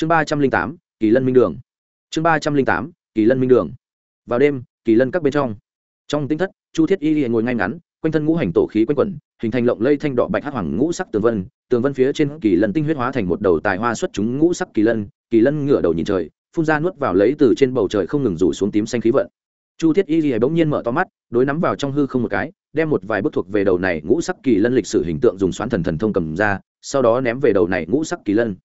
chương ba trăm linh tám, kỳ lân minh đường. Chương ba trăm linh tám, kỳ lân minh đường. Vào đêm, kỳ lân các bên trong. Trong tinh thất, chu thiết y ngồi ngay ngắn, quanh thân ngũ hành tổ khí quanh quẩn, hình thành lộng lây thanh đỏ bạch hắc hoàng ngũ sắc tường vân. Tường vân phía trên kỳ lân tinh huyết hóa thành một đầu tài hoa xuất chúng ngũ sắc kỳ lân. Kỳ lân ngửa đầu nhìn trời, phun ra nuốt vào lấy từ trên bầu trời không ngừng rủ xuống tím xanh khí vận. Chu thiết y gì bỗng nhiên mở to mắt, đối nắm vào trong hư không một cái, đem một vài bức thuộc về đầu này ngũ sắc kỳ lân lịch sử hình tượng dùng xoán thần thần thông cầm ra, sau đó ném về đầu này ngũ sắc kỳ lân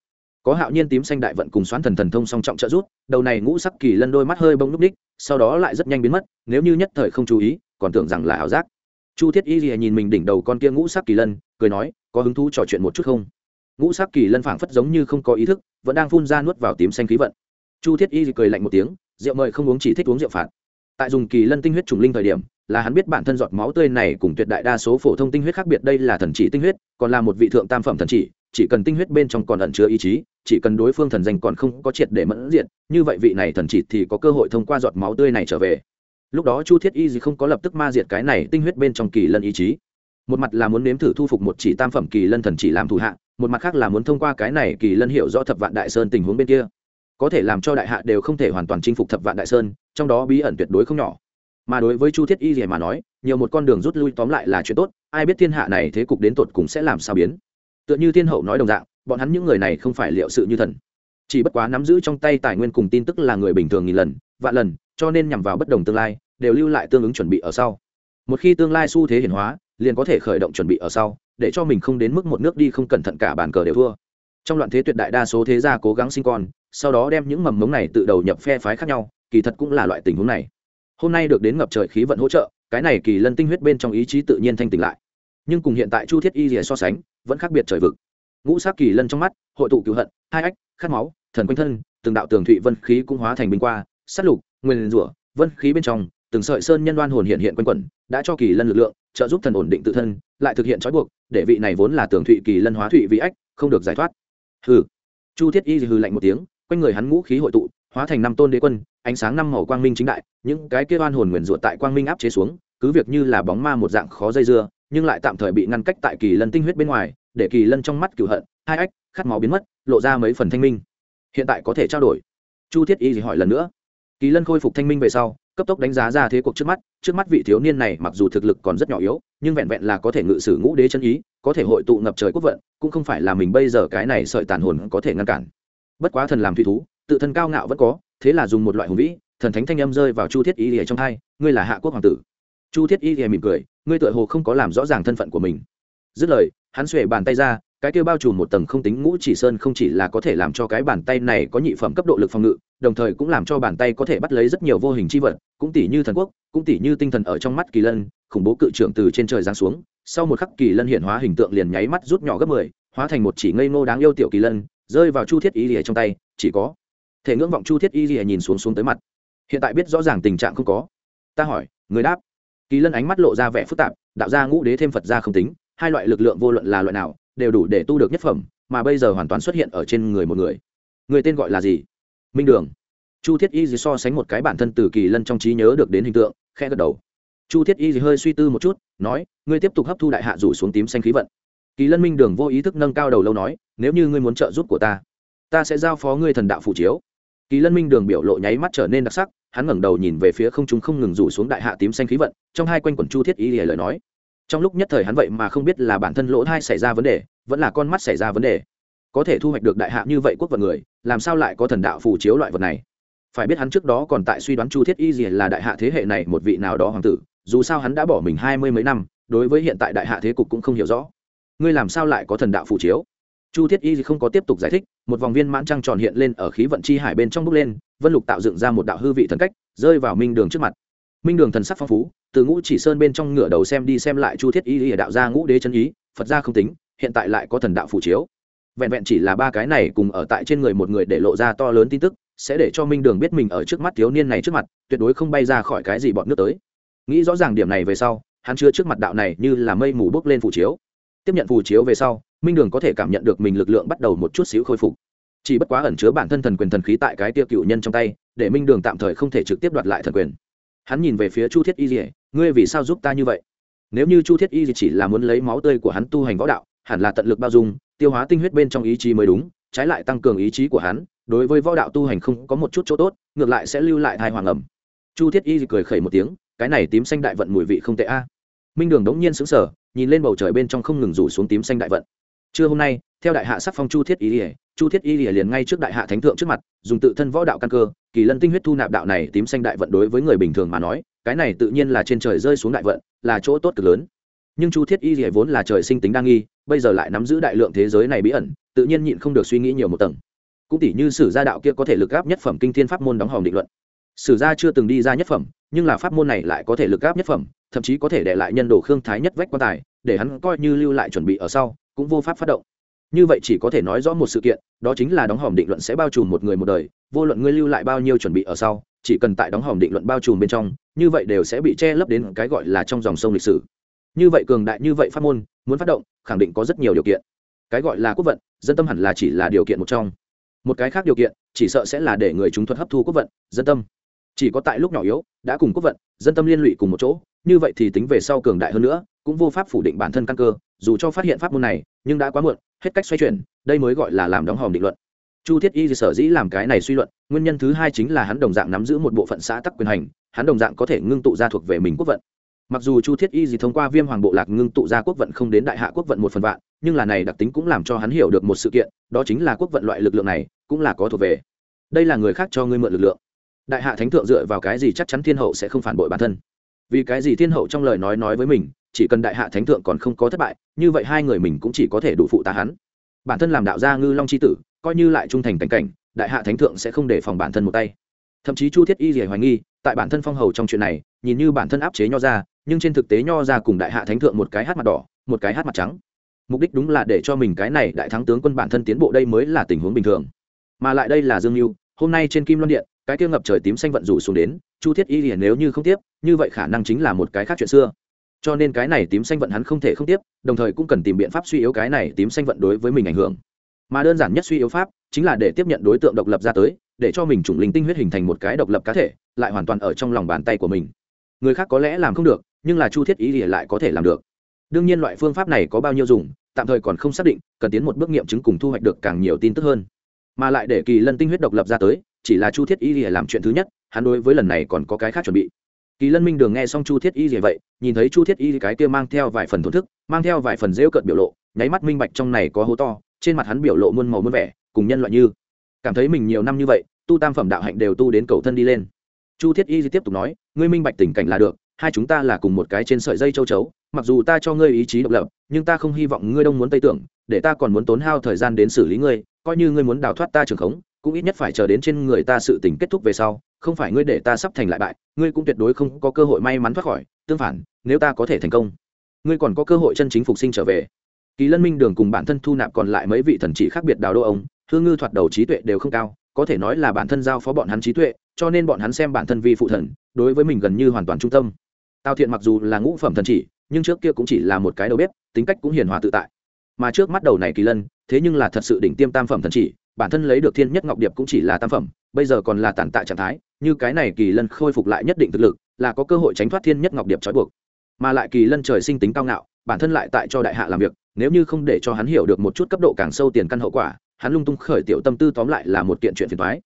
có hạo nhiên tím xanh đại vận cùng xoán thần thần thông song trọng trợ rút đầu này ngũ sắc kỳ lân đôi mắt hơi bông núp ních, sau đó lại rất nhanh biến mất, nếu như nhất thời không chú ý, còn tưởng rằng là ảo giác. Chu thiết y lìa nhìn mình đỉnh đầu con kia ngũ sắc kỳ lân, cười nói, có hứng thú trò chuyện một chút không? Ngũ sắc kỳ lân phảng phất giống như không có ý thức, vẫn đang phun ra nuốt vào tím xanh khí vận. Chu thiết y cười lạnh một tiếng, rượu mời không uống, chỉ thích uống rượu phạt. Tại dùng kỳ lân tinh huyết trùng linh thời điểm là hắn biết bản thân giọt máu tươi này cùng tuyệt đại đa số phổ thông tinh huyết khác biệt, đây là thần chỉ tinh huyết, còn là một vị thượng tam phẩm thần chỉ chỉ cần tinh huyết bên trong còn ẩn chứa ý chí, chỉ cần đối phương thần danh còn không có triệt để mẫn diện như vậy vị này thần chỉ thì có cơ hội thông qua giọt máu tươi này trở về. Lúc đó chu thiết y gì không có lập tức ma diệt cái này tinh huyết bên trong kỳ lân ý chí. Một mặt là muốn nếm thử thu phục một chỉ tam phẩm kỳ lân thần chỉ làm thủ hạ, một mặt khác là muốn thông qua cái này kỳ lân hiểu rõ thập vạn đại sơn tình huống bên kia. Có thể làm cho đại hạ đều không thể hoàn toàn chinh phục thập vạn đại sơn, trong đó bí ẩn tuyệt đối không nhỏ mà đối với chu thiết y gì mà nói, nhiều một con đường rút lui tóm lại là chuyện tốt, ai biết thiên hạ này thế cục đến tột cùng sẽ làm sao biến. Tựa như thiên hậu nói đồng dạng, bọn hắn những người này không phải liệu sự như thần. Chỉ bất quá nắm giữ trong tay tài nguyên cùng tin tức là người bình thường nghìn lần, vạn lần, cho nên nhằm vào bất đồng tương lai, đều lưu lại tương ứng chuẩn bị ở sau. Một khi tương lai xu thế hiển hóa, liền có thể khởi động chuẩn bị ở sau, để cho mình không đến mức một nước đi không cẩn thận cả bàn cờ đều thua. Trong loạn thế tuyệt đại đa số thế gia cố gắng sinh con, sau đó đem những mầm mống này tự đầu nhập phe phái khác nhau, kỳ thật cũng là loại tình huống này hôm nay được đến ngập trời khí vận hỗ trợ, cái này kỳ lân tinh huyết bên trong ý chí tự nhiên thanh tỉnh lại. Nhưng cùng hiện tại chu thiết y rìa so sánh, vẫn khác biệt trời vực. Ngũ sắc kỳ lân trong mắt, hội tụ cựu hận, hai ách, khát máu, thần quanh thân, từng đạo tường thụy vân khí cũng hóa thành binh qua, sát lục, nguyên rủa, vân khí bên trong, từng sợi sơn nhân đoan hồn hiện hiện quanh quẩn, đã cho kỳ lân lực lượng, trợ giúp thần ổn định tự thân, lại thực hiện trói buộc, để vị này vốn là tường thụy kỳ lân hóa thụy vị ách, không được giải thoát. Hừ. Chu thiết y hừ lạnh một tiếng, quanh người hắn ngũ khí hội tụ, hóa thành năm tôn đế quân ánh sáng năm màu quang minh chính đại, những cái kia oan hồn nguyền rủa tại quang minh áp chế xuống, cứ việc như là bóng ma một dạng khó dây dưa, nhưng lại tạm thời bị ngăn cách tại kỳ lân tinh huyết bên ngoài, để kỳ lân trong mắt cửu hận, hai ách, khát máu biến mất, lộ ra mấy phần thanh minh. Hiện tại có thể trao đổi. Chu thiết y hỏi lần nữa. Kỳ lân khôi phục thanh minh về sau, cấp tốc đánh giá ra thế cuộc trước mắt trước mắt vị thiếu niên này mặc dù thực lực còn rất nhỏ yếu, nhưng vẹn vẹn là có thể ngự sử ngũ đế chân ý, có thể hội tụ ngập trời quốc vận, cũng không phải là mình bây giờ cái này sợi tàn hồn có thể ngăn cản. Bất quá thần làm thủy thú, tự thân cao ngạo vẫn có thế là dùng một loại hùng vĩ, thần thánh thanh âm rơi vào chu thiết y lìa trong hai ngươi là hạ quốc hoàng tử. Chu thiết y lìa mỉm cười, ngươi tựa hồ không có làm rõ ràng thân phận của mình. Dứt lời, hắn xuề bàn tay ra, cái kia bao trùm một tầng không tính ngũ chỉ sơn không chỉ là có thể làm cho cái bàn tay này có nhị phẩm cấp độ lực phòng ngự, đồng thời cũng làm cho bàn tay có thể bắt lấy rất nhiều vô hình chi vật, cũng tỷ như thần quốc, cũng tỷ như tinh thần ở trong mắt kỳ lân, khủng bố cự trưởng từ trên trời giáng xuống, sau một khắc kỳ lân hiện hóa hình tượng liền nháy mắt rút nhỏ gấp mười, hóa thành một chỉ ngây ngô đáng yêu tiểu kỳ lân, rơi vào chu thiết y lìa trong tay, chỉ có thể ngưỡng vọng chu thiết y gì nhìn xuống xuống tới mặt. Hiện tại biết rõ ràng tình trạng không có. Ta hỏi, người đáp. Kỳ lân ánh mắt lộ ra vẻ phức tạp, đạo ra ngũ đế thêm phật ra không tính, hai loại lực lượng vô luận là loại nào, đều đủ để tu được nhất phẩm, mà bây giờ hoàn toàn xuất hiện ở trên người một người. Người tên gọi là gì? Minh đường. Chu thiết y gì so sánh một cái bản thân từ kỳ lân trong trí nhớ được đến hình tượng khe gật đầu. Chu thiết y gì hơi suy tư một chút, nói, ngươi tiếp tục hấp thu đại hạ rủ xuống tím xanh khí vận. Kỳ lân minh đường vô ý thức nâng cao đầu lâu nói, nếu như ngươi muốn trợ giúp của ta ta sẽ giao phó ngươi thần đạo phủ chiếu kỳ lân minh đường biểu lộ nháy mắt trở nên đặc sắc, hắn ngẩng đầu nhìn về phía không chúng không ngừng rủ xuống đại hạ tím xanh khí vận, trong hai quanh quần chu thiết y lời nói. Trong lúc nhất thời hắn vậy mà không biết là bản thân lỗ thai xảy ra vấn đề, vẫn là con mắt xảy ra vấn đề. Có thể thu hoạch được đại hạ như vậy quốc vật người, làm sao lại có thần đạo phù chiếu loại vật này? Phải biết hắn trước đó còn tại suy đoán chu thiết y gì là đại hạ thế hệ này một vị nào đó hoàng tử, dù sao hắn đã bỏ mình hai mươi mấy năm, đối với hiện tại đại hạ thế cục cũng không hiểu rõ. Ngươi làm sao lại có thần đạo phù chiếu? Chu thiết y không có tiếp tục giải thích, một vòng viên mãn trăng tròn hiện lên ở khí vận chi hải bên trong bước lên, vân lục tạo dựng ra một đạo hư vị thần cách, rơi vào minh đường trước mặt. Minh đường thần sắc phong phú, từ ngũ chỉ sơn bên trong ngửa đầu xem đi xem lại chu thiết y lìa đạo ra ngũ đế chân ý, phật gia không tính, hiện tại lại có thần đạo phủ chiếu. Vẹn vẹn chỉ là ba cái này cùng ở tại trên người một người để lộ ra to lớn tin tức, sẽ để cho minh đường biết mình ở trước mắt thiếu niên này trước mặt, tuyệt đối không bay ra khỏi cái gì bọn nước tới. Nghĩ rõ ràng điểm này về sau, hắn chưa trước mặt đạo này như là mây mù bốc lên phủ chiếu. Tiếp nhận phủ chiếu về sau minh đường có thể cảm nhận được mình lực lượng bắt đầu một chút xíu khôi phục. Chỉ bất quá ẩn chứa bản thân thần quyền thần khí tại cái tiêu cựu nhân trong tay, để minh đường tạm thời không thể trực tiếp đoạt lại thần quyền. Hắn nhìn về phía chu thiết y dỉa ngươi vì sao giúp ta như vậy? Nếu như chu thiết y chỉ là muốn lấy máu tươi của hắn tu hành võ đạo, hẳn là tận lực bao dung, tiêu hóa tinh huyết bên trong ý chí mới đúng, trái lại tăng cường ý chí của hắn, đối với võ đạo tu hành không có một chút chỗ tốt, ngược lại sẽ lưu lại thai hoàng ẩm. Chu thiết y cười khẩy một tiếng, cái này tím xanh đại vận mùi vị không tệ a. Minh đường đống nhiên sững sờ, nhìn lên bầu trời bên trong không ngừng rủ xuống tím xanh đại vận trưa hôm nay, theo đại hạ sắc phong chu thiết y ỉa chu thiết y ỉa liền ngay trước đại hạ thánh thượng trước mặt, dùng tự thân võ đạo căn cơ, kỳ lân tinh huyết thu nạp đạo này tím xanh đại vận đối với người bình thường mà nói, cái này tự nhiên là trên trời rơi xuống đại vận, là chỗ tốt cực lớn. Nhưng chu thiết y ỉa vốn là trời sinh tính đa nghi, bây giờ lại nắm giữ đại lượng thế giới này bí ẩn, tự nhiên nhịn không được suy nghĩ nhiều một tầng. Cũng tỷ như sử gia đạo kia có thể lực áp nhất phẩm kinh thiên pháp môn đóng hòm định luận. Sử gia chưa từng đi ra nhất phẩm, nhưng là pháp môn này lại có thể lực áp nhất phẩm, thậm chí có thể để lại nhân đồ khương thái nhất vách quan tài, để hắn coi như lưu lại chuẩn bị ở sau cũng vô pháp phát động. Như vậy chỉ có thể nói rõ một sự kiện, đó chính là đóng hòm định luận sẽ bao trùm một người một đời, vô luận ngươi lưu lại bao nhiêu chuẩn bị ở sau, chỉ cần tại đóng hòm định luận bao trùm bên trong, như vậy đều sẽ bị che lấp đến cái gọi là trong dòng sông lịch sử. Như vậy cường đại, như vậy pháp môn muốn phát động, khẳng định có rất nhiều điều kiện. Cái gọi là quốc vận, dân tâm hẳn là chỉ là điều kiện một trong. Một cái khác điều kiện, chỉ sợ sẽ là để người chúng thuật hấp thu quốc vận, dân tâm. Chỉ có tại lúc nhỏ yếu, đã cùng quốc vận, dân tâm liên lụy cùng một chỗ, như vậy thì tính về sau cường đại hơn nữa, cũng vô pháp phủ định bản thân căn cơ dù cho phát hiện pháp môn này, nhưng đã quá muộn, hết cách xoay chuyển, đây mới gọi là làm đóng hòm định luận. Chu thiết y sở dĩ làm cái này suy luận, nguyên nhân thứ hai chính là hắn đồng dạng nắm giữ một bộ phận xã tắc quyền hành, hắn đồng dạng có thể ngưng tụ ra thuộc về mình quốc vận. Mặc dù chu thiết y gì thông qua viêm hoàng bộ lạc ngưng tụ ra quốc vận không đến đại hạ quốc vận một phần vạn, nhưng là này đặc tính cũng làm cho hắn hiểu được một sự kiện, đó chính là quốc vận loại lực lượng này cũng là có thuộc về. Đây là người khác cho ngươi mượn lực lượng. Đại hạ thánh thượng dựa vào cái gì chắc chắn thiên hậu sẽ không phản bội bản thân vì cái gì thiên hậu trong lời nói nói với mình, chỉ cần đại hạ thánh thượng còn không có thất bại, như vậy hai người mình cũng chỉ có thể đủ phụ tá hắn. Bản thân làm đạo gia ngư long c h i tử, coi như lại trung thành cảnh cảnh, đại hạ thánh thượng sẽ không để phòng bản thân một tay. Thậm chí chu thiết y rỉa hoài nghi, tại bản thân phong hầu trong chuyện này, nhìn như bản thân áp chế nho ra nhưng trên thực tế nho ra cùng đại hạ thánh thượng một cái hát mặt đỏ, một cái hát mặt trắng. Mục đích đúng là để cho mình cái này đại thắng tướng quân bản thân tiến bộ đây mới là tình huống bình thường. Mà lại đây là dương mưu hôm nay trên kim loan điện, cái kia ngập trời tím xanh vận rủ xuống đến, chu thiết y hiển nếu như không tiếp, như vậy khả năng chính là một cái khác chuyện xưa. Cho nên cái này tím xanh vận hắn không thể không tiếp, đồng thời cũng cần tìm biện pháp suy yếu cái này tím xanh vận đối với mình ảnh hưởng. Mà đơn giản nhất suy yếu pháp, chính là để tiếp nhận đối tượng độc lập ra tới, để cho mình chủng linh tinh huyết hình thành một cái độc lập cá thể, lại hoàn toàn ở trong lòng bàn tay của mình. Người khác có lẽ làm không được, nhưng là chu thiết ý thì lại có thể làm được. Đương nhiên loại phương pháp này có bao nhiêu dùng, tạm thời còn không xác định, cần tiến một bước nghiệm chứng cùng thu hoạch được càng nhiều tin tức hơn mà lại để kỳ lân tinh huyết độc lập ra tới, chỉ là chu thiết y thì làm chuyện thứ nhất, hắn đối với lần này còn có cái khác chuẩn bị. Kỳ lân minh đường nghe xong chu thiết y gì vậy, nhìn thấy chu thiết y cái kia mang theo vài phần thổn thức, mang theo vài phần rêu cợt biểu lộ, nháy mắt minh bạch trong này có hố to, trên mặt hắn biểu lộ muôn màu muôn vẻ, cùng nhân loại như. Cảm thấy mình nhiều năm như vậy, tu tam phẩm đạo hạnh đều tu đến cầu thân đi lên. Chu thiết y tiếp tục nói, ngươi minh bạch tình cảnh là được hai chúng ta là cùng một cái trên sợi dây châu chấu, mặc dù ta cho ngươi ý chí độc lập, nhưng ta không hy vọng ngươi đông muốn tây tưởng, để ta còn muốn tốn hao thời gian đến xử lý ngươi, coi như ngươi muốn đào thoát ta trường khống, cũng ít nhất phải chờ đến trên người ta sự tình kết thúc về sau, không phải ngươi để ta sắp thành lại bại, ngươi cũng tuyệt đối không có cơ hội may mắn thoát khỏi, tương phản, nếu ta có thể thành công, ngươi còn có cơ hội chân chính phục sinh trở về. Kỳ lân minh đường cùng bản thân thu nạp còn lại mấy vị thần chỉ khác biệt đào đô ông hương ngư thoạt đầu trí tuệ đều không cao, có thể nói là bản thân giao phó bọn hắn trí tuệ, cho nên bọn hắn xem bản thân vi phụ thần, đối với mình gần như hoàn toàn trung tâm tào thiện mặc dù là ngũ phẩm thần chỉ, nhưng trước kia cũng chỉ là một cái đầu bếp, tính cách cũng hiền hòa tự tại. Mà trước mắt đầu này kỳ lân, thế nhưng là thật sự đỉnh tiêm tam phẩm thần chỉ, bản thân lấy được thiên nhất ngọc điệp cũng chỉ là tam phẩm, bây giờ còn là tàn tạ trạng thái, như cái này kỳ lân khôi phục lại nhất định thực lực, là có cơ hội tránh thoát thiên nhất ngọc điệp trói buộc. Mà lại kỳ lân trời sinh tính cao ngạo, bản thân lại tại cho đại hạ làm việc, nếu như không để cho hắn hiểu được một chút cấp độ càng sâu tiền căn hậu quả, hắn lung tung khởi tiểu tâm tư tóm lại là một kiện chuyện phiền thoái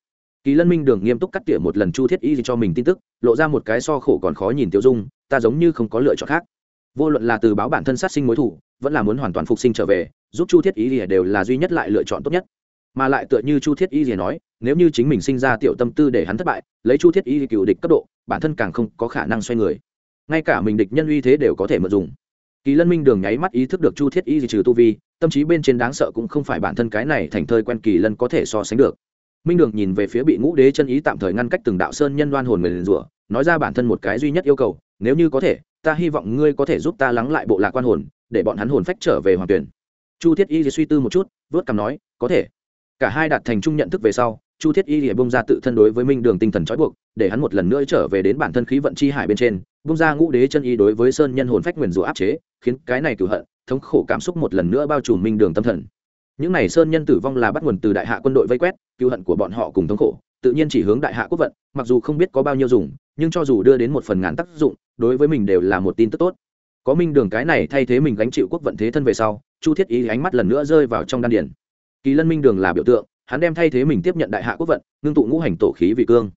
kỳ lân minh đường nghiêm túc cắt tỉa một lần chu thiết y cho mình tin tức, lộ ra một cái so khổ còn khó nhìn tiêu dung ta giống như không có lựa chọn khác. Vô luận là từ báo bản thân sát sinh mối thủ, vẫn là muốn hoàn toàn phục sinh trở về, giúp chu thiết y đều là duy nhất lại lựa chọn tốt nhất. Mà lại tựa như chu thiết y gì nói, nếu như chính mình sinh ra tiểu tâm tư để hắn thất bại, lấy chu thiết y cựu địch cấp độ, bản thân càng không có khả năng xoay người. Ngay cả mình địch nhân uy thế đều có thể mượn dùng. Kỳ lân minh đường nháy mắt ý thức được chu thiết y gì trừ tu vi, tâm trí bên trên đáng sợ cũng không phải bản thân cái này thành thơi quen kỳ lân có thể so sánh được. Minh đường nhìn về phía bị ngũ đế chân ý tạm thời ngăn cách từng đạo sơn nhân đoan hồn người liền rủa nói ra bản thân một cái duy nhất yêu cầu, nếu như có thể, ta hy vọng ngươi có thể giúp ta lắng lại bộ lạc quan hồn, để bọn hắn hồn phách trở về hoàng tuyển. Chu thiết y suy tư một chút, vớt cằm nói, có thể. Cả hai đạt thành chung nhận thức về sau, chu thiết y lìa bông ra tự thân đối với minh đường tinh thần trói buộc, để hắn một lần nữa trở về đến bản thân khí vận chi hải bên trên bông ra ngũ đế chân y đối với sơn nhân hồn phách nguyền rủa áp chế, khiến cái này cửu hận, thống khổ cảm xúc một lần nữa bao trùm minh đường tâm thần. Những này sơn nhân tử vong là bắt nguồn từ đại hạ quân đội vây quét cựu hận của bọn họ cùng thống khổ, tự nhiên chỉ hướng đại hạ quốc vận, mặc dù không biết có bao nhiêu dùng nhưng cho dù đưa đến một phần ngàn tác dụng, đối với mình đều là một tin tức tốt. Có minh đường cái này thay thế mình gánh chịu quốc vận thế thân về sau, chu thiết ý ánh mắt lần nữa rơi vào trong đan điển kỳ lân minh đường là biểu tượng, hắn đem thay thế mình tiếp nhận đại hạ quốc vận, ngưng tụ ngũ hành tổ khí vị cương.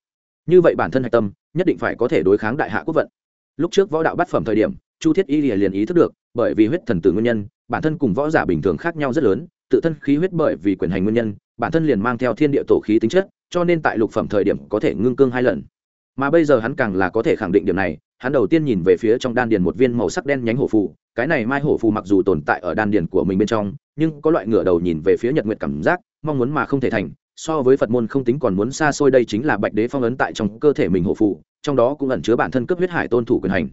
Như vậy bản thân hạch tâm, nhất định phải có thể đối kháng đại hạ quốc vận. Lúc trước võ đạo bát phẩm thời điểm, chu thiết y liền ý thức được, bởi vì huyết thần tử nguyên nhân, bản thân cùng võ giả bình thường khác nhau rất lớn, tự thân khí huyết bởi vì quyền hành nguyên nhân, bản thân liền mang theo thiên địa tổ khí tính chất, cho nên tại lục phẩm thời điểm có thể ngưng cương hai lần mà bây giờ hắn càng là có thể khẳng định điểm này, hắn đầu tiên nhìn về phía trong đan điền một viên màu sắc đen nhánh hổ phù, cái này mai hổ phù mặc dù tồn tại ở đan điền của mình bên trong, nhưng có loại ngửa đầu nhìn về phía nhật nguyệt cảm giác, mong muốn mà không thể thành, so với phật môn không tính còn muốn xa xôi đây chính là bạch đế phong ấn tại trong cơ thể mình hổ phù, trong đó cũng ẩn chứa bản thân cấp huyết hải tôn thủ quyền hành.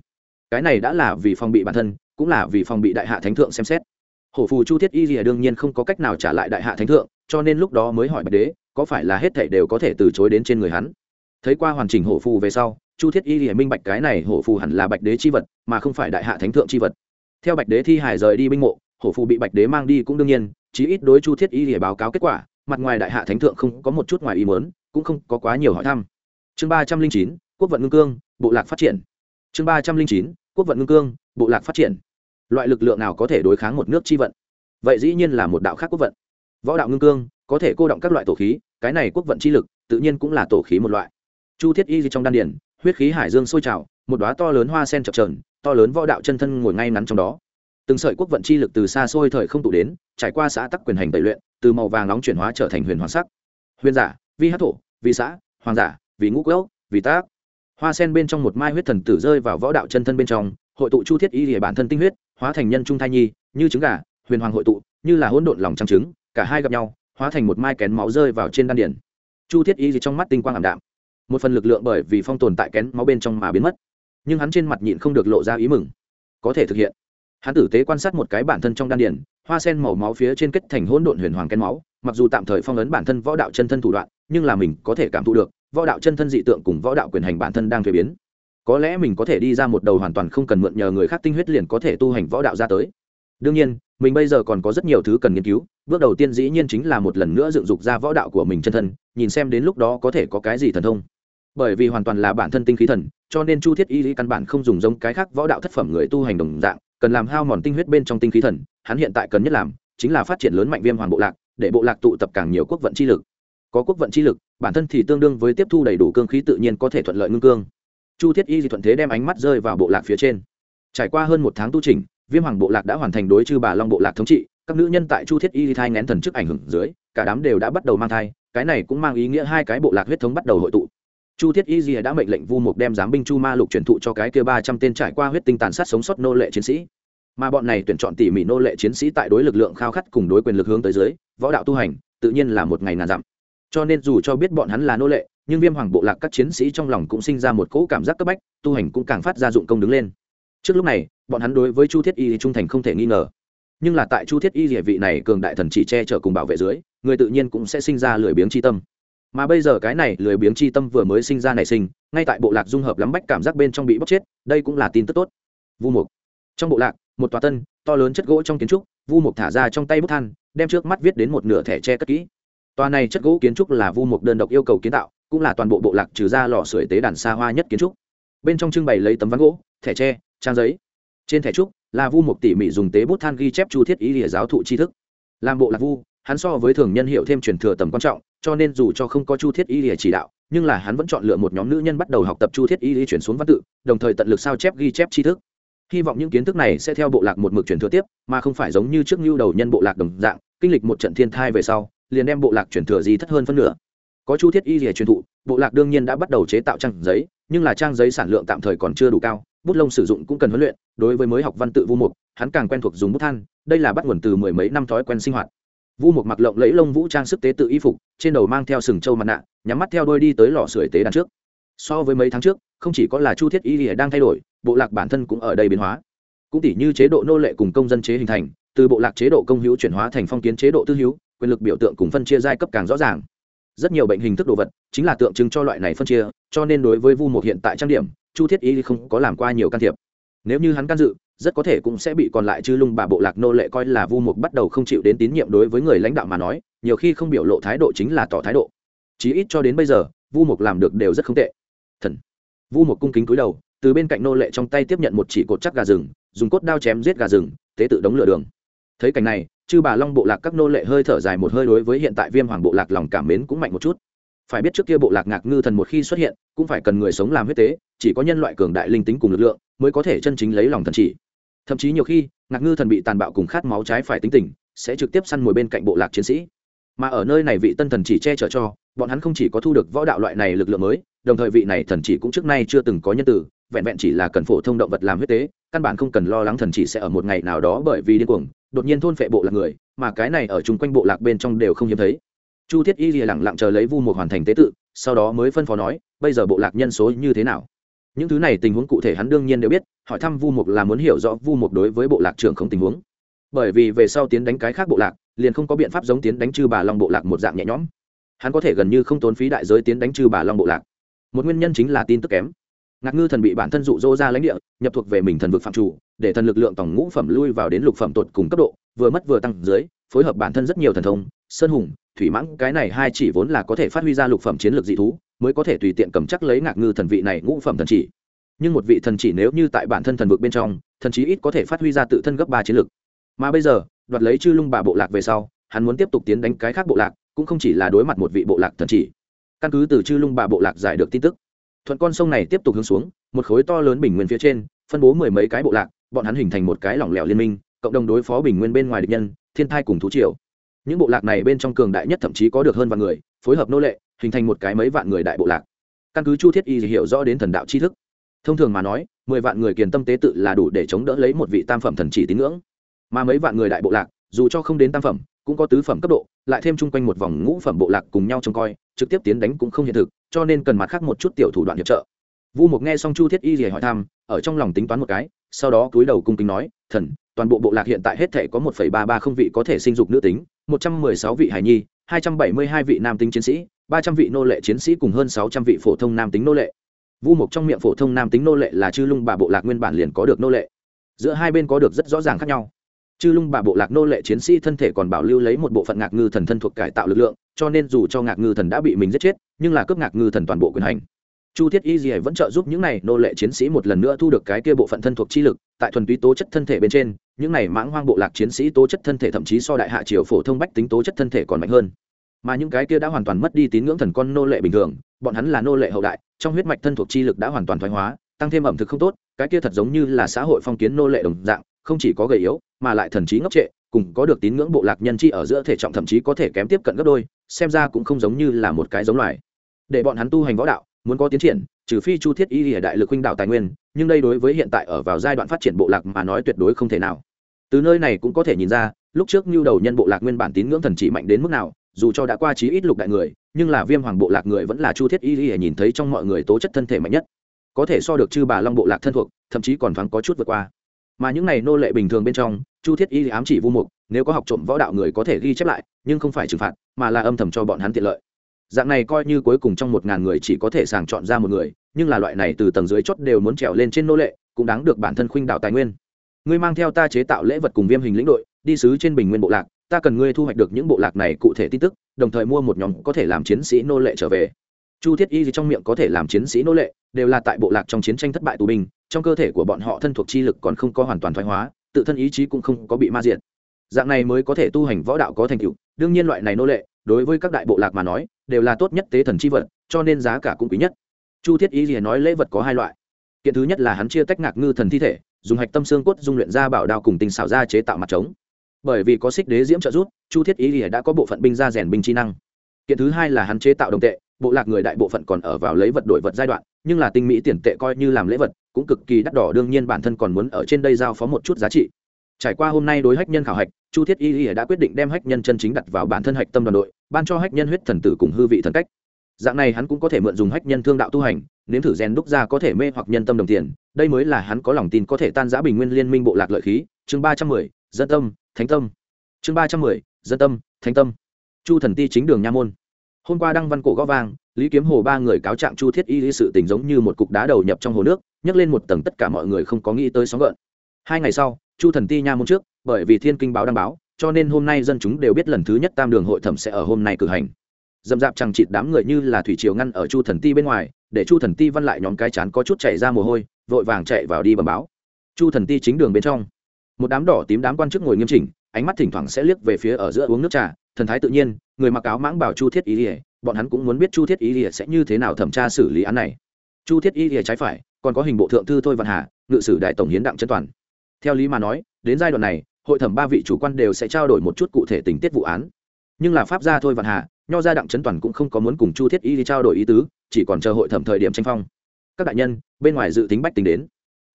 Cái này đã là vì phòng bị bản thân, cũng là vì phòng bị đại hạ thánh thượng xem xét. Hổ phù chu thiết y rìa đương nhiên không có cách nào trả lại đại hạ thánh thượng, cho nên lúc đó mới hỏi bạch đế, có phải là hết thảy đều có thể từ chối đến trên người hắn? Thấy qua hoàn chỉnh hổ phù về sau, chu thiết y thì minh bạch cái này hổ phù hẳn là bạch đế chi vật, mà không phải đại hạ thánh thượng chi vật. Theo bạch đế thi hải rời đi binh mộ, hổ phù bị bạch đế mang đi cũng đương nhiên, chí ít đối chu thiết y thì báo cáo kết quả, mặt ngoài đại hạ thánh thượng không có một chút ngoài ý mớn cũng không có quá nhiều hỏi thăm. Chương ba trăm linh chín, quốc vận ngưng cương, bộ lạc phát triển. Chương ba trăm linh chín, quốc vận ngưng cương, bộ lạc phát triển. Loại lực lượng nào có thể đối kháng một nước chi vận? Vậy dĩ nhiên là một đạo khác quốc vận. Võ đạo ngưng cương, có thể cô động các loại tổ khí, cái này quốc vận chi lực, tự nhiên cũng là tổ khí một loại chu thiết y trong đan điển huyết khí hải dương sôi trào, một đoá to lớn hoa sen chập trờn to lớn võ đạo chân thân ngồi ngay ngắn trong đó. Từng sợi quốc vận chi lực từ xa xôi thời không tụ đến, trải qua xã tắc quyền hành tẩy luyện, từ màu vàng nóng chuyển hóa trở thành huyền hoàng sắc. Huyền giả, vi hát thổ, vi xã, hoàng giả vì ngũ quốc vì tác. Hoa sen bên trong một mai huyết thần tử rơi vào võ đạo chân thân bên trong, hội tụ chu thiết y địa bản thân tinh huyết, hóa thành nhân trung thai nhi, như trứng gà, huyền hoàng hội tụ, như là hỗn độn lòng trăng trứng, cả hai gặp nhau, hóa thành một mai kén máu rơi vào trên đan điển chu thiết y gì trong mắt tinh quang ảm đạm một phần lực lượng bởi vì phong tồn tại kén máu bên trong mà biến mất. Nhưng hắn trên mặt nhịn không được lộ ra ý mừng. Có thể thực hiện. Hắn tử tế quan sát một cái bản thân trong đan điển hoa sen màu máu phía trên kết thành hỗn độn huyền hoàng kén máu, mặc dù tạm thời phong ấn bản thân võ đạo chân thân thủ đoạn, nhưng là mình có thể cảm thụ được, võ đạo chân thân dị tượng cùng võ đạo quyền hành bản thân đang thuế biến. Có lẽ mình có thể đi ra một đầu hoàn toàn không cần mượn nhờ người khác tinh huyết liền có thể tu hành võ đạo ra tới. Đương nhiên, mình bây giờ còn có rất nhiều thứ cần nghiên cứu, bước đầu tiên dĩ nhiên chính là một lần nữa dựng dục ra võ đạo của mình chân thân, nhìn xem đến lúc đó có thể có cái gì thần thông bởi vì hoàn toàn là bản thân tinh khí thần, cho nên chu thiết y lý căn bản không dùng giống cái khác võ đạo thất phẩm người tu hành đồng dạng, cần làm hao mòn tinh huyết bên trong tinh khí thần, hắn hiện tại cần nhất làm chính là phát triển lớn mạnh viêm hoàng bộ lạc, để bộ lạc tụ tập càng nhiều quốc vận chi lực. Có quốc vận chi lực, bản thân thì tương đương với tiếp thu đầy đủ cương khí tự nhiên có thể thuận lợi ngưng cương. Chu thiết y thì thuận thế đem ánh mắt rơi vào bộ lạc phía trên. Trải qua hơn một tháng tu trình viêm hoàng bộ lạc đã hoàn thành đối chư bà long bộ lạc thống trị, các nữ nhân tại chu thiết y thai ngén thần chức ảnh hưởng dưới, cả đám đều đã bắt đầu mang thai, cái này cũng mang ý nghĩa hai cái bộ lạc huyết thống bắt đầu hội tụ chu thiết y Dìa đã mệnh lệnh vu mục đem giám binh chu ma lục truyền thụ cho cái kia ba trăm tên trải qua huyết tinh tàn sát sống sót nô lệ chiến sĩ. Mà bọn này tuyển chọn tỉ mỉ nô lệ chiến sĩ tại đối lực lượng khao khát cùng đối quyền lực hướng tới dưới, võ đạo tu hành, tự nhiên là một ngày ngàn dặm. Cho nên dù cho biết bọn hắn là nô lệ, nhưng viêm hoàng bộ lạc các chiến sĩ trong lòng cũng sinh ra một cỗ cảm giác cấp bách, tu hành cũng càng phát ra dụng công đứng lên. Trước lúc này, bọn hắn đối với chu thiết y trung thành không thể nghi ngờ. Nhưng là tại chu thiết y địa vị này cường đại thần chỉ che chở cùng bảo vệ dưới, người tự nhiên cũng sẽ sinh ra lười biếng c tâm mà bây giờ cái này lười biếng chi tâm vừa mới sinh ra nảy sinh, ngay tại bộ lạc dung hợp lắm bách cảm giác bên trong bị bóc chết, đây cũng là tin tức tốt. Vu mục. Trong bộ lạc, một tòa tân, to lớn chất gỗ trong kiến trúc, vu mục thả ra trong tay bút than, đem trước mắt viết đến một nửa thẻ tre cất kỹ. Tòa này chất gỗ kiến trúc là vu mục đơn độc yêu cầu kiến tạo, cũng là toàn bộ bộ lạc trừ ra lò sưởi tế đàn xa hoa nhất kiến trúc. Bên trong trưng bày lấy tấm ván gỗ, thẻ tre, trang giấy. Trên thẻ trúc là vu mục tỉ mỉ dùng tế bút than ghi chép chu thiết ý lìa giáo thụ tri thức. Làm bộ lạc vu, hắn so với thường nhân hiệu thêm truyền thừa tầm quan trọng cho nên dù cho không có chu thiết Y lìa chỉ đạo, nhưng là hắn vẫn chọn lựa một nhóm nữ nhân bắt đầu học tập chu thiết Y lìa chuyển xuống văn tự, đồng thời tận lực sao chép ghi chép tri thức. Hy vọng những kiến thức này sẽ theo bộ lạc một mực truyền thừa tiếp, mà không phải giống như trước nhu đầu nhân bộ lạc đồng dạng, kinh lịch một trận thiên thai về sau, liền đem bộ lạc truyền thừa gì thất hơn phân nửa. Có chu thiết y lìa truyền thụ, bộ lạc đương nhiên đã bắt đầu chế tạo trang giấy, nhưng là trang giấy sản lượng tạm thời còn chưa đủ cao, bút lông sử dụng cũng cần huấn luyện, đối với mới học văn tự vu mục, hắn càng quen thuộc dùng bút than, đây là bắt nguồn từ mười mấy năm thói quen sinh hoạt vu mục mặc lộng lẫy lông vũ trang sức tế tự y phục, trên đầu mang theo sừng trâu mặt nạ, nhắm mắt theo đôi đi tới lò sưởi tế đàn trước. So với mấy tháng trước, không chỉ có là chu thiết y lìa đang thay đổi, bộ lạc bản thân cũng ở đây biến hóa. Cũng tỷ như chế độ nô lệ cùng công dân chế hình thành, từ bộ lạc chế độ công hữu chuyển hóa thành phong kiến chế độ tư hữu, quyền lực biểu tượng cùng phân chia giai cấp càng rõ ràng. Rất nhiều bệnh hình thức đồ vật, chính là tượng trưng cho loại này phân chia, cho nên đối với vu một hiện tại trang điểm, chu thiết y không có làm qua nhiều can thiệp. Nếu như hắn can dự rất có thể cũng sẽ bị còn lại chư lung bà bộ lạc nô lệ coi là vu mục bắt đầu không chịu đến tín nhiệm đối với người lãnh đạo mà nói, nhiều khi không biểu lộ thái độ chính là tỏ thái độ. Chí ít cho đến bây giờ, vu mục làm được đều rất không tệ. Thần. Vu mục cung kính cúi đầu, từ bên cạnh nô lệ trong tay tiếp nhận một chỉ cột chắc gà rừng, dùng cốt đao chém giết gà rừng, tế tự đống lửa đường. Thấy cảnh này, chư bà long bộ lạc các nô lệ hơi thở dài một hơi đối với hiện tại viêm hoàng bộ lạc lòng cảm mến cũng mạnh một chút. Phải biết trước kia bộ lạc ngạc ngư thần một khi xuất hiện, cũng phải cần người sống làm huyết tế, chỉ có nhân loại cường đại linh tính cùng lực lượng, mới có thể chân chính lấy lòng thần chỉ thậm chí nhiều khi, ngạc ngư thần bị tàn bạo cùng khát máu trái phải tính tình, sẽ trực tiếp săn mồi bên cạnh bộ lạc chiến sĩ. Mà ở nơi này vị tân thần chỉ che chở cho, bọn hắn không chỉ có thu được võ đạo loại này lực lượng mới, đồng thời vị này thần chỉ cũng trước nay chưa từng có nhân tử, vẹn vẹn chỉ là cần phổ thông động vật làm huyết tế, căn bản không cần lo lắng thần chỉ sẽ ở một ngày nào đó bởi vì điên cuồng, đột nhiên thôn phệ bộ lạc người, mà cái này ở chung quanh bộ lạc bên trong đều không hiếm thấy. Chu thiết y lìa lẳng lặng chờ lấy vu một hoàn thành tế tự, sau đó mới phân phó nói, bây giờ bộ lạc nhân số như thế nào? Những thứ này tình huống cụ thể hắn đương nhiên đều biết, hỏi thăm vu mục là muốn hiểu rõ vu mục đối với bộ lạc trưởng không tình huống. Bởi vì về sau tiến đánh cái khác bộ lạc, liền không có biện pháp giống tiến đánh trừ bà long bộ lạc một dạng nhẹ nhõm. Hắn có thể gần như không tốn phí đại giới tiến đánh trừ bà long bộ lạc. Một nguyên nhân chính là tin tức kém. Ngạc ngư thần bị bản thân dụ dỗ ra lãnh địa, nhập thuộc về mình thần vực phạm chủ, để thần lực lượng tổng ngũ phẩm lui vào đến lục phẩm tột cùng cấp độ, vừa mất vừa tăng dưới, phối hợp bản thân rất nhiều thần thông, sơn hùng, thủy mãng, cái này hai chỉ vốn là có thể phát huy ra lục phẩm chiến lược dị thú mới có thể tùy tiện cầm chắc lấy ngạc ngư thần vị này ngũ phẩm thần chỉ. Nhưng một vị thần chỉ nếu như tại bản thân thần vực bên trong, thần chí ít có thể phát huy ra tự thân gấp ba chiến lực. mà bây giờ, đoạt lấy chư lung bà bộ lạc về sau, hắn muốn tiếp tục tiến đánh cái khác bộ lạc, cũng không chỉ là đối mặt một vị bộ lạc thần chỉ. Căn cứ từ chư lung bà bộ lạc giải được tin tức, thuận con sông này tiếp tục hướng xuống, một khối to lớn bình nguyên phía trên, phân bố mười mấy cái bộ lạc, bọn hắn hình thành một cái lỏng lẻo liên minh, cộng đồng đối phó bình nguyên bên ngoài địch nhân, thiên thai cùng thú triều. Những bộ lạc này bên trong cường đại nhất thậm chí có được hơn vạn người, phối hợp nô lệ hình thành một cái mấy vạn người đại bộ lạc. Căn cứ chu thiết y hiểu rõ đến thần đạo tri thức. Thông thường mà nói, mười vạn người kiền tâm tế tự là đủ để chống đỡ lấy một vị tam phẩm thần chỉ tín ngưỡng. Mà mấy vạn người đại bộ lạc, dù cho không đến tam phẩm, cũng có tứ phẩm cấp độ, lại thêm chung quanh một vòng ngũ phẩm bộ lạc cùng nhau trông coi, trực tiếp tiến đánh cũng không hiện thực, cho nên cần mặt khác một chút tiểu thủ đoạn hiệp trợ. Vu mục nghe xong chu thiết y rỉa hỏi thăm, ở trong lòng tính toán một cái, sau đó cúi đầu cung kính nói, thần, toàn bộ bộ lạc hiện tại hết thể có một phẩy ba ba không vị có thể sinh dục nữ tính, một trăm mười sáu vị hải nhi, hai trăm bảy mươi hai vị nam tính chiến sĩ ba trăm vị nô lệ chiến sĩ cùng hơn sáu trăm vị phổ thông nam tính nô lệ. Vu mục trong miệng phổ thông nam tính nô lệ là chư lung bà bộ lạc nguyên bản liền có được nô lệ. Giữa hai bên có được rất rõ ràng khác nhau. Chư lung bà bộ lạc nô lệ chiến sĩ thân thể còn bảo lưu lấy một bộ phận ngạc ngư thần thân thuộc cải tạo lực lượng, cho nên dù cho ngạc ngư thần đã bị mình giết chết, nhưng là cướp ngạc ngư thần toàn bộ quyền hành. Chu thiết y dì vẫn trợ giúp những này nô lệ chiến sĩ một lần nữa thu được cái kia bộ phận thân thuộc chi lực, tại thuần túy tố chất thân thể bên trên, những này mãng hoang bộ lạc chiến sĩ tố chất thân thể thậm chí so đại hạ triều phổ thông bách tính tố chất thân thể còn mạnh hơn mà những cái kia đã hoàn toàn mất đi tín ngưỡng thần con nô lệ bình thường, bọn hắn là nô lệ hậu đại, trong huyết mạch thân thuộc chi lực đã hoàn toàn thoái hóa, tăng thêm ẩm thực không tốt, cái kia thật giống như là xã hội phong kiến nô lệ đồng dạng, không chỉ có gầy yếu, mà lại thần trí ngốc trệ, cùng có được tín ngưỡng bộ lạc nhân chi ở giữa thể trọng thậm chí có thể kém tiếp cận gấp đôi, xem ra cũng không giống như là một cái giống loài. Để bọn hắn tu hành võ đạo, muốn có tiến triển, trừ phi chu thiết y lìa đại lực huynh đạo tài nguyên, nhưng đây đối với hiện tại ở vào giai đoạn phát triển bộ lạc mà nói tuyệt đối không thể nào. Từ nơi này cũng có thể nhìn ra, lúc trước nhu đầu nhân bộ lạc nguyên bản tín ngưỡng thần chỉ mạnh đến mức nào dù cho đã qua trí ít lục đại người, nhưng là viêm hoàng bộ lạc người vẫn là chu thiết y y nhìn thấy trong mọi người tố chất thân thể mạnh nhất. Có thể so được chư bà long bộ lạc thân thuộc, thậm chí còn thoáng có chút vượt qua. Mà những này nô lệ bình thường bên trong, chu thiết y ám chỉ vu mục, nếu có học trộm võ đạo người có thể ghi chép lại, nhưng không phải trừng phạt, mà là âm thầm cho bọn hắn tiện lợi. Dạng này coi như cuối cùng trong một ngàn người chỉ có thể sàng chọn ra một người, nhưng là loại này từ tầng dưới chót đều muốn trèo lên trên nô lệ, cũng đáng được bản thân khuynh đạo tài nguyên. Ngươi mang theo ta chế tạo lễ vật cùng viêm hình lĩnh đội, đi sứ trên bình nguyên bộ lạc ta cần ngươi thu hoạch được những bộ lạc này cụ thể tin tức, đồng thời mua một nhóm có thể làm chiến sĩ nô lệ trở về. Chu thiết y gì trong miệng có thể làm chiến sĩ nô lệ, đều là tại bộ lạc trong chiến tranh thất bại tù binh, trong cơ thể của bọn họ thân thuộc chi lực còn không có hoàn toàn thoái hóa, tự thân ý chí cũng không có bị ma diện dạng này mới có thể tu hành võ đạo có thành tựu, đương nhiên loại này nô lệ, đối với các đại bộ lạc mà nói, đều là tốt nhất tế thần chi vật, cho nên giá cả cũng quý nhất. Chu thiết Y gì nói lễ vật có hai loại. Kiện thứ nhất là hắn chia tách ngạc ngư thần thi thể, dùng hạch tâm xương cốt dung luyện ra bảo đao cùng tình xảo ra chế tạo mặt trống bởi vì có xích đế diễm trợ giúp, chu thiết ý ỉa đã có bộ phận binh ra rèn binh chi năng. Kiện thứ hai là hắn chế tạo đồng tệ, bộ lạc người đại bộ phận còn ở vào lấy vật đổi vật giai đoạn, nhưng là tinh mỹ tiền tệ coi như làm lễ vật, cũng cực kỳ đắt đỏ, đương nhiên bản thân còn muốn ở trên đây giao phó một chút giá trị. Trải qua hôm nay đối hách nhân khảo hạch, chu thiết y ỉa đã quyết định đem hách nhân chân chính đặt vào bản thân hạch tâm đoàn đội, ban cho hách nhân huyết thần tử cùng hư vị thần cách. Dạng này hắn cũng có thể mượn dùng hách nhân thương đạo tu hành, nếm thử rèn đúc ra có thể mê hoặc nhân tâm đồng tiền. Đây mới là hắn có lòng tin có thể tan giã bình nguyên liên minh bộ lạc lợi khí. Chương ba trăm mười, dân tâm thánh tâm. Chương ba trăm mười, dân tâm, thánh tâm. Chu thần ti chính đường nha môn. Hôm qua đăng văn cổ gó vang, lý kiếm hồ ba người cáo trạng chu thiết y lý sự tình giống như một cục đá đầu nhập trong hồ nước, nhấc lên một tầng tất cả mọi người không có nghĩ tới sóng gợn. Hai ngày sau, chu thần ti nha môn trước, bởi vì thiên kinh báo đăng báo, cho nên hôm nay dân chúng đều biết lần thứ nhất tam đường hội thẩm sẽ ở hôm nay cử hành. Dầm dạp chẳng chịt đám người như là thủy triều ngăn ở chu thần ti bên ngoài, để chu thần ti văn lại nhóm cái chán có chút chạy ra mồ hôi, vội vàng chạy vào đi bẩm báo. Chu thần ti chính đường bên trong một đám đỏ tím đám quan chức ngồi nghiêm chỉnh, ánh mắt thỉnh thoảng sẽ liếc về phía ở giữa uống nước trà, thần thái tự nhiên, người mặc áo mãng bảo chu thiết ý ỉa bọn hắn cũng muốn biết chu thiết ý ỉa sẽ như thế nào thẩm tra xử lý án này. Chu thiết ý ỉa trái phải, còn có hình bộ thượng thư thôi văn hà, ngự sử đại tổng hiến đặng chân toàn. Theo lý mà nói, đến giai đoạn này, hội thẩm ba vị chủ quan đều sẽ trao đổi một chút cụ thể tình tiết vụ án. Nhưng là pháp gia thôi văn hà, nho gia đặng trấn toàn cũng không có muốn cùng chu thiết y trao đổi ý tứ, chỉ còn chờ hội thẩm thời điểm tranh phong. Các đại nhân, bên ngoài dự tính bách tính đến.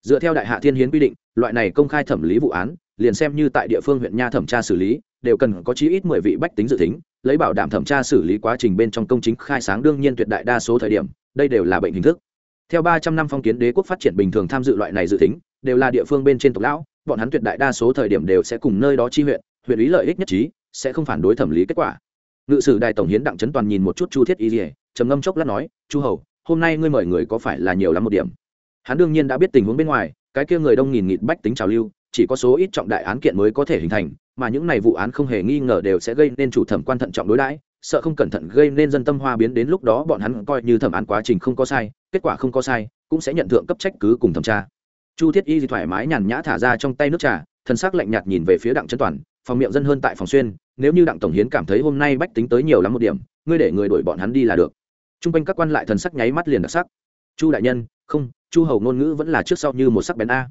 Dựa theo đại hạ thiên hiến quy định loại này công khai thẩm lý vụ án, liền xem như tại địa phương huyện nha thẩm tra xử lý, đều cần có chí ít mười vị bách tính dự tính, lấy bảo đảm thẩm tra xử lý quá trình bên trong công chính khai sáng đương nhiên tuyệt đại đa số thời điểm, đây đều là bệnh hình thức. Theo ba trăm năm phong kiến đế quốc phát triển bình thường tham dự loại này dự tính, đều là địa phương bên trên tộc lão, bọn hắn tuyệt đại đa số thời điểm đều sẽ cùng nơi đó chi huyện huyện ý lợi ích nhất trí, sẽ không phản đối thẩm lý kết quả. Ngự sử đại tổng hiến đặng trấn toàn nhìn một chút chu thiết y dỉa trầm ngâm chốc lát nói, chu hầu, hôm nay ngươi mời người có phải là nhiều lắm một điểm? Hắn đương nhiên đã biết tình huống bên ngoài cái kia người đông nghìn nghịt bách tính trào lưu, chỉ có số ít trọng đại án kiện mới có thể hình thành, mà những này vụ án không hề nghi ngờ đều sẽ gây nên chủ thẩm quan thận trọng đối đãi, sợ không cẩn thận gây nên dân tâm hoa biến đến lúc đó bọn hắn coi như thẩm án quá trình không có sai, kết quả không có sai, cũng sẽ nhận thượng cấp trách cứ cùng thẩm tra. Chu thiết y thì thoải mái nhàn nhã thả ra trong tay nước trà thân xác lạnh nhạt nhìn về phía đặng trấn toàn, phòng miệng dân hơn tại phòng xuyên, nếu như đặng tổng hiến cảm thấy hôm nay bách tính tới nhiều lắm một điểm, ngươi để người đuổi bọn hắn đi là được. T r u n g quanh các quan lại thần sắc nháy mắt liền đặc sắc. Chu đại nhân, không chu hầu ngôn ngữ vẫn là trước sau như một sắc bén a.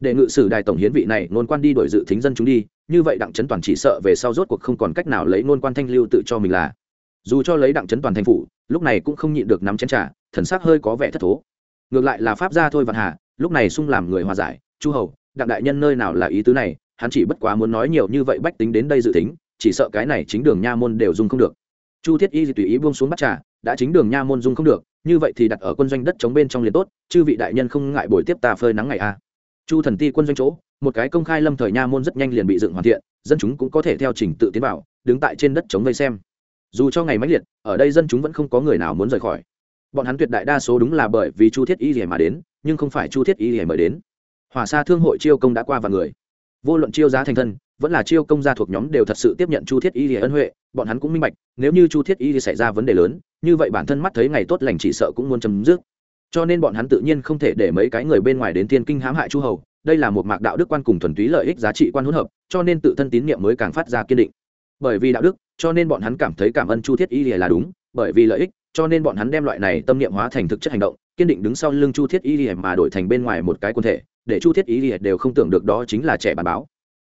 Để ngự sử đài tổng hiến vị này, ngôn quan đi đổi dự thính dân chúng đi, như vậy đặng trấn toàn chỉ sợ về sau rốt cuộc không còn cách nào lấy ngôn quan thanh lưu tự cho mình là. Dù cho lấy đặng trấn toàn thành phủ, lúc này cũng không nhịn được nắm chén trả thần sắc hơi có vẻ thất thố. Ngược lại là pháp gia thôi vạn hà, lúc này sung làm người hòa giải, chu hầu, đặng đại nhân nơi nào là ý tứ này? Hắn chỉ bất quá muốn nói nhiều như vậy bách tính đến đây dự tính chỉ sợ cái này chính đường nha môn đều dùng không được chu thiết y thì tùy ý buông xuống bắt trà, đã chính đường nha môn dung không được, như vậy thì đặt ở quân doanh đất chống bên trong liền tốt, chư vị đại nhân không ngại buổi tiếp ta phơi nắng ngày a. Chu thần ti quân doanh chỗ, một cái công khai lâm thời nha môn rất nhanh liền bị dựng hoàn thiện, dân chúng cũng có thể theo trình tự tiến vào, đứng tại trên đất chống vây xem. Dù cho ngày mãnh liệt, ở đây dân chúng vẫn không có người nào muốn rời khỏi. Bọn hắn tuyệt đại đa số đúng là bởi vì chu thiết y rỉa mà đến, nhưng không phải chu thiết y rỉa mời đến. Hòa xa thương hội chiêu công đã qua và người vô luận chiêu giá thành thân, vẫn là chiêu công gia thuộc nhóm đều thật sự tiếp nhận chu thiết y thì ân huệ, bọn hắn cũng minh bạch, nếu như chu thiết y xảy ra vấn đề lớn, như vậy bản thân mắt thấy ngày tốt lành chỉ sợ cũng muốn chấm dứt. Cho nên bọn hắn tự nhiên không thể để mấy cái người bên ngoài đến tiên kinh hãm hại chu hầu, đây là một mạc đạo đức quan cùng thuần túy lợi ích giá trị quan hỗn hợp, cho nên tự thân tín nhiệm mới càng phát ra kiên định. Bởi vì đạo đức, cho nên bọn hắn cảm thấy cảm ơn chu thiết y là đúng, bởi vì lợi ích, cho nên bọn hắn đem loại này tâm niệm hóa thành thực chất hành động, kiên định đứng sau lưng chu thiết y mà đổi thành bên ngoài một cái quân thể để chu thiết ý liệt đều không tưởng được đó chính là trẻ bán báo.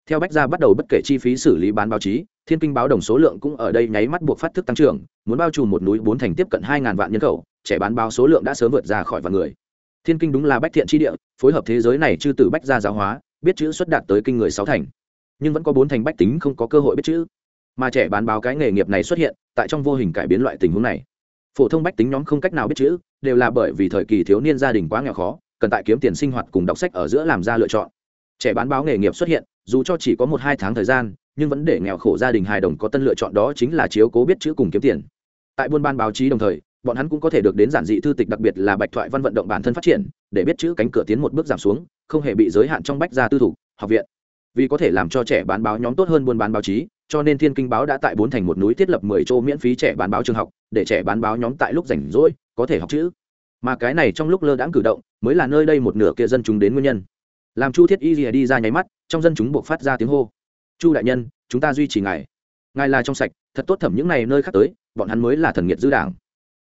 Theo bách gia bắt đầu bất kể chi phí xử lý bán báo chí, thiên kinh báo đồng số lượng cũng ở đây nháy mắt buộc phát thức tăng trưởng, muốn bao trùm một núi bốn thành tiếp cận hai ngàn vạn nhân khẩu, trẻ bán báo số lượng đã sớm vượt ra khỏi vạn người. Thiên kinh đúng là bách thiện chi địa, phối hợp thế giới này chư từ bách gia giáo hóa, biết chữ xuất đạt tới kinh người sáu thành. Nhưng vẫn có bốn thành bách tính không có cơ hội biết chữ. Mà trẻ bán báo cái nghề nghiệp này xuất hiện, tại trong vô hình cải biến loại tình huống này. Phổ thông bách tính nhóm không cách nào biết chữ, đều là bởi vì thời kỳ thiếu niên gia đình quá nghèo khó cần tại kiếm tiền sinh hoạt cùng đọc sách ở giữa làm ra lựa chọn. Trẻ bán báo nghề nghiệp xuất hiện, dù cho chỉ có một hai tháng thời gian, nhưng vẫn để nghèo khổ gia đình hài đồng có tân lựa chọn đó chính là chiếu cố biết chữ cùng kiếm tiền. Tại buôn ban báo chí đồng thời, bọn hắn cũng có thể được đến giản dị thư tịch đặc biệt là bạch thoại văn vận động bản thân phát triển, để biết chữ cánh cửa tiến một bước giảm xuống, không hề bị giới hạn trong bách gia tư thủ học viện. Vì có thể làm cho trẻ bán báo nhóm tốt hơn buôn bán báo chí, cho nên thiên kinh báo đã tại bốn thành một núi thiết lập mười chỗ miễn phí trẻ bán báo trường học, để trẻ bán báo nhóm tại lúc rảnh rỗi, có thể học chữ. Mà cái này trong lúc lơ đãng cử động mới là nơi đây một nửa kia dân chúng đến nguyên nhân. Làm chu thiết y rìa đi ra nháy mắt, trong dân chúng buộc phát ra tiếng hô. Chu đại nhân, chúng ta duy trì ngài. Ngài là trong sạch, thật tốt thẩm những này nơi khác tới, bọn hắn mới là thần nghiệt dư đảng.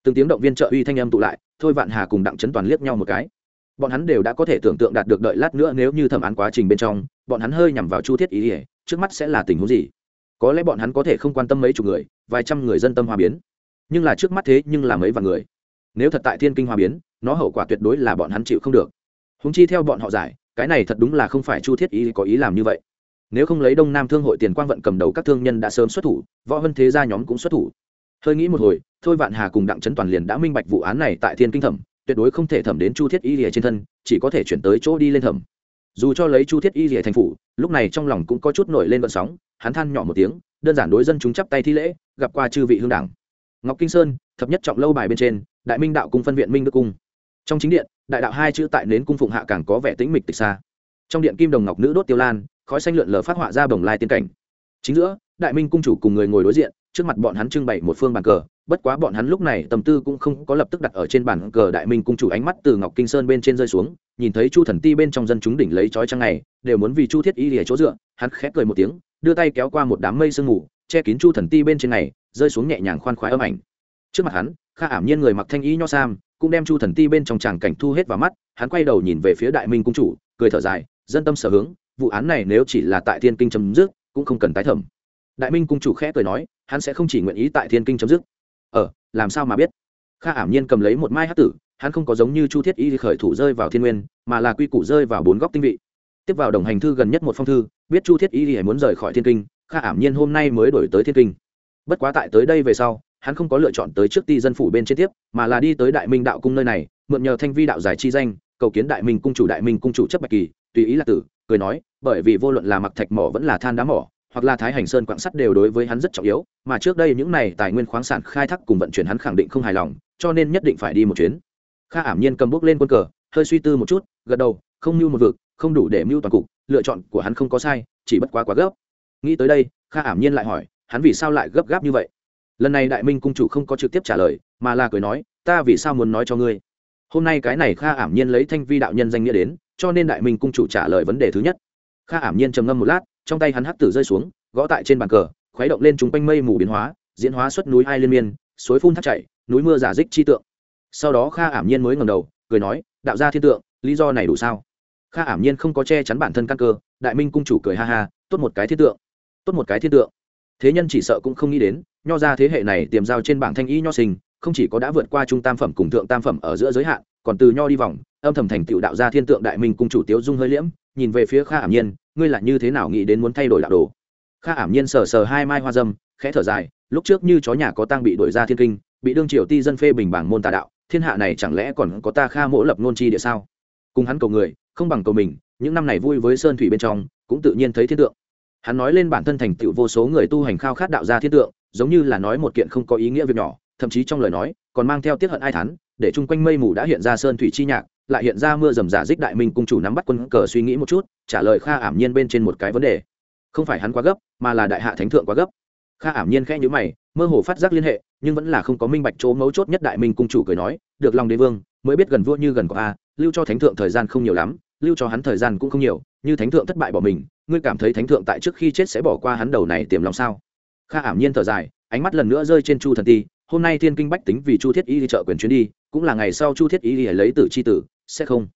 Từng tiếng động viên trợ uy thanh âm tụ lại, thôi vạn hà cùng đặng trấn toàn liếc nhau một cái. Bọn hắn đều đã có thể tưởng tượng đạt được đợi lát nữa nếu như thẩm án quá trình bên trong, bọn hắn hơi nhằm vào chu thiết ý ỉa trước mắt sẽ là tình huống gì? Có lẽ bọn hắn có thể không quan tâm mấy chục người, vài trăm người dân tâm hòa biến. Nhưng là trước mắt thế nhưng là mấy vạn người. Nếu thật tại thiên kinh hòa biến nó hậu quả tuyệt đối là bọn hắn chịu không được. Húng chi theo bọn họ giải, cái này thật đúng là không phải chu thiết ý có ý làm như vậy. Nếu không lấy đông nam thương hội tiền quang vận cầm đầu các thương nhân đã sớm xuất thủ, võ vân thế gia nhóm cũng xuất thủ. Hơi nghĩ một hồi, thôi vạn hà cùng đặng trấn toàn liền đã minh bạch vụ án này tại thiên kinh thẩm, tuyệt đối không thể thẩm đến chu thiết y lìa trên thân, chỉ có thể chuyển tới chỗ đi lên thẩm. Dù cho lấy chu thiết y lìa thành phủ, lúc này trong lòng cũng có chút nổi lên vận sóng, hắn than nhỏ một tiếng, đơn giản đối dân chúng chắp tay thi lễ, gặp qua chư vị hương đảng. Ngọc kinh sơn, thập nhất trọng lâu bài bên trên, đại minh đạo cung phân viện minh đức cung trong chính điện, đại đạo hai chữ tại nến cung phụng hạ càng có vẻ tĩnh mịch tịch xa. Trong điện kim đồng ngọc nữ đốt tiêu lan, khói xanh lượn lờ phát họa ra bồng lai tiên cảnh. Chính giữa, đại minh cung chủ cùng người ngồi đối diện, trước mặt bọn hắn trưng bày một phương bàn cờ, bất quá bọn hắn lúc này tâm tư cũng không có lập tức đặt ở trên bàn cờ đại minh cung chủ ánh mắt từ ngọc kinh sơn bên trên rơi xuống, nhìn thấy chu thần ti bên trong dân chúng đỉnh lấy chói trăng này, đều muốn vì chu thiết y lìa chỗ dựa, hắn khép cười một tiếng, đưa tay kéo qua một đám mây sương mù, che kín chu thần ti bên trên này, rơi xuống nhẹ nhàng khoan khoái âm ảnh. Trước mặt hắn, kha ảm nhiên người mặc thanh y nho sam cũng đem chu thần ti bên trong tràng cảnh thu hết vào mắt, hắn quay đầu nhìn về phía đại minh cung chủ, cười thở dài, dân tâm sở hướng, vụ án này nếu chỉ là tại thiên kinh chấm dứt, cũng không cần tái thẩm. Đại minh cung chủ khẽ cười nói, hắn sẽ không chỉ nguyện ý tại thiên kinh chấm dứt. Ờ làm sao mà biết? Kha ảm nhiên cầm lấy một mai hát tử, hắn không có giống như chu thiết y khởi thủ rơi vào thiên nguyên, mà là quy củ rơi vào bốn góc tinh vị. Tiếp vào đồng hành thư gần nhất một phong thư, biết chu thiết y muốn rời khỏi thiên kinh, kha ảm nhiên hôm nay mới đổi tới thiên kinh. Bất quá tại tới đây về sau hắn không có lựa chọn tới trước ti dân phủ bên trên tiếp, mà là đi tới đại minh đạo cung nơi này, mượn nhờ thanh vi đạo giải chi danh, cầu kiến đại minh cung chủ đại minh cung chủ chấp bạch kỳ, tùy ý là tử, cười nói, bởi vì vô luận là mặc thạch mỏ vẫn là than đá mỏ, hoặc là thái hành sơn quạng sắt đều đối với hắn rất trọng yếu, mà trước đây những này tài nguyên khoáng sản khai thác cùng vận chuyển hắn khẳng định không hài lòng, cho nên nhất định phải đi một chuyến. Kha ảm nhiên cầm bước lên quân cờ, hơi suy tư một chút, gật đầu, không mưu một vực, không đủ để mưu toàn cục, lựa chọn của hắn không có sai, chỉ bất quá quá gấp. Nghĩ tới đây, kha ảm nhiên lại hỏi, hắn vì sao lại gấp gáp như vậy? Lần này đại minh cung chủ không có trực tiếp trả lời, mà là cười nói, ta vì sao muốn nói cho ngươi? Hôm nay cái này kha ảm nhiên lấy thanh vi đạo nhân danh nghĩa đến, cho nên đại minh cung chủ trả lời vấn đề thứ nhất. Kha ảm nhiên trầm ngâm một lát, trong tay hắn hắc tử rơi xuống, gõ tại trên bàn cờ, khuấy động lên chúng quanh mây mù biến hóa, diễn hóa xuất núi hai liên miên, suối phun thác chảy, núi mưa giả dích chi tượng. Sau đó kha ảm nhiên mới ngầm đầu, cười nói, đạo ra thiên tượng, lý do này đủ sao? Kha ảm nhiên không có che chắn bản thân căn cơ, đại minh cung chủ cười ha ha, tốt một cái thiên tượng, tốt một cái thiên tượng thế nhân chỉ sợ cũng không nghĩ đến, nho ra thế hệ này tiềm giao trên bảng thanh y nho sinh, không chỉ có đã vượt qua trung tam phẩm cùng thượng tam phẩm ở giữa giới hạn, còn từ nho đi vòng, âm thầm thành tựu đạo gia thiên tượng đại minh cung chủ tiếu dung hơi liễm, nhìn về phía kha ảm nhiên, ngươi là như thế nào nghĩ đến muốn thay đổi đạo đồ? Kha ảm nhiên sờ sờ hai mai hoa dâm, khẽ thở dài, lúc trước như chó nhà có tang bị đổi ra thiên kinh, bị đương triều ti dân phê bình bảng môn tà đạo, thiên hạ này chẳng lẽ còn có ta kha mỗ lập ngôn chi địa sao? Cùng hắn cầu người, không bằng cầu mình, những năm này vui với sơn thủy bên trong, cũng tự nhiên thấy thiên tượng hắn nói lên bản thân thành tựu vô số người tu hành khao khát đạo ra thiên tượng, giống như là nói một kiện không có ý nghĩa việc nhỏ, thậm chí trong lời nói, còn mang theo tiết hận ai thắn để chung quanh mây mù đã hiện ra sơn thủy chi nhạc, lại hiện ra mưa rầm giả dích đại minh cung chủ nắm bắt quân cờ suy nghĩ một chút, trả lời kha ảm nhiên bên trên một cái vấn đề. Không phải hắn quá gấp, mà là đại hạ thánh thượng quá gấp. Kha ảm nhiên khẽ nhữ mày, mơ hồ phát giác liên hệ, nhưng vẫn là không có minh bạch chỗ mấu chốt nhất đại minh cung chủ cười nói, được lòng đế vương, mới biết gần vua như gần có a, lưu cho thánh thượng thời gian không nhiều lắm lưu cho hắn thời gian cũng không nhiều, như thánh thượng thất bại bỏ mình, ngươi cảm thấy thánh thượng tại trước khi chết sẽ bỏ qua hắn đầu này tiềm lòng sao? Kha ảm nhiên thở dài, ánh mắt lần nữa rơi trên chu thần ti, hôm nay thiên kinh bách tính vì chu thiết y đi chợ quyền chuyến đi, cũng là ngày sau chu thiết y đi lấy tử c h i tử, sẽ không.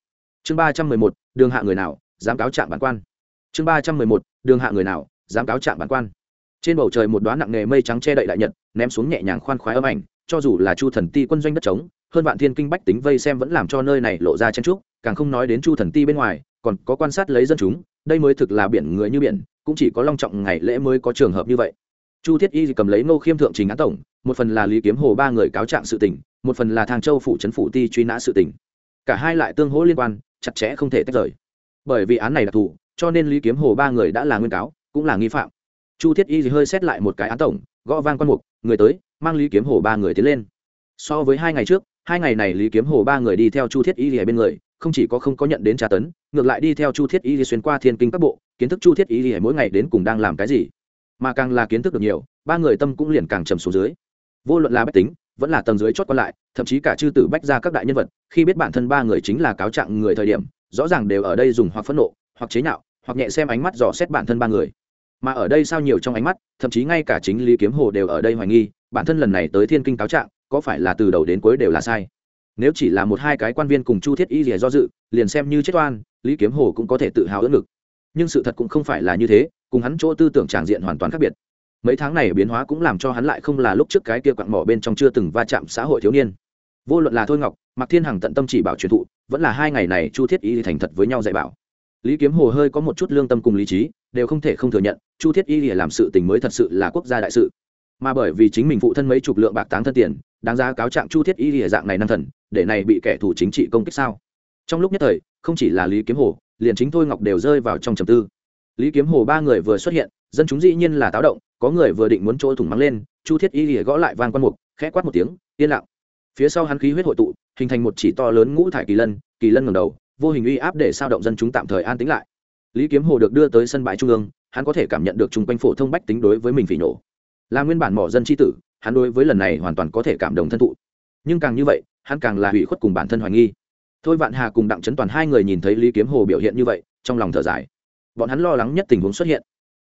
Chương ba trăm mười một, đường hạ người nào, dám cáo trạng bản quan. Chương ba trăm mười một, đường hạ người nào, dám cáo trạng bản quan. Trên bầu trời một đoán nặng nề mây trắng che đậy đại nhật, ném xuống nhẹ nhàng khoan khoái âm ảnh, cho dù là chu thần ti quân doanh đất trống, hơn vạn thiên kinh bách tính vây xem vẫn làm cho nơi này lộ ra chen trúc càng không nói đến chu thần ti bên ngoài, còn có quan sát lấy dân chúng, đây mới thực là biển người như biển, cũng chỉ có long trọng ngày lễ mới có trường hợp như vậy. Chu thiết y cầm lấy nô khiêm thượng trình án tổng, một phần là lý kiếm hồ ba người cáo trạng sự tỉnh một phần là thang châu phủ trấn phủ ti truy nã sự tỉnh cả hai lại tương hỗ liên quan, chặt chẽ không thể tách rời. Bởi vì án này đặc thù cho nên lý kiếm hồ ba người đã là nguyên cáo, cũng là nghi phạm. Chu thiết y hơi xét lại một cái án tổng, gõ vang quan mục, người tới, mang lý kiếm hồ ba người tiến lên. So với hai ngày trước, hai ngày này lý kiếm hồ ba người đi theo chu thiết y ở bên người không chỉ có không có nhận đến tra tấn, ngược lại đi theo chu thiết y xuyên qua thiên kinh các bộ, kiến thức chu thiết y mỗi ngày đến cùng đang làm cái gì. Mà càng là kiến thức được nhiều, ba người tâm cũng liền càng trầm xuống dưới. Vô luận là bách tính, vẫn là tầng dưới chót còn lại, thậm chí cả chư tử bách ra các đại nhân vật, khi biết bản thân ba người chính là cáo trạng người thời điểm, rõ ràng đều ở đây dùng hoặc phẫn nộ, hoặc chế nhạo, hoặc nhẹ xem ánh mắt dò xét bản thân ba người. Mà ở đây sao nhiều trong ánh mắt, thậm chí ngay cả chính lý kiếm hồ đều ở đây hoài nghi, bản thân lần này tới thiên kinh cáo trạng, có phải là từ đầu đến cuối đều là sai? Nếu chỉ là một hai cái quan viên cùng chu thiết y rìa do dự, liền xem như chết oan, lý kiếm hồ cũng có thể tự hào ớt ngực. Nhưng sự thật cũng không phải là như thế, cùng hắn chỗ tư tưởng tràng diện hoàn toàn khác biệt. Mấy tháng này biến hóa cũng làm cho hắn lại không là lúc trước cái kia quặn mỏ bên trong chưa từng va chạm xã hội thiếu niên. Vô luận là thôi ngọc mặc thiên hằng tận tâm chỉ bảo truyền thụ, vẫn là hai ngày này chu thiết y thành thật với nhau dạy bảo. Lý kiếm hồ hơi có một chút lương tâm cùng lý trí, đều không thể không thừa nhận, chu thiết y làm sự tình mới thật sự là quốc gia đại sự. Mà bởi vì chính mình phụ thân mấy chục lượng bạc táng thân tiền, đáng giá cáo trạng chu thiết y lìa dạng này năng thần để này bị kẻ thù chính trị công kích sao? Trong lúc nhất thời, không chỉ là lý kiếm hồ, liền chính thôi ngọc đều rơi vào trong trầm tư. Lý kiếm hồ ba người vừa xuất hiện, dân chúng dĩ nhiên là táo động, có người vừa định muốn chỗ thủng mắng lên, chu thiết y lìa gõ lại vang quan mục, khẽ quát một tiếng, yên lặng. Phía sau hắn khí huyết hội tụ, hình thành một chỉ to lớn ngũ thải kỳ lân kỳ lân ngầm đầu, vô hình uy áp để sao động dân chúng tạm thời an tính lại. Lý kiếm hồ được đưa tới sân bãi trung ương, hắn có thể cảm nhận được chung quanh phổ thông bách tính đối với mình phỉ nổ là nguyên bản mỏ dân tri tử, hắn đối với lần này hoàn toàn có thể cảm động thân thụ nhưng càng như vậy, hắn càng là hủy khuất cùng bản thân hoài nghi. Thôi vạn hà cùng đặng trấn toàn hai người nhìn thấy lý kiếm hồ biểu hiện như vậy, trong lòng thở dài. Bọn hắn lo lắng nhất tình huống xuất hiện.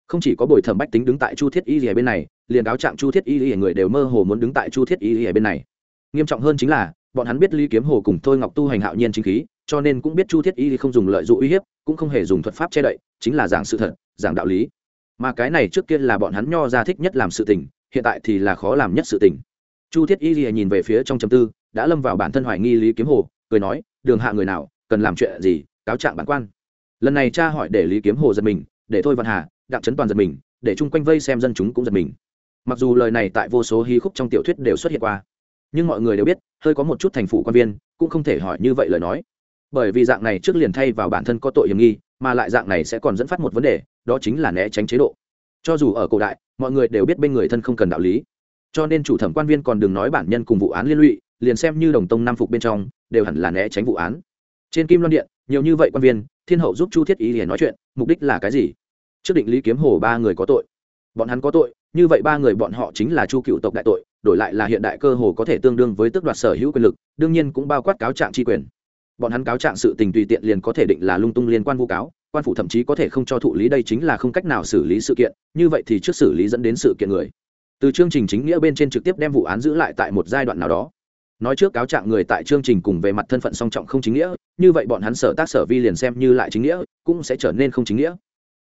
Không chỉ có bồi thẩm bách tính đứng tại chu thiết y lìa bên này, liền cáo trạng chu thiết y người đều mơ hồ muốn đứng tại chu thiết y lìa bên này. Nghiêm trọng hơn chính là, bọn hắn biết lý kiếm hồ cùng thôi ngọc tu hành hạo nhiên chính khí, cho nên cũng biết chu thiết y không dùng lợi dụng uy hiếp, cũng không hề dùng thuật pháp che đậy, chính là giảng sự thật, giảng đạo lý. Mà cái này trước kia là bọn hắn nho ra thích nhất làm sự tình, hiện tại thì là khó làm nhất sự tình chu thiết y nhìn về phía trong chấm tư, đã lâm vào bản thân hoài nghi lý kiếm hồ, cười nói, đường hạ người nào, cần làm chuyện gì, cáo trạng bản quan. Lần này cha hỏi để lý kiếm hồ giật mình, để thôi văn hà, đặng trấn toàn giật mình, để chung quanh vây xem dân chúng cũng giật mình. Mặc dù lời này tại vô số hí khúc trong tiểu thuyết đều xuất hiện qua, nhưng mọi người đều biết, hơi có một chút thành phủ quan viên, cũng không thể hỏi như vậy lời nói. Bởi vì dạng này trước liền thay vào bản thân có tội hiểm nghi, mà lại dạng này sẽ còn dẫn phát một vấn đề, đó chính là né tránh chế độ. Cho dù ở cổ đại, mọi người đều biết bên người thân không cần đạo lý cho nên chủ thẩm quan viên còn đừng nói bản nhân cùng vụ án liên lụy, liền xem như đồng tông nam phục bên trong, đều hẳn là né tránh vụ án. Trên kim loan điện, nhiều như vậy quan viên, thiên hậu giúp chu thiết ý liền nói chuyện, mục đích là cái gì? Trước định lý kiếm hồ ba người có tội. Bọn hắn có tội, như vậy ba người bọn họ chính là chu cựu tộc đại tội, đổi lại là hiện đại cơ hồ có thể tương đương với tước đoạt sở hữu quyền lực, đương nhiên cũng bao quát cáo trạng tri quyền. Bọn hắn cáo trạng sự tình tùy tiện liền có thể định là lung tung liên quan vu cáo, quan phủ thậm chí có thể không cho thụ lý đây chính là không cách nào xử lý sự kiện, như vậy thì trước xử lý dẫn đến sự kiện người từ chương trình chính nghĩa bên trên trực tiếp đem vụ án giữ lại tại một giai đoạn nào đó. Nói trước cáo trạng người tại chương trình cùng về mặt thân phận song trọng không chính nghĩa, như vậy bọn hắn sở tác sở vi liền xem như lại chính nghĩa, cũng sẽ trở nên không chính nghĩa.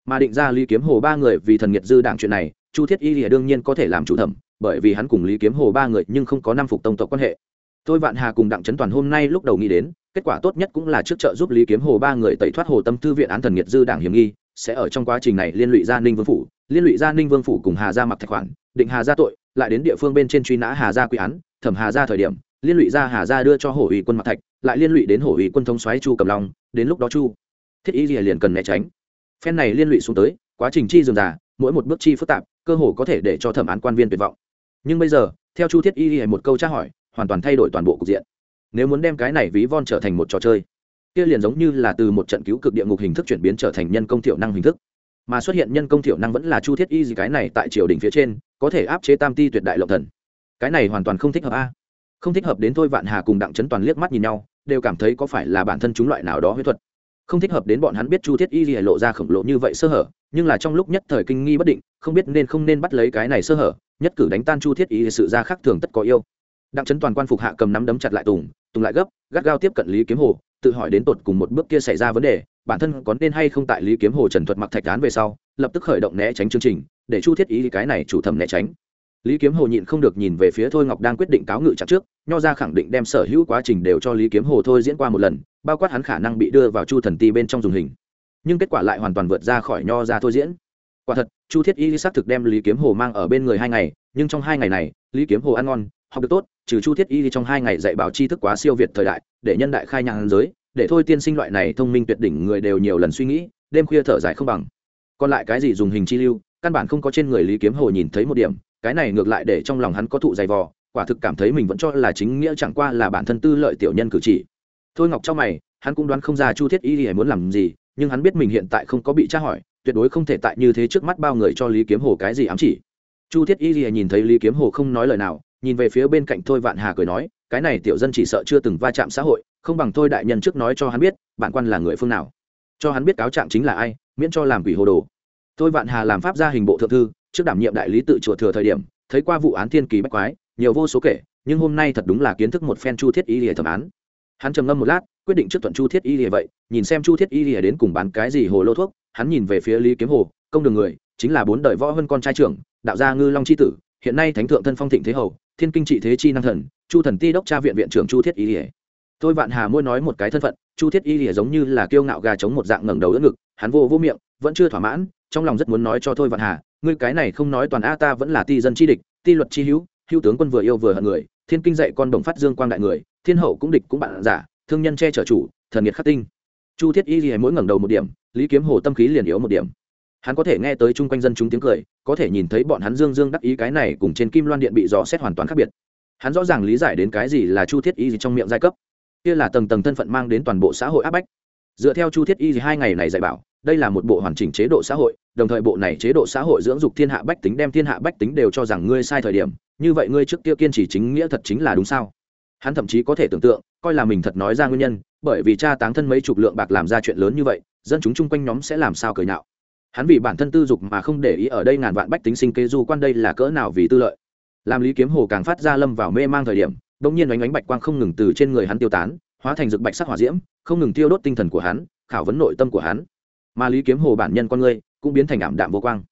Mà định ra lý kiếm hồ ba người vì thần nghiệt dư đảng chuyện này, chu thiết y lìa đương nhiên có thể làm chủ thẩm, bởi vì hắn cùng lý kiếm hồ ba người nhưng không có năm phục tông tộc quan hệ. Tôi vạn hà cùng đặng trấn toàn hôm nay lúc đầu nghĩ đến, kết quả tốt nhất cũng là trước trợ giúp lý kiếm hồ ba người tẩy thoát hồ tâm thư viện án thần nghiệt dư đảng hiểm nghi, sẽ ở trong quá trình này liên lụy gia ninh vương phủ liên lụy gia ninh vương phủ cùng hà gia mặc thạch khoản, định hà gia tội, lại đến địa phương bên trên truy nã hà gia quy án, thẩm hà gia thời điểm, liên lụy ra hà gia đưa cho hổ ủy quân mặc thạch, lại liên lụy đến hổ ủy quân Thông xoáy chu cầm long, đến lúc đó chu. Thiết y à, liền cần né tránh. Phen này liên lụy xuống tới, quá trình chi dườm già, mỗi một bước chi phức tạp, cơ hồ có thể để cho thẩm án quan viên tuyệt vọng. Nhưng bây giờ, theo chu thiết y à, một câu tra hỏi, hoàn toàn thay đổi toàn bộ cục diện. Nếu muốn đem cái này ví von trở thành một trò chơi, kia liền giống như là từ một trận cứu cực địa ngục hình thức chuyển biến trở thành nhân công thiểu năng hình thức mà xuất hiện nhân công thiểu năng vẫn là chu thiết y gì cái này tại triều đình phía trên, có thể áp chế tam ti tuyệt đại lộng thần. Cái này hoàn toàn không thích hợp a. Không thích hợp đến thôi vạn hà cùng đặng trấn toàn liếc mắt nhìn nhau, đều cảm thấy có phải là bản thân chúng loại nào đó huyết thuật. Không thích hợp đến bọn hắn biết chu thiết y lìa lộ ra khổng lộ như vậy sơ hở, nhưng là trong lúc nhất thời kinh nghi bất định, không biết nên không nên bắt lấy cái này sơ hở, nhất cử đánh tan chu thiết y sự ra khác thường tất có yêu. Đặng trấn toàn quan phục hạ cầm nắm đấm chặt lại tùng tùng lại gấp, gắt gao tiếp cận lý kiếm hồ, tự hỏi đến tột cùng một bước kia xảy ra vấn đề bản thân có nên hay không tại lý kiếm hồ trần thuật mặc thạch án về sau, lập tức khởi động né tránh chương trình, để chu thiết y cái này chủ thẩm né tránh. Lý kiếm hồ nhịn không được nhìn về phía thôi ngọc đang quyết định cáo ngự chặt trước, nho ra khẳng định đem sở hữu quá trình đều cho lý kiếm hồ thôi diễn qua một lần, bao quát hắn khả năng bị đưa vào chu thần ti bên trong dùng hình. Nhưng kết quả lại hoàn toàn vượt ra khỏi nho ra thôi diễn. Quả thật, chu thiết y xác thực đem lý kiếm hồ mang ở bên người hai ngày, nhưng trong hai ngày này, lý kiếm hồ ăn ngon, học được tốt, trừ chu thiết y trong hai ngày dạy bảo tri thức quá siêu việt thời đại, để nhân đại khai nhang giới để thôi tiên sinh loại này thông minh tuyệt đỉnh người đều nhiều lần suy nghĩ, đêm khuya thở dài không bằng. Còn lại cái gì dùng hình chi lưu, căn bản không có trên người lý kiếm hồ nhìn thấy một điểm, cái này ngược lại để trong lòng hắn có thụ dày vò, quả thực cảm thấy mình vẫn cho là chính nghĩa chẳng qua là bản thân tư lợi tiểu nhân cử chỉ. Thôi ngọc trong mày, hắn cũng đoán không ra chu thiết y thì muốn làm gì, nhưng hắn biết mình hiện tại không có bị tra hỏi, tuyệt đối không thể tại như thế trước mắt bao người cho lý kiếm hồ cái gì ám chỉ. Chu thiết y thì nhìn thấy lý kiếm hồ không nói lời nào, nhìn về phía bên cạnh thôi vạn hà cười nói, cái này tiểu dân chỉ sợ chưa từng va chạm xã hội không bằng thôi đại nhân trước nói cho hắn biết bạn quan là người phương nào. Cho hắn biết cáo trạng chính là ai, miễn cho làm quỷ hồ đồ. Thôi vạn hà làm pháp gia hình bộ thượng thư, trước đảm nhiệm đại lý tự chùa thừa thời điểm, thấy qua vụ án thiên kỳ bách quái, nhiều vô số kể, nhưng hôm nay thật đúng là kiến thức một phen chu thiết y lìa thẩm án. Hắn trầm ngâm một lát, quyết định trước thuận chu thiết y lìa vậy, nhìn xem chu thiết y lìa đến cùng bán cái gì hồ lô thuốc, hắn nhìn về phía lý kiếm hồ, công đường người, chính là bốn đời võ hơn con trai trưởng, đạo gia ngư long c h i tử, hiện nay thánh thượng thân phong thịnh thế hầu, thiên kinh trị thế chi năng thần, chu thần ti đốc cha viện viện trưởng chu thiết y lìa thôi vạn hà môi nói một cái thân phận, chu thiết y lìa giống như là kiêu ngạo gà chống một dạng ngẩng đầu đỡ ngực, hắn vô vô miệng, vẫn chưa thỏa mãn, trong lòng rất muốn nói cho thôi vạn hà, ngươi cái này không nói toàn a ta vẫn là ti dân chi địch, ti luật chi hữu hữu tướng quân vừa yêu vừa hận người, thiên kinh dạy con đồng phát dương quang đại người, thiên hậu cũng địch cũng bạn giả, thương nhân che chở chủ, thần nhiệt khắc tinh. Chu thiết y lìa mỗi ngẩng đầu một điểm, lý kiếm hồ tâm khí liền yếu một điểm. Hắn có thể nghe tới chung quanh dân chúng tiếng cười, có thể nhìn thấy bọn hắn dương dương đắc ý cái này cùng trên kim loan điện bị dò xét hoàn toàn khác biệt. Hắn rõ ràng lý giải đến cái gì là chu thiết y gì trong miệng giai cấp kia là tầng tầng thân phận mang đến toàn bộ xã hội áp bách. Dựa theo chu thiết y thì hai ngày này dạy bảo, đây là một bộ hoàn chỉnh chế độ xã hội, đồng thời bộ này chế độ xã hội dưỡng dục thiên hạ bách tính đem thiên hạ bách tính đều cho rằng ngươi sai thời điểm, như vậy ngươi trước kia kiên trì chính nghĩa thật chính là đúng sao? Hắn thậm chí có thể tưởng tượng, coi là mình thật nói ra nguyên nhân, bởi vì cha táng thân mấy chục lượng bạc làm ra chuyện lớn như vậy, dân chúng chung quanh nhóm sẽ làm sao cười nhạo. Hắn vì bản thân tư dục mà không để ý ở đây ngàn vạn bách tính sinh kế du quan đây là cỡ nào vì tư lợi. Làm lý kiếm hồ càng phát ra lâm vào mê mang thời điểm đông nhiên ánh ánh bạch quang không ngừng từ trên người hắn tiêu tán, hóa thành rực bạch sắc hỏa diễm, không ngừng tiêu đốt tinh thần của hắn, khảo vấn nội tâm của hắn. Mà lý kiếm hồ bản nhân con người cũng biến thành ảm đạm vô quang.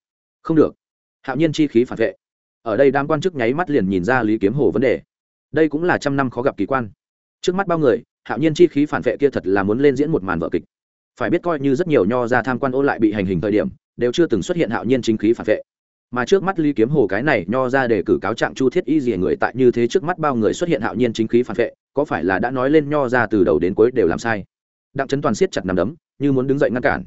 Không được. Hạo nhiên chi khí phản vệ. Ở đây đám quan chức nháy mắt liền nhìn ra lý kiếm hồ vấn đề. Đây cũng là trăm năm khó gặp kỳ quan. Trước mắt bao người, hạo nhiên chi khí phản vệ kia thật là muốn lên diễn một màn vở kịch. Phải biết coi như rất nhiều nho ra tham quan ô lại bị hành hình thời điểm, đều chưa từng xuất hiện hạo nhiên chính khí phản vệ mà trước mắt ly kiếm hồ cái này nho ra để cử cáo trạng chu thiết y gì người tại như thế trước mắt bao người xuất hiện hạo nhiên chính khí phản vệ, có phải là đã nói lên nho ra từ đầu đến cuối đều làm sai? Đặng trấn toàn siết chặt nằm đấm, như muốn đứng dậy ngăn cản.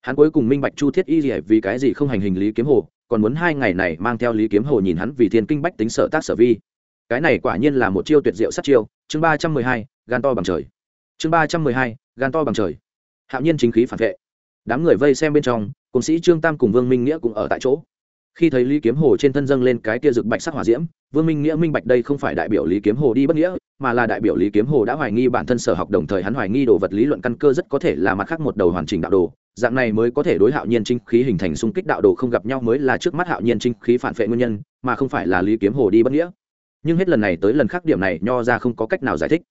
Hắn cuối cùng minh bạch chu thiết y gì vì cái gì không hành hình lý kiếm hồ, còn muốn hai ngày này mang theo lý kiếm hồ nhìn hắn vì thiên kinh bách tính sở tác sở vi. Cái này quả nhiên là một chiêu tuyệt diệu sát chiêu. Chương ba trăm mười hai, gan to bằng trời. Chương ba trăm mười hai, gan to bằng trời. Hạo nhiên chính khí phản vệ. Đám người vây xem bên trong, cùng sĩ trương tam cùng vương minh nghĩa cũng ở tại chỗ khi thấy lý kiếm hồ trên thân dâng lên cái kia rực bạch sắc hỏa diễm, vương minh nghĩa minh bạch đây không phải đại biểu lý kiếm hồ đi bất nghĩa, mà là đại biểu lý kiếm hồ đã hoài nghi bản thân sở học đồng thời hắn hoài nghi đồ vật lý luận căn cơ rất có thể là mặt khác một đầu hoàn chỉnh đạo đồ. Dạng này mới có thể đối hạo nhiên chính khí hình thành xung kích đạo đồ không gặp nhau mới là trước mắt hạo nhiên chính khí phản vệ nguyên nhân, mà không phải là lý kiếm hồ đi bất nghĩa. Nhưng hết lần này tới lần khác điểm này nho ra không có cách nào giải thích.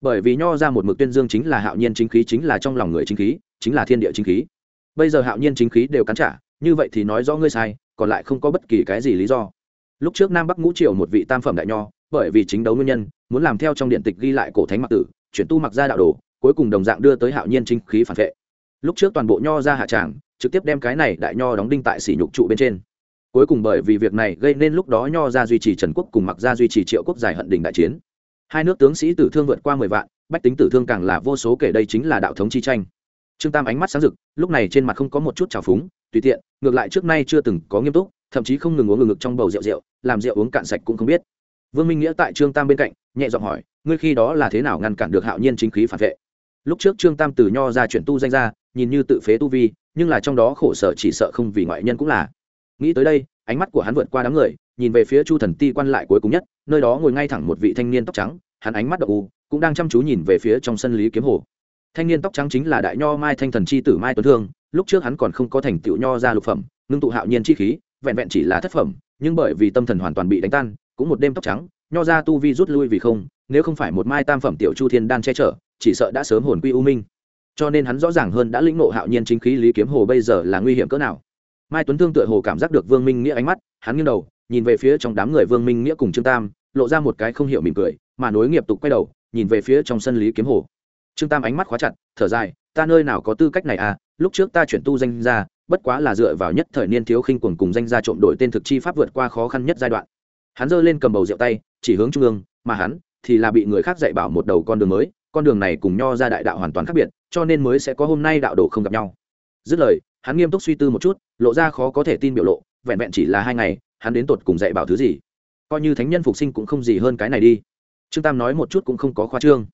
Bởi vì nho ra một mực tuyên dương chính là hạo nhiên chính khí chính là trong lòng người chính khí, chính là thiên địa chính khí. Bây giờ hạo nhiên chính khí đều cắn trả như vậy thì nói rõ ngươi sai, còn lại không có bất kỳ cái gì lý do. Lúc trước nam bắc ngũ triều một vị tam phẩm đại nho, bởi vì chính đấu nguyên nhân, muốn làm theo trong điện tịch ghi lại cổ thánh mặc tử, chuyển tu mặc ra đạo đồ, cuối cùng đồng dạng đưa tới hạo nhiên chính khí phản vệ. Lúc trước toàn bộ nho ra hạ tràng, trực tiếp đem cái này đại nho đóng đinh tại sỉ nhục trụ bên trên. Cuối cùng bởi vì việc này gây nên lúc đó nho ra duy trì trần quốc cùng mặc ra duy trì triệu quốc giải hận đình đại chiến. Hai nước tướng sĩ tử thương vượt qua mười vạn, bách tính tử thương càng là vô số kể đây chính là đạo thống chi tranh. Trương tam ánh mắt sáng rực, lúc này trên mặt không có một chút trào phúng tùy tiện, ngược lại trước nay chưa từng có nghiêm túc, thậm chí không ngừng uống ngừng ngực trong bầu rượu rượu, làm rượu uống cạn sạch cũng không biết. Vương minh nghĩa tại trương tam bên cạnh, nhẹ giọng hỏi, ngươi khi đó là thế nào ngăn cản được hạo nhiên chính khí phản vệ? Lúc trước trương tam từ nho ra chuyển tu danh ra, nhìn như tự phế tu vi, nhưng là trong đó khổ sở chỉ sợ không vì ngoại nhân cũng là. Nghĩ tới đây, ánh mắt của hắn vượt qua đám người, nhìn về phía chu thần ti quan lại cuối cùng nhất, nơi đó ngồi ngay thẳng một vị thanh niên tóc trắng, hắn ánh mắt đậu u, cũng đang chăm chú nhìn về phía trong sân lý kiếm hồ. Thanh niên tóc trắng chính là đại nho mai thanh thần chi tử mai tuấn thương lúc trước hắn còn không có thành tựu nho ra lục phẩm, ngưng tụ hạo nhiên chi khí, vẹn vẹn chỉ là thất phẩm, nhưng bởi vì tâm thần hoàn toàn bị đánh tan, cũng một đêm tóc trắng, nho ra tu vi rút lui vì không, nếu không phải một mai tam phẩm tiểu chu thiên đan che chở, chỉ sợ đã sớm hồn quy u minh. Cho nên hắn rõ ràng hơn đã lĩnh nộ hạo nhiên chính khí lý kiếm hồ bây giờ là nguy hiểm cỡ nào. Mai tuấn thương tựa hồ cảm giác được vương minh nghĩa ánh mắt, hắn nghiêng đầu, nhìn về phía trong đám người vương minh nghĩa cùng trương tam, lộ ra một cái không hiểu mỉm cười, mà nối nghiệp tục quay đầu, nhìn về phía trong sân lý kiếm hồ trương tam ánh mắt khóa chặt thở dài ta nơi nào có tư cách này à? Lúc trước ta chuyển tu danh gia, bất quá là dựa vào nhất thời niên thiếu khinh quần cùng danh gia trộm đổi tên thực chi pháp vượt qua khó khăn nhất giai đoạn. Hắn giơ lên cầm bầu rượu tay chỉ hướng trung ương mà hắn thì là bị người khác dạy bảo một đầu con đường mới con đường này cùng nho ra đại đạo hoàn toàn khác biệt cho nên mới sẽ có hôm nay đạo đồ không gặp nhau. Dứt lời hắn nghiêm túc suy tư một chút lộ ra khó có thể tin biểu lộ vẹn vẹn chỉ là hai ngày hắn đến tột cùng dạy bảo thứ gì? Coi như thánh nhân phục sinh cũng không gì hơn cái này đi. Trương tam nói một chút cũng không có khoa trương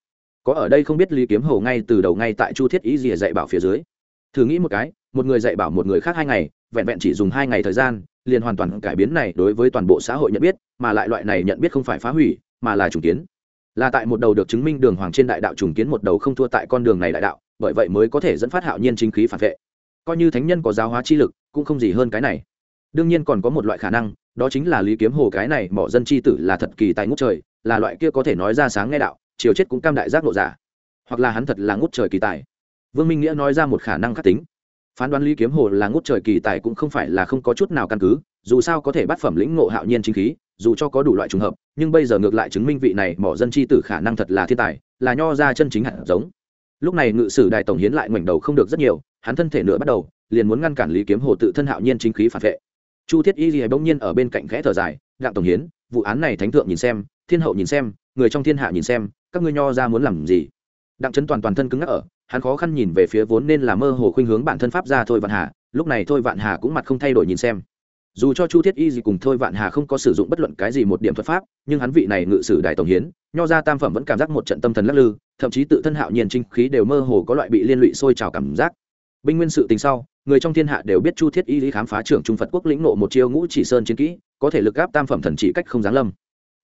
có ở đây không biết lý kiếm hầu ngay từ đầu ngay tại chu thiết ý gì dạy bảo phía dưới. Thử nghĩ một cái, một người dạy bảo một người khác hai ngày, vẹn vẹn chỉ dùng hai ngày thời gian, liền hoàn toàn cải biến này đối với toàn bộ xã hội nhận biết, mà lại loại này nhận biết không phải phá hủy, mà là trùng kiến. Là tại một đầu được chứng minh đường hoàng trên đại đạo trùng kiến một đầu không thua tại con đường này đại đạo, bởi vậy mới có thể dẫn phát hạo nhiên chính khí phản vệ. Coi như thánh nhân có giáo hóa chi lực, cũng không gì hơn cái này. Đương nhiên còn có một loại khả năng, đó chính là lý kiếm hồ cái này mỏ dân chi tử là thật kỳ tài ngút trời, là loại kia có thể nói ra sáng nghe đạo chiều chết cũng cam đại giác nộ giả, hoặc là hắn thật là ngút trời kỳ tài. Vương minh nghĩa nói ra một khả năng khắc tính. Phán đoán lý kiếm hồ là ngút trời kỳ tài cũng không phải là không có chút nào căn cứ, dù sao có thể bắt phẩm lĩnh ngộ hạo nhiên chính khí, dù cho có đủ loại trùng hợp, nhưng bây giờ ngược lại chứng minh vị này mỏ dân chi tử khả năng thật là thiên tài, là nho ra chân chính hạt giống. Lúc này ngự sử đài tổng hiến lại ngoảnh đầu không được rất nhiều, hắn thân thể nửa bắt đầu, liền muốn ngăn cản lý kiếm hồ tự thân hạo nhiên chính khí phản vệ. Chu thiết y gì bỗng nhiên ở bên cạnh khẽ thở dài, đặng tổng hiến, vụ án này thánh thượng nhìn xem, thiên hậu nhìn xem, người trong thiên hạ nhìn xem các ngươi nho ra muốn làm gì? Đặng trấn toàn toàn thân cứng ngắc ở, hắn khó khăn nhìn về phía vốn nên là mơ hồ khuynh hướng bản thân pháp ra thôi vạn hà, lúc này thôi vạn hà cũng mặt không thay đổi nhìn xem. Dù cho chu thiết y gì cùng thôi vạn hà không có sử dụng bất luận cái gì một điểm thuật pháp, nhưng hắn vị này ngự sử đại tổng hiến, nho ra tam phẩm vẫn cảm giác một trận tâm thần lắc lư, thậm chí tự thân hạo nhiên trinh khí đều mơ hồ có loại bị liên lụy sôi trào cảm giác. Binh nguyên sự tình sau, người trong thiên hạ đều biết chu thiết y lý khám phá trưởng trung phật quốc lĩnh nộ một chiêu ngũ chỉ sơn chiến kỹ, có thể lực gáp tam phẩm thần chỉ cách không giáng lâm.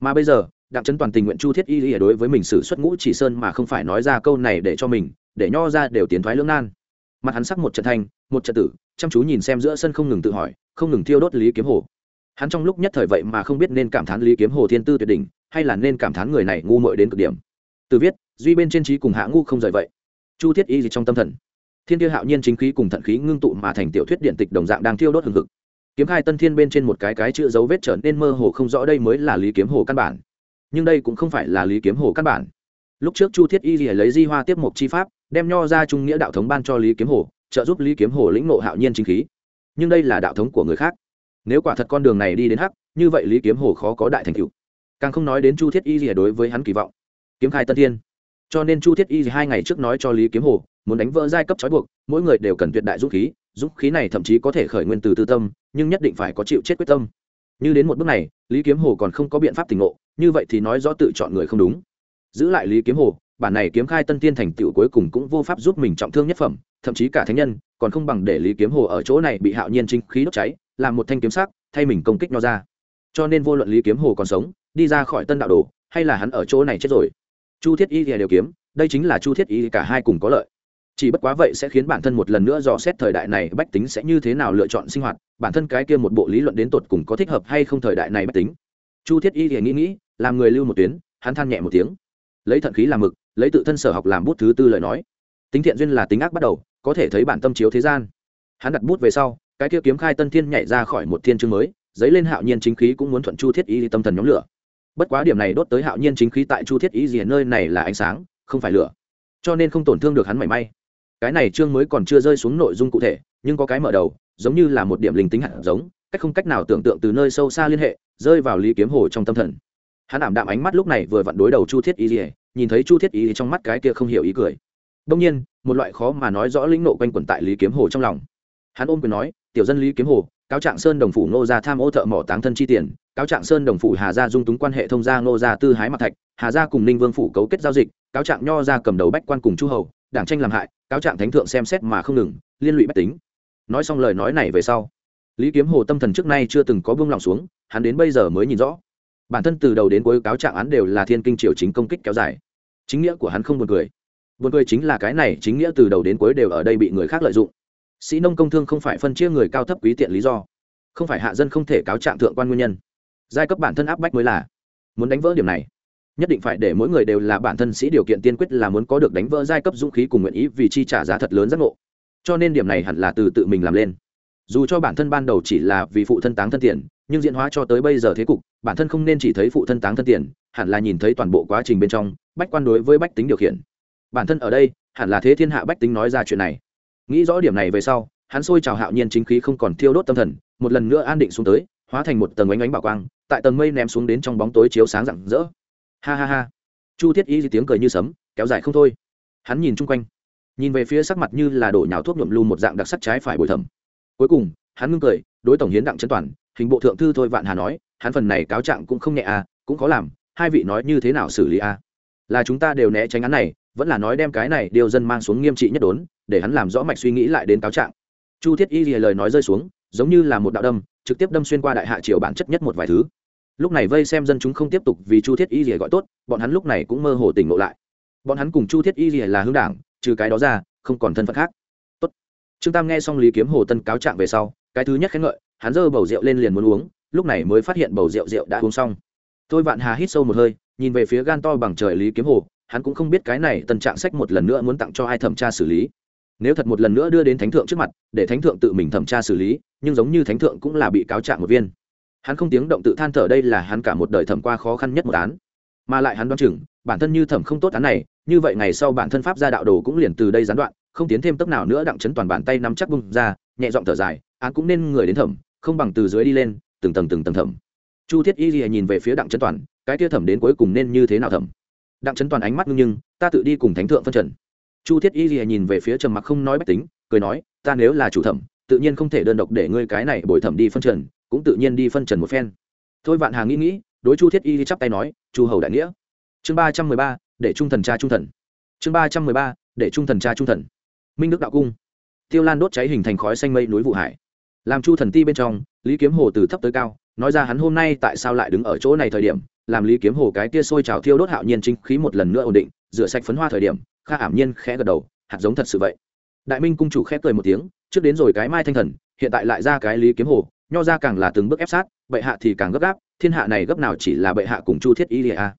Mà bây giờ đặng trấn toàn tình nguyện chu thiết y lý đối với mình xử xuất ngũ chỉ sơn mà không phải nói ra câu này để cho mình, để nho ra đều tiến thoái lưỡng nan. Mặt hắn sắc một trận thanh, một trận tử, chăm chú nhìn xem giữa sân không ngừng tự hỏi, không ngừng thiêu đốt lý kiếm hồ. Hắn trong lúc nhất thời vậy mà không biết nên cảm thán lý kiếm hồ thiên tư tuyệt đỉnh, hay là nên cảm thán người này ngu muội đến cực điểm. Từ viết, duy bên trên trí cùng hạ ngu không rời vậy. Chu thiết y gì trong tâm thần. Thiên tiêu hạo nhiên chính khí cùng thận khí ngưng tụ mà thành tiểu thuyết điện tịch đồng dạng đang thiêu đốt hừng hực. Kiếm khai tân thiên bên trên một cái cái chữ dấu vết trở nên mơ hồ không rõ đây mới là lý kiếm hồ căn bản nhưng đây cũng không phải là lý kiếm hồ căn bản. Lúc trước chu thiết y lấy di hoa tiếp một chi pháp, đem nho ra trung nghĩa đạo thống ban cho lý kiếm hồ, trợ giúp lý kiếm hồ lĩnh nộ hạo nhiên chính khí. Nhưng đây là đạo thống của người khác. Nếu quả thật con đường này đi đến hắc, như vậy lý kiếm hồ khó có đại thành cựu càng không nói đến chu thiết y lìa đối với hắn kỳ vọng. Kiếm khai tân thiên. Cho nên chu thiết y hai ngày trước nói cho lý kiếm hồ, muốn đánh vỡ giai cấp trói buộc, mỗi người đều cần tuyệt đại dũng khí dũng khí này thậm chí có thể khởi nguyên từ tư tâm, nhưng nhất định phải có chịu chết quyết tâm. Như đến một bước này, lý kiếm hồ còn không có biện pháp tỉnh ngộ như vậy thì nói rõ tự chọn người không đúng. Giữ lại lý kiếm hồ, bản này kiếm khai tân tiên thành tựu cuối cùng cũng vô pháp giúp mình trọng thương nhất phẩm, thậm chí cả thánh nhân, còn không bằng để lý kiếm hồ ở chỗ này bị hạo nhiên trinh khí đốt cháy, làm một thanh kiếm sắc, thay mình công kích nho ra. Cho nên vô luận lý kiếm hồ còn sống, đi ra khỏi tân đạo đồ, hay là hắn ở chỗ này chết rồi, chu thiết y thì đều kiếm, đây chính là chu thiết y cả hai cùng có lợi. Chỉ bất quá vậy sẽ khiến bản thân một lần nữa dò xét thời đại này bách tính sẽ như thế nào lựa chọn sinh hoạt, bản thân cái kia một bộ lý luận đến tột cùng có thích hợp hay không thời đại này bách tính. Chu thiết y thì nghĩ nghĩ làm người lưu một tuyến, hắn than nhẹ một tiếng. Lấy thận khí làm mực, lấy tự thân sở học làm bút thứ tư lời nói. Tính thiện duyên là tính ác bắt đầu, có thể thấy bản tâm chiếu thế gian. Hắn đặt bút về sau, cái kia kiếm khai tân thiên nhảy ra khỏi một thiên chương mới giấy lên hạo nhiên chính khí cũng muốn thuận chu thiết y tâm thần nhóm lửa. Bất quá điểm này đốt tới hạo nhiên chính khí tại chu thiết y gì nơi này là ánh sáng, không phải lửa. Cho nên không tổn thương được hắn mảy may. Cái này chương mới còn chưa rơi xuống nội dung cụ thể, nhưng có cái mở đầu, giống như là một điểm linh tính hạt giống, cách không cách nào tưởng tượng từ nơi sâu xa liên hệ, rơi vào lý kiếm hồ trong tâm thần hắn ảm đạm ánh mắt lúc này vừa vặn đối đầu chu thiết y lìa, nhìn thấy chu thiết y trong mắt cái kia không hiểu ý cười. Đông nhiên một loại khó mà nói rõ lĩnh nộ quanh quẩn tại lý kiếm hồ trong lòng. Hắn ôm quyền nói tiểu dân lý kiếm hồ cáo trạng sơn đồng phủ nô gia tham ô thợ mỏ táng thân chi tiền cáo trạng sơn đồng phủ hà gia dung túng quan hệ thông gia nô gia tư hái mặt thạch hà gia cùng ninh vương phủ cấu kết giao dịch cáo trạng nho gia cầm đầu bách quan cùng chu hầu đảng tranh làm hại cáo trạng thánh thượng xem xét mà không ngừng liên lụy bách tính. Nói xong lời nói này về sau lý kiếm hồ tâm thần trước nay chưa từng có buông lòng xuống hắn đến bây giờ mới nhìn rõ bản thân từ đầu đến cuối cáo trạng án đều là thiên kinh triều chính công kích kéo dài. Chính nghĩa của hắn không buồn cười. Buồn cười chính là cái này chính nghĩa từ đầu đến cuối đều ở đây bị người khác lợi dụng. Sĩ nông công thương không phải phân chia người cao thấp quý tiện lý do. Không phải hạ dân không thể cáo trạng thượng quan nguyên nhân. Giai cấp bản thân áp bách mới là. Muốn đánh vỡ điểm này, nhất định phải để mỗi người đều là bản thân sĩ điều kiện tiên quyết là muốn có được đánh vỡ giai cấp dũng khí cùng nguyện ý vì chi trả giá thật lớn giác ngộ. Cho nên điểm này hẳn là từ tự mình làm lên. Dù cho bản thân ban đầu chỉ là vì phụ thân táng thân tiền nhưng diễn hóa cho tới bây giờ thế cục, bản thân không nên chỉ thấy phụ thân táng thân tiền, hẳn là nhìn thấy toàn bộ quá trình bên trong, bách quan đối với bách tính điều khiển. Bản thân ở đây, hẳn là thế thiên hạ bách tính nói ra chuyện này. Nghĩ rõ điểm này về sau, hắn xôi trào hạo nhiên chính khí không còn thiêu đốt tâm thần, một lần nữa an định xuống tới, hóa thành một tầng ánh ánh bảo quang, tại tầng mây ném xuống đến trong bóng tối chiếu sáng rạng rỡ. Ha ha ha. Chu thiết y tiếng cười như sấm, kéo dài không thôi. Hắn nhìn chung quanh, nhìn về phía sắc mặt như là đổ nhào thuốc nhuộm lu một dạng đặc sắc trái phải bồi thẩm. Cuối cùng, hắn ngưng cười, đối tổng hiến đặng trấn toàn hình bộ thượng thư thôi vạn hà nói, hắn phần này cáo trạng cũng không nhẹ à cũng khó làm, hai vị nói như thế nào xử lý à? Là chúng ta đều né tránh án này, vẫn là nói đem cái này điều dân mang xuống nghiêm trị nhất đốn, để hắn làm rõ mạch suy nghĩ lại đến cáo trạng. Chu thiết y lìa lời nói rơi xuống, giống như là một đạo đâm, trực tiếp đâm xuyên qua đại hạ triều bản chất nhất một vài thứ. Lúc này vây xem dân chúng không tiếp tục vì chu thiết y lìa gọi tốt, bọn hắn lúc này cũng mơ hồ tỉnh ngộ lại. Bọn hắn cùng chu thiết y lìa là hương đảng, trừ cái đó ra, không còn thân phận khác. Tốt. Trương tam nghe xong lý kiếm hồ tân cáo trạng về sau, cái thứ nhất khen ngợi hắn giơ bầu rượu lên liền muốn uống, lúc này mới phát hiện bầu rượu rượu đã uống xong. Thôi vạn hà hít sâu một hơi, nhìn về phía gan to bằng trời lý kiếm hồ, hắn cũng không biết cái này tân trạng sách một lần nữa muốn tặng cho ai thẩm tra xử lý. Nếu thật một lần nữa đưa đến thánh thượng trước mặt, để thánh thượng tự mình thẩm tra xử lý, nhưng giống như thánh thượng cũng là bị cáo trạng một viên. Hắn không tiếng động tự than thở đây là hắn cả một đời thẩm qua khó khăn nhất một án. Mà lại hắn đoán chừng, bản thân như thẩm không tốt án này, như vậy ngày sau bản thân pháp gia đạo đồ cũng liền từ đây gián đoạn, không tiến thêm tốc nào nữa đặng chấn toàn bàn tay nắm chắc bung ra, nhẹ giọng thở dài, án cũng nên người đến thẩm không bằng từ dưới đi lên, từng tầng từng tầng thẩm. Chu thiết y lìa nhìn về phía đặng chấn toàn, cái tia thẩm đến cuối cùng nên như thế nào thẩm? Đặng chấn toàn ánh mắt ngưng nhưng, ta tự đi cùng thánh thượng phân trần. Chu thiết y lìa nhìn về phía trầm mặc không nói bách tính, cười nói, ta nếu là chủ thẩm, tự nhiên không thể đơn độc để ngươi cái này bồi thẩm đi phân trần, cũng tự nhiên đi phân trần một phen. Thôi vạn hà nghĩ nghĩ, đối chu thiết y chắp tay nói, chu hầu đại nghĩa. Chương ba trăm mười ba, để trung thần cha trung thần. Chương ba trăm mười ba, để trung thần cha trung thần. Minh đức đạo cung. Tiêu lan đốt cháy hình thành khói xanh mây núi vụ hải làm chu thần ti bên trong, lý kiếm hồ từ thấp tới cao, nói ra hắn hôm nay tại sao lại đứng ở chỗ này thời điểm, làm lý kiếm hồ cái kia sôi trào thiêu đốt hạo nhiên chính khí một lần nữa ổn định, rửa sạch phấn hoa thời điểm, kha ảm nhiên khẽ gật đầu, hạt giống thật sự vậy. Đại minh cung chủ khẽ cười một tiếng, trước đến rồi cái mai thanh thần, hiện tại lại ra cái lý kiếm hồ, nho ra càng là từng bước ép sát, bệ hạ thì càng gấp gáp, thiên hạ này gấp nào chỉ là bệ hạ cùng chu thiết y lìa a.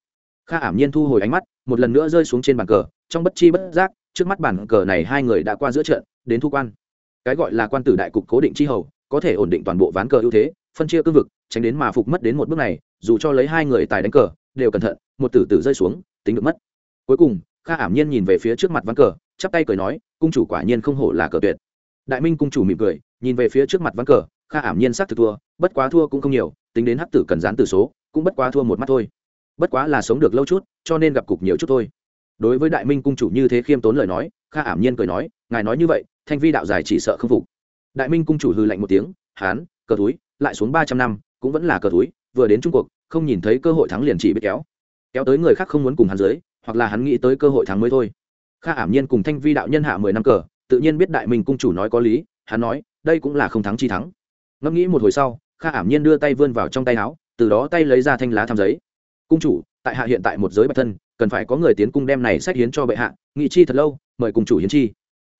Kha ảm nhiên thu hồi ánh mắt, một lần nữa rơi xuống trên bàn cờ, trong bất chi bất giác, trước mắt bàn cờ này hai người đã qua giữa trận, đến thu quan. Cái gọi là quan tử đại cục cố định chi hầu có thể ổn định toàn bộ ván cờ ưu thế, phân chia cương vực, tránh đến mà phục mất đến một bước này, dù cho lấy hai người tài đánh cờ, đều cẩn thận, một tử tử rơi xuống, tính được mất. Cuối cùng, kha ảm nhiên nhìn về phía trước mặt ván cờ, chắp tay cười nói, cung chủ quả nhiên không hổ là cờ tuyệt. Đại minh cung chủ mỉm cười, nhìn về phía trước mặt ván cờ, kha ảm nhiên xác thực thua, bất quá thua cũng không nhiều, tính đến hắc tử cần dán từ số, cũng bất quá thua một mắt thôi. Bất quá là sống được lâu chút, cho nên gặp cục nhiều chút thôi. Đối với đại minh cung chủ như thế khiêm tốn lời nói, kha ảm nhiên cười nói, ngài nói như vậy, thanh vi đạo giải chỉ sợ không phục đại minh cung chủ hư lạnh một tiếng, hán, cờ túi, lại xuống ba trăm năm, cũng vẫn là cờ túi, vừa đến trung cuộc không nhìn thấy cơ hội thắng liền chỉ biết kéo. Kéo tới người khác không muốn cùng hắn dưới, hoặc là hắn nghĩ tới cơ hội thắng mới thôi. Kha ảm nhiên cùng thanh vi đạo nhân hạ mười năm cờ, tự nhiên biết đại minh cung chủ nói có lý, hắn nói, đây cũng là không thắng chi thắng. Ngẫm nghĩ một hồi sau, kha ảm nhiên đưa tay vươn vào trong tay áo, từ đó tay lấy ra thanh lá tham giấy. Cung chủ, tại hạ hiện tại một giới bạch thân, cần phải có người tiến cung đem này sách hiến cho bệ hạ, nghị chi thật lâu, mời cung chủ hiến chi.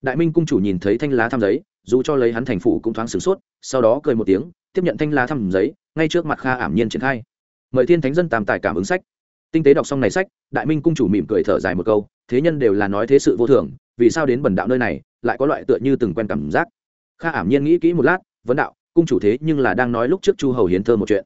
Đại minh cung chủ nhìn thấy thanh lá tham giấy dù cho lấy hắn thành phủ cũng thoáng sửng sốt, sau đó cười một tiếng, tiếp nhận thanh lá thăm giấy, ngay trước mặt kha ảm nhiên triển khai. Mời thiên thánh dân tam tài cảm ứng sách. Tinh tế đọc xong này sách, đại minh cung chủ mỉm cười thở dài một câu, thế nhân đều là nói thế sự vô thường, vì sao đến bần đạo nơi này, lại có loại tựa như từng quen cảm giác. Kha ảm nhiên nghĩ kỹ một lát, vấn đạo, cung chủ thế nhưng là đang nói lúc trước chu hầu hiến thơ một chuyện.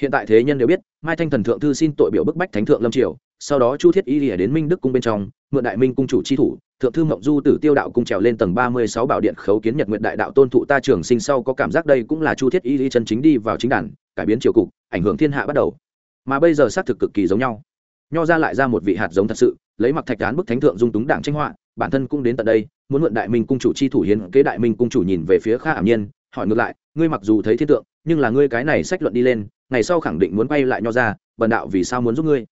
Hiện tại thế nhân đều biết, mai thanh thần thượng thư xin tội biểu bức bách thánh thượng lâm triều sau đó chu thiết y lìa đến minh đức cung bên trong, mượn đại minh cung chủ chi thủ, thượng thư mộng du tử tiêu đạo cung trèo lên tầng ba mươi sáu bảo điện khấu kiến nhật nguyện đại đạo tôn thụ ta trường sinh sau có cảm giác đây cũng là chu thiết y lý chân chính đi vào chính đàn, cải biến triều cục, ảnh hưởng thiên hạ bắt đầu. Mà bây giờ xác thực cực kỳ giống nhau. Nho ra lại ra một vị hạt giống thật sự, lấy mặc thạch án bức thánh thượng dung túng đảng tranh họa, bản thân cũng đến tận đây, muốn mượn đại minh cung chủ chi thủ hiến kế đại minh cung chủ nhìn về phía kha ảm nhiên, hỏi ngược lại, ngươi mặc dù thấy thiên tượng, nhưng là ngươi cái này sách luận đi lên, ngày sau khẳng định muốn quay lại nho ra, bần đạo vì sao muốn giúp ngươi?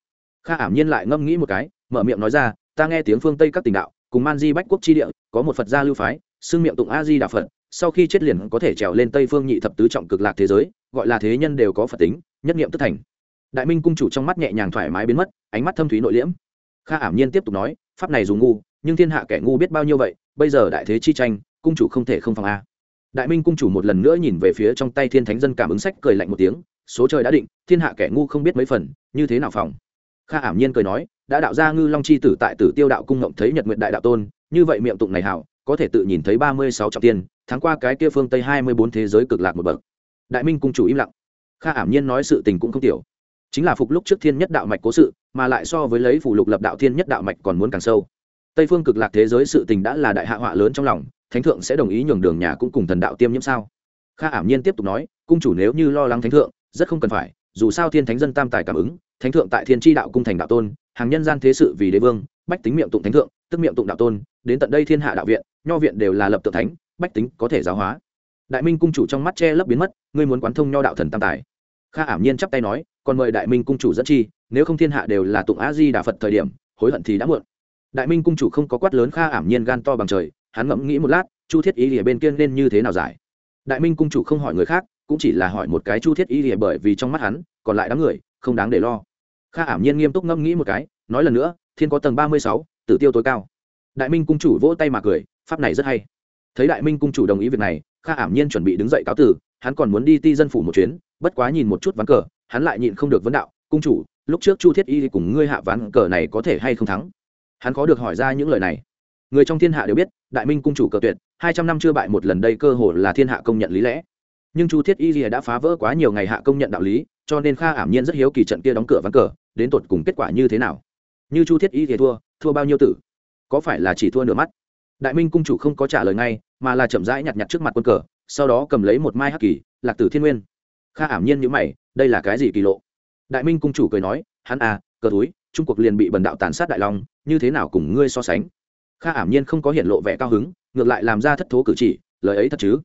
Kha ảm nhiên lại ngâm nghĩ một cái, mở miệng nói ra, ta nghe tiếng phương tây các tỉnh đạo, cùng man di bách quốc chi địa, có một phật gia lưu phái, xưng miệng tụng a di đà phật, sau khi chết liền có thể trèo lên tây phương nhị thập tứ trọng cực lạc thế giới, gọi là thế nhân đều có phật tính, nhất nghiệm tức thành. Đại minh cung chủ trong mắt nhẹ nhàng thoải mái biến mất, ánh mắt thâm thúy nội liễm. Kha ảm nhiên tiếp tục nói, pháp này dù ngu, nhưng thiên hạ kẻ ngu biết bao nhiêu vậy, bây giờ đại thế chi tranh, cung chủ không thể không phòng a. Đại minh cung chủ một lần nữa nhìn về phía trong tay thiên thánh dân cảm ứng sách, cười lạnh một tiếng, số trời đã định, thiên hạ kẻ ngu không biết mấy phần, như thế nào phòng? Kha ảm nhiên cười nói, đã đạo ra ngư long chi tử tại tử tiêu đạo cung ngộng thấy nhật nguyện đại đạo tôn, như vậy miệng tụng này hảo, có thể tự nhìn thấy ba mươi sáu trọng tiên tháng qua cái kia phương tây hai mươi bốn thế giới cực lạc một bậc. Đại minh cung chủ im lặng. Kha ảm nhiên nói sự tình cũng không tiểu. Chính là phục lúc trước thiên nhất đạo mạch cố sự, mà lại so với lấy phủ lục lập đạo thiên nhất đạo mạch còn muốn càng sâu. Tây phương cực lạc thế giới sự tình đã là đại hạ họa lớn trong lòng, thánh thượng sẽ đồng ý nhường đường nhà cũng cùng thần đạo tiêm nhiễm sao? Kha ảm nhiên tiếp tục nói, cung chủ nếu như lo lắng thánh thượng, rất không cần phải dù sao thiên thánh dân tam tài cảm ứng, thánh thượng tại thiên tri đạo cung thành đạo tôn, hàng nhân gian thế sự vì đế vương, bách tính miệng tụng thánh thượng, tức miệng tụng đạo tôn, đến tận đây thiên hạ đạo viện, nho viện đều là lập tự thánh, bách tính có thể giáo hóa. Đại minh cung chủ trong mắt che lấp biến mất, ngươi muốn quán thông nho đạo thần tam tài. Kha ảm nhiên chắp tay nói, còn mời đại minh cung chủ dẫn chi, nếu không thiên hạ đều là tụng a di đà phật thời điểm, hối hận thì đã muộn. Đại minh cung chủ không có quát lớn kha ảm nhiên gan to bằng trời, hắn ngẫm nghĩ một lát, chu thiết ý lìa bên kia nên như thế nào giải? Đại minh cung chủ không hỏi người khác cũng chỉ là hỏi một cái chu thiết y lìa bởi vì trong mắt hắn còn lại đám người không đáng để lo. Kha ảm nhiên nghiêm túc ngẫm nghĩ một cái, nói lần nữa, thiên có tầng ba mươi sáu, tử tiêu tối cao. Đại minh cung chủ vỗ tay mà cười, pháp này rất hay. Thấy đại minh cung chủ đồng ý việc này, kha ảm nhiên chuẩn bị đứng dậy cáo tử, hắn còn muốn đi ti dân phủ một chuyến, bất quá nhìn một chút ván cờ, hắn lại nhịn không được vấn đạo, cung chủ, lúc trước chu thiết y cùng ngươi hạ ván cờ này có thể hay không thắng? Hắn có được hỏi ra những lời này. Người trong thiên hạ đều biết, đại minh cung chủ cờ tuyệt, hai trăm năm chưa bại một lần đây cơ hồ là thiên hạ công nhận lý lẽ nhưng chu thiết y lìa đã phá vỡ quá nhiều ngày hạ công nhận đạo lý, cho nên kha ảm nhiên rất hiếu kỳ trận kia đóng cửa ván cờ, đến tột cùng kết quả như thế nào? Như chu thiết y lìa thua thua bao nhiêu tử? Có phải là chỉ thua nửa mắt? Đại minh cung chủ không có trả lời ngay, mà là chậm rãi nhặt nhặt trước mặt quân cờ, sau đó cầm lấy một mai hắc kỳ, lạc tử thiên nguyên. Kha ảm nhiên nhữ mày, đây là cái gì kỳ lộ? Đại minh cung chủ cười nói, hắn à cờ túi, trung cuộc liền bị bần đạo tàn sát đại long, như thế nào cùng ngươi so sánh? Kha ảm nhiên không có hiện lộ vẻ cao hứng, ngược lại làm ra thất thố cử chỉ, lời ấy thật chứ?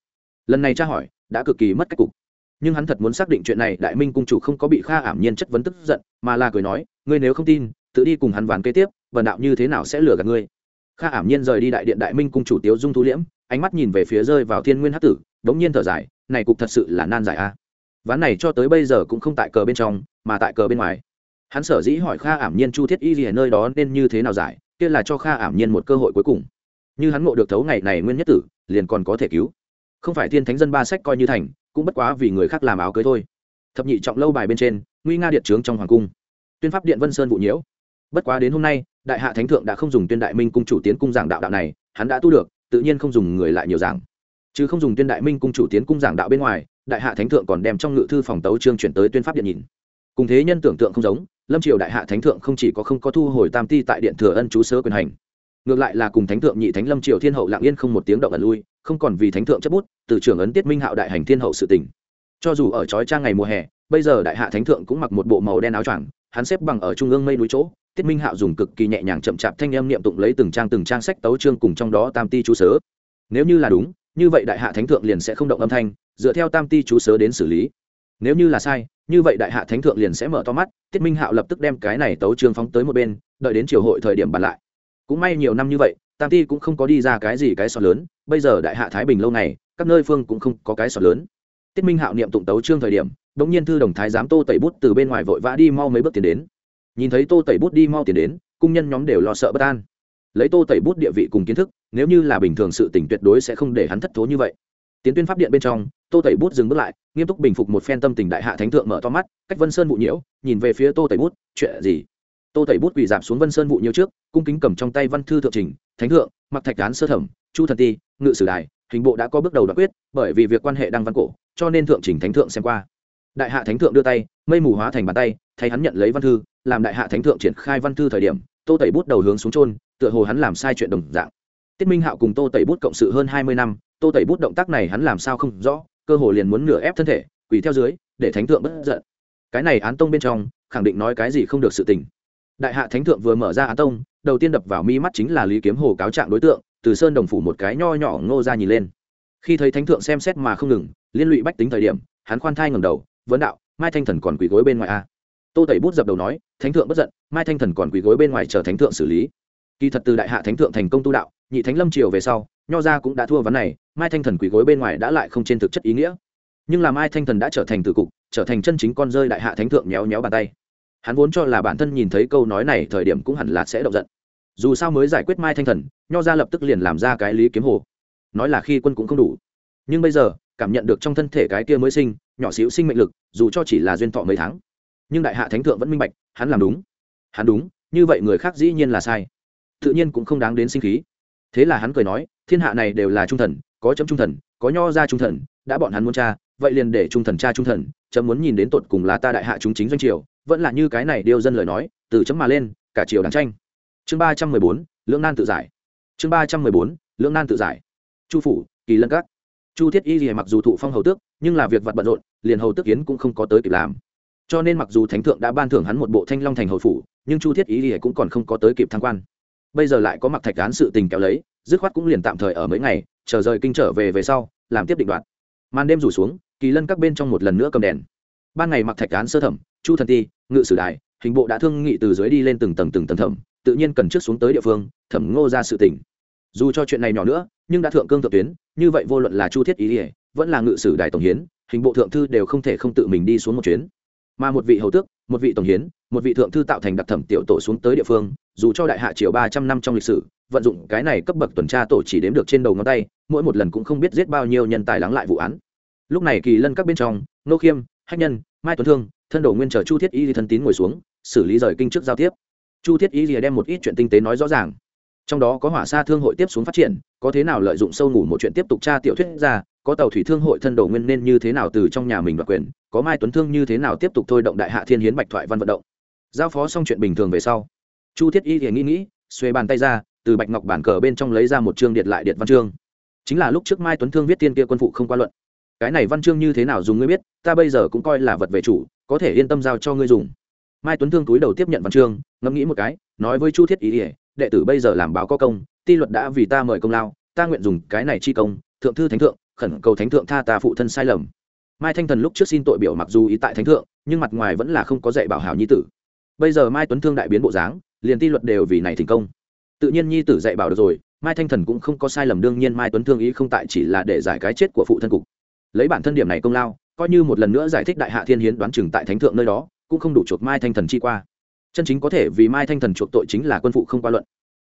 Lần này tra hỏi đã cực kỳ mất cách cục. Nhưng hắn thật muốn xác định chuyện này, đại minh cung chủ không có bị kha ảm nhiên chất vấn tức giận, mà là cười nói, ngươi nếu không tin, tự đi cùng hắn ván kế tiếp vần đạo như thế nào sẽ lừa gạt ngươi? Kha ảm nhiên rời đi đại điện đại minh cung chủ tiếu dung thu liễm, ánh mắt nhìn về phía rơi vào thiên nguyên hát tử, đống nhiên thở dài, này cục thật sự là nan giải a. Ván này cho tới bây giờ cũng không tại cờ bên trong, mà tại cờ bên ngoài. Hắn sở dĩ hỏi kha ảm nhiên chu thiết y gì ở nơi đó nên như thế nào giải, kia là cho kha ảm nhiên một cơ hội cuối cùng. Như hắn ngộ được thấu ngày này nguyên nhất tử, liền còn có thể cứu không phải thiên thánh dân ba sách coi như thành, cũng bất quá vì người khác làm áo cưới thôi. Thập nhị trọng lâu bài bên trên, nguy nga điện trướng trong hoàng cung. Tuyên pháp điện vân sơn vụ nhiễu. Bất quá đến hôm nay, đại hạ thánh thượng đã không dùng tuyên đại minh cung chủ tiến cung giảng đạo đạo này, hắn đã tu được, tự nhiên không dùng người lại nhiều giảng. Chứ không dùng tuyên đại minh cung chủ tiến cung giảng đạo bên ngoài, đại hạ thánh thượng còn đem trong ngự thư phòng tấu trương chuyển tới tuyên pháp điện nhìn. Cùng thế nhân tưởng tượng không giống, lâm triều đại hạ thánh thượng không chỉ có không có thu hồi tam ti tại điện thừa ân chú sớ quyền hành, ngược lại là cùng thánh thượng nhị thánh lâm triều thiên hậu lạng yên không một tiếng động ẩn lui không còn vì thánh thượng chấp bút, từ trưởng ấn tiết minh hạo đại hành thiên hậu sự tình. cho dù ở trói trang ngày mùa hè, bây giờ đại hạ thánh thượng cũng mặc một bộ màu đen áo choàng, hắn xếp bằng ở trung ương mây núi chỗ, tiết minh hạo dùng cực kỳ nhẹ nhàng chậm chạp thanh âm niệm tụng lấy từng trang từng trang sách tấu chương cùng trong đó tam ti chú sớ. Nếu như là đúng, như vậy đại hạ thánh thượng liền sẽ không động âm thanh, dựa theo tam ti chú sớ đến xử lý. Nếu như là sai, như vậy đại hạ thánh thượng liền sẽ mở to mắt, tiết minh hạo lập tức đem cái này tấu chương phóng tới một bên, đợi đến triều hội thời điểm bàn lại. Cũng may nhiều năm như vậy tam ti cũng không có đi ra cái gì cái sọt lớn, bây giờ đại hạ thái bình lâu này các nơi phương cũng không có cái sọt lớn. Tiết minh hạo niệm tụng tấu trương thời điểm đ ỗ n g nhiên thư đồng thái giám tô tẩy bút từ bên ngoài vội vã đi mau mấy bước tiền đến. Nhìn thấy tô tẩy bút đi mau tiền đến, cung nhân nhóm đều lo sợ bất an. Lấy tô tẩy bút địa vị cùng kiến thức, nếu như là bình thường sự tỉnh tuyệt đối sẽ không để hắn thất thố như vậy. Tiến tuyên pháp điện bên trong, tô tẩy bút dừng bước lại, nghiêm túc bình phục một phen tâm tình đại hạ thánh thượng mở to mắt, cách vân sơn vụ nhiễu, nhìn về phía tô tẩy bút, chuyện gì? Tô Thầy bút quỳ giảm xuống vân sơn vụ nhiều trước, cung kính cầm trong tay văn thư thượng trình, thánh thượng, mặc thạch án sơ thẩm, chu thần ti, ngự sử đài, hình bộ đã có bước đầu đoạn quyết, bởi vì việc quan hệ đăng văn cổ, cho nên thượng trình thánh thượng xem qua. Đại hạ thánh thượng đưa tay, mây mù hóa thành bàn tay, thay hắn nhận lấy văn thư, làm đại hạ thánh thượng triển khai văn thư thời điểm, tô tẩy bút đầu hướng xuống trôn tựa hồ hắn làm sai chuyện đồng dạng. Tiết minh hạo cùng tô tẩy bút cộng sự hơn hai mươi năm, tô tẩy bút động tác này hắn làm sao không rõ, cơ hồ liền muốn nửa ép thân thể, quỳ theo dưới, để thánh thượng bất giận. Cái này án tông bên trong, khẳng định nói cái gì không được sự tình đại hạ thánh thượng vừa mở ra á tông, đầu tiên đập vào mi mắt chính là lý kiếm hồ cáo trạng đối tượng, từ sơn đồng phủ một cái nho nhỏ ngô ra nhìn lên. Khi thấy thánh thượng xem xét mà không ngừng, liên lụy bách tính thời điểm, hắn khoan thai ngầm đầu, vấn đạo, mai thanh thần còn quỳ gối bên ngoài a tô tẩy bút dập đầu nói, thánh thượng bất giận, mai thanh thần còn quỳ gối bên ngoài chờ thánh thượng xử lý. Kỳ thật từ đại hạ thánh thượng thành công tu đạo, nhị thánh lâm triều về sau, nho gia cũng đã thua vấn này, mai thanh thần quỳ gối bên ngoài đã lại không trên thực chất ý nghĩa. Nhưng là mai thanh thần đã trở thành tử cục, trở thành chân chính con rơi đại hạ thánh thượng nhéo nhéo bàn tay hắn vốn cho là bản thân nhìn thấy câu nói này thời điểm cũng hẳn là sẽ động giận. Dù sao mới giải quyết mai thanh thần, nho ra lập tức liền làm ra cái lý kiếm hồ. Nói là khi quân cũng không đủ. Nhưng bây giờ, cảm nhận được trong thân thể cái kia mới sinh, nhỏ xíu sinh mệnh lực, dù cho chỉ là duyên thọ mấy tháng, nhưng đại hạ thánh thượng vẫn minh bạch, hắn làm đúng. Hắn đúng, như vậy người khác dĩ nhiên là sai. Tự nhiên cũng không đáng đến sinh khí. Thế là hắn cười nói, thiên hạ này đều là trung thần, có chấm trung thần, có nho ra trung thần, đã bọn hắn muốn cha vậy liền để trung thần cha trung thần, chấm muốn nhìn đến tột cùng là ta đại hạ chúng chính doanh triều vẫn là như cái này điêu dân lời nói, từ chấm mà lên, cả triều đáng tranh. Chương ba trăm mười bốn, lưỡng nan tự giải. Chương ba trăm mười bốn, lưỡng nan tự giải. Chu phủ, kỳ lân các. Chu thiết y gì mặc dù thụ phong hầu tước, nhưng là việc vặt bận rộn, liền hầu tước kiến cũng không có tới kịp làm. Cho nên mặc dù thánh thượng đã ban thưởng hắn một bộ thanh long thành hầu phủ, nhưng chu thiết y gì cũng còn không có tới kịp thăng quan. Bây giờ lại có mặc thạch án sự tình kéo lấy, dứt khoát cũng liền tạm thời ở mấy ngày, chờ rời kinh trở về về sau, làm tiếp định đoạn. Màn đêm rủ xuống, kỳ lân các bên trong một lần nữa cầm đèn. Ban ngày mặc thạch án sơ thẩm chu thần ti, ngự sử đài, hình bộ đã thương nghị từ dưới đi lên từng tầng từng tầng thẩm, tự nhiên cần trước xuống tới địa phương, thẩm ngô ra sự tình. Dù cho chuyện này nhỏ nữa, nhưng đã thượng cương thượng tuyến, như vậy vô luận là chu thiết ý ỉa vẫn là ngự sử đài tổng hiến, hình bộ thượng thư đều không thể không tự mình đi xuống một chuyến. Mà một vị hầu tước, một vị tổng hiến, một vị thượng thư tạo thành đặc thẩm tiểu tổ xuống tới địa phương, dù cho đại hạ triều ba trăm năm trong lịch sử, vận dụng cái này cấp bậc tuần tra tổ chỉ đếm được trên đầu ngón tay, mỗi một lần cũng không biết giết bao nhiêu nhân tài lắng lại vụ án. Lúc này kỳ lân các bên trong nô khiêm, hách nhân, mai tuấn thương thân đồ nguyên chờ chu thiết y thân tín ngồi xuống, xử lý rời kinh trước giao tiếp. Chu thiết y đem một ít chuyện tinh tế nói rõ ràng. Trong đó có hỏa xa thương hội tiếp xuống phát triển, có thế nào lợi dụng sâu ngủ một chuyện tiếp tục tra tiểu thuyết ra, có tàu thủy thương hội thân đồ nguyên nên như thế nào từ trong nhà mình đoạt quyền, có mai tuấn thương như thế nào tiếp tục thôi động đại hạ thiên hiến bạch thoại văn vận động. Giao phó xong chuyện bình thường về sau, chu thiết y thì nghĩ nghĩ, xuê bàn tay ra, từ bạch ngọc bản cờ bên trong lấy ra một chương điện lại điện văn chương. Chính là lúc trước mai tuấn thương viết tiên kia quân phụ không qua luận cái này văn chương như thế nào dùng ngươi biết, ta bây giờ cũng coi là vật về chủ, có thể yên tâm giao cho ngươi dùng. Mai tuấn thương túi đầu tiếp nhận văn chương, ngẫm nghĩ một cái, nói với chu thiết ý ỉa đệ tử bây giờ làm báo có công, ti luật đã vì ta mời công lao, ta nguyện dùng cái này chi công, thượng thư thánh thượng, khẩn cầu thánh thượng tha ta phụ thân sai lầm. Mai thanh thần lúc trước xin tội biểu mặc dù ý tại thánh thượng, nhưng mặt ngoài vẫn là không có dạy bảo hảo nhi tử. Bây giờ mai tuấn thương đại biến bộ dáng, liền ti luật đều vì này thành công. Tự nhiên nhi tử dạy bảo được rồi, mai thanh thần cũng không có sai lầm, đương nhiên mai tuấn thương ý không tại chỉ là để giải cái chết của phụ thân cục lấy bản thân điểm này công lao, coi như một lần nữa giải thích đại hạ thiên hiến đoán chừng tại thánh thượng nơi đó, cũng không đủ chuộc mai thanh thần chi qua. Chân chính có thể vì mai thanh thần chuộc tội chính là quân phụ không qua luận.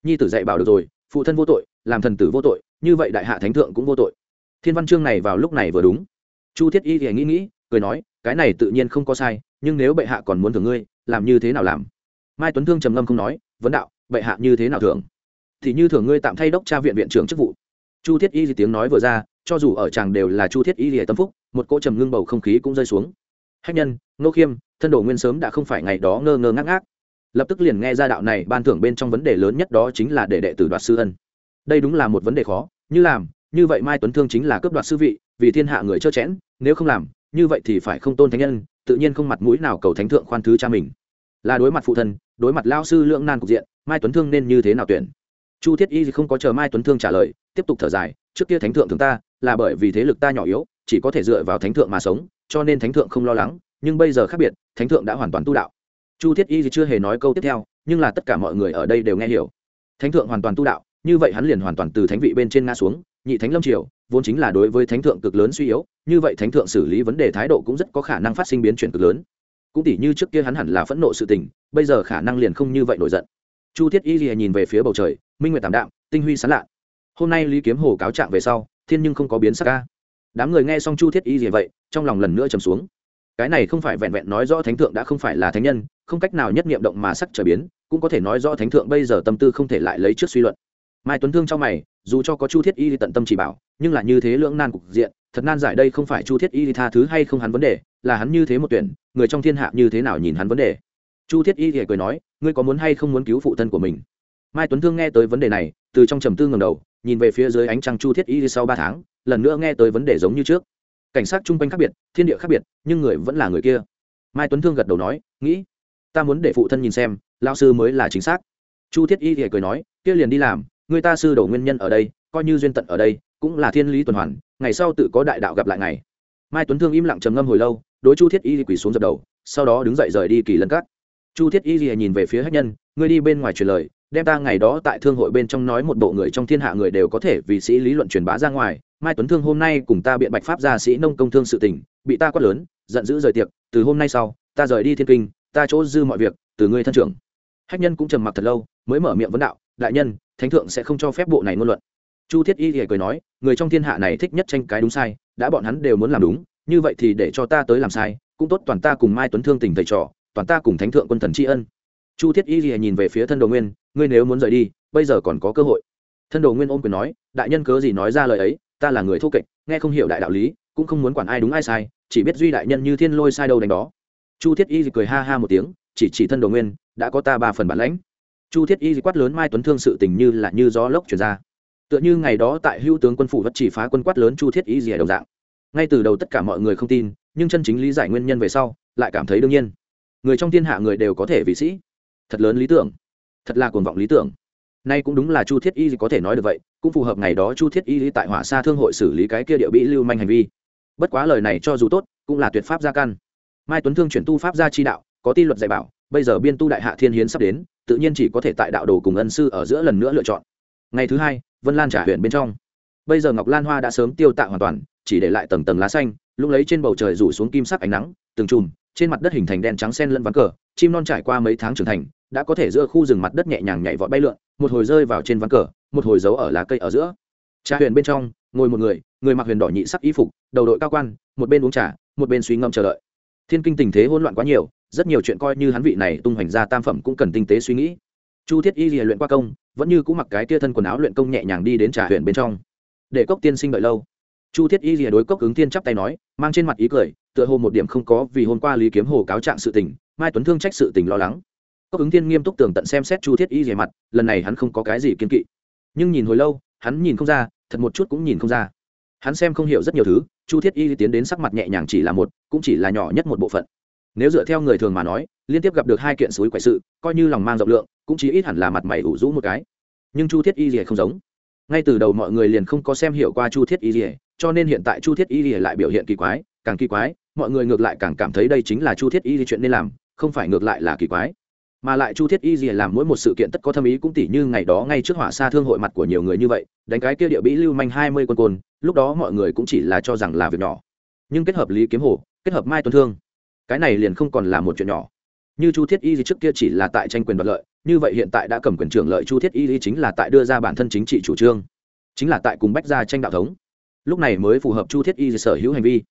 Nhi tử dạy bảo được rồi, phụ thân vô tội, làm thần tử vô tội, như vậy đại hạ thánh thượng cũng vô tội. Thiên văn chương này vào lúc này vừa đúng. Chu thiết y thì nghĩ nghĩ, cười nói, cái này tự nhiên không có sai, nhưng nếu bệ hạ còn muốn thưởng ngươi, làm như thế nào làm? Mai tuấn thương trầm ngâm không nói, vấn đạo, bệ hạ như thế nào thưởng? Thì như thưởng ngươi tạm thay đốc tra viện viện trưởng chức vụ. Chu thiết y thì tiếng nói vừa ra cho dù ở chàng đều là chu thiết y lìa tâm phúc, một cỗ trầm ngưng bầu không khí cũng rơi xuống. Hách nhân nô khiêm, thân đồ nguyên sớm đã không phải ngày đó ngơ ngơ ngác ngác. Lập tức liền nghe ra đạo này ban thưởng bên trong vấn đề lớn nhất đó chính là để đệ tử đoạt sư ân. Đây đúng là một vấn đề khó, như làm, như vậy mai tuấn thương chính là cướp đoạt sư vị, vì thiên hạ người trơ chẽn, nếu không làm, như vậy thì phải không tôn thánh nhân, tự nhiên không mặt mũi nào cầu thánh thượng khoan thứ cha mình. Là đối mặt phụ thân, đối mặt lao sư lượng nan cục diện, mai tuấn thương nên như thế nào tuyển? Chu thiết y không có chờ mai tuấn thương trả lời, tiếp tục thở dài trước kia thánh thượng thường ta, là bởi vì thế lực ta nhỏ yếu, chỉ có thể dựa vào thánh thượng mà sống, cho nên thánh thượng không lo lắng, nhưng bây giờ khác biệt, thánh thượng đã hoàn toàn tu đạo. Chu thiết y chưa hề nói câu tiếp theo, nhưng là tất cả mọi người ở đây đều nghe hiểu. Thánh thượng hoàn toàn tu đạo, như vậy hắn liền hoàn toàn từ thánh vị bên trên nga xuống, nhị thánh lâm triều, vốn chính là đối với thánh thượng cực lớn suy yếu, như vậy thánh thượng xử lý vấn đề thái độ cũng rất có khả năng phát sinh biến chuyển cực lớn. Cũng tỉ như trước kia hắn hẳn là phẫn nộ sự tình, bây giờ khả năng liền không như vậy nổi giận. Chu thiết y lìa nhìn về phía bầu trời, minh nguyệt tảm đạm, tinh huy sán lạ hôm nay lý kiếm hồ cáo trạng về sau, thiên nhưng không có biến sắc ca. Đám người nghe xong chu thiết y gì vậy, trong lòng lần nữa trầm xuống. Cái này không phải vẹn vẹn nói rõ thánh thượng đã không phải là thánh nhân, không cách nào nhất nghiệm động mà sắc trở biến, cũng có thể nói rõ thánh thượng bây giờ tâm tư không thể lại lấy trước suy luận. Mai tuấn thương trong mày, dù cho có chu thiết y tận tâm chỉ bảo, nhưng là như thế lưỡng nan cục diện, thật nan giải đây không phải chu thiết y tha thứ hay không hắn vấn đề, là hắn như thế một tuyển, người trong thiên hạ như thế nào nhìn hắn vấn đề. Chu thiết y thì cười nói, ngươi có muốn hay không muốn cứu phụ thân của mình? Mai tuấn thương nghe tới vấn đề này, từ trong trầm tư ngầm đầu nhìn về phía dưới ánh trăng chu thiết y sau ba tháng, lần nữa nghe tới vấn đề giống như trước. Cảnh sát chung quanh khác biệt, thiên địa khác biệt, nhưng người vẫn là người kia. Mai tuấn thương gật đầu nói, nghĩ, ta muốn để phụ thân nhìn xem lao sư mới là chính xác. Chu thiết y thì cười nói, kia liền đi làm, người ta sư đổ nguyên nhân ở đây, coi như duyên tận ở đây, cũng là thiên lý tuần hoàn, ngày sau tự có đại đạo gặp lại ngày. Mai tuấn thương im lặng trầm ngâm hồi lâu, đối chu thiết y quỳ xuống dập đầu, sau đó đứng dậy rời đi kỳ lân cắt chu thiết y nhìn về phía hách nhân, ngươi đi bên ngoài truyền lời đem ta ngày đó tại thương hội bên trong nói một bộ người trong thiên hạ người đều có thể vì sĩ lý luận truyền bá ra ngoài, mai tuấn thương hôm nay cùng ta biện bạch pháp gia sĩ nông công thương sự tình, bị ta quát lớn, giận dữ rời tiệc, từ hôm nay sau, ta rời đi thiên kinh, ta chỗ dư mọi việc, từ ngươi thân trưởng. Hách nhân cũng trầm mặc thật lâu, mới mở miệng vấn đạo, đại nhân, thánh thượng sẽ không cho phép bộ này ngôn luận. Chu thiết y thì cười nói, người trong thiên hạ này thích nhất tranh cái đúng sai, đã bọn hắn đều muốn làm đúng, như vậy thì để cho ta tới làm sai, cũng tốt toàn ta cùng mai tuấn thương tình thầy trò, toàn ta cùng thánh thượng quân thần tri ân chu thiết y gì nhìn về phía thân đồ nguyên, ngươi nếu muốn rời đi, bây giờ còn có cơ hội. Thân đồ nguyên ôm quyền nói, đại nhân cớ gì nói ra lời ấy, ta là người thô kệch, nghe không hiểu đại đạo lý, cũng không muốn quản ai đúng ai sai, chỉ biết duy đại nhân như thiên lôi sai đâu đánh đó. Chu thiết y gì cười ha ha một tiếng, chỉ chỉ thân đồ nguyên, đã có ta ba phần bản lãnh. Chu thiết y gì quát lớn mai tuấn thương sự tình như là như gió lốc chuyển ra. Tựa như ngày đó tại hữu tướng quân phủ vất chỉ phá quân quát lớn chu thiết y gì đồng dạng. Ngay từ đầu tất cả mọi người không tin, nhưng chân chính lý giải nguyên nhân về sau, lại cảm thấy đương nhiên. Người trong thiên hạ người đều có thể vị sĩ thật lớn lý tưởng, thật là cuồng vọng lý tưởng. Nay cũng đúng là chu thiết y có thể nói được vậy, cũng phù hợp ngày đó chu thiết y tại hỏa xa thương hội xử lý cái kia địa bị lưu manh hành vi. Bất quá lời này cho dù tốt, cũng là tuyệt pháp gia căn. Mai tuấn thương chuyển tu pháp gia chi đạo, có ti luật dạy bảo, bây giờ biên tu đại hạ thiên hiến sắp đến, tự nhiên chỉ có thể tại đạo đồ cùng ân sư ở giữa lần nữa lựa chọn. Ngày thứ hai, vân lan trả huyện bên trong. Bây giờ ngọc lan hoa đã sớm tiêu tạ hoàn toàn, chỉ để lại tầng tầng lá xanh, lúc lấy trên bầu trời rủ xuống kim sắc ánh nắng, từng chùm, trên mặt đất hình thành đen trắng sen lẫn ván cờ, chim non trải qua mấy tháng trưởng thành đã có thể giữa khu rừng mặt đất nhẹ nhàng nhảy vọt bay lượn, một hồi rơi vào trên ván cờ, một hồi giấu ở lá cây ở giữa. Trà huyền bên trong, ngồi một người người mặc huyền đỏ nhị sắc y phục, đầu đội cao quan, một bên uống trà, một bên suy ngẫm chờ đợi. Thiên kinh tình thế hỗn loạn quá nhiều, rất nhiều chuyện coi như hắn vị này tung hoành ra tam phẩm cũng cần tinh tế suy nghĩ. Chu thiết y lìa luyện qua công, vẫn như cũng mặc cái tia thân quần áo luyện công nhẹ nhàng đi đến trà huyền bên trong. Để cốc tiên sinh đợi lâu. Chu thiết y lìa đối cốc ứng tiên chắp tay nói, mang trên mặt ý cười, tựa hồ một điểm không có vì hôm qua lý kiếm hồ cáo trạng sự tình, mai tuấn thương trách sự tình lo lắng cốc ứng tiên nghiêm túc tường tận xem xét chu thiết y rìa mặt lần này hắn không có cái gì kiên kỵ. Nhưng nhìn hồi lâu hắn nhìn không ra thật một chút cũng nhìn không ra. Hắn xem không hiểu rất nhiều thứ chu thiết y tiến đến sắc mặt nhẹ nhàng chỉ là một cũng chỉ là nhỏ nhất một bộ phận. Nếu dựa theo người thường mà nói liên tiếp gặp được hai kiện suối quậy sự coi như lòng mang rộng lượng cũng chỉ ít hẳn là mặt mày ủ rũ một cái. Nhưng chu thiết y rìa không giống. Ngay từ đầu mọi người liền không có xem hiểu qua chu thiết y rìa, cho nên hiện tại chu thiết y rìa lại biểu hiện kỳ quái càng kỳ quái mọi người ngược lại càng cảm thấy đây chính là chu thiết y chuyện nên làm không phải ngược lại là kỳ quái mà lại chu thiết y gì làm mỗi một sự kiện tất có thâm ý cũng tỉ như ngày đó ngay trước hỏa xa thương hội mặt của nhiều người như vậy, đánh cái kia địa bĩ lưu manh hai mươi quân côn, lúc đó mọi người cũng chỉ là cho rằng là việc nhỏ. Nhưng kết hợp lý kiếm hồ, kết hợp mai tuân thương, cái này liền không còn là một chuyện nhỏ. Như chu thiết y gì trước kia chỉ là tại tranh quyền đoạt lợi, như vậy hiện tại đã cầm quyền trưởng lợi chu thiết y chính là tại đưa ra bản thân chính trị chủ trương, chính là tại cùng bách gia tranh đạo thống. Lúc này mới phù hợp chu thiết y sở hữu hành vi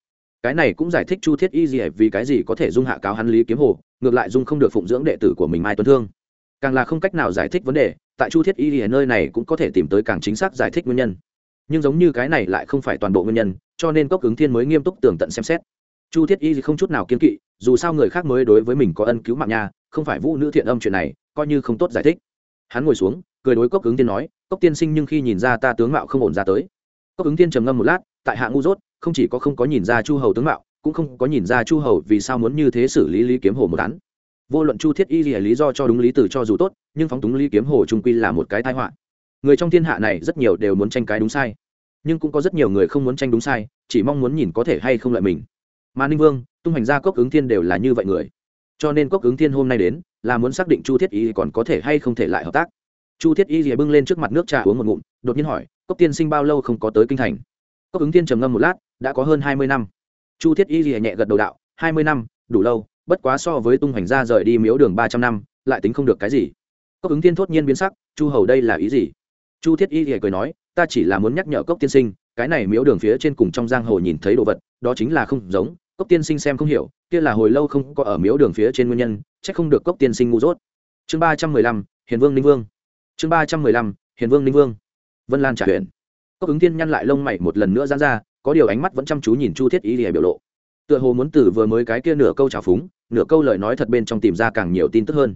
cái này cũng giải thích chu thiết y gì vì cái gì có thể dung hạ cáo hắn lý kiếm hồ, ngược lại dung không được phụng dưỡng đệ tử của mình mai tuấn thương. Càng là không cách nào giải thích vấn đề, tại chu thiết y gì nơi này cũng có thể tìm tới càng chính xác giải thích nguyên nhân. Nhưng giống như cái này lại không phải toàn bộ nguyên nhân, cho nên cốc ứng thiên mới nghiêm túc tường tận xem xét. Chu thiết y không chút nào kiên kỵ, dù sao người khác mới đối với mình có ân cứu mạng nha, không phải vũ nữ thiện âm chuyện này, coi như không tốt giải thích. Hắn ngồi xuống, cười đối cốc ứng tiên nói, cốc tiên sinh nhưng khi nhìn ra ta tướng mạo không ổn ra tới. Cốc ứng tiên trầm ngâm một lát, tại hạ ngu dốt không chỉ có không có nhìn ra chu hầu tướng mạo, cũng không có nhìn ra chu hầu vì sao muốn như thế xử lý lý kiếm hồ một án. Vô luận chu thiết y gì lý do cho đúng lý từ cho dù tốt, nhưng phóng túng lý kiếm hồ trung quy là một cái tai họa. Người trong thiên hạ này rất nhiều đều muốn tranh cái đúng sai, nhưng cũng có rất nhiều người không muốn tranh đúng sai, chỉ mong muốn nhìn có thể hay không lợi mình. Mà ninh vương, tung hành gia cốc ứng thiên đều là như vậy người. Cho nên cốc ứng thiên hôm nay đến, là muốn xác định chu thiết y còn có thể hay không thể lại hợp tác. Chu thiết y gì bưng lên trước mặt nước trà uống một ngụm, đột nhiên hỏi cốc tiên sinh bao lâu không có tới kinh thành? Cốc ứng thiên trầm ngâm một lát đã có hơn hai mươi năm. Chu thiết y rìa nhẹ gật đầu đạo, hai mươi năm, đủ lâu, bất quá so với tung hoành ra rời đi miếu đường ba trăm năm, lại tính không được cái gì. Cốc ứng thiên thốt nhiên biến sắc, chu hầu đây là ý gì? Chu thiết y rìa cười nói, ta chỉ là muốn nhắc nhở cốc tiên sinh, cái này miếu đường phía trên cùng trong giang hồ nhìn thấy đồ vật, đó chính là không giống, cốc tiên sinh xem không hiểu, kia là hồi lâu không có ở miếu đường phía trên nguyên nhân c h ắ c không được cốc tiên sinh ngu dốt. Chương ba trăm mười lăm, hiền vương ninh vương. Chương ba trăm mười lăm, hiền vương ninh vương. Vân lan trả huyện cốc ứng thiên nhăn lại lông mày một lần nữa dán ra có điều ánh mắt vẫn chăm chú nhìn chu thiết y lìa biểu lộ. Tựa hồ muốn từ vừa mới cái kia nửa câu trào phúng, nửa câu lời nói thật bên trong tìm ra càng nhiều tin tức hơn.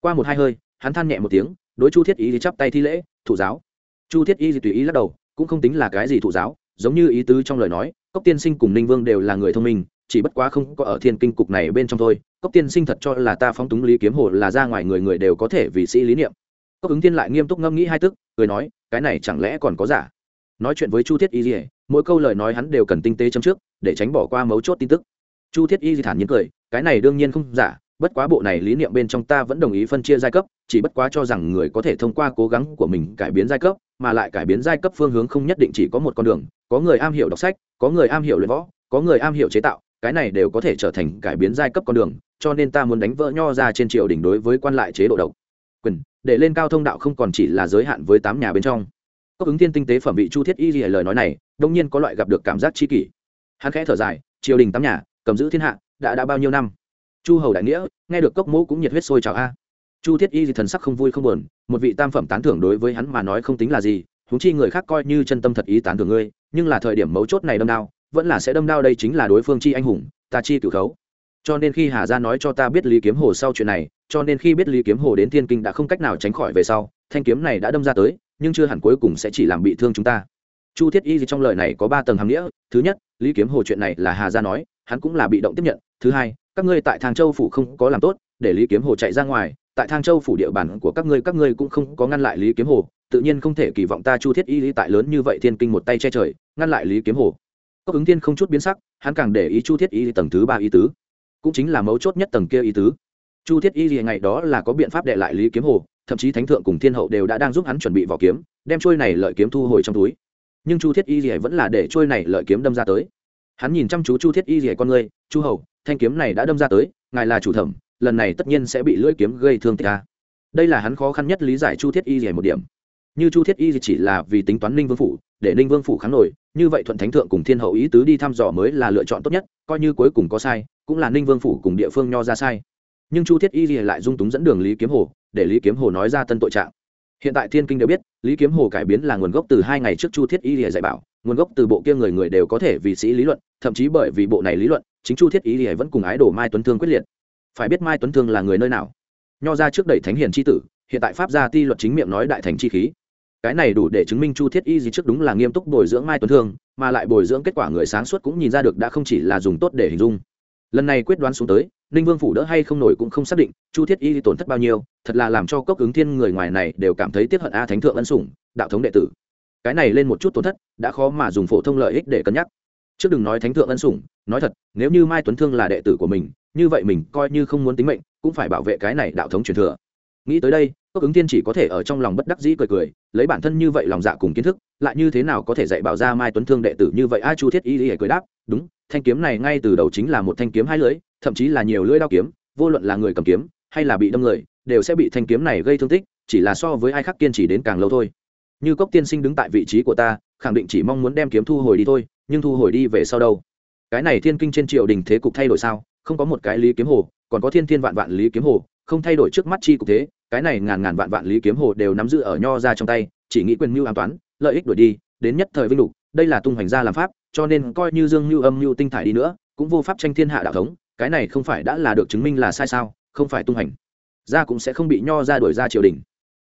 Qua một hai hơi, hắn than nhẹ một tiếng, đối chu thiết y thì chắp tay thi lễ thụ giáo. Chu thiết y thì tùy ý lắc đầu, cũng không tính là cái gì thụ giáo, giống như ý tứ trong lời nói, cốc tiên sinh cùng ninh vương đều là người thông minh, chỉ bất quá không có ở thiên kinh cục này bên trong thôi. Cốc tiên sinh thật cho là ta phóng túng lý kiếm hồ là ra ngoài người người đều có thể vì sĩ lý niệm. Cốc ứng thiên lại nghiêm túc ngâm nghĩ hai tức, cười nói, cái này chẳng lẽ còn có giả? Nói chuyện với chu thiết y dỉa mỗi câu lời nói hắn đều cần tinh tế chấm trước, để tránh bỏ qua mấu chốt tin tức. Chu thiết y di thản nhiên cười, cái này đương nhiên không giả, bất quá bộ này lý niệm bên trong ta vẫn đồng ý phân chia giai cấp, chỉ bất quá cho rằng người có thể thông qua cố gắng của mình cải biến giai cấp, mà lại cải biến giai cấp phương hướng không nhất định chỉ có một con đường, có người am hiểu đọc sách, có người am hiểu luyện võ, có người am hiểu chế tạo, cái này đều có thể trở thành cải biến giai cấp con đường, cho nên ta muốn đánh vỡ nho ra trên triều đỉnh đối với quan lại chế độ độc. Quyền, để lên cao thông đạo không còn chỉ là giới hạn với tám nhà bên trong. Cốc ứng thiên tinh tế phẩm vị chu thiết y lìa lời nói này đông nhiên có loại gặp được cảm giác chi kỷ. Hắn khẽ thở dài, triều đình tám nhà, cầm giữ thiên hạ, đã đã bao nhiêu năm? Chu hầu đại nghĩa, nghe được cốc mũ cũng nhiệt huyết sôi trào a. Chu thiết y thì thần sắc không vui không buồn, một vị tam phẩm tán thưởng đối với hắn mà nói không tính là gì húng chi người khác coi như chân tâm thật ý tán thưởng ngươi, nhưng là thời điểm mấu chốt này đâm đao, vẫn là sẽ đâm đao đây chính là đối phương chi anh hùng, ta chi cửu khấu. Cho nên khi hà gia nói cho ta biết lý kiếm hồ sau chuyện này, cho nên khi biết lý kiếm hồ đến thiên kinh đã không cách nào tránh khỏi về sau, thanh kiếm này đã đâm ra tới, nhưng chưa hẳn cuối cùng sẽ chỉ làm bị thương chúng ta chu thiết y gì trong lời này có ba tầng hàm nghĩa. Thứ nhất, lý kiếm hồ chuyện này là hà gia nói, hắn cũng là bị động tiếp nhận. Thứ hai, các ngươi tại thang châu phủ không có làm tốt, để lý kiếm hồ chạy ra ngoài. Tại thang châu phủ địa bàn của các ngươi các ngươi cũng không có ngăn lại lý kiếm hồ. Tự nhiên không thể kỳ vọng ta chu thiết y lý tại lớn như vậy thiên kinh một tay che trời, ngăn lại lý kiếm hồ. Cốc ứng thiên không chút biến sắc, hắn càng để ý chu thiết y tầng thứ ba ý tứ, cũng chính là mấu chốt nhất tầng kia ý tứ. Chu thiết y gì ngày đó là có biện pháp đệ lại lý kiếm hồ, thậm chí thánh thượng cùng thiên hậu đều đã đang giúp hắn chuẩn bị vỏ kiếm, đem trôi này lợi kiếm thu hồi trong túi nhưng chu thiết y gì vẫn là để trôi này lợi kiếm đâm ra tới. Hắn nhìn chăm chú chu thiết y gì con ngươi, chu hầu, thanh kiếm này đã đâm ra tới, ngài là chủ thẩm, lần này tất nhiên sẽ bị lưỡi kiếm gây thương tích ta đây là hắn khó khăn nhất lý giải chu thiết y gì một điểm. Như chu thiết y chỉ là vì tính toán ninh vương phủ, để ninh vương phủ kháng nổi, như vậy thuận thánh thượng cùng thiên hậu ý tứ đi thăm dò mới là lựa chọn tốt nhất, coi như cuối cùng có sai, cũng là ninh vương phủ cùng địa phương nho ra sai. Nhưng chu thiết y lại dung túng dẫn đường lý kiếm hồ, để lý kiếm hồ nói ra tân tội trạng hiện tại thiên kinh đều biết, lý kiếm hồ cải biến là nguồn gốc từ hai ngày trước chu thiết y lìa dạy bảo, nguồn gốc từ bộ kia người người đều có thể vì sĩ lý luận, thậm chí bởi vì bộ này lý luận, chính chu thiết y lìa vẫn cùng ái đồ mai tuấn thương quyết liệt. Phải biết mai tuấn thương là người nơi nào? Nho ra trước đẩy thánh hiền tri tử, hiện tại pháp gia ti luật chính miệng nói đại thành chi khí. Cái này đủ để chứng minh chu thiết y gì trước đúng là nghiêm túc bồi dưỡng mai tuấn thương, mà lại bồi dưỡng kết quả người sáng suốt cũng nhìn ra được đã không chỉ là dùng tốt để hình dung lần này quyết đoán xuống tới, ninh vương phủ đỡ hay không nổi cũng không xác định, chu thiết y tổn thất bao nhiêu, thật là làm cho cốc ứng thiên người ngoài này đều cảm thấy tiếp hận a thánh thượng ân sủng, đạo thống đệ tử. Cái này lên một chút tổn thất, đã khó mà dùng phổ thông lợi ích để cân nhắc. Trước đừng nói thánh thượng ân sủng, nói thật, nếu như mai tuấn thương là đệ tử của mình, như vậy mình coi như không muốn tính mệnh, cũng phải bảo vệ cái này đạo thống truyền thừa. Nghĩ tới đây, cốc ứng thiên chỉ có thể ở trong lòng bất đắc dĩ cười cười, lấy bản thân như vậy lòng dạ cùng kiến thức, lại như thế nào có thể dạy bảo ra mai tuấn thương đệ tử như vậy? A chu thiết y y cười đáp, đúng thanh kiếm này ngay từ đầu chính là một thanh kiếm hai lưỡi, thậm chí là nhiều lưỡi đao kiếm, vô luận là người cầm kiếm hay là bị đâm người, đều sẽ bị thanh kiếm này gây thương tích, chỉ là so với ai khác kiên trì đến càng lâu thôi. Như cốc tiên sinh đứng tại vị trí của ta, khẳng định chỉ mong muốn đem kiếm thu hồi đi thôi, nhưng thu hồi đi về sau đâu? Cái này thiên kinh trên triều đình thế cục thay đổi sao? Không có một cái lý kiếm hồ, còn có thiên thiên vạn vạn lý kiếm hồ, không thay đổi trước mắt chi cục thế, cái này ngàn ngàn vạn vạn lý kiếm hồ đều nắm giữ ở nho ra trong tay, chỉ nghĩ quyền mưu an toán, lợi ích đổi đi, đến nhất thời vinh lục đây là tung hoành gia làm pháp, cho nên coi như dương mưu âm mưu tinh thải đi nữa, cũng vô pháp tranh thiên hạ đạo thống, cái này không phải đã là được chứng minh là sai sao, không phải tung hành gia cũng sẽ không bị nho ra đuổi ra triều đình.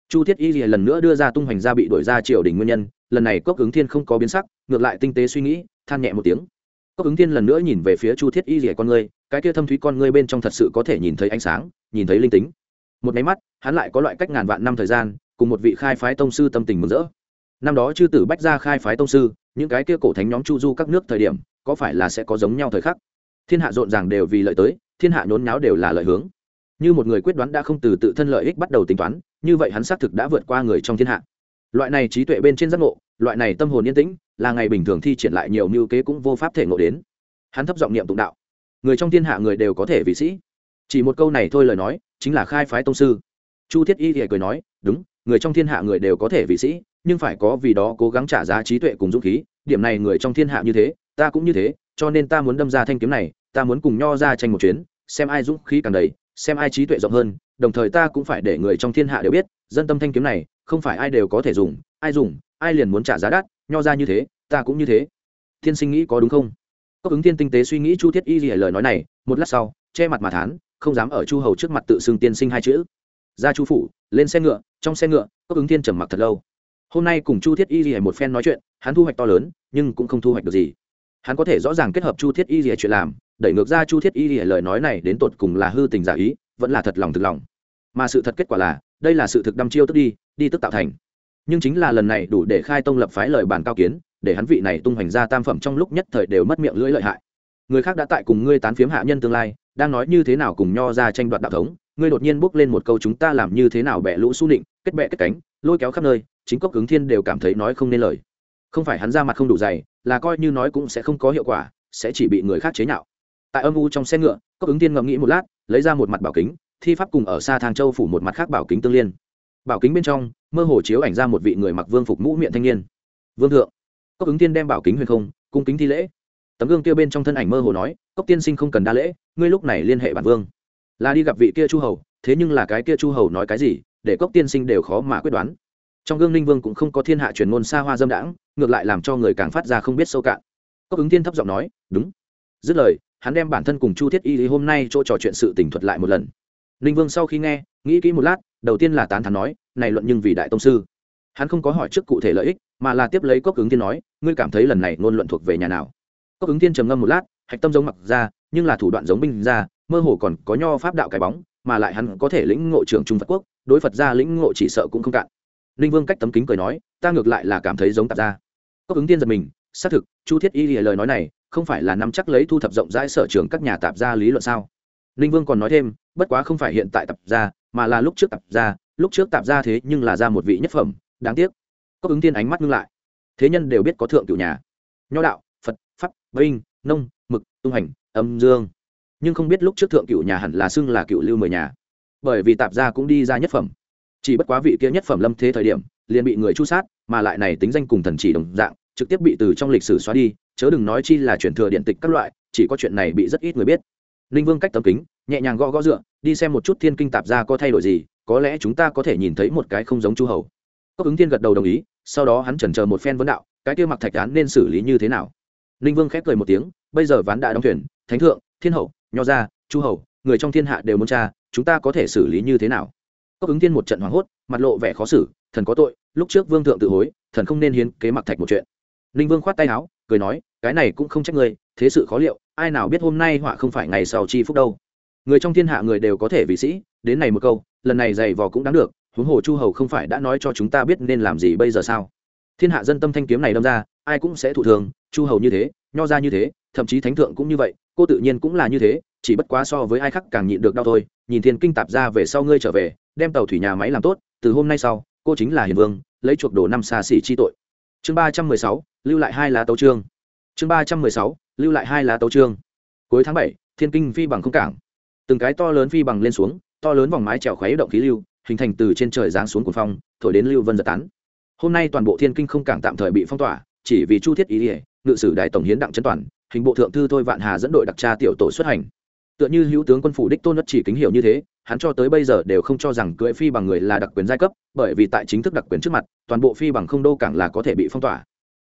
Chu thiết y lần nữa đưa ra tung hoành gia bị đuổi ra triều đình nguyên nhân, lần này cốc ứng thiên không có biến sắc, ngược lại tinh tế suy nghĩ, than nhẹ một tiếng. Cốc ứng thiên lần nữa nhìn về phía chu thiết y gì con ngươi, cái kia thâm thúy con ngươi bên trong thật sự có thể nhìn thấy ánh sáng, nhìn thấy linh tính. Một máy mắt, hắn lại có loại cách ngàn vạn năm thời gian, cùng một vị khai phái tông sư tâm tình mừng rỡ. Năm đó chư tử bách ra khai phái tông sư những cái kia cổ thánh nhóm chu du các nước thời điểm, có phải là sẽ có giống nhau thời khắc? Thiên hạ rộn ràng đều vì lợi tới, thiên hạ nhốn nháo đều là lợi hướng. Như một người quyết đoán đã không từ tự thân lợi ích bắt đầu tính toán, như vậy hắn xác thực đã vượt qua người trong thiên hạ. Loại này trí tuệ bên trên giác ngộ, loại này tâm hồn yên tĩnh, là ngày bình thường thi triển lại nhiều mưu kế cũng vô pháp thể ngộ đến. Hắn thấp giọng niệm tụng đạo, người trong thiên hạ người đều có thể vị sĩ. Chỉ một câu này thôi lời nói, chính là khai phái tông sư. Chu thiết y thì cười nói, đúng, người trong thiên hạ người đều có thể vị sĩ nhưng phải có vì đó cố gắng trả giá trí tuệ cùng dũng khí, điểm này người trong thiên hạ như thế, ta cũng như thế, cho nên ta muốn đâm ra thanh kiếm này, ta muốn cùng nho ra tranh một chuyến, xem ai dũng khí càng đầy, xem ai trí tuệ rộng hơn, đồng thời ta cũng phải để người trong thiên hạ đều biết, dân tâm thanh kiếm này, không phải ai đều có thể dùng, ai dùng, ai liền muốn trả giá đắt, nho ra như thế, ta cũng như thế. Thiên sinh nghĩ có đúng không? Cốc ứng thiên tinh tế suy nghĩ chu thiết y gì lời nói này, một lát sau, che mặt mà thán, không dám ở chu hầu trước mặt tự xưng tiên sinh hai chữ. Ra chu phủ, lên xe ngựa, trong xe ngựa, cốc ứng thiên trầm mặc thật lâu hôm nay cùng chu thiết y gì một phen nói chuyện, hắn thu hoạch to lớn, nhưng cũng không thu hoạch được gì. Hắn có thể rõ ràng kết hợp chu thiết y gì chuyện làm, đẩy ngược ra chu thiết y gì lời nói này đến tột cùng là hư tình giả ý, vẫn là thật lòng thực lòng. Mà sự thật kết quả là, đây là sự thực đăm chiêu tức đi đi tức tạo thành. Nhưng chính là lần này đủ để khai tông lập phái lời bàn cao kiến, để hắn vị này tung hoành ra tam phẩm trong lúc nhất thời đều mất miệng lưỡi lợi hại. Người khác đã tại cùng ngươi tán phiếm hạ nhân tương lai, đang nói như thế nào cùng nho ra tranh đoạt đạo thống, ngươi đột nhiên bước lên một câu chúng ta làm như thế nào bẻ lũ su nịnh, kết bẹ kết cánh, lôi kéo khắp nơi chính cốc ứng thiên đều cảm thấy nói không nên lời. Không phải hắn ra mặt không đủ dày, là coi như nói cũng sẽ không có hiệu quả, sẽ chỉ bị người khác chế nhạo. Tại âm u trong xe ngựa, cốc ứng thiên ngẫm nghĩ một lát, lấy ra một mặt bảo kính, thi pháp cùng ở xa thang châu phủ một mặt khác bảo kính tương liên. Bảo kính bên trong, mơ hồ chiếu ảnh ra một vị người mặc vương phục mũ miệng thanh niên. Vương thượng. Cốc ứng tiên đem bảo kính huyền không, cung kính thi lễ. Tấm gương kia bên trong thân ảnh mơ hồ nói, cốc tiên sinh không cần đa lễ, ngươi lúc này liên hệ bản vương. Là đi gặp vị kia chu hầu, thế nhưng là cái kia chu hầu nói cái gì, để cốc tiên sinh đều khó mà quyết đoán trong gương ninh vương cũng không có thiên hạ truyền ngôn xa hoa dâm đãng, ngược lại làm cho người càng phát ra không biết sâu cạn. Cốc ứng tiên thấp giọng nói, đúng. Dứt lời, hắn đem bản thân cùng chu thiết y hôm nay chỗ trò chuyện sự tỉnh thuật lại một lần. Ninh vương sau khi nghe, nghĩ kỹ một lát, đầu tiên là tán thán nói, này luận nhưng vì đại tông sư. Hắn không có hỏi trước cụ thể lợi ích, mà là tiếp lấy cốc ứng tiên nói, ngươi cảm thấy lần này ngôn luận thuộc về nhà nào? Cốc ứng tiên trầm ngâm một lát, hạch tâm giống mặc ra, nhưng là thủ đoạn giống binh ra, mơ hồ còn có nho pháp đạo cái bóng, mà lại hắn có thể lĩnh ngộ trưởng trung phật quốc, đối phật ra lĩnh ngộ chỉ sợ cũng không cạn ninh vương cách tấm kính cười nói, ta ngược lại là cảm thấy giống tạp ra cốc ứng tiên giật mình, xác thực, chu thiết y lìa lời nói này, không phải là nắm chắc lấy thu thập rộng rãi sở trường các nhà tạp gia lý luận sao? Ninh vương còn nói thêm, bất quá không phải hiện tại tạp gia, mà là lúc trước tạp gia, lúc trước tạp gia thế nhưng là ra một vị nhất phẩm, đáng tiếc. Cốc ứng tiên ánh mắt ngưng lại. Thế nhân đều biết có thượng cựu nhà. Nho đạo, phật, pháp, binh, nông, mực, tung hành, âm dương. Nhưng không biết lúc trước thượng cựu nhà hẳn là xưng là cựu lưu mười nhà. Bởi vì tạp gia cũng đi ra nhất phẩm chỉ bất quá vị kia nhất phẩm lâm thế thời điểm, liền bị người chu sát, mà lại này tính danh cùng thần chỉ đồng dạng, trực tiếp bị từ trong lịch sử xóa đi, chớ đừng nói chi là chuyển thừa điện tịch các loại, chỉ có chuyện này bị rất ít người biết. Ninh vương cách tấm kính, nhẹ nhàng gõ gõ dựa, đi xem một chút thiên kinh tạp gia có thay đổi gì, có lẽ chúng ta có thể nhìn thấy một cái không giống chu hầu. Cốc ứng thiên gật đầu đồng ý, sau đó hắn chần chờ một phen vấn đạo, cái kia mặc thạch án nên xử lý như thế nào? Ninh vương khép cười một tiếng, bây giờ ván đã đóng thuyền, thánh thượng, thiên hậu, nho gia, chu hầu, người trong thiên hạ đều muốn tra, chúng ta có thể xử lý như thế nào? Cốc ứng thiên một trận hoảng hốt, mặt lộ vẻ khó xử, thần có tội, lúc trước vương thượng tự hối, thần không nên hiến kế mặc thạch một chuyện. Ninh vương khoát tay áo, cười nói, cái này cũng không trách ngươi, thế sự khó liệu, ai nào biết hôm nay họa không phải ngày sau chi phúc đâu. Người trong thiên hạ người đều có thể vị sĩ, đến này một câu, lần này giày vò cũng đáng được, huống hồ chu hầu không phải đã nói cho chúng ta biết nên làm gì bây giờ sao? Thiên hạ dân tâm thanh kiếm này đâm ra, ai cũng sẽ thụ thường, chu hầu như thế, nho ra như thế, thậm chí thánh thượng cũng như vậy cô tự nhiên cũng là như thế, chỉ bất quá so với ai khác càng nhịn được đau thôi. Nhìn thiên kinh tạp ra về sau ngươi trở về, đem tàu thủy nhà máy làm tốt, từ hôm nay sau, cô chính là hiền vương, lấy chuộc đồ năm xa xỉ chi tội. Chương ba trăm mười sáu, lưu lại hai lá tấu trương chương ba trăm mười sáu, lưu lại hai lá tấu trương cuối tháng bảy, thiên kinh phi bằng không cảng. Từng cái to lớn phi bằng lên xuống, to lớn vòng mái trèo khóe động khí lưu, hình thành từ trên trời giáng xuống cuồng phong, thổi đến lưu vân giật tán. Hôm nay toàn bộ thiên kinh không cảng tạm thời bị phong tỏa, chỉ vì chu thiết ý ỉa ngự sử đại tổng hiến đặng trấn toàn hình bộ thượng thư thôi vạn hà dẫn đội đặc tra tiểu tổ xuất hành. Tựa như hữu tướng quân phủ đích tôn nhất chỉ kính hiểu như thế, hắn cho tới bây giờ đều không cho rằng cưỡi phi bằng người là đặc quyền giai cấp, bởi vì tại chính thức đặc quyền trước mặt, toàn bộ phi bằng không đô cảng là có thể bị phong tỏa.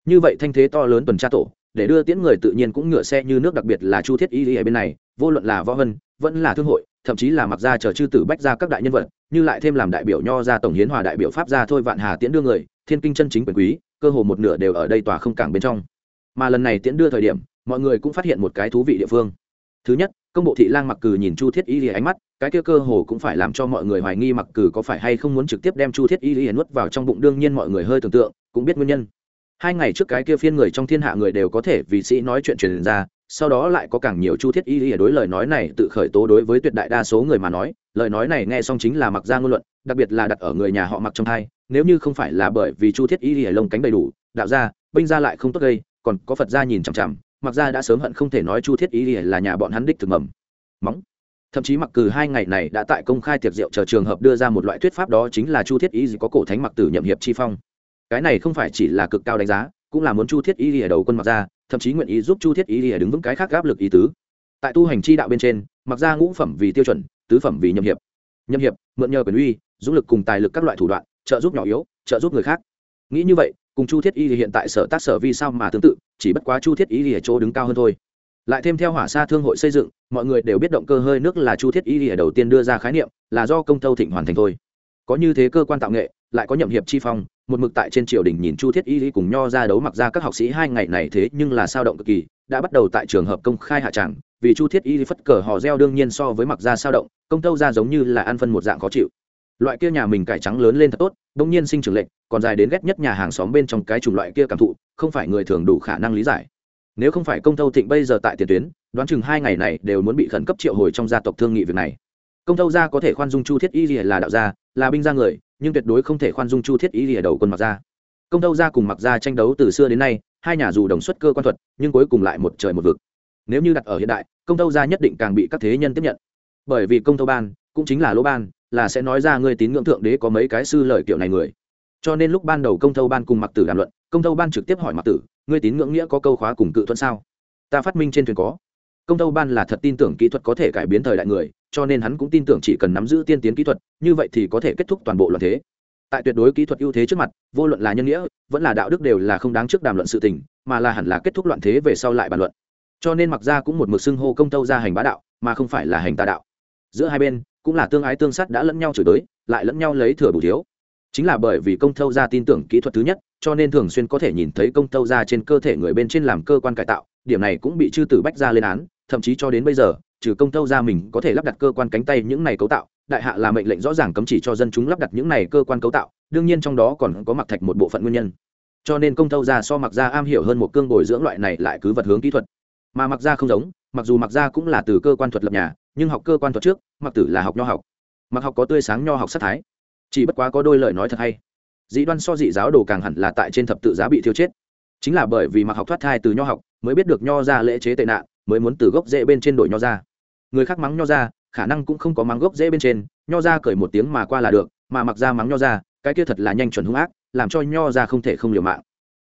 Như vậy thanh thế to lớn tuần tra tổ, để đưa tiễn người tự nhiên cũng ngựa xe như nước đặc biệt là chu thiết y ở bên này, vô luận là võ hân, vẫn là thương hội, thậm chí là mặc ra chờ chư tử bách gia các đại nhân vật, như lại thêm làm đại biểu nho ra tổng hiến hòa đại biểu pháp gia thôi vạn hà tiễn đưa người, thiên kinh chân chính quyền quý, cơ hồ một nửa đều ở đây tòa không cảng bên trong. Mà lần này tiễn đưa thời điểm mọi người cũng phát hiện một cái thú vị địa phương. Thứ nhất, công bộ thị lang mặc cử nhìn chu thiết y lìa ánh mắt, cái kia cơ hồ cũng phải làm cho mọi người hoài nghi mặc cử có phải hay không muốn trực tiếp đem chu thiết y lìa nuốt vào trong bụng, đương nhiên mọi người hơi tưởng tượng, cũng biết nguyên nhân. Hai ngày trước cái kia phiên người trong thiên hạ người đều có thể vì sĩ nói chuyện truyền ra, sau đó lại có càng nhiều chu thiết y lìa đối lời nói này tự khởi tố đối với tuyệt đại đa số người mà nói, lời nói này nghe xong chính là mặc ra ngôn luận, đặc biệt là đặt ở người nhà họ mặc trong thai, nếu như không phải là bởi vì chu thiết y lìa lông cánh đầy đủ, đạo ra binh ra lại không tốt gây, còn có phật ra nhìn chằm chằm mặc ra đã sớm hận không thể nói chu thiết y lìa là nhà bọn hắn đích thực mầm. Móng. Thậm chí mặc cử hai ngày này đã tại công khai tiệc rượu chờ trường hợp đưa ra một loại thuyết pháp đó chính là chu thiết y có cổ thánh mặc tử nhậm hiệp chi phong. Cái này không phải chỉ là cực cao đánh giá, cũng là muốn chu thiết y lìa đầu quân mặc ra, thậm chí nguyện ý giúp chu thiết y lìa đứng vững cái khác áp lực ý tứ. Tại tu hành chi đạo bên trên, mặc ra ngũ phẩm vì tiêu chuẩn, tứ phẩm vì nhậm hiệp. Nhậm hiệp, mượn nhờ quyền uy, dũng lực cùng tài lực các loại thủ đoạn, trợ giúp nhỏ yếu, trợ giúp người khác. Nghĩ như vậy cùng chu thiết y thì hiện tại sở tác sở vi sao mà tương tự, chỉ bất quá chu thiết y thì ở chỗ đứng cao hơn thôi. Lại thêm theo hỏa xa thương hội xây dựng, mọi người đều biết động cơ hơi nước là chu thiết y ở đầu tiên đưa ra khái niệm, là do công tâu thịnh hoàn thành thôi. Có như thế cơ quan tạo nghệ, lại có nhậm hiệp chi phong, một mực tại trên triều đình nhìn chu thiết y cùng nho ra đấu mặc ra các học sĩ hai ngày này thế nhưng là sao động cực kỳ, đã bắt đầu tại trường hợp công khai hạ tràng, vì chu thiết y phất cờ hò reo đương nhiên so với mặc ra sao động, công tâu ra giống như là ăn phân một dạng khó chịu loại kia nhà mình cải trắng lớn lên thật tốt đông nhiên sinh trưởng lệnh còn dài đến ghét nhất nhà hàng xóm bên trong cái chủng loại kia cảm thụ, không phải người thường đủ khả năng lý giải. Nếu không phải công tâu thịnh bây giờ tại tiền tuyến, đoán chừng hai ngày này đều muốn bị khẩn cấp triệu hồi trong gia tộc thương nghị việc này. Công tâu gia có thể khoan dung chu thiết y lìa là đạo gia, là binh gia người, nhưng tuyệt đối không thể khoan dung chu thiết y lìa đầu quân mặc gia. Công tâu gia cùng mặc gia tranh đấu từ xưa đến nay, hai nhà dù đồng xuất cơ quan thuật, nhưng cuối cùng lại một trời một vực. Nếu như đặt ở hiện đại, công tâu gia nhất định càng bị các thế nhân tiếp nhận. Bởi vì công tâu ban cũng chính là lỗ ban là sẽ nói ra ngươi tín ngưỡng thượng đế có mấy cái sư lời kiểu này người. Cho nên lúc ban đầu công thâu ban cùng mặc tử đàm luận, công thâu ban trực tiếp hỏi mặc tử, ngươi tín ngưỡng nghĩa có câu khóa cùng cự thuận sao? Ta phát minh trên thuyền có. Công thâu ban là thật tin tưởng kỹ thuật có thể cải biến thời đại người, cho nên hắn cũng tin tưởng chỉ cần nắm giữ tiên tiến kỹ thuật, như vậy thì có thể kết thúc toàn bộ loạn thế. Tại tuyệt đối kỹ thuật ưu thế trước mặt, vô luận là nhân nghĩa, vẫn là đạo đức đều là không đáng trước đàm luận sự tình, mà là hẳn là kết thúc loạn thế về sau lại bàn luận. Cho nên mặc ra cũng một mực xưng hô công tâu ra hành bá đạo, mà không phải là hành tà đạo. Giữa hai bên cũng là tương ái tương sát đã lẫn nhau chửi tới, lại lẫn nhau lấy thừa bù thiếu. Chính là bởi vì công thâu gia tin tưởng kỹ thuật thứ nhất, cho nên thường xuyên có thể nhìn thấy công thâu gia trên cơ thể người bên trên làm cơ quan cải tạo, điểm này cũng bị chư tử bách ra lên án, thậm chí cho đến bây giờ, trừ công thâu gia mình có thể lắp đặt cơ quan cánh tay những này cấu tạo, đại hạ là mệnh lệnh rõ ràng cấm chỉ cho dân chúng lắp đặt những này cơ quan cấu tạo, đương nhiên trong đó còn có mặc thạch một bộ phận nguyên nhân. Cho nên công thâu gia so mặc gia am hiểu hơn một cương bồi dưỡng loại này lại cứ vật hướng kỹ thuật. Mà mặc gia không giống mặc dù mặc ra cũng là từ cơ quan thuật lập nhà, nhưng học cơ quan thuật trước, mặc tử là học nho học. Mặc học có tươi sáng nho học sắc thái. Chỉ bất quá có đôi lời nói thật hay. Dĩ đoan so dị giáo đồ càng hẳn là tại trên thập tự giá bị thiêu chết. Chính là bởi vì mặc học thoát thai từ nho học, mới biết được nho ra lễ chế tệ nạn, mới muốn từ gốc rễ bên trên đổi nho ra. Người khác mắng nho ra, khả năng cũng không có mắng gốc rễ bên trên, nho ra cởi một tiếng mà qua là được, mà mặc ra mắng nho ra, cái kia thật là nhanh chuẩn hung ác, làm cho nho ra không thể không liều mạng.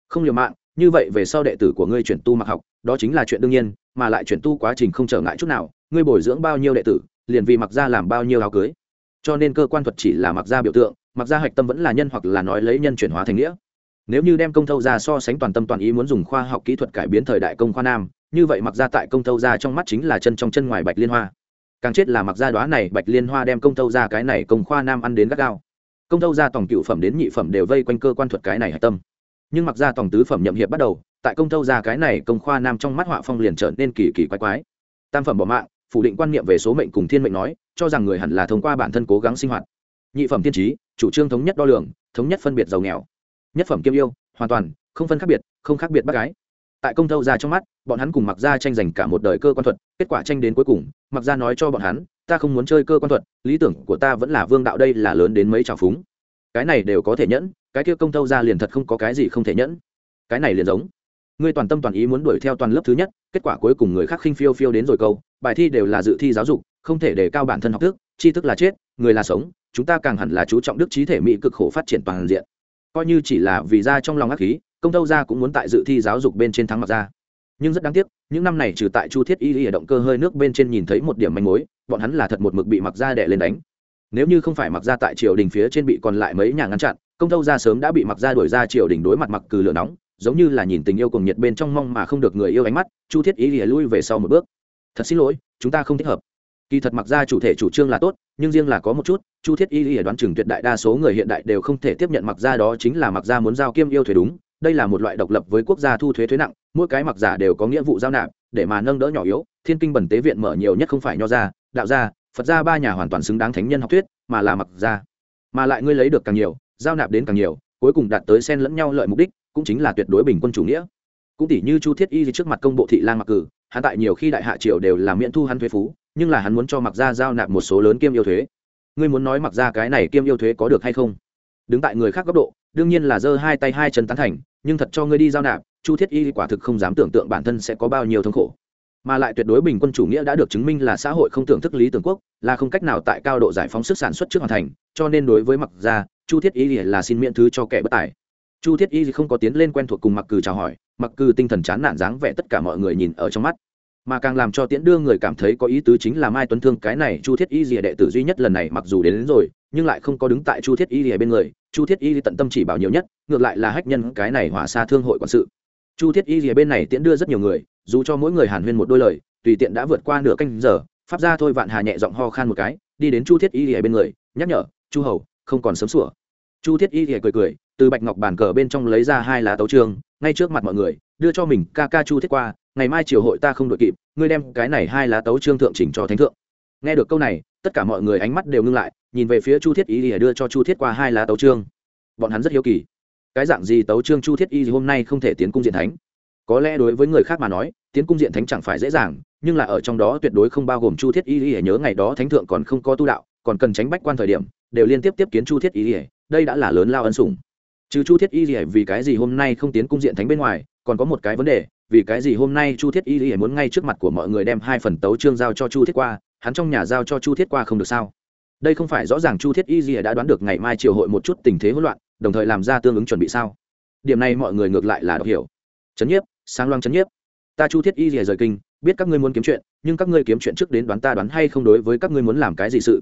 Không liều mạng như vậy về sau đệ tử của ngươi chuyển tu mặc học, đó chính là chuyện đương nhiên, mà lại chuyển tu quá trình không trở ngại chút nào, ngươi bồi dưỡng bao nhiêu đệ tử, liền vì mặc ra làm bao nhiêu áo cưới. Cho nên cơ quan thuật chỉ là mặc ra biểu tượng, mặc ra hạch tâm vẫn là nhân hoặc là nói lấy nhân chuyển hóa thành nghĩa. Nếu như đem công thâu ra so sánh toàn tâm toàn ý muốn dùng khoa học kỹ thuật cải biến thời đại công khoa nam, như vậy mặc ra tại công thâu ra trong mắt chính là chân trong chân ngoài bạch liên hoa. Càng chết là mặc ra đoá này bạch liên hoa đem công thâu ra cái này công khoa nam ăn đến gắt gao. Công thâu ra tổng cựu phẩm đến nhị phẩm đều vây quanh cơ quan thuật cái này hạch tâm nhưng mặc ra tổng tứ phẩm nhậm hiệp bắt đầu, tại công thâu ra cái này công khoa nam trong mắt họa phong liền trở nên kỳ kỳ quái quái. Tam phẩm bỏ mạng, phủ định quan niệm về số mệnh cùng thiên mệnh nói, cho rằng người hẳn là thông qua bản thân cố gắng sinh hoạt. Nhị phẩm tiên trí, chủ trương thống nhất đo lường, thống nhất phân biệt giàu nghèo. Nhất phẩm kiêm yêu, hoàn toàn, không phân khác biệt, không khác biệt bác gái. Tại công thâu ra trong mắt, bọn hắn cùng mặc ra tranh giành cả một đời cơ quan thuật, kết quả tranh đến cuối cùng, mặc ra nói cho bọn hắn, ta không muốn chơi cơ quan thuật, lý tưởng của ta vẫn là vương đạo đây là lớn đến mấy trào phúng. Cái này đều có thể nhẫn cái kia công thâu ra liền thật không có cái gì không thể nhẫn. Cái này liền giống. Ngươi toàn tâm toàn ý muốn đuổi theo toàn lớp thứ nhất, kết quả cuối cùng người khác khinh phiêu phiêu đến rồi câu, bài thi đều là dự thi giáo dục, không thể đề cao bản thân học thức, tri thức là chết, người là sống, chúng ta càng hẳn là chú trọng đức trí thể mỹ cực khổ phát triển toàn diện. Coi như chỉ là vì ra trong lòng ác khí, công tâu ra cũng muốn tại dự thi giáo dục bên trên thắng mặc ra. Nhưng rất đáng tiếc, những năm này trừ tại chu thiết y y động cơ hơi nước bên trên nhìn thấy một điểm manh mối, bọn hắn là thật một mực bị mặc ra đẻ lên đánh. Nếu như không phải mặc ra tại triều đình phía trên bị còn lại mấy nhà ngăn chặn công tâu ra sớm đã bị mặc ra đuổi ra triều đình đối mặt mặc cừ lửa nóng, giống như là nhìn tình yêu cùng nhiệt bên trong mong mà không được người yêu ánh mắt, chu thiết y lìa lui về sau một bước. Thật xin lỗi, chúng ta không thích hợp. Kỳ thật mặc ra chủ thể chủ trương là tốt, nhưng riêng là có một chút, chu thiết y lìa đoán chừng tuyệt đại đa số người hiện đại đều không thể tiếp nhận mặc ra đó chính là mặc ra muốn giao kiêm yêu thuế đúng, đây là một loại độc lập với quốc gia thu thuế thuế nặng, mỗi cái mặc giả đều có nghĩa vụ giao nạp, để mà nâng đỡ nhỏ yếu, thiên kinh bẩn tế viện mở nhiều nhất không phải nho gia, đạo gia, phật gia ba nhà hoàn toàn xứng đáng thánh nhân học thuyết, mà là mặc gia. Mà lại ngươi lấy được càng nhiều giao nạp đến càng nhiều, cuối cùng đạt tới xen lẫn nhau lợi mục đích, cũng chính là tuyệt đối bình quân chủ nghĩa. Cũng tỷ như chu thiết y trước mặt công bộ thị lang mặc cử, hắn tại nhiều khi đại hạ triều đều làm miễn thu hắn thuế phú, nhưng là hắn muốn cho mặc gia giao nạp một số lớn kiêm yêu thuế. Ngươi muốn nói mặc gia cái này kiêm yêu thuế có được hay không? Đứng tại người khác góc độ, đương nhiên là giơ hai tay hai chân tán thành, nhưng thật cho ngươi đi giao nạp, chu thiết y quả thực không dám tưởng tượng bản thân sẽ có bao nhiêu thống khổ. Mà lại tuyệt đối bình quân chủ nghĩa đã được chứng minh là xã hội không tưởng thức lý tưởng quốc, là không cách nào tại cao độ giải phóng sức sản xuất trước hoàn thành, cho nên đối với mặc gia chu thiết y là xin miễn thứ cho kẻ bất tài. Chu thiết y không có tiến lên quen thuộc cùng mặc cừ chào hỏi mặc cừ tinh thần chán nản dáng vẻ tất cả mọi người nhìn ở trong mắt. Mà càng làm cho tiễn đưa người cảm thấy có ý tứ chính là mai tuấn thương cái này chu thiết y rìa đệ tử duy nhất lần này mặc dù đến, đến rồi nhưng lại không có đứng tại chu thiết y rìa bên người. Chu thiết y tận tâm chỉ bảo nhiều nhất ngược lại là hách nhân cái này hỏa xa thương hội quản sự. Chu thiết y rìa bên này tiễn đưa rất nhiều người dù cho mỗi người hàn huyên một đôi lời tùy tiện đã vượt qua nửa canh giờ pháp ra thôi vạn hà nhẹ giọng ho khan một cái đi đến chu thiết y rìa bên người nhắc nhở chu hầu không còn sớm sủa chu thiết y thì cười cười, từ bạch ngọc bàn cờ bên trong lấy ra hai lá tấu trường, ngay trước mặt mọi người, đưa cho mình, ca ca chu thiết qua, ngày mai triều hội ta không đội kịp, ngươi đem cái này hai lá tấu trương thượng chỉnh cho thánh thượng. Nghe được câu này, tất cả mọi người ánh mắt đều ngưng lại, nhìn về phía chu thiết y thì đưa cho chu thiết qua hai lá tấu trương bọn hắn rất hiếu kỳ. Cái dạng gì tấu trương chu thiết y hôm nay không thể tiến cung diện thánh? Có lẽ đối với người khác mà nói, tiến cung diện thánh chẳng phải dễ dàng, nhưng là ở trong đó tuyệt đối không bao gồm chu thiết y để nhớ ngày đó thánh thượng còn không có tu đạo, còn cần tránh bách quan thời điểm, đều liên tiếp tiếp kiến chu thiết y đây đã là lớn lao ân sủng. Trừ chu thiết y vì cái gì hôm nay không tiến cung diện thánh bên ngoài, còn có một cái vấn đề, vì cái gì hôm nay chu thiết y gì muốn ngay trước mặt của mọi người đem hai phần tấu trương giao cho chu thiết qua, hắn trong nhà giao cho chu thiết qua không được sao? Đây không phải rõ ràng chu thiết y gì đã đoán được ngày mai triều hội một chút tình thế hỗn loạn, đồng thời làm ra tương ứng chuẩn bị sao? Điểm này mọi người ngược lại là đọc hiểu. Chấn nhiếp, sáng loang chấn nhiếp. Ta chu thiết y gì rời kinh, biết các ngươi muốn kiếm chuyện, nhưng các ngươi kiếm chuyện trước đến đoán ta đoán hay không đối với các ngươi muốn làm cái gì sự?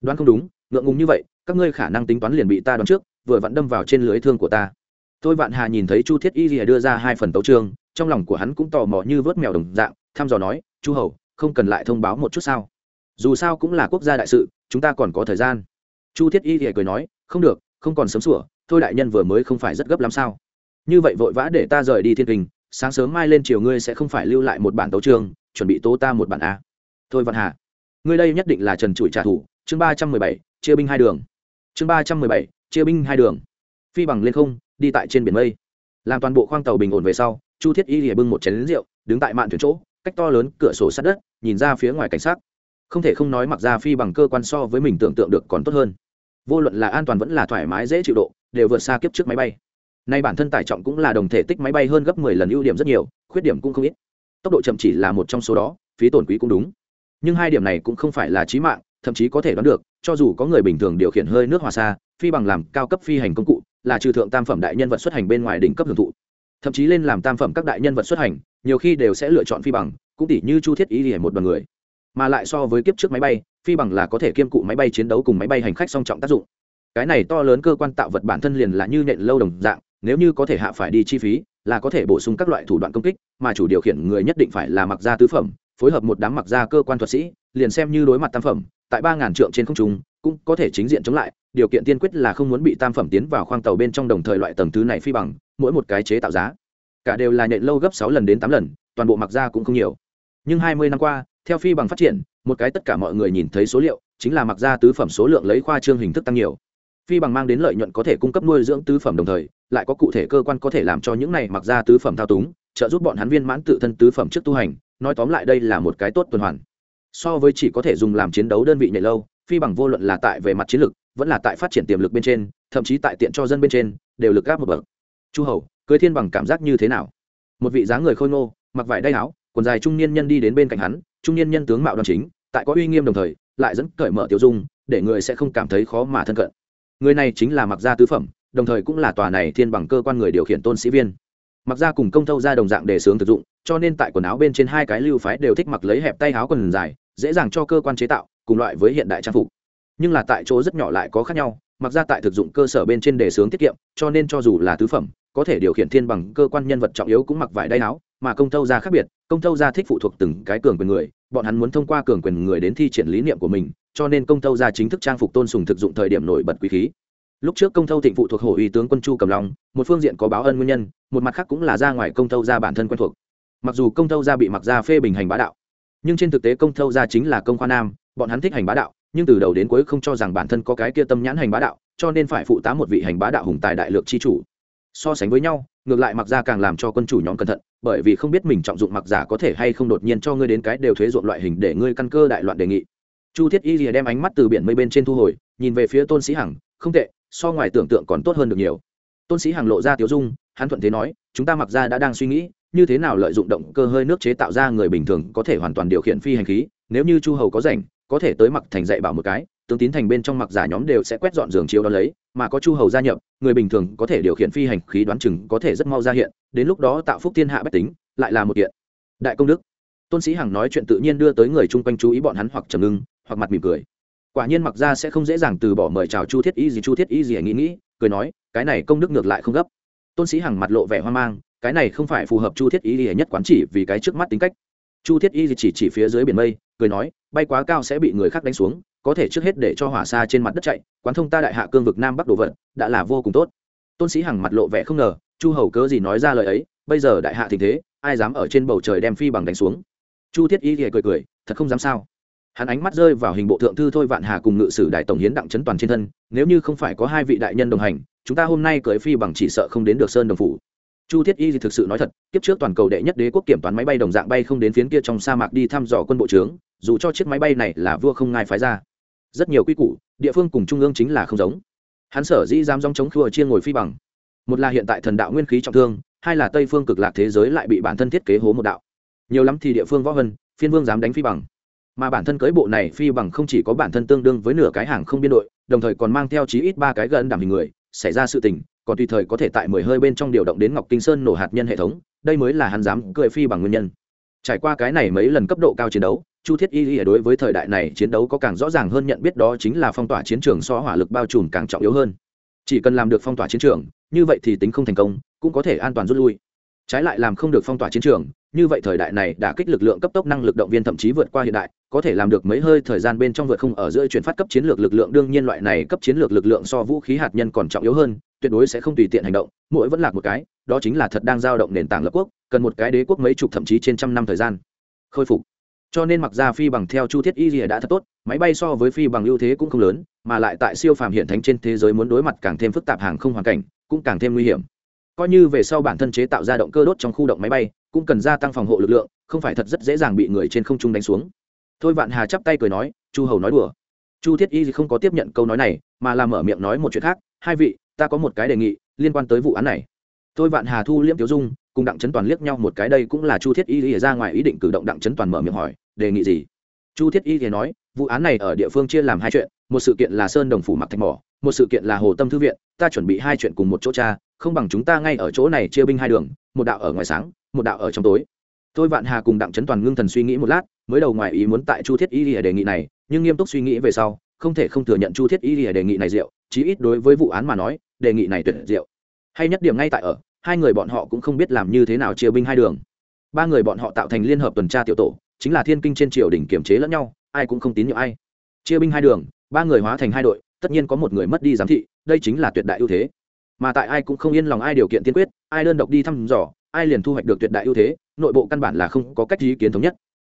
Đoán không đúng, ngượng ngùng như vậy, các ngươi khả năng tính toán liền bị ta đoán trước, vừa vặn đâm vào trên lưới thương của ta. Tôi vạn hà nhìn thấy chu thiết y rìa đưa ra hai phần tấu trương trong lòng của hắn cũng tò mò như vớt mèo đồng dạng, thăm dò nói, chu hầu, không cần lại thông báo một chút sao? Dù sao cũng là quốc gia đại sự, chúng ta còn có thời gian. Chu thiết y rìa cười nói, không được, không còn sớm sủa, thôi đại nhân vừa mới không phải rất gấp lắm sao? Như vậy vội vã để ta rời đi thiên kình sáng sớm mai lên chiều ngươi sẽ không phải lưu lại một bản tấu trương chuẩn bị tố ta một bản a. Thôi vạn hà, ngươi đây nhất định là trần trụi trả thù chương ba trăm mười bảy, chia binh hai đường. Chương ba trăm mười bảy, chia binh hai đường. Phi bằng lên không, đi tại trên biển mây. Làm toàn bộ khoang tàu bình ổn về sau, chu thiết y lìa bưng một chén lính rượu, đứng tại mạn thuyền chỗ, cách to lớn cửa sổ sát đất, nhìn ra phía ngoài cảnh sát không thể không nói mặc ra phi bằng cơ quan so với mình tưởng tượng được còn tốt hơn. Vô luận là an toàn vẫn là thoải mái, dễ chịu độ, đều vượt xa kiếp trước máy bay. Nay bản thân tải trọng cũng là đồng thể tích máy bay hơn gấp mười lần ưu điểm rất nhiều, khuyết điểm cũng không ít. Tốc độ chậm chỉ là một trong số đó, phí tổn quý cũng đúng. Nhưng hai điểm này cũng không phải là chí mạng thậm chí có thể đoán được, cho dù có người bình thường điều khiển hơi nước hòa xa, phi bằng làm cao cấp phi hành công cụ, là trừ thượng tam phẩm đại nhân vật xuất hành bên ngoài đỉnh cấp hưởng thụ. Thậm chí lên làm tam phẩm các đại nhân vật xuất hành, nhiều khi đều sẽ lựa chọn phi bằng, cũng tỷ như chu thiết ý để một đoàn người. Mà lại so với kiếp trước máy bay, phi bằng là có thể kiêm cụ máy bay chiến đấu cùng máy bay hành khách song trọng tác dụng. Cái này to lớn cơ quan tạo vật bản thân liền là như nện lâu đồng dạng, nếu như có thể hạ phải đi chi phí, là có thể bổ sung các loại thủ đoạn công kích, mà chủ điều khiển người nhất định phải là mặc gia tứ phẩm, phối hợp một đám mặc gia cơ quan thuật sĩ liền xem như đối mặt tam phẩm, tại ba ngàn trượng trên không trung, cũng có thể chính diện chống lại, điều kiện tiên quyết là không muốn bị tam phẩm tiến vào khoang tàu bên trong đồng thời loại tầng thứ này phi bằng, mỗi một cái chế tạo giá, cả đều là nhện lâu gấp sáu lần đến tám lần, toàn bộ mặc ra cũng không nhiều. Nhưng hai mươi năm qua, theo phi bằng phát triển, một cái tất cả mọi người nhìn thấy số liệu, chính là mặc ra tứ phẩm số lượng lấy khoa trương hình thức tăng nhiều. Phi bằng mang đến lợi nhuận có thể cung cấp nuôi dưỡng tứ phẩm đồng thời, lại có cụ thể cơ quan có thể làm cho những này mặc ra tứ phẩm thao túng, trợ giúp bọn hắn viên mãn tự thân tứ phẩm trước tu hành, nói tóm lại đây là một cái tốt tuần hoàn so với chỉ có thể dùng làm chiến đấu đơn vị nhảy lâu, phi bằng vô luận là tại về mặt chiến lược, vẫn là tại phát triển tiềm lực bên trên, thậm chí tại tiện cho dân bên trên, đều lực gáp một bậc. Chu hầu, cưới thiên bằng cảm giác như thế nào? Một vị dáng người khôi ngô, mặc vải đay áo, quần dài trung niên nhân đi đến bên cạnh hắn, trung niên nhân tướng mạo đoàn chính, tại có uy nghiêm đồng thời, lại dẫn cởi mở tiêu dung, để người sẽ không cảm thấy khó mà thân cận. Người này chính là mặc gia tứ phẩm, đồng thời cũng là tòa này thiên bằng cơ quan người điều khiển tôn sĩ viên mặc ra cùng công thâu ra đồng dạng để sướng thực dụng, cho nên tại quần áo bên trên hai cái lưu phái đều thích mặc lấy hẹp tay áo quần dài, dễ dàng cho cơ quan chế tạo, cùng loại với hiện đại trang phục. Nhưng là tại chỗ rất nhỏ lại có khác nhau, mặc ra tại thực dụng cơ sở bên trên đề sướng tiết kiệm, cho nên cho dù là tứ phẩm, có thể điều khiển thiên bằng cơ quan nhân vật trọng yếu cũng mặc vải đay áo, mà công thâu ra khác biệt, công thâu ra thích phụ thuộc từng cái cường quyền người, bọn hắn muốn thông qua cường quyền người đến thi triển lý niệm của mình, cho nên công thâu ra chính thức trang phục tôn sùng thực dụng thời điểm nổi bật quý khí lúc trước công thâu thịnh phụ thuộc hổ uy tướng quân chu cầm long, một phương diện có báo ân nguyên nhân, một mặt khác cũng là ra ngoài công thâu ra bản thân quen thuộc. Mặc dù công thâu ra bị mặc ra phê bình hành bá đạo, nhưng trên thực tế công thâu ra chính là công khoa nam, bọn hắn thích hành bá đạo, nhưng từ đầu đến cuối không cho rằng bản thân có cái kia tâm nhãn hành bá đạo, cho nên phải phụ tá một vị hành bá đạo hùng tài đại lược chi chủ. So sánh với nhau, ngược lại mặc ra càng làm cho quân chủ nhóm cẩn thận, bởi vì không biết mình trọng dụng mặc giả có thể hay không đột nhiên cho ngươi đến cái đều thuế ruộng loại hình để ngươi căn cơ đại loạn đề nghị chu thiết y lìa đem ánh mắt từ biển mây bên trên thu hồi, nhìn về phía tôn sĩ hằng, không tệ, so ngoài tưởng tượng còn tốt hơn được nhiều. Tôn sĩ hằng lộ ra tiếu dung, hắn thuận thế nói, chúng ta mặc ra đã đang suy nghĩ, như thế nào lợi dụng động cơ hơi nước chế tạo ra người bình thường có thể hoàn toàn điều khiển phi hành khí, nếu như chu hầu có rảnh, có thể tới mặc thành dạy bảo một cái, tướng tín thành bên trong mặc giả nhóm đều sẽ quét dọn giường chiếu đó lấy, mà có chu hầu gia nhập, người bình thường có thể điều khiển phi hành khí đoán chừng có thể rất mau ra hiện, đến lúc đó tạo phúc thiên hạ bách tính, lại là một kiện. Đại công đức. Tôn sĩ hằng nói chuyện tự nhiên đưa tới người chung quanh chú ý bọn hắn hoặc trầm ngưng hoặc mặt mỉm cười. Quả nhiên mặc ra sẽ không dễ dàng từ bỏ mời chào chu thiết y gì, chu thiết y gì nghĩ nghĩ, cười nói, cái này công đức ngược lại không gấp. Tôn sĩ hằng mặt lộ vẻ hoang mang, cái này không phải phù hợp chu thiết y gì nhất quán chỉ vì cái trước mắt tính cách. Chu thiết y gì chỉ chỉ phía dưới biển mây, cười nói, bay quá cao sẽ bị người khác đánh xuống, có thể trước hết để cho hỏa xa trên mặt đất chạy, quán thông ta đại hạ cương vực nam bắc đồ vật đã là vô cùng tốt. Tôn sĩ hằng mặt lộ vẻ không ngờ, chu hầu cớ gì nói ra lời ấy, bây giờ đại hạ tình thế, ai dám ở trên bầu trời đem phi bằng đánh xuống? Chu thiết y thì cười cười, thật không dám sao? Hắn ánh mắt rơi vào hình bộ thượng thư thôi vạn hà cùng ngự sử đại tổng hiến đặng trấn toàn trên thân, nếu như không phải có hai vị đại nhân đồng hành, chúng ta hôm nay cưới phi bằng chỉ sợ không đến được sơn đồng phủ. Chu thiết y thì thực sự nói thật, kiếp trước toàn cầu đệ nhất đế quốc kiểm toán máy bay đồng dạng bay không đến phiến kia trong sa mạc đi thăm dò quân bộ trướng, dù cho chiếc máy bay này là vua không ngai phái ra. Rất nhiều quy củ, địa phương cùng trung ương chính là không giống. Hắn sở dĩ dám dòng chống khua chia ngồi phi bằng. Một là hiện tại thần đạo nguyên khí trọng thương, hai là tây phương cực lạc thế giới lại bị bản thân thiết kế hố một đạo. Nhiều lắm thì địa phương võ vân, phiên vương dám đánh phi bằng mà bản thân cưới bộ này phi bằng không chỉ có bản thân tương đương với nửa cái hàng không biên đội, đồng thời còn mang theo chí ít ba cái gần đảm hình người, xảy ra sự tình, còn tùy thời có thể tại mười hơi bên trong điều động đến ngọc kinh sơn nổ hạt nhân hệ thống, đây mới là hắn dám cười phi bằng nguyên nhân. Trải qua cái này mấy lần cấp độ cao chiến đấu, chu thiết y y đối với thời đại này chiến đấu có càng rõ ràng hơn nhận biết đó chính là phong tỏa chiến trường so hỏa lực bao trùm càng trọng yếu hơn. Chỉ cần làm được phong tỏa chiến trường, như vậy thì tính không thành công, cũng có thể an toàn rút lui. Trái lại làm không được phong tỏa chiến trường, như vậy thời đại này đã kích lực lượng cấp tốc năng lực động viên thậm chí vượt qua hiện đại có thể làm được mấy hơi thời gian bên trong vượt không ở giữa chuyển phát cấp chiến lược lực lượng, đương nhiên loại này cấp chiến lược lực lượng so vũ khí hạt nhân còn trọng yếu hơn, tuyệt đối sẽ không tùy tiện hành động, mỗi vẫn lạc một cái, đó chính là thật đang giao động nền tảng lập quốc, cần một cái đế quốc mấy chục thậm chí trên trăm năm thời gian. Khôi phục. Cho nên mặc ra phi bằng theo chu thiết y rìa đã thật tốt, máy bay so với phi bằng ưu thế cũng không lớn, mà lại tại siêu phàm hiện thánh trên thế giới muốn đối mặt càng thêm phức tạp hàng không hoàn cảnh, cũng càng thêm nguy hiểm. Coi như về sau bản thân chế tạo ra động cơ đốt trong khu động máy bay, cũng cần gia tăng phòng hộ lực lượng, không phải thật rất dễ dàng bị người trên không trung đánh xuống thôi vạn hà chắp tay cười nói, chu hầu nói đùa. Chu thiết y không có tiếp nhận câu nói này, mà làm mở miệng nói một chuyện khác. Hai vị, ta có một cái đề nghị liên quan tới vụ án này. Thôi vạn hà thu liễm tiểu dung, cùng đặng trấn toàn liếc nhau một cái đây cũng là chu thiết y lìa ra ngoài ý định cử động đặng trấn toàn mở miệng hỏi, đề nghị gì? Chu thiết y thì nói, vụ án này ở địa phương chia làm hai chuyện, một sự kiện là sơn đồng phủ mặc thạch mỏ, một sự kiện là hồ tâm thư viện, ta chuẩn bị hai chuyện cùng một chỗ cha, không bằng chúng ta ngay ở chỗ này chia binh hai đường, một đạo ở ngoài sáng, một đạo ở trong tối. Tôi vạn hà cùng đặng trấn toàn ngưng thần suy nghĩ một lát mới đầu ngoài ý muốn tại chu thiết y lìa đề nghị này, nhưng nghiêm túc suy nghĩ về sau, không thể không thừa nhận chu thiết y lìa đề nghị này rượu, chí ít đối với vụ án mà nói, đề nghị này tuyệt rượu. Hay nhất điểm ngay tại ở, hai người bọn họ cũng không biết làm như thế nào chia binh hai đường. Ba người bọn họ tạo thành liên hợp tuần tra tiểu tổ, chính là thiên kinh trên triều đình kiểm chế lẫn nhau, ai cũng không tín nhiệm ai. Chia binh hai đường, ba người hóa thành hai đội, tất nhiên có một người mất đi giám thị, đây chính là tuyệt đại ưu thế. Mà tại ai cũng không yên lòng ai điều kiện tiên quyết, ai đơn độc đi thăm dò, ai liền thu hoạch được tuyệt đại ưu thế, nội bộ căn bản là không có cách ý kiến thống nhất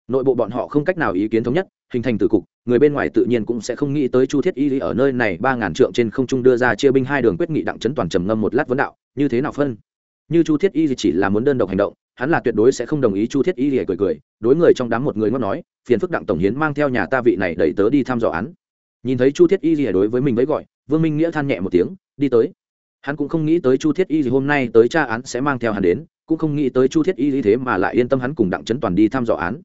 nội bộ bọn họ không cách nào ý kiến thống nhất, hình thành từ cục, người bên ngoài tự nhiên cũng sẽ không nghĩ tới chu thiết y ở nơi này ba ngàn trượng trên không trung đưa ra chia binh hai đường quyết nghị đặng chấn toàn trầm ngâm một lát vấn đạo, như thế nào phân? Như chu thiết y chỉ là muốn đơn độc hành động, hắn là tuyệt đối sẽ không đồng ý chu thiết y lìa cười cười, đối người trong đám một người ngót nói, phiền phức đặng tổng hiến mang theo nhà ta vị này đẩy tớ đi thăm dò án. Nhìn thấy chu thiết y lìa đối với mình với gọi, vương minh nghĩa than nhẹ một tiếng, đi tới. Hắn cũng không nghĩ tới chu thiết y gì hôm nay tới tra án sẽ mang theo hắn đến, cũng không nghĩ tới chu thiết y lý thế mà lại yên tâm hắn cùng đặng trấn toàn đi thăm dò án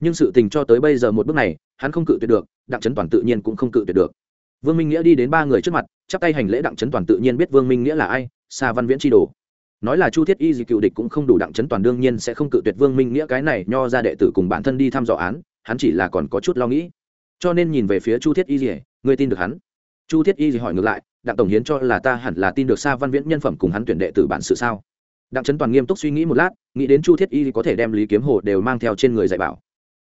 nhưng sự tình cho tới bây giờ một bước này, hắn không cự tuyệt được, đặng trấn toàn tự nhiên cũng không cự tuyệt được. Vương minh nghĩa đi đến ba người trước mặt, chắp tay hành lễ đặng trấn toàn tự nhiên biết vương minh nghĩa là ai xa văn viễn tri đồ. Nói là chu thiết y gì cựu địch cũng không đủ đặng trấn toàn đương nhiên sẽ không cự tuyệt vương minh nghĩa cái này nho ra đệ tử cùng bản thân đi thăm dò án, hắn chỉ là còn có chút lo nghĩ. Cho nên nhìn về phía chu thiết y gì người tin được hắn? Chu thiết y gì hỏi ngược lại, đặng tổng hiến cho là ta hẳn là tin được xa văn viễn nhân phẩm cùng hắn tuyển đệ tử bản sự sao? Đặng trấn toàn nghiêm túc suy nghĩ một lát, nghĩ đến chu thiết y có thể đem lý kiếm hồ đều mang theo trên người dạy bảo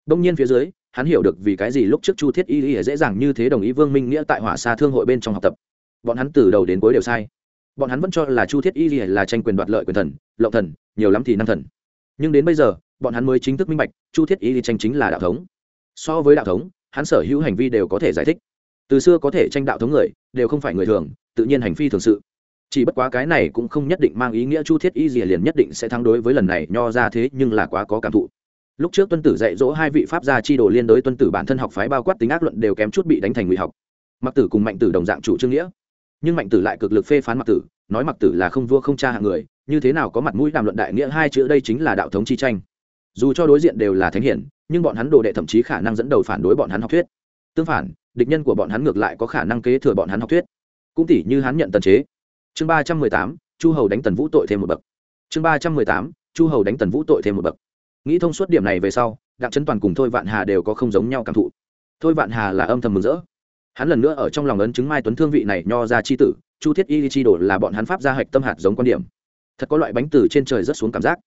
đông nhiên phía dưới, hắn hiểu được vì cái gì lúc trước chu thiết y dễ dàng như thế đồng ý vương minh nghĩa tại hỏa xa thương hội bên trong học tập. Bọn hắn từ đầu đến cuối đều sai. Bọn hắn vẫn cho là chu thiết y là tranh quyền đoạt lợi quyền thần, lộng thần, nhiều lắm thì năng thần. Nhưng đến bây giờ, bọn hắn mới chính thức minh bạch, chu thiết y tranh chính là đạo thống. So với đạo thống, hắn sở hữu hành vi đều có thể giải thích. Từ xưa có thể tranh đạo thống người, đều không phải người thường, tự nhiên hành vi thường sự. Chỉ bất quá cái này cũng không nhất định mang ý nghĩa chu thiết y gì liền nhất định sẽ thắng đối với lần này nho ra thế nhưng là quá có cảm thụ lúc trước tuân tử dạy dỗ hai vị pháp gia chi đồ liên đối tuân tử bản thân học phái bao quát tính ác luận đều kém chút bị đánh thành ngụy học. Mặc tử cùng mạnh tử đồng dạng chủ trương nghĩa. Nhưng mạnh tử lại cực lực phê phán mặc tử, nói mặc tử là không vua không cha hạng người, như thế nào có mặt mũi đàm luận đại nghĩa hai chữ đây chính là đạo thống chi tranh. Dù cho đối diện đều là thánh hiển, nhưng bọn hắn đồ đệ thậm chí khả năng dẫn đầu phản đối bọn hắn học thuyết. Tương phản, địch nhân của bọn hắn ngược lại có khả năng kế thừa bọn hắn học thuyết. Cũng tỷ như hắn nhận tần chế. Chương ba trăm mười tám, chu hầu đánh tần vũ tội thêm một bậc. Chương ba trăm mười tám, chu hầu đánh tần vũ tội thêm một bậc nghĩ thông suốt điểm này về sau, đặng trấn toàn cùng thôi vạn hà đều có không giống nhau cảm thụ. Thôi vạn hà là âm thầm mừng rỡ. Hắn lần nữa ở trong lòng ấn chứng mai tuấn thương vị này nho ra chi tử, chu thiết y chi đổ là bọn hắn pháp gia hạch tâm hạt giống quan điểm. Thật có loại bánh từ trên trời rất xuống cảm giác.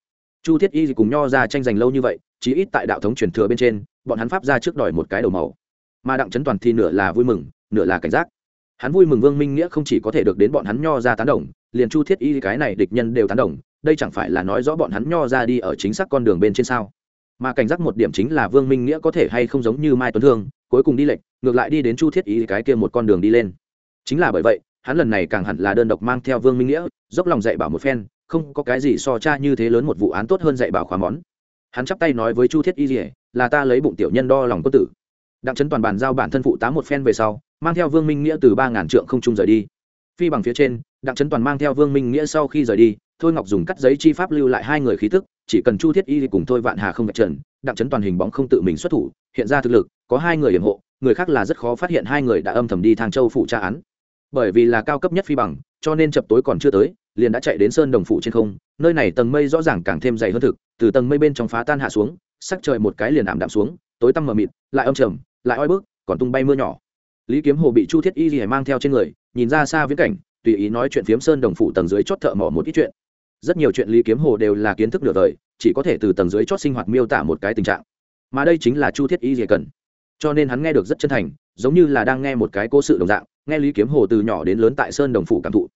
Chu thiết y cùng nho ra tranh giành lâu như vậy, chí ít tại đạo thống truyền thừa bên trên, bọn hắn pháp ra trước đòi một cái đầu màu. Mà đặng trấn toàn thì nửa là vui mừng, nửa là cảnh giác. Hắn vui mừng vương minh nghĩa không chỉ có thể được đến bọn hắn nho ra tán đồng, liền chu thiết y cái này địch nhân đều tán đồng đây chẳng phải là nói rõ bọn hắn nho ra đi ở chính xác con đường bên trên sao? Mà cảnh giác một điểm chính là vương minh nghĩa có thể hay không giống như mai tuấn thương cuối cùng đi lệnh ngược lại đi đến chu thiết y cái kia một con đường đi lên. Chính là bởi vậy, hắn lần này càng hẳn là đơn độc mang theo vương minh nghĩa, dốc lòng dạy bảo một phen, không có cái gì so cha như thế lớn một vụ án tốt hơn dạy bảo khóa món. Hắn chắp tay nói với chu thiết y dỉa là ta lấy bụng tiểu nhân đo lòng quân tử. Đặng trấn toàn bàn giao bản thân phụ tá một phen về sau, mang theo vương minh nghĩa từ ba ngàn trượng không trung rời đi. Phi bằng phía trên đặng trấn toàn mang theo vương minh nghĩa sau khi rời đi, thôi ngọc dùng cắt giấy chi pháp lưu lại hai người khí tức, chỉ cần chu thiết y cùng thôi vạn hà không vạch trần, đặng trấn toàn hình bóng không tự mình xuất thủ, hiện ra thực lực, có hai người hiểm hộ, người khác là rất khó phát hiện hai người đã âm thầm đi thang châu phủ tra án. Bởi vì là cao cấp nhất phi bằng, cho nên chập tối còn chưa tới, liền đã chạy đến sơn đồng phủ trên không, nơi này tầng mây rõ ràng càng thêm dày hơn thực, từ tầng mây bên trong phá tan hạ xuống, sắc trời một cái liền ảm đạm xuống, tối tăm mờ mịt, lại âm trầm, lại oi bức, còn tung bay mưa nhỏ. Lý kiếm hồ bị chu thiết y thì mang theo trên người, nhìn ra xa viễn cảnh tùy ý nói chuyện phiếm sơn đồng phủ tầng dưới chót thợ mỏ một ít chuyện. Rất nhiều chuyện lý kiếm hồ đều là kiến thức nửa đời, chỉ có thể từ tầng dưới chót sinh hoạt miêu tả một cái tình trạng. Mà đây chính là chu thiết y gì cần. Cho nên hắn nghe được rất chân thành, giống như là đang nghe một cái cố sự đồng dạng, nghe lý kiếm hồ từ nhỏ đến lớn tại sơn đồng phủ cảm thụ.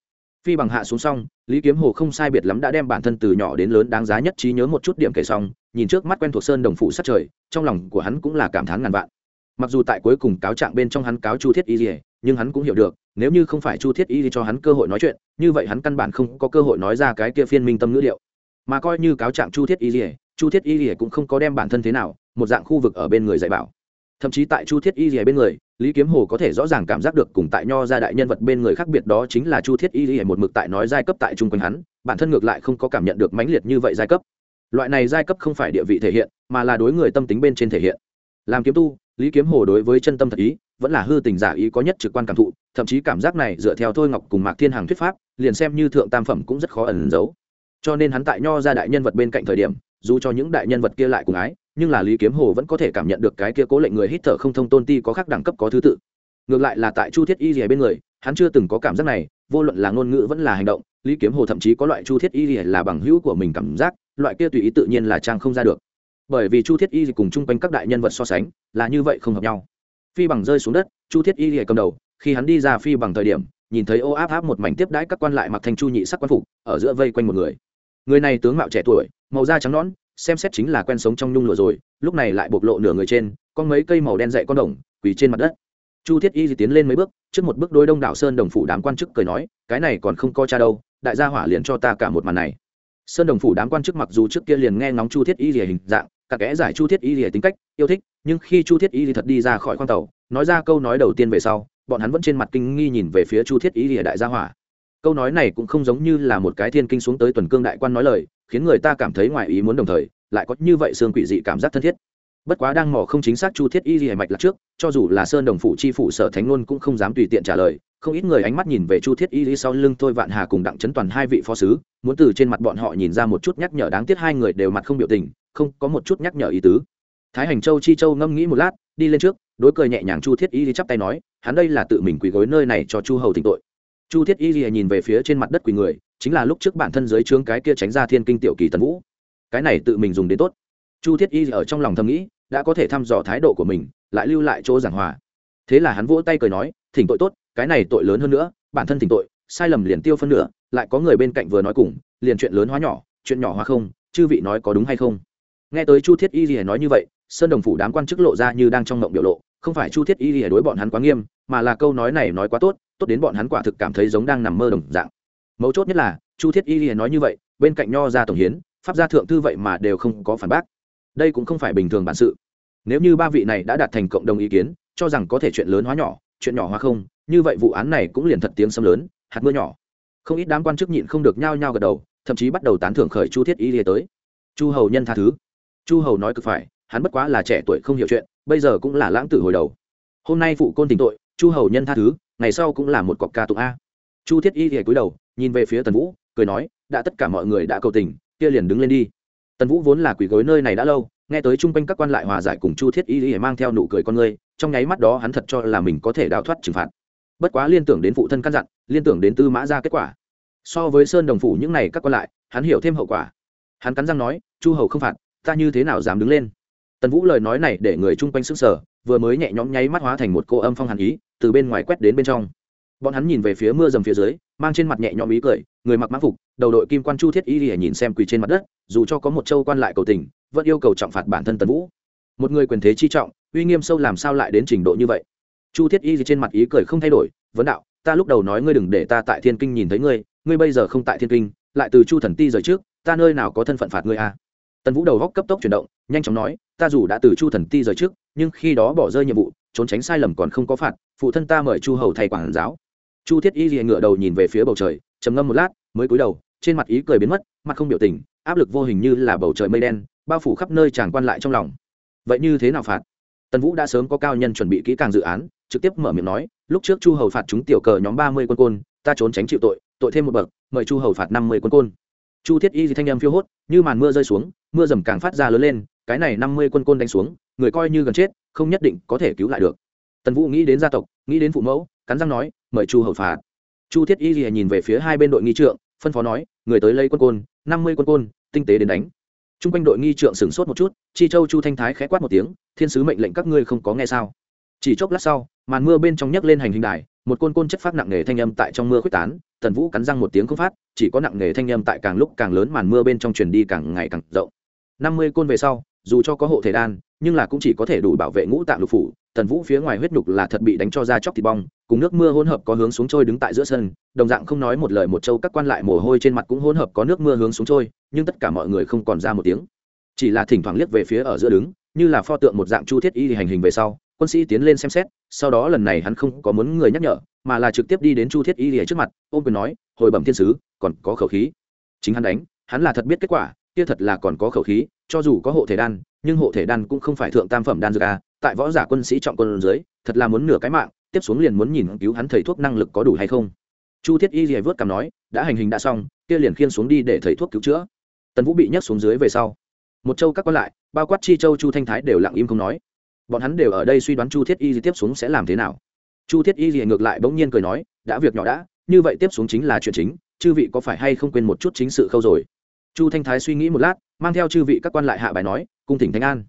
Phi bằng hạ xuống xong, lý kiếm hồ không sai biệt lắm đã đem bản thân từ nhỏ đến lớn đáng giá nhất trí nhớ một chút điểm kể xong, nhìn trước mắt quen thuộc sơn đồng phủ sát trời, trong lòng của hắn cũng là cảm thán ngàn vạn. Mặc dù tại cuối cùng cáo trạng bên trong hắn cáo chu thiết y dỉa nhưng hắn cũng hiểu được nếu như không phải chu thiết y cho hắn cơ hội nói chuyện, như vậy hắn căn bản không có cơ hội nói ra cái kia phiên minh tâm ngữ liệu. Mà coi như cáo trạng chu thiết y dỉa chu thiết y dỉa cũng không có đem bản thân thế nào, một dạng khu vực ở bên người dạy bảo. Thậm chí tại chu thiết y dỉa bên người, lý kiếm hồ có thể rõ ràng cảm giác được cùng tại nho ra đại nhân vật bên người khác biệt đó chính là chu thiết y dỉa một mực tại nói giai cấp tại chung quanh hắn, bản thân ngược lại không có cảm nhận được mãnh liệt như vậy giai cấp. Loại này giai cấp không phải địa vị thể hiện, mà là đối người tâm tính bên trên thể hiện. Làm kiếm tu, lý kiếm hồ đối với chân tâm thật ý vẫn là hư tình giả ý có nhất trực quan cảm thụ, thậm chí cảm giác này dựa theo thôi ngọc cùng mạc thiên hằng thuyết pháp, liền xem như thượng tam phẩm cũng rất khó ẩn giấu. Cho nên hắn tại nho ra đại nhân vật bên cạnh thời điểm, dù cho những đại nhân vật kia lại cùng ái, nhưng là lý kiếm hồ vẫn có thể cảm nhận được cái kia cố lệnh người hít thở không thông tôn ti có khác đẳng cấp có thứ tự. Ngược lại là tại chu thiết y rìa bên người, hắn chưa từng có cảm giác này, vô luận là ngôn ngữ vẫn là hành động, lý kiếm hồ thậm chí có loại chu thiết y rìa là bằng hữu của mình cảm giác, loại kia tùy ý tự nhiên là trang không ra được. Bởi vì chu thiết y cùng chung quanh các đại nhân vật so sánh, là như vậy không hợp nhau phi bằng rơi xuống đất, chu thiết y lìa cầm đầu, khi hắn đi ra phi bằng thời điểm, nhìn thấy ô áp áp một mảnh tiếp đãi các quan lại mặc thành chu nhị sắc quan phục, ở giữa vây quanh một người. Người này tướng mạo trẻ tuổi, màu da trắng nõn, xem xét chính là quen sống trong nhung lụa rồi, lúc này lại bộc lộ nửa người trên, có mấy cây màu đen dậy con đồng, quỳ trên mặt đất. Chu thiết y tiến lên mấy bước, trước một bước đôi đông đảo sơn đồng phủ đám quan chức cười nói, cái này còn không co cha đâu, đại gia hỏa liền cho ta cả một màn này. Sơn đồng phủ đám quan chức mặc dù trước kia liền nghe ngóng chu thiết y rìa hình dạng cả kẽ giải chu thiết y lìa tính cách, yêu thích, nhưng khi chu thiết y thật đi ra khỏi khoang tàu, nói ra câu nói đầu tiên về sau, bọn hắn vẫn trên mặt kinh nghi nhìn về phía chu thiết y lìa đại gia hỏa. Câu nói này cũng không giống như là một cái thiên kinh xuống tới tuần cương đại quan nói lời, khiến người ta cảm thấy ngoài ý muốn đồng thời, lại có như vậy xương quỷ dị cảm giác thân thiết bất quá đang mỏ không chính xác chu thiết y gì mạch lạc trước, cho dù là sơn đồng phủ chi phủ sở thánh luôn cũng không dám tùy tiện trả lời. Không ít người ánh mắt nhìn về chu thiết y sau lưng thôi vạn hà cùng đặng chấn toàn hai vị phó sứ, muốn từ trên mặt bọn họ nhìn ra một chút nhắc nhở đáng tiếc hai người đều mặt không biểu tình, không có một chút nhắc nhở ý tứ. Thái hành châu chi châu ngâm nghĩ một lát, đi lên trước, đối cười nhẹ nhàng chu thiết y chắp tay nói, hắn đây là tự mình quỳ gối nơi này cho chu hầu thỉnh tội. Chu thiết y nhìn về phía trên mặt đất quỳ người, chính là lúc trước bản thân dưới trướng cái kia tránh ra thiên kinh tiểu kỳ tần vũ. Cái này tự mình dùng đến tốt. Chu thiết y ở trong lòng thầm nghĩ đã có thể thăm dò thái độ của mình, lại lưu lại chỗ giảng hòa. Thế là hắn vỗ tay cười nói, thỉnh tội tốt, cái này tội lớn hơn nữa, bản thân thỉnh tội, sai lầm liền tiêu phân nửa, lại có người bên cạnh vừa nói cùng, liền chuyện lớn hóa nhỏ, chuyện nhỏ hóa không, chư vị nói có đúng hay không? Nghe tới chu thiết y lìa nói như vậy, sơn đồng phủ đám quan chức lộ ra như đang trong mộng biểu lộ, không phải chu thiết y lìa đối bọn hắn quá nghiêm, mà là câu nói này nói quá tốt tốt đến bọn hắn quả thực cảm thấy giống đang nằm mơ đồng dạng. Mấu chốt nhất là, chu thiết y lìa nói như vậy, bên cạnh nho ra tổng hiến, pháp gia thượng thư vậy mà đều không có phản bác đây cũng không phải bình thường bản sự. Nếu như ba vị này đã đạt thành cộng đồng ý kiến, cho rằng có thể chuyện lớn hóa nhỏ, chuyện nhỏ hóa không, như vậy vụ án này cũng liền thật tiếng xâm lớn, hạt mưa nhỏ. Không ít đám quan chức nhịn không được nhao nhao gật đầu, thậm chí bắt đầu tán thưởng khởi chu thiết y lìa tới. Chu hầu nhân tha thứ. Chu hầu nói cực phải, hắn bất quá là trẻ tuổi không hiểu chuyện, bây giờ cũng là lãng tử hồi đầu. Hôm nay phụ côn tình tội, chu hầu nhân tha thứ, ngày sau cũng là một cọc ca tụng a. Chu thiết y thì cúi đầu, nhìn về phía tần vũ, cười nói, đã tất cả mọi người đã cầu tình, kia liền đứng lên đi tần vũ vốn là quỷ gối nơi này đã lâu, nghe tới chung quanh các quan lại hòa giải cùng chu thiết y thì mang theo nụ cười con người, trong nháy mắt đó hắn thật cho là mình có thể đào thoát trừng phạt. Bất quá liên tưởng đến phụ thân căn dặn, liên tưởng đến tư mã ra kết quả. So với sơn đồng phủ những này các quan lại, hắn hiểu thêm hậu quả. Hắn cắn răng nói, chu hầu không phạt, ta như thế nào dám đứng lên? Tần vũ lời nói này để người chung quanh sức sở vừa mới nhẹ nhõm nháy mắt hóa thành một cô âm phong hàn ý, từ bên ngoài quét đến bên trong. Bọn hắn nhìn về phía mưa dầm phía dưới, mang trên mặt nhẹ nhõm ý cười, người mặc mã phục, đầu đội kim quan chu thiết y lìa nhìn xem quỳ trên mặt đất dù cho có một châu quan lại cầu tình, vẫn yêu cầu trọng phạt bản thân tần vũ. Một người quyền thế chi trọng, uy nghiêm sâu làm sao lại đến trình độ như vậy? Chu thiết y trên mặt ý cười không thay đổi, vấn đạo, ta lúc đầu nói ngươi đừng để ta tại thiên kinh nhìn thấy ngươi ngươi bây giờ không tại thiên kinh, lại từ chu thần ti rời trước, ta nơi nào có thân phận phạt ngươi a à? tần vũ đầu góc cấp tốc chuyển động, nhanh chóng nói, ta dù đã từ chu thần ti rời trước, nhưng khi đó bỏ rơi nhiệm vụ, trốn tránh sai lầm còn không có phạt, phụ thân ta mời chu hầu thay quản giáo. Chu thiết y rìa ngựa đầu nhìn về phía bầu trời, trầm ngâm một lát, mới cúi đầu, trên mặt ý cười biến mất, mặt không biểu tình áp lực vô hình như là bầu trời mây đen, bao phủ khắp nơi chàng quan lại trong lòng. Vậy như thế nào phạt? Tần vũ đã sớm có cao nhân chuẩn bị kỹ càng dự án, trực tiếp mở miệng nói, lúc trước chu hầu phạt chúng tiểu cờ nhóm ba mươi quân côn, ta trốn tránh chịu tội tội thêm một bậc, mời chu hầu phạt năm mươi quân côn. Chu thiết y thì thanh em phiêu hốt, như màn mưa rơi xuống, mưa dầm càng phát ra lớn lên, cái này năm mươi quân côn đánh xuống, người coi như gần chết, không nhất định có thể cứu lại được. Tần vũ nghĩ đến gia tộc, nghĩ đến phụ mẫu, cắn răng nói, mời chu hầu phạt. Chu thiết y thì nhìn về phía hai bên đội nghi trượng, phân phó nói, người tới lấy quân côn, năm mươi quân côn tinh tế đến đánh. T r u n g quanh đội nghi trượng sửng sốt một chút, chi châu chu thanh thái khẽ quát một tiếng, thiên sứ mệnh lệnh các ngươi không có nghe sao? Chỉ chốc lát sau, màn mưa bên trong nhấc lên hành hình đài, một côn côn chất phát nặng nề thanh âm tại trong mưa quyết tán, tần vũ cắn răng một tiếng không phát, chỉ có nặng nề thanh âm tại càng lúc càng lớn màn mưa bên trong truyền đi càng ngày càng rộng. Năm mươi côn về sau, dù cho có hộ thể đan, nhưng là cũng chỉ có thể đủ bảo vệ ngũ tạng lục phủ tần vũ phía ngoài huyết nhục là thật bị đánh cho ra chóc thịt bong, cùng nước mưa hỗn hợp có hướng xuống trôi đứng tại giữa sân, đồng dạng không nói một lời một châu các quan lại mồ hôi trên mặt cũng hỗn hợp có nước mưa hướng xuống trôi, nhưng tất cả mọi người không còn ra một tiếng. Chỉ là thỉnh thoảng liếc về phía ở giữa đứng, như là pho tượng một dạng chu thiết y hành hình về sau, quân sĩ tiến lên xem xét, sau đó lần này hắn không có muốn người nhắc nhở, mà là trực tiếp đi đến chu thiết y lìa trước mặt, ôm quyền nói, hồi bẩm thiên sứ, còn có khẩu khí. Chính hắn đánh, hắn là thật biết kết quả, kia thật là còn có khẩu khí, cho dù có hộ thể đan, nhưng hộ thể đan cũng không phải thượng tam phẩm đan dược a tại võ giả quân sĩ trọng quân dưới, thật là muốn nửa cái mạng, tiếp xuống liền muốn nhìn cứu hắn thầy thuốc năng lực có đủ hay không. Chu thiết y lìa vớt cằm nói, đã hành hình đã xong, kia liền khiên xuống đi để thầy thuốc cứu chữa. Tần vũ bị nhấc xuống dưới về sau. Một châu các quan lại, bao quát chi châu chu thanh thái đều lặng im không nói. Bọn hắn đều ở đây suy đoán chu thiết y tiếp xuống sẽ làm thế nào. Chu thiết y ngược lại bỗng nhiên cười nói, đã việc nhỏ đã, như vậy tiếp xuống chính là chuyện chính, chư vị có phải hay không quên một chút chính sự khâu rồi? Chu thanh thái suy nghĩ một lát, mang theo chư vị các quan lại hạ bài nói, cung tỉnh thanh an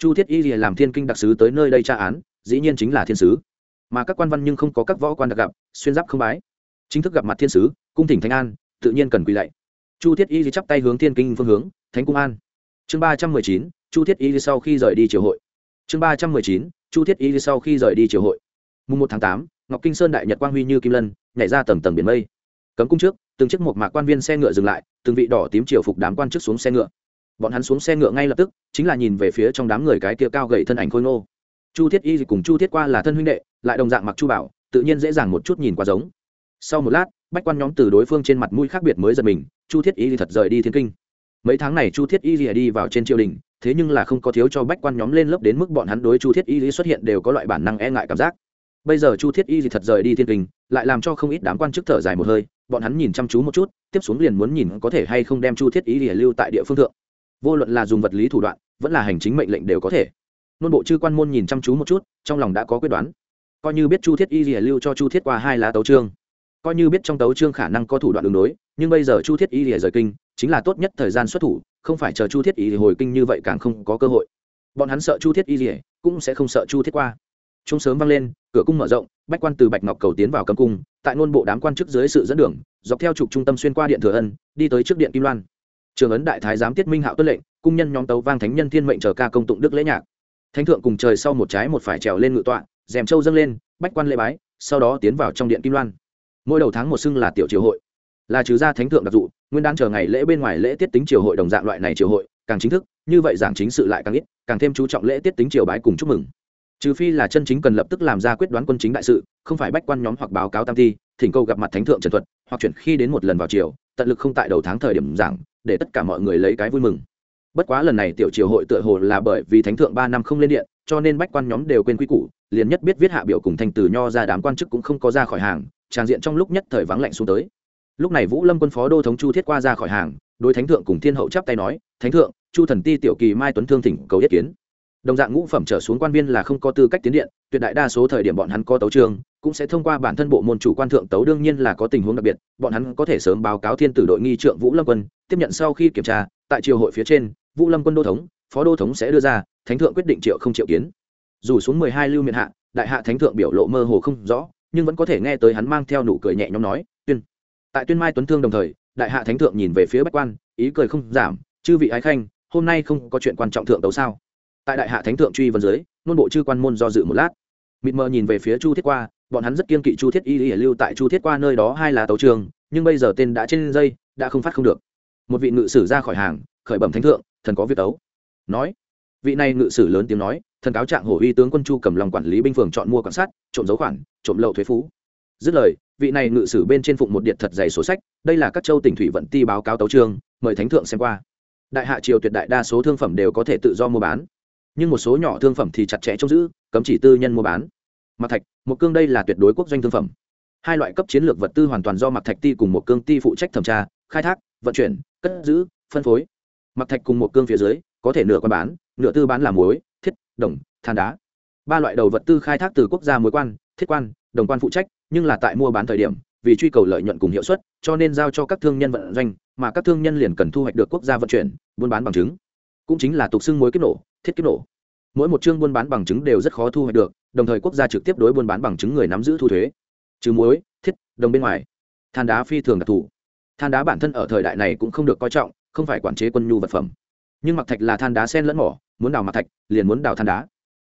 chu thiết y làm thiên kinh đặc sứ tới nơi đây tra án, dĩ nhiên chính là thiên sứ. Mà các quan văn nhưng không có các võ quan đặc gặp, xuyên giáp không bái. Chính thức gặp mặt thiên sứ, cung thỉnh thanh an, tự nhiên cần quỳ lạy. Chu thiết y chắp tay hướng thiên kinh phương hướng, thánh cung an. Chương ba trăm mười chín, chu thiết y sau khi rời đi triều hội. Chương ba trăm mười chín, chu thiết y sau khi rời đi triều hội. Mùng một tháng tám, ngọc kinh sơn đại nhật quang huy như kim lân nhảy ra tầng tầng biển mây. Cấm cung trước, từng chiếc một mạc quan viên xe ngựa dừng lại, từng vị đỏ tím triều phục đám quan chức xuống xe ngựa bọn hắn xuống xe ngựa ngay lập tức, chính là nhìn về phía trong đám người cái kia cao gậy thân ảnh khôi ngô. Chu thiết y cùng chu thiết qua là thân huynh đệ, lại đồng dạng mặc chu bảo, tự nhiên dễ dàng một chút nhìn qua giống. Sau một lát, bách quan nhóm từ đối phương trên mặt mũi khác biệt mới giật mình, chu thiết y thật rời đi thiên kinh. Mấy tháng này chu thiết y lìa đi vào trên triều đình, thế nhưng là không có thiếu cho bách quan nhóm lên lớp đến mức bọn hắn đối chu thiết y lý xuất hiện đều có loại bản năng e ngại cảm giác. Bây giờ chu thiết y gì thật rời đi thiên kinh, lại làm cho không ít đám quan chức thở dài một hơi, bọn hắn nhìn chăm chú một chút, tiếp xuống liền muốn nhìn có thể hay không đem chu thiết y lìa lưu tại địa phương thượng vô luận là dùng vật lý thủ đoạn, vẫn là hành chính mệnh lệnh đều có thể. Nôn bộ chư quan môn nhìn chăm chú một chút, trong lòng đã có quyết đoán. Coi như biết chu thiết y lìa lưu cho chu thiết qua hai lá tấu trương coi như biết trong tấu trương khả năng có thủ đoạn đường đối, nhưng bây giờ chu thiết y lìa rời kinh, chính là tốt nhất thời gian xuất thủ, không phải chờ chu thiết y hồi kinh như vậy càng không có cơ hội. Bọn hắn sợ chu thiết y lìa, cũng sẽ không sợ chu thiết qua. Chúng sớm vang lên, cửa cung mở rộng, bách quan từ bạch ngọc cầu tiến vào cấm cung, tại nôn bộ đám quan chức dưới sự dẫn đường, dọc theo trục trung tâm xuyên qua điện thừa ân, đi tới trước điện kim loan trường ấn đại thái giám tiết minh hạo tuân lệnh, cung nhân nhóm tấu vang thánh nhân thiên mệnh chờ ca công tụng đức lễ nhạc. Thánh thượng cùng trời sau một trái một phải trèo lên ngự tọa dèm châu dâng lên, bách quan lễ bái, sau đó tiến vào trong điện kim loan. Mỗi đầu tháng một xưng là tiểu triều hội. Là trừ gia thánh thượng đặc dụ, nguyên đang chờ ngày lễ bên ngoài lễ tiết tính triều hội đồng dạng loại này triều hội, càng chính thức, như vậy giảng chính sự lại càng ít, càng thêm chú trọng lễ tiết tính triều bái cùng chúc mừng. Trừ phi là chân chính cần lập tức làm ra quyết đoán quân chính đại sự, không phải bách quan nhóm hoặc báo cáo tam thi, thỉnh cầu gặp mặt thánh thượng trần thuật, hoặc chuyển khi đến một lần vào triều, tận lực không tại đầu tháng thời điểm giảng để tất cả mọi người lấy cái vui mừng. Bất quá lần này tiểu triều hội tựa hồ là bởi vì thánh thượng ba năm không lên điện, cho nên bách quan nhóm đều quên quy củ, liền nhất biết viết hạ biểu cùng thanh từ nho ra đám quan chức cũng không có ra khỏi hàng, tràng diện trong lúc nhất thời vắng lạnh xuống tới. Lúc này vũ lâm quân phó đô thống chu thiết qua ra khỏi hàng, đối thánh thượng cùng thiên hậu chắp tay nói, thánh thượng, chu thần ti tiểu kỳ mai tuấn thương thỉnh cầu yết kiến. Đồng dạng ngũ phẩm trở xuống quan viên là không có tư cách tiến điện, tuyệt đại đa số thời điểm bọn hắn có tấu trường cũng sẽ thông qua bản thân bộ môn chủ quan thượng tấu đương nhiên là có tình huống đặc biệt, bọn hắn có thể sớm báo cáo thiên tử đội nghi trượng vũ lâm quân, tiếp nhận sau khi kiểm tra, tại triều hội phía trên, vũ lâm quân đô thống, phó đô thống sẽ đưa ra, thánh thượng quyết định triệu không triệu kiến. Dù xuống mười hai lưu miền hạ, đại hạ thánh thượng biểu lộ mơ hồ không rõ, nhưng vẫn có thể nghe tới hắn mang theo nụ cười nhẹ nhõm nói, tuyên. Tại tuyên mai tuấn thương đồng thời, đại hạ thánh thượng nhìn về phía bách quan, ý cười không giảm, chư vị ái khanh, hôm nay không có chuyện quan trọng thượng tấu sao? Tại đại hạ thánh thượng truy vấn dưới, nôn bộ chư quan môn do dự một lát, mịt mờ nhìn về phía chu thiết qua bọn hắn rất kiên kỵ chu thiết y y lưu tại chu thiết qua nơi đó hai là tấu trường, nhưng bây giờ tên đã trên dây, đã không phát không được. Một vị ngự sử ra khỏi hàng, khởi bẩm thánh thượng, thần có việc tấu. Nói, vị này ngự sử lớn tiếng nói, thần cáo trạng hổ uy tướng quân chu cầm lòng quản lý binh phường chọn mua quan sát, trộm dấu khoản, trộm lậu thuế phú. Dứt lời, vị này ngự sử bên trên phụng một điện thật dày sổ sách, đây là các châu tỉnh thủy vận ti báo cáo tấu trường, mời thánh thượng xem qua. Đại hạ triều tuyệt đại đa số thương phẩm đều có thể tự do mua bán, nhưng một số nhỏ thương phẩm thì chặt chẽ trông giữ, cấm chỉ tư nhân mua bán mặc thạch, một cương đây là tuyệt đối quốc doanh thương phẩm. Hai loại cấp chiến lược vật tư hoàn toàn do mặc thạch ti cùng một cương ti phụ trách thẩm tra, khai thác, vận chuyển, cất giữ, phân phối. Mặc thạch cùng một cương phía dưới, có thể nửa quan bán, nửa tư bán làm muối, thiết, đồng, than đá. Ba loại đầu vật tư khai thác từ quốc gia mối quan, thiết quan, đồng quan phụ trách, nhưng là tại mua bán thời điểm, vì truy cầu lợi nhuận cùng hiệu suất, cho nên giao cho các thương nhân vận doanh, mà các thương nhân liền cần thu hoạch được quốc gia vận chuyển, buôn bán bằng chứng. Cũng chính là tục xưng muối kiếp nổ, thiết kiếp nổ mỗi một chương buôn bán bằng chứng đều rất khó thu hoạch được, đồng thời quốc gia trực tiếp đối buôn bán bằng chứng người nắm giữ thu thuế. Trừ muối, thiết, đồng bên ngoài. Than đá phi thường đặc thù. Than đá bản thân ở thời đại này cũng không được coi trọng, không phải quản chế quân nhu vật phẩm. Nhưng mặc thạch là than đá sen lẫn mỏ, muốn đào mặc thạch, liền muốn đào than đá.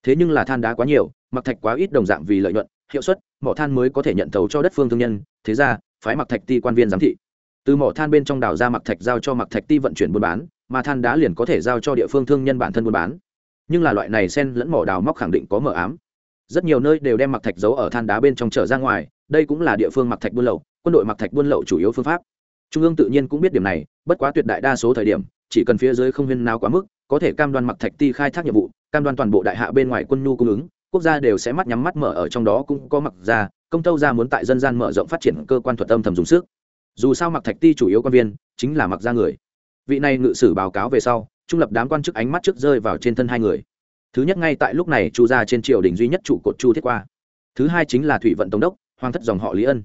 Thế nhưng là than đá quá nhiều, mặc thạch quá ít đồng dạng vì lợi nhuận, hiệu suất, mỏ than mới có thể nhận thầu cho đất phương thương nhân, thế ra, phái mặc thạch ti quan viên giám thị. Từ mỏ than bên trong đào ra mặc thạch giao cho mặc thạch ti vận chuyển buôn bán, mà than đá liền có thể giao cho địa phương thương nhân bản thân buôn bán nhưng là loại này sen lẫn mỏ đào móc khẳng định có mờ ám. Rất nhiều nơi đều đem mặc thạch giấu ở than đá bên trong trở ra ngoài, đây cũng là địa phương mặc thạch buôn lậu, quân đội mặc thạch buôn lậu chủ yếu phương pháp. Trung ương tự nhiên cũng biết điểm này, bất quá tuyệt đại đa số thời điểm, chỉ cần phía dưới không huyên nào quá mức, có thể cam đoan mặc thạch ti khai thác nhiệm vụ, cam đoan toàn bộ đại hạ bên ngoài quân nhu cung ứng, quốc gia đều sẽ mắt nhắm mắt mở ở trong đó cũng có mặc ra, công tâu ra muốn tại dân gian mở rộng phát triển cơ quan thuật âm thầm dùng sức. Dù sao mặc thạch ti chủ yếu quan viên chính là mặc ra người. Vị này ngự sử báo cáo về sau trung lập đám quan chức ánh mắt trước rơi vào trên thân hai người. Thứ nhất ngay tại lúc này, chu ra trên triều đình duy nhất trụ cột chu thiết qua. Thứ hai chính là thủy vận tổng đốc, hoàng thất dòng họ lý ân.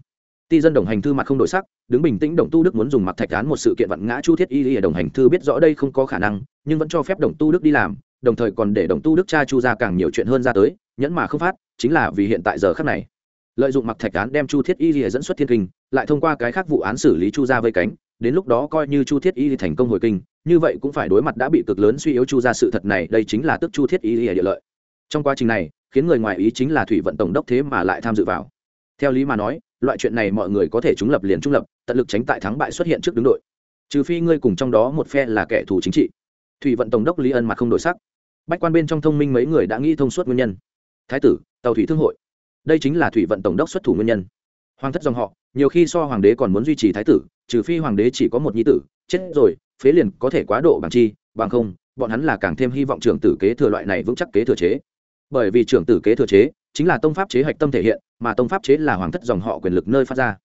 Ti dân đồng hành thư mặt không đổi sắc, đứng bình tĩnh đồng tu đức muốn dùng mặt thạch án một sự kiện vặn ngã chu thiết y lìa đồng hành thư biết rõ đây không có khả năng, nhưng vẫn cho phép đồng tu đức đi làm, đồng thời còn để đồng tu đức cha chu ra càng nhiều chuyện hơn ra tới, nhẫn mà không phát, chính là vì hiện tại giờ khắc này. Lợi dụng mặt thạch án đem chu thiết y lìa dẫn xuất thiên kinh, lại thông qua cái khác vụ án xử lý chu ra vây cánh đến lúc đó coi như chu thiết y thành công hồi kinh, như vậy cũng phải đối mặt đã bị cực lớn suy yếu chu ra sự thật này, đây chính là tức chu thiết y địa lợi. Trong quá trình này, khiến người ngoài ý chính là thủy vận tổng đốc thế mà lại tham dự vào. Theo lý mà nói, loại chuyện này mọi người có thể trúng lập liền trung lập, tận lực tránh tại thắng bại xuất hiện trước đứng đội. Trừ phi ngươi cùng trong đó một phe là kẻ thù chính trị. Thủy vận tổng đốc lý ân mặt không đổi sắc. Bách quan bên trong thông minh mấy người đã nghĩ thông suốt nguyên nhân. Thái tử, tàu thủy thương hội. Đây chính là thủy vận tổng đốc xuất thủ nguyên nhân hoàng thất dòng họ, nhiều khi so hoàng đế còn muốn duy trì thái tử, trừ phi hoàng đế chỉ có một nhi tử, chết rồi, phế liền có thể quá độ bằng chi, bằng không, bọn hắn là càng thêm hy vọng trưởng tử kế thừa loại này vững chắc kế thừa chế. Bởi vì trưởng tử kế thừa chế chính là tông pháp chế hạch tâm thể hiện, mà tông pháp chế là hoàng thất dòng họ quyền lực nơi phát ra.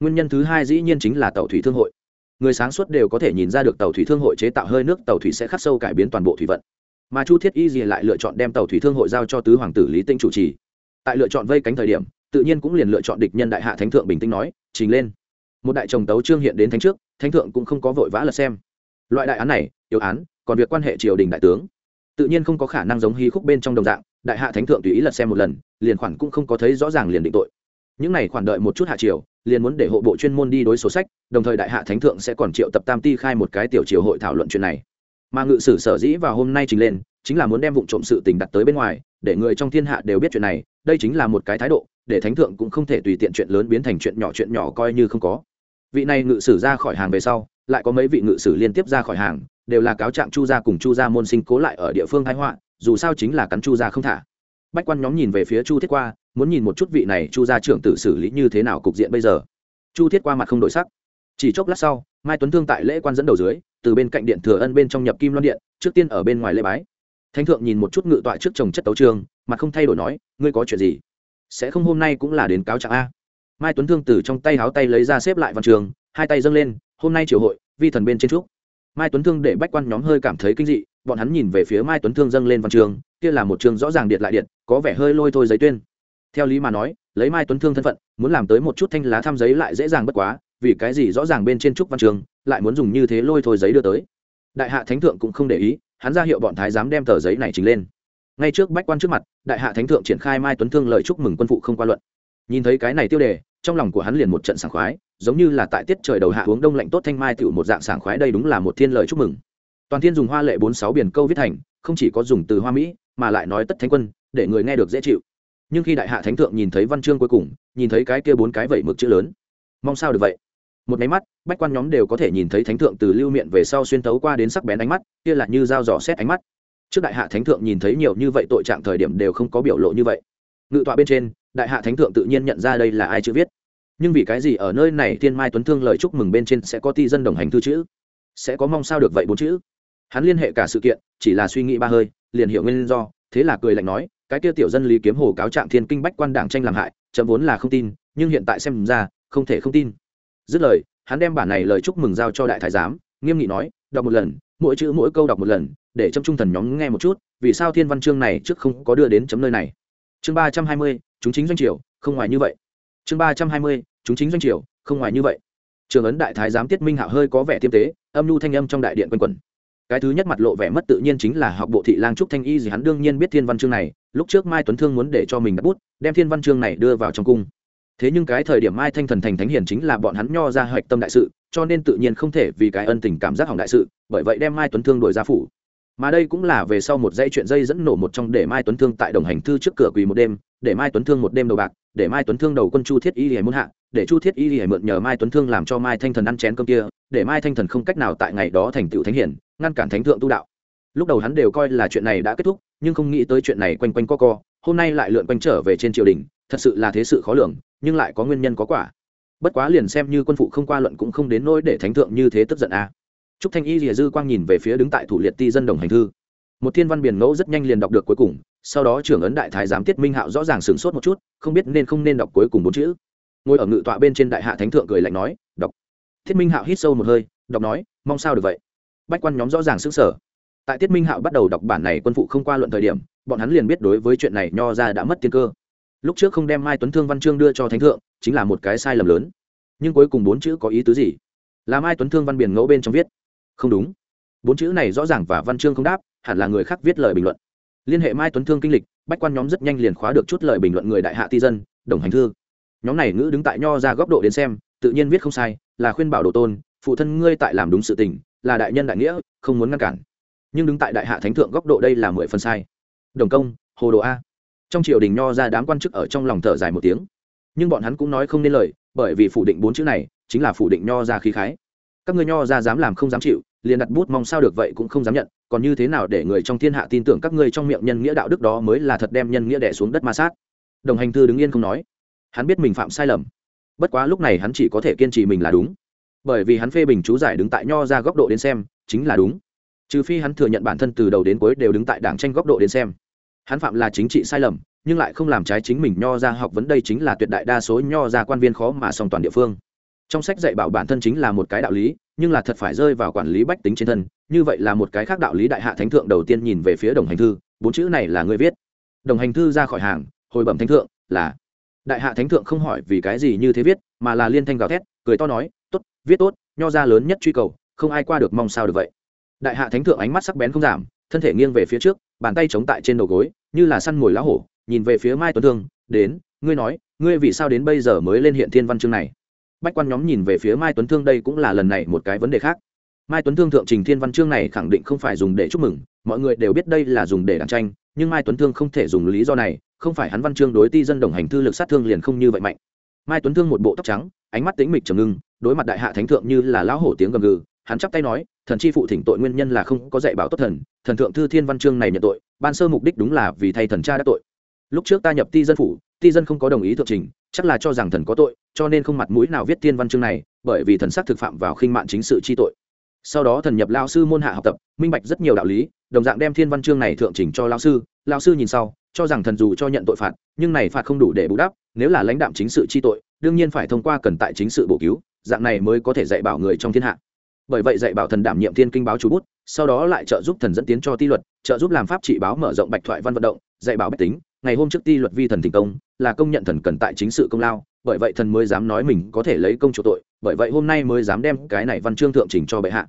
Nguyên nhân thứ hai dĩ nhiên chính là tàu thủy thương hội. Người sáng suốt đều có thể nhìn ra được tàu thủy thương hội chế tạo hơi nước, tàu thủy sẽ khắc sâu cải biến toàn bộ thủy vận. Mà chu thiết y gì lại lựa chọn đem tàu thủy thương hội giao cho tứ hoàng tử lý tinh chủ trì. Tại lựa chọn vây cánh thời điểm tự nhiên cũng liền lựa chọn địch nhân đại hạ thánh thượng bình tĩnh nói, trình lên. Một đại chồng tấu trương hiện đến thánh trước, thánh thượng cũng không có vội vã là xem. Loại đại án này, yếu án, còn việc quan hệ triều đình đại tướng. Tự nhiên không có khả năng giống hy khúc bên trong đồng dạng, đại hạ thánh thượng tùy ý lật xem một lần, liền khoản cũng không có thấy rõ ràng liền định tội. Những này khoản đợi một chút hạ triều, liền muốn để hộ bộ chuyên môn đi đối số sách, đồng thời đại hạ thánh thượng sẽ còn triệu tập tam ti khai một cái tiểu triều hội thảo luận chuyện này. Mà ngự sử sở dĩ vào hôm nay trình lên, chính là muốn đem vụ trộm sự tình đặt tới bên ngoài, để người trong thiên hạ đều biết chuyện này, đây chính là một cái thái độ để thánh thượng cũng không thể tùy tiện chuyện lớn biến thành chuyện nhỏ chuyện nhỏ coi như không có. Vị này ngự sử ra khỏi hàng về sau, lại có mấy vị ngự sử liên tiếp ra khỏi hàng, đều là cáo trạng chu gia cùng chu gia môn sinh cố lại ở địa phương thái họa, dù sao chính là cắn chu gia không thả. Bách quan nhóm nhìn về phía chu thiết qua, muốn nhìn một chút vị này chu gia trưởng tử xử lý như thế nào cục diện bây giờ. Chu thiết qua mặt không đổi sắc. Chỉ chốc lát sau, mai tuấn thương tại lễ quan dẫn đầu dưới, từ bên cạnh điện thừa ân bên trong nhập kim loan điện, trước tiên ở bên ngoài lễ bái. Thánh thượng nhìn một chút ngự tọa trước chồng chất tấu trường mặt không thay đổi nói, ngươi có chuyện gì? Sẽ không hôm nay cũng là đến cáo trạng a. Mai tuấn thương từ trong tay háo tay lấy ra xếp lại văn trường, hai tay dâng lên, hôm nay triều hội, vi thần bên trên trúc. Mai tuấn thương để bách quan nhóm hơi cảm thấy kinh dị, bọn hắn nhìn về phía mai tuấn thương dâng lên văn trường, kia là một trường rõ ràng điện lại điện, có vẻ hơi lôi thôi giấy tuyên. Theo lý mà nói, lấy mai tuấn thương thân phận, muốn làm tới một chút thanh lá tham giấy lại dễ dàng bất quá, vì cái gì rõ ràng bên trên trúc văn trường, lại muốn dùng như thế lôi thôi giấy đưa tới. Đại hạ thánh thượng cũng không để ý, hắn ra hiệu bọn thái giám đem tờ giấy này trình lên ngay trước bách quan trước mặt, đại hạ thánh thượng triển khai mai tuấn thương lời chúc mừng quân phụ không qua luận. Nhìn thấy cái này tiêu đề, trong lòng của hắn liền một trận sảng khoái, giống như là tại tiết trời đầu hạ uống đông lạnh tốt thanh mai tựu một dạng sảng khoái đây đúng là một thiên lời chúc mừng. Toàn thiên dùng hoa lệ bốn sáu biển câu viết thành, không chỉ có dùng từ hoa mỹ, mà lại nói tất thánh quân, để người nghe được dễ chịu. Nhưng khi đại hạ thánh thượng nhìn thấy văn chương cuối cùng, nhìn thấy cái kia bốn cái vẩy mực chữ lớn, mong sao được vậy? Một máy mắt, bách quan nhóm đều có thể nhìn thấy thánh thượng từ lưu miệng về sau xuyên tấu qua đến sắc bén ánh mắt, kia là như dao dò xét ánh mắt trước đại hạ thánh thượng nhìn thấy nhiều như vậy tội trạng thời điểm đều không có biểu lộ như vậy. Ngự tọa bên trên, đại hạ thánh thượng tự nhiên nhận ra đây là ai chữ viết. Nhưng vì cái gì ở nơi này thiên mai tuấn thương lời chúc mừng bên trên sẽ có ti dân đồng hành thư chữ? Sẽ có mong sao được vậy bốn chữ? Hắn liên hệ cả sự kiện, chỉ là suy nghĩ ba hơi, liền hiểu nguyên do, thế là cười lạnh nói, cái kia tiểu dân lý kiếm hồ cáo trạng thiên kinh bách quan đảng tranh làm hại, chậm vốn là không tin, nhưng hiện tại xem ra, không thể không tin. Dứt lời, hắn đem bản này lời chúc mừng giao cho đại thái giám, nghiêm nghị nói, đọc một lần, mỗi chữ mỗi câu đọc một lần để châm trung thần nhóm nghe một chút, vì sao thiên văn chương này trước không có đưa đến chấm nơi này? Chương ba trăm hai mươi, chúng chính doanh triều, không ngoài như vậy. Chương ba trăm hai mươi, chúng chính doanh triều, không ngoài như vậy. Trường ấn đại thái giám tiết minh hạo hơi có vẻ tiêm tế, âm nhu thanh âm trong đại điện quanh quẩn. Cái thứ nhất mặt lộ vẻ mất tự nhiên chính là học bộ thị lang trúc thanh y gì hắn đương nhiên biết thiên văn chương này, lúc trước mai tuấn thương muốn để cho mình đặt bút, đem thiên văn chương này đưa vào trong cung. Thế nhưng cái thời điểm mai thanh thần thành thánh hiền chính là bọn hắn nho ra hạch tâm đại sự, cho nên tự nhiên không thể vì cái ân tình cảm giác hỏng đại sự, bởi vậy đem mai tuấn thương đổi ra phủ mà đây cũng là về sau một dây chuyện dây dẫn nổ một trong để mai tuấn thương tại đồng hành thư trước cửa quỳ một đêm, để mai tuấn thương một đêm đầu bạc, để mai tuấn thương đầu quân chu thiết y hề muôn hạ, để chu thiết y hề mượn nhờ mai tuấn thương làm cho mai thanh thần ăn chén cơm kia, để mai thanh thần không cách nào tại ngày đó thành tựu thánh hiển, ngăn cản thánh thượng tu đạo lúc đầu hắn đều coi là chuyện này đã kết thúc, nhưng không nghĩ tới chuyện này quanh quanh co co, hôm nay lại lượn quanh trở về trên triều đình, thật sự là thế sự khó lường, nhưng lại có nguyên nhân có quả bất quá liền xem như quân phụ không qua luận cũng không đến nỗi để thánh thượng như thế tức giận a à trúc thanh y rìa dư quang nhìn về phía đứng tại thủ liệt ti dân đồng hành thư. Một thiên văn biển ngẫu rất nhanh liền đọc được cuối cùng, sau đó trưởng ấn đại thái giám tiết minh hạo rõ ràng sửng sốt một chút, không biết nên không nên đọc cuối cùng bốn chữ. Ngồi ở ngự tọa bên trên đại hạ thánh thượng cười lạnh nói, đọc. Thiết minh hạo hít sâu một hơi, đọc nói, mong sao được vậy? Bách quan nhóm rõ ràng xứng sở tại tiết minh hạo bắt đầu đọc bản này quân phụ không qua luận thời điểm, bọn hắn liền biết đối với chuyện này nho ra đã mất tiên cơ. Lúc trước không đem mai tuấn thương văn chương đưa cho thánh thượng, chính là một cái sai lầm lớn. Nhưng cuối cùng bốn chữ có ý tứ gì? Là mai tuấn thương văn biển ngẫu bên trong viết không đúng. Bốn chữ này rõ ràng và văn chương không đáp, hẳn là người khác viết lời bình luận. Liên hệ mai tuấn thương kinh lịch, bách quan nhóm rất nhanh liền khóa được chút lời bình luận người đại hạ ti dân, đồng hành thư. Nhóm này ngữ đứng tại nho ra góc độ đến xem, tự nhiên viết không sai, là khuyên bảo đồ tôn, phụ thân ngươi tại làm đúng sự tình, là đại nhân đại nghĩa, không muốn ngăn cản. Nhưng đứng tại đại hạ thánh thượng góc độ đây là mười phần sai. Đồng công, hồ đồ a. Trong triều đình nho ra đám quan chức ở trong lòng thở dài một tiếng. Nhưng bọn hắn cũng nói không nên lời, bởi vì phủ định bốn chữ này, chính là phủ định nho ra khí khái các ngươi nho ra dám làm không dám chịu, liền đặt bút mong sao được vậy cũng không dám nhận, còn như thế nào để người trong thiên hạ tin tưởng các ngươi trong miệng nhân nghĩa đạo đức đó mới là thật đem nhân nghĩa đẻ xuống đất ma sát? Đồng hành thư đứng yên không nói. Hắn biết mình phạm sai lầm. Bất quá lúc này hắn chỉ có thể kiên trì mình là đúng. Bởi vì hắn phê bình chú giải đứng tại nho ra góc độ đến xem, chính là đúng. Trừ phi hắn thừa nhận bản thân từ đầu đến cuối đều đứng tại đảng tranh góc độ đến xem. Hắn phạm là chính trị sai lầm, nhưng lại không làm trái chính mình nho ra học vấn đây chính là tuyệt đại đa số nho ra quan viên khó mà song toàn địa phương trong sách dạy bảo bản thân chính là một cái đạo lý, nhưng là thật phải rơi vào quản lý bách tính trên thân, như vậy là một cái khác đạo lý đại hạ thánh thượng đầu tiên nhìn về phía đồng hành thư, bốn chữ này là người viết. Đồng hành thư ra khỏi hàng, hồi bẩm thánh thượng, là, đại hạ thánh thượng không hỏi vì cái gì như thế viết, mà là liên thanh gào thét, cười to nói, tốt, viết tốt, nho ra lớn nhất truy cầu, không ai qua được mong sao được vậy. Đại hạ thánh thượng ánh mắt sắc bén không giảm, thân thể nghiêng về phía trước, bàn tay chống tại trên đầu gối, như là săn mồi lá hổ, nhìn về phía mai tuấn thương, đến, ngươi nói, ngươi vì sao đến bây giờ mới lên hiện thiên văn chương này? Bách quan nhóm nhìn về phía mai tuấn thương đây cũng là lần này một cái vấn đề khác. Mai tuấn thương thượng trình thiên văn chương này khẳng định không phải dùng để chúc mừng, mọi người đều biết đây là dùng để đàn tranh, nhưng mai tuấn thương không thể dùng lý do này, không phải hắn văn chương đối ti dân đồng hành thư lực sát thương liền không như vậy mạnh. Mai tuấn thương một bộ tóc trắng, ánh mắt tĩnh mịch trầm ngưng, đối mặt đại hạ thánh thượng như là lão hổ tiếng gầm gừ, hắn chắp tay nói, thần chi phụ thỉnh tội nguyên nhân là không có dạy bảo tốt thần thần thượng thư thiên văn chương này nhận tội, ban sơ mục đích đúng là vì thay thần cha đã tội. Lúc trước ta nhập ti dân phủ ti dân không có đồng ý thượng trình, chắc là cho rằng thần có tội, cho nên không mặt mũi nào viết thiên văn chương này, bởi vì thần sắc thực phạm vào khinh mạn chính sự chi tội. Sau đó thần nhập lao sư môn hạ học tập, minh bạch rất nhiều đạo lý, đồng dạng đem thiên văn chương này thượng trình cho lao sư. Lao sư nhìn sau, cho rằng thần dù cho nhận tội phạt, nhưng này phạt không đủ để bù đắp, nếu là lãnh đạm chính sự chi tội, đương nhiên phải thông qua cần tại chính sự bổ cứu, dạng này mới có thể dạy bảo người trong thiên hạ. Bởi vậy dạy bảo thần đảm nhiệm thiên kinh báo chú bút, sau đó lại trợ giúp thần dẫn tiến cho ti luật, trợ giúp làm pháp trị báo mở rộng bạch thoại văn vận động, dạy bảo bách tính. Ngày hôm trước ti luật vi thần thành công là công nhận thần cần tại chính sự công lao, bởi vậy thần mới dám nói mình có thể lấy công chủ tội, bởi vậy hôm nay mới dám đem cái này văn chương thượng trình cho bệ hạ.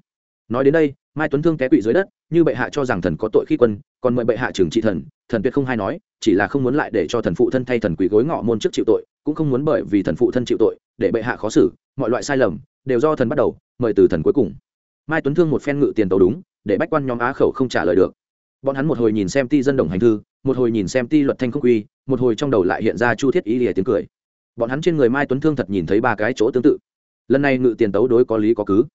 Nói đến đây, mai tuấn thương té quỵ dưới đất, như bệ hạ cho rằng thần có tội khi quân, còn mời bệ hạ trừng trị thần thần tuyệt không hay nói, chỉ là không muốn lại để cho thần phụ thân thay thần quỳ gối ngọ môn trước chịu tội, cũng không muốn bởi vì thần phụ thân chịu tội, để bệ hạ khó xử, mọi loại sai lầm, đều do thần bắt đầu, mời từ thần cuối cùng. Mai tuấn thương một phen ngự tiền tàu đúng, để bách quan nhóm á khẩu không trả lời được. Bọn hắn một hồi nhìn xem ti dân đồng hành thư một hồi nhìn xem ti luật thanh không quy, một hồi trong đầu lại hiện ra chu thiết ý lìa tiếng cười. Bọn hắn trên người mai tuấn thương thật nhìn thấy ba cái chỗ tương tự. Lần này ngự tiền tấu đối có lý có cứ.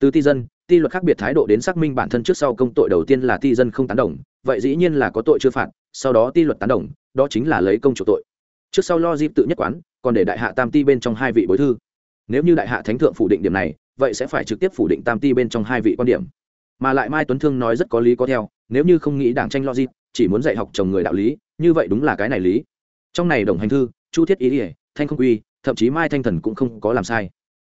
Từ ti dân, ti luật khác biệt thái độ đến xác minh bản thân trước sau công tội đầu tiên là ti dân không tán đồng, vậy dĩ nhiên là có tội chưa phạt, sau đó ti luật tán đồng, đó chính là lấy công chủ tội. Trước sau lo dịp tự nhất quán, còn để đại hạ tam ti bên trong hai vị bối thư. Nếu như đại hạ thánh thượng phủ định điểm này, vậy sẽ phải trực tiếp phủ định tam ti bên trong hai vị quan điểm. Mà lại mai tuấn thương nói rất có lý có theo, nếu như không nghĩ đảng tranh logic chỉ muốn dạy học chồng người đạo lý, như vậy đúng là cái này lý. Trong này đồng hành thư, chu thiết ý ỉa thanh không quy, thậm chí mai thanh thần cũng không có làm sai.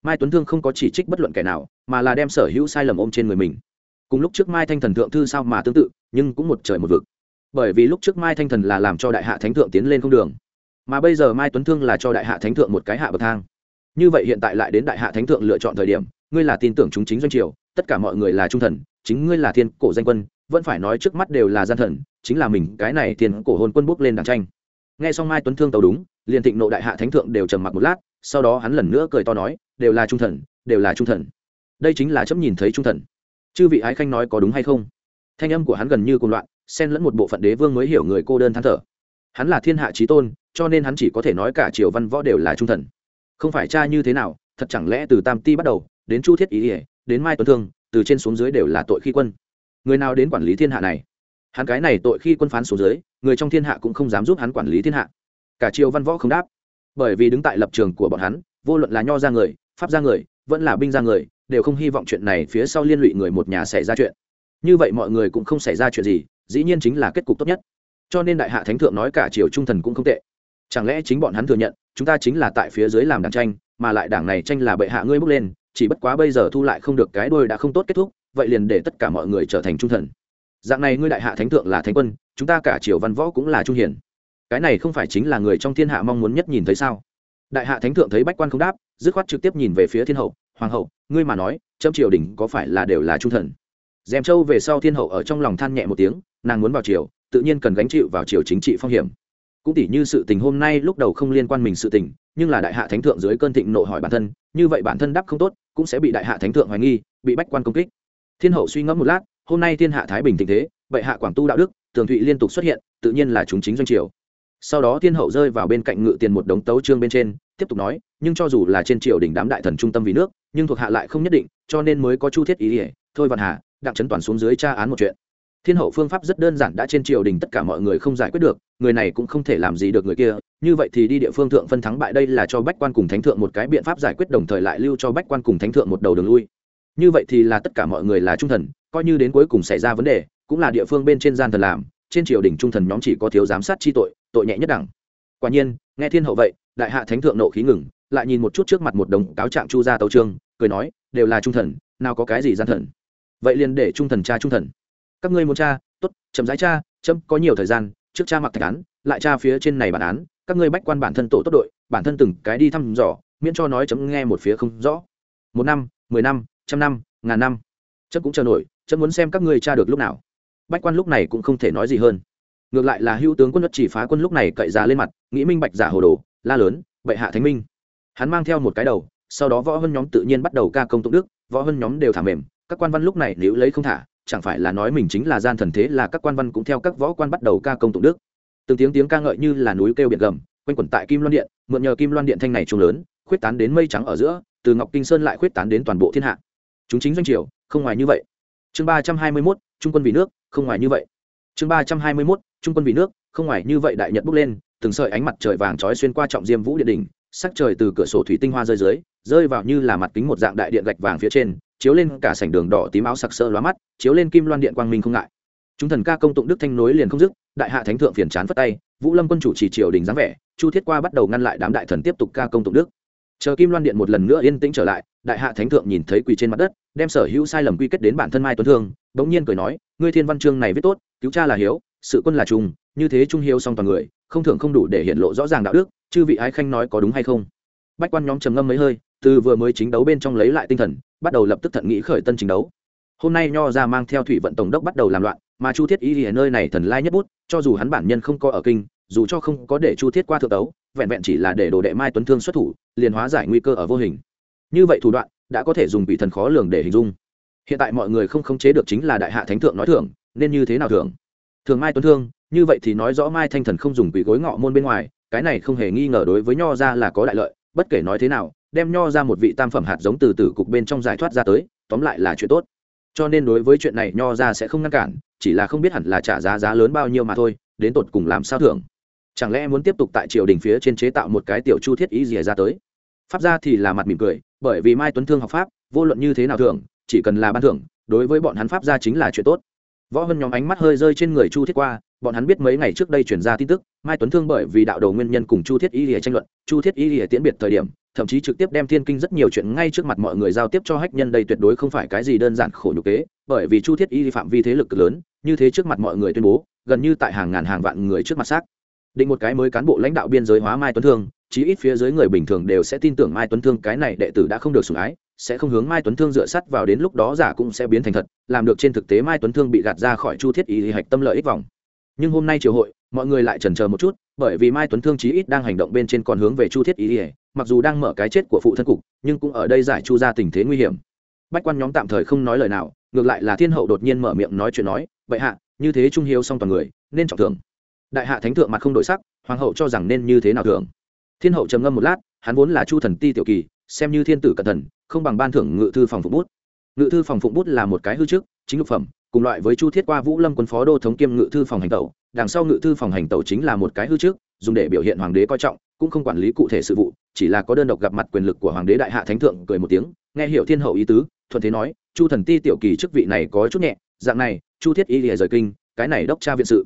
Mai tuấn thương không có chỉ trích bất luận kẻ nào, mà là đem sở hữu sai lầm ôm trên người mình. Cùng lúc trước mai thanh thần thượng thư sao mà tương tự, nhưng cũng một trời một vực. Bởi vì lúc trước mai thanh thần là làm cho đại hạ thánh thượng tiến lên không đường, mà bây giờ mai tuấn thương là cho đại hạ thánh thượng một cái hạ bậc thang. Như vậy hiện tại lại đến đại hạ thánh thượng lựa chọn thời điểm, ngươi là tin tưởng chúng chính doanh triều, tất cả mọi người là trung thần, chính ngươi là thiên cổ danh quân, vẫn phải nói trước mắt đều là gian thần chính là mình, cái này tiền cổ hôn quân bước lên đàng tranh. Nghe xong mai tuấn thương tàu đúng, liền thịnh nộ đại hạ thánh thượng đều trầm mặc một lát, sau đó hắn lần nữa cười to nói, đều là trung thần, đều là trung thần. Đây chính là chấm nhìn thấy trung thần. Chư vị ái khanh nói có đúng hay không? Thanh âm của hắn gần như cùng loạn, xen lẫn một bộ phận đế vương mới hiểu người cô đơn than thở. Hắn là thiên hạ trí tôn, cho nên hắn chỉ có thể nói cả triều văn võ đều là trung thần. Không phải cha như thế nào, thật chẳng lẽ từ tam ti bắt đầu, đến chu thiết ý ỉa đến mai tuấn thương, từ trên xuống dưới đều là tội khi quân. Người nào đến quản lý thiên hạ này? Hắn cái này tội khi quân phán xuống dưới, người trong thiên hạ cũng không dám giúp hắn quản lý thiên hạ. Cả triều văn võ không đáp. Bởi vì đứng tại lập trường của bọn hắn, vô luận là nho ra người, pháp ra người, vẫn là binh ra người, đều không hy vọng chuyện này phía sau liên lụy người một nhà xảy ra chuyện. Như vậy mọi người cũng không xảy ra chuyện gì, dĩ nhiên chính là kết cục tốt nhất. Cho nên đại hạ thánh thượng nói cả triều trung thần cũng không tệ. Chẳng lẽ chính bọn hắn thừa nhận, chúng ta chính là tại phía dưới làm đảng tranh, mà lại đảng này tranh là bệ hạ ngươi bước lên, chỉ bất quá bây giờ thu lại không được cái đôi đã không tốt kết thúc, vậy liền để tất cả mọi người trở thành trung thần dạng này ngươi đại hạ thánh thượng là thánh quân, chúng ta cả triều văn võ cũng là trung hiền. Cái này không phải chính là người trong thiên hạ mong muốn nhất nhìn thấy sao? Đại hạ thánh thượng thấy bách quan không đáp, dứt khoát trực tiếp nhìn về phía thiên hậu, hoàng hậu, ngươi mà nói trâm triều đình có phải là đều là trung thần? Dèm châu về sau thiên hậu ở trong lòng than nhẹ một tiếng, nàng muốn vào triều, tự nhiên cần gánh chịu vào triều chính trị phong hiểm. Cũng tỉ như sự tình hôm nay lúc đầu không liên quan mình sự tình, nhưng là đại hạ thánh thượng dưới cơn thịnh nộ hỏi bản thân, như vậy bản thân đáp không tốt, cũng sẽ bị đại hạ thánh thượng hoài nghi, bị bách quan công kích. Thiên hậu suy ngẫm một lát hôm nay thiên hạ thái bình tình thế, bệ hạ quảng tu đạo đức, tường thụy liên tục xuất hiện, tự nhiên là chúng chính doanh triều. Sau đó thiên hậu rơi vào bên cạnh ngự tiền một đống tấu trương bên trên, tiếp tục nói, nhưng cho dù là trên triều đình đám đại thần trung tâm vì nước, nhưng thuộc hạ lại không nhất định, cho nên mới có chu thiết ý ỉa thôi vạn hà, đặng trấn toàn xuống dưới tra án một chuyện. Thiên hậu phương pháp rất đơn giản đã trên triều đình tất cả mọi người không giải quyết được, người này cũng không thể làm gì được người kia, như vậy thì đi địa phương thượng phân thắng bại đây là cho bách quan cùng thánh thượng một cái biện pháp giải quyết, đồng thời lại lưu cho bách quan cùng thánh thượng một đầu đường lui như vậy thì là tất cả mọi người là trung thần, coi như đến cuối cùng xảy ra vấn đề, cũng là địa phương bên trên gian thần làm, trên triều đình trung thần nhóm chỉ có thiếu giám sát chi tội tội nhẹ nhất đẳng. Quả nhiên, nghe thiên hậu vậy, đại hạ thánh thượng nộ khí ngừng, lại nhìn một chút trước mặt một đồng cáo trạng chu gia tấu trương, cười nói, đều là trung thần, nào có cái gì gian thần. Vậy liền để trung thần cha trung thần. Các ngươi muốn cha tốt, chậm rãi cha chấm có nhiều thời gian, trước cha mặc thạch án, lại cha phía trên này bản án, các ngươi bách quan bản thân tổ tốt đội, bản thân từng cái đi thăm dò, miễn cho nói chấm nghe một phía không rõ. Một năm, mười năm trăm năm, ngàn năm. Chất cũng chờ nổi chất muốn xem các ngươi cha được lúc nào. Bách quan lúc này cũng không thể nói gì hơn. Ngược lại là hữu tướng quân đất chỉ phá quân lúc này cậy ra lên mặt, nghĩ minh bạch giả hồ đồ, la lớn, bệ hạ thánh minh. Hắn mang theo một cái đầu, sau đó võ hơn nhóm tự nhiên bắt đầu ca công tụng đức, võ hơn nhóm đều thả mềm, các quan văn lúc này nếu lấy không thả, chẳng phải là nói mình chính là gian thần thế là các quan văn cũng theo các võ quan bắt đầu ca công tụng đức. Từng tiếng tiếng ca ngợi như là núi kêu biển gầm, quanh quẩn tại kim loan điện, mượn nhờ kim loan điện thanh này trùng lớn, khuyết tán đến mây trắng ở giữa, từ ngọc kinh sơn lại khuyết tán đến toàn bộ thiên hạ chúng chính doanh triều, không ngoài như vậy. Chương ba trăm hai mươi mốt, trung quân vì nước, không ngoài như vậy. Chương ba trăm hai mươi mốt, trung quân vì nước, không ngoài như vậy đại nhật bước lên, từng sợi ánh mặt trời vàng trói xuyên qua trọng diêm vũ điện đỉnh, sắc trời từ cửa sổ thủy tinh hoa rơi dưới, rơi vào như là mặt kính một dạng đại điện gạch vàng phía trên, chiếu lên cả sảnh đường đỏ tím áo sặc sỡ lóa mắt, chiếu lên kim loan điện quang minh không ngại. Chúng thần ca công tụng đức thanh nối liền không dứt, đại hạ thánh thượng phiền chán phất tay, vũ lâm quân chủ trì triều đình dáng vẻ, chu thiết qua bắt đầu ngăn lại đám đại thần tiếp tục ca công tụng đức chờ kim loan điện một lần nữa yên tĩnh trở lại, đại hạ thánh thượng nhìn thấy quỳ trên mặt đất, đem sở hữu sai lầm quy kết đến bản thân mai tuấn thương, bỗng nhiên cười nói, ngươi thiên văn chương này viết tốt, cứu cha là hiếu, sự quân là trung như thế trung hiếu song toàn người, không thường không đủ để hiện lộ rõ ràng đạo đức, chư vị ái khanh nói có đúng hay không? Bách quan nhóm trầm ngâm mấy hơi, từ vừa mới chính đấu bên trong lấy lại tinh thần, bắt đầu lập tức thận nghĩ khởi tân chính đấu. Hôm nay nho ra mang theo thủy vận tổng đốc bắt đầu làm loạn, mà chu thiết y ở nơi này thần lai nhất bút, cho dù hắn bản nhân không có ở kinh, dù cho không có để chu thiết qua thượng tấu vẹn vẹn chỉ là để đồ đệ mai tuấn thương xuất thủ, liền hóa giải nguy cơ ở vô hình. Như vậy thủ đoạn, đã có thể dùng bị thần khó lường để hình dung. Hiện tại mọi người không khống chế được chính là đại hạ thánh thượng nói thưởng, nên như thế nào thưởng? Thường mai tuấn thương, như vậy thì nói rõ mai thanh thần không dùng quỷ gối ngọ môn bên ngoài, cái này không hề nghi ngờ đối với nho ra là có đại lợi, bất kể nói thế nào, đem nho ra một vị tam phẩm hạt giống từ từ cục bên trong giải thoát ra tới, tóm lại là chuyện tốt. Cho nên đối với chuyện này nho ra sẽ không ngăn cản, chỉ là không biết hẳn là trả giá giá lớn bao nhiêu mà thôi, đến tột cùng làm sao thưởng? Chẳng lẽ muốn tiếp tục tại triều đình phía trên chế tạo một cái tiểu chu thiết ý gì ra tới? Pháp ra thì là mặt mỉm cười, bởi vì mai tuấn thương học pháp, vô luận như thế nào thường chỉ cần là ban thưởng, đối với bọn hắn pháp ra chính là chuyện tốt. Võ hơn nhóm ánh mắt hơi rơi trên người chu thiết qua, bọn hắn biết mấy ngày trước đây chuyển ra tin tức, mai tuấn thương bởi vì đạo đầu nguyên nhân cùng chu thiết y lìa tranh luận, chu thiết y lìa tiễn biệt thời điểm, thậm chí trực tiếp đem thiên kinh rất nhiều chuyện ngay trước mặt mọi người giao tiếp cho hách nhân đây tuyệt đối không phải cái gì đơn giản khổ nhục kế, bởi vì chu thiết y phạm vi thế lực lớn, như thế trước mặt mọi người tuyên bố, gần như tại hàng ngàn hàng vạn người trước mặt xác định một cái mới cán bộ lãnh đạo biên giới hóa mai tuấn thương, chí ít phía dưới người bình thường đều sẽ tin tưởng mai tuấn thương cái này đệ tử đã không được sủng ái, sẽ không hướng mai tuấn thương dựa sắt vào đến lúc đó giả cũng sẽ biến thành thật, làm được trên thực tế mai tuấn thương bị gạt ra khỏi chu thiết ý hạch tâm lợi ích vòng. Nhưng hôm nay triều hội, mọi người lại trần chờ một chút, bởi vì mai tuấn thương chí ít đang hành động bên trên còn hướng về chu thiết ý ỉa mặc dù đang mở cái chết của phụ thân cục, nhưng cũng ở đây giải chu ra tình thế nguy hiểm. Bách quan nhóm tạm thời không nói lời nào, ngược lại là thiên hậu đột nhiên mở miệng nói chuyện nói vậy hạ, như thế trung hiếu xong toàn người, nên trọng thưởng đại hạ thánh thượng mặt không đổi sắc, hoàng hậu cho rằng nên như thế nào thưởng. Thiên hậu trầm ngâm một lát, hắn vốn là chu thần ti tiểu kỳ, xem như thiên tử cẩn thần không bằng ban thưởng ngự thư phòng phụng bút. Ngự thư phòng phụng bút là một cái hư trước, chính lục phẩm, cùng loại với chu thiết qua vũ lâm quân phó đô thống kiêm ngự thư phòng hành tẩu, đằng sau ngự thư phòng hành tẩu chính là một cái hư trước, dùng để biểu hiện hoàng đế coi trọng, cũng không quản lý cụ thể sự vụ, chỉ là có đơn độc gặp mặt quyền lực của hoàng đế đại hạ thánh thượng cười một tiếng, nghe hiểu thiên hậu ý tứ, thuận thế nói, chu thần ti tiểu kỳ chức vị này có chút nhẹ, dạng này, chu thiết y lìa rời kinh, cái này đốc tra viện sự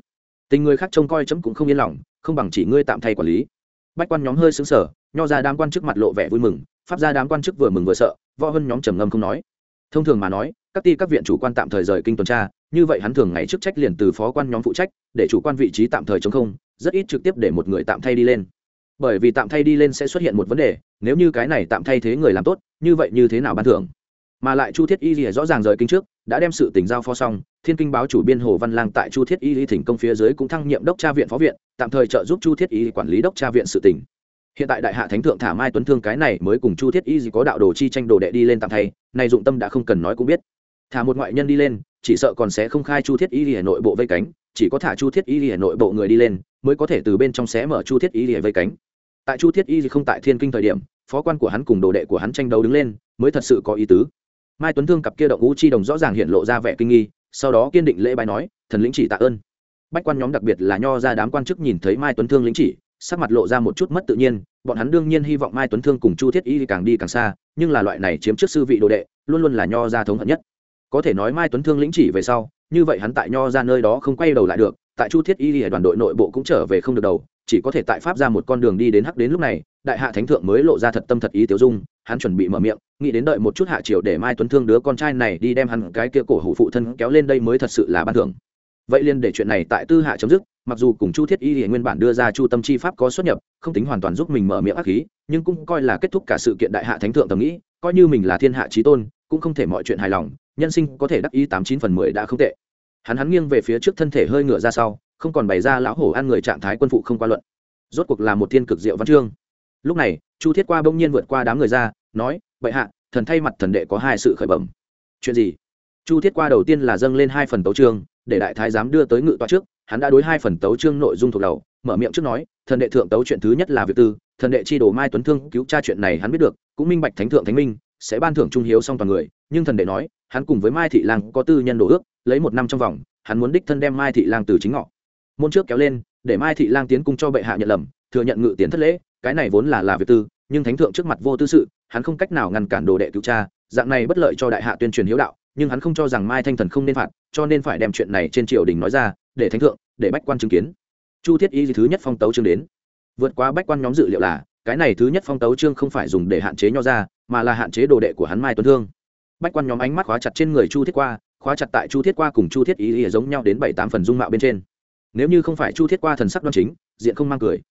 tình người khác trông coi chấm cũng không yên lòng, không bằng chỉ ngươi tạm thay quản lý. Bách quan nhóm hơi xứng sở nho ra đám quan chức mặt lộ vẻ vui mừng, pháp ra đám quan chức vừa mừng vừa sợ, võ hơn nhóm trầm ngâm không nói. Thông thường mà nói, các ty các viện chủ quan tạm thời rời kinh tuần tra, như vậy hắn thường ngày chức trách liền từ phó quan nhóm phụ trách, để chủ quan vị trí tạm thời chống không, rất ít trực tiếp để một người tạm thay đi lên. Bởi vì tạm thay đi lên sẽ xuất hiện một vấn đề, nếu như cái này tạm thay thế người làm tốt, như vậy như thế nào ban thưởng? Mà lại chu thiết y lìa rõ ràng rời kinh trước đã đem sự tình giao phó xong, thiên kinh báo chủ biên hồ văn lang tại chu thiết y thỉnh công phía dưới cũng thăng nhiệm đốc tra viện phó viện, tạm thời trợ giúp chu thiết y quản lý đốc tra viện sự tỉnh hiện tại đại hạ thánh thượng thả mai tuấn thương cái này mới cùng chu thiết y gì có đạo đồ chi tranh đồ đệ đi lên tạm thay, này dụng tâm đã không cần nói cũng biết. Thả một ngoại nhân đi lên, chỉ sợ còn sẽ không khai chu thiết y lìa nội bộ vây cánh, chỉ có thả chu thiết y lìa nội bộ người đi lên, mới có thể từ bên trong xé mở chu thiết y lìa vây cánh. Tại chu thiết y không tại thiên kinh thời điểm, phó quan của hắn cùng đồ đệ của hắn tranh đấu đứng lên, mới thật sự có ý tứ mai tuấn thương cặp kia động ngũ chi đồng rõ ràng hiện lộ ra vẻ kinh nghi, sau đó kiên định lễ bài nói, thần lĩnh chỉ tạ ơn. Bách quan nhóm đặc biệt là nho ra đám quan chức nhìn thấy mai tuấn thương lĩnh chỉ, sắc mặt lộ ra một chút mất tự nhiên, bọn hắn đương nhiên hy vọng mai tuấn thương cùng chu thiết y càng đi càng xa, nhưng là loại này chiếm trước sư vị đồ đệ, luôn luôn là nho gia thống hận nhất. Có thể nói mai tuấn thương lĩnh chỉ về sau, như vậy hắn tại nho ra nơi đó không quay đầu lại được, tại chu thiết y ở đoàn đội nội bộ cũng trở về không được đầu, chỉ có thể tại pháp ra một con đường đi đến hắc đến lúc này đại hạ thánh thượng mới lộ ra thật tâm thật ý tiểu dung, hắn chuẩn bị mở miệng, nghĩ đến đợi một chút hạ triều để mai tuấn thương đứa con trai này đi đem hắn cái kia cổ hủ phụ thân kéo lên đây mới thật sự là ban thưởng. Vậy liền để chuyện này tại tư hạ chấm dứt, mặc dù cùng chu thiết y hiện nguyên bản đưa ra chu tâm chi pháp có xuất nhập, không tính hoàn toàn giúp mình mở miệng ác khí nhưng cũng coi là kết thúc cả sự kiện đại hạ thánh thượng tầm nghĩ, coi như mình là thiên hạ trí tôn, cũng không thể mọi chuyện hài lòng, nhân sinh có thể đắc ý tám chín phần mười đã không tệ. Hắn hắn nghiêng về phía trước thân thể hơi ngựa ra sau, không còn bày ra lão hổ ăn người trạng thái quân phụ không qua luận. Rốt cuộc là một thiên cực diệu văn chương lúc này, chu thiết qua bỗng nhiên vượt qua đám người ra, nói, bệ hạ, thần thay mặt thần đệ có hai sự khởi bẩm. Chuyện gì? Chu thiết qua đầu tiên là dâng lên hai phần tấu trương để đại thái giám đưa tới ngự toa trước, hắn đã đối hai phần tấu trương nội dung thuộc đầu, mở miệng trước nói, thần đệ thượng tấu chuyện thứ nhất là việc tư, thần đệ chi đồ mai tuấn thương cứu tra chuyện này hắn biết được, cũng minh bạch thánh thượng thánh minh, sẽ ban thưởng trung hiếu xong toàn người, nhưng thần đệ nói, hắn cùng với mai thị lang có tư nhân đồ ước, lấy một năm trong vòng, hắn muốn đích thân đem mai thị lang từ chính ngọ. Môn trước kéo lên, để mai thị lang tiến cung cho bệ hạ nhận lầm, thừa nhận ngự tiến thất lễ cái này vốn là là việc tư, nhưng thánh thượng trước mặt vô tư sự, hắn không cách nào ngăn cản đồ đệ cứu cha, dạng này bất lợi cho đại hạ tuyên truyền hiếu đạo, nhưng hắn không cho rằng mai thanh thần không nên phạt, cho nên phải đem chuyện này trên triều đình nói ra, để thánh thượng, để bách quan chứng kiến. Chu thiết y thứ nhất phong tấu chương đến. Vượt qua bách quan nhóm dự liệu là, cái này thứ nhất phong tấu chương không phải dùng để hạn chế nho ra, mà là hạn chế đồ đệ của hắn mai tuấn thương bách quan nhóm ánh mắt khóa chặt trên người chu thiết qua, khóa chặt tại chu thiết qua cùng chu thiết y giống nhau đến bảy tám phần dung mạo bên trên. Nếu như không phải chu thiết qua thần sắc đoan chính, diện không mang cười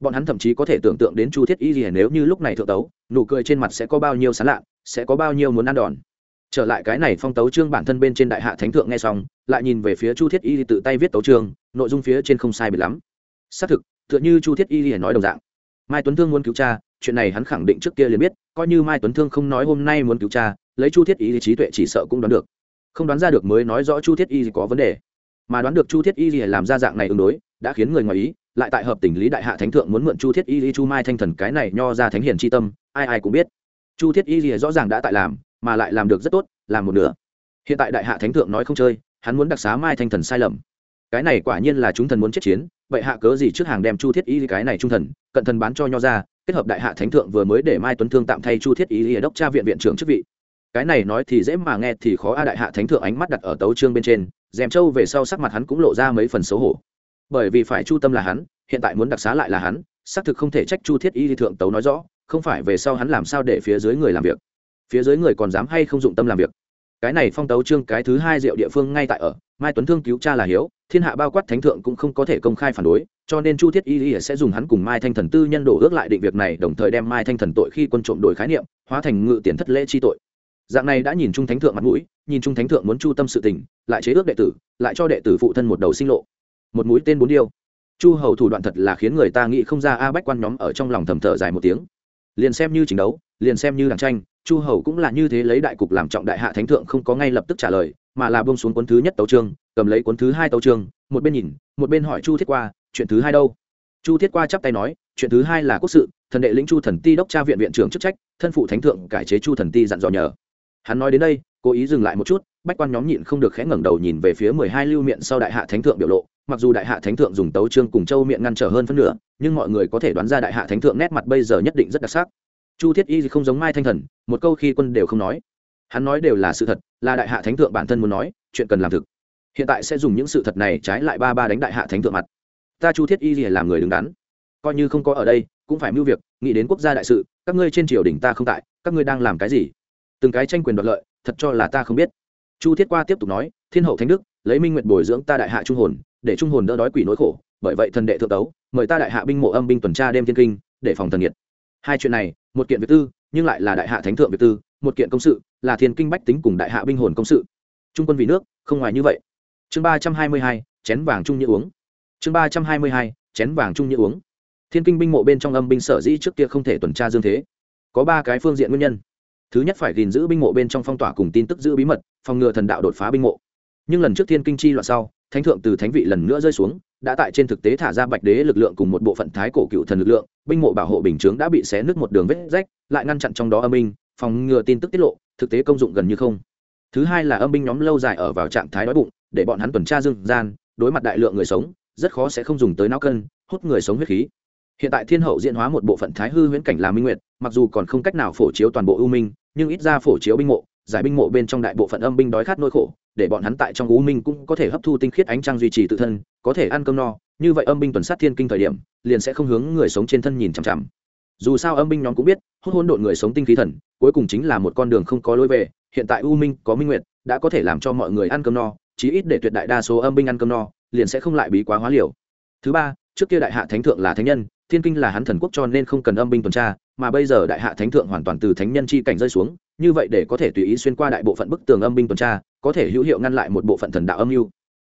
bọn hắn thậm chí có thể tưởng tượng đến chu thiết y gì nếu như lúc này thượng tấu, nụ cười trên mặt sẽ có bao nhiêu sán lạ, sẽ có bao nhiêu muốn ăn đòn. Trở lại cái này phong tấu trương bản thân bên trên đại hạ thánh thượng nghe xong, lại nhìn về phía chu thiết y tự tay viết tấu trương nội dung phía trên không sai biệt lắm. Xác thực, tựa như chu thiết y nói đồng dạng. Mai tuấn thương muốn cứu cha, chuyện này hắn khẳng định trước kia liền biết, coi như mai tuấn thương không nói hôm nay muốn cứu cha, lấy chu thiết y trí tuệ chỉ sợ cũng đoán được. Không đoán ra được mới nói rõ chu thiết y có vấn đề. Mà đoán được chu thiết y làm ra dạng này ứng đối, đã khiến người ngoài ý lại tại hợp tình lý đại hạ thánh thượng muốn mượn chu thiết y lý chu mai thanh thần cái này nho ra thánh hiền c tâm, ai ai cũng biết. Chu thiết y rõ ràng đã tại làm, mà lại làm được rất tốt, làm một nửa. Hiện tại đại hạ thánh thượng nói không chơi, hắn muốn đặc xá mai thanh thần sai lầm. Cái này quả nhiên là chúng thần muốn chết chiến, vậy hạ cớ gì trước hàng đem chu thiết y cái này trung thần, cận thần bán cho nho ra, kết hợp đại hạ thánh thượng vừa mới để mai tuấn thương tạm thay chu thiết y đốc tra viện viện trưởng chức vị. Cái này nói thì dễ mà nghe thì khó a đại hạ thánh thượng ánh mắt đặt ở tấu trương bên trên dèm trâu về sau sắc mặt hắn cũng lộ ra mấy phần xấu hổ bởi vì phải chu tâm là hắn, hiện tại muốn đặc xá lại là hắn, xác thực không thể trách chu thiết y thượng tấu nói rõ, không phải về sau hắn làm sao để phía dưới người làm việc. Phía dưới người còn dám hay không dụng tâm làm việc. Cái này phong tấu trương, cái thứ hai diệu địa phương ngay tại ở, mai tuấn thương cứu cha là hiếu, thiên hạ bao quát thánh thượng cũng không có thể công khai phản đối, cho nên chu thiết y y sẽ dùng hắn cùng mai thanh thần tư nhân đổ ước lại định việc này, đồng thời đem mai thanh thần tội khi quân trộm đổi khái niệm, hóa thành ngự tiền thất lễ chi tội. Dạng này đã nhìn trung thánh thượng mặt mũi, nhìn trung thánh thượng muốn chu tâm sự tình, lại chế ước đệ tử, lại cho đệ tử phụ thân một đầu sinh lộ một mũi tên bốn điêu. Chu hầu thủ đoạn thật là khiến người ta nghĩ không ra a bách quan nhóm ở trong lòng thầm thở dài một tiếng. Liền xem như chính đấu, liền xem như đảng tranh, chu hầu cũng là như thế lấy đại cục làm trọng đại hạ thánh thượng không có ngay lập tức trả lời, mà là bông xuống cuốn thứ nhất tấu trương cầm lấy cuốn thứ hai tấu trương một bên nhìn, một bên hỏi chu thiết qua, chuyện thứ hai đâu? Chu thiết qua chắp tay nói, chuyện thứ hai là quốc sự, thần đệ lĩnh chu thần ti đốc tra viện viện trưởng chức trách, thân phụ thánh thượng cải chế chu thần ti dặn dò nhờ. Hắn nói đến đây, cố ý dừng lại một chút, bách quan nhóm nhịn không được khẽ ngẩng đầu nhìn về phía mười hai lưu miệng sau đại hạ thánh thượng biểu lộ mặc dù đại hạ thánh thượng dùng tấu trương cùng châu miệng ngăn trở hơn phân nửa, nhưng mọi người có thể đoán ra đại hạ thánh thượng nét mặt bây giờ nhất định rất đặc sắc. Chu thiết y không giống mai thanh thần, một câu khi quân đều không nói. Hắn nói đều là sự thật, là đại hạ thánh thượng bản thân muốn nói, chuyện cần làm thực. Hiện tại sẽ dùng những sự thật này trái lại ba ba đánh đại hạ thánh thượng mặt. Ta chu thiết y làm người đứng đắn. Coi như không có ở đây, cũng phải mưu việc, nghĩ đến quốc gia đại sự, các ngươi trên triều đình ta không tại, các ngươi đang làm cái gì? Từng cái tranh quyền đoạt lợi, thật cho là ta không biết. Chu thiết qua tiếp tục nói, thiên hậu thánh đức, lấy minh nguyện bồi dưỡng ta đại hạ trung hồn để trung hồn đỡ đói quỷ nỗi khổ, bởi vậy thần đệ thượng tấu, mời ta đại hạ binh mộ âm binh tuần tra đêm thiên kinh, để phòng thần nhiệt. Hai chuyện này, một kiện việc tư, nhưng lại là đại hạ thánh thượng việc tư, một kiện công sự, là thiên kinh bách tính cùng đại hạ binh hồn công sự. Trung quân vì nước, không ngoài như vậy. Chương ba trăm hai mươi hai, chén vàng trung như uống. Chương ba trăm hai mươi hai, chén vàng trung như uống. Thiên kinh binh mộ bên trong âm binh sở dĩ trước kia không thể tuần tra dương thế. Có ba cái phương diện nguyên nhân. Thứ nhất phải gìn giữ binh mộ bên trong phong tỏa cùng tin tức giữ bí mật, phòng ngừa thần đạo đột phá binh mộ. Nhưng lần trước thiên kinh chi loạn sau thánh thượng từ thánh vị lần nữa rơi xuống, đã tại trên thực tế thả ra bạch đế lực lượng cùng một bộ phận thái cổ cựu thần lực lượng, binh mộ bảo hộ bình chướng đã bị xé nứt một đường vết rách, lại ngăn chặn trong đó âm binh, phòng ngừa tin tức tiết lộ, thực tế công dụng gần như không. Thứ hai là âm binh nhóm lâu dài ở vào trạng thái đói bụng, để bọn hắn tuần tra dương gian, đối mặt đại lượng người sống, rất khó sẽ không dùng tới não cân, hút người sống huyết khí. Hiện tại thiên hậu diễn hóa một bộ phận thái hư huyễn cảnh là minh nguyệt, mặc dù còn không cách nào phổ chiếu toàn bộ ưu minh, nhưng ít ra phổ chiếu binh mộ giải binh mộ bên trong đại bộ phận âm binh đói khát nỗi khổ, để bọn hắn tại trong U minh cũng có thể hấp thu tinh khiết ánh trăng duy trì tự thân, có thể ăn cơm no. Như vậy âm binh tuần sát thiên kinh thời điểm, liền sẽ không hướng người sống trên thân nhìn chằm chằm. Dù sao âm binh nhóm cũng biết hốt hôn độn người sống tinh khí thần, cuối cùng chính là một con đường không có lối về. Hiện tại u minh có minh nguyệt, đã có thể làm cho mọi người ăn cơm no, chí ít để tuyệt đại đa số âm binh ăn cơm no, liền sẽ không lại bí quá hóa liều. Thứ ba, trước kia đại hạ thánh thượng là thánh nhân thiên kinh là hắn thần quốc cho nên không cần âm binh tuần tra, mà bây giờ đại hạ thánh thượng hoàn toàn từ thánh nhân chi cảnh rơi xuống, như vậy để có thể tùy ý xuyên qua đại bộ phận bức tường âm binh tuần tra, có thể hữu hiệu ngăn lại một bộ phận thần đạo âm mưu.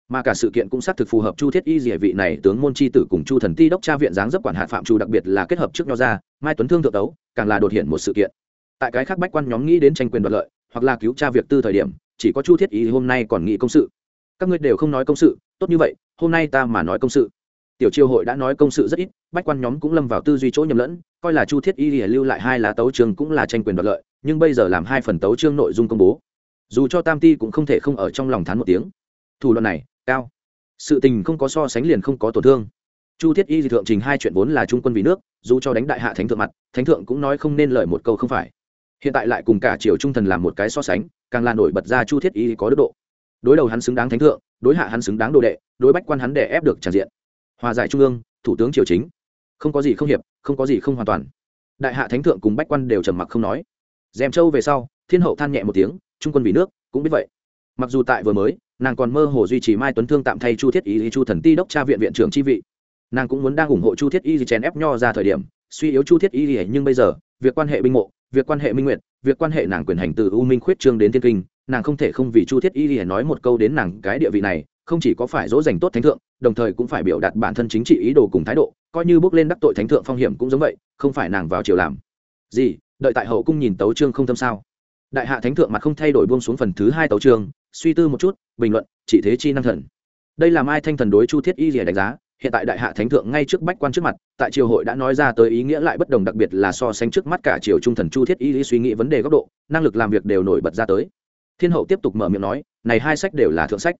Mà cả sự kiện cũng xác thực phù hợp chu thiết y dỉa vị này tướng môn chi tử cùng chu thần ti đốc tra viện giáng dấp quản hạt phạm chu đặc biệt là kết hợp trước nho ra, mai tuấn thương thượng đấu càng là đột hiện một sự kiện. Tại cái khác bách quan nhóm nghĩ đến tranh quyền đoạt lợi, hoặc là cứu tra việc tư thời điểm, chỉ có chu thiết y hôm nay còn nghĩ công sự. Các ngươi đều không nói công sự, tốt như vậy, hôm nay ta mà nói công sự tiểu triều hội đã nói công sự rất ít, bách quan nhóm cũng lâm vào tư duy chỗ nhầm lẫn, coi là chu thiết y lưu lại hai lá tấu trường cũng là tranh quyền đoạt lợi, nhưng bây giờ làm hai phần tấu chương nội dung công bố. Dù cho tam ti cũng không thể không ở trong lòng thán một tiếng. Thủ đoạn này, cao. Sự tình không có so sánh liền không có tổn thương. Chu thiết y thượng trình hai chuyện vốn là trung quân vì nước, dù cho đánh đại hạ thánh thượng mặt, thánh thượng cũng nói không nên lời một câu không phải. Hiện tại lại cùng cả triều trung thần làm một cái so sánh, càng là nổi bật ra chu thiết y có đức độ. Đối đầu hắn xứng đáng thánh thượng, đối hạ hắn xứng đáng đồ đệ, đối bách quan hắn để ép được tràn diện hòa giải trung ương, thủ tướng triều chính. Không có gì không hiệp, không có gì không hoàn toàn. Đại hạ thánh thượng cùng bách quan đều trầm mặc không nói. Dèm châu về sau, thiên hậu than nhẹ một tiếng, trung quân vì nước, cũng biết vậy. Mặc dù tại vừa mới, nàng còn mơ hồ duy trì mai tuấn thương tạm thay chu thiết y chu thần ti đốc tra viện viện trưởng chi vị. Nàng cũng muốn đang ủng hộ chu thiết y chèn ép nho ra thời điểm, suy yếu chu thiết y nhưng bây giờ, việc quan hệ binh mộ, việc quan hệ minh nguyện, việc quan hệ nàng quyền hành từ u minh khuyết trương đến thiên kinh, nàng không thể không vì chu thiết y nói một câu đến nàng cái địa vị này không chỉ có phải dỗ dành tốt thánh thượng, đồng thời cũng phải biểu đạt bản thân chính trị ý đồ cùng thái độ, coi như bước lên đắc tội thánh thượng phong hiểm cũng giống vậy, không phải nàng vào chiều làm. Gì? Đợi tại hậu cung nhìn tấu trương không thâm sao? Đại hạ thánh thượng mặt không thay đổi buông xuống phần thứ hai tấu trương suy tư một chút, bình luận, chỉ thế chi năng thần. Đây là mai thanh thần đối chu thiết y rìa đánh giá, hiện tại đại hạ thánh thượng ngay trước bách quan trước mặt, tại triều hội đã nói ra tới ý nghĩa lại bất đồng đặc biệt là so sánh trước mắt cả triều trung thần chu thiết y suy nghĩ vấn đề góc độ, năng lực làm việc đều nổi bật ra tới. Thiên hậu tiếp tục mở miệng nói, này hai sách đều là thượng sách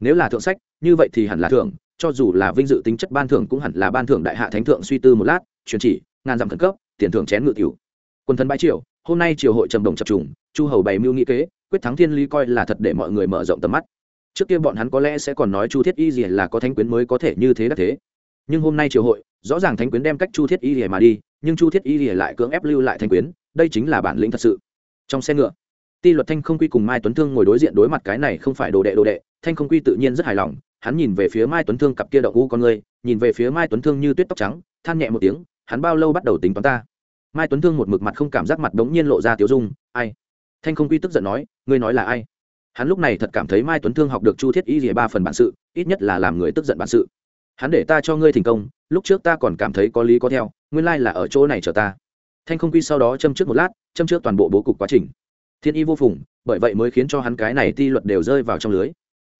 nếu là thượng sách như vậy thì hẳn là thưởng, cho dù là vinh dự tính chất ban thưởng cũng hẳn là ban thưởng đại hạ thánh thượng suy tư một lát truyền chỉ ngàn dặm khẩn cấp tiền thưởng chén ngự tiểu. Quân thân bãi triều hôm nay triều hội trầm đồng chập trùng chu hầu bày mưu nghĩ kế quyết thắng thiên lý coi là thật để mọi người mở rộng tầm mắt. Trước kia bọn hắn có lẽ sẽ còn nói chu thiết y gì là có thánh quyến mới có thể như thế đã thế. Nhưng hôm nay triều hội rõ ràng thánh quyến đem cách chu thiết y gì mà đi nhưng chu thiết y gì lại cưỡng ép lưu lại thánh quyến đây chính là bản lĩnh thật sự. Trong xe ngựa ti luật thanh không quy cùng mai tuấn thương ngồi đối diện đối mặt cái này không phải đồ đệ đồ đệ, thanh không quy tự nhiên rất hài lòng, hắn nhìn về phía mai tuấn thương cặp kia đậu u con người, nhìn về phía mai tuấn thương như tuyết tóc trắng, than nhẹ một tiếng, hắn bao lâu bắt đầu tính toán ta? Mai tuấn thương một mực mặt không cảm giác mặt đống nhiên lộ ra tiếu dung, ai? Thanh không quy tức giận nói, ngươi nói là ai? Hắn lúc này thật cảm thấy mai tuấn thương học được chu thiết y rìa ba phần bản sự, ít nhất là làm người tức giận bản sự. Hắn để ta cho ngươi thành công, lúc trước ta còn cảm thấy có lý có theo, nguyên lai là ở chỗ này chờ ta. Thanh không quy sau đó châm trước một lát, châm trước toàn bộ bố cục quá trình thiên y vô phùng, bởi vậy mới khiến cho hắn cái này ti luật đều rơi vào trong lưới.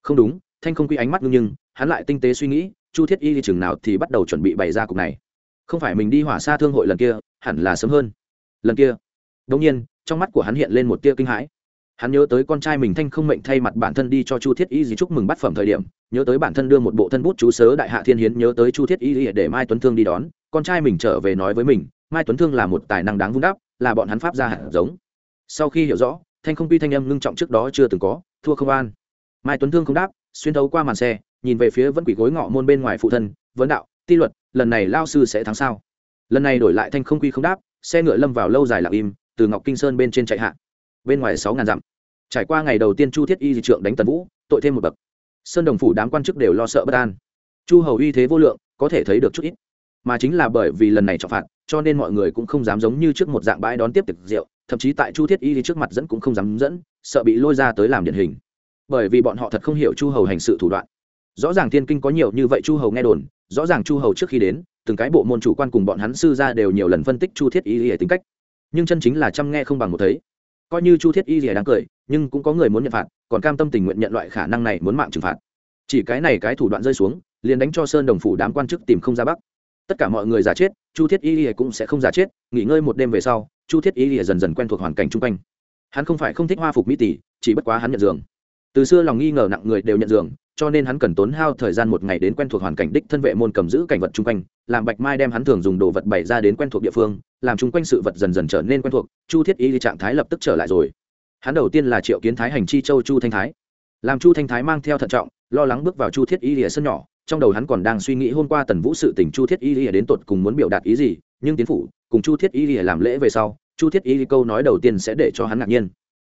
Không đúng, thanh không quy ánh mắt ngưng nhưng, hắn lại tinh tế suy nghĩ, chu thiết y đi chừng nào thì bắt đầu chuẩn bị bày ra cục này. Không phải mình đi hỏa xa thương hội lần kia, hẳn là sớm hơn. Lần kia đông nhiên, trong mắt của hắn hiện lên một tia kinh hãi. Hắn nhớ tới con trai mình thanh không mệnh thay mặt bản thân đi cho chu thiết y gì chúc mừng bắt phẩm thời điểm, nhớ tới bản thân đưa một bộ thân bút chú sớ đại hạ thiên hiến, nhớ tới chu thiết y để mai tuấn thương đi đón, con trai mình trở về nói với mình, mai tuấn thương là một tài năng đáng vun đắp, là bọn hắn pháp ra hạt giống sau khi hiểu rõ, thanh không pi thanh âm ngưng trọng trước đó chưa từng có, thua không an. Mai tuấn thương không đáp, xuyên thấu qua màn xe, nhìn về phía vẫn quỷ gối ngọ môn bên ngoài phụ thân, vấn đạo, ti luật, lần này lao sư sẽ thắng sao? Lần này đổi lại thanh không quy không đáp, xe ngựa lâm vào lâu dài lặng im, từ ngọc kinh sơn bên trên chạy hạ. Bên ngoài sáu ngàn dặm. Trải qua ngày đầu tiên chu thiết y di trượng đánh tần vũ, tội thêm một bậc. Sơn đồng phủ đám quan chức đều lo sợ bất an. Chu hầu uy thế vô lượng, có thể thấy được chút ít. Mà chính là bởi vì lần này trọng phạt, cho nên mọi người cũng không dám giống như trước một dạng bãi đón tiếp tiệc rượu thậm chí tại chu thiết y trước mặt dẫn cũng không dám dẫn, sợ bị lôi ra tới làm điển hình. Bởi vì bọn họ thật không hiểu chu hầu hành sự thủ đoạn. Rõ ràng thiên kinh có nhiều như vậy chu hầu nghe đồn, rõ ràng chu hầu trước khi đến, từng cái bộ môn chủ quan cùng bọn hắn sư ra đều nhiều lần phân tích chu thiết y tính cách. Nhưng chân chính là chăm nghe không bằng một thấy. Coi như chu thiết y rìa đáng cười, nhưng cũng có người muốn nhận phạt, còn cam tâm tình nguyện nhận loại khả năng này muốn mạng trừng phạt. Chỉ cái này cái thủ đoạn rơi xuống, liền đánh cho sơn đồng phủ đám quan chức tìm không ra bắc tất cả mọi người giả chết, chu thiết y lìa cũng sẽ không giả chết, nghỉ ngơi một đêm về sau, chu thiết y lìa dần dần quen thuộc hoàn cảnh chung quanh. Hắn không phải không thích hoa phục mỹ tỷ, chỉ bất quá hắn nhận giường. Từ xưa lòng nghi ngờ nặng người đều nhận giường, cho nên hắn cần tốn hao thời gian một ngày đến quen thuộc hoàn cảnh đích thân vệ môn cầm giữ cảnh vật chung quanh, làm bạch mai đem hắn thường dùng đồ vật bày ra đến quen thuộc địa phương, làm chung quanh sự vật dần dần trở nên quen thuộc, chu thiết y trạng thái lập tức trở lại rồi. Hắn đầu tiên là triệu kiến thái hành chi châu chu thanh thái. Làm chu thanh thái mang theo thận trọng, lo lắng bước vào chu thiết y lìa sân nhỏ trong đầu hắn còn đang suy nghĩ hôm qua tần vũ sự tình chu thiết y lìa đến tột cùng muốn biểu đạt ý gì, nhưng tiến phủ, cùng chu thiết y lìa làm lễ về sau, chu thiết y câu nói đầu tiên sẽ để cho hắn ngạc nhiên.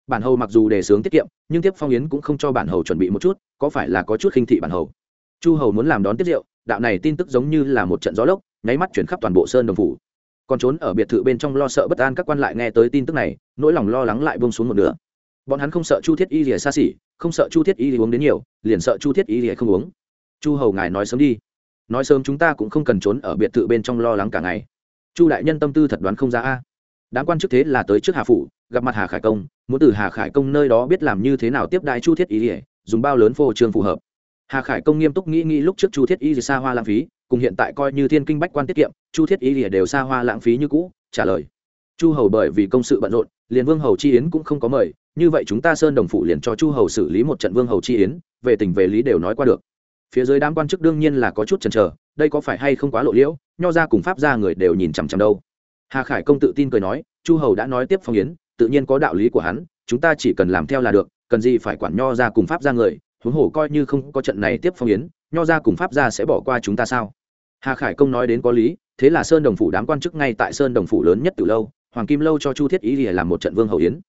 Bản hầu mặc dù đề xướng tiết kiệm, nhưng tiếp phong yến cũng không cho bản hầu chuẩn bị một chút, có phải là có chút khinh thị bản hầu? Chu hầu muốn làm đón tiết rượu, đạo này tin tức giống như là một trận gió lốc, nháy mắt chuyển khắp toàn bộ sơn đồng phủ. Còn trốn ở biệt thự bên trong lo sợ bất an các quan lại nghe tới tin tức này, nỗi lòng lo lắng lại bông xuống một nửa. Bọn hắn không sợ chu thiết y lìa xa xỉ, không sợ chu thiết y lìa uống đến nhiều, liền sợ chu thiết y lìa không uống chu hầu ngài nói sớm đi. Nói sớm chúng ta cũng không cần trốn ở biệt thự bên trong lo lắng cả ngày. Chu đại nhân tâm tư thật đoán không ra a. Đáng quan chức thế là tới trước hà phủ, gặp mặt hà khải công, muốn từ hà khải công nơi đó biết làm như thế nào tiếp đại chu thiết y ỉa dùng bao lớn phô trương phù hợp. Hà khải công nghiêm túc nghĩ nghĩ lúc trước chu thiết y xa hoa lãng phí, cùng hiện tại coi như thiên kinh bách quan tiết kiệm, chu thiết y ỉa đều xa hoa lãng phí như cũ, trả lời. Chu hầu bởi vì công sự bận rộn, liền vương hầu chi yến cũng không có mời, như vậy chúng ta sơn đồng phụ liền cho chu hầu xử lý một trận vương hầu chi yến, về tình về lý đều nói qua được phía dưới đám quan chức đương nhiên là có chút chần chờ, đây có phải hay không quá lộ liễu, nho ra cùng pháp ra người đều nhìn chằm chằm đâu. Hà khải công tự tin cười nói, chu hầu đã nói tiếp phong yến, tự nhiên có đạo lý của hắn, chúng ta chỉ cần làm theo là được, cần gì phải quản nho ra cùng pháp ra người, huống hồ coi như không có trận này tiếp phong yến, nho ra cùng pháp ra sẽ bỏ qua chúng ta sao? Hà khải công nói đến có lý, thế là sơn đồng phủ đám quan chức ngay tại sơn đồng phủ lớn nhất từ lâu, hoàng kim lâu cho chu thiết ý thì làm một trận vương hậu yến.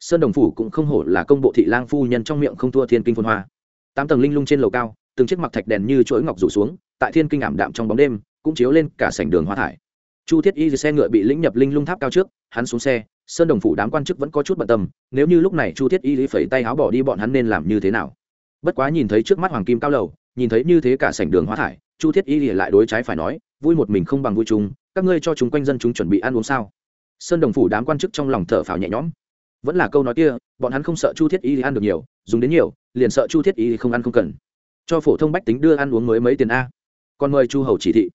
Sơn đồng phủ cũng không hổ là công bộ thị lang phu nhân trong miệng không thua thiên kinh phôn hoa. Tám tầng linh lung trên lầu cao từng chiếc mặc thạch đèn như chuỗi ngọc rủ xuống, tại thiên kinh ảm đạm trong bóng đêm, cũng chiếu lên cả sảnh đường hoa thải. Chu thiết y xe ngựa bị lĩnh nhập linh lung tháp cao trước, hắn xuống xe, sơn đồng phủ đám quan chức vẫn có chút bận tâm, nếu như lúc này chu thiết y phẩy tay áo bỏ đi bọn hắn nên làm như thế nào? Bất quá nhìn thấy trước mắt hoàng kim cao lầu, nhìn thấy như thế cả sảnh đường hoa thải, chu thiết y lại đối trái phải nói, vui một mình không bằng vui chung, các ngươi cho chúng quanh dân chúng chuẩn bị ăn uống sao? Sơn đồng phủ đám quan chức trong lòng thở phào nhẹ nhõm. Vẫn là câu nói kia, bọn hắn không sợ chu thiết y ăn được nhiều, dùng đến nhiều, liền sợ chu thiết y không ăn không cần cho phổ thông bách tính đưa ăn uống mới mấy tiền a. Còn mời chu hầu chỉ thị.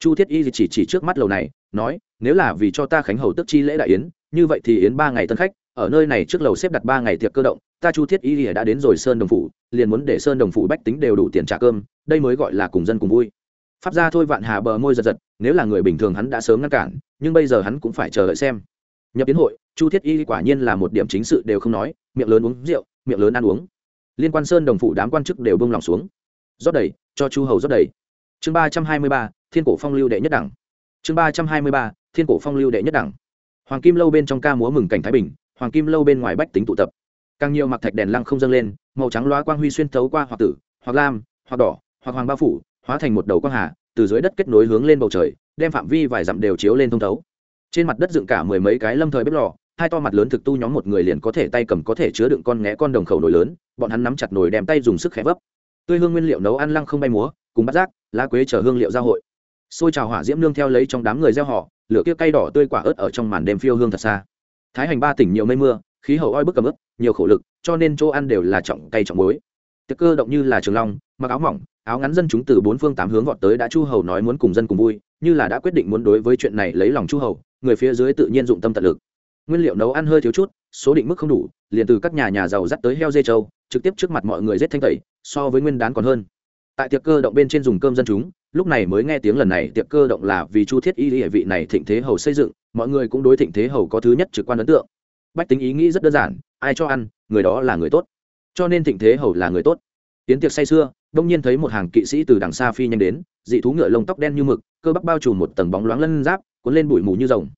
Chu thiết y chỉ chỉ trước mắt lầu này, nói, nếu là vì cho ta khánh hầu tức chi lễ đại yến, như vậy thì yến ba ngày tân khách, ở nơi này trước lầu xếp đặt ba ngày tiệc cơ động, ta chu thiết y đã đến rồi sơn đồng phủ, liền muốn để sơn đồng phủ bách tính đều đủ tiền trả cơm, đây mới gọi là cùng dân cùng vui. Pháp ra thôi vạn hà bờ môi giật giật, nếu là người bình thường hắn đã sớm ngăn cản, nhưng bây giờ hắn cũng phải chờ đợi xem. Nhập tiến hội, chu thiết y quả nhiên là một điểm chính sự đều không nói, miệng lớn uống rượu, miệng lớn ăn uống liên quan sơn đồng phụ đám quan chức đều bông lòng xuống. Rót đầy, cho chu hầu rót đầy. Chương ba trăm hai mươi ba, thiên cổ phong lưu đệ nhất đẳng. Chương ba trăm hai mươi ba, thiên cổ phong lưu đệ nhất đẳng. Hoàng kim lâu bên trong ca múa mừng cảnh thái bình, hoàng kim lâu bên ngoài bách tính tụ tập. Càng nhiều mặc thạch đèn lăng không dâng lên, màu trắng loá quang huy xuyên thấu qua hoặc tử, hoặc lam, hoặc đỏ, hoặc hoàng bao phủ, hóa thành một đầu quang hà, từ dưới đất kết nối hướng lên bầu trời, đem phạm vi vài dặm đều chiếu lên thông thấu. Trên mặt đất dựng cả mười mấy cái lâm thời bếp lò hai to mặt lớn thực tu nhóm một người liền có thể tay cầm có thể chứa đựng con nghé con đồng khẩu nồi lớn, bọn hắn nắm chặt nồi đem tay dùng sức khẽ vấp. Tươi hương nguyên liệu nấu ăn lăng không bay múa, cùng bắt rác lá quế chở hương liệu giao hội. Xôi trào hỏa diễm nương theo lấy trong đám người gieo họ, lửa kia cay đỏ tươi quả ớt ở trong màn đêm phiêu hương thật xa. Thái hành ba tỉnh nhiều mây mưa, khí hậu oi bức cầm ướp nhiều khổ lực, cho nên chỗ ăn đều là trọng cay trọng muối. Tiệc cơ động như là trường long, mặc áo mỏng, áo ngắn dân chúng từ bốn phương tám hướng vọt tới đã chu hầu nói muốn cùng dân cùng vui, như là đã quyết định muốn đối với chuyện này lấy lòng chu hầu, người phía dưới tự nhiên dụng tâm tận lực nguyên liệu nấu ăn hơi thiếu chút, số định mức không đủ, liền từ các nhà nhà giàu dắt tới heo dê trâu, trực tiếp trước mặt mọi người rét thanh tẩy, so với nguyên đán còn hơn. Tại tiệc cơ động bên trên dùng cơm dân chúng, lúc này mới nghe tiếng lần này tiệc cơ động là vì chu thiết y địa vị này thịnh thế hầu xây dựng, mọi người cũng đối thịnh thế hầu có thứ nhất trực quan ấn tượng. Bách tính ý nghĩ rất đơn giản, ai cho ăn, người đó là người tốt. Cho nên thịnh thế hầu là người tốt. Tiến tiệc say xưa đông nhiên thấy một hàng kỵ sĩ từ đằng xa phi nhanh đến, dị thú ngựa lông tóc đen như mực, cơ bắp bao trùm một tầng bóng loáng lân giáp, cuốn lên bụi mù như rồng.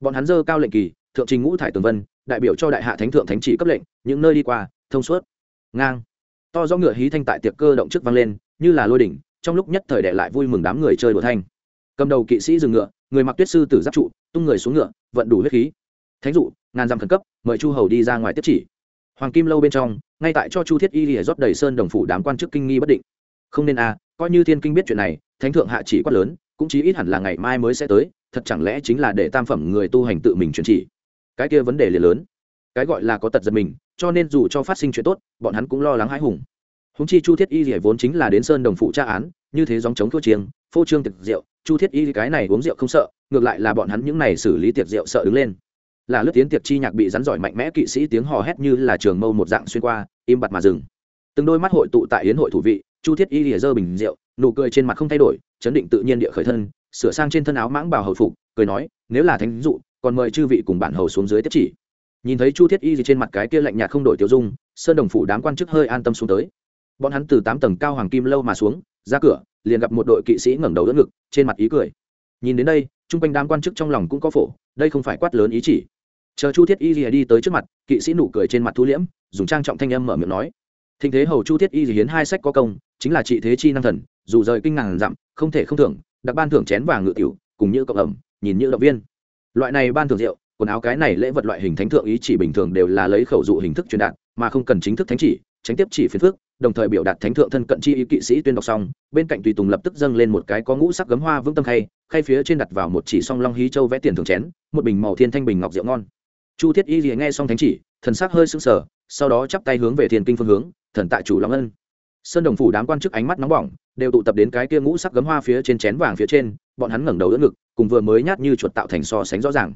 Bọn hắn dơ cao lệnh kỳ thượng trình ngũ thải tường vân đại biểu cho đại hạ thánh thượng thánh trị cấp lệnh những nơi đi qua thông suốt. Ngang. To do ngựa hí thanh tại tiệc cơ động trước vang lên như là lôi đỉnh trong lúc nhất thời đệ lại vui mừng đám người chơi đùa thanh. Cầm đầu kỵ sĩ dừng ngựa người mặc tuyết sư tử giáp trụ tung người xuống ngựa vận đủ huyết khí. Thánh dụ ngàn dặm khẩn cấp mời chu hầu đi ra ngoài tiếp chỉ. Hoàng kim lâu bên trong ngay tại cho chu thiết y lìa rót đầy sơn đồng phủ đám quan chức kinh nghi bất định. Không nên a à, coi như thiên kinh biết chuyện này thánh thượng hạ chỉ quát lớn cũng chí ít hẳn là ngày mai mới sẽ tới thật chẳng lẽ chính là để tam phẩm người tu hành tự mình truyền chỉ cái kia vấn đề liền lớn. Cái gọi là có tật giật mình, cho nên dù cho phát sinh chuyện tốt, bọn hắn cũng lo lắng hãi hùng. Húng chi chu thiết y rỉa vốn chính là đến sơn đồng phụ tra án, như thế dòng chống thua chiêng, phô trương tiệc rượu, chu thiết y cái này uống rượu không sợ, ngược lại là bọn hắn những này xử lý tiệc rượu sợ đứng lên. Là lướt tiến tiệc chi nhạc bị rắn giỏi mạnh mẽ kỵ sĩ tiếng hò hét như là trường mâu một dạng xuyên qua, im bặt mà dừng. Từng đôi mắt hội tụ tại yến hội thủ vị, chu thiết y lìa dơ bình rượu, nụ cười trên mặt không thay đổi, chấn định tự nhiên địa khởi thân, sửa sang trên thân áo mãng bào hầu phục, cười nói, nếu là thánh dụ còn mời chư vị cùng bản hầu xuống dưới tiếp chỉ. Nhìn thấy chu thiết y gì trên mặt cái kia lạnh nhạt không đổi tiêu dung, sơn đồng phủ đám quan chức hơi an tâm xuống tới. Bọn hắn từ tám tầng cao hoàng kim lâu mà xuống, ra cửa, liền gặp một đội kỵ sĩ ngẩng đầu đỡ ngực, trên mặt ý cười. Nhìn đến đây, chung quanh đám quan chức trong lòng cũng có phổ, đây không phải quát lớn ý chỉ. Chờ chu thiết y gì đi tới trước mặt, kỵ sĩ nụ cười trên mặt thu liễm, dùng trang trọng thanh âm mở miệng nói. Thịnh thế hầu chu thiết y gì hiến hai sách có công, chính là trị thế chi năng thần, dù rời kinh ngàn dặm, không thể không thưởng, đặc ban thưởng chén vàng ngự tiểu, cùng như cộng ẩm, nhìn như động viên loại này ban thường rượu, quần áo cái này lễ vật loại hình thánh thượng ý chỉ bình thường đều là lấy khẩu dụ hình thức truyền đạt, mà không cần chính thức thánh chỉ, tránh tiếp chỉ phiền phước đồng thời biểu đạt thánh thượng thân cận chi ý kỵ sĩ tuyên đọc xong, bên cạnh tùy tùng lập tức dâng lên một cái có ngũ sắc gấm hoa vững tâm khay khay phía trên đặt vào một chỉ song long hí châu vẽ tiền thường chén, một bình màu thiên thanh bình ngọc rượu ngon. Chu thiết y lìa nghe xong thánh chỉ, thần sắc hơi sững sờ, sau đó chắp tay hướng về thiên kinh phương hướng, thần tại chủ long ân. Sơn đồng phủ đám quan chức ánh mắt nóng bỏng, đều tụ tập đến cái kia ngũ sắc gấm hoa phía trên chén vàng phía trên, bọn hắn ngẩng đầu đỡ ngực cùng vừa mới nhát như chuột tạo thành so sánh rõ ràng.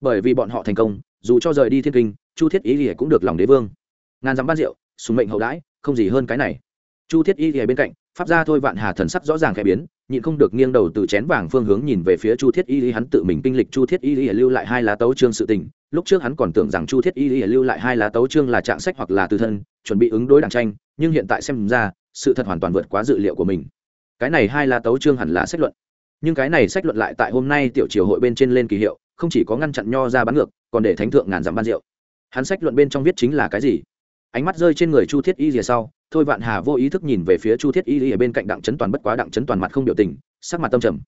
Bởi vì bọn họ thành công, dù cho rời đi thiên kinh, chu thiết y thì cũng được lòng đế vương. Ngàn dặm ban rượu súng mệnh hậu đãi, không gì hơn cái này. Chu thiết y thì bên cạnh, pháp gia thôi vạn hà thần sắc rõ ràng khẽ biến, nhịn không được nghiêng đầu từ chén vàng phương hướng nhìn về phía chu thiết y lý hắn tự mình kinh lịch chu thiết y lý lưu lại hai lá tấu trương sự tình. Lúc trước hắn còn tưởng rằng chu thiết y lý lưu lại hai lá tấu trương là trạng sách hoặc là từ thân, chuẩn bị ứng đối đảng tranh, nhưng hiện tại xem ra, sự thật hoàn toàn vượt quá dự liệu của mình. Cái này hai lá tấu trương hẳn là sách luận nhưng cái này sách luận lại tại hôm nay tiểu triều hội bên trên lên kỳ hiệu, không chỉ có ngăn chặn nho ra bán ngược, còn để thánh thượng ngàn dặm ban rượu. Hắn sách luận bên trong viết chính là cái gì? Ánh mắt rơi trên người chu thiết y rìa sau, thôi vạn hà vô ý thức nhìn về phía chu thiết y rìa bên cạnh đặng chấn toàn bất quá đặng chấn toàn mặt không biểu tình, sắc mặt tâm trầm.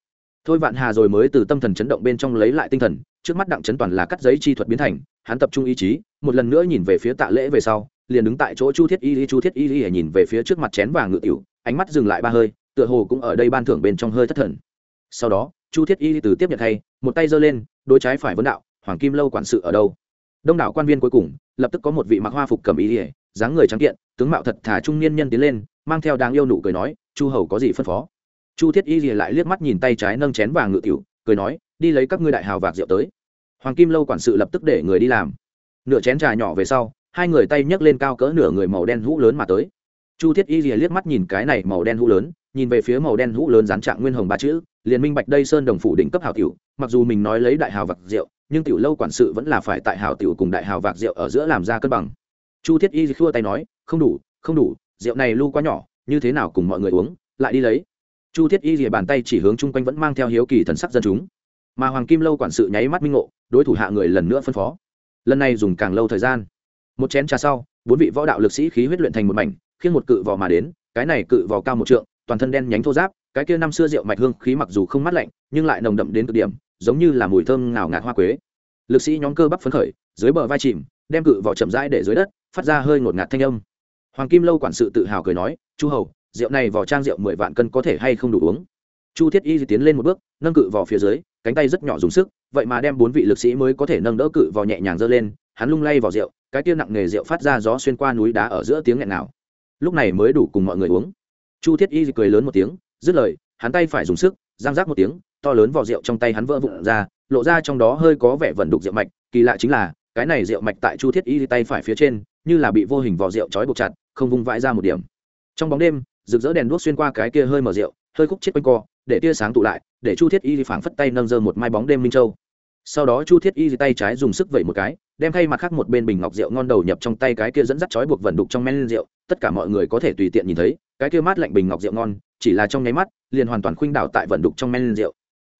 Thôi vạn hà rồi mới từ tâm thần chấn động bên trong lấy lại tinh thần, trước mắt đặng chấn toàn là cắt giấy chi thuật biến thành, hắn tập trung ý chí, một lần nữa nhìn về phía tạ lễ về sau, liền đứng tại chỗ chu thiết y chu thiết y nhìn về phía trước mặt chén vàng ngự tiểu, ánh mắt dừng lại ba hơi, tựa hồ cũng ở đây ban thưởng bên trong hơi thất thần sau đó, chu thiết y từ tiếp nhận thay, một tay giơ lên đôi trái phải vấn đạo, hoàng kim lâu quản sự ở đâu? Đông đảo quan viên cuối cùng, lập tức có một vị mặc hoa phục cầm ý ỉa dáng người trắng kiện, tướng mạo thật thà trung niên nhân tiến lên, mang theo đáng yêu nụ cười nói, chu hầu có gì phân phó? Chu thiết y ỉa lại liếc mắt nhìn tay trái nâng chén vàng ngự tiểu, cười nói, đi lấy các ngươi đại hào vạc rượu tới. Hoàng kim lâu quản sự lập tức để người đi làm. Nửa chén trà nhỏ về sau, hai người tay nhấc lên cao cỡ nửa người màu đen hũ lớn mà tới. Chu thiết y liếc mắt nhìn cái này màu đen hũ lớn, nhìn về phía màu đen hũ lớn dán trạng nguyên hồng ba chữ liền minh bạch đây sơn đồng phủ đỉnh cấp hào tiểu, mặc dù mình nói lấy đại hào vạc rượu, nhưng tiểu lâu quản sự vẫn là phải tại hào tiểu cùng đại hào vạc rượu ở giữa làm ra cân bằng. Chu thiết y khua tay nói, không đủ không đủ, rượu này lu quá nhỏ, như thế nào cùng mọi người uống, lại đi lấy. Chu thiết y rìa bàn tay chỉ hướng chung quanh vẫn mang theo hiếu kỳ thần sắc dân chúng. Mà hoàng kim lâu quản sự nháy mắt minh ngộ, đối thủ hạ người lần nữa phân phó. Lần này dùng càng lâu thời gian. Một chén trà sau, bốn vị võ đạo lực sĩ khí huyết luyện thành một mảnh khiến một cự vò mà đến, cái này cự vò cao một trượng, toàn thân đen nhánh thô giáp cái kia năm xưa rượu mạch hương khí mặc dù không mát lạnh, nhưng lại nồng đậm đến cực điểm, giống như là mùi thơm ngào ngạt hoa quế. Lực sĩ nhóm cơ bắp phấn khởi, dưới bờ vai chìm, đem cự vỏ chậm rãi để dưới đất, phát ra hơi ngột ngạt thanh âm. Hoàng kim lâu quản sự tự hào cười nói, chu hầu, rượu này vỏ trang rượu mười vạn cân có thể hay không đủ uống? Chu thiết y tiến lên một bước, nâng cự vỏ phía dưới, cánh tay rất nhỏ dùng sức, vậy mà đem bốn vị lực sĩ mới có thể nâng đỡ cự vỏ nhẹ nhàng giơ lên, hắn lung lay vào rượu, cái tiêu nặng nghề rượu phát ra gió xuyên qua núi đá ở giữa tiếng nghẹn nào lúc này mới đủ cùng mọi người uống. Chu thiết y cười lớn một tiếng dứt lời, hắn tay phải dùng sức, giang rác một tiếng, to lớn vỏ rượu trong tay hắn vỡ vụn ra, lộ ra trong đó hơi có vẻ vẩn đục rượu mạch, kỳ lạ chính là, cái này rượu mạch tại chu thiết y tay phải phía trên, như là bị vô hình vỏ rượu trói buộc chặt, không vung vãi ra một điểm. Trong bóng đêm, rực rỡ đèn đuốc xuyên qua cái kia hơi mở rượu, hơi khúc chết quanh co, để tia sáng tụ lại, để chu thiết y phảng phất tay nâng giơ một mai bóng đêm minh châu. Sau đó chu thiết y tay trái dùng sức vẩy một cái, đem thay mặt khác một bên bình ngọc rượu ngon đầu nhập trong tay cái kia dẫn dắt trói buộc vẩn đục trong men rượu, tất cả mọi người có thể tùy tiện nhìn thấy, cái kia mát lạnh bình ngọc rượu ngon chỉ là trong nháy mắt, liền hoàn toàn khuynh đảo tại vận đục trong men rượu.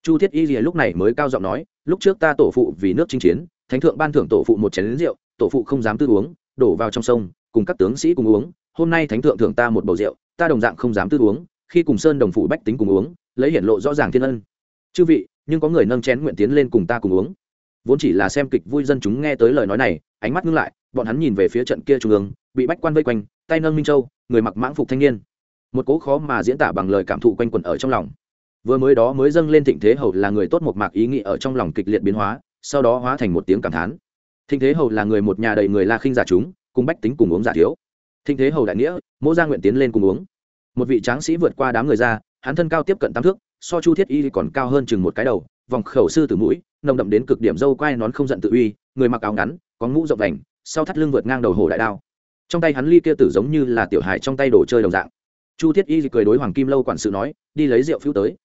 Chu thiết y lìa lúc này mới cao giọng nói, lúc trước ta tổ phụ vì nước chinh chiến, thánh thượng ban thưởng tổ phụ một chén rượu, tổ phụ không dám tư uống, đổ vào trong sông, cùng các tướng sĩ cùng uống, hôm nay thánh thượng thưởng ta một bầu rượu, ta đồng dạng không dám tư uống, khi cùng sơn đồng phụ bách tính cùng uống, lấy hiển lộ rõ ràng thiên ân. Chư vị, nhưng có người nâng chén nguyện tiến lên cùng ta cùng uống. Vốn chỉ là xem kịch vui dân chúng nghe tới lời nói này, ánh mắt ngưng lại, bọn hắn nhìn về phía trận kia trung ương, bị bách quan vây quanh, tay nâng minh châu, người mặc mãng phục thanh niên một cố khó mà diễn tả bằng lời cảm thụ quanh quẩn ở trong lòng. Vừa mới đó mới dâng lên thịnh thế hầu là người tốt một mạc ý nghĩ ở trong lòng kịch liệt biến hóa, sau đó hóa thành một tiếng cảm thán. Thịnh thế hầu là người một nhà đầy người la khinh giả chúng, cùng bách tính cùng uống giả thiếu. Thịnh thế hầu đại nghĩa, mỗ gia nguyện tiến lên cùng uống. Một vị tráng sĩ vượt qua đám người ra, hắn thân cao tiếp cận tám thước, so chu thiết y còn cao hơn chừng một cái đầu, vòng khẩu sư từ mũi, nồng đậm đến cực điểm dâu quai nón không giận tự uy, người mặc áo ngắn, có mũ rộng vành, sau thắt lưng vượt ngang đầu hổ đại đao. Trong tay hắn ly kia tử giống như là tiểu hài trong tay đồ chơi đồng dạng chu thiết y cười đối hoàng kim lâu quản sự nói, đi lấy rượu phiếu tới.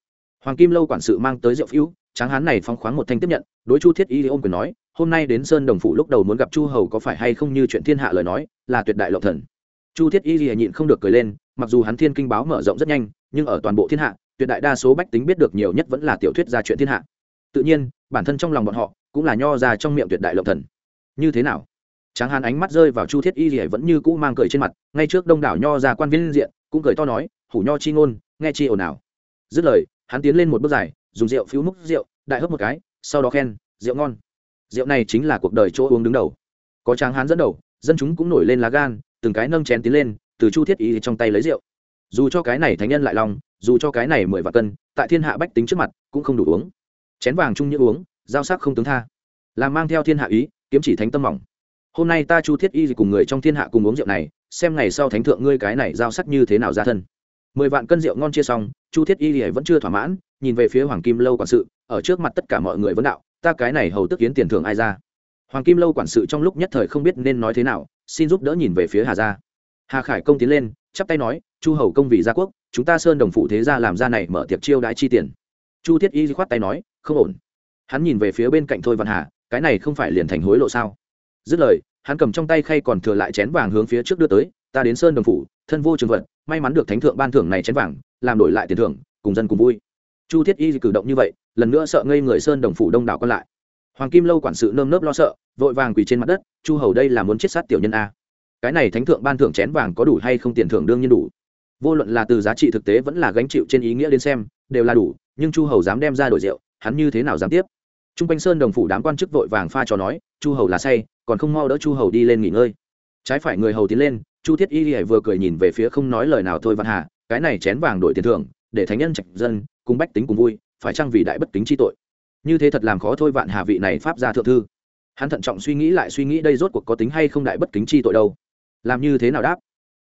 Hoàng kim lâu quản sự mang tới rượu phiếu tráng hán này phong khoáng một thanh tiếp nhận, đối chu thiết y ôm quyền nói, hôm nay đến sơn đồng phủ lúc đầu muốn gặp chu hầu có phải hay không như chuyện thiên hạ lời nói, là tuyệt đại lộng thần. Chu thiết y nhịn không được cười lên, mặc dù hắn thiên kinh báo mở rộng rất nhanh, nhưng ở toàn bộ thiên hạ, tuyệt đại đa số bách tính biết được nhiều nhất vẫn là tiểu thuyết ra chuyện thiên hạ. Tự nhiên, bản thân trong lòng bọn họ cũng là nho ra trong miệng tuyệt đại lộng thần. Như thế nào? Tráng hán ánh mắt rơi vào chu thiết y thì vẫn như cũ mang cười trên mặt, ngay trước đông đảo nho ra quan viên diện cũng cười to nói, hủ nho chi ngôn, nghe chi ồn ào. Dứt lời, hắn tiến lên một bước dài, dùng rượu phiếu múc rượu, đại hớp một cái, sau đó khen, rượu ngon. Rượu này chính là cuộc đời chỗ uống đứng đầu. Có tráng hán dẫn đầu, dân chúng cũng nổi lên lá gan, từng cái nâng chén tiến lên, từ chu thiết y trong tay lấy rượu. Dù cho cái này thánh nhân lại lòng, dù cho cái này mười vạn cân, tại thiên hạ bách tính trước mặt, cũng không đủ uống. Chén vàng chung như uống, giao sắc không tướng tha. Làm mang theo thiên hạ ý, kiếm chỉ thánh tâm mỏng. Hôm nay ta chu thiết y cùng người trong thiên hạ cùng uống rượu này xem ngày sau thánh thượng ngươi cái này giao sắc như thế nào ra thân. Mười vạn cân rượu ngon chia xong, chu thiết y vẫn chưa thỏa mãn, nhìn về phía hoàng kim lâu quản sự, ở trước mặt tất cả mọi người vấn đạo, ta cái này hầu tức kiến tiền thưởng ai ra? Hoàng kim lâu quản sự trong lúc nhất thời không biết nên nói thế nào, xin giúp đỡ nhìn về phía hà gia. Hà khải công tiến lên, chắp tay nói, chu hầu công vì gia quốc, chúng ta sơn đồng phụ thế gia làm ra này mở tiệc chiêu đãi chi tiền. Chu thiết y khoát tay nói, không ổn. Hắn nhìn về phía bên cạnh thôi văn hà, cái này không phải liền thành hối lộ sao? Dứt lời hắn cầm trong tay khay còn thừa lại chén vàng hướng phía trước đưa tới, ta đến sơn đồng phủ, thân vô trường vật, may mắn được thánh thượng ban thưởng này chén vàng, làm đổi lại tiền thưởng, cùng dân cùng vui. Chu thiết y cử động như vậy, lần nữa sợ ngây người sơn đồng phủ đông đảo còn lại. Hoàng kim lâu quản sự nơm nớp lo sợ, vội vàng quỳ trên mặt đất, chu hầu đây là muốn chết sát tiểu nhân a. Cái này thánh thượng ban thưởng chén vàng có đủ hay không tiền thưởng đương nhiên đủ. Vô luận là từ giá trị thực tế vẫn là gánh chịu trên ý nghĩa đến xem, đều là đủ, nhưng chu hầu dám đem ra đổi rượu, hắn như thế nào dám tiếp? T r u n g quanh sơn đồng phủ đám quan chức vội vàng pha cho nói, chu hầu là say, còn không mau đỡ chu hầu đi lên nghỉ ngơi. Trái phải người hầu tiến lên, chu thiết y y vừa cười nhìn về phía không nói lời nào thôi văn hà, cái này chén vàng đổi tiền thưởng, để thánh nhân trạch dân, cùng bách tính cùng vui, phải chăng vì đại bất kính chi tội? Như thế thật làm khó thôi vạn hà vị này pháp ra thượng thư. Hắn thận trọng suy nghĩ lại suy nghĩ đây rốt cuộc có tính hay không đại bất kính chi tội đâu. Làm như thế nào đáp?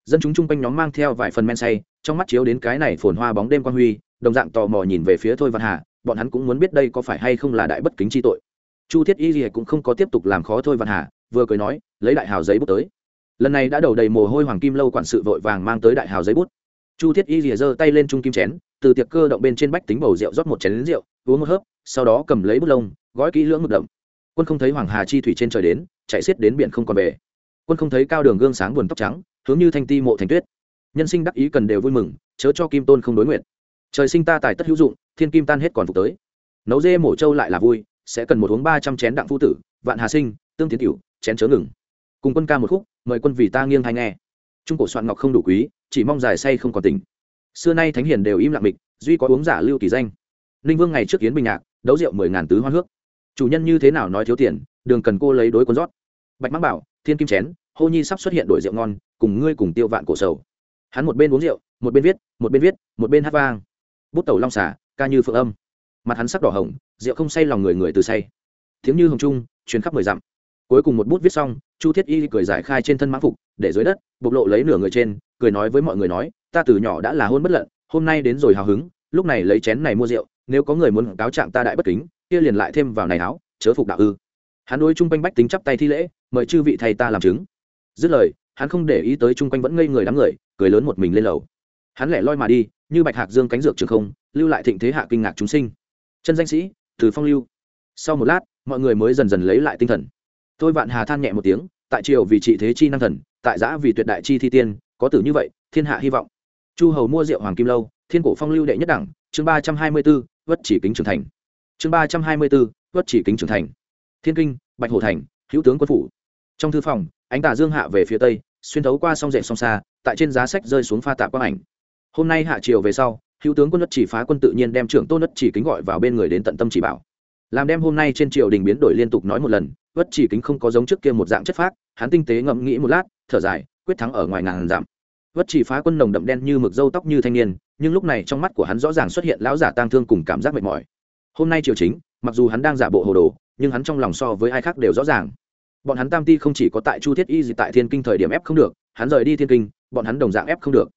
Dân chúng chung quanh nhóm mang theo vài phần men say, trong mắt chiếu đến cái này phồn hoa bóng đêm quan huy, đồng dạng tò mò nhìn về phía thôi văn hà bọn hắn cũng muốn biết đây có phải hay không là đại bất kính chi tội. Chu thiết y gì cũng không có tiếp tục làm khó thôi văn hà, vừa cười nói, lấy đại hào giấy bút tới. Lần này đã đầu đầy mồ hôi hoàng kim lâu quản sự vội vàng mang tới đại hào giấy bút. Chu thiết y rìa giơ tay lên trung kim chén, từ tiệc cơ động bên trên bách tính bầu rượu rót một chén lính rượu, uống một hớp, sau đó cầm lấy bút lông, gói kỹ lưỡng mực đậm. Quân không thấy hoàng hà chi thủy trên trời đến, chạy xiết đến biển không còn về. Quân không thấy cao đường gương sáng buồn tóc trắng, hướng như thanh ti mộ thành tuyết. Nhân sinh đắc ý cần đều vui mừng, chớ cho kim tôn không đối nguyện. Trời sinh ta tài tất hữu dụng thiên kim tan hết còn phục tới. Nấu dê mổ trâu lại là vui, sẽ cần một uống ba trăm chén đặng phu tử, vạn hà sinh, tương tiến cửu chén chớ ngừng. Cùng quân ca một khúc, mời quân vì ta nghiêng hay nghe. Trung cổ soạn ngọc không đủ quý, chỉ mong dài say không còn tình xưa nay thánh hiền đều im lặng mịch, duy có uống giả lưu kỳ danh. Ninh vương ngày trước kiến bình nhạc, đấu rượu mười ngàn tứ hoa hước chủ nhân như thế nào nói thiếu tiền, đường cần cô lấy đối quân rót. Bạch mắc bảo, thiên kim chén, hô nhi sắp xuất hiện đổi rượu ngon, cùng ngươi cùng tiêu vạn cổ sầu. Hắn một bên uống rượu, một bên viết, một bên viết, một bên hát vang. Bút tẩu long xả ca như phượng âm. Mặt hắn sắc đỏ hồng, rượu không say lòng người người từ say. Tiếng như hồng trung chuyến khắp mười dặm. Cuối cùng một bút viết xong, chu thiết y cười giải khai trên thân mã phục, để dưới đất, bộc lộ lấy nửa người trên, cười nói với mọi người nói, ta từ nhỏ đã là hôn bất lận, hôm nay đến rồi hào hứng, lúc này lấy chén này mua rượu, nếu có người muốn cáo trạng ta đại bất kính, kia liền lại thêm vào này áo, chớ phục đạo ư. Hắn đôi chung quanh bách tính chắp tay thi lễ, mời chư vị thầy ta làm chứng. Dứt lời, hắn không để ý tới chung quanh vẫn ngây người đám người, cười lớn một mình lên lầu. Hắn lẻ loi mà đi, như bạch hạc dương cánh dược trường không lưu lại thịnh thế hạ kinh ngạc chúng sinh. Chân danh sĩ, từ phong lưu. Sau một lát, mọi người mới dần dần lấy lại tinh thần. Thôi vạn hà than nhẹ một tiếng, tại triều vì trị thế chi năng thần, tại giã vì tuyệt đại chi thi tiên, có tử như vậy, thiên hạ hy vọng. Chu hầu mua rượu hoàng kim lâu, thiên cổ phong lưu đệ nhất đẳng, chương ba trăm hai mươi b ố vất chỉ kính trưởng thành. Chương ba trăm hai mươi b ố vất chỉ kính trưởng thành. Thiên kinh, bạch hồ thành, hữu tướng quân phủ. Trong thư phòng, ánh tà dương hạ về phía tây, xuyên thấu qua song dậy song xa, tại trên giá sách rơi xuống pha tạp quang ảnh. Hôm nay hạ triều về sau hữu tướng quân đất chỉ phá quân tự nhiên đem trưởng tôn đất chỉ kính gọi vào bên người đến tận tâm chỉ bảo. Làm đem hôm nay trên triều đình biến đổi liên tục nói một lần vất chỉ kính không có giống trước kia một dạng chất phác, hắn tinh tế ngẫm nghĩ một lát, thở dài, quyết thắng ở ngoài ngàn giảm vất chỉ phá quân nồng đậm đen như mực dâu tóc như thanh niên, nhưng lúc này trong mắt của hắn rõ ràng xuất hiện lão giả tang thương cùng cảm giác mệt mỏi. Hôm nay triều chính, mặc dù hắn đang giả bộ hồ đồ, nhưng hắn trong lòng so với ai khác đều rõ ràng. Bọn hắn tam ti không chỉ có tại chu thiết y gì tại thiên kinh thời điểm ép không được, hắn rời đi thiên kinh, bọn hắn đồng dạng ép không được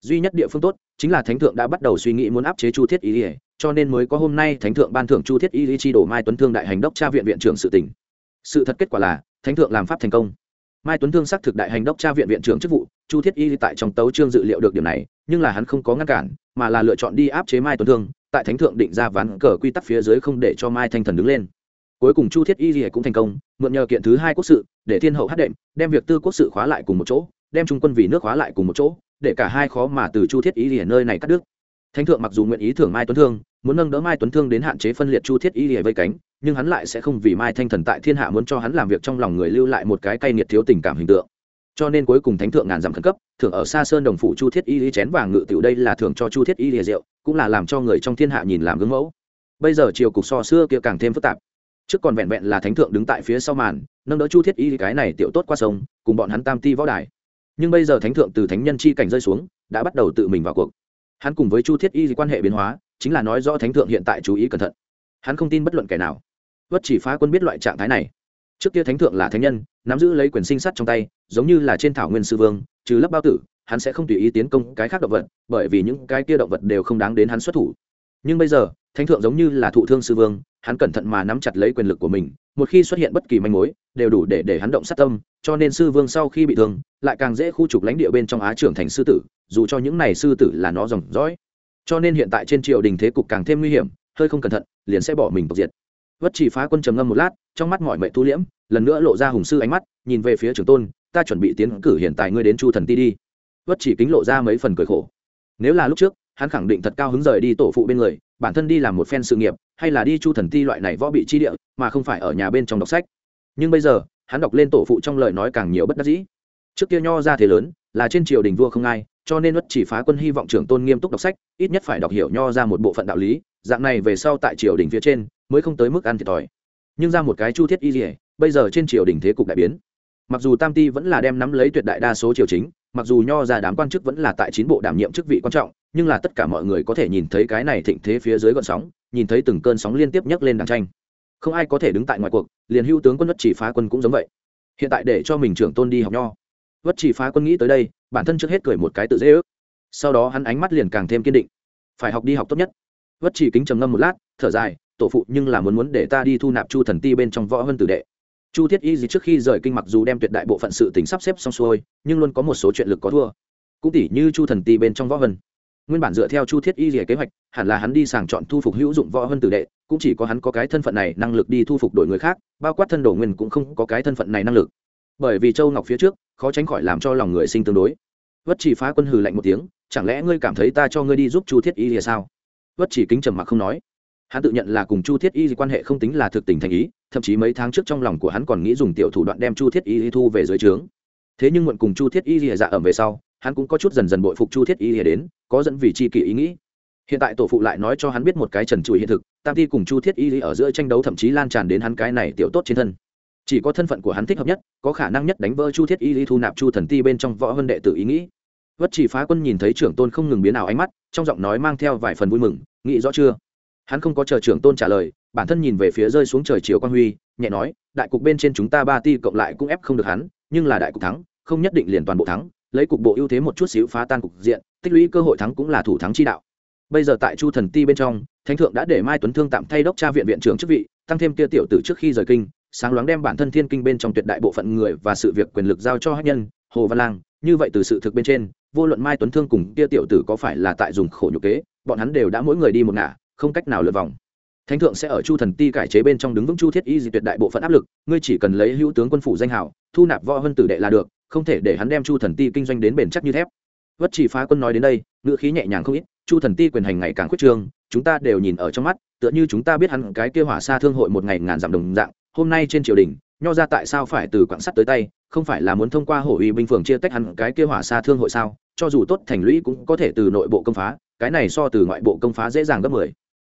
duy nhất địa phương tốt chính là thánh thượng đã bắt đầu suy nghĩ muốn áp chế chu thiết y ỉa cho nên mới có hôm nay thánh thượng ban thưởng chu thiết y chi đổ mai tuấn thương đại hành đốc tra viện viện trưởng sự tỉnh sự thật kết quả là, thánh thượng làm pháp thành công. Mai tuấn thương xác thực đại hành đốc tra viện viện trưởng chức vụ, chu thiết y tại trong tấu trương dự liệu được điểm này, nhưng là hắn không có ngăn cản, mà là lựa chọn đi áp chế mai tuấn thương, tại thánh thượng định ra ván cờ quy tắc phía dưới không để cho mai thanh thần đứng lên. Cuối cùng chu thiết y gì cũng thành công, mượn nhờ kiện thứ hai quốc sự, để thiên hậu hát đệm, đem việc tư quốc sự khóa lại cùng một chỗ, đem trung quân vì nước khóa lại cùng một chỗ để cả hai khó mà từ chu thiết y lìa nơi này cắt đứt. Thánh thượng mặc dù nguyện ý thưởng mai tuấn thương, muốn nâng đỡ mai tuấn thương đến hạn chế phân liệt chu thiết y lìa vây cánh, nhưng hắn lại sẽ không vì mai thanh thần tại thiên hạ muốn cho hắn làm việc trong lòng người lưu lại một cái cay nghiệt thiếu tình cảm hình tượng. Cho nên cuối cùng thánh thượng ngàn dặm khẩn cấp, thưởng ở xa sơn đồng phủ chu thiết y lý chén vàng ngự tiểu đây là thưởng cho chu thiết y lìa rượu, cũng là làm cho người trong thiên hạ nhìn làm gương mẫu. Bây giờ triều cục so xưa kia càng thêm phức tạp. Trước còn vẹn vẹn là thánh thượng đứng tại phía sau màn, nâng đỡ chu thiết y cái này tiểu tốt qua sông, cùng bọn hắn tam ti võ đài nhưng bây giờ thánh thượng từ thánh nhân chi cảnh rơi xuống, đã bắt đầu tự mình vào cuộc. Hắn cùng với chu thiết y quan hệ biến hóa, chính là nói rõ thánh thượng hiện tại chú ý cẩn thận. Hắn không tin bất luận kẻ nào. Vất chỉ phá quân biết loại trạng thái này. Trước kia thánh thượng là thánh nhân, nắm giữ lấy quyền sinh sắt trong tay, giống như là trên thảo nguyên sư vương, trừ lấp bao tử, hắn sẽ không tùy ý tiến công cái khác động vật, bởi vì những cái kia động vật đều không đáng đến hắn xuất thủ. Nhưng bây giờ, thánh thượng giống như là thụ thương sư vương, hắn cẩn thận mà nắm chặt lấy quyền lực của mình, một khi xuất hiện bất kỳ manh mối, đều đủ để để hắn động sát tâm, cho nên sư vương sau khi bị thương lại càng dễ khu trục lãnh địa bên trong á trưởng thành sư tử, dù cho những này sư tử là nó dòng dõi. Cho nên hiện tại trên triều đình thế cục càng thêm nguy hiểm, hơi không cẩn thận, liền sẽ bỏ mình tộc diệt. Vất chỉ phá quân trầm ngâm một lát, trong mắt mọi mệnh thu liễm, lần nữa lộ ra hùng sư ánh mắt, nhìn về phía trường tôn, ta chuẩn bị tiến cử hiện tại ngươi đến chu thần ti đi. Vất chỉ kính lộ ra mấy phần cười khổ. Nếu là lúc trước, hắn khẳng định thật cao hứng rời đi tổ phụ bên người, bản thân đi làm một phen sự nghiệp, hay là đi chu thần ti loại này võ bị chi địa, mà không phải ở nhà bên trong đọc sách. Nhưng bây giờ, hắn đọc lên tổ phụ trong lời nói càng nhiều bất đắc dĩ trước kia nho ra thế lớn, là trên triều đình vua không ai, cho nên ất chỉ phá quân hy vọng trưởng tôn nghiêm túc đọc sách, ít nhất phải đọc hiểu nho ra một bộ phận đạo lý, dạng này về sau tại triều đình phía trên mới không tới mức ăn thiệt thòi. Nhưng ra một cái chu thiết y dỉa bây giờ trên triều đình thế cục đại biến. Mặc dù tam ti vẫn là đem nắm lấy tuyệt đại đa số triều chính, mặc dù nho ra đám quan chức vẫn là tại chín bộ đảm nhiệm chức vị quan trọng, nhưng là tất cả mọi người có thể nhìn thấy cái này thịnh thế phía dưới gọn sóng, nhìn thấy từng cơn sóng liên tiếp nhấc lên đàng tranh. Không ai có thể đứng tại ngoài cuộc, liền hưu tướng quân bất chỉ phá quân cũng giống vậy. Hiện tại để cho mình trưởng tôn đi học nho vất chỉ phá quân nghĩ tới đây, bản thân trước hết cười một cái tự dễ ước. Sau đó hắn ánh mắt liền càng thêm kiên định. Phải học đi học tốt nhất. Vất chỉ kính trầm ngâm một lát, thở dài, tổ phụ nhưng là muốn muốn để ta đi thu nạp chu thần ti bên trong võ hơn tử đệ. Chu thiết y gì trước khi rời kinh mặc dù đem tuyệt đại bộ phận sự tính sắp xếp xong xuôi, nhưng luôn có một số chuyện lực có thua. Cũng tỷ như chu thần ti bên trong võ vân nguyên bản dựa theo chu thiết y rỉa kế hoạch, hẳn là hắn đi sàng chọn thu phục hữu dụng võ hơn tử đệ, cũng chỉ có hắn có cái thân phận này năng lực đi thu phục đội người khác, bao quát thân đồ nguyên cũng không có cái thân phận này năng lực bởi vì châu ngọc phía trước, khó tránh khỏi làm cho lòng người sinh tương đối. Vất chỉ phá quân hừ lạnh một tiếng, chẳng lẽ ngươi cảm thấy ta cho ngươi đi giúp chu thiết y thì sao? Vất chỉ kính trầm mặc không nói. Hắn tự nhận là cùng chu thiết y quan hệ không tính là thực tình thành ý, thậm chí mấy tháng trước trong lòng của hắn còn nghĩ dùng tiểu thủ đoạn đem chu thiết y thu về dưới trướng. Thế nhưng muộn cùng chu thiết y lìa dạ ẩm về sau, hắn cũng có chút dần dần bội phục chu thiết y lìa đến, có dẫn vì c h i kỷ ý nghĩ. Hiện tại tổ phụ lại nói cho hắn biết một cái trần trụi hiện thực, tam thi cùng chu thiết y ở giữa tranh đấu thậm chí lan tràn đến hắn cái này tiểu tốt trên thân chỉ có thân phận của hắn thích hợp nhất, có khả năng nhất đánh vỡ chu thiết y lý thu nạp chu thần ti bên trong võ vân đệ tử ý nghĩ. Vất chỉ phá quân nhìn thấy trưởng tôn không ngừng biến ảo ánh mắt, trong giọng nói mang theo vài phần vui mừng, nghĩ rõ chưa? Hắn không có chờ trưởng tôn trả lời, bản thân nhìn về phía rơi xuống trời chiều quan huy, nhẹ nói, đại cục bên trên chúng ta ba ti cộng lại cũng ép không được hắn, nhưng là đại cục thắng, không nhất định liền toàn bộ thắng, lấy cục bộ ưu thế một chút xíu phá tan cục diện, tích lũy cơ hội thắng cũng là thủ thắng chi đạo. Bây giờ tại chu thần ti bên trong, thánh thượng đã để mai tuấn thương tạm thay đốc tra viện viện trưởng chức vị, tăng thêm kia tiểu tử trước khi rời kinh sáng loáng đem bản thân thiên kinh bên trong tuyệt đại bộ phận người và sự việc quyền lực giao cho hát nhân, hồ văn lang. Như vậy từ sự thực bên trên, vô luận mai tuấn thương cùng kia tiểu tử có phải là tại dùng khổ nhục kế, bọn hắn đều đã mỗi người đi một ngả, không cách nào lượt vòng. Thánh thượng sẽ ở chu thần ti cải chế bên trong đứng vững chu thiết y di tuyệt đại bộ phận áp lực, ngươi chỉ cần lấy hữu tướng quân phủ danh hảo, thu nạp võ vân tử đệ là được, không thể để hắn đem chu thần ti kinh doanh đến bền chắc như thép. Vất chỉ phá quân nói đến đây, ngữ khí nhẹ nhàng không ít, chu thần ti quyền hành ngày càng khuyết trương, chúng ta đều nhìn ở trong mắt, tựa như chúng ta biết hắn cái kia hỏa xa thương hội một ngày ngàn dặm đồng dạng hôm nay trên triều đình, nho ra tại sao phải từ quảng sắt tới tay, không phải là muốn thông qua hổ uy binh phường chia tách hẳn cái kia hỏa xa thương hội sao? Cho dù tốt thành lũy cũng có thể từ nội bộ công phá, cái này so từ ngoại bộ công phá dễ dàng gấp mười.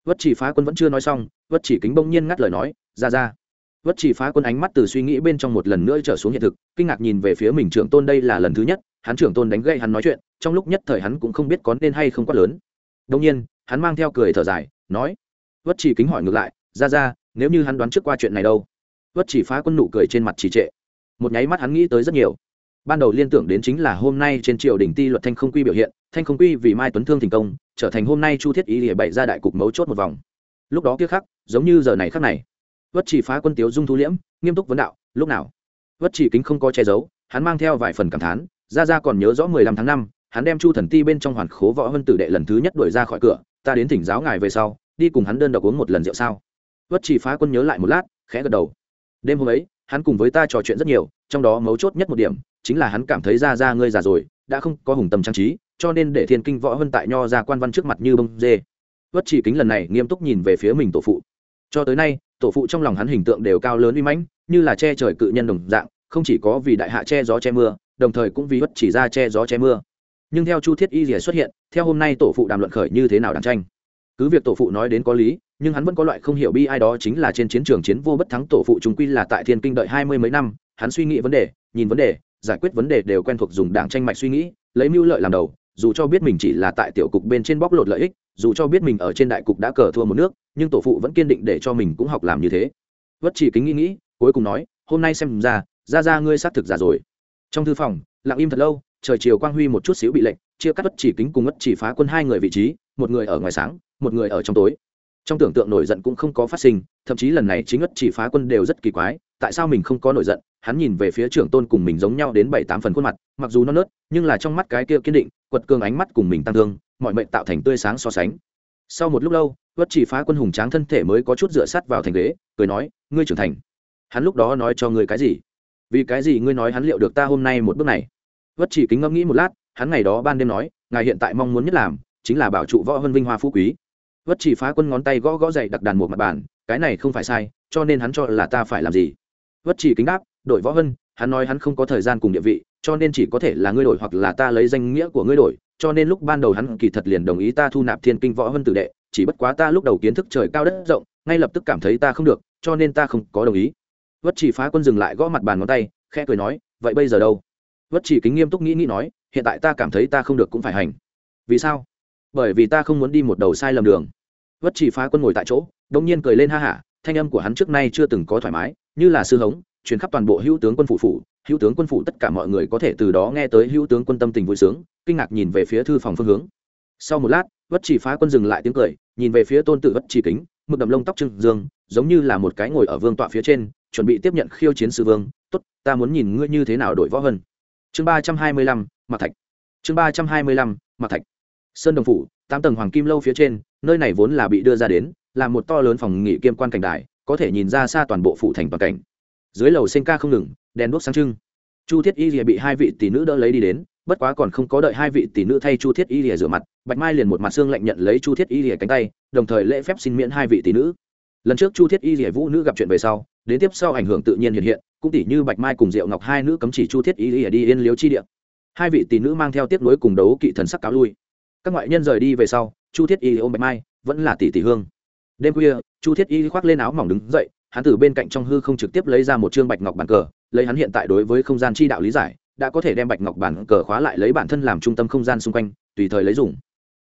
Vất chỉ phá quân vẫn chưa nói xong, vất chỉ kính bỗng nhiên ngắt lời nói, ra ra. Vất chỉ phá quân ánh mắt từ suy nghĩ bên trong một lần nữa trở xuống hiện thực, kinh ngạc nhìn về phía mình trưởng tôn đây là lần thứ nhất, hắn trưởng tôn đánh gậy hắn nói chuyện, trong lúc nhất thời hắn cũng không biết có nên hay không quá lớn. Đông nhiên, hắn mang theo cười thở dài, nói, vất chỉ kính hỏi ngược lại, ra ra nếu như hắn đoán trước qua chuyện này đâu. Vất chỉ phá quân nụ cười trên mặt trì trệ. Một nháy mắt hắn nghĩ tới rất nhiều. Ban đầu liên tưởng đến chính là hôm nay trên triều đình ti luật thanh không quy biểu hiện, thanh không quy vì mai tuấn thương thành công, trở thành hôm nay chu thiết ý lìa bày ra đại cục mấu chốt một vòng. Lúc đó kia khắc, giống như giờ này khắc này. Vất chỉ phá quân tiếu dung thu liễm, nghiêm túc vấn đạo, lúc nào? Vất chỉ kính không có che giấu, hắn mang theo vài phần cảm thán, ra ra còn nhớ rõ mười lăm tháng năm, hắn đem chu thần ti bên trong hoàn khố võ vân tử đệ lần thứ nhất đuổi ra khỏi cửa, ta đến thỉnh giáo ngài về sau, đi cùng hắn đơn độc uống một lần rượu sao? Vất chỉ phá quân nhớ lại một lát, khẽ gật đầu. Đêm hôm ấy, hắn cùng với ta trò chuyện rất nhiều, trong đó mấu chốt nhất một điểm, chính là hắn cảm thấy ra ra ngươi già rồi, đã không có hùng tâm trang trí, cho nên để thiên kinh võ hơn tại nho ra quan văn trước mặt như bông dê. Vất chỉ kính lần này nghiêm túc nhìn về phía mình tổ phụ. Cho tới nay, tổ phụ trong lòng hắn hình tượng đều cao lớn uy mãnh, như là che trời cự nhân đồng dạng, không chỉ có vì đại hạ che gió che mưa, đồng thời cũng vì vất chỉ ra che gió che mưa. Nhưng theo chu thiết y rìa xuất hiện, theo hôm nay tổ phụ đàm luận khởi như thế nào đàn tranh? Cứ việc tổ phụ nói đến có lý, nhưng hắn vẫn có loại không hiểu bi ai đó chính là trên chiến trường chiến vô bất thắng tổ phụ chúng quy là tại thiên kinh đợi hai mươi mấy năm, hắn suy nghĩ vấn đề, nhìn vấn đề, giải quyết vấn đề đều quen thuộc dùng đảng tranh mạch suy nghĩ, lấy mưu lợi làm đầu, dù cho biết mình chỉ là tại tiểu cục bên trên bóc lột lợi ích, dù cho biết mình ở trên đại cục đã cờ thua một nước, nhưng tổ phụ vẫn kiên định để cho mình cũng học làm như thế. Vất chỉ kính nghĩ nghĩ, cuối cùng nói, hôm nay xem ra ra ra ngươi xác thực giả rồi. Trong thư phòng, lặng im thật lâu, trời chiều quang huy một chút xíu bị lệnh chia cắt vất chỉ kính cùng vất chỉ phá quân hai người vị trí, một người ở ngoài sáng một người ở trong tối. Trong tưởng tượng nổi giận cũng không có phát sinh, thậm chí lần này chính ất chỉ phá quân đều rất kỳ quái, tại sao mình không có nổi giận? Hắn nhìn về phía trưởng tôn cùng mình giống nhau đến bảy tám phần khuôn mặt, mặc dù nó nớt, nhưng là trong mắt cái kia kiên định, quật cường ánh mắt cùng mình tăng thương, mọi mệnh tạo thành tươi sáng so sánh. Sau một lúc lâu, ất chỉ phá quân hùng tráng thân thể mới có chút dựa sát vào thành ghế, cười nói, ngươi trưởng thành. Hắn lúc đó nói cho ngươi cái gì? Vì cái gì ngươi nói hắn liệu được ta hôm nay một bước này? Ất chỉ kính ngẫm nghĩ một lát, hắn ngày đó ban đêm nói, ngài hiện tại mong muốn nhất làm, chính là bảo trụ võ hơn vinh hoa phú quý vất chỉ phá quân ngón tay gõ gõ dậy đặc đàn một mặt bàn, cái này không phải sai, cho nên hắn cho là ta phải làm gì? Vất chỉ kính đáp, đội võ hân, hắn nói hắn không có thời gian cùng địa vị, cho nên chỉ có thể là ngươi đổi hoặc là ta lấy danh nghĩa của ngươi đổi, cho nên lúc ban đầu hắn kỳ thật liền đồng ý ta thu nạp thiên kinh võ hân tử đệ, chỉ bất quá ta lúc đầu kiến thức trời cao đất rộng, ngay lập tức cảm thấy ta không được, cho nên ta không có đồng ý. Vất chỉ phá quân dừng lại gõ mặt bàn ngón tay, khẽ cười nói, vậy bây giờ đâu? Vất chỉ kính nghiêm túc nghĩ nghĩ nói, hiện tại ta cảm thấy ta không được cũng phải hành. Vì sao? Bởi vì ta không muốn đi một đầu sai lầm đường. Vất chỉ phá quân ngồi tại chỗ đông nhiên cười lên ha hả, thanh âm của hắn trước nay chưa từng có thoải mái, như là sư hống, truyền khắp toàn bộ hữu tướng quân phủ phủ, hữu tướng quân phủ tất cả mọi người có thể từ đó nghe tới hữu tướng quân tâm tình vui sướng, kinh ngạc nhìn về phía thư phòng phương hướng. Sau một lát, vất chỉ phá quân dừng lại tiếng cười, nhìn về phía tôn tử vất chỉ kính, mực đầm lông tóc trưng dương, giống như là một cái ngồi ở vương tọa phía trên, chuẩn bị tiếp nhận khiêu chiến sư vương. Tốt, ta muốn nhìn ngươi như thế nào đổi võ hơn chương ba trăm hai mươi lăm mặc thạch. Chương ba trăm hai mươi lăm mặc thạch sơn đồng phủ, tám tầng hoàng kim lâu phía trên, nơi này vốn là bị đưa ra đến, là một to lớn phòng nghỉ kiêm quan cảnh đài, có thể nhìn ra xa toàn bộ phủ thành toàn cảnh. Dưới lầu sen ca không ngừng, đèn đuốc sáng trưng. Chu thiết y rìa bị hai vị tỷ nữ đỡ lấy đi đến, bất quá còn không có đợi hai vị tỷ nữ thay chu thiết y rìa rửa mặt, bạch mai liền một mặt xương lạnh nhận lấy chu thiết y rìa cánh tay, đồng thời lễ phép xin miễn hai vị tỷ nữ. Lần trước chu thiết y rìa vũ nữ gặp chuyện về sau, đến tiếp sau ảnh hưởng tự nhiên hiện hiện, cũng tỷ như bạch mai cùng diệu ngọc hai nữ cấm chỉ chu thiết y rìa đi yên liếu chi địa. Hai vị tỷ nữ mang theo tiếp nối cùng đấu kỵ thần sắc cáo lui các ngoại nhân rời đi về sau, chu thiết y ôm bạch mai, vẫn là tỷ tỷ hương. Đêm khuya, chu thiết y khoác lên áo mỏng đứng dậy, hắn từ bên cạnh trong hư không trực tiếp lấy ra một chương bạch ngọc bàn cờ, lấy hắn hiện tại đối với không gian chi đạo lý giải, đã có thể đem bạch ngọc bàn cờ khóa lại lấy bản thân làm trung tâm không gian xung quanh, tùy thời lấy dùng.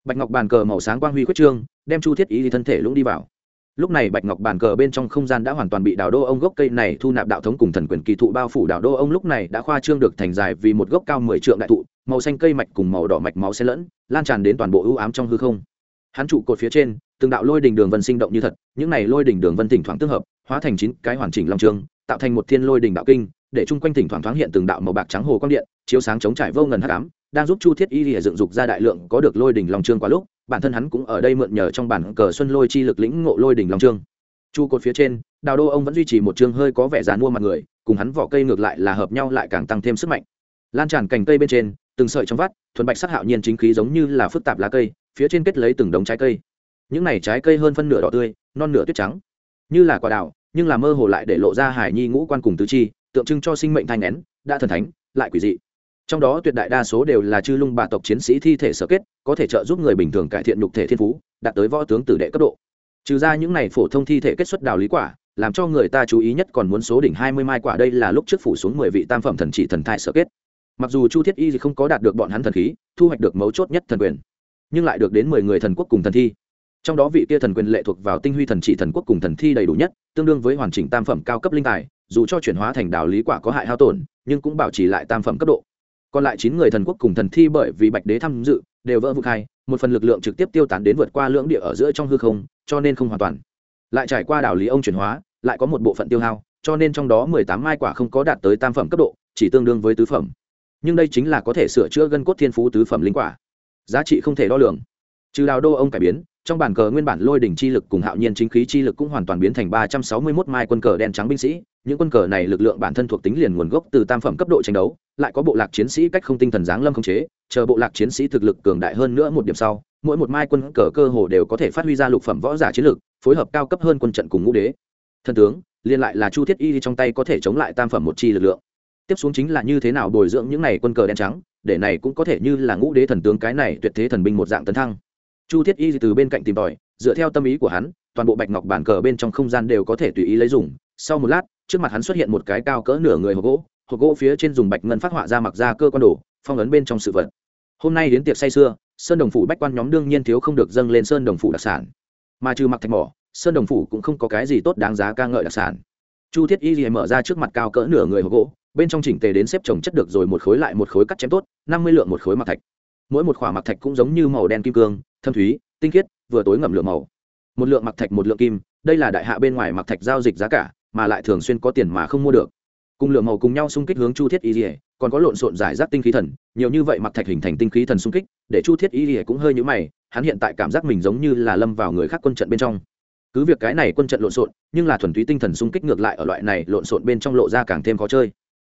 Bạch ngọc bàn cờ màu sáng quang huy quyết trương, đem chu thiết y thân thể lũng đi vào lúc này bạch ngọc bàn cờ bên trong không gian đã hoàn toàn bị đào đô ông gốc cây này thu nạp đạo thống cùng thần quyền kỳ thụ bao phủ đào đô ông lúc này đã khoa trương được thành dài vì một gốc cao mười trượng đại thụ, màu xanh cây mạch cùng màu đỏ mạch máu xen lẫn, lan tràn đến toàn bộ ưu ám trong hư không. Hắn trụ cột phía trên, từng đạo lôi đỉnh đường vân sinh động như thật, những này lôi đỉnh đường vân thỉnh thoảng tương hợp, hóa thành chín cái hoàn chỉnh long trường, tạo thành một thiên lôi đỉnh đạo kinh, để chung quanh thỉnh thoảng thoáng hiện từng đạo màu bạc trắng hồ quang điện, chiếu sáng chống trải vô ngần hắc ám, đang giúp chu thiết y lìa dựng dục ra đại lượng có được lôi đỉnh long trương quá lúc bản thân hắn cũng ở đây mượn nhờ trong bản cờ xuân lôi chi lực lĩnh ngộ lôi đỉnh long trương. Chu cột phía trên, đào đô ông vẫn duy trì một chương hơi có vẻ dàn mua mặt người, cùng hắn vỏ cây ngược lại là hợp nhau lại càng tăng thêm sức mạnh. Lan tràn cành cây bên trên, từng sợi trong vắt, thuần bạch sắc hạo nhiên chính khí giống như là phức tạp lá cây, phía trên kết lấy từng đống trái cây. Những này trái cây hơn phân nửa đỏ tươi, non nửa tuyết trắng. Như là quả đào, nhưng là mơ hồ lại để lộ ra hải nhi ngũ quan cùng tứ chi, tượng trưng cho sinh mệnh thanh nén, đã thần thánh, lại quỷ dị trong đó tuyệt đại đa số đều là chư lung bà tộc chiến sĩ thi thể sở kết, có thể trợ giúp người bình thường cải thiện nhục thể thiên phú, đạt tới võ tướng tử đệ cấp độ. Trừ ra những này phổ thông thi thể kết xuất đào lý quả, làm cho người ta chú ý nhất còn muốn số đỉnh hai mươi mai quả đây là lúc trước phủ xuống mười vị tam phẩm thần chỉ thần thai sở kết. Mặc dù chu thiết y không có đạt được bọn hắn thần khí, thu hoạch được mấu chốt nhất thần quyền, nhưng lại được đến mười người thần quốc cùng thần thi. Trong đó vị kia thần quyền lệ thuộc vào tinh huy thần chỉ thần quốc cùng thần thi đầy đủ nhất, tương đương với hoàn chỉnh tam phẩm cao cấp linh tài, dù cho chuyển hóa thành đạo lý quả có hại hao tổn, nhưng cũng bảo trì lại tam phẩm cấp độ còn lại chín người thần quốc cùng thần thi bởi vì bạch đế tham dự, đều vỡ vụ khai một phần lực lượng trực tiếp tiêu tán đến vượt qua lưỡng địa ở giữa trong hư không, cho nên không hoàn toàn. Lại trải qua đạo lý ông chuyển hóa, lại có một bộ phận tiêu hao, cho nên trong đó mười tám mai quả không có đạt tới tam phẩm cấp độ, chỉ tương đương với tứ phẩm. Nhưng đây chính là có thể sửa chữa gân cốt thiên phú tứ phẩm linh quả. Giá trị không thể đo lường. Trừ đào đô ông cải biến trong bản cờ nguyên bản lôi đỉnh chi lực cùng hạo nhiên chính khí chi lực cũng hoàn toàn biến thành ba trăm sáu mươi 361 mai quân cờ đen trắng binh sĩ. Những quân cờ này lực lượng bản thân thuộc tính liền nguồn gốc từ tam phẩm cấp độ tranh đấu, lại có bộ lạc chiến sĩ cách không tinh thần giáng lâm không chế, chờ bộ lạc chiến sĩ thực lực cường đại hơn nữa một điểm sau, mỗi một mai quân cờ cơ hồ đều có thể phát huy ra lục phẩm võ giả chiến lực, phối hợp cao cấp hơn quân trận cùng ngũ đế. Thần tướng, liên lại là chu thiết y trong tay có thể chống lại tam phẩm một chi lực lượng. Tiếp xuống chính là như thế nào bồi dưỡng những này quân cờ đen trắng, để này cũng có thể như là ngũ đế thần tướng cái này tuyệt thế thần binh một dạng tấn thăng chu thiết y từ bên cạnh tìm tòi, dựa theo tâm ý của hắn, toàn bộ bạch ngọc bản cờ bên trong không gian đều có thể tùy ý lấy dùng. Sau một lát, trước mặt hắn xuất hiện một cái cao cỡ nửa người hộp gỗ hộp gỗ phía trên dùng bạch ngân phát họa ra mặc ra cơ quan đồ, phong ấn bên trong sự vật. Hôm nay đến tiệc say xưa sơn đồng phủ bách quan nhóm đương nhiên thiếu không được dâng lên sơn đồng phủ đặc sản. Mà trừ mặc thạch mỏ, sơn đồng phủ cũng không có cái gì tốt đáng giá ca ngợi đặc sản. Chu thiết y thì mở ra trước mặt cao cỡ nửa người hộp gỗ, bên trong chỉnh tề đến xếp trồng chất được rồi một khối lại một khối cắt chém tốt, năm mươi lượng một khối mặc thạch. Mỗi một khỏa mặc thạch cũng giống như màu đen kim cương thâm thúy, tinh khiết, vừa tối ngậm lượng màu. Một lượng mặc thạch, một lượng kim, đây là đại hạ bên ngoài mặc thạch giao dịch giá cả, mà lại thường xuyên có tiền mà không mua được. Cùng lượng màu cùng nhau xung kích hướng chu thiết y rỉa còn có lộn xộn giải rác tinh khí thần, nhiều như vậy mặc thạch hình thành tinh khí thần xung kích, để chu thiết y rỉa cũng hơi nhũ mày, hắn hiện tại cảm giác mình giống như là lâm vào người khác quân trận bên trong. Cứ việc cái này quân trận lộn xộn, nhưng là thuần túy tinh thần xung kích ngược lại ở loại này lộn xộn bên trong lộ ra càng thêm khó chơi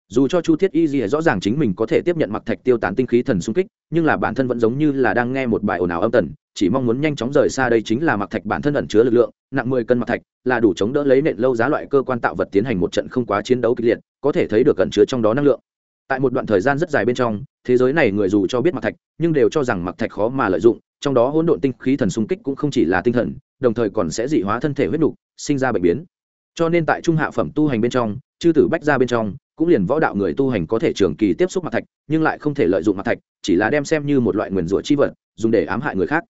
dù cho chu thiết y gì rõ ràng chính mình có thể tiếp nhận mặc thạch tiêu tán tinh khí thần xung kích nhưng là bản thân vẫn giống như là đang nghe một bài ồn ào âm tần chỉ mong muốn nhanh chóng rời xa đây chính là mặc thạch bản thân ẩn chứa lực lượng nặng mười cân mặc thạch là đủ chống đỡ lấy nện lâu giá loại cơ quan tạo vật tiến hành một trận không quá chiến đấu kịch liệt có thể thấy được ẩn chứa trong đó năng lượng. Tại một đoạn thời gian rất dài bên trong thế giới này người dù cho biết mặc thạch nhưng đều cho rằng mặc thạch khó mà lợi dụng trong đó hỗn độn tinh khí thần xung kích cũng không chỉ là tinh thần đồng thời còn sẽ dị hóa thân thể huyết đủ, sinh ra bệnh biến. Cho nên tại trung hạ phẩm tu hành bên trong chư tử bách ra bên trong cũng liền võ đạo người tu hành có thể trường kỳ tiếp xúc mặt thạch, nhưng lại không thể lợi dụng mặt thạch, chỉ là đem xem như một loại nguyền rủa chi vật, dùng để ám hại người khác.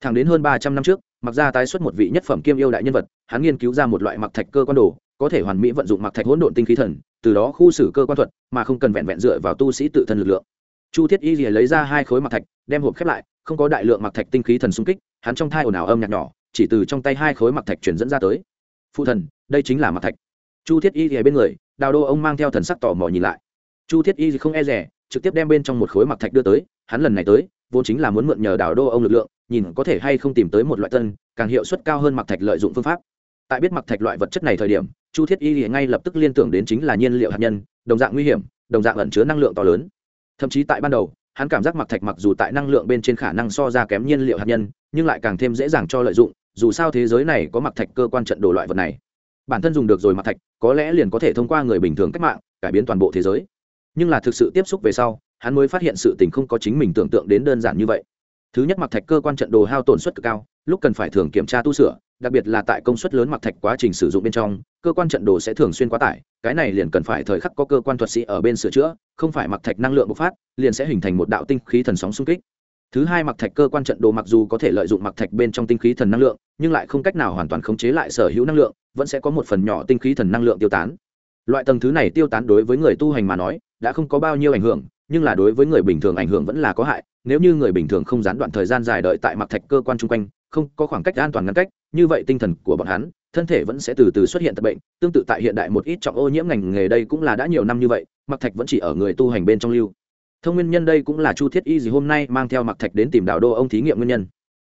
Thẳng đến hơn ba trăm năm trước mặc ra tái xuất một vị nhất phẩm kiêm yêu đại nhân vật, hắn nghiên cứu ra một loại mặc thạch cơ quan đồ, có thể hoàn mỹ vận dụng mặc thạch hỗn độn tinh khí thần, từ đó khu xử cơ quan thuật, mà không cần vẹn vẹn dựa vào tu sĩ tự thân lực lượng. Chu thiết y lấy ra hai khối mặc thạch, đem hộp khép lại, không có đại lượng mặc thạch tinh khí thần xung kích, hắn trong thai ồn ào âm nhạc nhỏ, chỉ từ trong tay hai khối mặc thạch chuyển dẫn ra tới. Phụ thần, đây chính là mặc thạch. Chu thiết y thì bên người đào đô ông mang theo thần sắc tò mò nhìn lại. Chu thiết y không e rẻ, trực tiếp đem bên trong một khối mặc thạch đưa tới, hắn lần này tới, vốn chính là muốn mượn nhờ đào đô ông lực lượng, nhìn có thể hay không tìm tới một loại tân, càng hiệu suất cao hơn mặc thạch lợi dụng phương pháp. Tại biết mặc thạch loại vật chất này thời điểm, chu thiết y thì ngay lập tức liên tưởng đến chính là nhiên liệu hạt nhân, đồng dạng nguy hiểm, đồng dạng ẩn chứa năng lượng to lớn. Thậm chí tại ban đầu, hắn cảm giác mặc thạch mặc dù tại năng lượng bên trên khả năng so ra kém nhiên liệu hạt nhân, nhưng lại càng thêm dễ dàng cho lợi dụng, dù sao thế giới này có mặc thạch cơ quan trận đồ loại vật này bản thân dùng được rồi mặt thạch, có lẽ liền có thể thông qua người bình thường cách mạng, cải biến toàn bộ thế giới. Nhưng là thực sự tiếp xúc về sau, hắn mới phát hiện sự tình không có chính mình tưởng tượng đến đơn giản như vậy. Thứ nhất mặc thạch cơ quan trận đồ hao tổn suất cực cao, lúc cần phải thường kiểm tra tu sửa, đặc biệt là tại công suất lớn mặc thạch quá trình sử dụng bên trong, cơ quan trận đồ sẽ thường xuyên quá tải, cái này liền cần phải thời khắc có cơ quan thuật sĩ ở bên sửa chữa, không phải mặc thạch năng lượng bộc phát, liền sẽ hình thành một đạo tinh khí thần sóng xung kích. Thứ hai mặc thạch cơ quan trận đồ mặc dù có thể lợi dụng mặc thạch bên trong tinh khí thần năng lượng, nhưng lại không cách nào hoàn toàn khống chế lại sở hữu năng lượng vẫn sẽ có một phần nhỏ tinh khí thần năng lượng tiêu tán. Loại tầng thứ này tiêu tán đối với người tu hành mà nói, đã không có bao nhiêu ảnh hưởng, nhưng là đối với người bình thường ảnh hưởng vẫn là có hại. Nếu như người bình thường không gián đoạn thời gian dài đợi tại mặc thạch cơ quan chung quanh, không có khoảng cách an toàn ngăn cách, như vậy tinh thần của bọn hắn, thân thể vẫn sẽ từ từ xuất hiện tật bệnh. Tương tự tại hiện đại một ít trọng ô nhiễm ngành nghề đây cũng là đã nhiều năm như vậy, mặc thạch vẫn chỉ ở người tu hành bên trong lưu. Thông nguyên nhân đây cũng là chu thiết y gì hôm nay mang theo mặc thạch đến tìm đạo đô ông thí nghiệm nguyên nhân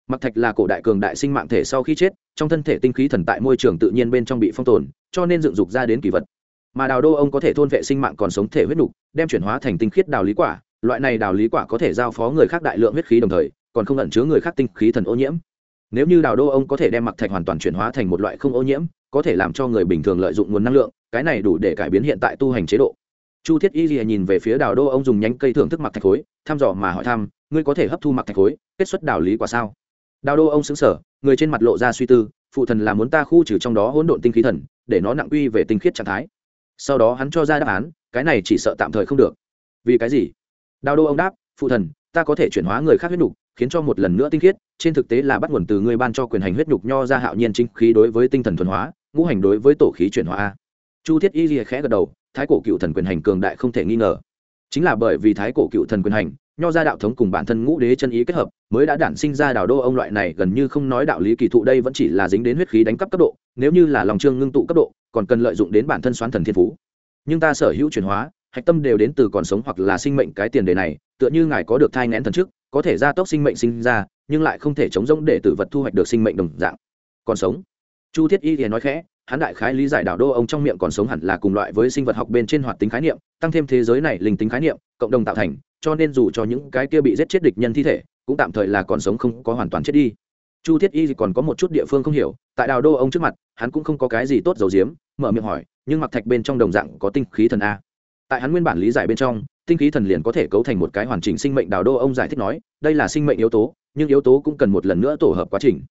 mặc thạch là cổ đại cường đại sinh mạng thể sau khi chết, trong thân thể tinh khí thần tại môi trường tự nhiên bên trong bị phong tồn, cho nên dựng dục ra đến kỳ vật. Mà đào đô ông có thể thôn vệ sinh mạng còn sống thể huyết nục đem chuyển hóa thành tinh khiết đào lý quả, loại này đào lý quả có thể giao phó người khác đại lượng huyết khí đồng thời, còn không ẩn chứa người khác tinh khí thần ô nhiễm. Nếu như đào đô ông có thể đem mặc thạch hoàn toàn chuyển hóa thành một loại không ô nhiễm, có thể làm cho người bình thường lợi dụng nguồn năng lượng, cái này đủ để cải biến hiện tại tu hành chế độ. Chu thiết y lìa nhìn về phía đào đô ông dùng nhánh cây thưởng thức mặc thạch khối, thăm dò mà hỏi thăm, ngươi có thể hấp thu mặc thạch khối, kết xuất đào lý quả sao? Đao đô ông xứng sở người trên mặt lộ ra suy tư, phụ thần là muốn ta khu trừ trong đó hỗn độn tinh khí thần, để nó nặng uy về tinh khiết trạng thái. Sau đó hắn cho ra đáp án, cái này chỉ sợ tạm thời không được. Vì cái gì? Đao đô ông đáp, phụ thần, ta có thể chuyển hóa người khác huyết nhục, khiến cho một lần nữa tinh khiết, trên thực tế là bắt nguồn từ người ban cho quyền hành huyết nhục nho ra hạo nhiên chính khí đối với tinh thần thuần hóa, ngũ hành đối với tổ khí chuyển hóa chu thiết y lìa khẽ gật đầu, thái cổ cựu thần quyền hành cường đại không thể nghi ngờ. Chính là bởi vì thái cổ cựu thần quyền hành nho ra đạo thống cùng bản thân ngũ đế chân ý kết hợp, mới đã đản sinh ra đào đô ông loại này gần như không nói đạo lý kỳ thụ đây vẫn chỉ là dính đến huyết khí đánh cắp cấp độ, nếu như là lòng trương ngưng tụ cấp độ, còn cần lợi dụng đến bản thân xoán thần thiên phú. Nhưng ta sở hữu chuyển hóa, hạch tâm đều đến từ còn sống hoặc là sinh mệnh cái tiền đề này, tựa như ngài có được thai ngẽn thần trước, có thể gia tốc sinh mệnh sinh ra, nhưng lại không thể chống rỗng để tử vật thu hoạch được sinh mệnh đồng dạng. Còn sống? Chu thiết y thì nói khẽ, hắn đại khái lý giải đảo đô ông trong miệng còn sống hẳn là cùng loại với sinh vật học bên trên hoạt tính khái niệm, tăng thêm thế giới này linh tính khái niệm, cộng đồng tạo thành cho nên dù cho những cái kia bị giết chết địch nhân thi thể, cũng tạm thời là còn sống không có hoàn toàn chết đi. Chu thiết y còn có một chút địa phương không hiểu, tại đào đô ông trước mặt, hắn cũng không có cái gì tốt dầu diếm mở miệng hỏi, nhưng mặc thạch bên trong đồng dạng có tinh khí thần a? Tại hắn nguyên bản lý giải bên trong, tinh khí thần liền có thể cấu thành một cái hoàn chỉnh sinh mệnh đào đô ông giải thích nói, đây là sinh mệnh yếu tố, nhưng yếu tố cũng cần một lần nữa tổ hợp quá trình.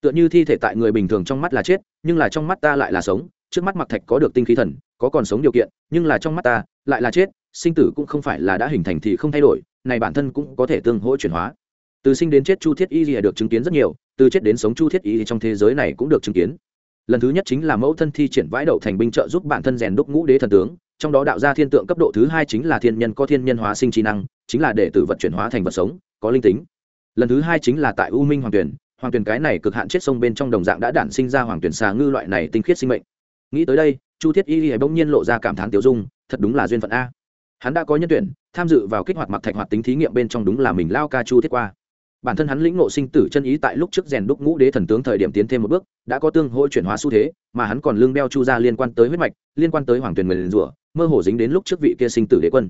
Tựa như thi thể tại người bình thường trong mắt là chết, nhưng là trong mắt ta lại là sống, trước mắt mặc thạch có được tinh khí thần, có còn sống điều kiện, nhưng là trong mắt ta lại là chết sinh tử cũng không phải là đã hình thành thì không thay đổi, này bản thân cũng có thể tương hỗ chuyển hóa. Từ sinh đến chết chu thiết y lìa được chứng kiến rất nhiều, từ chết đến sống chu thiết y trong thế giới này cũng được chứng kiến. Lần thứ nhất chính là mẫu thân thi triển vãi đậu thành binh trợ giúp bản thân rèn đúc ngũ đế thần tướng, trong đó đạo ra thiên tượng cấp độ thứ hai chính là thiên nhân có thiên nhân hóa sinh trí năng, chính là để tử vật chuyển hóa thành vật sống, có linh tính. Lần thứ hai chính là tại u minh hoàng tuyển hoàng tuyển cái này cực hạn chết sông bên trong đồng dạng đã đản sinh ra hoàng tuyển xà ngư loại này tinh khiết sinh mệnh. Nghĩ tới đây, chu thiết y y bỗng nhiên lộ ra cảm thán tiểu dung, thật đúng là duyên phận a hắn đã có nhân tuyển, tham dự vào kích hoạt mặc thạch hoạt tính thí nghiệm bên trong đúng là mình lao ca chu thiết qua. Bản thân hắn lĩnh ngộ sinh tử chân ý tại lúc trước rèn đúc ngũ đế thần tướng thời điểm tiến thêm một bước, đã có tương hỗ chuyển hóa xu thế, mà hắn còn lương đeo chu ra liên quan tới huyết mạch, liên quan tới hoàng tuyền nguyền rủa, mơ hồ dính đến lúc trước vị kia sinh tử đế quân.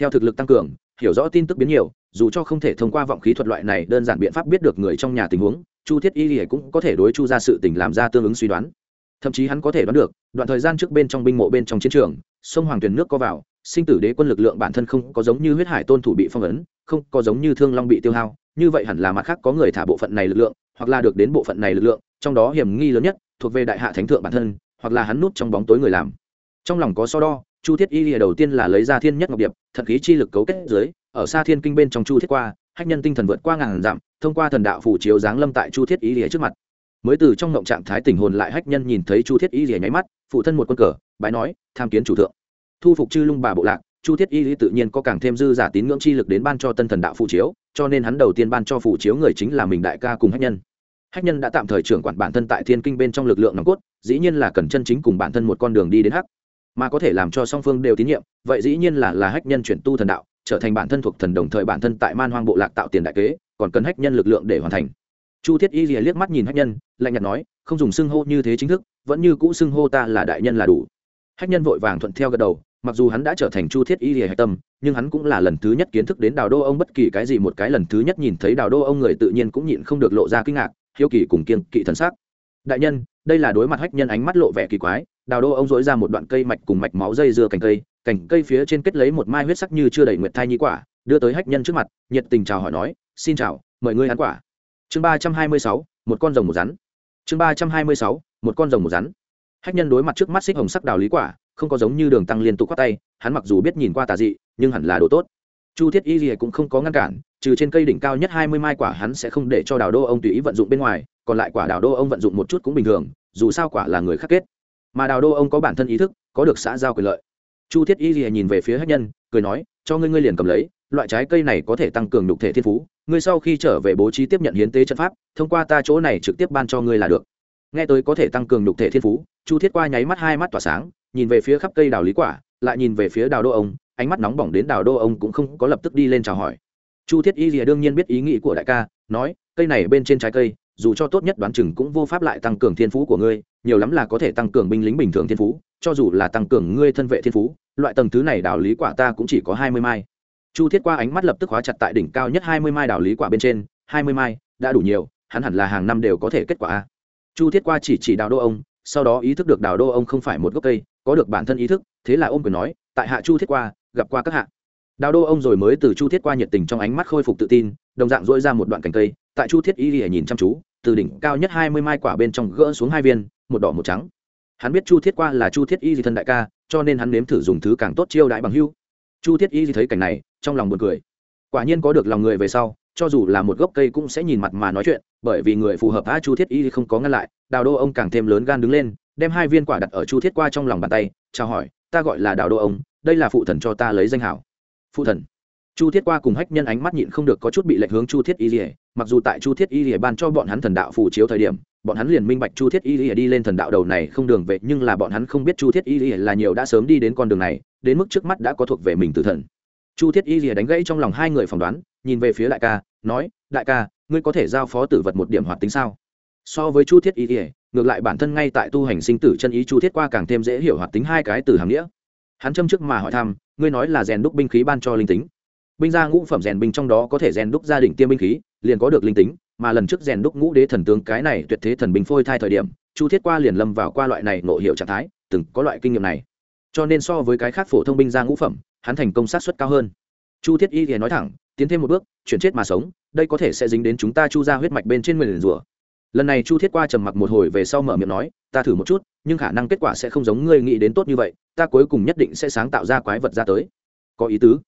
Theo thực lực tăng cường, hiểu rõ tin tức biến nhiều, dù cho không thể thông qua vọng khí thuật loại này đơn giản biện pháp biết được người trong nhà tình huống, chu thiết y lìa cũng có thể đối chu ra sự tình làm ra tương ứng suy đoán thậm chí hắn có thể đoán được, đoạn thời gian trước bên trong binh mộ bên trong chiến trường, sông hoàng tuyền nước có vào, sinh tử đế quân lực lượng bản thân không có giống như huyết hải tôn thủ bị phong ấn, không có giống như thương long bị tiêu hao, như vậy hẳn là mặt khác có người thả bộ phận này lực lượng, hoặc là được đến bộ phận này lực lượng, trong đó hiểm nghi lớn nhất thuộc về đại hạ thánh thượng bản thân, hoặc là hắn nút trong bóng tối người làm. Trong lòng có so đo, chu thiết y lìa đầu tiên là lấy ra thiên nhất ngọc điệp, thật khí chi lực cấu kết dưới, ở xa thiên kinh bên trong chu thiết qua, hách nhân tinh thần vượt qua ngàn dặm, thông qua thần đạo phủ chiếu giáng lâm tại chu thiết y lìa trước mặt mới từ trong ngộng trạng thái tình hồn lại hách nhân nhìn thấy chu thiết y rìa nháy mắt, phụ thân một quân cờ, bái nói, tham kiến chủ thượng. Thu phục chư lung bà bộ lạc, chu thiết y lý tự nhiên có càng thêm dư giả tín ngưỡng chi lực đến ban cho tân thần đạo phụ chiếu, cho nên hắn đầu tiên ban cho phụ chiếu người chính là mình đại ca cùng hách nhân. Hách nhân đã tạm thời trưởng quản bản thân tại thiên kinh bên trong lực lượng nòng cốt, dĩ nhiên là cần chân chính cùng bản thân một con đường đi đến hắc. Mà có thể làm cho song phương đều tín nhiệm, vậy dĩ nhiên là là hách nhân chuyển tu thần đạo, trở thành bản thân thuộc thần đồng thời bản thân tại man hoang bộ lạc tạo tiền đại kế, còn cần hách nhân lực lượng để hoàn thành chu thiết y liếc mắt nhìn hách nhân, lạnh nhạt nói, không dùng xưng hô như thế chính thức, vẫn như cũ xưng hô ta là đại nhân là đủ. Hách nhân vội vàng thuận theo gật đầu, mặc dù hắn đã trở thành chu thiết y lìa hạch tâm, nhưng hắn cũng là lần thứ nhất kiến thức đến đào đô ông bất kỳ cái gì, một cái lần thứ nhất nhìn thấy đào đô ông người tự nhiên cũng nhịn không được lộ ra kinh ngạc, hiếu kỳ cùng kiên kỵ thần sắc. Đại nhân, đây là đối mặt hách nhân ánh mắt lộ vẻ kỳ quái, đào đô ông dối ra một đoạn cây mạch cùng mạch máu dây dưa cành cây cành cây phía trên kết lấy một mai huyết sắc như chưa đầy nguyệt thai nhi quả, đưa tới hách nhân trước mặt, nhiệt tình chào hỏi nói, xin chào, mời ngươi ăn quả chương ba trăm hai mươi sáu, một con rồng một rắn. Chương ba trăm hai mươi sáu, một con rồng một rắn. Hách nhân đối mặt trước mắt xích hồng sắc đào lý quả, không có giống như đường tăng liên tục khoác tay, hắn mặc dù biết nhìn qua tà dị, nhưng hẳn là đồ tốt. Chu thiết y gì cũng không có ngăn cản, trừ trên cây đỉnh cao nhất hai mươi mai quả hắn sẽ không để cho đào đô ông tùy ý vận dụng bên ngoài, còn lại quả đào đô ông vận dụng một chút cũng bình thường, dù sao quả là người khắc kết. Mà đào đô ông có bản thân ý thức, có được xã giao quyền lợi. Chu thiết y gì nhìn về phía hách nhân, cười nói, cho ngươi ngươi liền cầm lấy, loại trái cây này có thể tăng cường nhục thể thiên phú ngươi sau khi trở về bố trí tiếp nhận hiến tế trận pháp, thông qua ta chỗ này trực tiếp ban cho ngươi là được. Nghe tới có thể tăng cường đục thể thiên phú, chu thiết qua nháy mắt hai mắt tỏa sáng, nhìn về phía khắp cây đào lý quả, lại nhìn về phía đào đô ông, ánh mắt nóng bỏng đến đào đô ông cũng không có lập tức đi lên chào hỏi. Chu thiết y rìa đương nhiên biết ý nghĩ của đại ca, nói, cây này bên trên trái cây, dù cho tốt nhất đoán chừng cũng vô pháp lại tăng cường thiên phú của ngươi, nhiều lắm là có thể tăng cường binh lính bình thường thiên phú, cho dù là tăng cường ngươi thân vệ thiên phú, loại tầng thứ này đào lý quả ta cũng chỉ có hai mươi mai chu thiết qua ánh mắt lập tức hóa chặt tại đỉnh cao nhất hai mươi mai đảo lý quả bên trên, hai mươi mai, đã đủ nhiều, hắn hẳn là hàng năm đều có thể kết quả chu thiết qua chỉ chỉ đào đô ông, sau đó ý thức được đào đô ông không phải một gốc cây, có được bản thân ý thức, thế là ôm quyền nói, tại hạ chu thiết qua, gặp qua các hạ. Đào đô ông rồi mới từ chu thiết qua nhiệt tình trong ánh mắt khôi phục tự tin, đồng dạng dỗi ra một đoạn cành cây, tại chu thiết y lìa nhìn chăm chú, từ đỉnh cao nhất hai mươi mai quả bên trong gỡ xuống hai viên, một đỏ một trắng. Hắn biết chu thiết qua là chu thiết y di thân đại ca, cho nên hắn nếm thử dùng thứ càng tốt chiêu đại bằng hưu chu thiết y di thấy cảnh này, trong lòng buồn cười. Quả nhiên có được lòng người về sau, cho dù là một gốc cây cũng sẽ nhìn mặt mà nói chuyện, bởi vì người phù hợp a chu thiết y không có ngăn lại, đào đô ông càng thêm lớn gan đứng lên, đem hai viên quả đặt ở chu thiết qua trong lòng bàn tay, chào hỏi, ta gọi là đào đô ông, đây là phụ thần cho ta lấy danh hảo. Phụ thần? Chu thiết qua cùng hách nhân ánh mắt nhịn không được có chút bị lệch hướng chu thiết y lìa, mặc dù tại chu thiết y lìa ban cho bọn hắn thần đạo phù chiếu thời điểm bọn hắn liền minh bạch chu thiết y Lìa đi lên thần đạo đầu này không đường về nhưng là bọn hắn không biết chu thiết y Lìa là nhiều đã sớm đi đến con đường này đến mức trước mắt đã có thuộc về mình tử thần. Chu thiết y Lìa đánh gãy trong lòng hai người phỏng đoán nhìn về phía đại ca nói đại ca ngươi có thể giao phó tử vật một điểm hoạt tính sao? So với chu thiết y Lìa, ngược lại bản thân ngay tại tu hành sinh tử chân ý chu thiết qua càng thêm dễ hiểu hoạt tính hai cái từ hàm nghĩa. Hắn châm trước mà hỏi thăm ngươi nói là rèn đúc binh khí ban cho linh tính. Binh gia ngũ phẩm rèn binh trong đó có thể rèn đúc gia đình tiêm binh khí liền có được linh tính mà lần trước rèn đúc ngũ đế thần tướng cái này tuyệt thế thần binh phôi thai thời điểm, chu thiết qua liền lâm vào qua loại này ngộ hiệu trạng thái, từng có loại kinh nghiệm này. Cho nên so với cái khác phổ thông binh gia ngũ phẩm, hắn thành công sát suất cao hơn. Chu thiết y thì nói thẳng, tiến thêm một bước, chuyển chết mà sống, đây có thể sẽ dính đến chúng ta chu ra huyết mạch bên trên nguyền rủa. Lần này chu thiết qua trầm mặc một hồi về sau mở miệng nói, ta thử một chút, nhưng khả năng kết quả sẽ không giống ngươi nghĩ đến tốt như vậy, ta cuối cùng nhất định sẽ sáng tạo ra quái vật ra tới. Có ý tứ.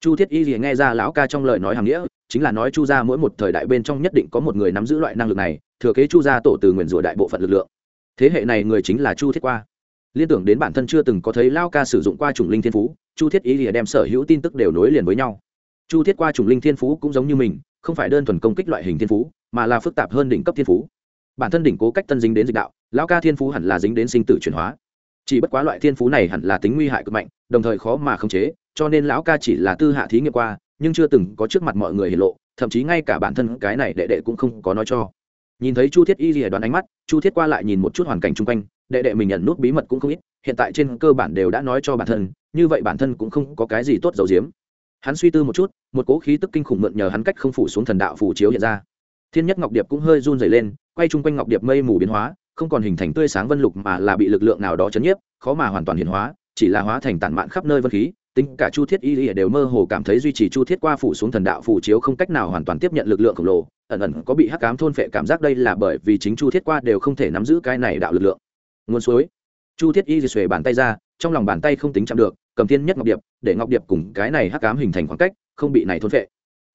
Chu thiết y thì nghe ra lão ca trong lời nói hàng nghĩa chính là nói chu gia mỗi một thời đại bên trong nhất định có một người nắm giữ loại năng lực này, thừa kế chu gia tổ từ nguyền rủa đại bộ phận lực lượng. Thế hệ này người chính là chu thiết qua. Liên tưởng đến bản thân chưa từng có thấy lao ca sử dụng qua chủng linh thiên phú, chu thiết ý lìa đem sở hữu tin tức đều nối liền với nhau. Chu thiết qua chủng linh thiên phú cũng giống như mình, không phải đơn thuần công kích loại hình thiên phú, mà là phức tạp hơn đỉnh cấp thiên phú. Bản thân đỉnh cố cách tân dính đến dịch đạo lão ca thiên phú hẳn là dính đến sinh tử chuyển hóa. Chỉ bất quá loại thiên phú này hẳn là tính nguy hại cực mạnh, đồng thời khó mà khống chế, cho nên lão ca chỉ là tư hạ thí nghiệm qua nhưng chưa từng có trước mặt mọi người hiển lộ, thậm chí ngay cả bản thân cái này đệ đệ cũng không có nói cho. Nhìn thấy chu thiết y rìa đoán ánh mắt, chu thiết qua lại nhìn một chút hoàn cảnh chung quanh, đệ đệ mình nhận nút bí mật cũng không ít, hiện tại trên cơ bản đều đã nói cho bản thân, như vậy bản thân cũng không có cái gì tốt dầu diếm hắn suy tư một chút, một cố khí tức kinh khủng mượn nhờ hắn cách không phủ xuống thần đạo phủ chiếu hiện ra. Thiên nhất ngọc điệp cũng hơi run dày lên, quay chung quanh ngọc điệp mây mù biến hóa, không còn hình thành tươi sáng vân lục mà là bị lực lượng nào đó chấn nhiếp, khó mà hoàn toàn hiển hóa, chỉ là hóa thành tản mạn khắp nơi vân khí tính cả chu thiết y lìa đều mơ hồ cảm thấy duy trì chu thiết qua phủ xuống thần đạo phủ chiếu không cách nào hoàn toàn tiếp nhận lực lượng khổng lồ, ẩn ẩn có bị hắc cám thôn phệ cảm giác đây là bởi vì chính chu thiết qua đều không thể nắm giữ cái này đạo lực lượng. Nguồn suối. Chu thiết y xuề bàn tay ra, trong lòng bàn tay không tính chạm được, cầm thiên nhất ngọc điệp, để ngọc điệp cùng cái này hắc cám hình thành khoảng cách, không bị này thôn phệ.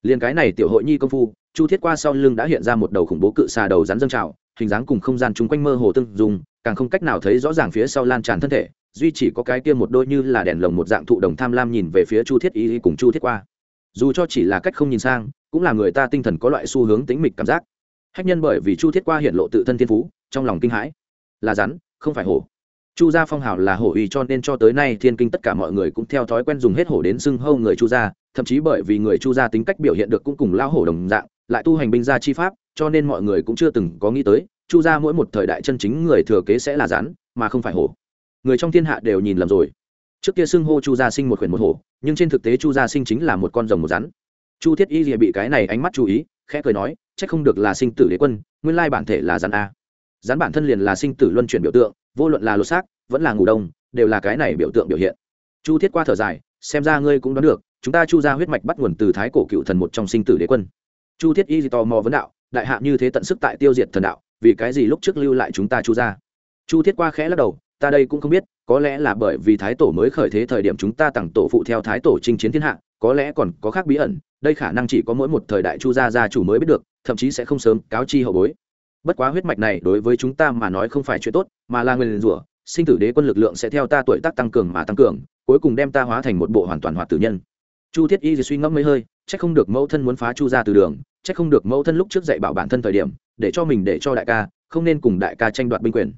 Liền cái này tiểu hội nhi công phu, chu thiết qua sau lưng đã hiện ra một đầu khủng bố cự xà đầu rắn dâng trào, hình dáng cùng không gian chung quanh mơ hồ tương dùng càng không cách nào thấy rõ ràng phía sau lan tràn thân thể duy chỉ có cái kia một đôi như là đèn lồng một dạng thụ đồng tham lam nhìn về phía chu thiết y cùng chu thiết qua. Dù cho chỉ là cách không nhìn sang, cũng là người ta tinh thần có loại xu hướng tính mịch cảm giác. Hách nhân bởi vì chu thiết qua hiện lộ tự thân thiên phú, trong lòng kinh hãi. Là rắn, không phải hổ. Chu gia phong hào là hổ uy cho nên cho tới nay thiên kinh tất cả mọi người cũng theo thói quen dùng hết hổ đến xưng hâu người chu gia, thậm chí bởi vì người chu gia tính cách biểu hiện được cũng cùng lao hổ đồng dạng, lại tu hành binh gia chi pháp, cho nên mọi người cũng chưa từng có nghĩ tới, chu gia mỗi một thời đại chân chính người thừa kế sẽ là rắn, mà không phải hổ người trong thiên hạ đều nhìn lầm rồi. Trước kia xưng hô chu gia sinh một khuyển một hổ, nhưng trên thực tế chu gia sinh chính là một con rồng một rắn. Chu thiết y rìa bị cái này ánh mắt chú ý, khẽ cười nói c h ắ c không được là sinh tử đế quân, nguyên lai bản thể là rắn a. Rắn bản thân liền là sinh tử luân chuyển biểu tượng, vô luận là lột xác, vẫn là ngủ đông, đều là cái này biểu tượng biểu hiện. Chu thiết qua thở dài, xem ra ngươi cũng đoán được, chúng ta chu ra huyết mạch bắt nguồn từ thái cổ cựu thần một trong sinh tử đế quân. Chu thiết y tò mò vấn đạo, đại hạ như thế tận sức tại tiêu diệt thần đạo, vì cái gì lúc trước lưu lại chúng ta chu ra chu thiết qua khẽ lắc đầu ta đây cũng không biết, có lẽ là bởi vì thái tổ mới khởi thế thời điểm chúng ta tặng tổ phụ theo thái tổ chinh chiến thiên hạ, có lẽ còn có khác bí ẩn, đây khả năng chỉ có mỗi một thời đại chu gia gia chủ mới biết được, thậm chí sẽ không sớm, cáo chi hậu bối. Bất quá huyết mạch này đối với chúng ta mà nói không phải chuyện tốt, mà là nguyên rủa, sinh tử đế quân lực lượng sẽ theo ta tuổi tác tăng cường mà tăng cường, cuối cùng đem ta hóa thành một bộ hoàn toàn hoạt tử nhân. Chu thiết y suy ngẫm mấy hơi c h ắ c không được mẫu thân muốn phá chu ra từ đường c h ắ c không được mẫu thân lúc trước dạy bảo bản thân thời điểm, để cho mình để cho đại ca, không nên cùng đại ca tranh đoạt binh quyền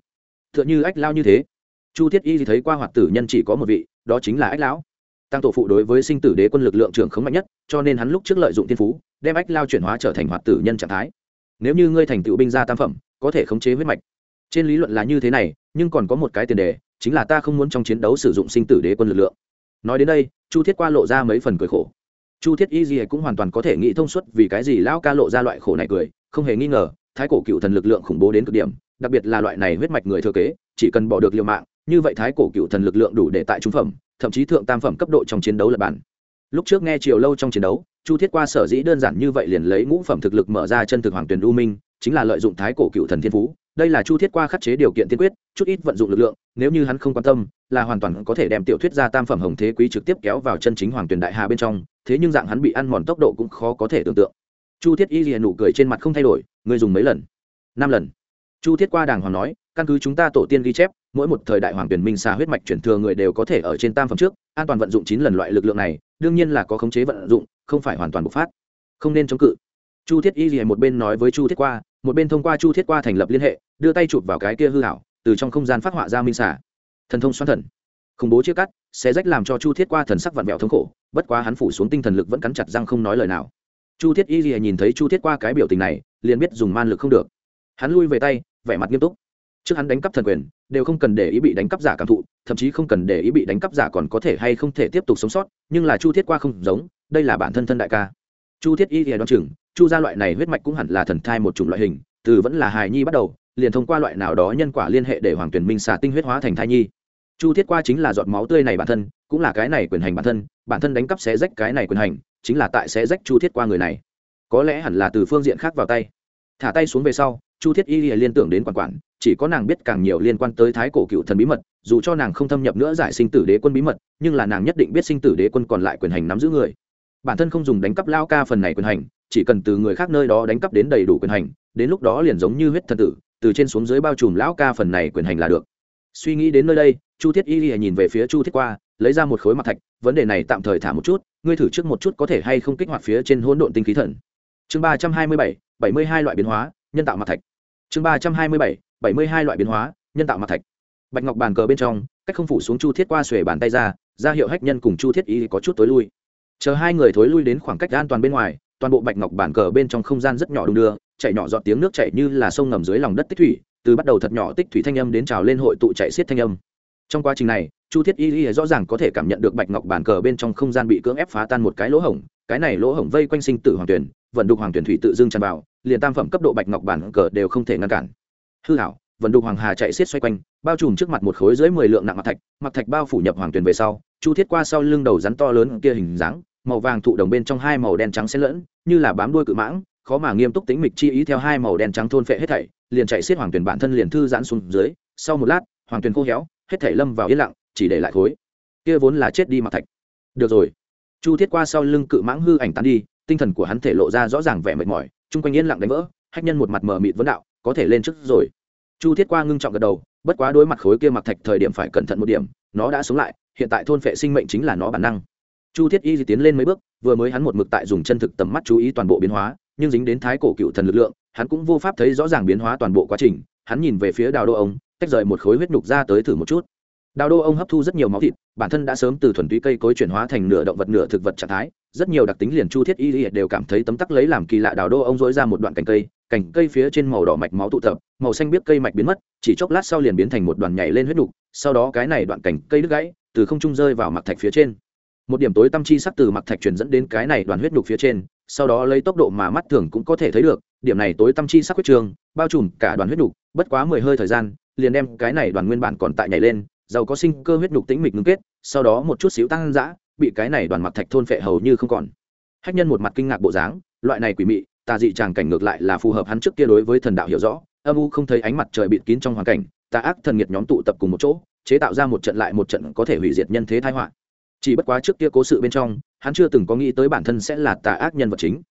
t h ư ợ n h ư ách lao như thế. Chu thiết y thấy qua hoạt tử nhân chỉ có một vị, đó chính là ách lão. Tăng tổ phụ đối với sinh tử đế quân lực lượng trưởng khống mạnh nhất, cho nên hắn lúc trước lợi dụng thiên phú, đem ách lao chuyển hóa trở thành hoạt tử nhân trạng thái. Nếu như ngươi thành tựu binh gia tam phẩm, có thể khống chế huyết mạch. Trên lý luận là như thế này, nhưng còn có một cái tiền đề, chính là ta không muốn trong chiến đấu sử dụng sinh tử đế quân lực lượng. Nói đến đây, chu thiết qua lộ ra mấy phần cười khổ. Chu thiết y gì cũng hoàn toàn có thể nghĩ thông suốt vì cái gì lão ca lộ ra loại khổ này cười, không hề nghi ngờ, thái cổ cựu thần lực lượng khủng bố đến cực điểm đặc biệt là loại này huyết mạch người thừa kế, chỉ cần bỏ được liều mạng, như vậy thái cổ cựu thần lực lượng đủ để tại trung phẩm, thậm chí thượng tam phẩm cấp độ trong chiến đấu là bản. Lúc trước nghe chiều lâu trong chiến đấu, chu thiết qua sở dĩ đơn giản như vậy liền lấy ngũ phẩm thực lực mở ra chân thực hoàng tuyển u minh, chính là lợi dụng thái cổ cựu thần thiên phú. Đây là chu thiết qua khắc chế điều kiện tiên quyết, chút ít vận dụng lực lượng, nếu như hắn không quan tâm, là hoàn toàn có thể đem tiểu thuyết ra tam phẩm hồng thế quý trực tiếp kéo vào chân chính hoàng tuyển đại hà bên trong, thế nhưng dạng hắn bị ăn mòn tốc độ cũng khó có thể tưởng tượng. Chu thiết y liền nụ cười trên mặt không thay đổi, người dùng mấy lần? Năm lần chu thiết qua đàng hoàng nói, căn cứ chúng ta tổ tiên ghi chép, mỗi một thời đại hoàng tuyển minh xà huyết mạch chuyển thừa người đều có thể ở trên tam phẩm trước, an toàn vận dụng chín lần loại lực lượng này, đương nhiên là có khống chế vận dụng, không phải hoàn toàn bộc phát. Không nên chống cự. Chu thiết y gì một bên nói với chu thiết qua, một bên thông qua chu thiết qua thành lập liên hệ, đưa tay chụp vào cái kia hư hảo từ trong không gian phát họa ra minh xà. Thần thông xoan thần. Khủng bố chia cắt sẽ rách làm cho chu thiết qua thần sắc vặn vẹo thống khổ, bất quá hắn phủ xuống tinh thần lực vẫn cắn chặt răng không nói lời nào. Chu thiết y gì nhìn thấy chu thiết qua cái biểu tình này, liền biết dùng man lực không được hắn lui về tay, vẻ mặt nghiêm túc. Trước hắn đánh cắp thần quyền, đều không cần để ý bị đánh cắp giả cảm thụ, thậm chí không cần để ý bị đánh cắp giả còn có thể hay không thể tiếp tục sống sót, nhưng là chu thiết qua không giống, đây là bản thân thân đại ca. Chu thiết y thì đoán chừng, chu gia loại này huyết mạch cũng hẳn là thần thai một chủng loại hình, từ vẫn là hài nhi bắt đầu, liền thông qua loại nào đó nhân quả liên hệ để hoàng tuyển minh xả tinh huyết hóa thành thai nhi. Chu thiết qua chính là giọt máu tươi này bản thân, cũng là cái này quyền hành bản thân bản thân đánh cắp xé rách cái này quyền hành, chính là tại xé rách chu thiết qua người này. Có lẽ hẳn là từ phương diện khác vào tay. Thả tay xuống về sau chu thiết y liên tưởng đến quản quản, chỉ có nàng biết càng nhiều liên quan tới thái cổ cựu thần bí mật, dù cho nàng không thâm nhập nữa giải sinh tử đế quân bí mật, nhưng là nàng nhất định biết sinh tử đế quân còn lại quyền hành nắm giữ người. Bản thân không dùng đánh cắp lao ca phần này quyền hành, chỉ cần từ người khác nơi đó đánh cắp đến đầy đủ quyền hành, đến lúc đó liền giống như huyết thần tử, từ trên xuống dưới bao trùm lão ca phần này quyền hành là được. Suy nghĩ đến nơi đây, chu thiết y lìa nhìn về phía chu thiết qua, lấy ra một khối mặt thạch, vấn đề này tạm thời thả một chút, ngươi thử trước một chút có thể hay không kích hoạt phía trên hỗn độn tinh khí thần. Chương ba trăm hai mươi bảy bảy mươi hai loại biến hóa nhân tạo mặt thạch. Chương ba trăm hai mươi bảy bảy mươi hai loại biến hóa, nhân tạo mặt thạch. Bạch ngọc bàn cờ bên trong, cách không phủ xuống chu thiết qua xuề bàn tay ra ra hiệu hách nhân cùng chu thiết y có chút tối lui. Chờ hai người thối lui đến khoảng cách an toàn bên ngoài, toàn bộ bạch ngọc bàn cờ bên trong không gian rất nhỏ đung đưa chạy nhỏ giọt tiếng nước chạy như là sông ngầm dưới lòng đất tích thủy, từ bắt đầu thật nhỏ tích thủy thanh âm đến trào lên hội tụ chạy xiết thanh âm. Trong quá trình này, chu thiết y y rõ ràng có thể cảm nhận được bạch ngọc bàn cờ bên trong không gian bị cưỡng ép phá tan một cái lỗ hổng cái này lỗ hổng vây quanh sinh tử hoàng tuyển, vận đục hoàng tuyển thủy tự dưng tràn vào, liền tam phẩm cấp độ bạch ngọc bản cờ đều không thể ngăn cản. Hư hảo, vận đục hoàng hà chạy xiết xoay quanh, bao trùm trước mặt một khối dưới mười lượng nặng mặt thạch mặt thạch bao phủ nhập hoàng tuyển về sau, chu thiết qua sau lưng đầu rắn to lớn kia hình dáng, màu vàng thụ đồng bên trong hai màu đen trắng xen lẫn, như là bám đuôi cự mãng, khó mà nghiêm túc tính mịch chi ý theo hai màu đen trắng thôn phệ hết thảy, liền chạy xiết hoàng tuyển bản thân liền thư giãn xuống dưới, sau một lát, hoàng tuyển khô héo, hết thảy lâm vào yên lặng, chỉ để lại khối. Kia vốn là chết đi mặt thạch. Được rồi chu thiết qua sau lưng cự mãng hư ảnh tán đi, tinh thần của hắn thể lộ ra rõ ràng vẻ mệt mỏi, chung quanh yên lặng đánh vỡ, hách nhân một mặt mờ mịt vấn đạo, có thể lên trước rồi. Chu thiết qua ngưng trọng gật đầu, bất quá đối mặt khối kia mặc thạch thời điểm phải cẩn thận một điểm, nó đã sống lại, hiện tại thôn phệ sinh mệnh chính là nó bản năng. Chu thiết y tiến lên mấy bước, vừa mới hắn một mực tại dùng chân thực tầm mắt chú ý toàn bộ biến hóa, nhưng dính đến thái cổ cựu thần lực lượng, hắn cũng vô pháp thấy rõ ràng biến hóa toàn bộ quá trình, hắn nhìn về phía đào đô ông, tách rời một khối huyết nhục ra tới thử một chút đào đô ông hấp thu rất nhiều máu thịt, bản thân đã sớm từ thuần túy cây cối chuyển hóa thành nửa động vật, nửa thực vật trạng thái rất nhiều đặc tính liền chu thiết y liệt đều cảm thấy tấm tắc lấy làm kỳ lạ đào đô ông dỗi ra một đoạn cành cây cành cây phía trên màu đỏ mạch máu tụ tập, màu xanh biết cây mạch biến mất, chỉ chốc lát sau liền biến thành một đoàn nhảy lên huyết đục. sau đó cái này đoạn cành cây đứt gãy, từ không trung rơi vào mặt thạch phía trên một điểm tối tâm chi sắc từ mặt thạch truyền dẫn đến cái này đoàn huyết đục phía trên, sau đó lấy tốc độ mà mắt thường cũng có thể thấy được, điểm này tối tâm chi sắc huyết trường, bao trùm cả đoàn huyết đục. bất quá mười hơi thời gian, liền đem cái này đoàn nguyên bản còn tại nhảy lên giàu có sinh cơ huyết nhục tĩnh mịch ngưng kết, sau đó một chút xíu tăng dã, bị cái này đoàn mặt thạch thôn phệ hầu như không còn. Hách nhân một mặt kinh ngạc bộ dáng, loại này quỷ mị, tà dị tràng cảnh ngược lại là phù hợp hắn trước kia đối với thần đạo hiểu rõ, âm u không thấy ánh mặt trời bịt kín trong hoàn cảnh, tà ác thần nghiệt nhóm tụ tập cùng một chỗ, chế tạo ra một trận lại một trận có thể hủy diệt nhân thế thái họa. Chỉ bất quá trước kia cố sự bên trong, hắn chưa từng có nghĩ tới bản thân sẽ là tà ác nhân vật chính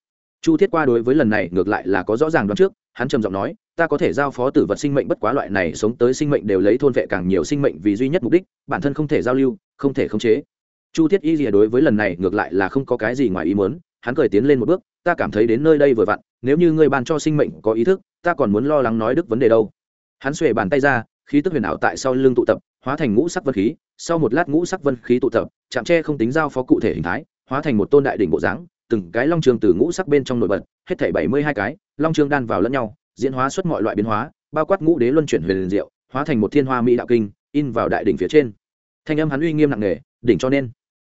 chu thiết qua đối với lần này ngược lại là có rõ ràng đoán trước, hắn trầm giọng nói, ta có thể giao phó tử vật sinh mệnh bất quá loại này sống tới sinh mệnh đều lấy thôn vệ càng nhiều sinh mệnh vì duy nhất mục đích, bản thân không thể giao lưu, không thể khống chế. Chu thiết y rìa đối với lần này ngược lại là không có cái gì ngoài ý muốn, hắn cười tiến lên một bước, ta cảm thấy đến nơi đây vừa vặn, nếu như ngươi ban cho sinh mệnh có ý thức, ta còn muốn lo lắng nói đức vấn đề đâu. Hắn xuề bàn tay ra, khí tức huyền ảo tại sau lưng tụ tập, hóa thành ngũ sắc vân khí, sau một lát ngũ sắc vân khí tụ tập, chạm tre không tính giao phó cụ thể hình thái, hóa thành một tôn đại đỉnh bộ dáng từng cái long trường từ ngũ sắc bên trong nổi bật, hết thảy bảy mươi hai cái, long trường đan vào lẫn nhau, diễn hóa xuất mọi loại biến hóa, bao quát ngũ đế luân chuyển huyền diệu, hóa thành một thiên hoa mỹ đạo kinh, in vào đại đỉnh phía trên. Thanh âm hắn uy nghiêm nặng nề, đỉnh cho nên.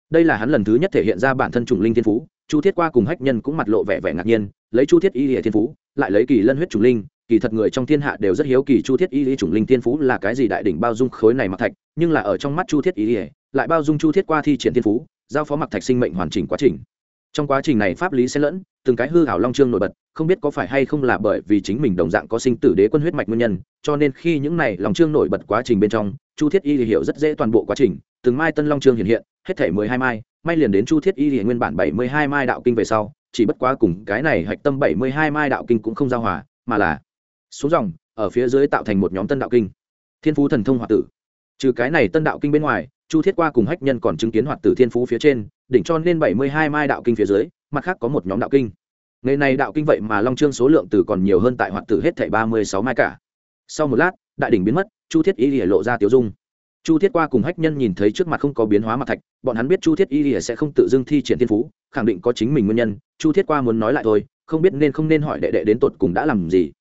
Đây là hắn lần thứ nhất thể hiện ra bản thân trùng linh thiên phú, chu thiết qua cùng hách nhân cũng mặt lộ vẻ vẻ ngạc nhiên, lấy chu thiết y lìa thiên phú, lại lấy kỳ lân huyết trùng linh, kỳ thật người trong thiên hạ đều rất hiếu kỳ chu thiết y lìa trùng linh thiên phú là cái gì đại đỉnh bao dung khối này mặc thạch, nhưng là ở trong mắt chu thiết y lìa, lại bao dung chu thiết qua thi triển thiên phú, giao phó mặc thạch sinh mệnh hoàn chỉnh quá trình trong quá trình này pháp lý xen lẫn, từng cái hư hảo long trương nổi bật, không biết có phải hay không là bởi vì chính mình đồng dạng có sinh tử đế quân huyết mạch nguyên nhân, cho nên khi những này long trương nổi bật quá trình bên trong, chu thiết y thì hiểu rất dễ toàn bộ quá trình. Từng mai tân long trương hiện hiện, hết thể mười hai mai, may liền đến chu thiết y thì nguyên bản bảy mươi hai mai đạo kinh về sau, chỉ bất quá cùng cái này hạch tâm bảy mươi hai mai đạo kinh cũng không giao hòa, mà là xuống dòng, ở phía dưới tạo thành một nhóm tân đạo kinh. Thiên phú thần thông hoạt tử. Trừ cái này tân đạo kinh bên ngoài chu thiết qua cùng hách nhân còn chứng kiến hoạt tử thiên phú phía trên, đỉnh cho nên bảy mươi hai mai đạo kinh phía dưới, mặt khác có một nhóm đạo kinh. Ngày này đạo kinh vậy mà long trương số lượng từ còn nhiều hơn tại hoạt tử hết thảy ba mươi sáu mai cả. Sau một lát, đại đỉnh biến mất, chu thiết y lìa lộ ra tiểu dung. Chu thiết qua cùng hách nhân nhìn thấy trước mặt không có biến hóa mặt thạch, bọn hắn biết chu thiết y lìa sẽ không tự dưng thi triển thiên phú, khẳng định có chính mình nguyên nhân. Chu thiết qua muốn nói lại thôi, không biết nên không nên hỏi đệ đệ đến tột cùng đã làm gì.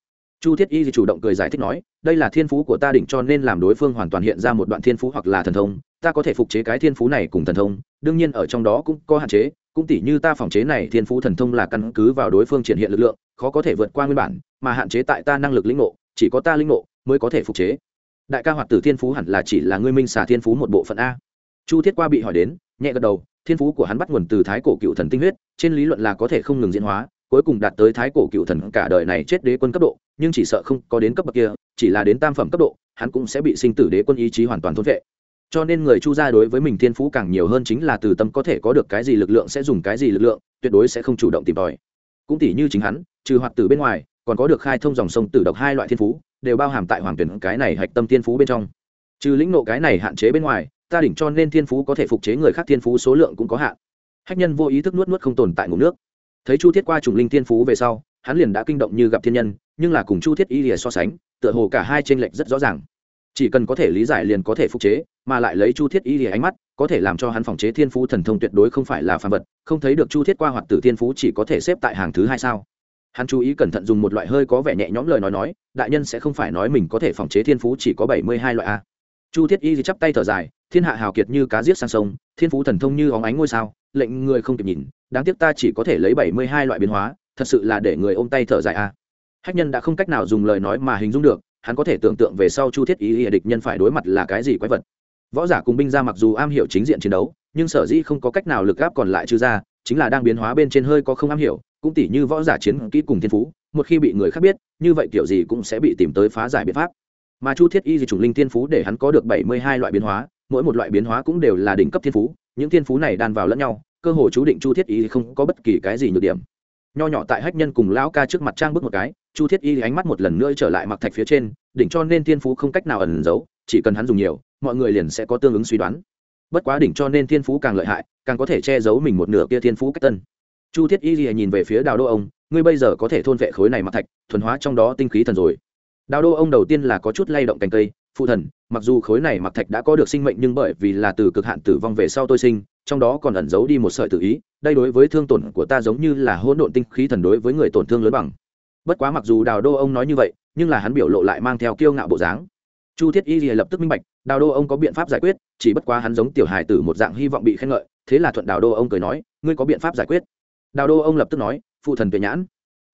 Chu thiết y chủ động cười giải thích nói, đây là thiên phú của ta đỉnh cho nên làm đối phương hoàn toàn hiện ra một đoạn thiên phú hoặc là thần thông ta có thể phục chế cái thiên phú này cùng thần thông, đương nhiên ở trong đó cũng có hạn chế, cũng tỉ như ta phòng chế này thiên phú thần thông là căn cứ vào đối phương triển hiện lực lượng, khó có thể vượt qua nguyên bản, mà hạn chế tại ta năng lực lĩnh ngộ, chỉ có ta lĩnh ngộ mới có thể phục chế. Đại ca hoạt tử thiên phú hẳn là chỉ là ngươi minh xả thiên phú một bộ phận a. Chu thiết qua bị hỏi đến, nhẹ gật đầu, thiên phú của hắn bắt nguồn từ thái cổ cựu thần tinh huyết, trên lý luận là có thể không ngừng diễn hóa, cuối cùng đạt tới thái cổ cựu thần cả đời này chết đế quân cấp độ, nhưng chỉ sợ không có đến cấp bậc kia, chỉ là đến tam phẩm cấp độ, hắn cũng sẽ bị sinh tử đế quân ý chí hoàn toàn thôn vệ cho nên người chu gia đối với mình thiên phú càng nhiều hơn chính là từ tâm có thể có được cái gì lực lượng sẽ dùng cái gì lực lượng, tuyệt đối sẽ không chủ động tìm tòi. Cũng tỷ như chính hắn, trừ hoạt tử bên ngoài, còn có được khai thông dòng sông tử độc hai loại thiên phú, đều bao hàm tại hoàng tuyển cái này hạch tâm thiên phú bên trong. Trừ lĩnh nộ cái này hạn chế bên ngoài, ta đỉnh cho nên thiên phú có thể phục chế người khác thiên phú số lượng cũng có hạn. Hách nhân vô ý thức nuốt nuốt không tồn tại ngủ nước. Thấy chu thiết qua trùng linh thiên phú về sau, hắn liền đã kinh động như gặp thiên nhân, nhưng là cùng chu thiết y lìa so sánh, tựa hồ cả hai t r ê n lệch rất rõ ràng chỉ cần có thể lý giải liền có thể phục chế, mà lại lấy chu thiết y lìa ánh mắt, có thể làm cho hắn phòng chế thiên phú thần thông tuyệt đối không phải là phàm vật, không thấy được chu thiết qua hoặc tử thiên phú chỉ có thể xếp tại hàng thứ hai sao hắn chú ý cẩn thận dùng một loại hơi có vẻ nhẹ nhõm lời nói nói, đại nhân sẽ không phải nói mình có thể phòng chế thiên phú chỉ có bảy mươi hai loại a chu thiết y chắp tay thở dài, thiên hạ hào kiệt như cá giết sang sông, thiên phú thần thông như óng ánh ngôi sao, lệnh người không kịp nhìn, đáng tiếc ta chỉ có thể lấy bảy mươi hai loại biến hóa, thật sự là để người ôm tay thở dài a à. hách nhân đã không cách nào dùng lời nói mà hình dung được hắn có thể tưởng tượng về sau chu thiết ý ý, địch nhân phải đối mặt là cái gì quái vật. Võ giả cùng binh ra mặc dù am hiểu chính diện chiến đấu, nhưng sở dĩ không có cách nào lực gáp còn lại trừ ra, chính là đang biến hóa bên trên hơi có không am hiểu, cũng tỉ như võ giả chiến kỹ cùng thiên phú, một khi bị người khác biết, như vậy kiểu gì cũng sẽ bị tìm tới phá giải biện pháp. Mà chu thiết y di chủng linh thiên phú để hắn có được bảy mươi hai loại biến hóa, mỗi một loại biến hóa cũng đều là đỉnh cấp thiên phú, những thiên phú này đan vào lẫn nhau, cơ hội chú định chu thiết y không có bất kỳ cái gì nhược điểm. Nho nhỏ tại hách nhân cùng lão ca trước mặt trang bước một cái chu thiết y ánh mắt một lần nữa trở lại mặc thạch phía trên, đỉnh cho nên thiên phú không cách nào ẩn giấu, chỉ cần hắn dùng nhiều, mọi người liền sẽ có tương ứng suy đoán. Bất quá đỉnh cho nên thiên phú càng lợi hại, càng có thể che giấu mình một nửa kia thiên phú cách tân. Chu thiết y nhìn về phía đào đô ông, ngươi bây giờ có thể thôn vệ khối này mặc thạch, thuần hóa trong đó tinh khí thần rồi. Đào đô ông đầu tiên là có chút lay động cành cây, phụ thần, mặc dù khối này mặc thạch đã có được sinh mệnh nhưng bởi vì là từ cực hạn tử vong về sau tôi sinh, trong đó còn ẩn giấu đi một sợi tự ý, đây đối với thương tổn của ta giống như là hỗn độn tinh khí thần đối với người tổn thương lớn bằng bất quá mặc dù đào đô ông nói như vậy, nhưng là hắn biểu lộ lại mang theo kiêu ngạo bộ dáng. Chu thiết y lập tức minh bạch, đào đô ông có biện pháp giải quyết, chỉ bất quá hắn giống tiểu hài tử một dạng hy vọng bị khen ngợi, thế là thuận đào đô ông cười nói, ngươi có biện pháp giải quyết? Đào đô ông lập tức nói, phụ thần tuệ nhãn.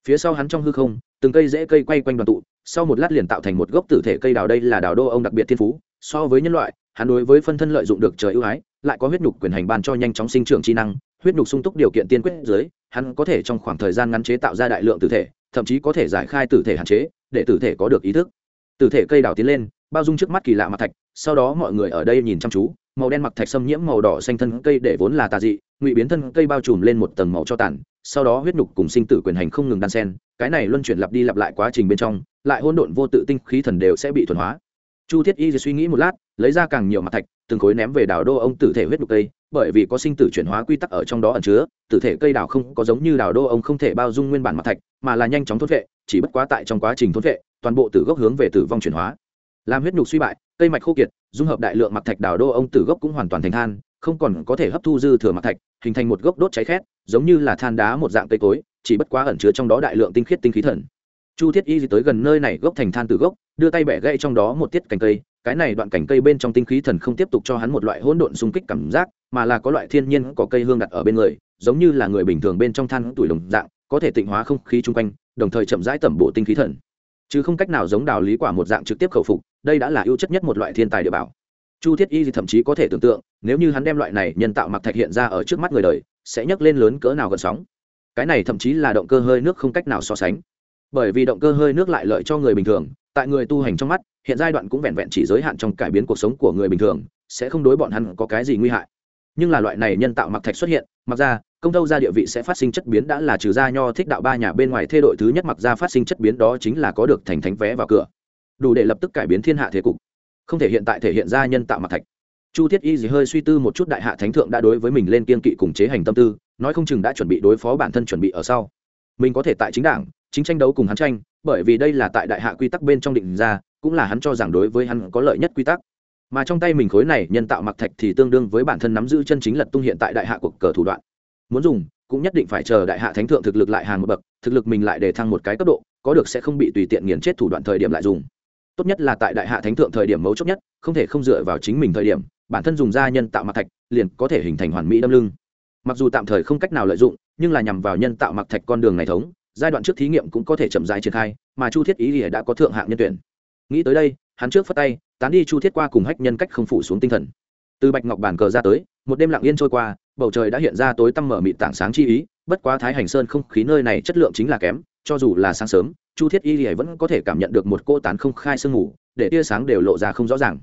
Phía sau hắn trong hư không, từng cây rễ cây quay quanh đoàn tụ, sau một lát liền tạo thành một gốc tử thể cây đào đây là đào đô ông đặc biệt thiên phú. So với nhân loại, hắn đối với phân thân lợi dụng được trời ưu ái, lại có huyết nhục quyền hành ban cho nhanh chóng sinh trưởng trí năng, huyết nhục sung túc điều kiện tiên quyết dưới, hắn có thể trong khoảng thời gian ngắn chế tạo ra đại lượng tử thể thậm chí có thể giải khai tử thể hạn chế, để tử thể có được ý thức. Tử thể cây đào tiến lên, bao dung trước mắt kỳ lạ mặt thạch, sau đó mọi người ở đây nhìn chăm chú, màu đen mặc thạch xâm nhiễm màu đỏ xanh thân cây để vốn là tà dị, ngụy biến thân cây bao trùm lên một tầng màu cho tàn, sau đó huyết nhục cùng sinh tử quyền hành không ngừng đan sen cái này luân chuyển lặp đi lặp lại quá trình bên trong, lại hỗn độn vô tự tinh khí thần đều sẽ bị thuần hóa. Chu thiết y suy nghĩ một lát, lấy ra càng nhiều mặt thạch, từng khối ném về đảo đô ông tử thể huyết nhục cây bởi vì có sinh tử chuyển hóa quy tắc ở trong đó ẩn chứa, tử thể cây đào không có giống như đào đô ông không thể bao dung nguyên bản mặt thạch, mà là nhanh chóng thốt vệ, chỉ bất quá tại trong quá trình thốt vệ, toàn bộ tử gốc hướng về tử vong chuyển hóa. Làm huyết nhục suy bại, cây mạch khô kiệt, dung hợp đại lượng mặt thạch đào đô ông tử gốc cũng hoàn toàn thành than, không còn có thể hấp thu dư thừa mặt thạch, hình thành một gốc đốt cháy khét, giống như là than đá một dạng cây cối, chỉ bất quá ẩn chứa trong đó đại lượng tinh khiết tinh khí thần. Chu thiết y tới gần nơi này gốc thành than từ gốc, đưa tay bẻ gãy trong đó một tiết cành cây, cái này đoạn cành cây bên trong tinh khí thần không tiếp tục cho hắn một loại hỗn độn xung kích cảm giác mà là có loại thiên nhiên có cây hương đặt ở bên người, giống như là người bình thường bên trong than tuổi đồng dạng, có thể tịnh hóa không khí chung quanh, đồng thời chậm rãi tẩm bộ tinh khí thần. Chứ không cách nào giống đào lý quả một dạng trực tiếp khẩu phục, đây đã là ưu chất nhất một loại thiên tài địa bảo. Chu thiết y thì thậm chí có thể tưởng tượng, nếu như hắn đem loại này nhân tạo mặc thạch hiện ra ở trước mắt người đời, sẽ nhấc lên lớn cỡ nào gần sóng. Cái này thậm chí là động cơ hơi nước không cách nào so sánh. Bởi vì động cơ hơi nước lại lợi cho người bình thường, tại người tu hành trong mắt, hiện giai đoạn cũng vẹn vẹn chỉ giới hạn trong cải biến cuộc sống của người bình thường, sẽ không đối bọn hắn có cái gì nguy hại nhưng là loại này nhân tạo mặc thạch xuất hiện, mặc ra, công tâu ra địa vị sẽ phát sinh chất biến đã là trừ gia nho thích đạo ba nhà bên ngoài thê đội thứ nhất mặc ra phát sinh chất biến đó chính là có được thành thánh vé vào cửa. Đủ để lập tức cải biến thiên hạ thế cục. Không thể hiện tại thể hiện ra nhân tạo mặc thạch. Chu thiết y gì hơi suy tư một chút đại hạ thánh thượng đã đối với mình lên kiên kỵ cùng chế hành tâm tư, nói không chừng đã chuẩn bị đối phó bản thân chuẩn bị ở sau. Mình có thể tại chính đảng, chính tranh đấu cùng hắn tranh, bởi vì đây là tại đại hạ quy tắc bên trong định ra, cũng là hắn cho rằng đối với hắn có lợi nhất quy tắc mà trong tay mình khối này nhân tạo mặc thạch thì tương đương với bản thân nắm giữ chân chính lật tung hiện tại đại hạ cuộc cờ thủ đoạn. Muốn dùng, cũng nhất định phải chờ đại hạ thánh thượng thực lực lại hàng một bậc, thực lực mình lại để thăng một cái cấp độ, có được sẽ không bị tùy tiện nghiền chết thủ đoạn thời điểm lại dùng. Tốt nhất là tại đại hạ thánh thượng thời điểm mấu chốt nhất, không thể không dựa vào chính mình thời điểm, bản thân dùng ra nhân tạo mặc thạch, liền có thể hình thành hoàn mỹ đâm lưng. Mặc dù tạm thời không cách nào lợi dụng, nhưng là nhằm vào nhân tạo mặc thạch con đường này thống, giai đoạn trước thí nghiệm cũng có thể chậm rãi triển khai, mà chu thiết ý thì đã có thượng hạng nhân tuyển. Nghĩ tới đây, hắn trước phát tay tán đi chu thiết qua cùng hách nhân cách không phủ xuống tinh thần. Từ bạch ngọc bàn cờ ra tới, một đêm lặng yên trôi qua, bầu trời đã hiện ra tối tăm mở mịt tảng sáng chi ý, bất quá thái hành sơn không khí nơi này chất lượng chính là kém, cho dù là sáng sớm, chu thiết y lìa vẫn có thể cảm nhận được một cô tán không khai sương ngủ để tia sáng đều lộ ra không rõ ràng.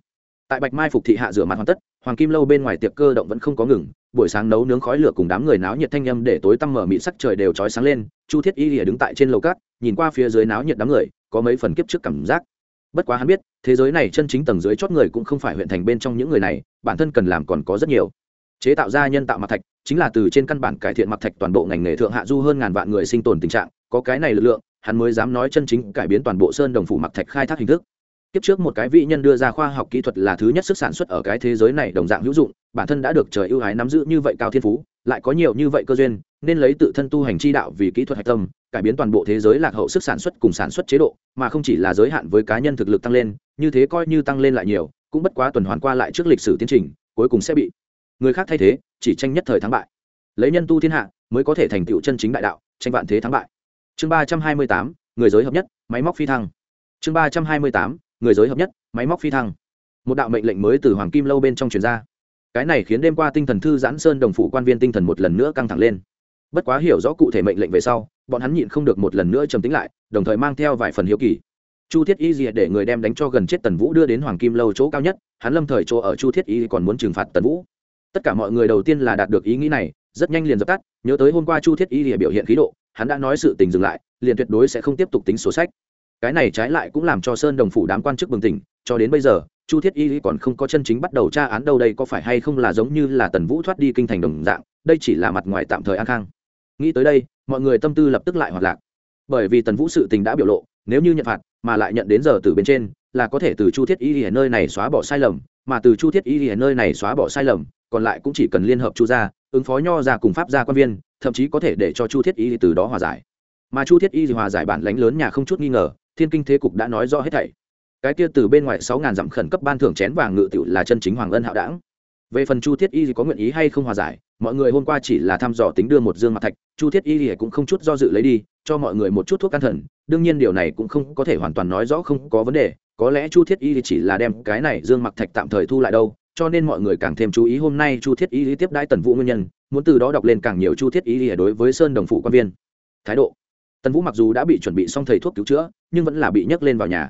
Tại bạch mai phục thị hạ rửa mặt hoàn tất, hoàng kim lâu bên ngoài tiệc cơ động vẫn không có ngừng, buổi sáng nấu nướng khói lửa cùng đám người náo nhiệt thanh â m để tối tăm mở mịt sắc trời đều trói sáng lên, chu thiết y lìa đứng tại trên lầu cát, nhìn qua phía dưới náo nhiệt đám người, có mấy phần kiếp trước cảm giác bất quá hắn biết thế giới này chân chính tầng dưới chót người cũng không phải huyện thành bên trong những người này bản thân cần làm còn có rất nhiều. Chế tạo ra nhân tạo mặt thạch chính là từ trên căn bản cải thiện mặt thạch toàn bộ ngành nghề thượng hạ du hơn ngàn vạn người sinh tồn tình trạng có cái này lực lượng hắn mới dám nói chân chính cải biến toàn bộ sơn đồng phủ mặt thạch khai thác hình thức. Tiếp trước một cái vị nhân đưa ra khoa học kỹ thuật là thứ nhất sức sản xuất ở cái thế giới này đồng dạng hữu dụng, bản thân đã được trời ưu ái nắm giữ như vậy cao thiên phú, lại có nhiều như vậy cơ duyên, nên lấy tự thân tu hành chi đạo vì kỹ thuật hạch tâm, cải biến toàn bộ thế giới lạc hậu sức sản xuất cùng sản xuất chế độ, mà không chỉ là giới hạn với cá nhân thực lực tăng lên, như thế coi như tăng lên lại nhiều, cũng bất quá tuần hoàn qua lại trước lịch sử tiến trình, cuối cùng sẽ bị người khác thay thế, chỉ tranh nhất thời thắng bại. Lấy nhân tu thiên hạ, mới có thể thành tựu chân chính đại đạo, tranh vạn thế thắng bại. Chương ba trăm hai mươi tám người giới hợp nhất, máy móc phi thăng. Chương ba trăm hai mươi tám người giới hợp nhất máy móc phi thăng một đạo mệnh lệnh mới từ hoàng kim lâu bên trong truyền ra cái này khiến đêm qua tinh thần thư giãn sơn đồng phủ quan viên tinh thần một lần nữa căng thẳng lên. Bất quá hiểu rõ cụ thể mệnh lệnh về sau, bọn hắn nhịn không được một lần nữa trầm tính lại, đồng thời mang theo vài phần hiếu kỳ. Chu thiết y diệt để người đem đánh cho gần chết tần vũ đưa đến hoàng kim lâu chỗ cao nhất, hắn lâm thời chỗ ở chu thiết y còn muốn trừng phạt tần vũ. Tất cả mọi người đầu tiên là đạt được ý nghĩ này, rất nhanh liền dập tắt, nhớ tới hôm qua chu thiết y biểu hiện khí độ, hắn đã nói sự tình dừng lại, liền tuyệt đối sẽ không tiếp tục tính sổ sách. Cái này trái lại cũng làm cho sơn đồng phủ đám quan chức bừng tỉnh, cho đến bây giờ chu thiết y còn không có chân chính bắt đầu tra án đâu đây có phải hay không là giống như là tần vũ thoát đi kinh thành đồng dạng, đây chỉ là mặt ngoài tạm thời an khang. Nghĩ tới đây, mọi người tâm tư lập tức lại hoạt lạc. Bởi vì tần vũ sự tình đã biểu lộ, nếu như nhận phạt, mà lại nhận đến giờ từ bên trên, là có thể từ chu thiết y ở nơi này xóa bỏ sai lầm, mà từ chu thiết y ở nơi này xóa bỏ sai lầm, còn lại cũng chỉ cần liên hợp chu gia, ứng phó nho ra cùng pháp gia quan viên, thậm chí có thể để cho chu thiết y từ đó hòa giải. Mà chu thiết y hòa giải bản lãnh lớn nhà không chút nghi ngờ, thiên kinh thế cục đã nói rõ hết thảy cái kia từ bên ngoài sáu ngàn dặm khẩn cấp ban thưởng chén vàng ngự tiểu là chân chính hoàng ân hạo đảng. Về phần chu thiết y có nguyện ý hay không hòa giải, mọi người hôm qua chỉ là thăm dò tính đưa một dương mặt thạch, chu thiết y cũng không chút do dự lấy đi, cho mọi người một chút thuốc can thần. Đương nhiên điều này cũng không có thể hoàn toàn nói rõ không có vấn đề, có lẽ chu thiết y chỉ là đem cái này dương mặc thạch tạm thời thu lại đâu, cho nên mọi người càng thêm chú ý hôm nay chu thiết y tiếp đãi tần vũ nguyên nhân, muốn từ đó đọc lên càng nhiều chu thiết y đối với sơn đồng phụ quan viên. Thái độ. Tần vũ mặc dù đã bị chuẩn bị xong thầy thuốc cứu chữa, nhưng vẫn là bị nhấc lên vào nhà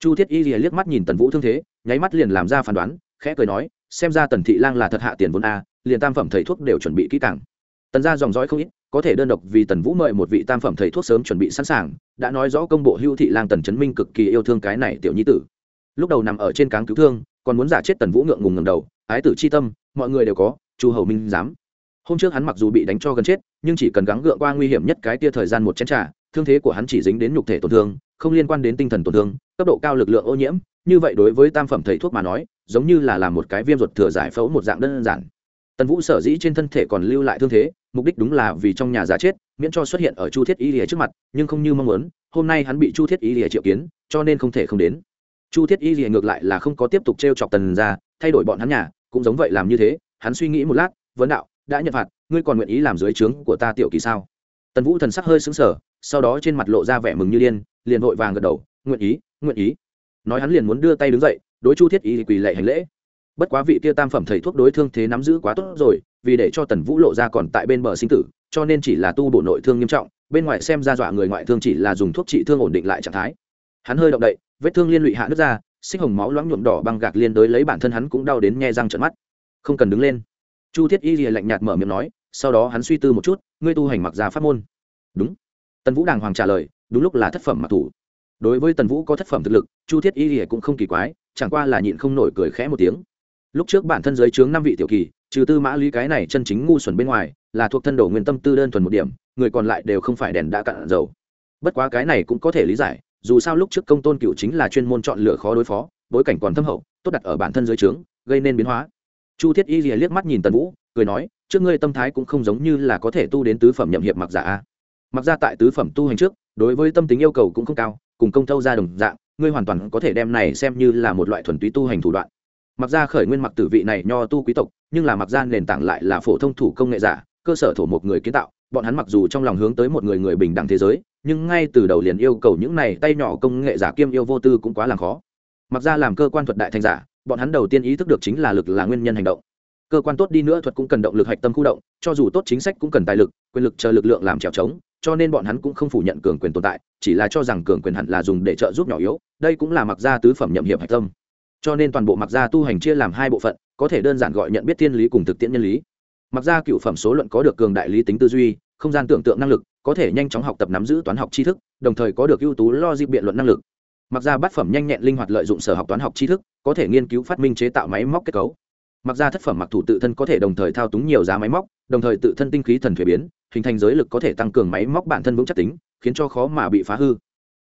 chu thiết y liếc mắt nhìn tần vũ thương thế, nháy mắt liền làm ra phán đoán, khẽ cười nói, xem ra tần thị lang là thật hạ tiền vốn a, liền tam phẩm thầy thuốc đều chuẩn bị kỹ càng. Tần ra dòng dõi không ít, có thể đơn độc vì tần vũ mời một vị tam phẩm thầy thuốc sớm chuẩn bị sẵn sàng, đã nói rõ công bộ hưu thị lang tần trấn minh cực kỳ yêu thương cái này tiểu nhi tử. Lúc đầu nằm ở trên cáng cứu thương, còn muốn giả chết tần vũ ngượng ngùng ngầm đầu, ái tử c h i tâm, mọi người đều có, chu hầu minh dám. Hôm trước hắn mặc dù bị đánh cho gần chết, nhưng chỉ cần gắng gượng qua nguy hiểm nhất cái tia thời gian một chén t r à thương thế của hắn chỉ dính đến nhục thể tổn thương không liên quan đến tinh thần tổn thương, cấp độ cao lực lượng ô nhiễm, như vậy đối với tam phẩm thầy thuốc mà nói, giống như là làm một cái viêm ruột thừa giải phẫu một dạng đơn giản. Tần vũ sở dĩ trên thân thể còn lưu lại thương thế, mục đích đúng là vì trong nhà giả chết, miễn cho xuất hiện ở chu thiết y lìa trước mặt, nhưng không như mong muốn, hôm nay hắn bị chu thiết y lìa triệu kiến, cho nên không thể không đến. Chu thiết y lìa ngược lại là không có tiếp tục t r e o chọc tần ra thay đổi bọn hắn nhà, cũng giống vậy làm như thế, hắn suy nghĩ một lát, vấn đạo, đã nhận phạt, ngươi còn nguyện ý làm dưới trướng của ta tiểu kỳ sao? Tần vũ thần sắc hơi xứng sở sau đó trên mặt lộ ra vẻ mừng như điên liền vội vàng gật đầu, nguyện ý nguyện ý. Nói hắn liền muốn đưa tay đứng dậy, đối chu thiết y quỳ lệ hành lễ. Bất quá vị kia tam phẩm thầy thuốc đối thương thế nắm giữ quá tốt rồi, vì để cho tần vũ lộ ra còn tại bên bờ sinh tử, cho nên chỉ là tu bổ nội thương nghiêm trọng, bên ngoài xem ra dọa người ngoại thương chỉ là dùng thuốc trị thương ổn định lại trạng thái. Hắn hơi động đậy, vết thương liên lụy hạ nước ra, xích hồng máu loãng nhuộm đỏ băng gạc liên đối lấy bản thân hắn cũng đau đến nghe răng trận mắt. Không cần đứng lên. Chu thiết y lìa lạnh nhạt mở miệng nói, sau đó hắn suy tư một chút, ngươi tu hành mặc ra pháp môn. Đúng. Tần vũ đàng hoàng trả lời đúng lúc là thất phẩm mặc thủ. Đối với tần vũ có thất phẩm thực lực, chu thiết y thì cũng không kỳ quái, chẳng qua là nhịn không nổi cười khẽ một tiếng. Lúc trước bản thân giới chướng năm vị tiểu kỳ, trừ tư mã lý cái này chân chính ngu xuẩn bên ngoài, là thuộc thân đồ nguyên tâm tư đơn thuần một điểm, người còn lại đều không phải đèn đã cạn dầu. Bất quá cái này cũng có thể lý giải, dù sao lúc trước công tôn cựu chính là chuyên môn chọn lựa khó đối phó, bối cảnh còn thâm hậu, tốt đặt ở bản thân dưới trướng, gây nên biến hóa. Chu thiết y liếc mắt nhìn tần vũ, cười nói, trước ngươi tâm thái cũng không giống như là có thể tu đến tứ phẩm nhậm hiệp mặc giả a. Mặc ra tại tứ phẩm tu hành trước đối với tâm tính yêu cầu cũng không cao, cùng công thâu ra đồng dạng, ngươi hoàn toàn có thể đem này xem như là một loại thuần túy tu hành thủ đoạn. Mặc ra khởi nguyên mặc tử vị này nho tu quý tộc, nhưng là mặc ra nền tảng lại là phổ thông thủ công nghệ giả, cơ sở thổ một người kiến tạo, bọn hắn mặc dù trong lòng hướng tới một người người bình đẳng thế giới, nhưng ngay từ đầu liền yêu cầu những này tay nhỏ công nghệ giả kiêm yêu vô tư cũng quá là khó. Mặc ra làm cơ quan thuật đại thành giả, bọn hắn đầu tiên ý thức được chính là lực là nguyên nhân hành động. Cơ quan tốt đi nữa thuật cũng cần động lực hạch tâm khu động, cho dù tốt chính sách cũng cần tài lực, quyền lực chờ lực lượng làm trèo trống cho nên bọn hắn cũng không phủ nhận cường quyền tồn tại, chỉ là cho rằng cường quyền hẳn là dùng để trợ giúp nhỏ yếu, đây cũng là mặc gia tứ phẩm nhậm hiệp hạch tâm. Cho nên toàn bộ mặc gia tu hành chia làm hai bộ phận, có thể đơn giản gọi nhận biết thiên lý cùng thực tiễn nhân lý. Mặc gia cựu phẩm số luận có được cường đại lý tính tư duy, không gian tưởng tượng năng lực, có thể nhanh chóng học tập nắm giữ toán học tri thức, đồng thời có được ưu tú lo biện luận năng lực. Mặc ra bát phẩm nhanh nhẹn linh hoạt lợi dụng sở học toán học tri thức, có thể nghiên cứu phát minh chế tạo máy móc kết cấu mặc ra thất phẩm mặc thủ tự thân có thể đồng thời thao túng nhiều giá máy móc, đồng thời tự thân tinh khí thần thuế biến, hình thành giới lực có thể tăng cường máy móc bản thân vững chắc tính, khiến cho khó mà bị phá hư.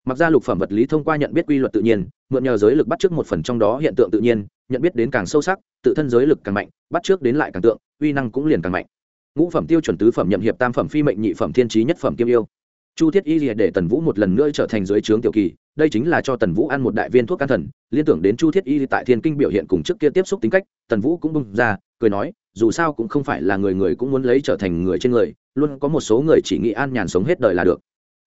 Mặc ra lục phẩm vật lý thông qua nhận biết quy luật tự nhiên, mượn nhờ giới lực bắt trước một phần trong đó hiện tượng tự nhiên, nhận biết đến càng sâu sắc, tự thân giới lực càng mạnh, bắt trước đến lại càng tượng, uy năng cũng liền càng mạnh. Ngũ phẩm tiêu chuẩn tứ phẩm nhậm hiệp tam phẩm phi mệnh nhị phẩm thiên trí nhất phẩm kiêm yêu chu thiết y để tần vũ một lần nữa trở thành dưới trướng tiểu kỳ, đây chính là cho tần vũ ăn một đại viên thuốc can thần, liên tưởng đến chu thiết y tại thiên kinh biểu hiện cùng trước kia tiếp xúc tính cách, tần vũ cũng bung ra, cười nói, dù sao cũng không phải là người người cũng muốn lấy trở thành người trên người, luôn có một số người chỉ nghĩ an nhàn sống hết đời là được.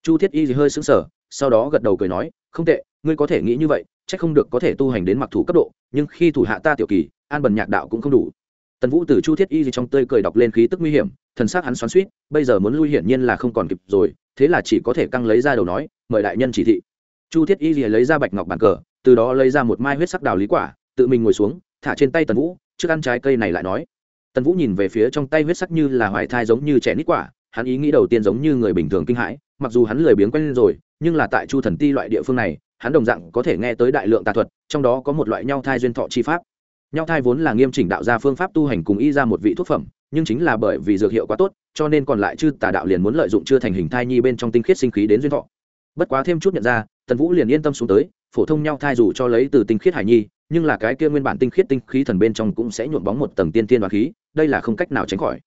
Chu thiết y hơi sững sờ, sau đó gật đầu cười nói, không tệ, ngươi có thể nghĩ như vậy c h ắ c không được có thể tu hành đến mặc thủ cấp độ, nhưng khi thủ hạ ta tiểu kỳ, an bần nhạc đạo cũng không đủ. Tần vũ từ chu thiết y trong tơi cười đọc lên khí tức nguy hiểm, thần s á c hắn xoắn suýt bây giờ muốn lui hiển nhiên là không còn kịp rồi thế là chỉ có thể căng lấy ra đầu nói, mời đại nhân chỉ thị. Chu thiết y lấy ra bạch ngọc bàn cờ, từ đó lấy ra một mai huyết sắc đào lý quả, tự mình ngồi xuống, thả trên tay tần vũ, trước ăn trái cây này lại nói. Tần vũ nhìn về phía trong tay huyết sắc như là hoài thai giống như trẻ nít quả, hắn ý nghĩ đầu tiên giống như người bình thường kinh hãi, mặc dù hắn lười biếng quen lên rồi, nhưng là tại chu thần ti loại địa phương này, hắn đồng dạng có thể nghe tới đại lượng tà thuật, trong đó có một loại nhau thai duyên thọ chi pháp nhau thai vốn là nghiêm chỉnh đạo ra phương pháp tu hành cùng y ra một vị thuốc phẩm, nhưng chính là bởi vì dược hiệu quá tốt, cho nên còn lại chư tà đạo liền muốn lợi dụng chưa thành hình thai nhi bên trong tinh khiết sinh khí đến duyên thọ. Bất quá thêm chút nhận ra, tần vũ liền yên tâm xuống tới, phổ thông nhau thai dù cho lấy từ tinh khiết hải nhi, nhưng là cái kia nguyên bản tinh khiết tinh khí thần bên trong cũng sẽ nhuộm bóng một tầng tiên tiên đoàn khí, đây là không cách nào tránh khỏi.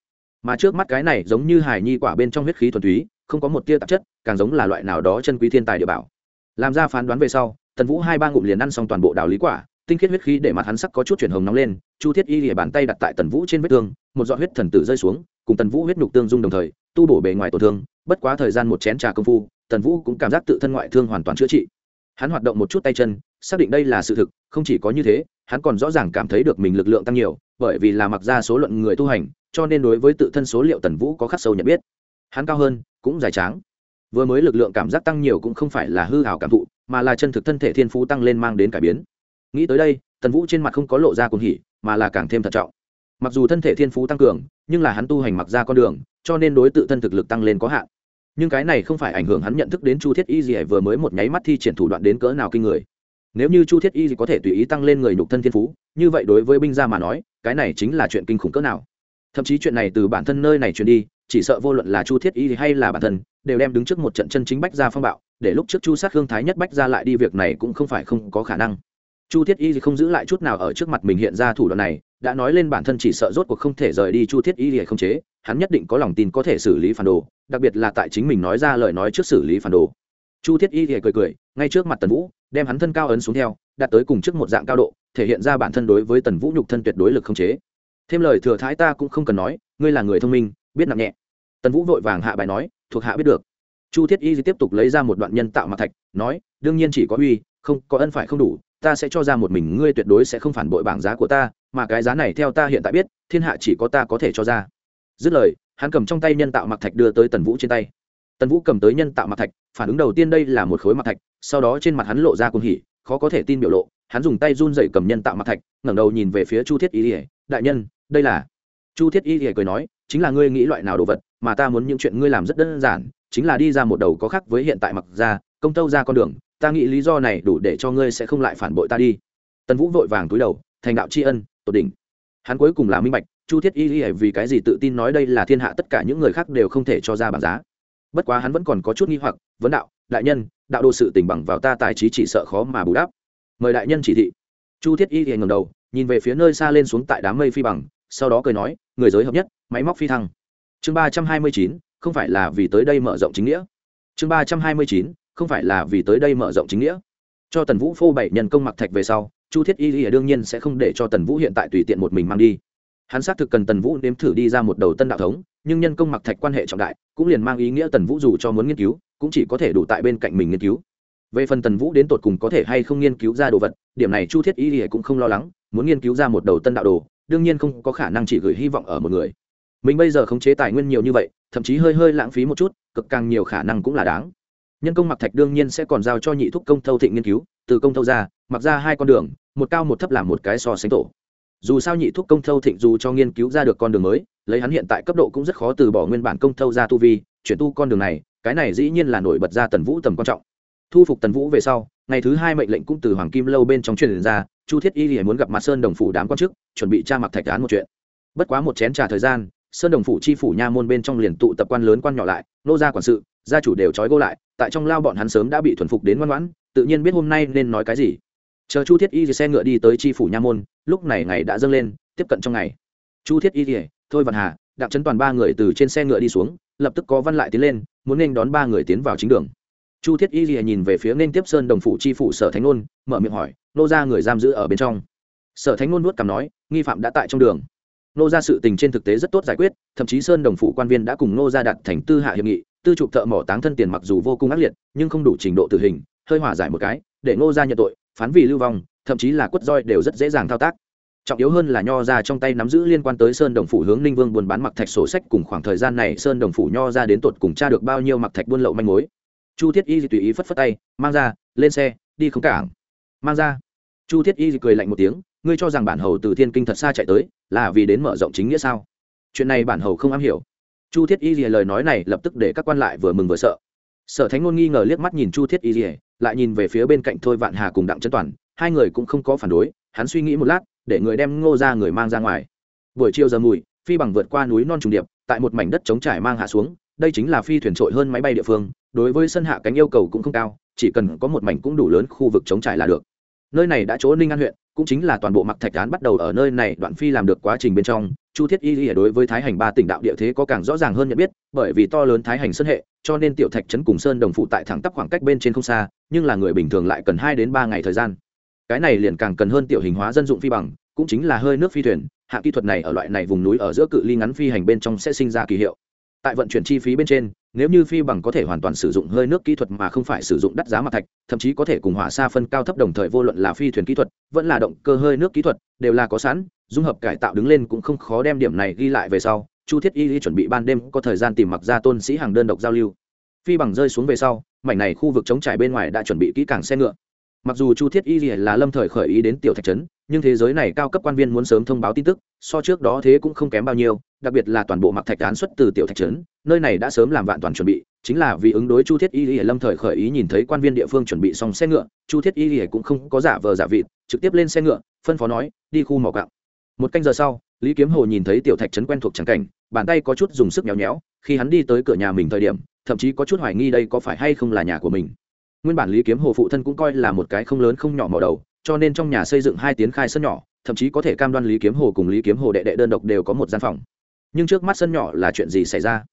Mà trước mắt cái này giống như hải nhi quả bên trong huyết khí thuần túy, không có một tia tạp chất, càng giống là loại nào đó chân quý thiên tài địa bảo. Làm ra phán đoán về sau, tần vũ hai ba ngụm liền ăn xong toàn bộ đào lý quả tinh khiết huyết khí để mặt hắn sắc có chút chuyển hồng nóng lên, chu thiết y lìa bàn tay đặt tại tần vũ trên vết thương, một giọt huyết thần tử rơi xuống, cùng tần vũ huyết nhục tương dung đồng thời, tu bổ bề ngoài tổn thương, bất quá thời gian một chén trà công phu, tần vũ cũng cảm giác tự thân ngoại thương hoàn toàn chữa trị. Hắn hoạt động một chút tay chân, xác định đây là sự thực, không chỉ có như thế, hắn còn rõ ràng cảm thấy được mình lực lượng tăng nhiều, bởi vì là mặc ra số luận người tu hành, cho nên đối với tự thân số liệu tần vũ có khắc sâu nhận biết. Hắn cao hơn, cũng dài tráng. Vừa mới lực lượng cảm giác tăng nhiều cũng không phải là hư hảo cảm thụ, mà là chân thực thân thể thiên phú tăng lên mang đến cải biến nghĩ tới đây, tần vũ trên mặt không có lộ ra cuồng hỉ, mà là càng thêm thận trọng. Mặc dù thân thể thiên phú tăng cường, nhưng là hắn tu hành mặc ra con đường, cho nên đối tự thân thực lực tăng lên có hạn. Nhưng cái này không phải ảnh hưởng hắn nhận thức đến chu thiết y gì vừa mới một nháy mắt thi triển thủ đoạn đến cỡ nào kinh người. Nếu như chu thiết y gì có thể tùy ý tăng lên người nhục thân thiên phú, như vậy đối với binh gia mà nói, cái này chính là chuyện kinh khủng cỡ nào. Thậm chí chuyện này từ bản thân nơi này truyền đi, chỉ sợ vô luận là chu thiết y hay là bản thân, đều đem đứng trước một trận chân chính bách gia phong bạo, để lúc trước chu sát hương thái nhất bách gia lại đi việc này cũng không phải không có khả năng chu thiết y không giữ lại chút nào ở trước mặt mình hiện ra thủ đoạn này, đã nói lên bản thân chỉ sợ rốt cuộc không thể rời đi chu thiết y để không chế, hắn nhất định có lòng tin có thể xử lý phản đồ, đặc biệt là tại chính mình nói ra lời nói trước xử lý phản đồ. Chu thiết y thì cười cười, ngay trước mặt tần vũ, đem hắn thân cao ấn xuống theo, đạt tới cùng trước một dạng cao độ, thể hiện ra bản thân đối với tần vũ nhục thân tuyệt đối lực không chế. Thêm lời thừa thái ta cũng không cần nói, ngươi là người thông minh, biết nặng nhẹ. Tần vũ vội vàng hạ bài nói, thuộc hạ biết được. Chu thiết y tiếp tục lấy ra một đoạn nhân tạo mặt thạch, nói, đương nhiên chỉ có uy không, có ân phải không đủ, ta sẽ cho ra một mình ngươi tuyệt đối sẽ không phản bội bảng giá của ta, mà cái giá này theo ta hiện tại biết, thiên hạ chỉ có ta có thể cho ra. Dứt lời, hắn cầm trong tay nhân tạo mặc thạch đưa tới tần vũ trên tay. Tần vũ cầm tới nhân tạo mặc thạch, phản ứng đầu tiên đây là một khối mặc thạch, sau đó trên mặt hắn lộ ra cùng hỉ, khó có thể tin biểu lộ, hắn dùng tay run dậy cầm nhân tạo mặc thạch, ngẩng đầu nhìn về phía chu thiết y ỉa đại nhân, đây là chu thiết y ỉa cười nói, chính là ngươi nghĩ loại nào đồ vật, mà ta muốn những chuyện ngươi làm rất đơn giản, chính là đi ra một đầu có khác với hiện tại mặc ra, công tâu ra con đường ta nghĩ lý do này đủ để cho ngươi sẽ không lại phản bội ta đi. Tần vũ vội vàng túi đầu, thành đạo tri ân, tột đỉnh. Hắn cuối cùng là minh bạch, chu thiết y y vì cái gì tự tin nói đây là thiên hạ tất cả những người khác đều không thể cho ra bảng giá. Bất quá hắn vẫn còn có chút nghi hoặc, vấn đạo, đại nhân, đạo đồ sự tình bằng vào ta tài trí chỉ sợ khó mà bù đắp. Mời đại nhân chỉ thị. Chu thiết y thì ngầm đầu, nhìn về phía nơi xa lên xuống tại đám mây phi bằng, sau đó cười nói, người giới hợp nhất, máy móc phi thăng. Chương ba trăm hai mươi chín, không phải là vì tới đây mở rộng chính nghĩa. Chương ba trăm hai mươi chín không phải là vì tới đây mở rộng chính nghĩa. Cho tần vũ phô bảy nhân công mặc thạch về sau, chu thiết y lìa đương nhiên sẽ không để cho tần vũ hiện tại tùy tiện một mình mang đi. Hắn xác thực cần tần vũ nếm thử đi ra một đầu tân đạo thống, nhưng nhân công mặc thạch quan hệ trọng đại, cũng liền mang ý nghĩa tần vũ dù cho muốn nghiên cứu, cũng chỉ có thể đủ tại bên cạnh mình nghiên cứu. Về phần tần vũ đến tột cùng có thể hay không nghiên cứu ra đồ vật, điểm này chu thiết y lìa cũng không lo lắng, muốn nghiên cứu ra một đầu tân đạo đồ, đương nhiên không có khả năng chỉ gửi hy vọng ở một người. Mình bây giờ khống chế tài nguyên nhiều như vậy, thậm chí hơi hơi lãng phí một chút, cực càng nhiều khả năng cũng là đáng nhân công mặc thạch đương nhiên sẽ còn giao cho nhị thúc công thâu thịnh nghiên cứu, từ công thâu ra, mặc ra hai con đường, một cao một thấp làm một cái so sánh tổ. Dù sao nhị thúc công thâu thịnh dù cho nghiên cứu ra được con đường mới, lấy hắn hiện tại cấp độ cũng rất khó từ bỏ nguyên bản công thâu ra tu vi, chuyển tu con đường này, cái này dĩ nhiên là nổi bật ra tần vũ tầm quan trọng. Thu phục tần vũ về sau, ngày thứ hai mệnh lệnh cũng từ hoàng kim lâu bên trong truyền ra, chu thiết y liền muốn gặp mặt sơn đồng phủ đám quan chức, chuẩn bị tra mặc thạch án một chuyện. Bất quá một chén trà thời gian, sơn đồng phủ chi phủ nha môn bên trong liền tụ tập quan lớn quan nhỏ lại, nô gia quản sự gia chủ đều trói gô lại, tại trong lao bọn hắn sớm đã bị thuần phục đến ngoan ngoãn, tự nhiên biết hôm nay nên nói cái gì. Chờ chu thiết y xe ngựa đi tới tri phủ nha môn, lúc này ngày đã dâng lên, tiếp cận trong ngày. Chu thiết y thì, thôi vạn hà, đặng chấn toàn ba người từ trên xe ngựa đi xuống, lập tức có văn lại tiến lên, muốn nên đón ba người tiến vào chính đường. Chu thiết y thì nhìn về phía nên tiếp sơn đồng phủ tri phủ sở thánh ngôn mở miệng hỏi, nô ra người giam giữ ở bên trong? Sở thánh ngôn nuốt cằm nói, nghi phạm đã tại trong đường. Nô ra sự tình trên thực tế rất tốt giải quyết, thậm chí sơn đồng phủ quan viên đã cùng nô ra đặt thành tư hạ hiệp nghị tư trục thợ mỏ táng thân tiền mặc dù vô cùng ác liệt, nhưng không đủ trình độ tử hình, hơi hòa giải một cái, để Ngô ra nhận tội, phán vì lưu vong, thậm chí là quất roi đều rất dễ dàng thao tác. Trọng yếu hơn là nho ra trong tay nắm giữ liên quan tới sơn đồng phủ hướng ninh vương buôn bán mặc thạch sổ sách cùng khoảng thời gian này sơn đồng phủ nho ra đến tột cùng tra được bao nhiêu mặc thạch buôn lậu manh mối. Chu thiết y tùy ý phất phất tay, mang ra, lên xe, đi không cảng. Mang ra. Chu thiết y cười lạnh một tiếng, ngươi cho rằng bản hầu từ thiên kinh thật xa chạy tới, là vì đến mở rộng chính nghĩa sao? Chuyện này bản hầu không am hiểu chu thiết y lời nói này lập tức để các quan lại vừa mừng vừa sợ. Sở thánh ngôn nghi ngờ liếc mắt nhìn chu thiết y lại nhìn về phía bên cạnh thôi vạn hà cùng đặng trấn toàn, hai người cũng không có phản đối, hắn suy nghĩ một lát, để người đem ngô ra người mang ra ngoài. Buổi chiều giờ mùi, phi bằng vượt qua núi non trùng điệp, tại một mảnh đất trống trải mang hạ xuống, đây chính là phi thuyền trội hơn máy bay địa phương, đối với sân hạ cánh yêu cầu cũng không cao, chỉ cần có một mảnh cũng đủ lớn khu vực trống trải là được. Nơi này đã chỗ ninh an huyện, cũng chính là toàn bộ mặc thạch án bắt đầu ở nơi này đoạn phi làm được quá trình bên trong chu thiết y lìa đối với thái hành ba tỉnh đạo địa thế có càng rõ ràng hơn nhận biết, bởi vì to lớn thái hành sơn hệ, cho nên tiểu thạch trấn cùng sơn đồng phụ tại thẳng tắp khoảng cách bên trên không xa, nhưng là người bình thường lại cần hai đến ba ngày thời gian. Cái này liền càng cần hơn tiểu hình hóa dân dụng phi bằng, cũng chính là hơi nước phi thuyền, hạ kỹ thuật này ở loại này vùng núi ở giữa cự ly ngắn phi hành bên trong sẽ sinh ra kỳ hiệu. Tại vận chuyển chi phí bên trên, nếu như phi bằng có thể hoàn toàn sử dụng hơi nước kỹ thuật mà không phải sử dụng đắt giá mặt thạch, thậm chí có thể cùng hỏa xa phân cao thấp đồng thời vô luận là phi thuyền kỹ thuật, vẫn là động cơ hơi nước kỹ thuật, đều là có sẵn dung hợp cải tạo đứng lên cũng không khó đem điểm này ghi lại về sau, chu thiết y chuẩn bị ban đêm có thời gian tìm mặc ra tôn sĩ hàng đơn độc giao lưu. Phi bằng rơi xuống về sau, mảnh này khu vực chống trải bên ngoài đã chuẩn bị kỹ càng xe ngựa. Mặc dù chu thiết y là lâm thời khởi ý đến tiểu thạch trấn, nhưng thế giới này cao cấp quan viên muốn sớm thông báo tin tức, so trước đó thế cũng không kém bao nhiêu, đặc biệt là toàn bộ mặc thạch án xuất từ tiểu thạch trấn, nơi này đã sớm làm vạn toàn chuẩn bị, chính là vì ứng đối chu thiết y lâm thời khởi ý nhìn thấy quan viên địa phương chuẩn bị xong xe ngựa, chu thiết y cũng không có giả vờ giả vịt, trực tiếp lên xe ngựa, phân phó nói, đi khu mỏ cạo một canh giờ sau, lý kiếm hồ nhìn thấy tiểu thạch trấn quen thuộc trắng cảnh, bàn tay có chút dùng sức nhéo nhéo, khi hắn đi tới cửa nhà mình thời điểm, thậm chí có chút hoài nghi đây có phải hay không là nhà của mình. Nguyên bản lý kiếm hồ phụ thân cũng coi là một cái không lớn không nhỏ màu đầu, cho nên trong nhà xây dựng hai tiến khai sân nhỏ, thậm chí có thể cam đoan lý kiếm hồ cùng lý kiếm hồ đệ đệ đơn độc đều có một gian phòng. Nhưng trước mắt sân nhỏ là chuyện gì xảy ra?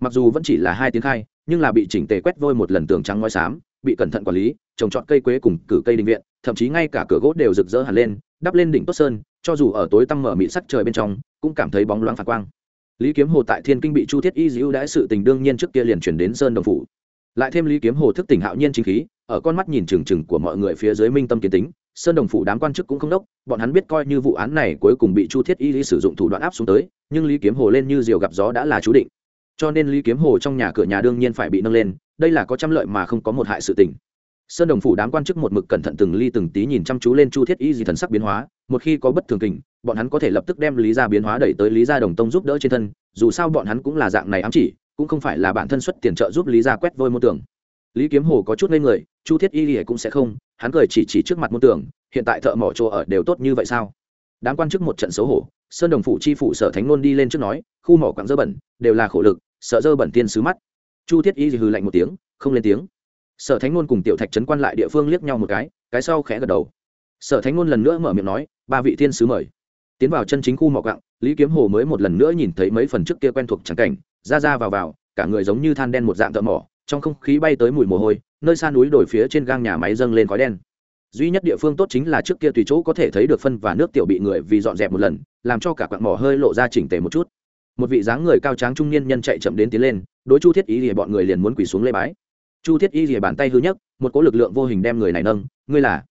Mặc dù vẫn chỉ là hai tiến khai, nhưng là bị chỉnh tề quét vôi một lần tường trắng ngói xám, bị cẩn thận quản lý, trồng trọt cây quế cùng cử cây định viện, thậm chí ngay cả cửa gỗ đều rực rỡ hẳn lên, đắp lên đỉnh tốt sơn cho dù ở tối tăm mở mị sắc trời bên trong, cũng cảm thấy bóng loáng phản quang. Lý kiếm hồ tại thiên kinh bị chu thiết y dữ đã sự tình đương nhiên trước kia liền chuyển đến sơn đồng phủ. Lại thêm lý kiếm hồ thức tỉnh hạo nhiên chính khí, ở con mắt nhìn trừng trừng của mọi người phía dưới minh tâm kiến tính, sơn đồng phủ đám quan chức cũng không đốc, bọn hắn biết coi như vụ án này cuối cùng bị chu thiết y sử dụng thủ đoạn áp xuống tới, nhưng lý kiếm hồ lên như diều gặp gió đã là chú định. Cho nên lý kiếm hồ trong nhà cửa nhà đương nhiên phải bị nâng lên, đây là có trăm lợi mà không có một hại sự tình sơn đồng phủ đám quan chức một mực cẩn thận từng ly từng tí nhìn chăm chú lên chu thiết y gì thần sắc biến hóa, một khi có bất thường kình, bọn hắn có thể lập tức đem lý gia biến hóa đẩy tới lý gia đồng tông giúp đỡ trên thân, dù sao bọn hắn cũng là dạng này ám chỉ, cũng không phải là bản thân xuất tiền trợ giúp lý gia quét vôi môn tưởng lý kiếm hồ có chút ngây người, chu thiết y lìa cũng sẽ không, hắn cười chỉ chỉ trước mặt môn tưởng hiện tại thợ mỏ chỗ ở đều tốt như vậy sao? Đám quan chức một trận xấu hổ, sơn đồng phủ chi phủ sở thánh nôn đi lên trước nói, khu mỏ quặng dơ bẩn, đều là khổ lực, sợ dơ bẩn tiên sứ mắt. Chu thiết y hừ lạnh một tiếng, không lên tiếng sở thánh ngôn cùng tiểu thạch trấn quan lại địa phương liếc nhau một cái cái sau khẽ gật đầu. Sở thánh ngôn lần nữa mở miệng nói, ba vị thiên sứ mời. Tiến vào chân chính khu mỏ cặng lý kiếm hồ mới một lần nữa nhìn thấy mấy phần trước kia quen thuộc trắng cảnh, ra ra vào vào, cả người giống như than đen một dạng thợ mỏ, trong không khí bay tới mùi mồ hôi, nơi xa núi đổi phía trên gang nhà máy dâng lên khói đen. Duy nhất địa phương tốt chính là trước kia tùy chỗ có thể thấy được phân và nước tiểu bị người vì dọn dẹp một lần, làm cho cả quặng mỏ hơi lộ ra chỉnh tề một chút. Một vị dáng người cao tráng trung niên nhân chạy chậm đến tiến lên, đối chu thiết ý thì bọn người liền muốn quỳ xuống lê bái chu thiết y rìa bàn tay hư nhất một cỗ lực lượng vô hình đem người này nâng, ngươi là?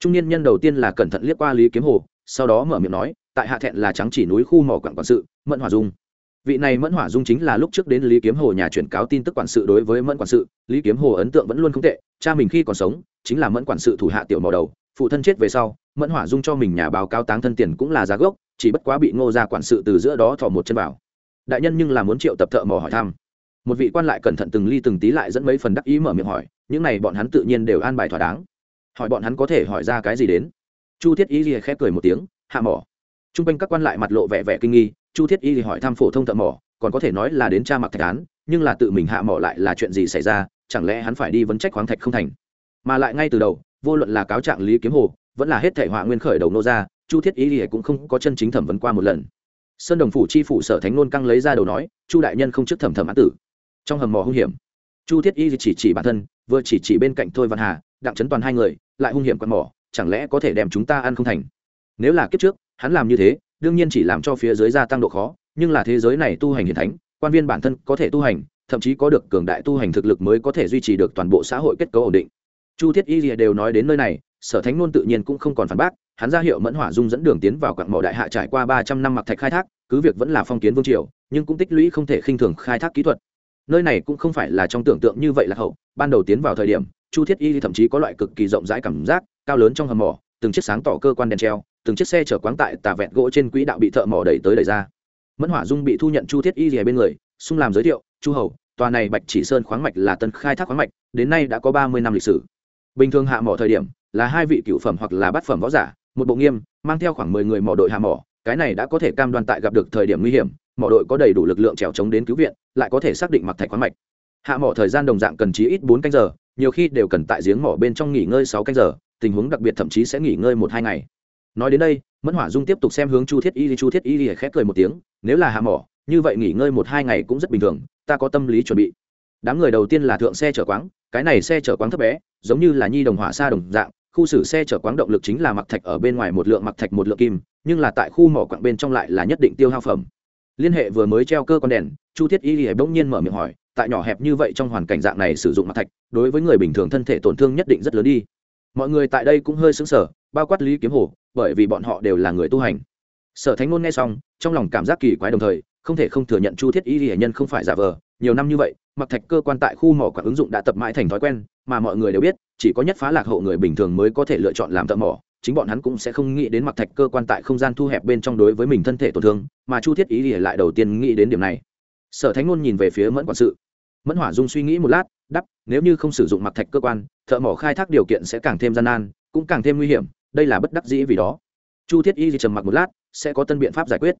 Trung niên nhân đầu tiên là cẩn thận liếc qua lý kiếm hồ, sau đó mở miệng nói, tại hạ thẹn là trắng chỉ núi khu mỏ quản quản sự, mẫn hỏa dung. Vị này mẫn hỏa dung chính là lúc trước đến lý kiếm hồ nhà chuyển cáo tin tức quản sự đối với mẫn quản sự, lý kiếm hồ ấn tượng vẫn luôn không tệ, cha mình khi còn sống, chính là mẫn quản sự thủ hạ tiểu màu đầu, phụ thân chết về sau, mẫn hỏa dung cho mình nhà báo cáo táng thân tiền cũng là giá gốc, chỉ bất quá bị ngô ra quản sự từ giữa đó thò một chân vào. Đại nhân nhưng là muốn triệu tập thợ mỏ hỏi thăm một vị quan lại cẩn thận từng ly từng tí lại dẫn mấy phần đắc ý mở miệng hỏi, những này bọn hắn tự nhiên đều an bài thỏa đáng. Hỏi bọn hắn có thể hỏi ra cái gì đến? Chu thiết y gì khép cười một tiếng, hạ mỏ. T r u n g quanh các quan lại mặt lộ vẻ vẻ kinh nghi, chu thiết y thì hỏi thăm phổ thông thợ mỏ, còn có thể nói là đến cha mặc thạch án, nhưng là tự mình hạ mỏ lại là chuyện gì xảy ra, chẳng lẽ hắn phải đi vấn trách khoáng thạch không thành? Mà lại ngay từ đầu, vô luận là cáo trạng lý kiếm hồ, vẫn là hết thể họa nguyên khởi đầu nô ra, chu thiết y thì cũng không có chân chính thẩm vấn qua một lần. Sơn đồng phủ chi phủ sở thánh nôn căng lấy ra đầu nói, chu đại nhân không trước thẩm thẩm án tử trong hầm mỏ hung hiểm. Chu thiết y chỉ chỉ bản thân, vừa chỉ chỉ bên cạnh thôi văn hà, đặng chấn toàn hai người, lại hung hiểm quạt mỏ, chẳng lẽ có thể đem chúng ta ăn không thành? Nếu là kiếp trước, hắn làm như thế, đương nhiên chỉ làm cho phía dưới gia tăng độ khó, nhưng là thế giới này tu hành hiền thánh, quan viên bản thân có thể tu hành, thậm chí có được cường đại tu hành thực lực mới có thể duy trì được toàn bộ xã hội kết cấu ổn định. Chu thiết y lìa đều nói đến nơi này, sở thánh nôn tự nhiên cũng không còn phản bác, hắn ra hiệu mẫn hỏa dung dẫn đường tiến vào quặng mỏ đại hạ trải qua ba trăm năm mặc thạch khai thác, cứ việc vẫn là phong kiến vương triều, nhưng cũng tích lũy không thể khinh thường khai thác kỹ thuật nơi này cũng không phải là trong tưởng tượng như vậy là hậu. Ban đầu tiến vào thời điểm, chu thiết y thậm chí có loại cực kỳ rộng rãi cảm giác, cao lớn trong hầm mỏ, từng chiếc sáng tỏ cơ quan đèn treo, từng chiếc xe chở quáng tại tà vẹn gỗ trên quỹ đạo bị thợ mỏ đẩy tới đẩy ra. Mẫn hỏa dung bị thu nhận chu thiết y rìa bên người, xung làm giới thiệu, chu hầu, tòa này bạch chỉ sơn khoáng mạch là tân khai thác khoáng mạch, đến nay đã có ba mươi năm lịch sử. Bình thường hạ mỏ thời điểm, là hai vị cựu phẩm hoặc là bát phẩm võ giả, một bộ nghiêm, mang theo khoảng mười người mỏ đội hạ mỏ, cái này đã có thể cam đoan tại gặp được thời điểm nguy hiểm mỏ đội có đầy đủ lực lượng trèo chống đến cứu viện, lại có thể xác định mặc thạch khoáng mạch. Hạ mỏ thời gian đồng dạng cần chí ít bốn canh giờ, nhiều khi đều cần tại giếng mỏ bên trong nghỉ ngơi sáu canh giờ, tình huống đặc biệt thậm chí sẽ nghỉ ngơi một hai ngày. Nói đến đây, mẫn hỏa dung tiếp tục xem hướng chu thiết y chu thiết y khép cười một tiếng, nếu là hạ mỏ, như vậy nghỉ ngơi một hai ngày cũng rất bình thường, ta có tâm lý chuẩn bị. Đám người đầu tiên là thượng xe chở quáng, cái này xe chở quáng thấp bé, giống như là nhi đồng hỏa xa đồng dạng, khu xử xe chở quáng động lực chính là mặc thạch ở bên ngoài một lượng mặc thạch một lượng kim, nhưng là tại khu mỏ quặng bên trong lại là nhất định tiêu hao phẩm liên hệ vừa mới treo cơ con đèn, chu thiết y hãy bỗng nhiên mở miệng hỏi, tại nhỏ hẹp như vậy trong hoàn cảnh dạng này sử dụng mặt thạch, đối với người bình thường thân thể tổn thương nhất định rất lớn đi. Mọi người tại đây cũng hơi xứng sở bao quát lý kiếm hồ, bởi vì bọn họ đều là người tu hành. Sở thánh ngôn nghe xong, trong lòng cảm giác kỳ quái đồng thời, không thể không thừa nhận chu thiết y hiển nhân không phải giả vờ, nhiều năm như vậy mặc thạch cơ quan tại khu mỏ quảng ứng dụng đã tập mãi thành thói quen, mà mọi người đều biết, chỉ có nhất phá lạc hậu người bình thường mới có thể lựa chọn làm thợ mỏ chính bọn hắn cũng sẽ không nghĩ đến mặc thạch cơ quan tại không gian thu hẹp bên trong đối với mình thân thể tổn thương, mà chu thiết ý lại đầu tiên nghĩ đến điểm này. Sở thánh ngôn nhìn về phía mẫn quản sự. Mẫn hỏa dung suy nghĩ một lát đắp nếu như không sử dụng mặc thạch cơ quan, thợ mỏ khai thác điều kiện sẽ càng thêm gian nan, cũng càng thêm nguy hiểm, đây là bất đắc dĩ vì đó. Chu thiết y trầm mặc một lát, sẽ có tân biện pháp giải quyết.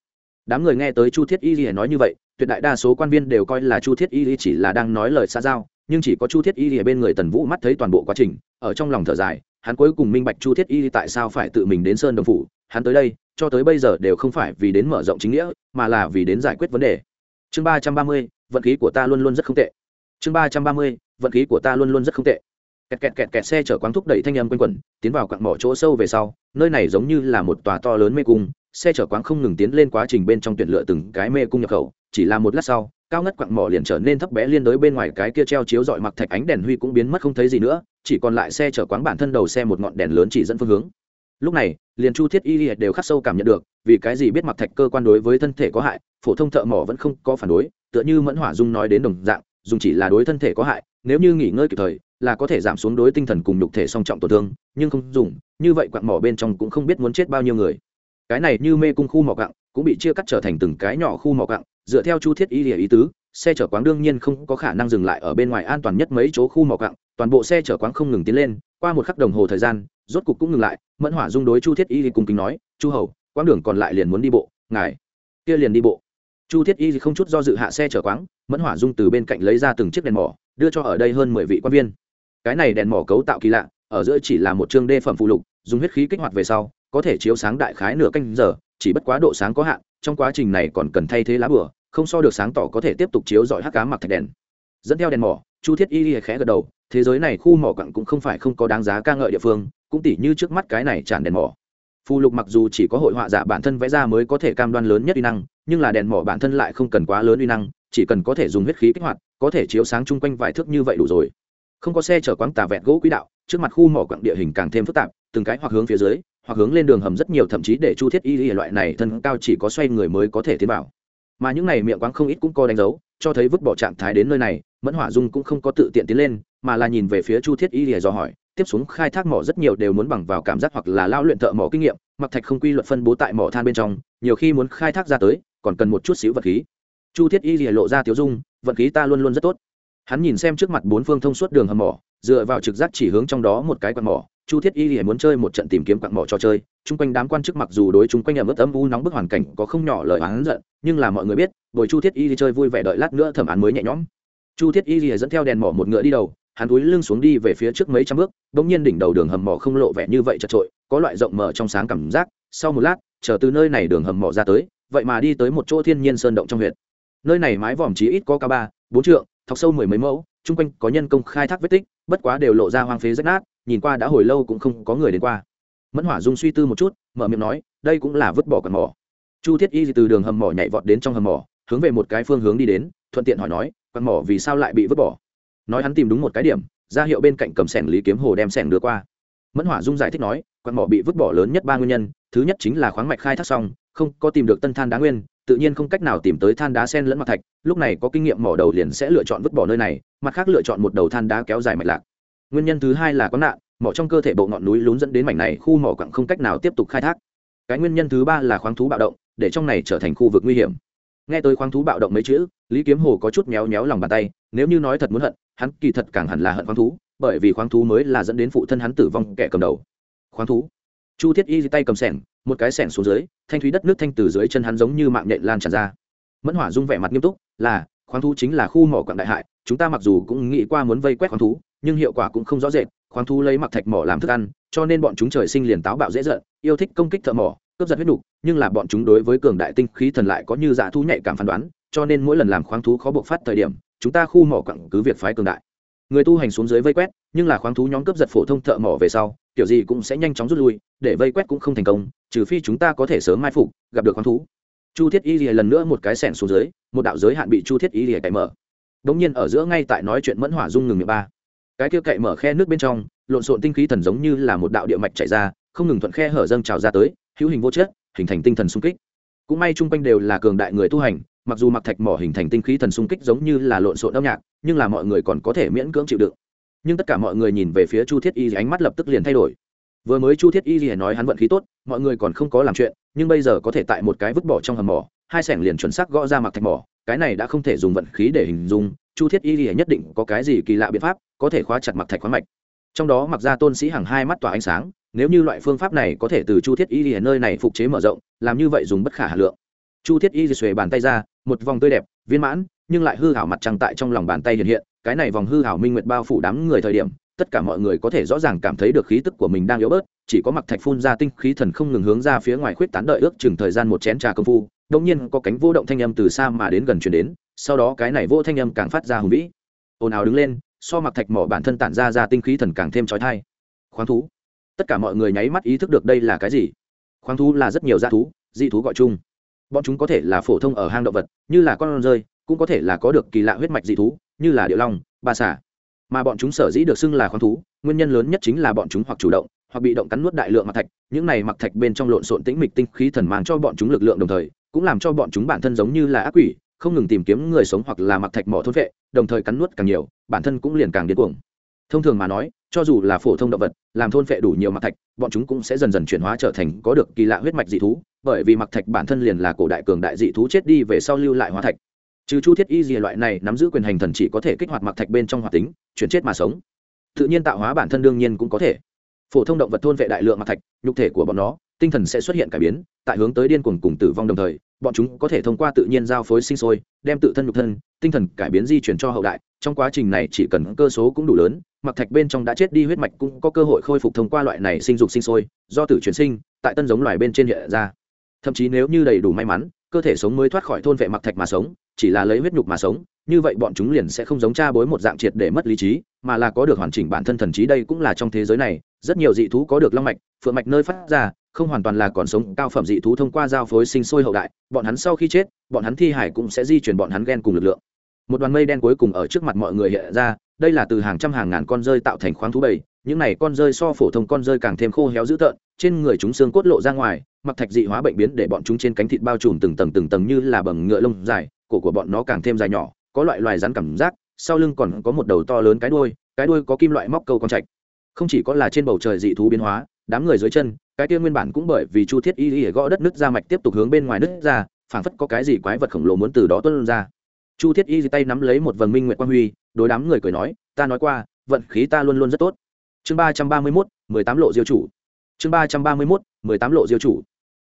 Đám người nghe tới chu thiết y nói như vậy, tuyệt đại đa số quan viên đều coi là chu thiết y chỉ là đang nói lời xa giao, nhưng chỉ có chu thiết y ở bên người tần vũ mắt thấy toàn bộ quá trình, ở trong lòng thở dài hắn cuối cùng minh bạch chu thiết y tại sao phải tự mình đến sơn đồng phủ, hắn tới đây, cho tới bây giờ đều không phải vì đến mở rộng chính nghĩa, mà là vì đến giải quyết vấn đề. Chương ba trăm ba mươi, vận khí của ta luôn luôn rất không tệ. Chương ba trăm ba mươi, vận khí của ta luôn luôn rất không tệ. Kẹt kẹt kẹt kẹt xe chở quán thúc đẩy thanh âm quanh quẩn, tiến vào quặng mỏ chỗ sâu về sau, nơi này giống như là một tòa to lớn mê cung, xe chở quán không ngừng tiến lên quá trình bên trong tuyển lựa từng cái mê cung nhập khẩu, chỉ là một lát sau cao ngất quặng mỏ liền trở nên thấp bé liên đối bên ngoài cái kia treo chiếu dọi mặc thạch ánh đèn huy cũng biến mất không thấy gì nữa, chỉ còn lại xe chở quán bản thân đầu xe một ngọn đèn lớn chỉ dẫn phương hướng. Lúc này, liền chu thiết y liệt đều khắc sâu cảm nhận được, vì cái gì biết mặc thạch cơ quan đối với thân thể có hại, phổ thông thợ mỏ vẫn không có phản đối, tựa như mẫn hỏa dung nói đến đồng dạng, dùng chỉ là đối thân thể có hại, nếu như nghỉ ngơi kịp thời, là có thể giảm xuống đối tinh thần cùng nhục thể song trọng tổn thương, nhưng không dùng, như vậy quặng mỏ bên trong cũng không biết muốn chết bao nhiêu người. Cái này như mê cung khu mỏ cặng cũng bị chia cắt trở thành từng cái nhỏ khu mỏ cặng dựa theo chu thiết y lìa ý tứ, xe chở quáng đương nhiên không có khả năng dừng lại ở bên ngoài an toàn nhất mấy chỗ khu mỏ cặng toàn bộ xe chở quáng không ngừng tiến lên, qua một khắc đồng hồ thời gian, rốt cục cũng ngừng lại, mẫn hỏa dung đối chu thiết y cùng kính nói, chu hầu, quãng đường còn lại liền muốn đi bộ, ngài kia liền đi bộ. Chu thiết y không chút do dự hạ xe chở quáng, mẫn hỏa dung từ bên cạnh lấy ra từng chiếc đèn mỏ, đưa cho ở đây hơn mười vị quan viên. Cái này đèn mỏ cấu tạo kỳ lạ, ở giữa chỉ là một chương đê phẩm phụ lục, dùng huyết khí kích hoạt về sau có thể chiếu sáng đại khái nửa canh giờ, chỉ bất quá độ sáng có hạn, trong quá trình này còn cần thay thế lá bửa, không so được sáng tỏ có thể tiếp tục chiếu dọi hắc cá mặc thạch đèn. Dẫn theo đèn mỏ, chu thiết y khẽ gật đầu, thế giới này khu mỏ cặn cũng không phải không có đáng giá ca ngợi địa phương, cũng tỉ như trước mắt cái này tràn đèn mỏ. Phù lục mặc dù chỉ có hội họa giả bản thân vẽ ra mới có thể cam đoan lớn nhất uy năng, nhưng là đèn mỏ bản thân lại không cần quá lớn uy năng, chỉ cần có thể dùng huyết khí kích hoạt, có thể chiếu sáng chung quanh vài thước như vậy đủ rồi. Không có xe chở quáng tà vẹn gỗ quỹ đạo, trước mặt khu mỏ quặng địa hình càng thêm phức tạp, từng cái hoặc hướng phía dưới hoặc hướng lên đường hầm rất nhiều, thậm chí để chu thiết y y loại này thân cao chỉ có xoay người mới có thể tiến vào. Mà những này miệng quáng không ít cũng có đánh dấu, cho thấy vứt bỏ trạng thái đến nơi này, mẫn hỏa dung cũng không có tự tiện tiến lên, mà là nhìn về phía chu thiết y lìa do hỏi, tiếp xuống khai thác mỏ rất nhiều đều muốn bằng vào cảm giác hoặc là lao luyện thợ mỏ kinh nghiệm, mặc thạch không quy luật phân bố tại mỏ than bên trong, nhiều khi muốn khai thác ra tới, còn cần một chút xíu vật khí. Chu thiết y lìa lộ ra tiếu dung, vật khí ta luôn luôn rất tốt. Hắn nhìn xem trước mặt bốn phương thông suốt đường hầm mỏ, dựa vào trực giác chỉ hướng trong đó một cái quạt mỏ chu thiết y lìa muốn chơi một trận tìm kiếm quặng mỏ cho chơi, chung quanh đám quan chức mặc dù đối chung quanh ẩm ướt âm u nóng bức hoàn cảnh có không nhỏ lời oán giận, nhưng là mọi người biết bồi chu thiết y đi chơi vui vẻ đợi lát nữa thẩm án mới nhẹ nhõm. Chu thiết y lìa dẫn theo đèn mỏ một ngựa đi đầu, hắn túi lưng xuống đi về phía trước mấy trăm bước, bỗng nhiên đỉnh đầu đường hầm mỏ không lộ vẻ như vậy chật trội có loại rộng mở trong sáng cảm giác, sau một lát, chờ từ nơi này đường hầm mỏ ra tới, vậy mà đi tới một chỗ thiên nhiên sơn động trong huyện nơi này mái vòm chí ít có ca ba, bốn trượng, thọc sâu mười mấy mẫu, chung quanh có nhân công khai thác vết tích, bất quá đều lộ ra hoang phế rách nát nhìn qua đã hồi lâu cũng không có người đến qua. Mẫn hỏa dung suy tư một chút, mở miệng nói, đây cũng là vứt bỏ quạt mỏ. Chu thiết y từ đường hầm mỏ nhảy vọt đến trong hầm mỏ, hướng về một cái phương hướng đi đến, thuận tiện hỏi nói quạt mỏ vì sao lại bị vứt bỏ? Nói hắn tìm đúng một cái điểm, ra hiệu bên cạnh cầm sẻng lý kiếm hồ đem sẻng đưa qua. Mẫn hỏa dung giải thích nói quạt mỏ bị vứt bỏ lớn nhất ba nguyên nhân, thứ nhất chính là khoáng mạch khai thác xong, không có tìm được tân than đá nguyên, tự nhiên không cách nào tìm tới than đá sen lẫn mặt thạch, lúc này có kinh nghiệm mỏ đầu liền sẽ lựa chọn vứt bỏ nơi này, mặt khác lựa chọn một đầu than đá kéo dài mạch lạc nguyên nhân thứ hai là có nạn, mỏ trong cơ thể bộ ngọn núi lún dẫn đến mảnh này khu mỏ quặng không cách nào tiếp tục khai thác. Cái nguyên nhân thứ ba là khoáng thú bạo động, để trong này trở thành khu vực nguy hiểm. Nghe tới khoáng thú bạo động mấy chữ, lý kiếm hồ có chút méo méo lòng bàn tay, nếu như nói thật muốn hận, hắn kỳ thật càng hẳn là hận khoáng thú, bởi vì khoáng thú mới là dẫn đến phụ thân hắn tử vong, kẻ cầm đầu. Khoáng thú. Chu thiết y tay cầm sẻng, một cái sẻng xuống dưới, thanh thúy đất nước thanh từ dưới chân hắn giống như mạng nhện lan tràn ra. Mẫn hỏa dung vẻ mặt nghiêm túc, là, khoáng thú chính là khu mỏ quặng đại hại, chúng ta mặc dù cũng nghĩ qua muốn vây quét khoáng thú nhưng hiệu quả cũng không rõ rệt khoáng thú lấy mặc thạch mỏ làm thức ăn cho nên bọn chúng trời sinh liền táo bạo dễ dợn, yêu thích công kích thợ mỏ cướp giật huyết đục nhưng là bọn chúng đối với cường đại tinh khí thần lại có như dạ thú nhạy cảm phán đoán cho nên mỗi lần làm khoáng thú khó buộc phát thời điểm chúng ta khu mỏ quặng cứ việc phái cường đại. Người tu hành xuống dưới vây quét nhưng là khoáng thú nhóm cướp giật phổ thông thợ mỏ về sau kiểu gì cũng sẽ nhanh chóng rút lui để vây quét cũng không thành công trừ phi chúng ta có thể sớm mai phục gặp được khoáng thú. Chu thiết y lìa lần nữa một cái sẻn xuống dưới một đạo giới hạn bị chu thiết y lìa cậy mở. Đ ỗ n g nhiên ở giữa ngay tại nói chuyện mẫn hỏa dung ngừng miệng ba cái kia cậy mở khe nước bên trong, lộn xộn tinh khí thần giống như là một đạo địa mạch chảy ra, không ngừng thuận khe hở dâng trào ra tới, hữu hình vô chất, hình thành tinh thần sung kích. Cũng may chung quanh đều là cường đại người tu hành, mặc dù mặc thạch mỏ hình thành tinh khí thần sung kích giống như là lộn xộn âm nhạc, nhưng là mọi người còn có thể miễn cưỡng chịu đựng. Nhưng tất cả mọi người nhìn về phía chu thiết y, ánh mắt lập tức liền thay đổi. Vừa mới chu thiết y liền nói hắn vận khí tốt, mọi người còn không có làm chuyện, nhưng bây giờ có thể tại một cái vứt bỏ trong hầm mỏ, hai sẻng liền chuẩn xác gõ ra mặc thạch mỏ, cái này đã không thể dùng vận khí để hình dung, chu thiết y lìa nhất định có cái gì kỳ lạ biện pháp có thể khóa chặt mặc thạch khoáng mạch. Trong đó mặc ra tôn sĩ hàng hai mắt tỏa ánh sáng, nếu như loại phương pháp này có thể từ chu thiết y ở nơi này phục chế mở rộng, làm như vậy dùng bất khả hà lượng. Chu thiết y xuề bàn tay ra, một vòng tươi đẹp, viên mãn, nhưng lại hư hảo mặt trăng tại trong lòng bàn tay hiện hiện, cái này vòng hư hảo minh nguyệt bao phủ đám người thời điểm, tất cả mọi người có thể rõ ràng cảm thấy được khí tức của mình đang yếu bớt, chỉ có mặc thạch phun ra tinh khí thần không ngừng hướng ra phía ngoài khuyết tán đợi ước chừng thời gian một chén trà công phu đông nhiên có cánh vô động thanh âm từ xa mà đến gần chuyển đến, sau đó cái này vô thanh âm càng phát ra hùng vĩ. Ồn ào đứng lên so mặc thạch mỏ bản thân tản ra ra tinh khí thần càng thêm trói thai. Khoáng thú. Tất cả mọi người nháy mắt ý thức được đây là cái gì. Khoáng thú là rất nhiều g thú, dị thú gọi chung. Bọn chúng có thể là phổ thông ở hang động vật, như là con rơi, cũng có thể là có được kỳ lạ huyết mạch dị thú, như là điệu long, ba xả mà bọn chúng sở dĩ được xưng là khoáng thú, nguyên nhân lớn nhất chính là bọn chúng hoặc chủ động, hoặc bị động cắn nuốt đại lượng mặc thạch, những này mặc thạch bên trong lộn xộn tĩnh mịch tinh khí thần mang cho bọn chúng lực lượng đồng thời, cũng làm cho bọn chúng bản thân giống như là ác quỷ không ngừng tìm kiếm người sống hoặc là mặc thạch mỏ thôn vệ, đồng thời cắn nuốt càng nhiều, bản thân cũng liền càng điên cuồng. Thông thường mà nói, cho dù là phổ thông động vật, làm thôn phệ đủ nhiều mặc thạch, bọn chúng cũng sẽ dần dần chuyển hóa trở thành có được kỳ lạ huyết mạch dị thú, bởi vì mặc thạch bản thân liền là cổ đại cường đại dị thú chết đi về sau lưu lại hóa thạch. Trừ chu thiết y gì loại này nắm giữ quyền hành thần chỉ có thể kích hoạt mặc thạch bên trong hoạt tính, chuyển chết mà sống. Tự nhiên tạo hóa bản thân đương nhiên cũng có thể. Phổ thông động vật thôn vệ đại lượng mặc thạch, nhục thể của bọn nó, tinh thần sẽ xuất hiện cải biến, tại hướng tới điên cuồng cùng tử vong đồng thời bọn chúng có thể thông qua tự nhiên giao phối sinh sôi, đem tự thân nhục thân, tinh thần cải biến di chuyển cho hậu đại. Trong quá trình này chỉ cần cơ số cũng đủ lớn, mặc thạch bên trong đã chết đi huyết mạch cũng có cơ hội khôi phục thông qua loại này sinh dục sinh sôi, do tử chuyển sinh, tại tân giống loài bên trên hiện ra. Thậm chí nếu như đầy đủ may mắn, cơ thể sống mới thoát khỏi thôn vệ mặc thạch mà sống, chỉ là lấy huyết nhục mà sống, như vậy bọn chúng liền sẽ không giống cha bối một dạng triệt để mất lý trí, mà là có được hoàn chỉnh bản thân thần trí đây cũng là trong thế giới này, rất nhiều dị thú có được long mạch, phượng mạch nơi phát ra không hoàn toàn là còn sống, cao phẩm dị thú thông qua giao phối sinh sôi hậu đại, bọn hắn sau khi chết, bọn hắn thi hải cũng sẽ di chuyển bọn hắn ghen cùng lực lượng. Một đoàn mây đen cuối cùng ở trước mặt mọi người hiện ra, đây là từ hàng trăm hàng ngàn con rơi tạo thành khoáng thú bầy, những này con rơi so phổ thông con rơi càng thêm khô héo dữ tợn, trên người chúng xương cốt lộ ra ngoài, mặc thạch dị hóa bệnh biến để bọn chúng trên cánh thịt bao trùm từng tầng từng tầng như là bầm ngựa lông dài, cổ của bọn nó càng thêm dài nhỏ, có loại loài rắn cảm giác, sau lưng còn có một đầu to lớn cái đuôi cái đuôi có kim loại móc câu con trạch. Không chỉ có là trên bầu trời dị thú biến hóa đám người dưới chân, cái kia nguyên bản cũng bởi vì chu thiết y y gõ đất nứt ra mạch tiếp tục hướng bên ngoài nứt ra, phảng phất có cái gì quái vật khổng lồ muốn từ đó tuân ra. Chu thiết y tay nắm lấy một vầng minh nguyệt quang huy, đối đám người cười nói, ta nói qua, vận khí ta luôn luôn rất tốt. Chương ba trăm ba mươi mốt, mười tám lộ diêu chủ. Chương ba trăm ba mươi mốt, mười tám lộ diêu chủ.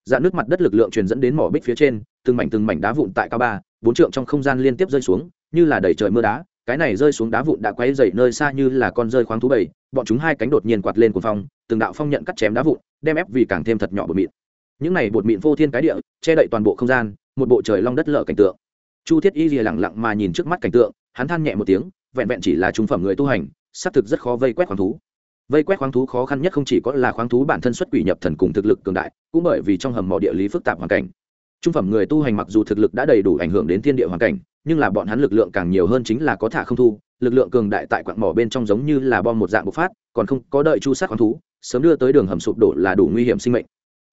Dạn nước mặt đất lực lượng truyền dẫn đến mỏ bích phía trên, từng mảnh từng mảnh đá vụn tại cao ba, bốn trượng trong không gian liên tiếp rơi xuống, như là đầy trời mưa đá, cái này rơi xuống đá vụn đã quấy dậy nơi xa như là con rơi khoáng thú bầy bọn chúng hai cánh đột nhiên quạt lên cuồng phong, từng đạo phong nhận cắt chém đá vụn, đem ép vì càng thêm thật nhỏ bột mịn. Những này bột mịn vô thiên cái địa, che đậy toàn bộ không gian, một bộ trời long đất lở cảnh tượng. Chu thiết y lìa lẳng lặng mà nhìn trước mắt cảnh tượng, hắn than nhẹ một tiếng, vẹn vẹn chỉ là trung phẩm người tu hành, xác thực rất khó vây quét khoáng thú. Vây quét khoáng thú khó khăn nhất không chỉ có là khoáng thú bản thân xuất quỷ nhập thần cùng thực lực cường đại, cũng bởi vì trong hầm mỏ địa lý phức tạp hoàn cảnh. Trung phẩm người tu hành mặc dù thực lực đã đầy đủ ảnh hưởng đến thiên địa hoàn cảnh, nhưng là bọn hắn lực lượng càng nhiều hơn chính là có thả không thu lực lượng cường đại tại quặng mỏ bên trong giống như là bom một dạng bộc phát, còn không có đợi chu sát khoáng thú, sớm đưa tới đường hầm sụp đổ là đủ nguy hiểm sinh mệnh.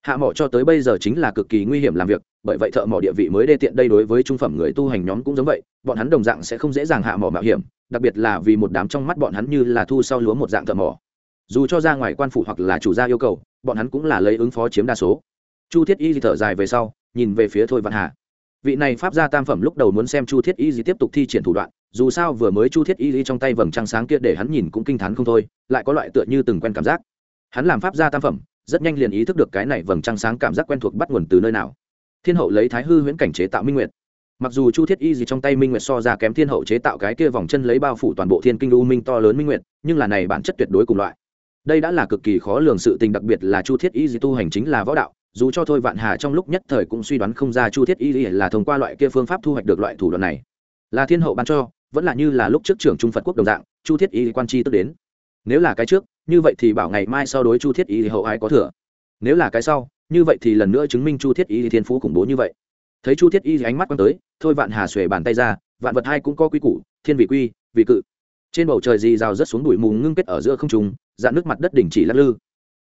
Hạ mỏ cho tới bây giờ chính là cực kỳ nguy hiểm làm việc, bởi vậy thợ mỏ địa vị mới đê tiện đây đối với trung phẩm người tu hành nhóm cũng giống vậy, bọn hắn đồng dạng sẽ không dễ dàng hạ mỏ mạo hiểm, đặc biệt là vì một đám trong mắt bọn hắn như là thu sau lúa một dạng thợ mỏ. Dù cho ra ngoài quan phủ hoặc là chủ gia yêu cầu, bọn hắn cũng là lấy ứng phó chiếm đa số. Chu thiết y thở dài về sau, nhìn về phía thôi văn hà vị này pháp gia tam phẩm lúc đầu muốn xem chu thiết y gì tiếp tục thi triển thủ đoạn, dù sao vừa mới chu thiết y gì trong tay vầng trăng sáng kia để hắn nhìn cũng kinh t h á n không thôi, lại có loại tựa như từng quen cảm giác. Hắn làm pháp gia tam phẩm, rất nhanh liền ý thức được cái này vầng trăng sáng cảm giác quen thuộc bắt nguồn từ nơi nào. Thiên hậu lấy thái hư huyễn cảnh chế tạo minh nguyệt. Mặc dù chu thiết y gì trong tay minh nguyệt so ra kém thiên hậu chế tạo cái kia vòng chân lấy bao phủ toàn bộ thiên kinh u minh to lớn minh nguyệt, nhưng là này bản chất tuyệt đối cùng loại. Đây đã là cực kỳ khó lường sự tình, đặc biệt là chu thiết y gì tu hành chính là võ đạo dù cho thôi vạn hà trong lúc nhất thời cũng suy đoán không ra chu thiết y là thông qua loại kia phương pháp thu hoạch được loại thủ đoạn này. Là thiên hậu ban cho, vẫn là như là lúc trước trưởng trung phật quốc đồng dạng, chu thiết y quan chi tức đến. Nếu là cái trước, như vậy thì bảo ngày mai sau đối chu thiết y hậu ai có thừa. Nếu là cái sau, như vậy thì lần nữa chứng minh chu thiết y thiên phú khủng bố như vậy. Thấy chu thiết y ánh mắt quăng tới, thôi vạn hà xuề bàn tay ra, vạn vật hai cũng có quy củ, thiên vị quy, vị cự. Trên bầu trời dì rào rất xuống đuổi mù ngưng kết ở giữa không trùng dạn nước mặt đất đỉnh chỉ lắc lư.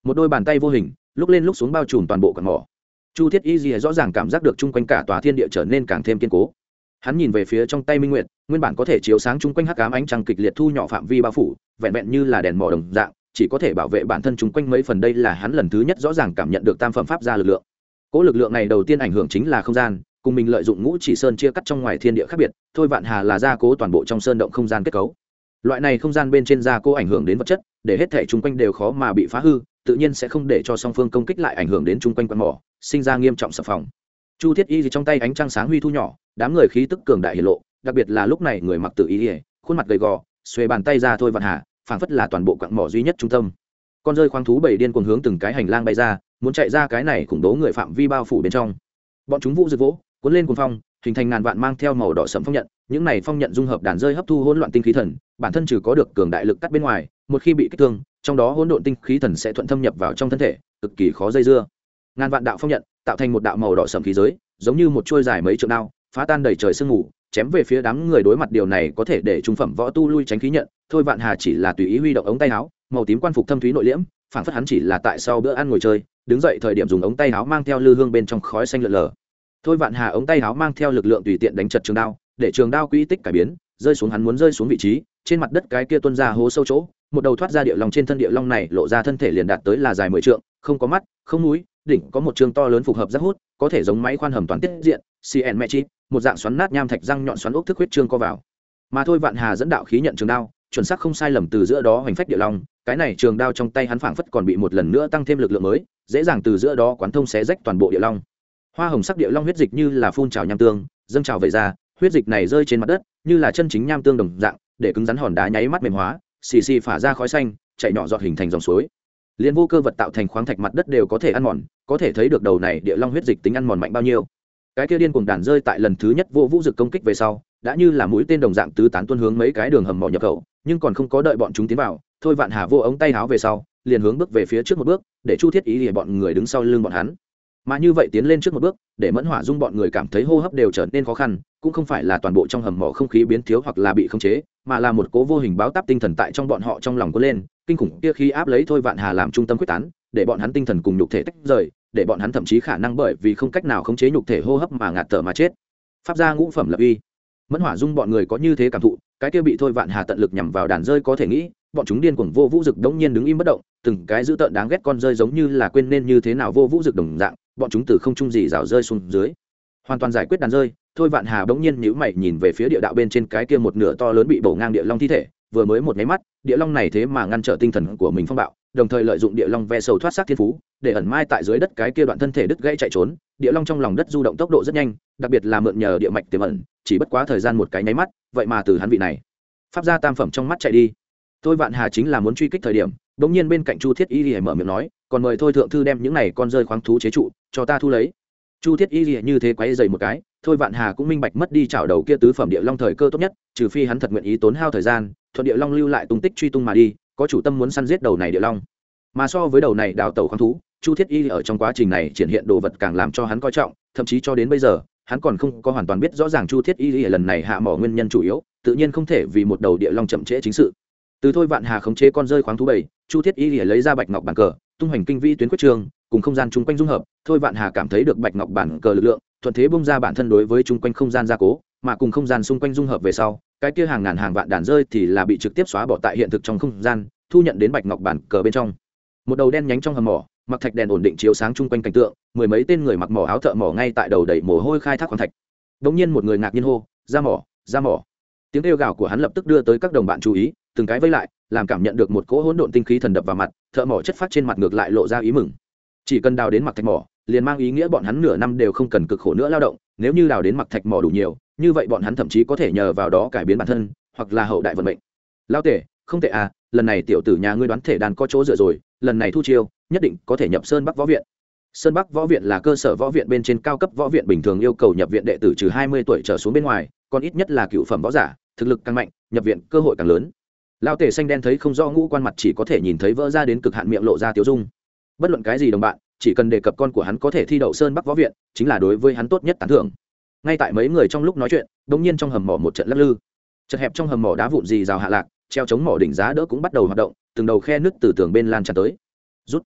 Một đôi bàn tay vô hình lúc lên lúc xuống bao trùm toàn bộ quần mỏ. Chu thiết y gì rõ ràng cảm giác được chung quanh cả tòa thiên địa trở nên càng thêm kiên cố. Hắn nhìn về phía trong tay minh nguyệt, nguyên bản có thể chiếu sáng chung quanh hắc cám ánh trăng kịch liệt thu nhỏ phạm vi bao phủ, vẹn vẹn như là đèn mỏ đồng dạng, chỉ có thể bảo vệ bản thân chung quanh mấy phần đây là hắn lần thứ nhất rõ ràng cảm nhận được tam phẩm pháp ra lực lượng. Cỗ lực lượng này đầu tiên ảnh hưởng chính là không gian, cùng mình lợi dụng ngũ chỉ sơn chia cắt trong ngoài thiên địa khác biệt, thôi vạn hà là gia cố toàn bộ trong sơn động không gian kết cấu. Loại này không gian bên trên gia cố ảnh hưởng đến vật chất, để hết thể chung quanh đều khó mà bị phá hư tự nhiên sẽ không để cho song phương công kích lại ảnh hưởng đến chung quanh quan mỏ, sinh ra nghiêm trọng sập phòng. Chu thiết y thì trong tay ánh trăng sáng huy thu nhỏ, đám người khí tức cường đại hiển lộ, đặc biệt là lúc này người mặc tự y ỉa khuôn mặt gầy gò, xuề bàn tay ra thôi vạn hạ, phảng phất là toàn bộ quặng mỏ duy nhất trung tâm. Con rơi khoáng thú bảy điên cuồng hướng từng cái hành lang bay ra, muốn chạy ra cái này khủng bố người phạm vi bao phủ bên trong. Bọn chúng vũ rực vỗ, cuốn lên cuồng phong, hình thành ngàn vạn mang theo màu đỏ sẫm phong nhận, những này phong nhận dung hợp đàn rơi hấp thu hỗn loạn tinh khí thần, bản thân trừ có được cường đại lực cắt bên ngoài, một khi bị kích thương trong đó hỗn độn tinh khí thần sẽ thuận thâm nhập vào trong thân thể, cực kỳ khó dây dưa. Ngàn vạn đạo phong nhận, tạo thành một đạo màu đỏ sầm khí giới, giống như một chuôi dài mấy trượng đao, phá tan đầy trời sương mù, chém về phía đám người đối mặt điều này có thể để trung phẩm võ tu lui tránh khí nhận, thôi vạn hà chỉ là tùy ý huy động ống tay áo, màu tím quan phục thâm thúy nội liễm phản phất hắn chỉ là tại sau bữa ăn ngồi chơi, đứng dậy thời điểm dùng ống tay áo mang theo lư hương bên trong khói xanh lợn lờ. Thôi vạn hà ống tay áo mang theo lực lượng tùy tiện đánh chật trường đao, để trường đao quỹ tích cải biến, rơi xuống hắn muốn rơi xuống vị trí, trên mặt đất cái kia tuôn ra hố sâu chỗ một đầu thoát ra địa long trên thân địa long này lộ ra thân thể liền đạt tới là dài mười trượng, không có mắt, không mũi, đỉnh có một chương to lớn phù hợp rất hút, có thể giống máy khoan hầm toàn tiết diện cn mẹ chi, một dạng xoắn nát nham thạch răng nhọn xoắn ốc thức huyết trương co vào. Mà thôi vạn hà dẫn đạo khí nhận trường đao, chuẩn xác không sai lầm từ giữa đó hoành phách địa long, cái này trường đao trong tay hắn phảng phất còn bị một lần nữa tăng thêm lực lượng mới, dễ dàng từ giữa đó quán thông xé rách toàn bộ địa long. Hoa hồng sắc địa long huyết dịch như là phun trào nham tương, dâng trào về ra, huyết dịch này rơi trên mặt đất, như là chân chính nham tương đồng dạng, để cứng rắn hòn đá nháy mắt mềm hóa xì xì phả ra khói xanh chạy nhỏ giọt hình thành dòng suối. Liên vô cơ vật tạo thành khoáng thạch mặt đất đều có thể ăn mòn, có thể thấy được đầu này địa long huyết dịch tính ăn mòn mạnh bao nhiêu. Cái kia điên cuồng đàn rơi tại lần thứ nhất vô vũ dực công kích về sau, đã như là mũi tên đồng dạng tứ tán tuân hướng mấy cái đường hầm mỏ nhập khẩu, nhưng còn không có đợi bọn chúng tiến vào, thôi vạn hà vô ống tay háo về sau, liền hướng bước về phía trước một bước, để chu thiết ý để bọn người đứng sau lưng bọn hắn. Mà như vậy tiến lên trước một bước, để mẫn hỏa dung bọn người cảm thấy hô hấp đều trở nên khó khăn cũng không phải là toàn bộ trong hầm mỏ không khí biến thiếu hoặc là bị khống chế, mà là một cố vô hình báo táp tinh thần tại trong bọn họ trong lòng có lên, kinh khủng kia khi áp lấy thôi vạn hà làm trung tâm quyết tán, để bọn hắn tinh thần cùng nhục thể tách rời, để bọn hắn thậm chí khả năng bởi vì không cách nào khống chế nhục thể hô hấp mà ngạt thở mà chết. Pháp gia ngũ phẩm lập uy. Mẫn hỏa dung bọn người có như thế cảm thụ, cái kia bị thôi vạn hà tận lực nhằm vào đàn rơi có thể nghĩ, bọn chúng điên cuồng vô vũ dực đống nhiên đứng im bất động, từng cái dữ tợn đáng ghét con rơi giống như là quên nên như thế nào vô vũ dực đồng dạng, bọn chúng từ không trung gì rào rơi xuống dưới. Hoàn toàn giải quyết đàn rơi thôi vạn hà bỗng nhiên nhíu mày nhìn về phía địa đạo bên trên cái kia một nửa to lớn bị bổ ngang địa long thi thể, vừa mới một nháy mắt, địa long này thế mà ngăn trở tinh thần của mình phong bạo, đồng thời lợi dụng địa long ve sầu thoát sát thiên phú, để ẩn mai tại dưới đất cái kia đoạn thân thể đứt gãy chạy trốn, địa long trong lòng đất du động tốc độ rất nhanh, đặc biệt là mượn nhờ địa mạch tiềm ẩn, chỉ bất quá thời gian một cái nháy mắt, vậy mà từ hắn vị này, pháp gia tam phẩm trong mắt chạy đi. Thôi vạn hà chính là muốn truy kích thời điểm, bỗng nhiên bên cạnh chu thiết y lìa mở miệng nói, còn mời thôi thượng thư đem những này con rơi khoáng thú chế trụ, cho ta thu lấy. Chu thiết y lìa như thế quấy dày một cái thôi vạn hà cũng minh bạch mất đi chảo đầu kia tứ phẩm địa long thời cơ tốt nhất, trừ phi hắn thật nguyện ý tốn hao thời gian, thuận địa long lưu lại tung tích truy tung mà đi, có chủ tâm muốn săn giết đầu này địa long. Mà so với đầu này đào tẩu khoáng thú, chu thiết y ở trong quá trình này triển hiện đồ vật càng làm cho hắn coi trọng, thậm chí cho đến bây giờ, hắn còn không có hoàn toàn biết rõ ràng chu thiết y lần này hạ mỏ nguyên nhân chủ yếu, tự nhiên không thể vì một đầu địa long chậm trễ chính sự. Từ thôi vạn hà khống chế con rơi khoáng thú bảy, chu thiết y lấy ra bạch ngọc bản cờ, tung hoành kinh vi tuyến quyết trường, cùng không gian chung quanh dung hợp, thôi vạn hà cảm thấy được bạch ngọc bản cờ lực lượng thuận thế bung ra bản thân đối với chung quanh không gian gia cố, mà cùng không gian xung quanh dung hợp về sau, cái kia hàng ngàn hàng vạn đàn rơi thì là bị trực tiếp xóa bỏ tại hiện thực trong không gian, thu nhận đến bạch ngọc bản cờ bên trong. Một đầu đen nhánh trong hầm mỏ, mặc thạch đèn ổn định chiếu sáng chung quanh cảnh tượng, mười mấy tên người mặc mỏ áo thợ mỏ ngay tại đầu đẩy mồ hôi khai thác khoáng thạch. Đ ỗ n g nhiên một người ngạc nhiên hô, ra mỏ ra mỏ. Tiếng kêu gào của hắn lập tức đưa tới các đồng bạn chú ý, từng cái vây lại, làm cảm nhận được một cỗ hỗn độn tinh khí thần đập vào mặt, thợ mỏ chất phát trên mặt ngược lại lộ ra ý mừng. Chỉ cần đào đến mặt thạch mỏ liền mang ý nghĩa bọn hắn nửa năm đều không cần cực khổ nữa lao động, nếu như đào đến mặc thạch mỏ đủ nhiều, như vậy bọn hắn thậm chí có thể nhờ vào đó cải biến bản thân, hoặc là hậu đại vận mệnh. Lao tể, không tệ à lần này tiểu tử nhà ngươi đoán thể đàn có chỗ dựa rồi, lần này thu chiêu, nhất định có thể nhập sơn bắc võ viện. Sơn bắc võ viện là cơ sở võ viện bên trên cao cấp võ viện bình thường yêu cầu nhập viện đệ tử trừ hai mươi tuổi trở xuống bên ngoài, còn ít nhất là cựu phẩm võ giả, thực lực càng mạnh, nhập viện cơ hội càng lớn. Lao tể xanh đen thấy không do ngũ quan mặt chỉ có thể nhìn thấy vỡ ra đến cực hạn miệng lộ ra tiêu dung. Bất luận cái gì đồng bạn chỉ cần đề cập con của hắn có thể thi đậu sơn bắc võ viện, chính là đối với hắn tốt nhất tán thưởng. Ngay tại mấy người trong lúc nói chuyện đ ỗ n g nhiên trong hầm mỏ một trận lắc lư. Chật hẹp trong hầm mỏ đá vụn dì rào hạ lạc, treo chống mỏ đỉnh giá đỡ cũng bắt đầu hoạt động, từng đầu khe nứt từ tường bên lan tràn tới. Rút.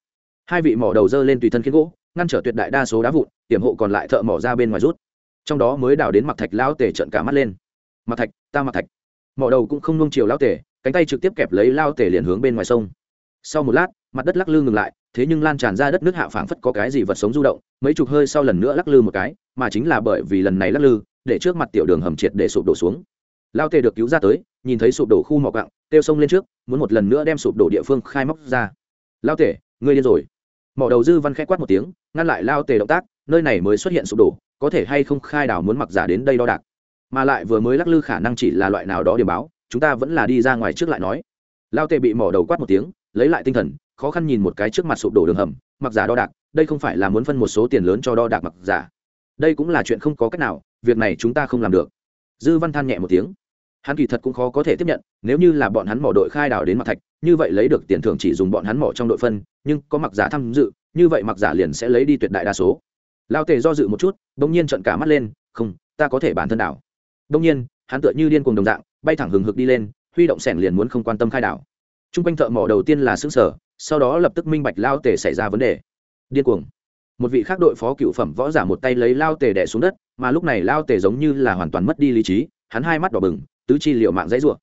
Hai vị mỏ đầu dơ lên tùy thân khiến gỗ, ngăn trở tuyệt đại đa số đá vụn, tiềm hộ còn lại thợ mỏ ra bên ngoài rút. Trong đó mới đào đến mặc thạch lao tể trận cả mắt lên. Mặc thạch, ta mặc thạch. Mỏ đầu cũng không nung chiều lao tể, cánh tay trực tiếp kẹp lấy lao tể liền hướng bên ngoài sông. Sau một lát, mặt đất lắc lư ngừng lại thế nhưng lan tràn ra đất nước hạ phảng phất có cái gì vật sống du động, mấy chục hơi sau lần nữa lắc lư một cái, mà chính là bởi vì lần này lắc lư, để trước mặt tiểu đường hầm triệt để sụp đổ xuống. Lao tề được cứu ra tới, nhìn thấy sụp đổ khu mỏ cặng kêu sông lên trước, muốn một lần nữa đem sụp đổ địa phương khai móc ra. Lao tề, ngươi điên rồi. Mỏ đầu dư văn khẽ quát một tiếng, ngăn lại lao tề động tác, nơi này mới xuất hiện sụp đổ, có thể hay không khai đảo muốn mặc giả đến đây đo đạc. Mà lại vừa mới lắc lư khả năng chỉ là loại nào đó điểm báo, chúng ta vẫn là đi ra ngoài trước lại nói. Lao tề bị mỏ đầu quát một tiếng, lấy lại tinh thần khó khăn nhìn một cái trước mặt sụp đổ đường hầm, mặc giả đo đạc, đây không phải là muốn phân một số tiền lớn cho đo đạc mặc giả. Đây cũng là chuyện không có cách nào, việc này chúng ta không làm được. Dư văn than nhẹ một tiếng. Hắn kỳ thật cũng khó có thể tiếp nhận, nếu như là bọn hắn mỏ đội khai đảo đến mặt thạch, như vậy lấy được tiền thưởng chỉ dùng bọn hắn mỏ trong đội phân, nhưng có mặc giả tham dự, như vậy mặc giả liền sẽ lấy đi tuyệt đại đa số. Lao tề do dự một chút đ ỗ n g nhiên trận cả mắt lên, không, ta có thể bản thân đảo. Đ ỗ n g nhiên, hắn tựa như điên cùng đồng dạng, bay thẳng hừng hực đi lên, huy động sẻn liền muốn không quan tâm khai đảo. T r u n g quanh thợ mỏ đầu tiên là xứ sở sau đó lập tức minh bạch lao tề xảy ra vấn đề. Điên cuồng. Một vị khác đội phó cựu phẩm võ giả một tay lấy lao tề đẻ xuống đất, mà lúc này lao tề giống như là hoàn toàn mất đi lý trí, hắn hai mắt đỏ bừng, tứ chi liệu mạng dãy rủa.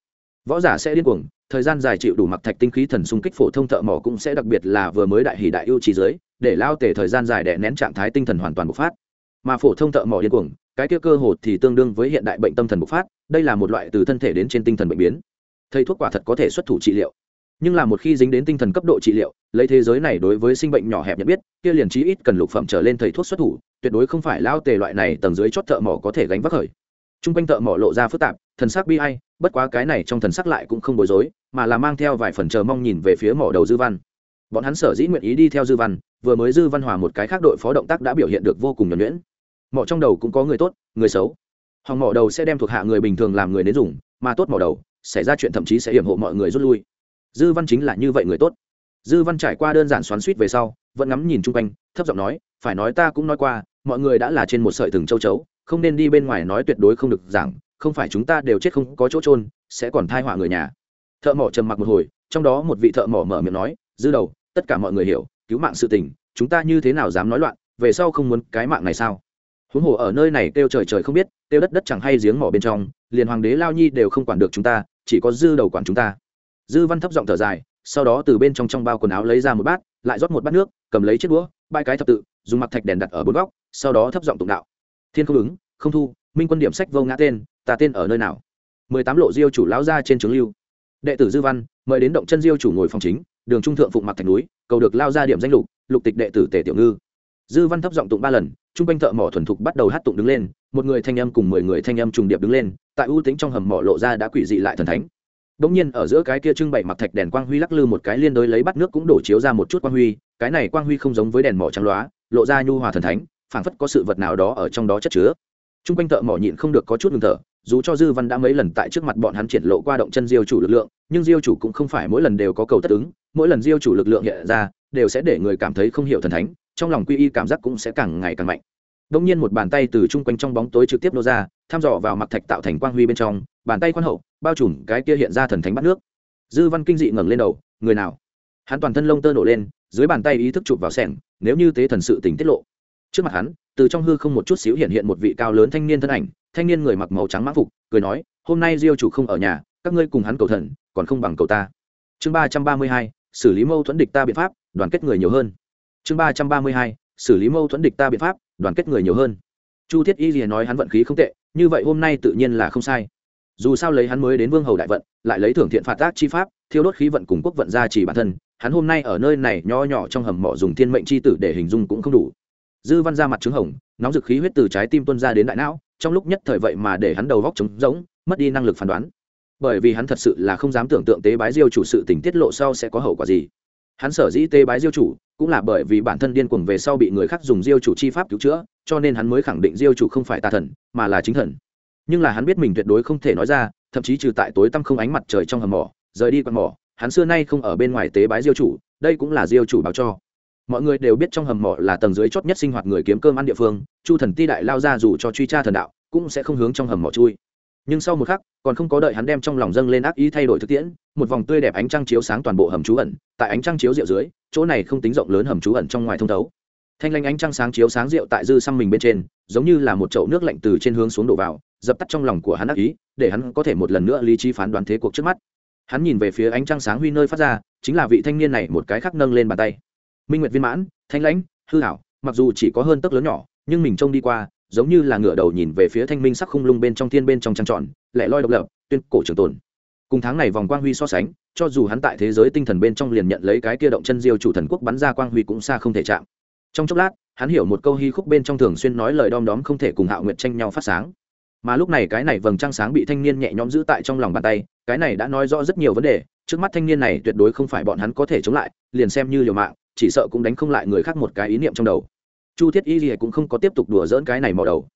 Võ giả sẽ điên cuồng, thời gian dài chịu đủ mặc thạch tinh khí thần xung kích phổ thông thợ mỏ cũng sẽ đặc biệt là vừa mới đại hỉ đại ưu trí giới để lao tề thời gian dài đè nén trạng thái tinh thần hoàn toàn bộc phát. Mà phổ thông thợ mỏ điên cuồng, cái kia cơ hồ thì tương đương với hiện đại bệnh tâm thần bộc phát, đây là một loại từ thân thể đến trên tinh thần bệnh biến. Thầy thuốc quả thật có thể xuất thủ trị liệu nhưng là một khi dính đến tinh thần cấp độ trị liệu, lấy thế giới này đối với sinh bệnh nhỏ hẹp nhận biết, kia liền chí ít cần lục phẩm trở lên thầy thuốc xuất thủ, tuyệt đối không phải lao tề loại này tầng dưới chót thợ mỏ có thể gánh vác khởi. T r u n g quanh thợ mỏ lộ ra phức tạp, thần sắc bi a i bất quá cái này trong thần sắc lại cũng không bối rối, mà là mang theo vài phần chờ mong nhìn về phía mỏ đầu dư văn. Bọn hắn sở dĩ nguyện ý đi theo dư văn, vừa mới dư văn hòa một cái khác đội phó động tác đã biểu hiện được vô cùng nhuẩn nhuyễn. Mỏ trong đầu cũng có người tốt, người xấu. Hòng mỏ đầu sẽ đem thuộc hạ người bình thường làm người đến dùng, mà tốt mỏ đầu, xảy ra chuyện thậm chí sẽ hiểm hộ mọi người rút lui dư văn chính là như vậy người tốt. Dư văn trải qua đơn giản xoắn suýt về sau, vẫn ngắm nhìn chung quanh, thấp giọng nói, phải nói ta cũng nói qua, mọi người đã là trên một sợi thừng châu chấu, không nên đi bên ngoài nói tuyệt đối không được giảng, không phải chúng ta đều chết không có chỗ trôn sẽ còn thai họa người nhà. Thợ mỏ trầm mặc một hồi, trong đó một vị thợ mỏ mở miệng nói, dư đầu, tất cả mọi người hiểu, cứu mạng sự tình, chúng ta như thế nào dám nói loạn, về sau không muốn cái mạng này sao? Huống hồ ở nơi này kêu trời trời không biết, kêu đất đất chẳng hay giếng mỏ bên trong, liền hoàng đế lao nhi đều không quản được chúng ta, chỉ có dư đầu quản chúng ta dư văn thấp giọng thở dài, sau đó từ bên trong trong bao quần áo lấy ra một bát, lại rót một bát nước, cầm lấy chiếc đũa ba cái thập tự, dùng mặt thạch đèn đặt ở bốn góc, sau đó thấp giọng tụng đạo. Thiên không ứng, không thu, minh quân điểm sách vô ngã tên, ta tên ở nơi nào? Mười tám lộ diêu chủ lão ra trên trường lưu. Đệ tử dư văn, mời đến động chân diêu chủ ngồi phòng chính, đường trung thượng phụng mặt thành núi, cầu được lao ra điểm danh lục lục tịch đệ tử tề tiểu ngư. Dư văn thấp giọng tụng ba lần trung quanh thợ mỏ thuần thục bắt đầu hát tụng đứng lên, một người thanh âm cùng mười người thanh âm trùng điệp đứng lên, tại ưu tính trong hầm mỏ lộ ra đã quỷ dị lại thần thánh. Đống nhiên ở giữa cái kia trưng bày mặc thạch đèn quang huy lắc lư một cái liên đối lấy bắt nước cũng đổ chiếu ra một chút quang huy, cái này quang huy không giống với đèn mỏ trắng loá, lộ ra nhu hòa thần thánh, phảng phất có sự vật nào đó ở trong đó chất chứa. Trung quanh thợ mỏ nhịn không được có chút ngừng thở, dù cho Dư Văn đã mấy lần tại trước mặt bọn hắn triển lộ qua động chân diêu chủ lực lượng, nhưng diêu chủ cũng không phải mỗi lần đều có cầu tất ứng, mỗi lần diêu chủ lực lượng hiện ra, đều sẽ để người cảm thấy không hiểu thần thánh, trong lòng quy y cảm giác cũng sẽ càng ngày càng mạnh. Đông nhiên một bàn tay từ trung quanh trong bóng tối trực tiếp nô ra, thăm dò vào mặt thạch tạo thành quang huy bên trong, bàn tay quan hậu, bao trùm cái kia hiện ra thần thánh bắt nước. Dư văn kinh dị ngẩng lên đầu người nào? Hắn toàn thân lông tơ nổ lên dưới bàn tay ý thức chụp vào sẻng nếu như tế thần sự tình tiết lộ. Trước mặt hắn từ trong hư không một chút xíu hiện hiện một vị cao lớn thanh niên thân ảnh thanh niên người mặc màu trắng mã phục cười nói hôm nay diêu chủ không ở nhà các ngươi cùng hắn cầu thần còn không bằng cầu ta. Chương ba trăm ba mươi hai xử lý mâu thuẫn địch ta biện pháp đoàn kết người nhiều hơn. Chương ba trăm ba mươi hai xử lý mâu thuẫn địch ta biện pháp đoàn kết người nhiều hơn. Chu thiết y gì nói hắn vận khí không tệ, như vậy hôm nay tự nhiên là không sai. Dù sao lấy hắn mới đến vương hầu đại vận, lại lấy thưởng thiện phạt tác chi pháp, thiêu đốt khí vận cùng quốc vận ra chỉ bản thân, hắn hôm nay ở nơi này nho nhỏ trong hầm mỏ dùng thiên mệnh c h i tử để hình dung cũng không đủ. Dư văn ra mặt trứng hồng, nóng dực khí huyết từ trái tim tuân ra đến đại não, trong lúc nhất thời vậy mà để hắn đầu góc trống rỗng, mất đi năng lực phán đoán. Bởi vì hắn thật sự là không dám tưởng tượng tế bái diêu chủ sự tình tiết lộ sau sẽ có hậu quả gì hắn sở dĩ tế bái diêu chủ, cũng là bởi vì bản thân điên cuồng về sau bị người khác dùng diêu chủ chi pháp cứu chữa, cho nên hắn mới khẳng định diêu chủ không phải tà thần, mà là chính thần. Nhưng là hắn biết mình tuyệt đối không thể nói ra, thậm chí trừ tại tối tăm không ánh mặt trời trong hầm mỏ, rời đi quạt mỏ, hắn xưa nay không ở bên ngoài tế bái diêu chủ, đây cũng là diêu chủ báo cho. Mọi người đều biết trong hầm mỏ là tầng dưới chót nhất sinh hoạt người kiếm cơm ăn địa phương, chu thần ti đại lao ra dù cho truy tra thần đạo, cũng sẽ không hướng trong hầm mỏ chui nhưng sau một khắc, còn không có đợi hắn đem trong lòng dâng lên ác ý thay đổi thực tiễn, một vòng tươi đẹp ánh trăng chiếu sáng toàn bộ hầm trú ẩn. Tại ánh trăng chiếu rượu dưới, chỗ này không tính rộng lớn hầm trú ẩn trong ngoài thông thấu. Thanh lanh ánh trăng sáng chiếu sáng rượu tại dư xăm mình bên trên, giống như là một chậu nước lạnh từ trên hướng xuống đổ vào, dập tắt trong lòng của hắn ác ý, để hắn có thể một lần nữa lý trí phán đoán thế cuộc trước mắt. Hắn nhìn về phía ánh trăng sáng huy nơi phát ra, chính là vị thanh niên này một cái khắc nâng lên bàn tay. Minh nguyệt viên mãn, thanh lãnh, hư hảo mặc dù chỉ có hơn tấc lớn nhỏ, nhưng mình trông đi qua giống như là ngửa đầu nhìn về phía thanh minh sắc khung lung bên trong thiên bên trong trăng tròn, lẻ loi độc lập, tuyên cổ trường tồn. Cùng tháng này vòng quang huy so sánh, cho dù hắn tại thế giới tinh thần bên trong liền nhận lấy cái kia động chân diêu chủ thần quốc bắn ra quang huy cũng xa không thể chạm. Trong chốc lát, hắn hiểu một câu hy khúc bên trong thường xuyên nói lời đom đóm không thể cùng hạo nguyệt tranh nhau phát sáng. Mà lúc này cái này vầng trăng sáng bị thanh niên nhẹ nhõm giữ tại trong lòng bàn tay, cái này đã nói rõ rất nhiều vấn đề, trước mắt thanh niên này tuyệt đối không phải bọn hắn có thể chống lại, liền xem như liều mạng, chỉ sợ cũng đánh không lại người khác một cái ý niệm trong đầu chu thiết y gì cũng không có tiếp tục đùa dỡn cái này mò đầu.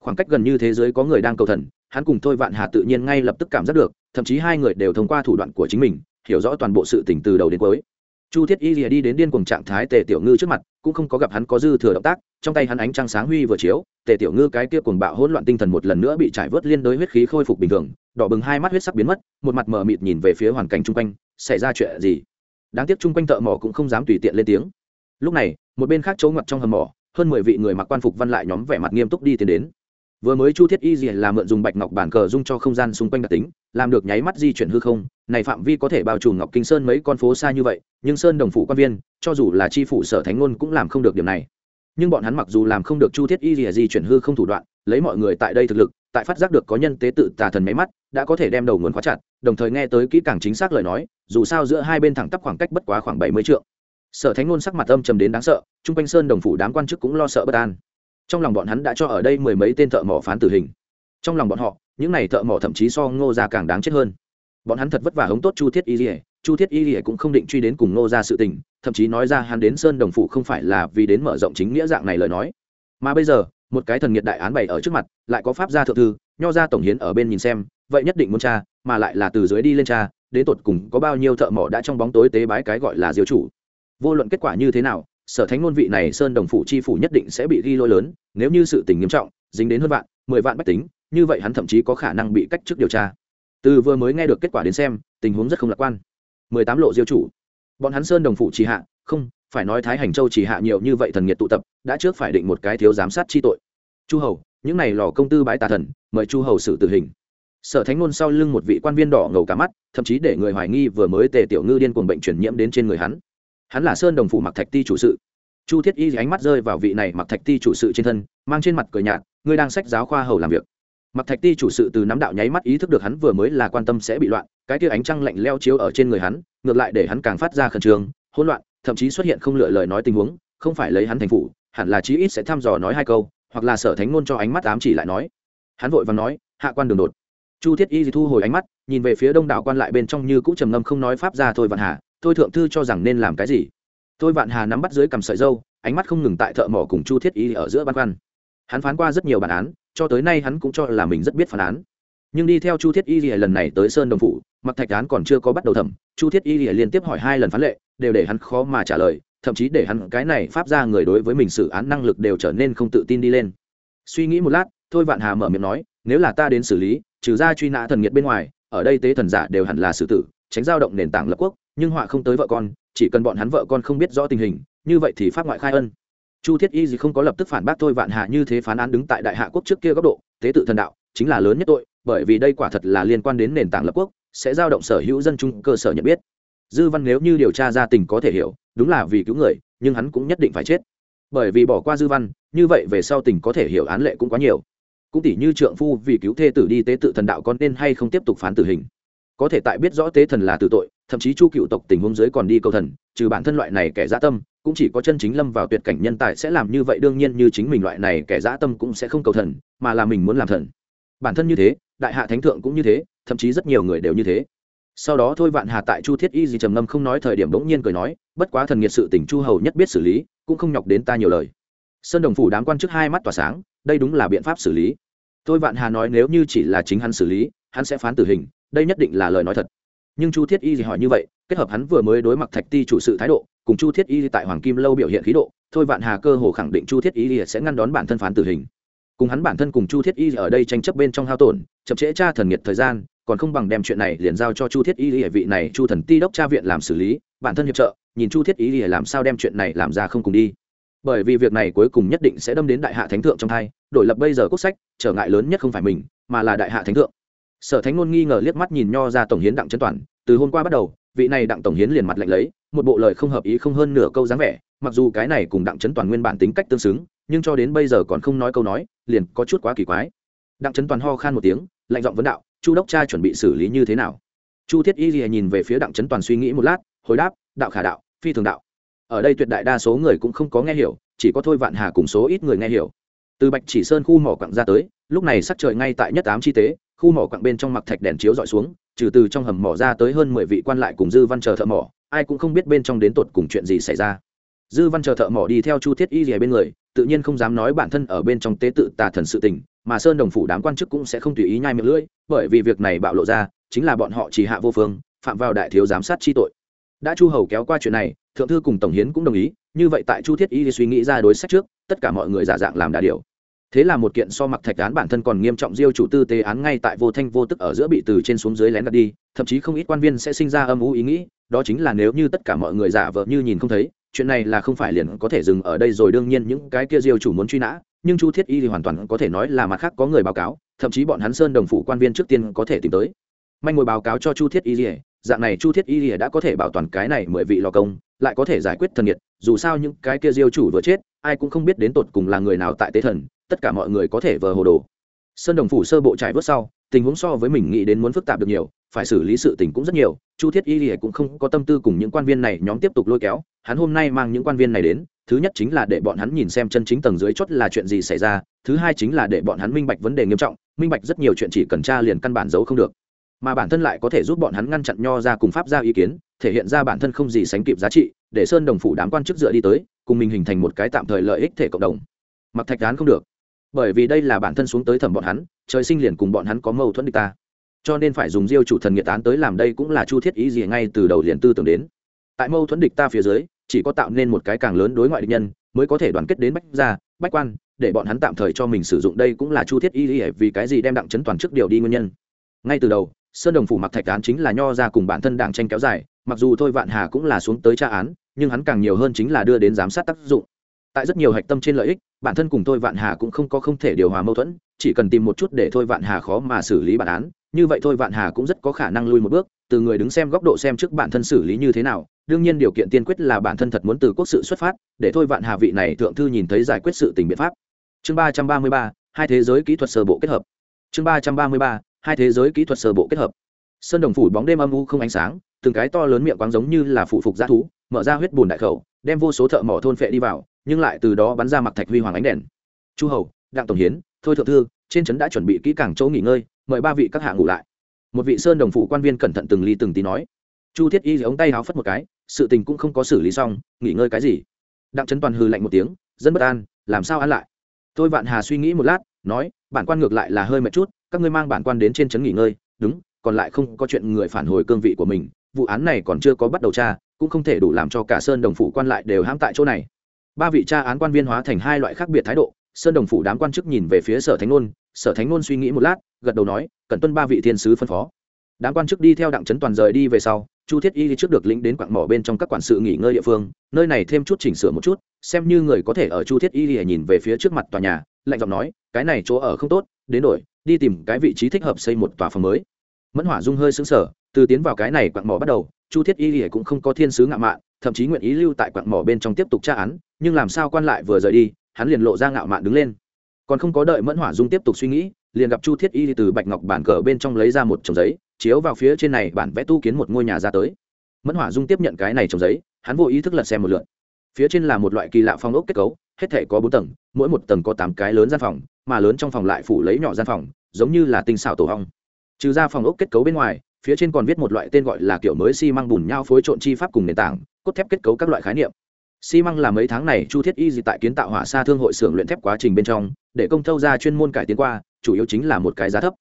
Khoảng cách gần như thế giới có người đang cầu thần, hắn cùng thôi vạn hà tự nhiên ngay lập tức cảm giác được, thậm chí hai người đều thông qua thủ đoạn của chính mình, hiểu rõ toàn bộ sự tình từ đầu đến cuối. Chu thiết y rìa đi đến điên cùng trạng thái tề tiểu ngư trước mặt, cũng không có gặp hắn có dư thừa động tác, trong tay hắn ánh trăng sáng huy vừa chiếu, tề tiểu ngư cái kia cuồng bạo hỗn loạn tinh thần một lần nữa bị trải vớt liên đối huyết khí khôi phục bình thường, đỏ bừng hai mắt huyết sắc biến mất, một mặt mờ mịt nhìn về phía hoàn cảnh chung quanh, xảy ra chuyện gì? Đáng tiếc chung quanh thợ mỏ cũng không dám tùy tiện lên tiếng. Lúc này, một bên khác chỗ ngặt trong hầm mỏ hơn mười vị người mặc quan phục văn lại nhóm vẻ mặt nghiêm túc đi tiến đến. Vừa mới chu thiết y gì là mượn dùng bạch ngọc bản cờ dung cho không gian xung quanh đặc tính, làm được nháy mắt di chuyển hư không, này phạm vi có thể bao trùm ngọc kinh sơn mấy con phố xa như vậy, nhưng sơn đồng phủ quan viên, cho dù là tri phủ sở thánh ngôn cũng làm không được điểm này. Nhưng bọn hắn mặc dù làm không được chu thiết y gì di chuyển hư không thủ đoạn, lấy mọi người tại đây thực lực, tại phát giác được có nhân tế tự tà thần máy mắt, đã có thể đem đầu nguồn khóa chặt, đồng thời nghe tới kỹ càng chính xác lời nói, dù sao giữa hai bên thẳng tắp khoảng cách bất quá khoảng bảy mươi trượng sở thánh ngôn sắc mặt âm trầm đến đáng sợ, chung quanh sơn đồng phủ đám quan chức cũng lo sợ bất an. Trong lòng bọn hắn đã cho ở đây mười mấy tên thợ mỏ phán tử hình. Trong lòng bọn họ, những này thợ mỏ thậm chí so ngô gia càng đáng chết hơn. Bọn hắn thật vất vả hống tốt chu thiết y rỉa chu thiết y rỉa cũng không định truy đến cùng ngô gia sự tình, thậm chí nói ra hắn đến sơn đồng phủ không phải là vì đến mở rộng chính nghĩa dạng này lời nói. Mà bây giờ, một cái thần nghiệt đại án bày ở trước mặt, lại có pháp gia thượng thư, nho gia tổng hiến ở bên nhìn xem, vậy nhất định muốn cha mà lại là từ dưới đi lên cha đến tột cùng có bao nhiêu thợ mỏ đã trong bóng tối tế bái cái gọi là diêu chủ vô luận kết quả như thế nào, sở thánh ngôn vị này sơn đồng phủ chi phủ nhất định sẽ bị ghi lỗi lớn, nếu như sự tình nghiêm trọng, dính đến hơn vạn, mười vạn bách tính, như vậy hắn thậm chí có khả năng bị cách chức điều tra. Từ vừa mới nghe được kết quả đến xem, tình huống rất không lạc quan. Mười tám lộ diêu chủ. Bọn hắn sơn đồng phủ trì hạ, không, phải nói thái hành châu trì hạ nhiều như vậy thần nghiệt tụ tập, đã trước phải định một cái thiếu giám sát chi tội. Chu hầu, những này lò công tư bãi tà thần, mời chu hầu xử tử hình. Sở thánh ngôn sau lưng một vị quan viên đỏ ngầu cả mắt, thậm chí để người hoài nghi vừa mới tề tiểu ngư điên cuồng bệnh truyền nhiễm đến trên người hắn hắn là sơn đồng phủ mặc thạch ti chủ sự. Chu thiết y ánh mắt rơi vào vị này mặc thạch ti chủ sự trên thân, mang trên mặt cười nhạt, ngươi đang sách giáo khoa hầu làm việc. Mặc thạch ti chủ sự từ nắm đạo nháy mắt ý thức được hắn vừa mới là quan tâm sẽ bị loạn, cái tia ánh trăng lạnh leo chiếu ở trên người hắn, ngược lại để hắn càng phát ra khẩn trương, hỗn loạn, thậm chí xuất hiện không lựa lời nói tình huống, không phải lấy hắn thành phủ, hẳn là chí ít sẽ thăm dò nói hai câu, hoặc là sở thánh ngôn cho ánh mắt ám chỉ lại nói. Hắn vội và nói, hạ quan đường đột. Chu thiết y thu hồi ánh mắt, nhìn về phía đông đảo quan lại bên trong như cũ trầm ngâm không nói pháp ra thôi vạn hà thôi thượng thư cho rằng nên làm cái gì? Thôi vạn hà nắm bắt dưới cầm sợi dâu, ánh mắt không ngừng tại thợ mỏ cùng chu thiết y ở giữa ban quan hắn phán qua rất nhiều bản án, cho tới nay hắn cũng cho là mình rất biết phán án. Nhưng đi theo chu thiết y lần này tới sơn đồng phủ, mặc thạch án còn chưa có bắt đầu thẩm, chu thiết y liên tiếp hỏi hai lần phán lệ, đều để hắn khó mà trả lời, thậm chí để hắn cái này pháp ra người đối với mình xử án năng lực đều trở nên không tự tin đi lên. Suy nghĩ một lát, thôi vạn hà mở miệng nói, nếu là ta đến xử lý, trừ ra truy nã thần nghiệt bên ngoài, ở đây tế thần giả đều hẳn là xử tử, tránh giao động nền tảng lập quốc nhưng họa không tới vợ con, chỉ cần bọn hắn vợ con không biết rõ tình hình, như vậy thì pháp ngoại khai ân. Chu thiết y gì không có lập tức phản bác thôi vạn hạ như thế phán án đứng tại đại hạ quốc trước kia góc độ, tế tự thần đạo, chính là lớn nhất tội, bởi vì đây quả thật là liên quan đến nền tảng lập quốc, sẽ giao động sở hữu dân chung cơ sở nhận biết. Dư văn nếu như điều tra ra tình có thể hiểu, đúng là vì cứu người, nhưng hắn cũng nhất định phải chết. Bởi vì bỏ qua dư văn, như vậy về sau tình có thể hiểu án lệ cũng quá nhiều. Cũng tỷ như trượng phu vì cứu thê tử đi tế tự thần đạo con nên hay không tiếp tục phán tử hình có thể tại biết rõ tế thần là tử tội, thậm chí chu cựu tộc tình huống dưới còn đi cầu thần, trừ bản thân loại này kẻ dã tâm, cũng chỉ có chân chính lâm vào tuyệt cảnh nhân tài sẽ làm như vậy, đương nhiên như chính mình loại này kẻ dã tâm cũng sẽ không cầu thần, mà là mình muốn làm thần. Bản thân như thế, đại hạ thánh thượng cũng như thế, thậm chí rất nhiều người đều như thế. Sau đó thôi vạn hà tại chu thiết y gì trầm ngâm không nói thời điểm bỗng nhiên cười nói, bất quá thần nghiệt sự tỉnh chu hầu nhất biết xử lý, cũng không nhọc đến ta nhiều lời. Sơn đồng phủ đám quan chức hai mắt tỏa sáng, đây đúng là biện pháp xử lý. Thôi vạn hà nói nếu như chỉ là chính hắn xử lý, hắn sẽ phán tử hình đây nhất định là lời nói thật. Nhưng chu thiết y gì hỏi như vậy, kết hợp hắn vừa mới đối mặt thạch ti chủ sự thái độ, cùng chu thiết y tại hoàng kim lâu biểu hiện khí độ, thôi vạn hà cơ hồ khẳng định chu thiết y sẽ ngăn đón bản thân phán tử hình. Cùng hắn bản thân cùng chu thiết y ở đây tranh chấp bên trong hao tổn, chậm trễ tra thần nghiệt thời gian, còn không bằng đem chuyện này liền giao cho chu thiết y vị này chu thần ti đốc tra viện làm xử lý, bản thân hiệp trợ, nhìn chu thiết y làm sao đem chuyện này làm ra không cùng đi. Bởi vì việc này cuối cùng nhất định sẽ đâm đến đại hạ thánh thượng trong thai, đổi lập bây giờ quốc sách, trở ngại lớn nhất không phải mình, mà là đại hạ thánh thượng sở thánh ngôn nghi ngờ liếc mắt nhìn nho ra tổng hiến đặng trấn toàn, từ hôm qua bắt đầu, vị này đặng tổng hiến liền mặt lạnh lấy, một bộ lời không hợp ý không hơn nửa câu dáng vẻ, mặc dù cái này cùng đặng trấn toàn nguyên bản tính cách tương xứng, nhưng cho đến bây giờ còn không nói câu nói, liền có chút quá kỳ quái. Đặng trấn toàn ho khan một tiếng, lạnh giọng vấn đạo, chu đốc cha chuẩn bị xử lý như thế nào? Chu thiết y lìa nhìn về phía đặng trấn toàn suy nghĩ một lát, hồi đáp, đạo khả đạo, phi thường đạo. Ở đây tuyệt đại đa số người cũng không có nghe hiểu, chỉ có thôi vạn hà cùng số ít người nghe hiểu từ bạch chỉ sơn khu mỏ quặng ra tới, lúc này sắc trời ngay tại nhất ám chi tế, khu mỏ quặng bên trong mặc thạch đèn chiếu dọi xuống, trừ từ trong hầm mỏ ra tới hơn mười vị quan lại cùng dư văn chờ thợ mỏ, ai cũng không biết bên trong đến tột cùng chuyện gì xảy ra. Dư văn chờ thợ mỏ đi theo chu thiết y rìa bên người, tự nhiên không dám nói bản thân ở bên trong tế tự tà thần sự tình, mà sơn đồng phủ đám quan chức cũng sẽ không tùy ý nhai miệng lưỡi, bởi vì việc này bạo lộ ra, chính là bọn họ chỉ hạ vô phương, phạm vào đại thiếu giám sát chi tội. Đã chu hầu kéo qua chuyện này, thượng thư cùng tổng hiến cũng đồng ý, như vậy tại chu thiết y suy nghĩ ra đối sách trước tất cả mọi người giả dạng làm đà điều. Thế là một kiện so mặc thạch án bản thân còn nghiêm trọng diêu chủ tư tế án ngay tại vô thanh vô tức ở giữa bị từ trên xuống dưới lén đặt đi, thậm chí không ít quan viên sẽ sinh ra âm ú ý nghĩ, đó chính là nếu như tất cả mọi người giả vờ như nhìn không thấy, chuyện này là không phải liền có thể dừng ở đây rồi, đương nhiên những cái kia diêu chủ muốn truy nã, nhưng chu thiết y thì hoàn toàn có thể nói là mặt khác có người báo cáo, thậm chí bọn hắn sơn đồng phủ quan viên trước tiên có thể tìm tới. Manh ngồi báo cáo cho chu thiết y lìa dạng này chu thiết y lìa đã có thể bảo toàn cái này mười vị lò công, lại có thể giải quyết thần nhiệt, dù sao những cái kia diêu chủ vừa chết ai cũng không biết đến tột cùng là người nào tại tế thần, tất cả mọi người có thể vờ hồ đồ. Sơn đồng phủ sơ bộ trải vớt sau, tình huống so với mình nghĩ đến muốn phức tạp được nhiều, phải xử lý sự tình cũng rất nhiều, chu thiết y lìa cũng không có tâm tư cùng những quan viên này nhóm tiếp tục lôi kéo, hắn hôm nay mang những quan viên này đến, thứ nhất chính là để bọn hắn nhìn xem chân chính tầng dưới chốt là chuyện gì xảy ra, thứ hai chính là để bọn hắn minh bạch vấn đề nghiêm trọng, minh bạch rất nhiều chuyện chỉ cần tra liền căn bản giấu không được. Mà bản thân lại có thể giúp bọn hắn ngăn chặn nho ra cùng pháp ra ý kiến, thể hiện ra bản thân không gì sánh kịp giá trị, để sơn đồng phủ đám quan chức dựa đi tới cùng mình hình thành một cái tạm thời lợi ích thể cộng đồng. Mặc thạch án không được. Bởi vì đây là bản thân xuống tới thẩm bọn hắn trời sinh liền cùng bọn hắn có mâu thuẫn địch ta. Cho nên phải dùng diêu chủ thần nghiệt án tới làm đây cũng là chu thiết ý gì ngay từ đầu liền tư tưởng đến. Tại mâu thuẫn địch ta phía dưới chỉ có tạo nên một cái càng lớn đối ngoại địch nhân mới có thể đoàn kết đến bách gia bách quan để bọn hắn tạm thời cho mình sử dụng đây cũng là chu thiết ý gì, vì cái gì đem đặng chấn toàn trước điều đi nguyên nhân. Ngay từ đầu sơn đồng phủ mặc thạch án chính là nho ra cùng bản thân đảng tranh kéo dài mặc dù thôi vạn hà cũng là xuống tới tra án nhưng hắn càng nhiều hơn chính là đưa đến giám sát tác dụng. Tại rất nhiều hạch tâm trên lợi ích, bản thân cùng thôi vạn hà cũng không có không thể điều hòa mâu thuẫn, chỉ cần tìm một chút để thôi vạn hà khó mà xử lý bản án, như vậy thôi vạn hà cũng rất có khả năng lui một bước, từ người đứng xem góc độ xem trước bản thân xử lý như thế nào, đương nhiên điều kiện tiên quyết là bản thân thật muốn từ quốc sự xuất phát, để thôi vạn hà vị này thượng thư nhìn thấy giải quyết sự tình biện pháp. Chương ba trăm ba mươi ba, hai thế giới kỹ thuật sơ bộ kết hợp. Chương ba trăm ba mươi ba, hai thế giới kỹ thuật sơ bộ kết hợp. Sơn đồng phủ bóng đêm âm u không ánh sáng, từng cái to lớn miệng quáng giống như là phụ phục g thú mở ra huyết bùn đại khẩu, đem vô số thợ mỏ thôn phệ đi vào, nhưng lại từ đó bắn ra mặc thạch huy hoàng ánh đèn. Chu hầu, đặng tổng hiến, thôi thượng thư, trên trấn đã chuẩn bị kỹ càng chỗ nghỉ ngơi, mời ba vị các hạ ngủ lại. Một vị sơn đồng phủ quan viên cẩn thận từng ly từng tí nói. Chu thiết y ống tay háo phất một cái, sự tình cũng không có xử lý xong, nghỉ ngơi cái gì? Đặng trấn toàn hư lạnh một tiếng, dân bất an, làm sao ăn lại? Tôi vạn hà suy nghĩ một lát, nói, bản quan ngược lại là hơi mệt chút, các ngươi mang bản quan đến trên trấn nghỉ ngơi, đúng, còn lại không có chuyện người phản hồi cương vị của mình, vụ án này còn chưa có bắt đầu tra cũng không thể đủ làm cho cả sơn đồng phủ quan lại đều hãm tại chỗ này. Ba vị tra án quan viên hóa thành hai loại khác biệt thái độ, sơn đồng phủ đám quan chức nhìn về phía sở thánh nôn, sở thánh nôn suy nghĩ một lát, gật đầu nói cần tuân ba vị thiên sứ phân phó. Đám quan chức đi theo đặng trấn toàn rời đi về sau, chu thiết y trước được lĩnh đến quặng mỏ bên trong các quản sự nghỉ ngơi địa phương, nơi này thêm chút chỉnh sửa một chút, xem như người có thể ở chu thiết y nhìn về phía trước mặt tòa nhà, lạnh giọng nói, cái này chỗ ở không tốt, đến đổi, đi tìm cái vị trí thích hợp xây một tòa phòng mới. Mẫn hỏa dung hơi xứng sở từ tiến vào cái này quặng mỏ bắt đầu chu thiết y cũng không có thiên sứ ngạo mạn, thậm chí nguyện ý lưu tại quặng mỏ bên trong tiếp tục tra án, nhưng làm sao quan lại vừa rời đi, hắn liền lộ ra ngạo mạn đứng lên. Còn không có đợi mẫn hỏa dung tiếp tục suy nghĩ, liền gặp chu thiết y từ bạch ngọc bản cờ bên trong lấy ra một chồng giấy, chiếu vào phía trên này bản vẽ tu kiến một ngôi nhà ra tới. Mẫn hỏa dung tiếp nhận cái này trồng giấy, hắn vô ý thức lật xem một lượt. Phía trên là một loại kỳ lạ phong ốc kết cấu, hết thể có bốn tầng, mỗi một tầng có tám cái lớn gian phòng, mà lớn trong phòng lại phủ lấy nhỏ gian phòng, giống như là tinh xảo tổ hong. Trừ ra phòng ốc kết cấu bên ngoài phía trên còn viết một loại tên gọi là kiểu mới xi măng bùn nhau phối trộn chi pháp cùng nền tảng, cốt thép kết cấu các loại khái niệm. Xi măng là mấy tháng này chu thiết y gì tại kiến tạo hỏa xa thương hội xưởng luyện thép quá trình bên trong, để công thâu ra chuyên môn cải tiến qua, chủ yếu chính là một cái giá thấp.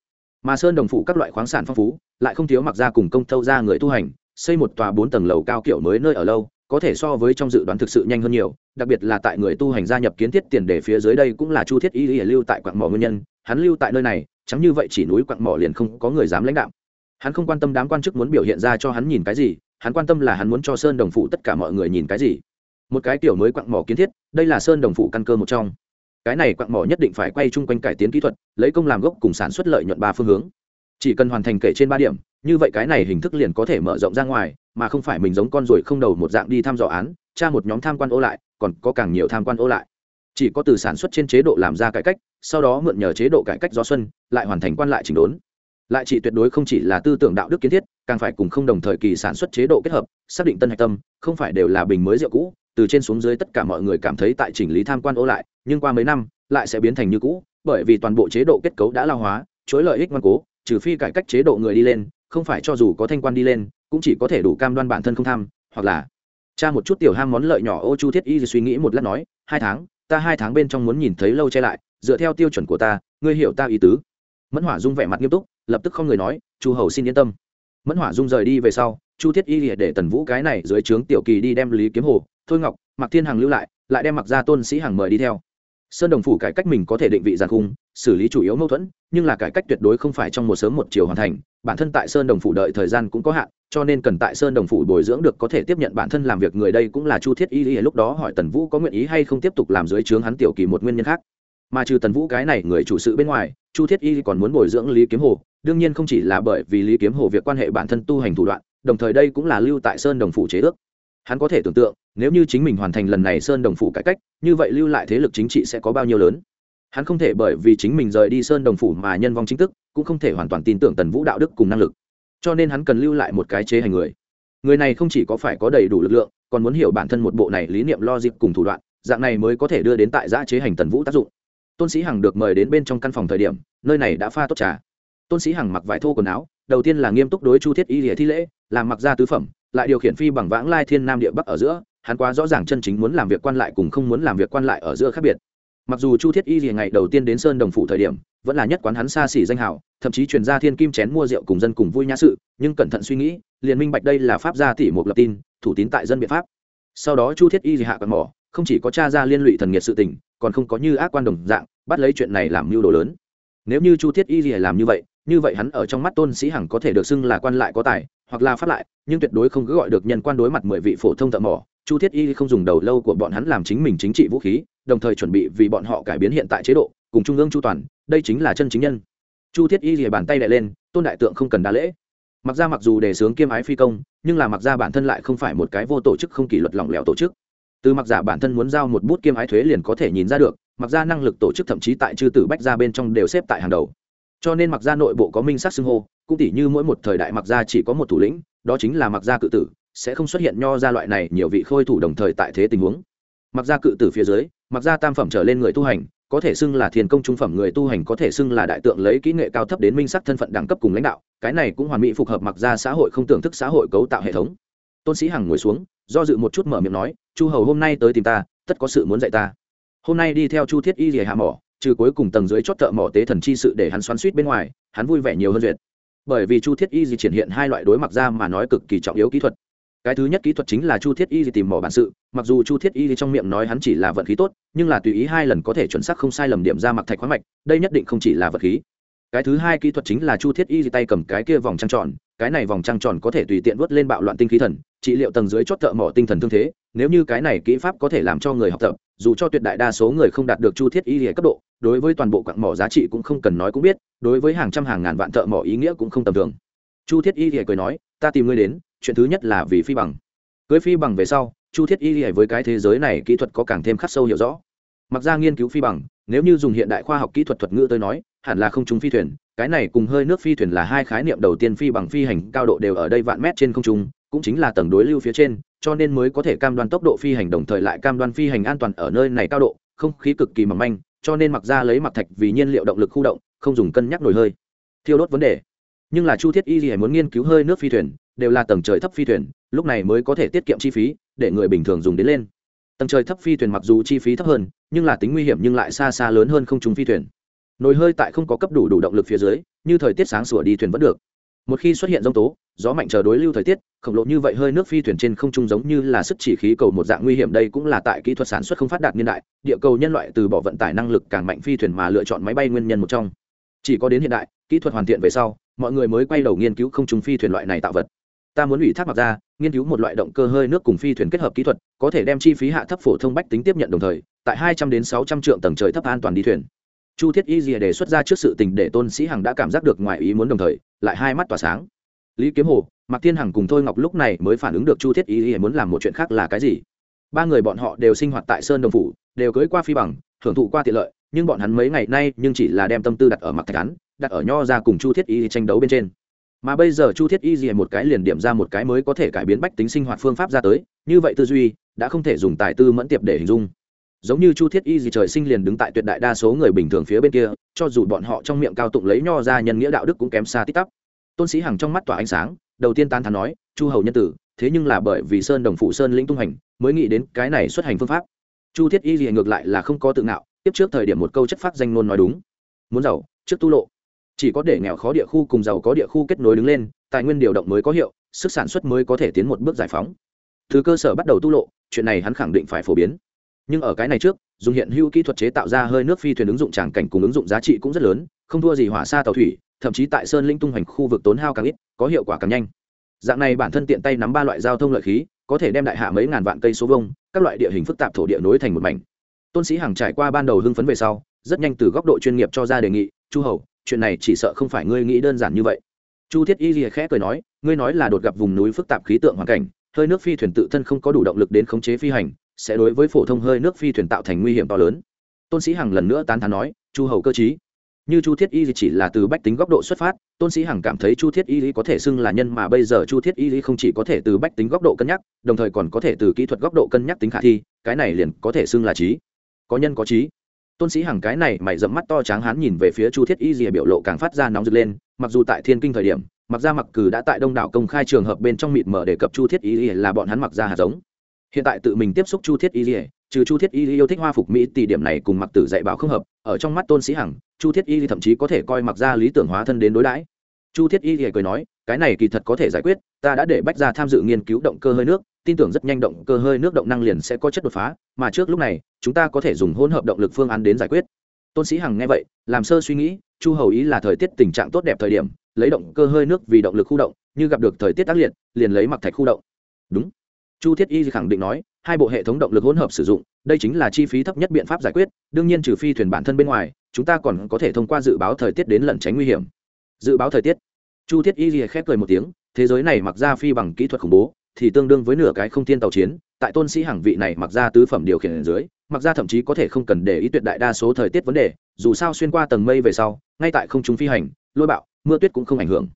Mà sơn đồng phụ các loại khoáng sản phong phú, lại không thiếu mặc ra cùng công thâu ra người tu hành, xây một tòa bốn tầng lầu cao kiểu mới nơi ở lâu, có thể so với trong dự đoán thực sự nhanh hơn nhiều, đặc biệt là tại người tu hành gia nhập kiến thiết tiền để phía dưới đây cũng là chu thiết y lưu tại quạng mỏ nguyên nhân, hắn lưu tại nơi này, chẳng như vậy chỉ núi quặng mỏ liền không có người dám lãnh đạo hắn không quan tâm đám quan chức muốn biểu hiện ra cho hắn nhìn cái gì, hắn quan tâm là hắn muốn cho sơn đồng phụ tất cả mọi người nhìn cái gì. Một cái kiểu mới quặng mỏ kiến thiết, đây là sơn đồng phụ căn cơ một trong. Cái này quặng mỏ nhất định phải quay chung quanh cải tiến kỹ thuật, lấy công làm gốc cùng sản xuất lợi nhuận ba phương hướng. Chỉ cần hoàn thành kể trên ba điểm, như vậy cái này hình thức liền có thể mở rộng ra ngoài, mà không phải mình giống con ruồi không đầu một dạng đi thăm dò án, tra một nhóm tham quan ô lại, còn có càng nhiều tham quan ô lại. Chỉ có từ sản xuất trên chế độ làm ra cải cách, sau đó mượn nhờ chế độ cải cách gió xuân, lại hoàn thành quan lại chỉnh đốn lại chỉ tuyệt đối không chỉ là tư tưởng đạo đức kiến thiết, càng phải cùng không đồng thời kỳ sản xuất chế độ kết hợp, xác định tân hạch tâm, không phải đều là bình mới rượu cũ, từ trên xuống dưới tất cả mọi người cảm thấy tại chỉnh lý tham quan ô lại, nhưng qua mấy năm, lại sẽ biến thành như cũ, bởi vì toàn bộ chế độ kết cấu đã lao hóa chối lợi ích ngoan cố, trừ phi cải cách chế độ người đi lên, không phải cho dù có thanh quan đi lên, cũng chỉ có thể đủ cam đoan bản thân không tham, hoặc là cha một chút tiểu ham món lợi nhỏ ô chu thiết y suy nghĩ một lát nói, hai tháng, ta hai tháng bên trong muốn nhìn thấy lâu che lại, dựa theo tiêu chuẩn của ta, ngươi hiểu ta ý tứ. Mẫn hỏa dung vẻ mặt nghiêm túc lập tức không người nói, chu hầu xin yên tâm. Mẫn hỏa dung rời đi về sau, chu thiết y lìa để tần vũ cái này dưới trướng tiểu kỳ đi đem lý kiếm hồ, thôi ngọc mặc thiên hằng lưu lại lại đem mặc ra tôn sĩ hàng mời đi theo. Sơn đồng phủ cải cách mình có thể định vị giàn khung, xử lý chủ yếu mâu thuẫn, nhưng là cải cách tuyệt đối không phải trong một sớm một chiều hoàn thành, bản thân tại sơn đồng phủ đợi thời gian cũng có hạn, cho nên cần tại sơn đồng phủ bồi dưỡng được có thể tiếp nhận bản thân làm việc người đây cũng là chu thiết y lý lúc đó hỏi tần vũ có nguyện ý hay không tiếp tục làm dưới trướng hắn tiểu kỳ một nguyên nhân khác mà trừ tần vũ cái này người chủ sự bên ngoài, chu thiết y còn muốn bồi dưỡng lý kiếm hồ. Đương nhiên không chỉ là bởi vì lý kiếm hồ việc quan hệ bản thân tu hành thủ đoạn, đồng thời đây cũng là lưu tại sơn đồng phủ chế ước. Hắn có thể tưởng tượng, nếu như chính mình hoàn thành lần này sơn đồng phủ cải cách, như vậy lưu lại thế lực chính trị sẽ có bao nhiêu lớn. Hắn không thể bởi vì chính mình rời đi sơn đồng phủ mà nhân vong chính thức, cũng không thể hoàn toàn tin tưởng tần vũ đạo đức cùng năng lực. Cho nên hắn cần lưu lại một cái chế hành người. Người này không chỉ có phải có đầy đủ lực lượng, còn muốn hiểu bản thân một bộ này lý niệm lo dịp cùng thủ đoạn, dạng này mới có thể đưa đến tại giã chế hành tần vũ tác dụng tôn sĩ hằng được mời đến bên trong căn phòng thời điểm, nơi này đã pha tốt trà. Tôn sĩ hằng mặc vải thô quần áo, đầu tiên là nghiêm túc đối chu thiết y lìa thi lễ làm mặc ra tứ phẩm, lại điều khiển phi bằng vãng lai thiên nam địa bắc ở giữa, hắn quá rõ ràng chân chính muốn làm việc quan lại cùng không muốn làm việc quan lại ở giữa khác biệt. Mặc dù chu thiết y lìa ngày đầu tiên đến sơn đồng phủ thời điểm, vẫn là nhất quán hắn xa xỉ danh hào, thậm chí truyền ra thiên kim chén mua rượu cùng dân cùng vui nhã sự, nhưng cẩn thận suy nghĩ, liền minh bạch đây là pháp gia tỷ một lập tin, thủ tín tại dân biện pháp. Sau đó chu thiết y gì hạ quạt mỏ, không chỉ có cha ra liên lụy thần nghiệt sự tình, còn không có như ác quan đồng dạng bắt lấy chuyện này làm mưu đồ lớn. Nếu như chu thiết y gì làm như vậy như vậy hắn ở trong mắt tôn sĩ hằng có thể được xưng là quan lại có tài, hoặc là phát lại, nhưng tuyệt đối không cứ gọi được nhân quan đối mặt mười vị phổ thông thợ mỏ. Chu thiết y không dùng đầu lâu của bọn hắn làm chính mình chính trị vũ khí, đồng thời chuẩn bị vì bọn họ cải biến hiện tại chế độ, cùng trung ương chu toàn, đây chính là chân chính nhân. Chu thiết y rìa bàn tay lại lên, tôn đại tượng không cần đa lễ. Mặc ra mặc dù đề xướng kiêm ái phi công, nhưng là mặc ra bản thân lại không phải một cái vô tổ chức không kỷ luật lỏng lẻo tổ chức. Từ mặc giả bản thân muốn giao một bút kiêm ái thuế liền có thể nhìn ra được mặc ra năng lực tổ chức thậm chí tại chư tử bách ra bên trong đều xếp tại hàng đầu. Cho nên mặc ra nội bộ có minh sắc xưng hô, cũng tỉ như mỗi một thời đại mặc ra chỉ có một thủ lĩnh, đó chính là mặc gia cự tử, sẽ không xuất hiện nho ra loại này nhiều vị khôi thủ đồng thời tại thế tình huống. Mặc gia cự tử phía dưới, mặc gia tam phẩm trở lên người tu hành, có thể xưng là thiền công trung phẩm người tu hành, có thể xưng là đại tượng lấy kỹ nghệ cao thấp đến minh sắc thân phận đẳng cấp cùng lãnh đạo, cái này cũng hoàn mỹ phù hợp mặc ra xã hội không tưởng thức xã hội cấu tạo hệ thống. Tôn sĩ hằng ngồi xuống, do dự một chút mở miệng nói, chu hầu hôm nay tới tìm ta, tất có sự muốn dạy ta hôm nay đi theo chu thiết y rìa hạ mỏ, trừ cuối cùng tầng dưới chót thợ mỏ tế thần chi sự để hắn xoắn suýt bên ngoài, hắn vui vẻ nhiều hơn duyệt. Bởi vì chu thiết y gì triển hiện hai loại đối mặc ra mà nói cực kỳ trọng yếu kỹ thuật. Cái thứ nhất kỹ thuật chính là chu thiết y gì tìm mỏ bản sự, mặc dù chu thiết y trong miệng nói hắn chỉ là vận khí tốt, nhưng là tùy ý hai lần có thể chuẩn xác không sai lầm điểm ra mặc thạch khoáng mạch, đây nhất định không chỉ là vật khí. Cái thứ hai kỹ thuật chính là chu thiết y tay cầm cái kia vòng trăng tròn cái này vòng trăng tròn có thể tùy tiện vớt lên bạo loạn tinh khí thần, trị liệu tầng dưới chót thợ mỏ tinh thần thương thế, nếu như cái này kỹ pháp có thể làm cho người học tập, dù cho tuyệt đại đa số người không đạt được chu thiết y cấp độ, đối với toàn bộ quặng mỏ giá trị cũng không cần nói cũng biết, đối với hàng trăm hàng ngàn vạn thợ mỏ ý nghĩa cũng không tầm thường. Chu thiết y cười nói, ta tìm ngươi đến, chuyện thứ nhất là vì phi bằng. Cưới phi bằng về sau, chu thiết y với cái thế giới này kỹ thuật có càng thêm khắc sâu hiểu rõ. Mặc ra nghiên cứu phi bằng, nếu như dùng hiện đại khoa học kỹ thuật thuật ngữ tới nói hẳn là không trúng phi thuyền, cái này cùng hơi nước phi thuyền là hai khái niệm đầu tiên phi bằng phi hành cao độ đều ở đây vạn mét trên không trung, cũng chính là tầng đối lưu phía trên, cho nên mới có thể cam đoan tốc độ phi hành đồng thời lại cam đoan phi hành an toàn ở nơi này cao độ, không khí cực kỳ mỏng manh, cho nên mặc ra lấy mặc thạch vì nhiên liệu động lực khu động, không dùng cân nhắc nổi hơi. Thiêu đốt vấn đề. Nhưng là chu thiết y gì muốn nghiên cứu hơi nước phi thuyền, đều là tầng trời thấp phi thuyền, lúc này mới có thể tiết kiệm chi phí, để người bình thường dùng đến lên. Tầng trời thấp phi thuyền mặc dù chi phí thấp hơn, nhưng là tính nguy hiểm nhưng lại xa xa lớn hơn không trúng phi thuyền nồi hơi tại không có cấp đủ đủ động lực phía dưới, như thời tiết sáng sủa đi thuyền vẫn được. Một khi xuất hiện g tố, gió mạnh chờ đối lưu thời tiết, khổng lồ như vậy hơi nước phi thuyền trên không trung giống như là sức chỉ khí cầu một dạng nguy hiểm đây cũng là tại kỹ thuật sản xuất không phát đạt niên đại, địa cầu nhân loại từ bỏ vận tải năng lực càng mạnh phi thuyền mà lựa chọn máy bay nguyên nhân một trong. Chỉ có đến hiện đại, kỹ thuật hoàn thiện về sau, mọi người mới quay đầu nghiên cứu không trung phi thuyền loại này tạo vật. Ta muốn ủy thác mặc ra, nghiên cứu một loại động cơ hơi nước cùng phi thuyền kết hợp kỹ thuật, có thể đem chi phí hạ thấp phổ thông bách tính tiếp nhận đồng thời, tại hai trăm đến sáu trăm triệu tầng trời thấp an toàn đi thuyền chu thiết y rìa đề xuất ra trước sự tình để tôn sĩ hằng đã cảm giác được ngoài ý muốn đồng thời, lại hai mắt tỏa sáng. Lý kiếm hồ, mạc thiên hằng cùng thôi ngọc lúc này mới phản ứng được chu thiết y rìa muốn làm một chuyện khác là cái gì? Ba người bọn họ đều sinh hoạt tại sơn đồng phủ, đều cưới qua phi bằng hưởng thụ qua tiện lợi, nhưng bọn hắn mấy ngày nay nhưng chỉ là đem tâm tư đặt ở mặc thạch án đặt ở nho ra cùng chu thiết y tranh đấu bên trên. Mà bây giờ chu thiết y gì một cái liền điểm ra một cái mới có thể cải biến bách tính sinh hoạt phương pháp ra tới, như vậy tư duy, đã không thể dùng tài tư mẫn tiệp để hình dung giống như chu thiết y gì trời sinh liền đứng tại tuyệt đại đa số người bình thường phía bên kia, cho dù bọn họ trong miệng cao tụng lấy nho ra nhân nghĩa đạo đức cũng kém xa tích tắp. Tôn sĩ hằng trong mắt tỏa ánh sáng, đầu tiên tan thắn nói, chu hầu nhân tử, thế nhưng là bởi vì sơn đồng phụ sơn lĩnh tung hành, mới nghĩ đến cái này xuất hành phương pháp. Chu thiết y gì ngược lại là không có tự ngạo, tiếp trước thời điểm một câu chất phát danh ngôn nói đúng. Muốn giàu, trước tu lộ. Chỉ có để nghèo khó địa khu cùng giàu có địa khu kết nối đứng lên, tài nguyên điều động mới có hiệu, sức sản xuất mới có thể tiến một bước giải phóng. Từ cơ sở bắt đầu tu lộ, chuyện này hắn khẳng định phải phổ biến nhưng ở cái này trước, dùng hiện hữu kỹ thuật chế tạo ra hơi nước phi thuyền ứng dụng tràng cảnh cùng ứng dụng giá trị cũng rất lớn, không thua gì hỏa xa tàu thủy, thậm chí tại sơn linh tung hoành khu vực tốn hao càng ít, có hiệu quả càng nhanh. Dạng này bản thân tiện tay nắm ba loại giao thông lợi khí, có thể đem đại hạ mấy ngàn vạn cây số vông các loại địa hình phức tạp thổ địa nối thành một mảnh. Tôn sĩ hàng trải qua ban đầu hưng phấn về sau, rất nhanh từ góc độ chuyên nghiệp cho ra đề nghị, chu hầu, chuyện này chỉ sợ không phải ngươi nghĩ đơn giản như vậy. Chu thiết y lìa khẽ cười nói, ngươi nói là đột gặp vùng núi phức tạp khí tượng hoàn cảnh, hơi nước phi thuyền tự thân không có đủ động lực đến khống chế phi hành sẽ đối với phổ thông hơi nước phi thuyền tạo thành nguy hiểm to lớn. Tôn sĩ hằng lần nữa tán thán nói, chu hầu cơ chí như chu thiết y chỉ là từ bách tính góc độ xuất phát, tôn sĩ hằng cảm thấy chu thiết y có thể xưng là nhân mà bây giờ chu thiết y không chỉ có thể từ bách tính góc độ cân nhắc, đồng thời còn có thể từ kỹ thuật góc độ cân nhắc tính khả thi, cái này liền có thể xưng là trí. Có nhân có trí. Tôn sĩ hằng cái này mày dẫm mắt to tráng hán nhìn về phía chu thiết y rìa biểu lộ càng phát ra nóng rực lên, mặc dù tại thiên kinh thời điểm, mặc ra mặc cử đã tại đông đảo công khai trường hợp bên trong mịt mở đề cập chu thiết y là bọn hắn mặc ra hạt giống hiện tại tự mình tiếp xúc chu thiết y lìa trừ chu thiết y yêu thích hoa phục mỹ tỷ điểm này cùng mặc tử dạy bảo không hợp, ở trong mắt tôn sĩ hằng, chu thiết y thậm chí có thể coi mặc ra lý tưởng hóa thân đến đối đãi. Chu thiết y cười nói, cái này kỳ thật có thể giải quyết, ta đã để bách ra tham dự nghiên cứu động cơ hơi nước, tin tưởng rất nhanh động cơ hơi nước động năng liền sẽ có chất đột phá, mà trước lúc này, chúng ta có thể dùng hỗn hợp động lực phương án đến giải quyết. Tôn sĩ hằng nghe vậy, làm sơ suy nghĩ, chu hầu ý là thời tiết tình trạng tốt đẹp thời điểm, lấy động cơ hơi nước vì động lực khu động, như gặp được thời tiết tác liệt, liền lấy mặc thạch khu động. Đúng chu thiết y khẳng định nói, hai bộ hệ thống động lực hỗn hợp sử dụng, đây chính là chi phí thấp nhất biện pháp giải quyết, đương nhiên trừ phi thuyền bản thân bên ngoài, chúng ta còn có thể thông qua dự báo thời tiết đến lẩn tránh nguy hiểm. Dự báo thời tiết. Chu thiết y lìa khép cười một tiếng, thế giới này mặc ra phi bằng kỹ thuật khủng bố, thì tương đương với nửa cái không thiên tàu chiến, tại tôn sĩ hàng vị này mặc ra tứ phẩm điều khiển ở dưới, mặc ra thậm chí có thể không cần để ý tuyệt đại đa số thời tiết vấn đề, dù sao xuyên qua tầng mây về sau, ngay tại không trung phi hành, lôi bạo, mưa tuyết cũng không ảnh hưởng.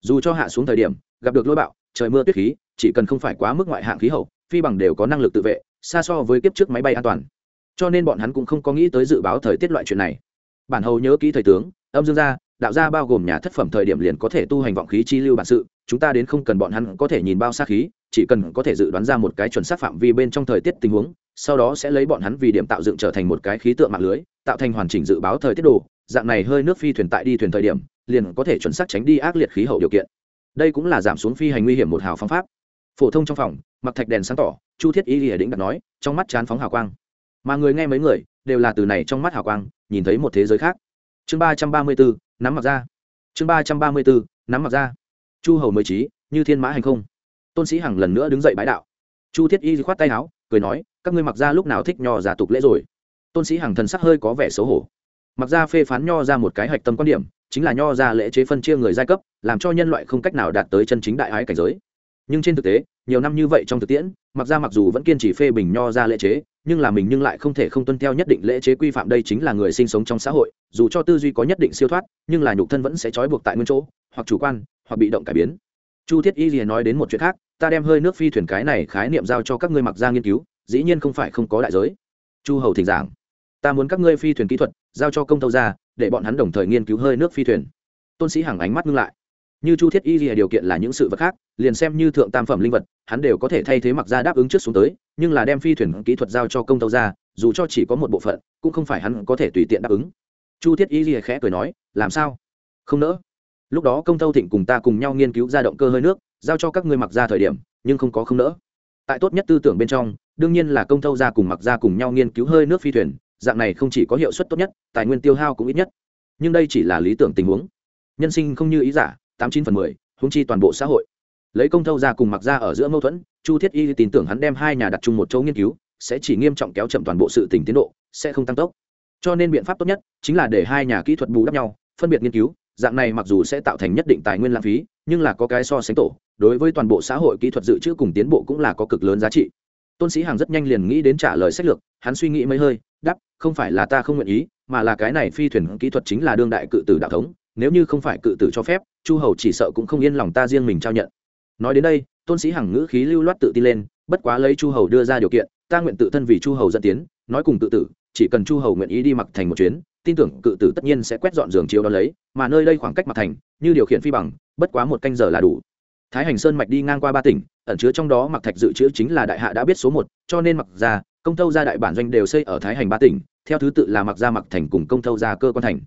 Dù cho hạ xuống thời điểm, gặp được lôi bạo, trời mưa tuyết khí chỉ cần không phải quá mức ngoại hạng khí hậu, phi bằng đều có năng lực tự vệ, xa so với kiếp trước máy bay an toàn. Cho nên bọn hắn cũng không có nghĩ tới dự báo thời tiết loại chuyện này. Bản hầu nhớ kỹ thời tướng, âm dương gia, đạo gia bao gồm nhà thất phẩm thời điểm liền có thể tu hành vọng khí chi lưu bản sự, chúng ta đến không cần bọn hắn có thể nhìn bao xa khí, chỉ cần có thể dự đoán ra một cái chuẩn xác phạm vi bên trong thời tiết tình huống, sau đó sẽ lấy bọn hắn vì điểm tạo dựng trở thành một cái khí tượng mạng lưới, tạo thành hoàn chỉnh dự báo thời tiết đồ, dạng này hơi nước phi thuyền tại đi thuyền thời điểm, liền có thể chuẩn xác tránh đi ác liệt khí hậu điều kiện. Đây cũng là giảm xuống phi hành nguy hiểm một hào phương pháp phổ thông trong phòng, mặc thạch đèn sáng tỏ, chu thiết y lìa đĩnh đặt nói, trong mắt chán phóng hào quang. Mà người nghe mấy người, đều là từ này trong mắt hào quang, nhìn thấy một thế giới khác. Chương ba trăm ba mươi bốn, nắm mặc ra. Chương ba trăm ba mươi bốn, nắm mặc ra. Chu hầu mới trí, như thiên mã hành không. Tôn sĩ hằng lần nữa đứng dậy bái đạo. Chu thiết y khoát tay áo, cười nói, các ngươi mặc ra lúc nào thích nho giả tục lễ rồi. Tôn sĩ hằng thần sắc hơi có vẻ xấu hổ. Mặc ra phê phán nho ra một cái hạch tâm quan điểm, chính là nho ra lễ chế phân chia người giai cấp, làm cho nhân loại không cách nào đạt tới chân chính đại ái cảnh giới nhưng trên thực tế, nhiều năm như vậy trong thực tiễn, mặc ra mặc dù vẫn kiên trì phê bình nho ra lễ chế, nhưng là mình nhưng lại không thể không tuân theo nhất định lễ chế quy phạm đây chính là người sinh sống trong xã hội, dù cho tư duy có nhất định siêu thoát, nhưng là nhục thân vẫn sẽ trói buộc tại nguyên chỗ, hoặc chủ quan, hoặc bị động cải biến. Chu thiết y liền nói đến một chuyện khác, ta đem hơi nước phi thuyền cái này khái niệm giao cho các ngươi mặc ra nghiên cứu, dĩ nhiên không phải không có đại giới. Chu hầu thỉnh giảng, ta muốn các ngươi phi thuyền kỹ thuật giao cho công tâu ra để bọn hắn đồng thời nghiên cứu hơi nước phi thuyền. Tôn sĩ hằng ánh mắt ngưng lại như chu thiết y lìa điều kiện là những sự vật khác, liền xem như thượng tam phẩm linh vật, hắn đều có thể thay thế mặc ra đáp ứng trước xuống tới, nhưng là đem phi thuyền kỹ thuật giao cho công tâu ra dù cho chỉ có một bộ phận, cũng không phải hắn có thể tùy tiện đáp ứng. Chu thiết y lìa khẽ cười nói, làm sao? Không nỡ. Lúc đó công tâu thịnh cùng ta cùng nhau nghiên cứu ra động cơ hơi nước, giao cho các ngươi mặc ra thời điểm, nhưng không có không nỡ. Tại tốt nhất tư tưởng bên trong, đương nhiên là công tâu ra cùng mặc ra cùng nhau nghiên cứu hơi nước phi thuyền, dạng này không chỉ có hiệu suất tốt nhất, tài nguyên tiêu hao cũng ít nhất. Nhưng đây chỉ là lý tưởng tình huống. Nhân sinh không như ý giả tám chín phần mười húng chi toàn bộ xã hội. Lấy công thâu ra cùng mặc ra ở giữa mâu thuẫn, chu thiết y tin tưởng hắn đem hai nhà đặt chung một chỗ nghiên cứu, sẽ chỉ nghiêm trọng kéo chậm toàn bộ sự tỉnh tiến độ, sẽ không tăng tốc. Cho nên biện pháp tốt nhất chính là để hai nhà kỹ thuật bù đắp nhau, phân biệt nghiên cứu, dạng này mặc dù sẽ tạo thành nhất định tài nguyên lãng phí, nhưng là có cái so sánh tổ, đối với toàn bộ xã hội kỹ thuật dự trữ cùng tiến bộ cũng là có cực lớn giá trị. Tôn sĩ hàng rất nhanh liền nghĩ đến trả lời sách lược, hắn suy nghĩ mấy hơi đắp không phải là ta không nguyện ý, mà là cái này phi thuyền kỹ thuật chính là đương đại cự tử đạo thống, nếu như không phải cự tử cho phép chu hầu chỉ sợ cũng không yên lòng ta riêng mình trao nhận. Nói đến đây, tôn sĩ hằng ngữ khí lưu loát tự tin lên, bất quá lấy chu hầu đưa ra điều kiện, ta nguyện tự thân vì chu hầu dẫn tiến, nói cùng tự tử, chỉ cần chu hầu nguyện ý đi mặc thành một chuyến, tin tưởng cự tử tất nhiên sẽ quét dọn giường chiếu đó lấy, mà nơi đây khoảng cách mặc thành, như điều khiển phi bằng, bất quá một canh giờ là đủ. Thái hành sơn mạch đi ngang qua ba tỉnh, ẩn chứa trong đó mặc thạch dự trữ chính là đại hạ đã biết số một, cho nên mặc ra, công Thâu ra đại bản doanh đều xây ở thái hành ba tỉnh, theo thứ tự là mặc ra mặc thành cùng công Thâu ra cơ quan thành.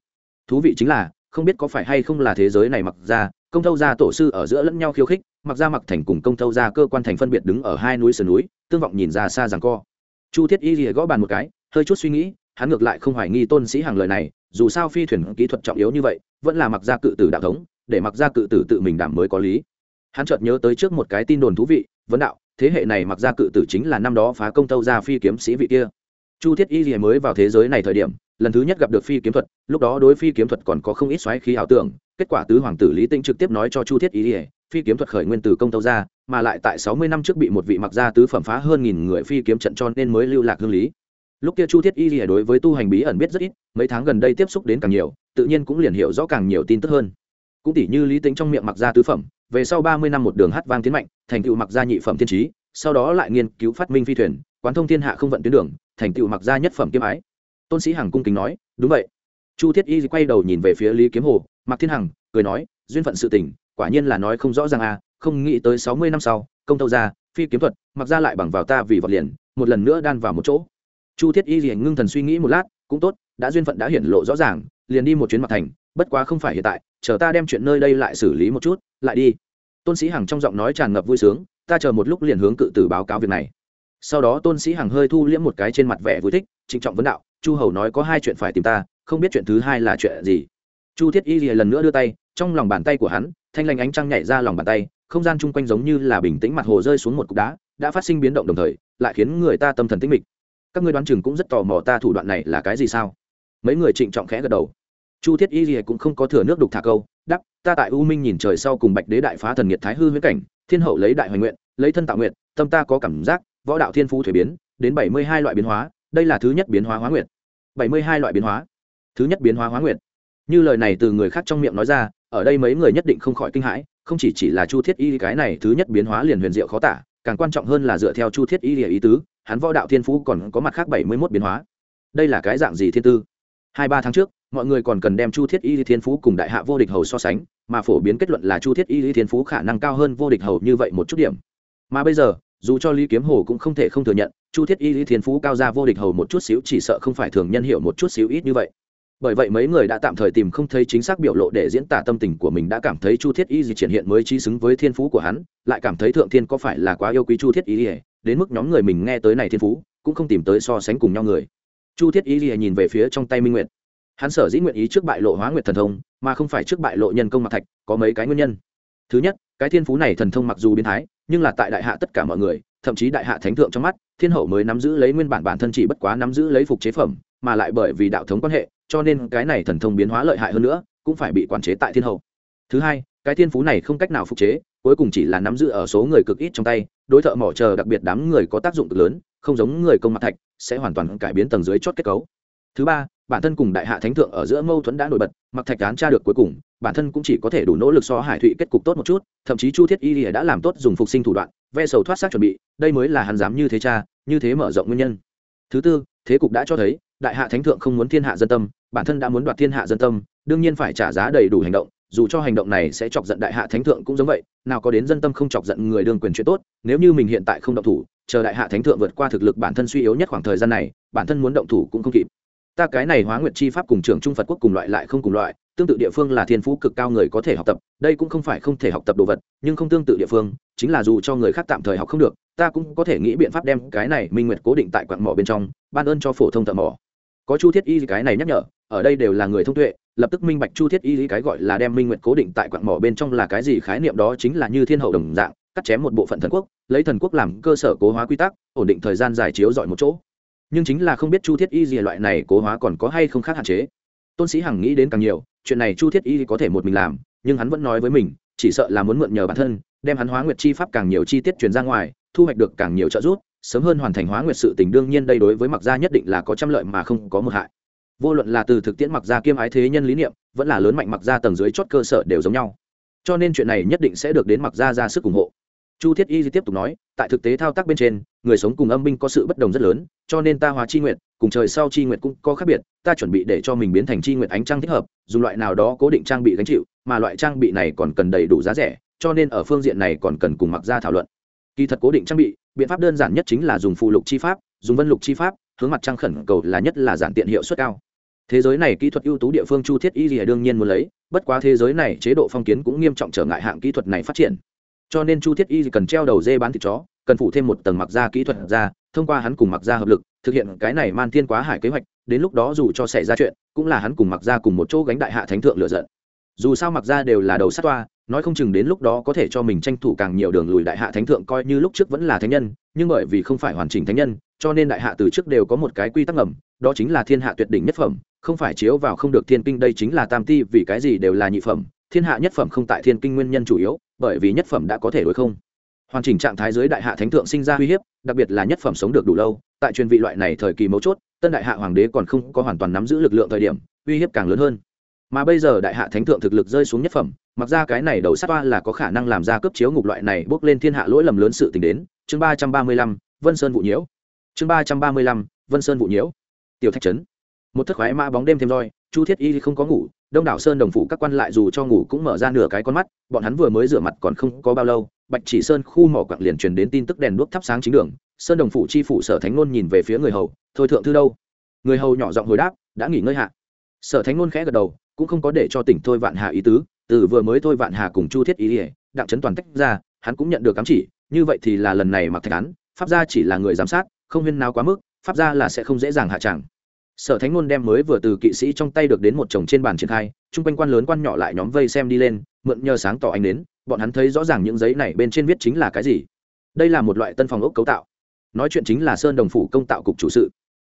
Thú vị chính là không biết có phải hay không là thế giới này mặc ra công thâu gia tổ sư ở giữa lẫn nhau khiêu khích, mặc ra mặc thành cùng công thâu gia cơ quan thành phân biệt đứng ở hai núi sườn núi, tương vọng nhìn ra xa rằng co. Chu thiết y rìa gõ bàn một cái, hơi chút suy nghĩ, hắn ngược lại không hoài nghi tôn sĩ hàng lời này, dù sao phi thuyền kỹ thuật trọng yếu như vậy, vẫn là mặc ra cự tử đạo thống, để mặc ra cự tử tự mình đảm mới có lý. Hắn chợt nhớ tới trước một cái tin đồn thú vị, vấn đạo, thế hệ này mặc ra cự tử chính là năm đó phá công tâu ra phi kiếm sĩ vị kia. Chu thiết y rìa mới vào thế giới này thời điểm lần thứ nhất gặp được phi kiếm thuật, lúc đó đối phi kiếm thuật còn có không ít xoáy khí ảo tưởng, kết quả tứ hoàng tử lý tinh trực tiếp nói cho chu thiết ý ỉa phi kiếm thuật khởi nguyên từ công tâu ra mà lại tại sáu mươi năm trước bị một vị mặc gia tứ phẩm phá hơn nghìn người phi kiếm trận cho nên mới lưu lạc hương lý. Lúc kia chu thiết y ỉa đối với tu hành bí ẩn biết rất ít, mấy tháng gần đây tiếp xúc đến càng nhiều, tự nhiên cũng liền hiểu rõ càng nhiều tin tức hơn. Cũng tỷ như lý tính trong miệng mặc gia tứ phẩm, về sau ba mươi năm một đường hát vang tiến mạnh, thành tựu mặc gia nhị phẩm thiên trí, sau đó lại nghiên cứu phát minh phi thuyền, quán thông thiên hạ không vận tuyến đường, thành tựu mặc gia nhất phẩm kiếm ái tôn sĩ hằng cung kính nói, đúng vậy. Chu thiết y quay đầu nhìn về phía lý kiếm hồ, mạc thiên hằng cười nói, duyên phận sự tình, quả nhiên là nói không rõ ràng à không nghĩ tới sáu mươi năm sau, công tâu ra phi kiếm thuật, mặc ra lại bằng vào ta vì vật liền, một lần nữa đan vào một chỗ. Chu thiết y liền ngưng thần suy nghĩ một lát, cũng tốt, đã duyên phận đã hiển lộ rõ ràng, liền đi một chuyến mặt thành, bất quá không phải hiện tại, chờ ta đem chuyện nơi đây lại xử lý một chút, lại đi. Tôn sĩ hằng trong giọng nói tràn ngập vui sướng, ta chờ một lúc liền hướng cự tử báo cáo việc này. Sau đó tôn sĩ hằng hơi thu liễm một cái trên mặt vẻ vui thích, trịnh trọng vấn đạo chu hầu nói có hai chuyện phải tìm ta, không biết chuyện thứ hai là chuyện gì. Chu thiết y lần nữa đưa tay, trong lòng bàn tay của hắn, thanh lanh ánh trăng nhảy ra lòng bàn tay, không gian chung quanh giống như là bình tĩnh mặt hồ rơi xuống một cục đá, đã phát sinh biến động đồng thời, lại khiến người ta tâm thần tĩnh mịch. Các ngươi đoán chừng cũng rất tò mò ta thủ đoạn này là cái gì sao? Mấy người trịnh trọng khẽ gật đầu. Chu thiết y gì cũng không có thừa nước đục thả câu đắp ta tại u minh nhìn trời sau cùng bạch đế đại phá thần nhiệt thái hư huyễn cảnh, thiên hậu lấy đại hoành nguyện, lấy thân tạo nguyện, tâm ta có cảm giác, võ đạo thiên phú thuế biến, đến bảy mươi hai loại biến hóa đây là thứ nhất biến hóa hóa nguyện bảy mươi hai loại biến hóa. Thứ nhất biến hóa hóa nguyện như lời này từ người khác trong miệng nói ra, ở đây mấy người nhất định không khỏi kinh hãi, không chỉ chỉ là chu thiết y, cái này thứ nhất biến hóa liền huyền diệu khó tả, càng quan trọng hơn là dựa theo chu thiết y ý tứ, hắn võ đạo thiên phú còn có mặt khác bảy mươi mốt biến hóa. Đây là cái dạng gì thiên tư? Hai ba tháng trước, mọi người còn cần đem chu thiết y thiên phú cùng đại hạ vô địch hầu so sánh, mà phổ biến kết luận là chu thiết y thiên phú khả năng cao hơn vô địch hầu như vậy một chút điểm. Mà bây giờ dù cho lý kiếm hồ cũng không thể không thừa nhận, chu thiết y Lý thiên phú cao ra vô địch hầu một chút xíu chỉ sợ không phải thường nhân hiệu một chút xíu ít như vậy. Bởi vậy mấy người đã tạm thời tìm không thấy chính xác biểu lộ để diễn tả tâm tình của mình đã cảm thấy chu thiết y gì triển hiện mới trí xứng với thiên phú của hắn, lại cảm thấy thượng thiên có phải là quá yêu quý chu thiết y gì đến mức nhóm người mình nghe tới này thiên phú, cũng không tìm tới so sánh cùng nhau người. Chu thiết y gì nhìn về phía trong tay minh nguyệt. Hắn sở dĩ nguyện ý trước bại lộ hóa nguyệt thần thông, mà không phải trước bại lộ nhân công mặt thạch, có mấy cái nguyên nhân. Thứ nhất cái thiên phú này thần thông mặc dù biến thái, nhưng là tại đại hạ tất cả mọi người, thậm chí đại hạ thánh thượng trong mắt, thiên hậu mới nắm giữ lấy nguyên bản bản thân chỉ bất quá nắm giữ lấy phục chế phẩm, mà lại bởi vì đạo thống quan hệ, cho nên cái này thần thông biến hóa lợi hại hơn nữa, cũng phải bị quản chế tại thiên hậu. Thứ hai, cái thiên phú này không cách nào phục chế, cuối cùng chỉ là nắm giữ ở số người cực ít trong tay, đối thợ mỏ chờ đặc biệt đám người có tác dụng cực lớn, không giống người công mặt thạch, sẽ hoàn toàn cải biến tầng dưới chót kết cấu. Thứ ba bản thân cùng đại hạ thánh thượng ở giữa mâu thuẫn đã nổi bật, mặc thạch án tra được cuối cùng, bản thân cũng chỉ có thể đủ nỗ lực so hải thụy kết cục tốt một chút, thậm chí chu thiết y lìa đã làm tốt dùng phục sinh thủ đoạn, ve sầu thoát xác chuẩn bị, đây mới là hắn dám như thế cha, như thế mở rộng nguyên nhân. Thứ tư, thế cục đã cho thấy, đại hạ thánh thượng không muốn thiên hạ dân tâm, bản thân đã muốn đoạt thiên hạ dân tâm, đương nhiên phải trả giá đầy đủ hành động, dù cho hành động này sẽ chọc giận đại hạ thánh thượng cũng giống vậy, nào có đến dân tâm không chọc giận người đương quyền chuyện tốt, nếu như mình hiện tại không động thủ, chờ đại hạ thánh thượng vượt qua thực lực bản thân suy yếu nhất khoảng thời gian này, bản thân muốn động thủ cũng không kịp ta cái này hóa nguyệt chi pháp cùng trường trung phật quốc cùng loại lại không cùng loại, tương tự địa phương là thiên phú cực cao người có thể học tập, đây cũng không phải không thể học tập đồ vật, nhưng không tương tự địa phương, chính là dù cho người khác tạm thời học không được, ta cũng có thể nghĩ biện pháp đem cái này minh nguyệt cố định tại quặng mỏ bên trong, ban ơn cho phổ thông thợ mỏ. Có chu thiết y cái này nhắc nhở, ở đây đều là người thông tuệ, lập tức minh bạch chu thiết y cái gọi là đem minh nguyệt cố định tại quặng mỏ bên trong là cái gì khái niệm đó chính là như thiên hậu đồng dạng, cắt chém một bộ phận thần quốc, lấy thần quốc làm cơ sở cố hóa quy tắc, ổn định thời gian dài chiếu dọi một chỗ nhưng chính là không biết chu thiết y gì loại này cố hóa còn có hay không khác hạn chế. Tôn sĩ hằng nghĩ đến càng nhiều, chuyện này chu thiết y có thể một mình làm, nhưng hắn vẫn nói với mình, chỉ sợ là muốn mượn nhờ bản thân, đem hắn hóa nguyệt chi pháp càng nhiều chi tiết truyền ra ngoài, thu hoạch được càng nhiều trợ giúp, sớm hơn hoàn thành hóa nguyệt sự tình đương nhiên đây đối với mặc gia nhất định là có trăm lợi mà không có một hại. Vô luận là từ thực tiễn mặc gia kiêm ái thế nhân lý niệm, vẫn là lớn mạnh mặc gia tầng dưới chót cơ sở đều giống nhau. Cho nên chuyện này nhất định sẽ được đến mặc gia ra sức ủng hộ chu thiết y tiếp tục nói, tại thực tế thao tác bên trên, người sống cùng âm binh có sự bất đồng rất lớn, cho nên ta hóa chi nguyện cùng trời sau chi nguyện cũng có khác biệt, ta chuẩn bị để cho mình biến thành chi nguyện ánh trăng thích hợp, dùng loại nào đó cố định trang bị gánh chịu, mà loại trang bị này còn cần đầy đủ giá rẻ, cho nên ở phương diện này còn cần cùng mặc ra thảo luận. Kỳ thật cố định trang bị, biện pháp đơn giản nhất chính là dùng phụ lục chi pháp, dùng vân lục chi pháp, hướng mặt trăng khẩn cầu là nhất là giản tiện hiệu suất cao. Thế giới này kỹ thuật ưu tú địa phương chu thiết y gì đương nhiên muốn lấy, bất quá thế giới này chế độ phong kiến cũng nghiêm trọng trở ngại hạng kỹ thuật này phát triển cho nên chu thiết y cần treo đầu dê bán thịt chó, cần phụ thêm một tầng mặc ra kỹ thuật ra, thông qua hắn cùng mặc ra hợp lực, thực hiện cái này man thiên quá hải kế hoạch, đến lúc đó dù cho xảy ra chuyện, cũng là hắn cùng mặc ra cùng một chỗ gánh đại hạ thánh thượng lựa giận. Dù sao mặc ra đều là đầu sát toa, nói không chừng đến lúc đó có thể cho mình tranh thủ càng nhiều đường lùi đại hạ thánh thượng coi như lúc trước vẫn là thánh nhân, nhưng bởi vì không phải hoàn chỉnh thánh nhân, cho nên đại hạ từ trước đều có một cái quy tắc ngầm, đó chính là thiên hạ tuyệt đỉnh nhất phẩm, không phải chiếu vào không được thiên kinh, đây chính là tam ti, vì cái gì đều là nhị phẩm, thiên hạ nhất phẩm không tại thiên kinh nguyên nhân chủ yếu bởi vì nhất phẩm đã có thể đối không. Hoàn chỉnh trạng thái dưới đại hạ thánh thượng sinh ra uy hiếp, đặc biệt là nhất phẩm sống được đủ lâu, tại truyền vị loại này thời kỳ mấu chốt, tân đại hạ hoàng đế còn không có hoàn toàn nắm giữ lực lượng thời điểm, uy hiếp càng lớn hơn. Mà bây giờ đại hạ thánh thượng thực lực rơi xuống nhất phẩm, mặc ra cái này đầu sát toa là có khả năng làm ra cấp chiếu ngục loại này bước lên thiên hạ lỗi lầm lớn sự t ì n h đến. Chương ba trăm ba mươi lăm, vân sơn vụ nhiễu. Chương ba trăm ba mươi lăm, vân sơn vụ nhiễu. Tiểu thạch trấn. Một thất khoái mã bóng đêm thêm roi, chu thiết y không có ngủ đông đảo sơn đồng phủ các quan lại dù cho ngủ cũng mở ra nửa cái con mắt, bọn hắn vừa mới rửa mặt còn không có bao lâu, bạch chỉ sơn khu mỏ quặng liền truyền đến tin tức đèn đuốc thắp sáng chính đường, sơn đồng phủ chi phủ sở thánh ngôn nhìn về phía người hầu, thôi thượng thư đâu? Người hầu nhỏ giọng hồi đáp, đã nghỉ ngơi hạ. Sở thánh ngôn khẽ gật đầu, cũng không có để cho tỉnh thôi vạn hà ý tứ, từ vừa mới thôi vạn hà cùng chu thiết ý ỉa đặng trấn toàn tách ra, hắn cũng nhận được cám chỉ, như vậy thì là lần này mặc thạch án, pháp gia chỉ là người giám sát, không huyên nào quá mức, pháp gia là sẽ không dễ dàng hạ tràng sở thánh ngôn đem mới vừa từ kỵ sĩ trong tay được đến một chồng trên bàn triển khai, chung quanh quan lớn quan nhỏ lại nhóm vây xem đi lên, mượn nhờ sáng tỏ anh đến, bọn hắn thấy rõ ràng những giấy này bên trên viết chính là cái gì. Đây là một loại tân phòng ốc cấu tạo. Nói chuyện chính là sơn đồng phủ công tạo cục chủ sự.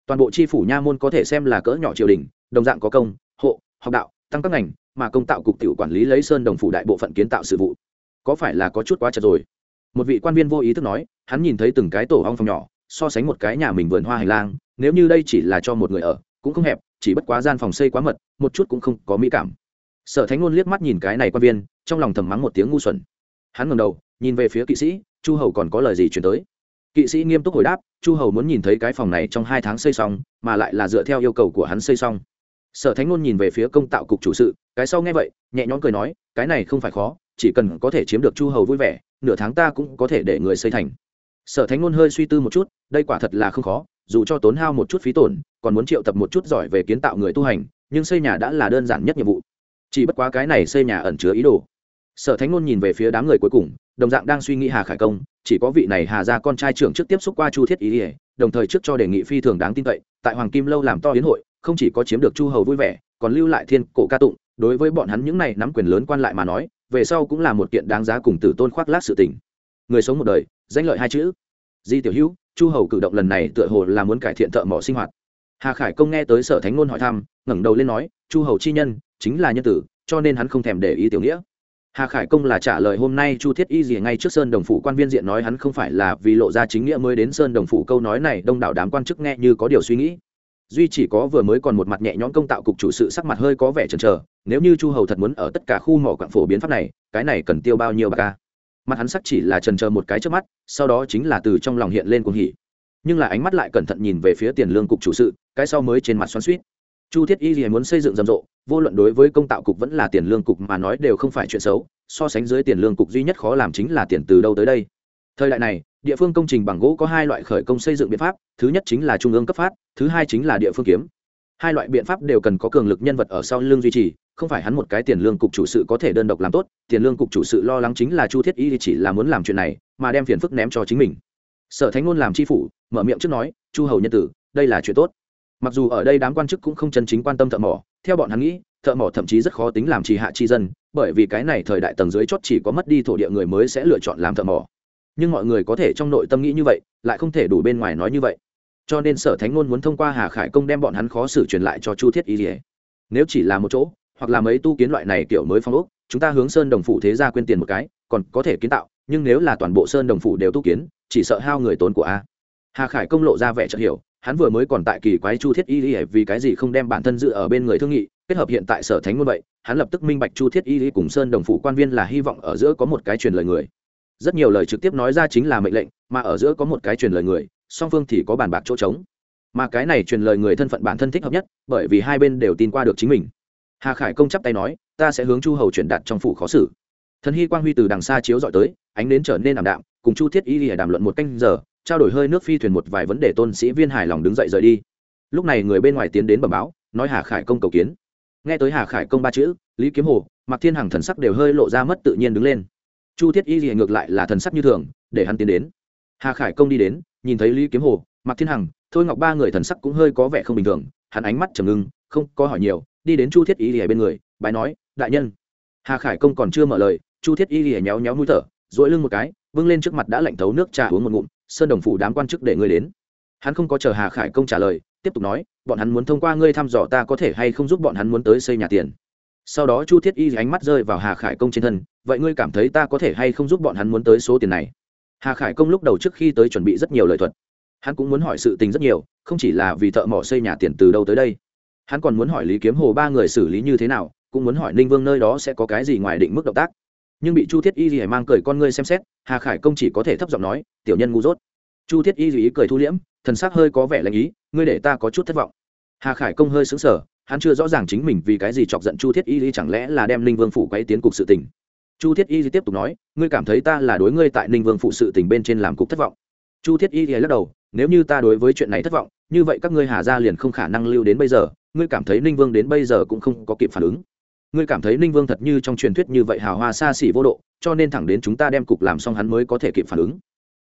Toàn bộ tri phủ nha môn có thể xem là cỡ nhỏ triều đình, đồng dạng có công, hộ, học đạo, tăng các ngành, mà công tạo cục tiểu quản lý lấy sơn đồng phủ đại bộ phận kiến tạo sự vụ. Có phải là có chút quá chật rồi? Một vị quan viên vô ý thức nói, hắn nhìn thấy từng cái tổ hong phòng nhỏ, so sánh một cái nhà mình vườn hoa hành lang nếu như đây chỉ là cho một người ở, cũng không hẹp, chỉ bất quá gian phòng xây quá mật, một chút cũng không có mỹ cảm. Sở thánh ngôn liếc mắt nhìn cái này quan viên, trong lòng thầm mắng một tiếng ngu xuẩn. Hắn ngầm đầu, nhìn về phía kỵ sĩ, chu hầu còn có lời gì chuyển tới? Kỵ sĩ nghiêm túc hồi đáp, chu hầu muốn nhìn thấy cái phòng này trong hai tháng xây xong, mà lại là dựa theo yêu cầu của hắn xây xong. Sở thánh ngôn nhìn về phía công tạo cục chủ sự, cái sau nghe vậy, nhẹ nhõm cười nói, cái này không phải khó, chỉ cần có thể chiếm được chu hầu vui vẻ, nửa tháng ta cũng có thể để người xây thành. Sở thánh ngôn hơi suy tư một chút, đây quả thật là không khó dù cho tốn hao một chút phí tổn, còn muốn triệu tập một chút giỏi về kiến tạo người tu hành, nhưng xây nhà đã là đơn giản nhất nhiệm vụ. Chỉ bất quá cái này xây nhà ẩn chứa ý đồ. Sở thánh ngôn nhìn về phía đám người cuối cùng, đồng dạng đang suy nghĩ hà khải công, chỉ có vị này hà ra con trai trưởng trước tiếp xúc qua chu thiết ý ỉa đồng thời trước cho đề nghị phi thường đáng tin cậy, tại hoàng kim lâu làm to hiến hội, không chỉ có chiếm được chu hầu vui vẻ, còn lưu lại thiên cổ ca tụng, đối với bọn hắn những này nắm quyền lớn quan lại mà nói, về sau cũng là một kiện đáng giá cùng tử tôn khoác lác sự tình. Người sống một đời, danh lợi hai chữ di tiểu hữu, chu hầu cử động lần này tựa hồ là muốn cải thiện thợ mỏ sinh hoạt. Hà khải công nghe tới sở thánh ngôn hỏi thăm, ngẩng đầu lên nói, chu hầu chi nhân, chính là nhân tử, cho nên hắn không thèm để ý tiểu nghĩa. Hà khải công là trả lời hôm nay chu thiết y gì ngay trước sơn đồng phủ quan viên diện nói hắn không phải là vì lộ ra chính nghĩa mới đến sơn đồng phủ câu nói này, đông đảo đám quan chức nghe như có điều suy nghĩ. Duy chỉ có vừa mới còn một mặt nhẹ nhõm công tạo cục chủ sự sắc mặt hơi có vẻ chần chờ, nếu như chu hầu thật muốn ở tất cả khu mỏ quạng phổ biến pháp này, cái này cần tiêu bao nhiêu bạc ca mặt hắn sắc chỉ là trần chờ một cái trước mắt, sau đó chính là từ trong lòng hiện lên cuồng hỉ. Nhưng là ánh mắt lại cẩn thận nhìn về phía tiền lương cục chủ sự, cái sau mới trên mặt xoắn suýt chu thiết y gì muốn xây dựng rầm rộ, vô luận đối với công tạo cục vẫn là tiền lương cục mà nói đều không phải chuyện xấu, so sánh dưới tiền lương cục duy nhất khó làm chính là tiền từ đâu tới đây. Thời đại này, địa phương công trình bằng gỗ có hai loại khởi công xây dựng biện pháp, thứ nhất chính là trung ương cấp phát, thứ hai chính là địa phương kiếm hai loại biện pháp đều cần có cường lực nhân vật ở sau lưng duy trì, không phải hắn một cái tiền lương cục chủ sự có thể đơn độc làm tốt, tiền lương cục chủ sự lo lắng chính là chu thiết y chỉ là muốn làm chuyện này, mà đem phiền phức ném cho chính mình. Sở thánh ngôn làm tri phủ, mở miệng trước nói, chu hầu nhân tử, đây là chuyện tốt. Mặc dù ở đây đám quan chức cũng không chân chính quan tâm thợ mỏ, theo bọn hắn nghĩ, thợ mỏ thậm chí rất khó tính làm trì hạ tri dân, bởi vì cái này thời đại tầng dưới chót chỉ có mất đi thổ địa người mới sẽ lựa chọn làm thợ mỏ. Nhưng mọi người có thể trong nội tâm nghĩ như vậy, lại không thể đủ bên ngoài nói như vậy cho nên sở thánh ngôn muốn thông qua hà khải công đem bọn hắn khó xử truyền lại cho chu thiết y dỉa nếu chỉ là một chỗ, hoặc là mấy tu kiến loại này kiểu mới phong ốc, chúng ta hướng sơn đồng phủ thế ra quyên tiền một cái, còn có thể kiến tạo, nhưng nếu là toàn bộ sơn đồng phủ đều tu kiến, chỉ sợ hao người tốn của a. Hà khải công lộ ra vẻ chợt hiểu, hắn vừa mới còn tại kỳ quái chu thiết y lý vì cái gì không đem bản thân dự ở bên người thương nghị, kết hợp hiện tại sở thánh ngôn vậy, hắn lập tức minh bạch chu thiết y lý cùng sơn đồng phủ quan viên là hy vọng ở giữa có một cái truyền lời người. Rất nhiều lời trực tiếp nói ra chính là mệnh lệnh, mà ở giữa có một cái truyền lời người song phương thì có bàn bạc chỗ trống. Mà cái này truyền lời người thân phận bản thân thích hợp nhất, bởi vì hai bên đều tin qua được chính mình. Hà khải công chắp tay nói, ta sẽ hướng chu hầu truyền đạt trong phủ khó xử. Thần hy quang huy từ đằng xa chiếu dọi tới, ánh đến trở nên ảm đạm, cùng chu thiết y lìa đàm luận một canh giờ, trao đổi hơi nước phi thuyền một vài vấn đề tôn sĩ viên hài lòng đứng dậy rời đi. Lúc này người bên ngoài tiến đến bẩm báo, nói hà khải công cầu kiến. Nghe tới hà khải công ba chữ, lý kiếm hồ mặc thiên hằng thần sắc đều hơi lộ ra mất tự nhiên đứng lên. Chu thiết y lìa ngược lại là thần sắc như thường, để hắn tiến đến. Hà khải công đi đến nhìn thấy lý kiếm hồ mặc thiên hằng, thôi ngọc ba người thần sắc cũng hơi có vẻ không bình thường, hắn ánh mắt trầm ngưng, không có hỏi nhiều, đi đến chu thiết y lìa bên người bài nói, đại nhân. Hà khải công còn chưa mở lời, chu thiết y lìa nhéo nhéo mũi thở dội lưng một cái vâng lên trước mặt đã lạnh thấu nước trà uống một ngụm, sơn đồng phủ đám quan chức để ngươi đến. Hắn không có chờ hà khải công trả lời, tiếp tục nói, bọn hắn muốn thông qua ngươi thăm dò ta có thể hay không giúp bọn hắn muốn tới xây nhà tiền. Sau đó chu thiết y ánh mắt rơi vào hà khải công trên thân, vậy ngươi cảm thấy ta có thể hay không giúp bọn hắn muốn tới số tiền này? Hà khải công lúc đầu trước khi tới chuẩn bị rất nhiều lời thuật. Hắn cũng muốn hỏi sự tình rất nhiều, không chỉ là vì thợ mỏ xây nhà tiền từ đâu tới đây. Hắn còn muốn hỏi lý kiếm hồ ba người xử lý như thế nào, cũng muốn hỏi ninh vương nơi đó sẽ có cái gì ngoài định mức động tác. Nhưng bị chu thiết y gì mang cười con ngươi xem xét, hà khải công chỉ có thể thấp giọng nói, tiểu nhân ngu dốt. Chu thiết y gì cười thu liễm, thần sắc hơi có vẻ lạnh ý, ngươi để ta có chút thất vọng. Hà khải công hơi xứng sở hắn chưa rõ ràng chính mình vì cái gì chọc giận chu thiết y chẳng lẽ là đem ninh vương phủ quay tiến cục sự tình chu thiết y tiếp tục nói, ngươi cảm thấy ta là đối ngươi tại ninh vương phụ sự tình bên trên làm cục thất vọng? Chu thiết y lắc đầu, nếu như ta đối với chuyện này thất vọng, như vậy các ngươi hà gia liền không khả năng lưu đến bây giờ. Ngươi cảm thấy ninh vương đến bây giờ cũng không có kịp phản ứng. Ngươi cảm thấy ninh vương thật như trong truyền thuyết như vậy hào hoa xa xỉ vô độ, cho nên thẳng đến chúng ta đem cục làm xong hắn mới có thể kịp phản ứng.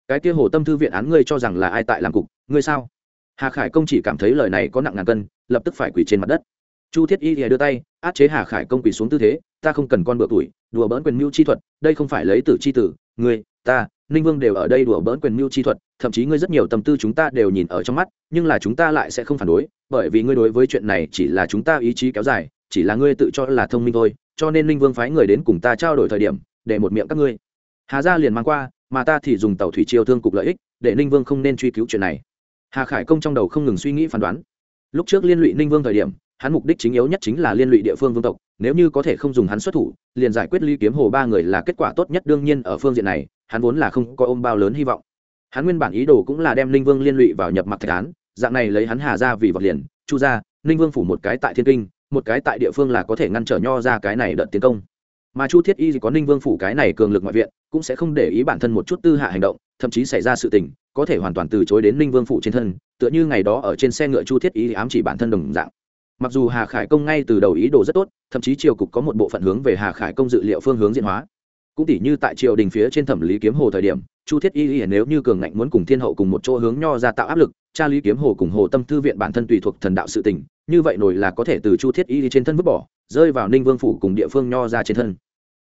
Cái kia hồ tâm thư viện án ngươi cho rằng là ai tại làm cục? Ngươi sao? Hà khải công chỉ cảm thấy lời này có nặng ngàn cân, lập tức phải quỳ trên mặt đất. Chu thiết y thì đưa tay át chế hà khải công quỳ xuống tư thế, ta không cần con bựa tuổi đùa bỡn quyền mưu chi thuật, đây không phải lấy tử chi tử, ngươi, ta, ninh vương đều ở đây đùa bỡn quyền mưu chi thuật, thậm chí ngươi rất nhiều tâm tư chúng ta đều nhìn ở trong mắt, nhưng là chúng ta lại sẽ không phản đối, bởi vì ngươi đối với chuyện này chỉ là chúng ta ý chí kéo dài, chỉ là ngươi tự cho là thông minh thôi, cho nên ninh vương phái người đến cùng ta trao đổi thời điểm, để một miệng các ngươi. Hà gia liền mang qua, mà ta thì dùng tàu thủy chiêu thương cục lợi ích, để ninh vương không nên truy cứu chuyện này. Hà khải công trong đầu không ngừng suy nghĩ phán đoán. Lúc trước liên lụy ninh vương thời điểm, hắn mục đích chính yếu nhất chính là liên lụy địa phương vương tộc nếu như có thể không dùng hắn xuất thủ, liền giải quyết ly kiếm hồ ba người là kết quả tốt nhất đương nhiên ở phương diện này, hắn vốn là không có ôm bao lớn hy vọng. Hắn nguyên bản ý đồ cũng là đem Linh vương liên lụy vào nhập mặt thạch án dạng này lấy hắn hà ra vì vật liền. Chu ra ninh vương phủ một cái tại thiên kinh, một cái tại địa phương là có thể ngăn trở nho ra cái này đợt tiến công. Mà chu thiết y có ninh vương phủ cái này cường lực ngoại viện, cũng sẽ không để ý bản thân một chút tư hạ hành động, thậm chí xảy ra sự tình, có thể hoàn toàn từ chối đến ninh vương phủ trên thân, tựa như ngày đó ở trên xe ngựa chu thiết y ám chỉ bản thân đồng dạng mặc dù hà khải công ngay từ đầu ý đồ rất tốt, thậm chí triều cục có một bộ phận hướng về hà khải công dự liệu phương hướng diễn hóa. Cũng tỷ như tại triều đình phía trên thẩm lý kiếm hồ thời điểm, chu thiết y y nếu như cường ngạnh muốn cùng thiên hậu cùng một chỗ hướng nho ra tạo áp lực, cha lý kiếm hồ cùng hồ tâm thư viện bản thân tùy thuộc thần đạo sự tình, như vậy nổi là có thể từ chu thiết y trên thân vứt bỏ, rơi vào ninh vương phủ cùng địa phương nho ra trên thân.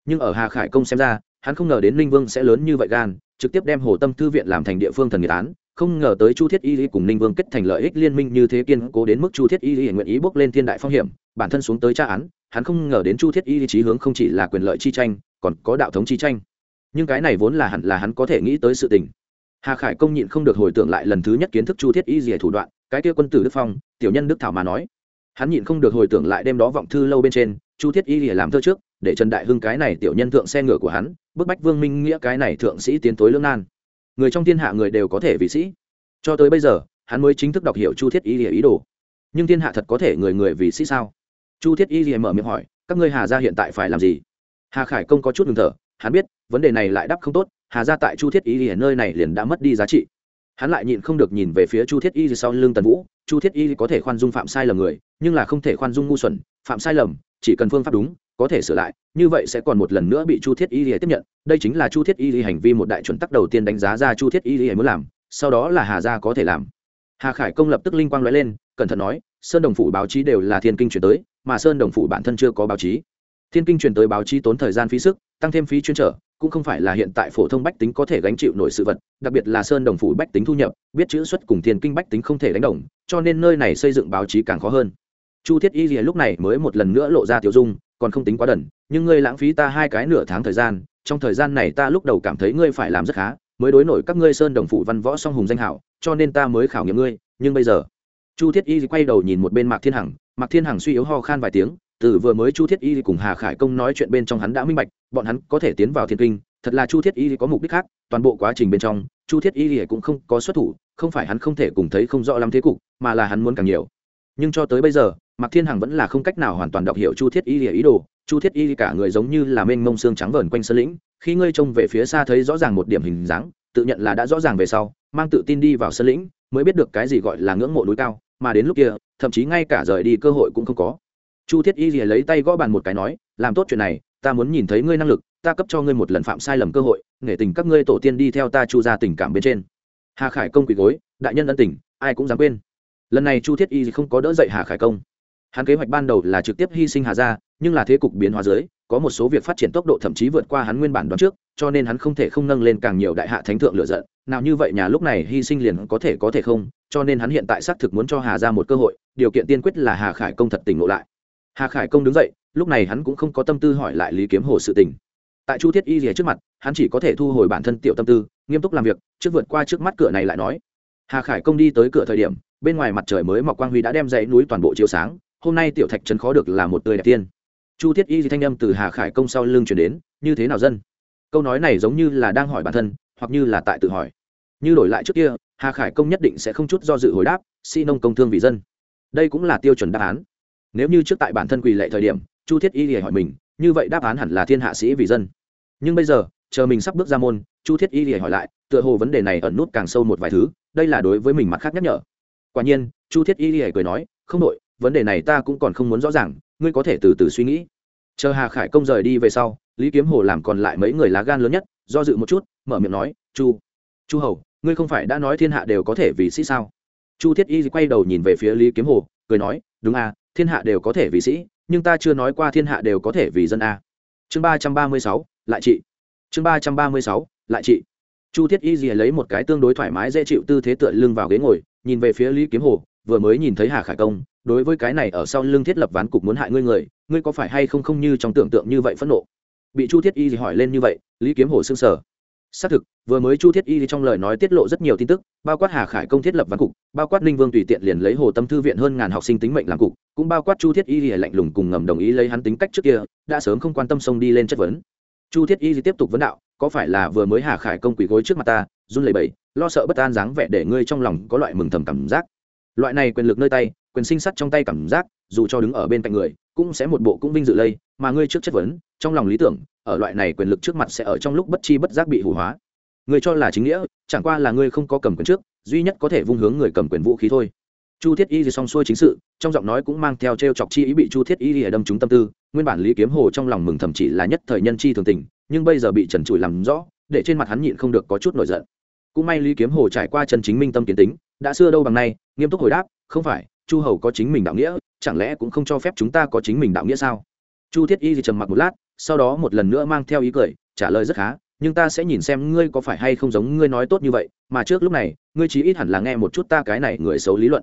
Nhưng ở hà khải công xem ra, hắn không ngờ đến ninh vương sẽ lớn như vậy gan, trực tiếp đem hồ tâm thư viện làm thành địa phương thần nghiệt án không ngờ tới chu thiết y cùng ninh vương kết thành lợi ích liên minh như thế kiên cố đến mức chu thiết y nguyện ý bước lên thiên đại phong hiểm, bản thân xuống tới tra án, hắn không ngờ đến chu thiết y trí hướng không chỉ là quyền lợi chi tranh, còn có đạo thống chi tranh. Nhưng cái này vốn là hẳn là hắn có thể nghĩ tới sự tình. Hà khải công nhịn không được hồi tưởng lại lần thứ nhất kiến thức chu thiết y dìa thủ đoạn, cái kia quân tử đức phong, tiểu nhân đức thảo mà nói. Hắn nhịn không được hồi tưởng lại đêm đó vọng thư lâu bên trên, chu thiết y dìa làm thơ trước, để trần đại hưng cái này tiểu nhân thượng xe ngựa của hắn, bức bách vương minh nghĩa cái này thượng sĩ tiến tối lương nan người trong thiên hạ người đều có thể vị sĩ. Cho tới bây giờ, hắn mới chính thức đọc hiểu chu thiết y lìa ý đồ. Nhưng thiên hạ thật có thể người người vì sĩ sao? Chu thiết y lìa mở miệng hỏi, các ngươi hà gia hiện tại phải làm gì? Hà khải công có chút ngừng thở, hắn biết, vấn đề này lại đáp không tốt, hà gia tại chu thiết y lìa nơi này liền đã mất đi giá trị. Hắn lại nhịn không được nhìn về phía chu thiết y sau lưng tần vũ, chu thiết y có thể khoan dung phạm sai lầm người, nhưng là không thể khoan dung ngu xuẩn, phạm sai lầm, chỉ cần phương pháp đúng có thể sửa lại, như vậy sẽ còn một lần nữa bị chu thiết y tiếp nhận. Đây chính là chu thiết y hành vi một đại chuẩn tắc đầu tiên đánh giá ra chu thiết y muốn làm, sau đó là hà gia có thể làm. Hà khải công lập tức linh quang nói lên, cẩn thận nói, sơn đồng phủ báo chí đều là thiên kinh chuyển tới, mà sơn đồng phủ bản thân chưa có báo chí. Thiên kinh chuyển tới báo chí tốn thời gian phí sức, tăng thêm phí chuyên trở, cũng không phải là hiện tại phổ thông bách tính có thể gánh chịu nổi sự vật, đặc biệt là sơn đồng phủ bách tính thu nhập, biết chữ xuất cùng thiên kinh bách tính không thể đánh đồng, cho nên nơi này xây dựng báo chí càng khó hơn. Chu thiết y lìa lúc này mới một lần nữa lộ ra tiểu dung còn không tính quá đần, nhưng ngươi lãng phí ta hai cái nửa tháng thời gian, trong thời gian này ta lúc đầu cảm thấy ngươi phải làm rất khá, mới đối nổi các ngươi sơn đồng phụ văn võ song hùng danh hảo, cho nên ta mới khảo nghiệm ngươi, nhưng bây giờ, chu thiết y quay đầu nhìn một bên mạc thiên hằng, mạc thiên hằng suy yếu ho khan vài tiếng, từ vừa mới chu thiết y cùng hà khải công nói chuyện bên trong hắn đã minh bạch, bọn hắn có thể tiến vào thiên kinh, thật là chu thiết y có mục đích khác, toàn bộ quá trình bên trong, chu thiết y cũng không có xuất thủ, không phải hắn không thể cùng thấy không rõ lắm thế cục, mà là hắn muốn càng nhiều. Nhưng cho tới bây giờ mạc thiên hằng vẫn là không cách nào hoàn toàn đọc hiểu chu thiết y lìa ý đồ. Chu thiết y cả người giống như là mênh mông xương trắng vờn quanh sơn lĩnh. Khi ngươi trông về phía xa thấy rõ ràng một điểm hình dáng, tự nhận là đã rõ ràng về sau, mang tự tin đi vào sơn lĩnh, mới biết được cái gì gọi là ngưỡng mộ núi cao. Mà đến lúc kia, thậm chí ngay cả rời đi cơ hội cũng không có. Chu thiết y lìa lấy tay gõ bàn một cái nói, làm tốt chuyện này, ta muốn nhìn thấy ngươi năng lực, ta cấp cho ngươi một lần phạm sai lầm cơ hội, nể tình các ngươi tổ tiên đi theo ta chu ra tình cảm bên trên. Hà khải công quỳ gối, đại nhân ân tình, ai cũng dám quên. Lần này chu thiết y không có đỡ dậy hà khải công hắn kế hoạch ban đầu là trực tiếp hy sinh hà Gia, nhưng là thế cục biến hóa dưới có một số việc phát triển tốc độ thậm chí vượt qua hắn nguyên bản đoán trước cho nên hắn không thể không nâng lên càng nhiều đại hạ thánh thượng lựa giận. Nào như vậy nhà lúc này hy sinh liền có thể có thể không cho nên hắn hiện tại xác thực muốn cho hà ra một cơ hội điều kiện tiên quyết là hà khải công thật tỉnh ngộ lại. Hà khải công đứng dậy lúc này hắn cũng không có tâm tư hỏi lại lý kiếm hồ sự tình. Tại chu thiết y rìa trước mặt hắn chỉ có thể thu hồi bản thân tiểu tâm tư nghiêm túc làm việc trước vượt qua trước mắt cửa này lại nói. Hà khải công đi tới cửa thời điểm bên ngoài mặt trời mới mọc quang huy đã đem dãy núi toàn bộ chiếu sáng hôm nay tiểu thạch trấn khó được là một tươi đẹp tiên. Chu thiết y di thanh âm từ hà khải công sau lưng chuyển đến, như thế nào dân? Câu nói này giống như là đang hỏi bản thân, hoặc như là tại tự hỏi. Như đổi lại trước kia, hà khải công nhất định sẽ không chút do dự hồi đáp si nông công thương vì dân. Đây cũng là tiêu chuẩn đáp án. Nếu như trước tại bản thân quỳ lệ thời điểm, chu thiết y lìa hỏi mình, như vậy đáp án hẳn là thiên hạ sĩ vì dân. Nhưng bây giờ, chờ mình sắp bước ra môn, chu thiết y lìa hỏi lại, tựa hồ vấn đề này ẩn nút càng sâu một vài thứ, đây là đối với mình mặt khác nhắc nhở. Quả nhiên, chu thiết y lìa cười nói, không đội vấn đề này ta cũng còn không muốn rõ ràng, ngươi có thể từ từ suy nghĩ. Chờ hà khải công rời đi về sau, lý kiếm hồ làm còn lại mấy người lá gan lớn nhất, do dự một chút, mở miệng nói, chu chu hầu, ngươi không phải đã nói thiên hạ đều có thể vì sĩ sao? Chu thiết y quay đầu nhìn về phía lý kiếm hồ, cười nói, đúng à thiên hạ đều có thể vì sĩ, nhưng ta chưa nói qua thiên hạ đều có thể vì dân a chương ba trăm ba mươi sáu, lại trị. Chương ba trăm ba mươi sáu, lại trị. Chu thiết y dìa lấy một cái tương đối thoải mái dễ chịu tư thế tựa lưng vào ghế ngồi, nhìn về phía lý kiếm hồ, vừa mới nhìn thấy hà khải công đối với cái này ở sau lưng thiết lập ván cục muốn hại ngươi người, ngươi có phải hay không không như trong tưởng tượng như vậy phẫn nộ? Bị chu thiết y hỏi lên như vậy, lý kiếm hồ xương sở xác thực, vừa mới chu thiết y trong lời nói tiết lộ rất nhiều tin tức, bao quát hà khải công thiết lập văn cục, bao quát ninh vương tùy tiện liền lấy hồ tâm thư viện hơn ngàn học sinh tính mệnh làm cục, cũng bao quát chu thiết y lạnh lùng cùng ngầm đồng ý lấy hắn tính cách trước kia, đã sớm không quan tâm sông đi lên chất vấn. Chu thiết y tiếp tục vấn đạo, có phải là vừa mới hà khải công quỳ gối trước mặt ta, run lẩy bẩy, lo sợ bất an dáng vẻ để ngươi trong lòng có loại mừng thầm cảm giác. Loại này quyền lực nơi tay quyền sinh sắt trong tay cảm giác, dù cho đứng ở bên cạnh người, cũng sẽ một bộ cũng vinh dự lây, mà ngươi trước chất vấn, trong lòng lý tưởng, ở loại này quyền lực trước mặt sẽ ở trong lúc bất chi bất giác bị hủ hóa. Người cho là chính nghĩa, chẳng qua là ngươi không có cầm quyền trước, duy nhất có thể vung hướng người cầm quyền vũ khí thôi. Chu thiết y thì xong xuôi chính sự, trong giọng nói cũng mang theo t r e o chọc chi ý bị chu thiết y thì đâm trúng tâm tư, nguyên bản lý kiếm hồ trong lòng mừng thầm chỉ là nhất thời nhân chi thường tình, nhưng bây giờ bị trần trụi làm rõ, để trên mặt hắn nhịn không được có chút nổi giận. Cũng may lý kiếm hồ trải qua Trần chính minh tâm kiến tính, đã xưa đâu bằng nay, nghiêm túc hồi đáp, không phải chu hầu có chính mình đạo nghĩa, chẳng lẽ cũng không cho phép chúng ta có chính mình đạo nghĩa sao? Chu thiết y thì trầm mặc một lát, sau đó một lần nữa mang theo ý cười, trả lời rất khá, nhưng ta sẽ nhìn xem ngươi có phải hay không giống ngươi nói tốt như vậy, mà trước lúc này, ngươi chí ít hẳn là nghe một chút ta cái này người xấu lý luận.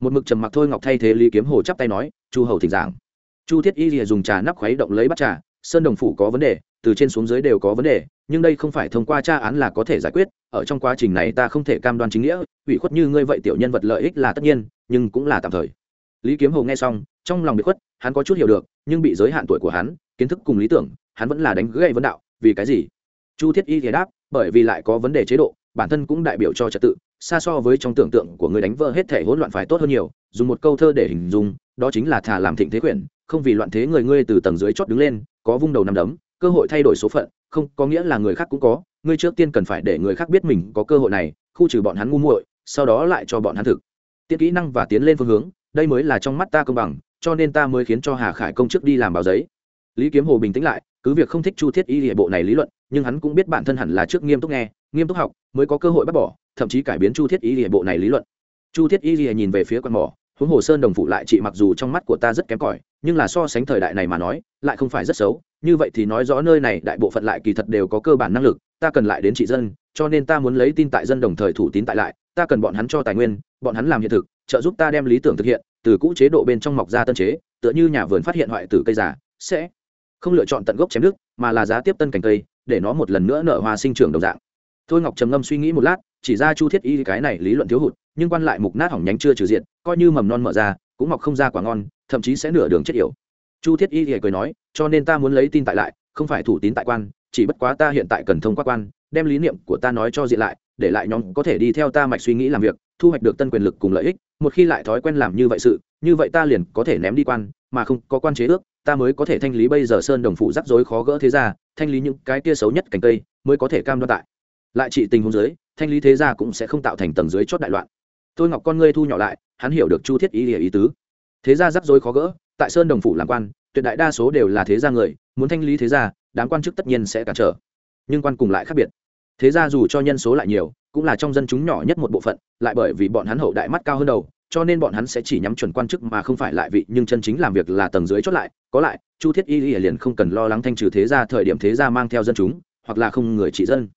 Một mực trầm mặc thôi ngọc thay thế lý kiếm hồ chắp tay nói, chu hầu thỉnh giảng. Chu thiết y thì dùng trà nắp khuấy động lấy bắt trà, sơn đồng phủ có vấn đề, từ trên xuống dưới đều có vấn đề nhưng đây không phải thông qua tra án là có thể giải quyết, ở trong quá trình này ta không thể cam đoan chính nghĩa, ủy khuất như ngươi vậy tiểu nhân vật lợi ích là tất nhiên, nhưng cũng là tạm thời. Lý kiếm hồ nghe xong, trong lòng bị khuất, hắn có chút hiểu được, nhưng bị giới hạn tuổi của hắn, kiến thức cùng lý tưởng, hắn vẫn là đánh gãy vấn đạo, vì cái gì? Chu thiết y thì đáp, bởi vì lại có vấn đề chế độ, bản thân cũng đại biểu cho trật tự, xa so với trong tưởng tượng của người đánh vỡ hết thể hỗn loạn phải tốt hơn nhiều, dùng một câu thơ để hình dung, đó chính là thà làm thịnh thế quyển không vì loạn thế người ngươi từ tầng dưới chót đứng lên, có vung đầu nằm đấm, cơ hội thay đổi số phận không, có nghĩa là người khác cũng có, ngươi trước tiên cần phải để người khác biết mình có cơ hội này, khu trừ bọn hắn ngu muội, sau đó lại cho bọn hắn thực. Tiết kỹ năng và tiến lên phương hướng, đây mới là trong mắt ta công bằng, cho nên ta mới khiến cho hà khải công chức đi làm báo giấy. Lý kiếm hồ bình tĩnh lại, cứ việc không thích chu thiết y hệ bộ này lý luận, nhưng hắn cũng biết bản thân hẳn là trước nghiêm túc nghe, nghiêm túc học, mới có cơ hội bắt bỏ, thậm chí cải biến chu thiết y hệ bộ này lý luận. Chu thiết y nhìn về phía con mỏ, huống hồ sơn đồng phụ lại chị mặc dù trong mắt của ta rất kém cỏi, nhưng là so sánh thời đại này mà nói, lại không phải rất xấu như vậy thì nói rõ nơi này đại bộ phận lại kỳ thật đều có cơ bản năng lực, ta cần lại đến trị dân, cho nên ta muốn lấy tin tại dân đồng thời thủ tín tại lại, ta cần bọn hắn cho tài nguyên, bọn hắn làm hiện thực, trợ giúp ta đem lý tưởng thực hiện, từ cũ chế độ bên trong mọc ra tân chế, tựa như nhà vườn phát hiện hoại tử cây già, sẽ không lựa chọn tận gốc chém nước, mà là giá tiếp tân cành cây, để nó một lần nữa nở hoa sinh trưởng đồng dạng. Thôi ngọc trầm ngâm suy nghĩ một lát, chỉ ra chu thiết y cái này lý luận thiếu hụt, nhưng quan lại mục nát hỏng nhánh chưa trừ diện, coi như mầm non mở ra, cũng mọc không ra quả ngon, thậm chí sẽ nửa đường chết yểu chu thiết y thì cười nói cho nên ta muốn lấy tin tại lại không phải thủ tín tại quan chỉ bất quá ta hiện tại cần thông qua quan đem lý niệm của ta nói cho diện lại để lại nhóm có thể đi theo ta mạch suy nghĩ làm việc thu hoạch được tân quyền lực cùng lợi ích một khi lại thói quen làm như vậy sự như vậy ta liền có thể ném đi quan mà không có quan chế ước ta mới có thể thanh lý bây giờ sơn đồng phụ rắc rối khó gỡ thế ra thanh lý những cái tia xấu nhất cành cây mới có thể cam đoan tại. Lại trị tình huống dưới thanh lý thế ra cũng sẽ không tạo thành tầng dưới chót đại loạn. Tôi ngọc con ngươi thu nhỏ lại hắn hiểu được chu thiết ý, ý tứ. Thế ra rắc rối khó gỡ tại sơn đồng phủ làm quan, tuyệt đại đa số đều là thế gia người, muốn thanh lý thế gia, đám quan chức tất nhiên sẽ cản trở. Nhưng quan cùng lại khác biệt. Thế gia dù cho nhân số lại nhiều, cũng là trong dân chúng nhỏ nhất một bộ phận, lại bởi vì bọn hắn hậu đại mắt cao hơn đầu, cho nên bọn hắn sẽ chỉ nhắm chuẩn quan chức mà không phải lại vị, nhưng chân chính làm việc là tầng dưới chót lại. Có lại, chu thiết y liền không cần lo lắng thanh trừ thế gia thời điểm thế gia mang theo dân chúng, hoặc là không người trị dân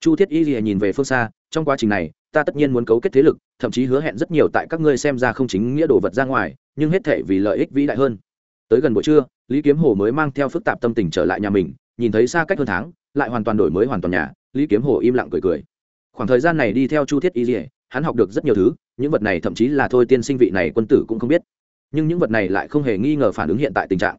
chu thiết y nhìn về phương xa, trong quá trình này, ta tất nhiên muốn cấu kết thế lực, thậm chí hứa hẹn rất nhiều tại các ngươi xem ra không chính nghĩa đồ vật ra ngoài, nhưng hết thể vì lợi ích vĩ đại hơn. Tới gần buổi trưa, lý kiếm hồ mới mang theo phức tạp tâm tình trở lại nhà mình, nhìn thấy xa cách hơn tháng, lại hoàn toàn đổi mới hoàn toàn nhà, lý kiếm hồ im lặng cười cười. Khoảng thời gian này đi theo chu thiết y lìa, hắn học được rất nhiều thứ, những vật này thậm chí là thôi tiên sinh vị này quân tử cũng không biết. Nhưng những vật này lại không hề nghi ngờ phản ứng hiện tại tình trạng.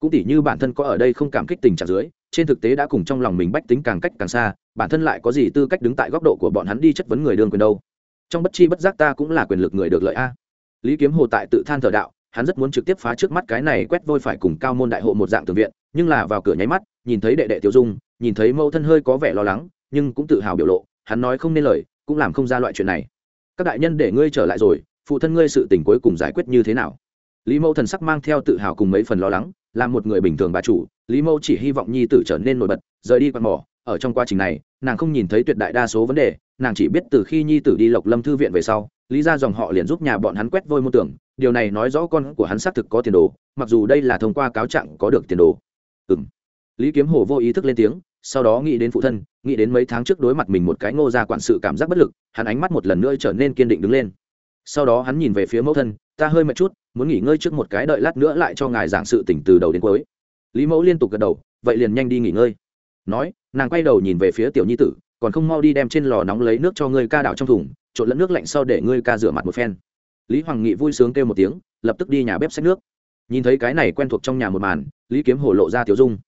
Cũng tỉ như bản thân có ở đây không cảm kích tình trạng dưới trên thực tế đã cùng trong lòng mình bách tính càng cách càng xa, bản thân lại có gì tư cách đứng tại góc độ của bọn hắn đi chất vấn người đương quyền đâu? Trong bất chi bất giác ta cũng là quyền lực người được lợi a. Lý kiếm hồ tại tự than thờ đạo, hắn rất muốn trực tiếp phá trước mắt cái này quét vôi phải cùng cao môn đại hộ một dạng tường viện, nhưng là vào cửa nháy mắt, nhìn thấy đệ đệ tiêu dung, nhìn thấy mẫu thân hơi có vẻ lo lắng, nhưng cũng tự hào biểu lộ, hắn nói không nên lời, cũng làm không ra loại chuyện này. Các đại nhân để ngươi trở lại rồi, phụ thân ngươi sự tình cuối cùng giải quyết như thế nào? Lý mẫu thần sắc mang theo tự hào cùng mấy phần lo lắng là một người bình thường bà chủ, lý mẫu chỉ hy vọng nhi tử trở nên nổi bật, rời đi quạt mỏ. Ở trong quá trình này, nàng không nhìn thấy tuyệt đại đa số vấn đề, nàng chỉ biết từ khi nhi tử đi lộc lâm thư viện về sau, lý ra dòng họ liền giúp nhà bọn hắn quét vôi môn tưởng điều này nói rõ con của hắn xác thực có tiền đồ, mặc dù đây là thông qua cáo trạng có được tiền đồ. Ừ m lý kiếm hồ vô ý thức lên tiếng, sau đó nghĩ đến phụ thân, nghĩ đến mấy tháng trước đối mặt mình một cái ngô ra quản sự cảm giác bất lực, hắn ánh mắt một lần nữa trở nên kiên định đứng lên. Sau đó hắn nhìn về phía mẫu thân ta hơi mệt chút, muốn nghỉ ngơi trước một cái đợi lát nữa lại cho ngài giảng sự tỉnh từ đầu đến cuối. Lý mẫu liên tục gật đầu, vậy liền nhanh đi nghỉ ngơi. Nói, nàng quay đầu nhìn về phía tiểu nhi tử, còn không mau đi đem trên lò nóng lấy nước cho ngươi ca đảo trong thùng, trộn lẫn nước lạnh sau để ngươi ca rửa mặt một phen. Lý hoàng nghị vui sướng kêu một tiếng, lập tức đi nhà bếp xách nước. Nhìn thấy cái này quen thuộc trong nhà một màn, lý kiếm hồ lộ ra tiểu dung.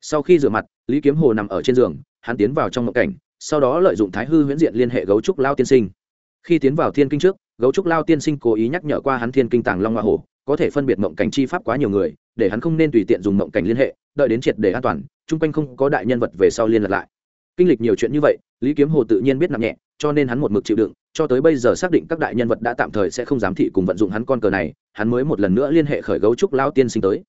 Sau khi rửa mặt, lý kiếm hồ nằm ở trên giường, hắn tiến vào trong ngộ cảnh, sau đó lợi dụng thái hư huyễn diện liên hệ gấu trúc lao tiên sinh. Khi tiến vào thiên kinh trước gấu trúc lao tiên sinh cố ý nhắc nhở qua hắn thiên kinh tàng long hoa hổ có thể phân biệt mộng cảnh chi pháp quá nhiều người, để hắn không nên tùy tiện dùng mộng cảnh liên hệ, đợi đến triệt để an toàn, chung quanh không có đại nhân vật về sau liên lạc lại. Kinh lịch nhiều chuyện như vậy, lý kiếm hồ tự nhiên biết nặng nhẹ, cho nên hắn một mực chịu đựng, cho tới bây giờ xác định các đại nhân vật đã tạm thời sẽ không dám thị cùng vận dụng hắn con cờ này, hắn mới một lần nữa liên hệ khởi gấu trúc lao tiên sinh tới.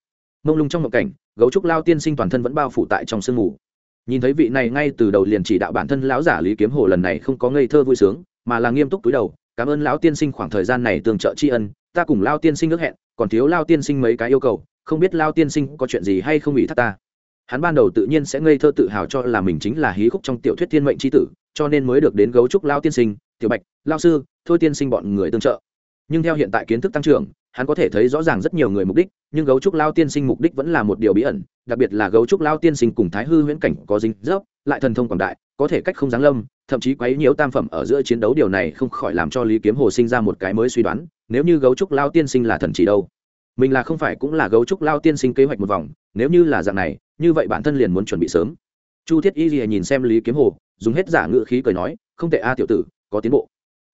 Mông lung trong mộng cảnh, gấu trúc lao tiên sinh toàn thân vẫn bao phủ tại trong sương mù. Nhìn thấy vị này ngay từ đầu liền chỉ đạo bản thân lão giả lý kiếm hồ lần này không có ngây thơ vui sướng, mà là nghiêm túc túi đầu cảm ơn lão tiên sinh khoảng thời gian này tương trợ tri ân, ta cùng lao tiên sinh ước hẹn, còn thiếu lao tiên sinh mấy cái yêu cầu, không biết lao tiên sinh có chuyện gì hay không ủy thác ta. Hắn ban đầu tự nhiên sẽ ngây thơ tự hào cho là mình chính là hí khúc trong tiểu thuyết thiên mệnh tri tử, cho nên mới được đến gấu trúc lao tiên sinh, tiểu bạch lao sư, thôi tiên sinh bọn người tương trợ. Nhưng theo hiện tại kiến thức tăng trưởng, hắn có thể thấy rõ ràng rất nhiều người mục đích, nhưng gấu trúc lao tiên sinh mục đích vẫn là một điều bí ẩn, đặc biệt là gấu trúc lao tiên sinh cùng thái hư huyễn cảnh có dính dấp, lại thần thông quảng đại có thể cách không giáng lâm, thậm chí quấy nhiễu tam phẩm ở giữa chiến đấu, điều này không khỏi làm cho lý kiếm hồ sinh ra một cái mới suy đoán, nếu như gấu trúc lao tiên sinh là thần chỉ đâu? Mình là không phải cũng là gấu trúc lao tiên sinh kế hoạch một vòng, nếu như là dạng này, như vậy bản thân liền muốn chuẩn bị sớm. Chu thiết y lìa nhìn xem lý kiếm hồ, dùng hết giả ngự khí cười nói, không tệ a tiểu tử, có tiến bộ.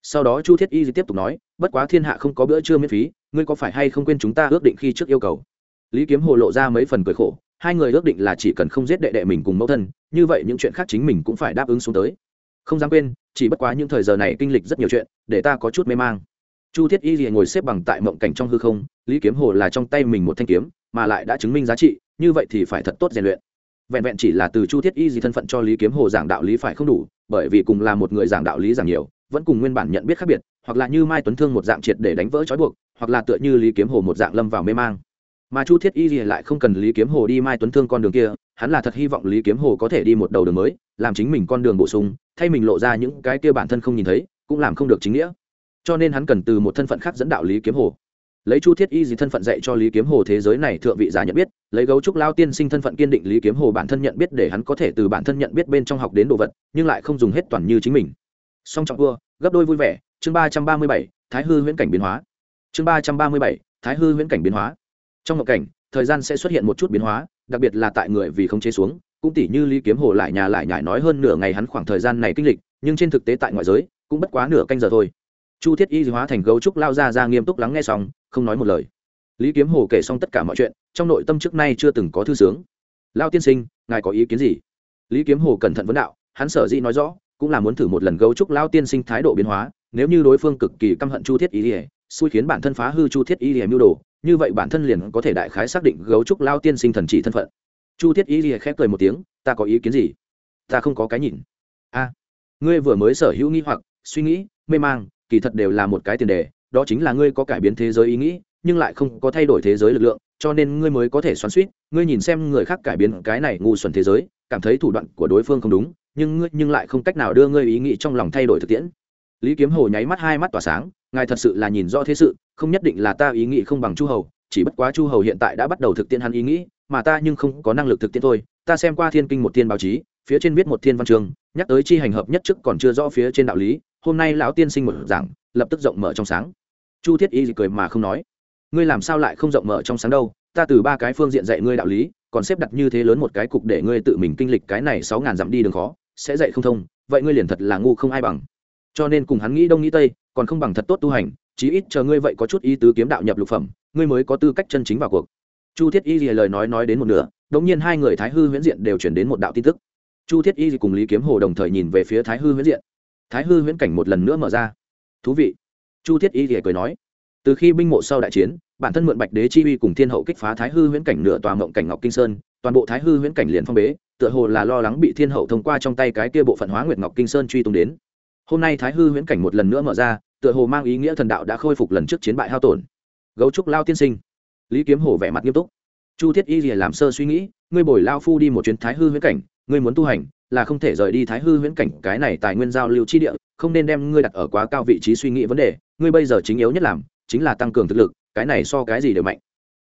Sau đó chu thiết y tiếp tục nói, bất quá thiên hạ không có bữa trưa miễn phí, ngươi có phải hay không quên chúng ta ước định khi trước yêu cầu? Lý kiếm hồ lộ ra mấy phần cười khổ hai người ước định là chỉ cần không giết đệ đệ mình cùng mẫu thân, như vậy những chuyện khác chính mình cũng phải đáp ứng xuống tới. Không dám quên, chỉ bất quá những thời giờ này kinh lịch rất nhiều chuyện, để ta có chút mê mang. Chu thiết y liền ngồi xếp bằng tại mộng cảnh trong hư không, lý kiếm hồ là trong tay mình một thanh kiếm, mà lại đã chứng minh giá trị, như vậy thì phải thật tốt rèn luyện. Vẹn vẹn chỉ là từ chu thiết y gì thân phận cho lý kiếm hồ giảng đạo lý phải không đủ, bởi vì cùng là một người giảng đạo lý giảng nhiều, vẫn cùng nguyên bản nhận biết khác biệt, hoặc là như mai tuấn thương một dạng triệt để đánh vỡ trói buộc, hoặc là tựa như lý kiếm hồ một dạng lâm vào mê mang mà chu thiết y gì lại không cần lý kiếm hồ đi mai tuấn thương con đường kia, hắn là thật hy vọng lý kiếm hồ có thể đi một đầu đường mới, làm chính mình con đường bổ sung, thay mình lộ ra những cái kia bản thân không nhìn thấy, cũng làm không được chính nghĩa. Cho nên hắn cần từ một thân phận khác dẫn đạo lý kiếm hồ. Lấy chu thiết y gì thân phận dạy cho lý kiếm hồ thế giới này thượng vị giả nhận biết, lấy gấu trúc lao tiên sinh thân phận kiên định lý kiếm hồ bản thân nhận biết để hắn có thể từ bản thân nhận biết bên trong học đến đồ vật, nhưng lại không dùng hết toàn như chính mình. Song trọng vua, gấp đôi vui vẻ, chương ba trăm ba mươi bảy, thái hư huyễn cảnh biến hóa. Chương ba trăm ba mươi bảy, thái hư huyễn cảnh biến hóa trong một cảnh, thời gian sẽ xuất hiện một chút biến hóa, đặc biệt là tại người vì không chế xuống, cũng tỉ như lý kiếm hồ lại nhà lại nhải nói hơn nửa ngày hắn khoảng thời gian này kinh lịch, nhưng trên thực tế tại ngoại giới, cũng bất quá nửa canh giờ thôi. Chu thiết y hóa thành gấu trúc lao ra ra nghiêm túc lắng nghe xong, không nói một lời. Lý kiếm hồ kể xong tất cả mọi chuyện, trong nội tâm trước nay chưa từng có thư sướng. Lao tiên sinh, ngài có ý kiến gì? Lý kiếm hồ cẩn thận vấn đạo, hắn sở dĩ nói rõ, cũng là muốn thử một lần gấu trúc lao tiên sinh thái độ biến hóa, nếu như đối phương cực kỳ căm hận chu thiết y ỉa xui khiến bản thân phá hư chu thiết y ỉa mưu đồ như vậy bản thân liền có thể đại khái xác định gấu trúc lao tiên sinh thần chỉ thân phận. Chu thiết y ỉa khép cười một tiếng, ta có ý kiến gì? Ta không có cái nhìn. A, ngươi vừa mới sở hữu nghi hoặc, suy nghĩ, mê mang, kỳ thật đều là một cái tiền đề, đó chính là ngươi có cải biến thế giới ý nghĩ, nhưng lại không có thay đổi thế giới lực lượng, cho nên ngươi mới có thể xoắn suýt ngươi nhìn xem người khác cải biến cái này ngu xuẩn thế giới, cảm thấy thủ đoạn của đối phương không đúng, nhưng ngươi, nhưng lại không cách nào đưa ngươi ý nghĩ trong lòng thay đổi thực tiễn. Lý kiếm hồ nháy mắt hai mắt tỏa sáng ngài thật sự là nhìn rõ thế sự, không nhất định là ta ý nghĩ không bằng chu hầu, chỉ bất quá chu hầu hiện tại đã bắt đầu thực tiễn hắn ý nghĩ, mà ta nhưng không có năng lực thực tiễn thôi. Ta xem qua thiên kinh một thiên báo chí, phía trên viết một thiên văn chương nhắc tới chi hành hợp nhất trước còn chưa rõ phía trên đạo lý, hôm nay lão tiên sinh một giảng, lập tức rộng mở trong sáng. Chu thiết y cười mà không nói. Ngươi làm sao lại không rộng mở trong sáng đâu? Ta từ ba cái phương diện dạy ngươi đạo lý, còn xếp đặt như thế lớn một cái cục để ngươi tự mình kinh lịch cái này sáu ngàn dặm đi đường khó, sẽ dạy không thông, vậy ngươi liền thật là ngu không ai bằng cho nên cùng hắn nghĩ đông nghĩ tây, còn không bằng thật tốt tu hành, chí ít chờ ngươi vậy có chút ý tứ kiếm đạo nhập lục phẩm, ngươi mới có tư cách chân chính vào cuộc. Chu thiết y gì lời nói nói đến một nửa đống nhiên hai người thái hư huyễn diện đều chuyển đến một đạo tin tức. Chu thiết y cùng lý kiếm hồ đồng thời nhìn về phía thái hư huyễn diện. Thái hư huyễn cảnh một lần nữa mở ra. Thú vị. Chu thiết y gì cười nói. Từ khi binh mộ sau đại chiến, bản thân mượn bạch đế chi uy cùng thiên hậu kích phá thái hư huyễn cảnh nửa tòa mộng cảnh ngọc kinh sơn, toàn bộ thái hư huyễn cảnh liền phong bế, tựa hồ là lo lắng bị thiên hậu thông qua trong tay cái kia bộ phận hóa nguyệt ngọc kinh sơn truy tung đến hôm nay thái hư huyễn cảnh một lần nữa mở ra, tựa hồ mang ý nghĩa thần đạo đã khôi phục lần trước chiến bại hao tổn. Gấu trúc lao tiên sinh. Lý kiếm hồ vẻ mặt nghiêm túc. Chu thiết y làm sơ suy nghĩ, ngươi bồi lao phu đi một chuyến thái hư huyễn cảnh, ngươi muốn tu hành, là không thể rời đi thái hư huyễn cảnh, cái này tài nguyên giao lưu chi địa, không nên đem ngươi đặt ở quá cao vị trí suy nghĩ vấn đề, ngươi bây giờ chính yếu nhất làm, chính là tăng cường thực lực, cái này so cái gì đều mạnh.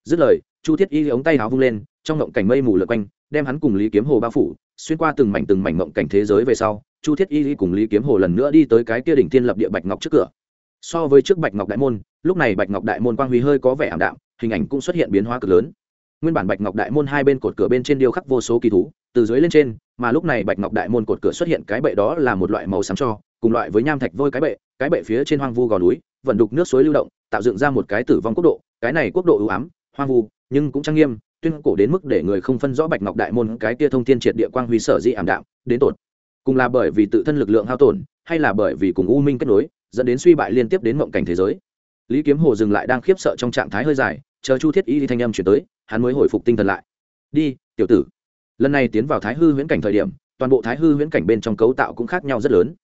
Dứt lời, chu thiết y ống tay háo vung lên, trong ngộng cảnh mây mù lượt quanh, đem hắn cùng lý kiếm hồ bao phủ, xuyên qua từng mảnh từng mảnh ngộng cảnh thế giới về sau chu thiết y cùng lý kiếm hồ lần nữa đi tới cái kia đỉnh thiên lập địa bạch ngọc trước cửa. So với trước bạch ngọc đại môn, lúc này bạch ngọc đại môn quang huy hơi có vẻ ảm đạm, hình ảnh cũng xuất hiện biến hóa cực lớn. Nguyên bản bạch ngọc đại môn hai bên cột cửa bên trên điêu khắc vô số kỳ thú, từ dưới lên trên, mà lúc này bạch ngọc đại môn cột cửa xuất hiện cái bệ đó là một loại màu xám cho, cùng loại với nham thạch vôi cái bệ cái bệ phía trên hoang vu gò núi, vận đục nước suối lưu động, tạo dựng ra một cái tử vong quốc độ, cái này quốc độ ưu ám, hoang vu, nhưng cũng trang nghiêm, tuyên cổ đến mức để người không phân rõ bạch ngọc đại môn cái kia thông thiên triệt địa quang huy sở di ảm đạm, đến tột cùng là bởi vì tự thân lực lượng hao tổn, hay là bởi vì cùng u minh kết nối, dẫn đến suy bại liên tiếp đến mộng cảnh thế giới. Lý kiếm hồ dừng lại đang khiếp sợ trong trạng thái hơi dài, chờ chu thiết y đi thanh âm chuyển tới, hắn mới hồi phục tinh thần lại. Đi, tiểu tử. Lần này tiến vào thái hư huyễn cảnh thời điểm, toàn bộ thái hư huyễn cảnh bên trong cấu tạo cũng khác nhau rất lớn.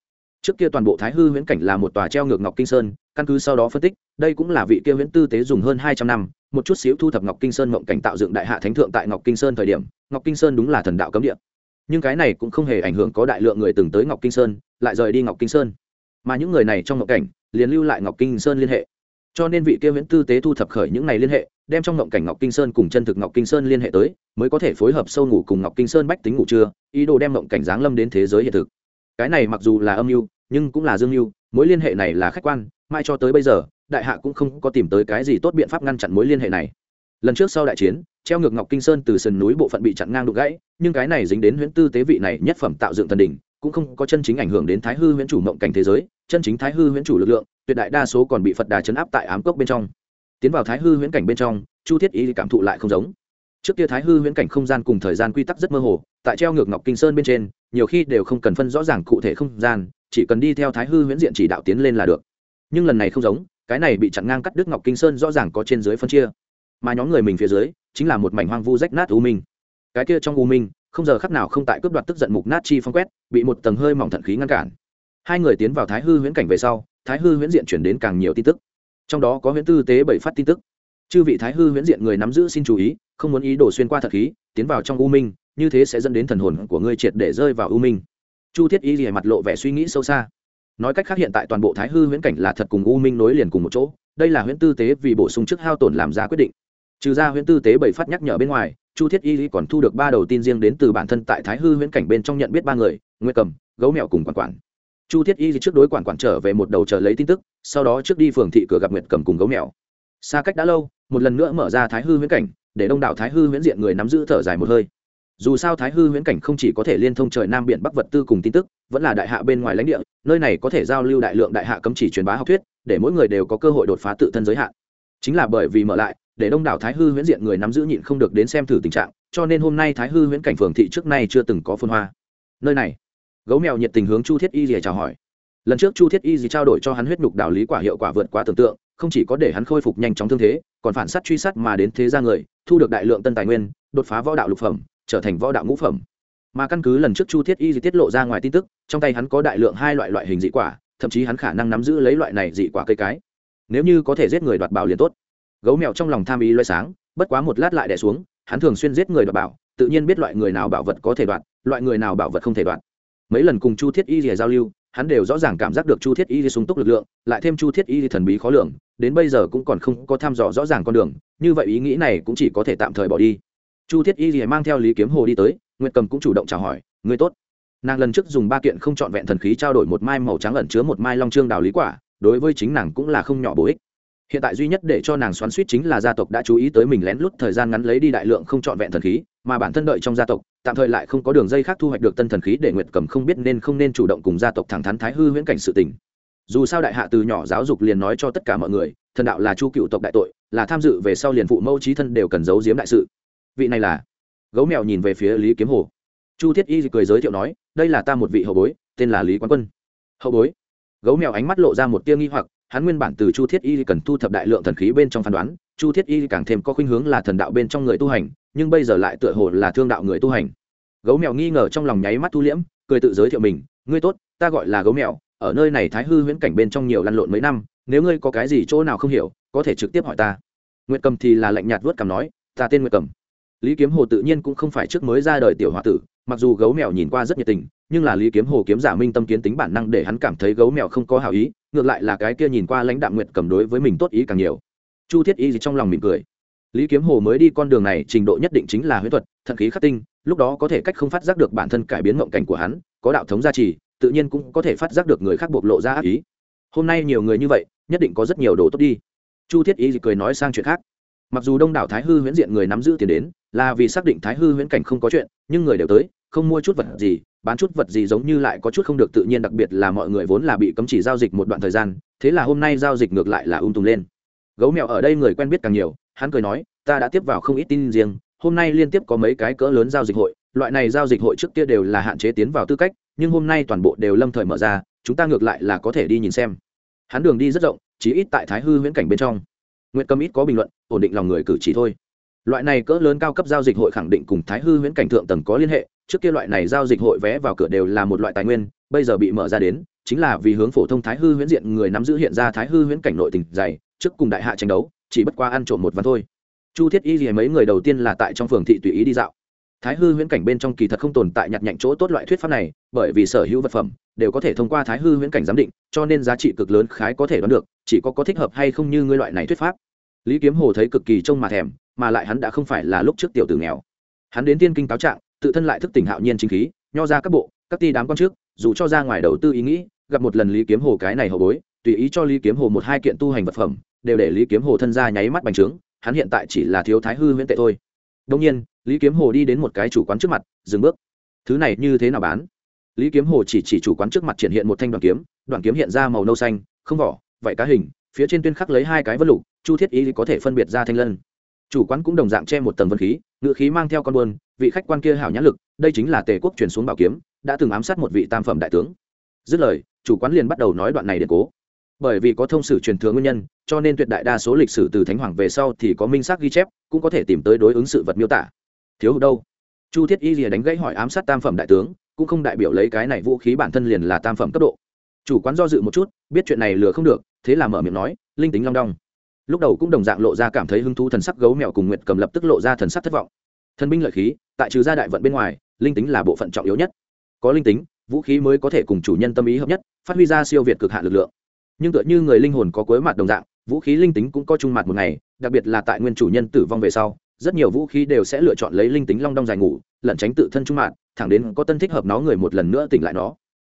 Trước kia toàn bộ thái hư huyễn cảnh là một tòa treo ngược ngọc kinh sơn, căn cứ sau đó phân tích, đây cũng là vị kia huyễn tư tế dùng hơn hai trăm năm, một chút xíu thu thập ngọc kinh sơn mộng cảnh tạo dựng đại hạ thánh thượng tại ngọc kinh sơn thời điểm, ngọc kinh sơn đúng là thần đạo cấm địa nhưng cái này cũng không hề ảnh hưởng có đại lượng người từng tới ngọc kinh sơn, lại rời đi ngọc kinh sơn. Mà những người này trong ngọc cảnh, liền lưu lại ngọc kinh sơn liên hệ. Cho nên vị kia nguyễn tư tế thu thập khởi những này liên hệ, đem trong ngộng cảnh ngọc kinh sơn cùng chân thực ngọc kinh sơn liên hệ tới, mới có thể phối hợp sâu ngủ cùng ngọc kinh sơn bách tính ngủ trưa, ý đồ đem ngộng cảnh giáng lâm đến thế giới hiện thực. Cái này mặc dù là âm mưu, nhưng cũng là dương mưu, mối liên hệ này là khách quan, mai cho tới bây giờ, đại hạ cũng không có tìm tới cái gì tốt biện pháp ngăn chặn mối liên hệ này lần trước sau đại chiến, treo ngược ngọc kinh sơn từ sườn núi bộ phận bị chặn ngang đục gãy, nhưng cái này dính đến huyễn tư tế vị này nhất phẩm tạo dựng thần đỉnh, cũng không có chân chính ảnh hưởng đến thái hư huyễn chủ mộng cảnh thế giới, chân chính thái hư huyễn chủ lực lượng, tuyệt đại đa số còn bị phật đà chấn áp tại ám cốc bên trong. Tiến vào thái hư huyễn cảnh bên trong, chu thiết ý cảm thụ lại không giống. Trước kia thái hư huyễn cảnh không gian cùng thời gian quy tắc rất mơ hồ, tại treo ngược ngọc kinh sơn bên trên, nhiều khi đều không cần phân rõ ràng cụ thể không gian, chỉ cần đi theo thái hư huyễn diện chỉ đạo tiến lên là được. Nhưng lần này không giống, cái này bị chặn ngang cắt đứt ngọc kinh sơn rõ ràng có trên dưới phân chia mà nhóm người mình phía dưới chính là một mảnh hoang vu rách nát u minh. Cái kia trong u minh, không giờ khắc nào không tại cướp đoạt tức giận mục nát chi phong quét, bị một tầng hơi mỏng thận khí ngăn cản. Hai người tiến vào thái hư huyễn cảnh về sau, thái hư huyễn diện chuyển đến càng nhiều tin tức. Trong đó có huyễn tư tế bảy phát tin tức. Chư vị thái hư huyễn diện người nắm giữ xin chú ý, không muốn ý đổ xuyên qua thật khí, tiến vào trong u minh, như thế sẽ dẫn đến thần hồn của ngươi triệt để rơi vào u minh. Chu thiết y lìa mặt lộ vẻ suy nghĩ sâu xa. Nói cách khác hiện tại toàn bộ thái hư huyễn cảnh là thật cùng u minh nối liền cùng một chỗ, đây là huyễn tư tế vì bổ sung chức hao tổn làm ra quyết định trừ ra huyễn tư tế bảy phát nhắc nhở bên ngoài, chu thiết y còn thu được ba đầu tin riêng đến từ bản thân tại thái hư huyễn cảnh bên trong nhận biết ba người nguyễn cầm, gấu mèo cùng quản quản. Chu thiết y trước đối quản quản trở về một đầu chờ lấy tin tức, sau đó trước đi phường thị cửa gặp nguyệt cầm cùng gấu mèo. Xa cách đã lâu, một lần nữa mở ra thái hư huyễn cảnh, để đông đảo thái hư huyễn diện người nắm giữ thở dài một hơi. Dù sao thái hư huyễn cảnh không chỉ có thể liên thông trời nam biển bắc vật tư cùng tin tức, vẫn là đại hạ bên ngoài lãnh địa, nơi này có thể giao lưu đại lượng đại hạ cấm chỉ truyền bá học thuyết, để mỗi người đều có cơ hội đột phá tự thân giới hạn. Chính là bởi vì mở lại để đông đảo thái hư huyễn diện người nắm giữ nhịn không được đến xem thử tình trạng, cho nên hôm nay thái hư huyễn cảnh phường thị trước nay chưa từng có phân hoa. Nơi này, gấu mèo nhiệt tình hướng chu thiết y gì chào hỏi. Lần trước chu thiết y gì trao đổi cho hắn huyết nhục đạo lý quả hiệu quả vượt quá tưởng tượng, không chỉ có để hắn khôi phục nhanh chóng thương thế, còn phản sát truy sát mà đến thế gia người, thu được đại lượng tân tài nguyên, đột phá võ đạo lục phẩm, trở thành võ đạo ngũ phẩm. Mà căn cứ lần trước chu thiết y gì tiết lộ ra ngoài tin tức, trong tay hắn có đại lượng hai loại loại hình dị quả, thậm chí hắn khả năng nắm giữ lấy loại này dị quả cây cái. Nếu như có thể giết người đoạt bảo liền tốt gấu mèo trong lòng tham ý loay sáng, bất quá một lát lại đẻ xuống, hắn thường xuyên giết người đoạt bảo, tự nhiên biết loại người nào bảo vật có thể đoạt, loại người nào bảo vật không thể đoạt. Mấy lần cùng chu thiết y rìa giao lưu, hắn đều rõ ràng cảm giác được chu thiết y rìa sung túc lực lượng, lại thêm chu thiết y rìa thần bí khó lường, đến bây giờ cũng còn không có tham dò rõ ràng con đường, như vậy ý nghĩ này cũng chỉ có thể tạm thời bỏ đi. Chu thiết y rìa mang theo lý kiếm hồ đi tới, nguyệt cầm cũng chủ động chào hỏi người tốt. Nàng lần trước dùng ba kiện không trọn vẹn thần khí trao đổi một mai màu trắng ẩn chứa một mai long trương đào lý quả, đối với chính nàng cũng là không nhỏ bổ ích hiện tại duy nhất để cho nàng xoắn suýt chính là gia tộc đã chú ý tới mình lén lút thời gian ngắn lấy đi đại lượng không trọn vẹn thần khí, mà bản thân đợi trong gia tộc, tạm thời lại không có đường dây khác thu hoạch được tân thần khí để nguyệt cầm không biết nên không nên chủ động cùng gia tộc thẳng thắn thái hư huyễn cảnh sự tình. Dù sao đại hạ từ nhỏ giáo dục liền nói cho tất cả mọi người, thần đạo là chu cựu tộc đại tội, là tham dự về sau liền phụ mẫu trí thân đều cần giấu giếm đại sự. Vị này là gấu mèo nhìn về phía lý kiếm hồ. Chu thiết y cười giới thiệu nói, đây là ta một vị hậu bối, tên là lý quán quân. Hậu bối? Gấu mèo ánh mắt lộ ra một tia nghi hoặc hắn nguyên bản từ chu thiết y cần thu thập đại lượng thần khí bên trong phán đoán, chu thiết y càng thêm có khuynh hướng là thần đạo bên trong người tu hành, nhưng bây giờ lại tựa hồ là thương đạo người tu hành. Gấu mèo nghi ngờ trong lòng nháy mắt thu liễm, cười tự giới thiệu mình, ngươi tốt, ta gọi là gấu mèo, ở nơi này thái hư huyễn cảnh bên trong nhiều lăn lộn mấy năm, nếu ngươi có cái gì chỗ nào không hiểu, có thể trực tiếp hỏi ta. Nguyệt cầm thì là lạnh nhạt vớt cằm nói, ta tên nguyệt cầm. Lý kiếm hồ tự nhiên cũng không phải trước mới ra đời tiểu h o a tử, mặc dù gấu mèo nhìn qua rất nhiệt tình, nhưng là lý kiếm hồ kiếm giả minh tâm kiến tính bản năng để hắn cảm thấy gấu mèo không có hảo ý ngược lại là cái kia nhìn qua lãnh đạm nguyệt cầm đối với mình tốt ý càng nhiều. Chu thiết y gì trong lòng mỉm cười. Lý kiếm hồ mới đi con đường này, trình độ nhất định chính là huyết thuật, thận khí khắc tinh, lúc đó có thể cách không phát giác được bản thân cải biến mộng cảnh của hắn, có đạo thống gia trì, tự nhiên cũng có thể phát giác được người khác bộc lộ ra ác ý. Hôm nay nhiều người như vậy, nhất định có rất nhiều đồ tốt đi. Chu thiết y cười nói sang chuyện khác mặc dù đông đảo thái hư huyễn diện người nắm giữ tiền đến, là vì xác định thái hư huyễn cảnh không có chuyện, nhưng người đều tới, không mua chút vật gì, bán chút vật gì giống như lại có chút không được tự nhiên, đặc biệt là mọi người vốn là bị cấm chỉ giao dịch một đoạn thời gian, thế là hôm nay giao dịch ngược lại là ung tùng lên. Gấu mèo ở đây người quen biết càng nhiều, hắn cười nói, ta đã tiếp vào không ít tin riêng, hôm nay liên tiếp có mấy cái cỡ lớn giao dịch hội, loại này giao dịch hội trước kia đều là hạn chế tiến vào tư cách, nhưng hôm nay toàn bộ đều lâm thời mở ra, chúng ta ngược lại là có thể đi nhìn xem. Hắn đường đi rất rộng, chỉ ít tại thái hư huyễn cảnh bên trong nguyện cầm ít có bình luận, ổn định lòng người cử chỉ thôi. Loại này cỡ lớn cao cấp giao dịch hội khẳng định cùng thái hư huyễn cảnh thượng tầng có liên hệ, trước kia loại này giao dịch hội vé vào cửa đều là một loại tài nguyên, bây giờ bị mở ra đến, chính là vì hướng phổ thông thái hư huyễn diện người nắm giữ hiện ra thái hư huyễn cảnh nội tình dày, trước cùng đại hạ tranh đấu, chỉ bất qua ăn trộm một ván thôi. Chu thiết y gì mấy người đầu tiên là tại trong phường thị tùy ý đi dạo. Thái hư huyễn cảnh bên trong kỳ thật không tồn tại nhặt nhạnh chỗ tốt loại thuyết pháp này, bởi vì sở hữu vật phẩm đều có thể thông qua thái hư huyễn cảnh giám định, cho nên giá trị cực lớn khái có thể đoán được, chỉ có có thích hợp hay không như ngươi loại này thuyết pháp. Lý kiếm hồ thấy cực kỳ trông mà thèm, mà lại hắn đã không phải là lúc trước tiểu tử nghèo. Hắn đến tiên kinh cáo trạng, tự thân lại thức tỉnh hạo nhiên chính khí, nho ra các bộ, các ti đám con trước, dù cho ra ngoài đầu tư ý nghĩ, gặp một lần lý kiếm hồ cái này hậu bối, tùy ý cho lý kiếm hồ một hai kiện tu hành vật phẩm, đều để lý kiếm hồ thân ra nháy mắt bành trướng, hắn hiện tại chỉ là thiếu thái hư huyễn tệ thôi. Đông nhiên, lý kiếm hồ đi đến một cái chủ quán trước mặt, dừng bước. Thứ này như thế nào bán? Lý kiếm hồ chỉ chỉ chủ quán trước mặt triển hiện một thanh đoàn kiếm đoàn kiếm hiện ra màu nâu xanh, không vỏ vậy cá hình, phía trên tuyên khắc lấy hai cái vân lục, chu thiết ý có thể phân biệt ra thanh lân. Chủ quán cũng đồng dạng che một tầng vân khí ngựa khí mang theo con buôn, vị khách quan kia hảo nhãn lực, đây chính là tề quốc truyền xuống bảo kiếm, đã từng ám sát một vị tam phẩm đại tướng. Dứt lời, chủ quán liền bắt đầu nói đoạn này để cố. Bởi vì có thông sử truyền thừa nguyên nhân, cho nên tuyệt đại đa số lịch sử từ thánh hoàng về sau thì có minh xác ghi chép, cũng có thể tìm tới đối ứng sự vật miêu tả. Thiếu đâu? Chu thiết y rìa đánh gãy hỏi ám sát tam phẩm đại tướng cũng không đại biểu lấy cái này vũ khí bản thân liền là tam phẩm cấp độ. Chủ quán do dự một chút, biết chuyện này lừa không được, thế là mở miệng nói, linh tính long đong. Lúc đầu cũng đồng dạng lộ ra cảm thấy hứng thú thần sắc gấu mèo cùng nguyệt cầm lập tức lộ ra thần sắc thất vọng. Thần binh lợi khí, tại trừ gia đại vận bên ngoài, linh tính là bộ phận trọng yếu nhất. Có linh tính, vũ khí mới có thể cùng chủ nhân tâm ý hợp nhất, phát huy ra siêu việt cực hạn lực lượng. Nhưng tựa như người linh hồn có cuối mặt đồng dạng, vũ khí linh tính cũng có chung mặt một ngày, đặc biệt là tại nguyên chủ nhân tử vong về sau, rất nhiều vũ khí đều sẽ lựa chọn lấy linh tính long đong dài ngủ lẩn tránh tự thân trung mạng thẳng đến có tân thích hợp nó người một lần nữa tỉnh lại nó.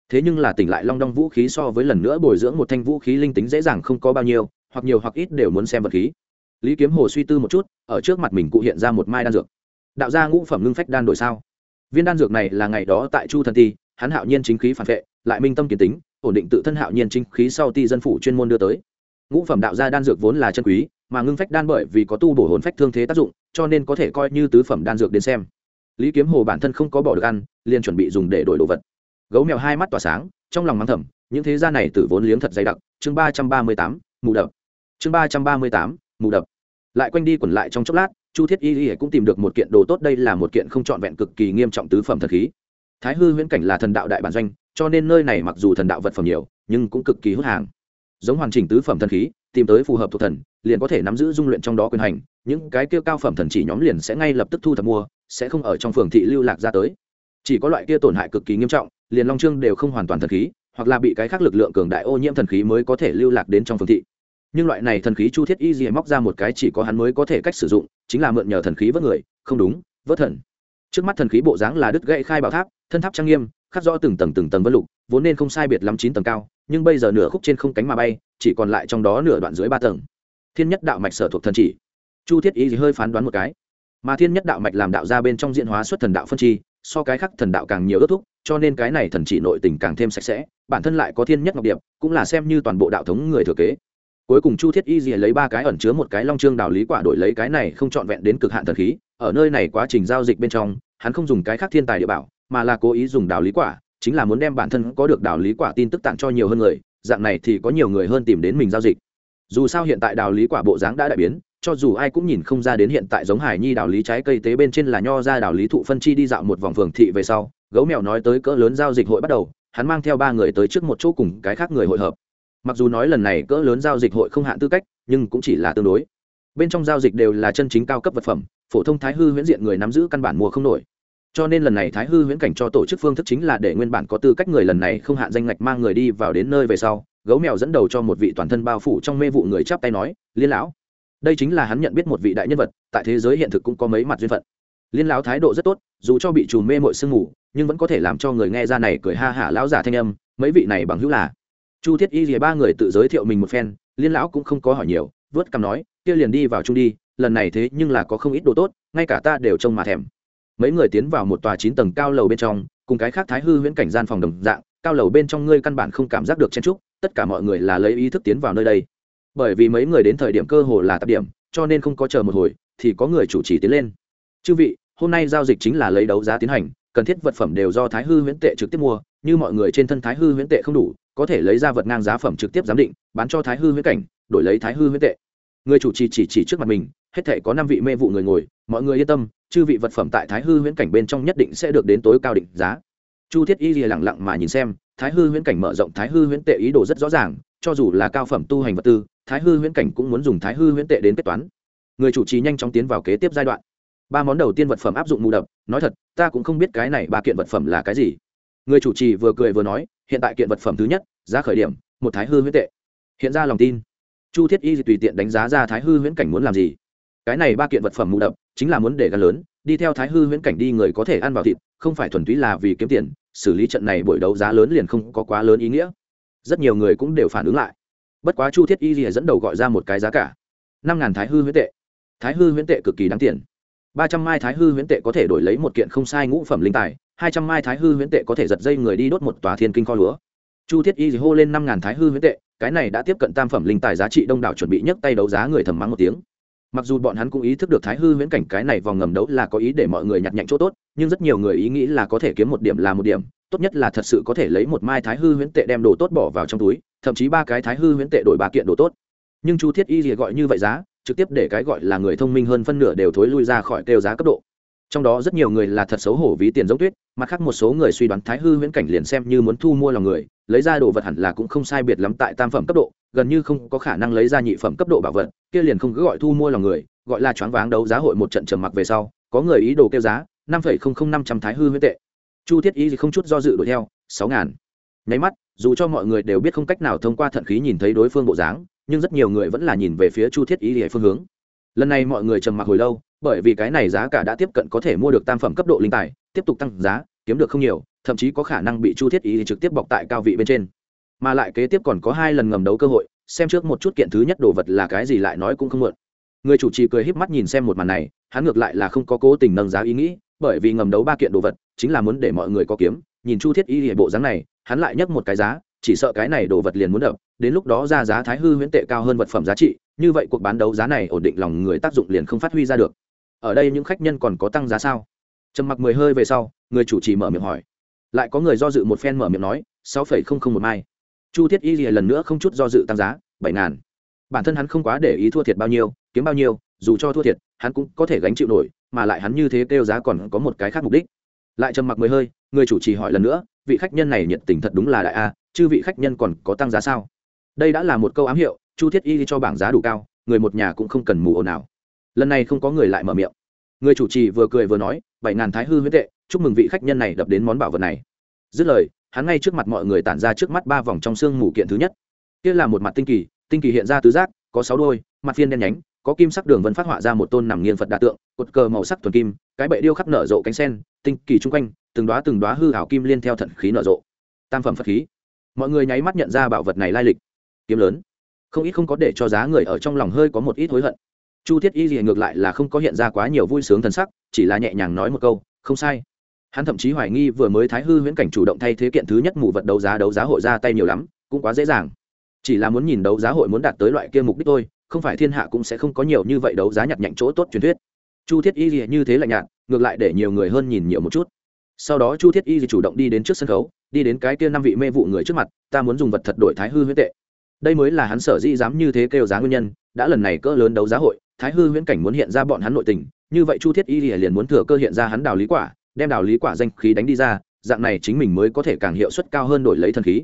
Thế nhưng là tỉnh lại long đong vũ khí so với lần nữa bồi dưỡng một thanh vũ khí linh tính dễ dàng không có bao nhiêu, hoặc nhiều hoặc ít đều muốn xem vật khí. Lý kiếm hồ suy tư một chút, ở trước mặt mình cụ hiện ra một mai đan dược. Đạo gia ngũ phẩm ngưng phách đan đổi sao? Viên đan dược này là ngày đó tại chu thần ti, hắn hạo nhiên chính khí phản vệ, lại minh tâm kiến tính, ổn định tự thân hạo nhiên chính khí sau ti dân phủ chuyên môn đưa tới. Ngũ phẩm đạo gia đan dược vốn là chân quý, mà ngưng phách đan bởi vì có tu bổ hồn phách thương thế tác dụng, cho nên có thể coi như tứ phẩm đan dược đến xem lý kiếm hồ bản thân không có bỏ được ăn, liền chuẩn bị dùng để đổi đồ vật. Gấu mèo hai mắt tỏa sáng, trong lòng mắng thầm, những thế gia này từ vốn liếng thật dày đặc, chương ba trăm ba mươi tám, mù đập. Chương ba trăm ba mươi tám, mù đập. Lại quanh đi quẩn lại trong chốc lát, chu thiết y y cũng tìm được một kiện đồ tốt, đây là một kiện không trọn vẹn cực kỳ nghiêm trọng tứ phẩm thần khí. Thái hư huyễn cảnh là thần đạo đại bản doanh, cho nên nơi này mặc dù thần đạo vật phẩm nhiều, nhưng cũng cực kỳ hút hàng giống hoàn chỉnh tứ phẩm thần khí, tìm tới phù hợp thuộc thần, liền có thể nắm giữ dung luyện trong đó quyền hành, những cái kia cao phẩm thần chỉ nhóm liền sẽ ngay lập tức thu thập mua, sẽ không ở trong phường thị lưu lạc ra tới. Chỉ có loại kia tổn hại cực kỳ nghiêm trọng, liền long trương đều không hoàn toàn thần khí, hoặc là bị cái khác lực lượng cường đại ô nhiễm thần khí mới có thể lưu lạc đến trong phường thị. Nhưng loại này thần khí chu thiết y gì móc ra một cái chỉ có hắn mới có thể cách sử dụng, chính là mượn nhờ thần khí vớt người, không đúng, vớt thần. Trước mắt thần khí bộ dáng là đứt gãy khai bảo tháp, thân tháp trang nghiêm, khắc rõ từng tầng từng tầng vân lục, vốn nên không sai biệt lắm chín tầng cao nhưng bây giờ nửa khúc trên không cánh mà bay, chỉ còn lại trong đó nửa đoạn dưới ba tầng. Thiên nhất đạo mạch sở thuộc thần chỉ. Chu thiết ý thì hơi phán đoán một cái. Mà thiên nhất đạo mạch làm đạo ra bên trong diễn hóa xuất thần đạo phân chi, so cái khác thần đạo càng nhiều ước thúc, cho nên cái này thần chỉ nội tình càng thêm sạch sẽ, bản thân lại có thiên nhất ngọc điệp, cũng là xem như toàn bộ đạo thống người thừa kế. Cuối cùng chu thiết y dìa lấy ba cái ẩn chứa một cái long trương đạo lý quả đổi lấy cái này không trọn vẹn đến cực hạn thần khí, ở nơi này quá trình giao dịch bên trong, hắn không dùng cái khác thiên tài địa bảo, mà là cố ý dùng đạo lý quả chính là muốn đem bản thân có được đạo lý quả tin tức tặng cho nhiều hơn người, dạng này thì có nhiều người hơn tìm đến mình giao dịch. Dù sao hiện tại đạo lý quả bộ dáng đã đại biến, cho dù ai cũng nhìn không ra đến hiện tại giống hải nhi đạo lý trái cây tế bên trên là nho ra đạo lý thụ phân chi đi dạo một vòng phường thị về sau, gấu mèo nói tới cỡ lớn giao dịch hội bắt đầu, hắn mang theo ba người tới trước một chỗ cùng cái khác người hội hợp. Mặc dù nói lần này cỡ lớn giao dịch hội không hạn tư cách, nhưng cũng chỉ là tương đối. Bên trong giao dịch đều là chân chính cao cấp vật phẩm, phổ thông thái hư huyễn diện người nắm giữ căn bản mua không nổi cho nên lần này thái hư huyễn cảnh cho tổ chức phương thức chính là để nguyên bản có tư cách người lần này không hạn danh ngạch mang người đi vào đến nơi về sau, gấu mèo dẫn đầu cho một vị toàn thân bao phủ trong mê vụ người chắp tay nói, liên lão. Đây chính là hắn nhận biết một vị đại nhân vật, tại thế giới hiện thực cũng có mấy mặt duyên phận. Liên lão thái độ rất tốt, dù cho bị trùm mê mội sương ngủ nhưng vẫn có thể làm cho người nghe ra này cười ha hả lão giả thanh âm, mấy vị này bằng hữu là. Chu thiết y rìa ba người tự giới thiệu mình một phen, liên lão cũng không có hỏi nhiều, vớt cằm nói, kia liền đi vào chung đi, lần này thế nhưng là có không ít đồ tốt, ngay cả ta đều trông mà thèm mấy người tiến vào một tòa chín tầng cao lầu bên trong cùng cái khác thái hư huyễn cảnh gian phòng đồng dạng cao lầu bên trong ngươi căn bản không cảm giác được chen trúc tất cả mọi người là lấy ý thức tiến vào nơi đây. Bởi vì mấy người đến thời điểm cơ hồ là tập điểm cho nên không có chờ một hồi thì có người chủ trì tiến lên. Chư vị hôm nay giao dịch chính là lấy đấu giá tiến hành cần thiết vật phẩm đều do thái hư huyễn tệ trực tiếp mua như mọi người trên thân thái hư huyễn tệ không đủ có thể lấy ra vật ngang giá phẩm trực tiếp giám định bán cho thái hư huyễn cảnh đổi lấy thái hư huyễn tệ. Người chủ trì chỉ, chỉ trước mặt mình hết thể có năm vị mê vụ người ngồi mọi người yên tâm chư vị vật phẩm tại thái hư huyễn cảnh bên trong nhất định sẽ được đến tối cao định giá. Chu thiết y lìa lẳng lặng mà nhìn xem, thái hư huyễn cảnh mở rộng thái hư huyễn tệ ý đồ rất rõ ràng, cho dù là cao phẩm tu hành vật tư, thái hư huyễn cảnh cũng muốn dùng thái hư huyễn tệ đến kết toán. Người chủ trì nhanh chóng tiến vào kế tiếp giai đoạn. Ba món đầu tiên vật phẩm áp dụng mù đập, nói thật, ta cũng không biết cái này ba kiện vật phẩm là cái gì. Người chủ trì vừa cười vừa nói, hiện tại kiện vật phẩm thứ nhất, giá khởi điểm, một thái hư huyễn tệ. Hiện ra lòng tin. Chu thiết y tùy tiện đánh giá ra thái hư huyễn cảnh muốn làm gì cái này ba kiện vật phẩm mù đập, chính là muốn để gan lớn, đi theo thái hư huyễn cảnh đi người có thể ăn vào thịt, không phải thuần túy là vì kiếm tiền, xử lý trận này buổi đấu giá lớn liền không có quá lớn ý nghĩa. Rất nhiều người cũng đều phản ứng lại. Bất quá chu thiết y rìa dẫn đầu gọi ra một cái giá cả. Năm ngàn thái hư huyễn tệ. Thái hư huyễn tệ cực kỳ đáng tiền. Ba trăm mai thái hư huyễn tệ có thể đổi lấy một kiện không sai ngũ phẩm linh tài, hai trăm mai thái hư huyễn tệ có thể giật dây người đi đốt một tòa thiên kinh kho lúa. Chu thiết y hô lên năm ngàn thái hư huyễn tệ, cái này đã tiếp cận tam phẩm linh tài giá trị đông đảo chuẩn bị nhấc tay đấu giá người thầm mắng một tiếng mặc dù bọn hắn cũng ý thức được thái hư huyễn cảnh cái này vòng ngầm đấu là có ý để mọi người nhặt nhạnh chỗ tốt, nhưng rất nhiều người ý nghĩ là có thể kiếm một điểm là một điểm, tốt nhất là thật sự có thể lấy một mai thái hư huyễn tệ đem đồ tốt bỏ vào trong túi, thậm chí ba cái thái hư huyễn tệ đổi ba kiện đồ tốt. Nhưng chu thiết y thì gọi như vậy giá, trực tiếp để cái gọi là người thông minh hơn phân nửa đều thối lui ra khỏi kêu giá cấp độ. Trong đó rất nhiều người là thật xấu hổ ví tiền giống tuyết, mặt khác một số người suy đoán thái hư huyễn cảnh liền xem như muốn thu mua lòng người lấy ra đồ vật hẳn là cũng không sai biệt lắm tại tam phẩm cấp độ, gần như không có khả năng lấy ra nhị phẩm cấp độ bảo vật, kia liền không cứ gọi thu mua lòng người, gọi là choáng váng đấu giá hội một trận trầm mặc về sau, có người ý đồ kêu giá, năm phẩy không không năm trăm thái hư huyễn tệ. Chu thiết ý gì không chút do dự đuổi theo, sáu ngàn. Nháy mắt, dù cho mọi người đều biết không cách nào thông qua thận khí nhìn thấy đối phương bộ dáng, nhưng rất nhiều người vẫn là nhìn về phía chu thiết ý để phương hướng. Lần này mọi người trầm mặc hồi lâu, bởi vì cái này giá cả đã tiếp cận có thể mua được tam phẩm cấp độ linh tài, tiếp tục tăng giá kiếm được không nhiều, thậm chí có khả năng bị chu thiết ý trực tiếp bọc tại cao vị bên trên. Mà lại kế tiếp còn có hai lần ngầm đấu cơ hội, xem trước một chút kiện thứ nhất đồ vật là cái gì lại nói cũng không muộn. Người chủ trì cười híp mắt nhìn xem một màn này, hắn ngược lại là không có cố tình nâng giá ý nghĩ, bởi vì ngầm đấu ba kiện đồ vật, chính là muốn để mọi người có kiếm, nhìn chu thiết y hệ bộ dáng này, hắn lại nhấc một cái giá, chỉ sợ cái này đồ vật liền muốn đập, đến lúc đó ra giá thái hư huyễn tệ cao hơn vật phẩm giá trị, như vậy cuộc bán đấu giá này ổn định lòng người tác dụng liền không phát huy ra được. Ở đây những khách nhân còn có tăng giá sao? Trầm mặc mười hơi về sau, người chủ trì mở miệng hỏi. Lại có người do dự một phen mở miệng nói, sáu phẩy không không một mai. Chu thiết y lần nữa không chút do dự tăng giá, bảy ngàn. Bản thân hắn không quá để ý thua thiệt bao nhiêu, kiếm bao nhiêu, dù cho thua thiệt, hắn cũng có thể gánh chịu nổi, mà lại hắn như thế kêu giá còn có một cái khác mục đích. Lại trầm mặc mười hơi, người chủ trì hỏi lần nữa, vị khách nhân này nhiệt tình thật đúng là đại a chứ vị khách nhân còn có tăng giá sao? Đây đã là một câu ám hiệu, chu thiết y cho bảng giá đủ cao, người một nhà cũng không cần mù ồn nào lần này không có người lại mở miệng người chủ trì vừa cười vừa nói, bảy ngàn thái hư huyết tệ, chúc mừng vị khách nhân này đập đến món bảo vật này. Dứt lời, hắn ngay trước mặt mọi người tản ra trước mắt ba vòng trong xương mù kiện thứ nhất. Kia là một mặt tinh kỳ tinh kỳ hiện ra tứ giác, có sáu đôi, mặt phiên đen nhánh, có kim sắc đường vân phát họa ra một tôn nằm nghiêng phật đa tượng, cột cờ màu sắc thuần kim, cái bệ điêu khắc nở rộ cánh sen, tinh kỳ chung quanh, từng đoá từng đoá hư hảo kim liên theo thận khí nở rộ. Tam phẩm phật khí. Mọi người nháy mắt nhận ra bảo vật này lai lịch. Kiếm lớn. Không ít không có để cho giá người ở trong lòng hơi có một ít hối hận chu thiết y gì ngược lại là không có hiện ra quá nhiều vui sướng thần sắc, chỉ là nhẹ nhàng nói một câu, không sai. Hắn thậm chí hoài nghi vừa mới thái hư huyễn cảnh chủ động thay thế kiện thứ nhất mù vật đấu giá đấu giá hội ra tay nhiều lắm, cũng quá dễ dàng. Chỉ là muốn nhìn đấu giá hội muốn đạt tới loại kia mục đích thôi, không phải thiên hạ cũng sẽ không có nhiều như vậy đấu giá nhặt nhạnh chỗ tốt truyền thuyết. Chu thiết y gì như thế lạnh nhạt, ngược lại để nhiều người hơn nhìn nhiều một chút. Sau đó chu thiết y gì chủ động đi đến trước sân khấu, đi đến cái kia năm vị mê vụ người trước mặt, ta muốn dùng vật thật đổi thái hư huyễn tệ. Đây mới là hắn sở dĩ dám như thế kêu giá nguyên nhân, đã lần này cỡ lớn đấu giá hội thái hư huyễn cảnh muốn hiện ra bọn hắn nội tình, như vậy chu thiết y liền muốn thừa cơ hiện ra hắn đào lý quả, đem đào lý quả danh khí đánh đi ra, dạng này chính mình mới có thể càng hiệu suất cao hơn đổi lấy thần khí.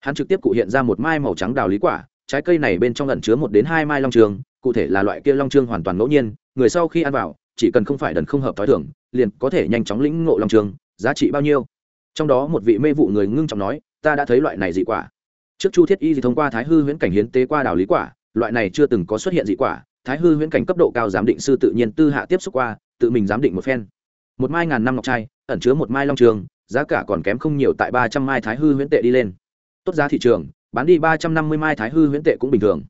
Hắn trực tiếp cụ hiện ra một mai màu trắng đào lý quả, trái cây này bên trong lẩn chứa một đến hai mai long trường, cụ thể là loại kia long trương hoàn toàn ngẫu nhiên, người sau khi ăn vào, chỉ cần không phải đần không hợp thói thường, liền có thể nhanh chóng lĩnh ngộ long trường giá trị bao nhiêu. Trong đó một vị mê vụ người ngưng trọng nói, ta đã thấy loại này dị quả. Trước chu thiết y thì thông qua thái hư huyễn cảnh hiến tế qua đào lý quả, loại này chưa từng có xuất hiện dị quả thái hư huyễn cảnh cấp độ cao giám định sư tự nhiên tư hạ tiếp xúc qua, tự mình giám định một phen. Một mai ngàn năm ngọc trai, ẩn chứa một mai long trường, giá cả còn kém không nhiều tại ba trăm mai thái hư huyễn tệ đi lên. Tốt giá thị trường, bán đi ba trăm năm mươi mai thái hư huyễn tệ cũng bình thường.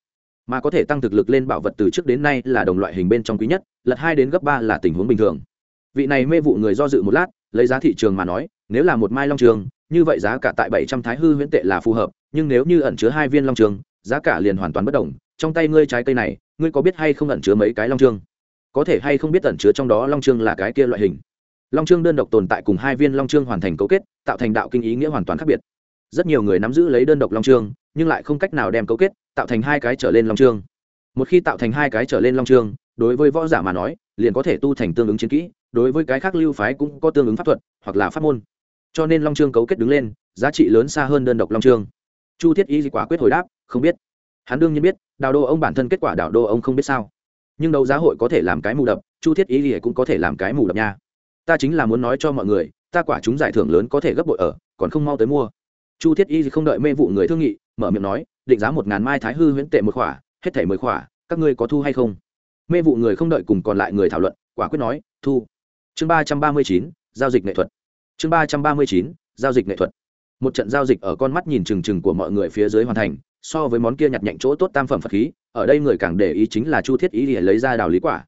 Mà có thể tăng thực lực lên bảo vật từ trước đến nay là đồng loại hình bên trong quý nhất, lật hai đến gấp ba là tình huống bình thường. Vị này mê vụ người do dự một lát, lấy giá thị trường mà nói, nếu là một mai long trường, như vậy giá cả tại bảy trăm thái hư huyễn tệ là phù hợp, nhưng nếu như ẩn chứa hai viên long trường, giá cả liền hoàn toàn bất đồng, trong tay ngươi trái cây này ngươi có biết hay không ẩn chứa mấy cái long trương? Có thể hay không biết ẩn chứa trong đó long trương là cái kia loại hình? Long trương đơn độc tồn tại cùng hai viên long trương hoàn thành cấu kết, tạo thành đạo kinh ý nghĩa hoàn toàn khác biệt. Rất nhiều người nắm giữ lấy đơn độc long trương, nhưng lại không cách nào đem cấu kết, tạo thành hai cái trở lên long trương. Một khi tạo thành hai cái trở lên long trương, đối với võ giả mà nói, liền có thể tu thành tương ứng chiến kỹ, đối với cái khác lưu phái cũng có tương ứng pháp thuật, hoặc là pháp môn. Cho nên long trương cấu kết đứng lên, giá trị lớn xa hơn đơn độc long trương. Chu thiết y quả quyết hồi đáp, không biết hắn đương nhiên biết, đào đô ông bản thân kết quả đào đô ông không biết sao. Nhưng đấu giá hội có thể làm cái mù đập, chu thiết ý thì cũng có thể làm cái mù đập nha. Ta chính là muốn nói cho mọi người, ta quả chúng giải thưởng lớn có thể gấp bội ở, còn không mau tới mua. Chu thiết y thì không đợi mê vụ người thương nghị, mở miệng nói, định giá một ngàn mai thái hư huyễn tệ một khỏa, hết thể mười khỏa, các ngươi có thu hay không? Mê vụ người không đợi cùng còn lại người thảo luận, quả quyết nói, thu. Chương ba trăm ba mươi chín, giao dịch nghệ thuật. Chương ba trăm ba mươi chín, giao dịch nghệ thuật. Một trận giao dịch ở con mắt nhìn trừng trừng của mọi người phía dưới hoàn thành so với món kia nhặt nhạnh chỗ tốt tam phẩm phật khí, ở đây người càng để ý chính là chu thiết y lìa lấy ra đào lý quả.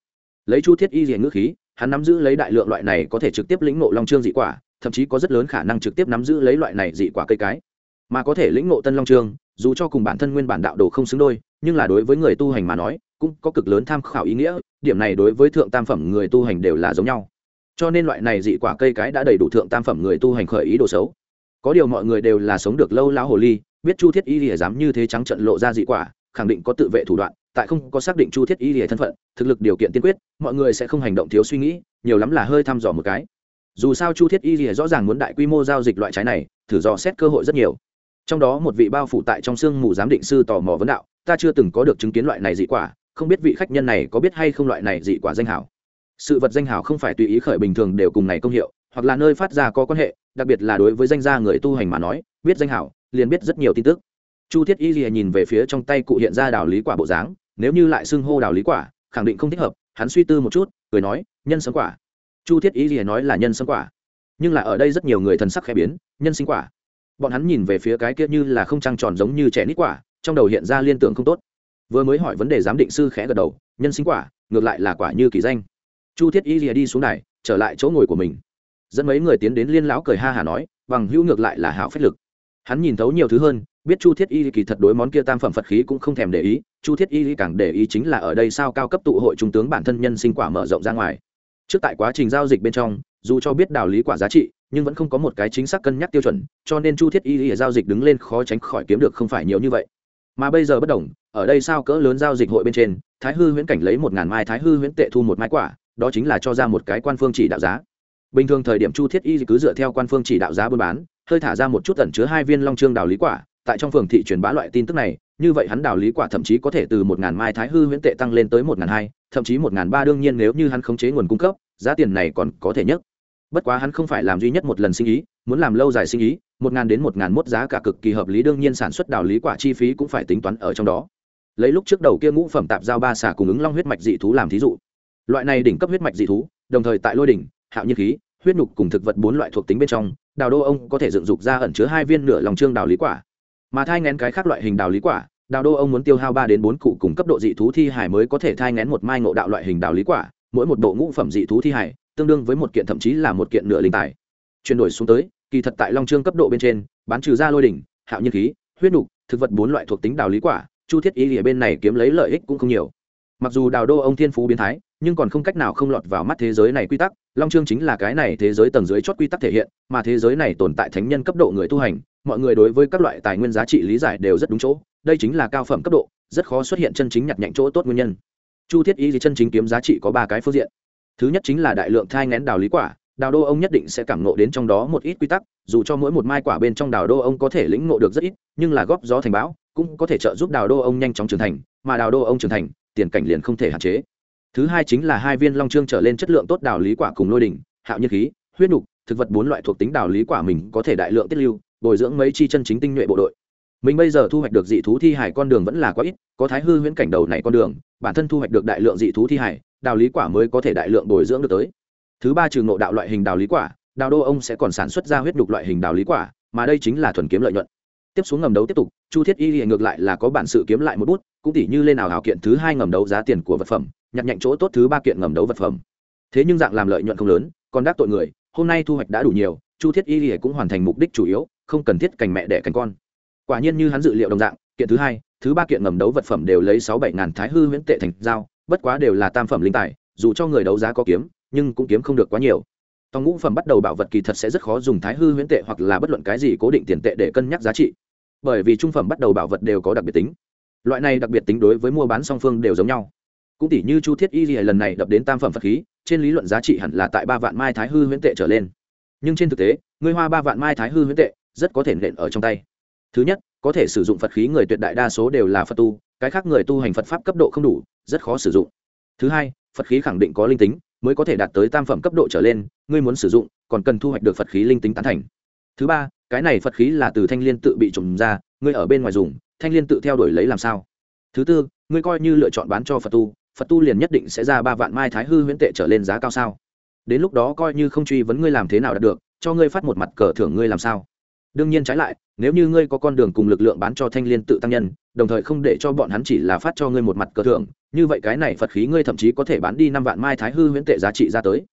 Lấy chu thiết y lìa ngữ khí, hắn nắm giữ lấy đại lượng loại này có thể trực tiếp lĩnh ngộ long trương dị quả, thậm chí có rất lớn khả năng trực tiếp nắm giữ lấy loại này dị quả cây cái. Mà có thể lĩnh ngộ tân long trương, dù cho cùng bản thân nguyên bản đạo đồ không xứng đôi, nhưng là đối với người tu hành mà nói, cũng có cực lớn tham khảo ý nghĩa, điểm này đối với thượng tam phẩm người tu hành đều là giống nhau. Cho nên loại này dị quả cây cái đã đầy đủ thượng tam phẩm người tu hành khởi ý đồ xấu có điều mọi người đều là sống được lâu lão hồ ly, biết chu thiết y lìa dám như thế trắng trận lộ ra dị quả, khẳng định có tự vệ thủ đoạn, tại không có xác định chu thiết y lìa thân phận, thực lực điều kiện tiên quyết, mọi người sẽ không hành động thiếu suy nghĩ, nhiều lắm là hơi thăm dò một cái. Dù sao chu thiết y lìa rõ ràng muốn đại quy mô giao dịch loại trái này, thử dò xét cơ hội rất nhiều. Trong đó một vị bao phủ tại trong sương mù giám định sư tò mò vấn đạo, ta chưa từng có được chứng kiến loại này dị quả, không biết vị khách nhân này có biết hay không loại này dị quả danh hảo? Sự vật danh hảo không phải tùy ý khởi bình thường đều cùng này công hiệu hoặc là nơi phát ra có quan hệ, đặc biệt là đối với danh gia người tu hành mà nói, biết danh hảo, liền biết rất nhiều tin tức. Chu thiết y lìa nhìn về phía trong tay cụ hiện ra đào lý quả bộ dáng, nếu như lại xưng hô đào lý quả, khẳng định không thích hợp, hắn suy tư một chút, cười nói, nhân sâm quả. Chu thiết y lìa nói là nhân sâm quả. Nhưng là ở đây rất nhiều người thần sắc khẽ biến, nhân sinh quả. Bọn hắn nhìn về phía cái kia như là không trăng tròn giống như trẻ nít quả, trong đầu hiện ra liên tưởng không tốt. Vừa mới hỏi vấn đề giám định sư khẽ gật đầu, nhân sinh quả, ngược lại là quả như kỳ danh. Chu thiết y lìa đi xuống này trở lại chỗ ngồi của mình dẫn mấy người tiến đến liên lão cười ha hả nói, bằng hữu ngược lại là hảo phách lực. Hắn nhìn thấu nhiều thứ hơn, biết chu thiết y kỳ thật đối món kia tam phẩm phật khí cũng không thèm để ý, chu thiết y càng để ý chính là ở đây sao cao cấp tụ hội trung tướng bản thân nhân sinh quả mở rộng ra ngoài. Trước tại quá trình giao dịch bên trong, dù cho biết đạo lý quả giá trị, nhưng vẫn không có một cái chính xác cân nhắc tiêu chuẩn, cho nên chu thiết y ở giao dịch đứng lên khó tránh khỏi kiếm được không phải nhiều như vậy. Mà bây giờ bất đồng, ở đây sao cỡ lớn giao dịch hội bên trên, thái hư huyễn cảnh lấy một ngàn mai, thái hư huyễn tệ thu một mai quả, đó chính là cho ra một cái quan phương chỉ đạo giá bình thường thời điểm chu thiết y cứ dựa theo quan phương chỉ đạo giá buôn bán, hơi thả ra một chút tẩn chứa hai viên long trương đào lý quả. Tại trong phường thị truyền bá loại tin tức này, như vậy hắn đào lý quả thậm chí có thể từ một ngàn mai thái hư huyễn tệ tăng lên tới một ngàn hai, thậm chí một ngàn ba đương nhiên nếu như hắn khống chế nguồn cung cấp, giá tiền này còn có thể nhất. Bất quá hắn không phải làm duy nhất một lần sinh ý, muốn làm lâu dài sinh ý, một ngàn đến một ngàn mốt giá cả cực kỳ hợp lý đương nhiên sản xuất đào lý quả chi phí cũng phải tính toán ở trong đó. Lấy lúc trước đầu kia ngũ phẩm tạp giao ba xả cùng ứng long huyết mạch dị thú làm thí dụ. Loại này đỉnh cấp huyết mạch dị thú, đồng thời tại lôi đỉnh hạo nhiên khí, huyết nhục cùng thực vật bốn loại thuộc tính bên trong, đào đô ông có thể dựng dục ra ẩn chứa hai viên nửa lòng trương đào lý quả. Mà thai ngén cái khác loại hình đào lý quả, đào đô ông muốn tiêu hao ba đến bốn cụ cùng cấp độ dị thú thi hải mới có thể thai ngén một mai ngộ đạo loại hình đào lý quả, mỗi một bộ ngũ phẩm dị thú thi hải, tương đương với một kiện thậm chí là một kiện nửa linh tài. Chuyển đổi xuống tới, kỳ thật tại long trương cấp độ bên trên, bán trừ ra lôi đỉnh, hạo nhiên khí, huyết nục, thực vật bốn loại thuộc tính đào lý quả, chu thiết ý ở bên này kiếm lấy lợi ích cũng không nhiều. Mặc dù đào đô ông thiên phú biến thái nhưng còn không cách nào không lọt vào mắt thế giới này quy tắc, long chương chính là cái này thế giới tầng dưới chót quy tắc thể hiện, mà thế giới này tồn tại thánh nhân cấp độ người tu hành, mọi người đối với các loại tài nguyên giá trị lý giải đều rất đúng chỗ, đây chính là cao phẩm cấp độ, rất khó xuất hiện chân chính nhặt nhạnh chỗ tốt nguyên nhân. Chu thiết ý gì chân chính kiếm giá trị có ba cái phương diện. Thứ nhất chính là đại lượng thai ngén đào lý quả, đào đô ông nhất định sẽ cảm nộ đến trong đó một ít quy tắc, dù cho mỗi một mai quả bên trong đào đô ông có thể lĩnh ngộ được rất ít, nhưng là góp gió thành bão, cũng có thể trợ giúp đào đô ông nhanh chóng trưởng thành, mà đào đô ông trưởng thành, tiền cảnh liền không thể hạn chế thứ hai chính là hai viên long trương trở lên chất lượng tốt đào lý quả cùng lôi đỉnh, hạo nhiên khí, huyết nục, thực vật bốn loại thuộc tính đào lý quả mình có thể đại lượng tiết lưu, bồi dưỡng mấy chi chân chính tinh nhuệ bộ đội. Mình bây giờ thu hoạch được dị thú thi hải con đường vẫn là quá ít, có thái hư huyễn cảnh đầu này con đường, bản thân thu hoạch được đại lượng dị thú thi hải đào lý quả mới có thể đại lượng bồi dưỡng được tới. Thứ ba trừ ngộ đạo loại hình đào lý quả đào đô ông sẽ còn sản xuất ra huyết đục loại hình đào lý quả, mà đây chính là thuần kiếm lợi nhuận. Tiếp xuống ngầm đấu tiếp tục, chu thiết y hiện ngược lại là có bản sự kiếm lại một bút, cũng tỉ như lên nào hào kiện thứ hai ngầm đấu giá tiền của vật phẩm nhặt nhạnh chỗ tốt thứ ba kiện ngầm đấu vật phẩm. Thế nhưng dạng làm lợi nhuận không lớn, còn đắc tội người, hôm nay thu hoạch đã đủ nhiều, chu thiết y lìa cũng hoàn thành mục đích chủ yếu, không cần thiết cành mẹ đẻ cành con. Quả nhiên như hắn dự liệu đồng dạng, kiện thứ hai, thứ ba kiện ngầm đấu vật phẩm đều lấy sáu bảy ngàn thái hư huyễn tệ thành giao, bất quá đều là tam phẩm linh tài, dù cho người đấu giá có kiếm, nhưng cũng kiếm không được quá nhiều. Tòng ngũ phẩm bắt đầu bảo vật kỳ thật sẽ rất khó dùng thái hư huyễn tệ hoặc là bất luận cái gì cố định tiền tệ để cân nhắc giá trị. Bởi vì trung phẩm bắt đầu bảo vật đều có đặc biệt tính. Loại này đặc biệt tính đối với mua bán song phương đều giống nhau cũng tỷ như chu thiết y gì lần này đập đến tam phẩm phật khí, trên lý luận giá trị hẳn là tại ba vạn mai thái hư huyễn tệ trở lên. Nhưng trên thực tế người hoa ba vạn mai thái hư huyễn tệ, rất có thể nện ở trong tay. Thứ nhất, có thể sử dụng phật khí người tuyệt đại đa số đều là phật tu, cái khác người tu hành phật pháp cấp độ không đủ, rất khó sử dụng. Thứ hai, phật khí khẳng định có linh tính, mới có thể đạt tới tam phẩm cấp độ trở lên, ngươi muốn sử dụng, còn cần thu hoạch được phật khí linh tính tán thành. Thứ ba, cái này phật khí là từ thanh liên tự bị trùng ra, ngươi ở bên ngoài dùng, thanh liên tự theo đuổi lấy làm sao? Thứ tư, ngươi coi như lựa chọn bán cho phật tu phật tu liền nhất định sẽ ra ba vạn mai thái hư huyễn tệ trở lên giá cao sao? Đến lúc đó coi như không truy vấn ngươi làm thế nào đạt được, cho ngươi phát một mặt cờ thưởng ngươi làm sao? Đương nhiên trái lại, nếu như ngươi có con đường cùng lực lượng bán cho thanh liên tự tăng nhân, đồng thời không để cho bọn hắn chỉ là phát cho ngươi một mặt cờ thưởng, như vậy cái này phật khí ngươi thậm chí có thể bán đi năm vạn mai thái hư huyễn tệ giá trị ra tới.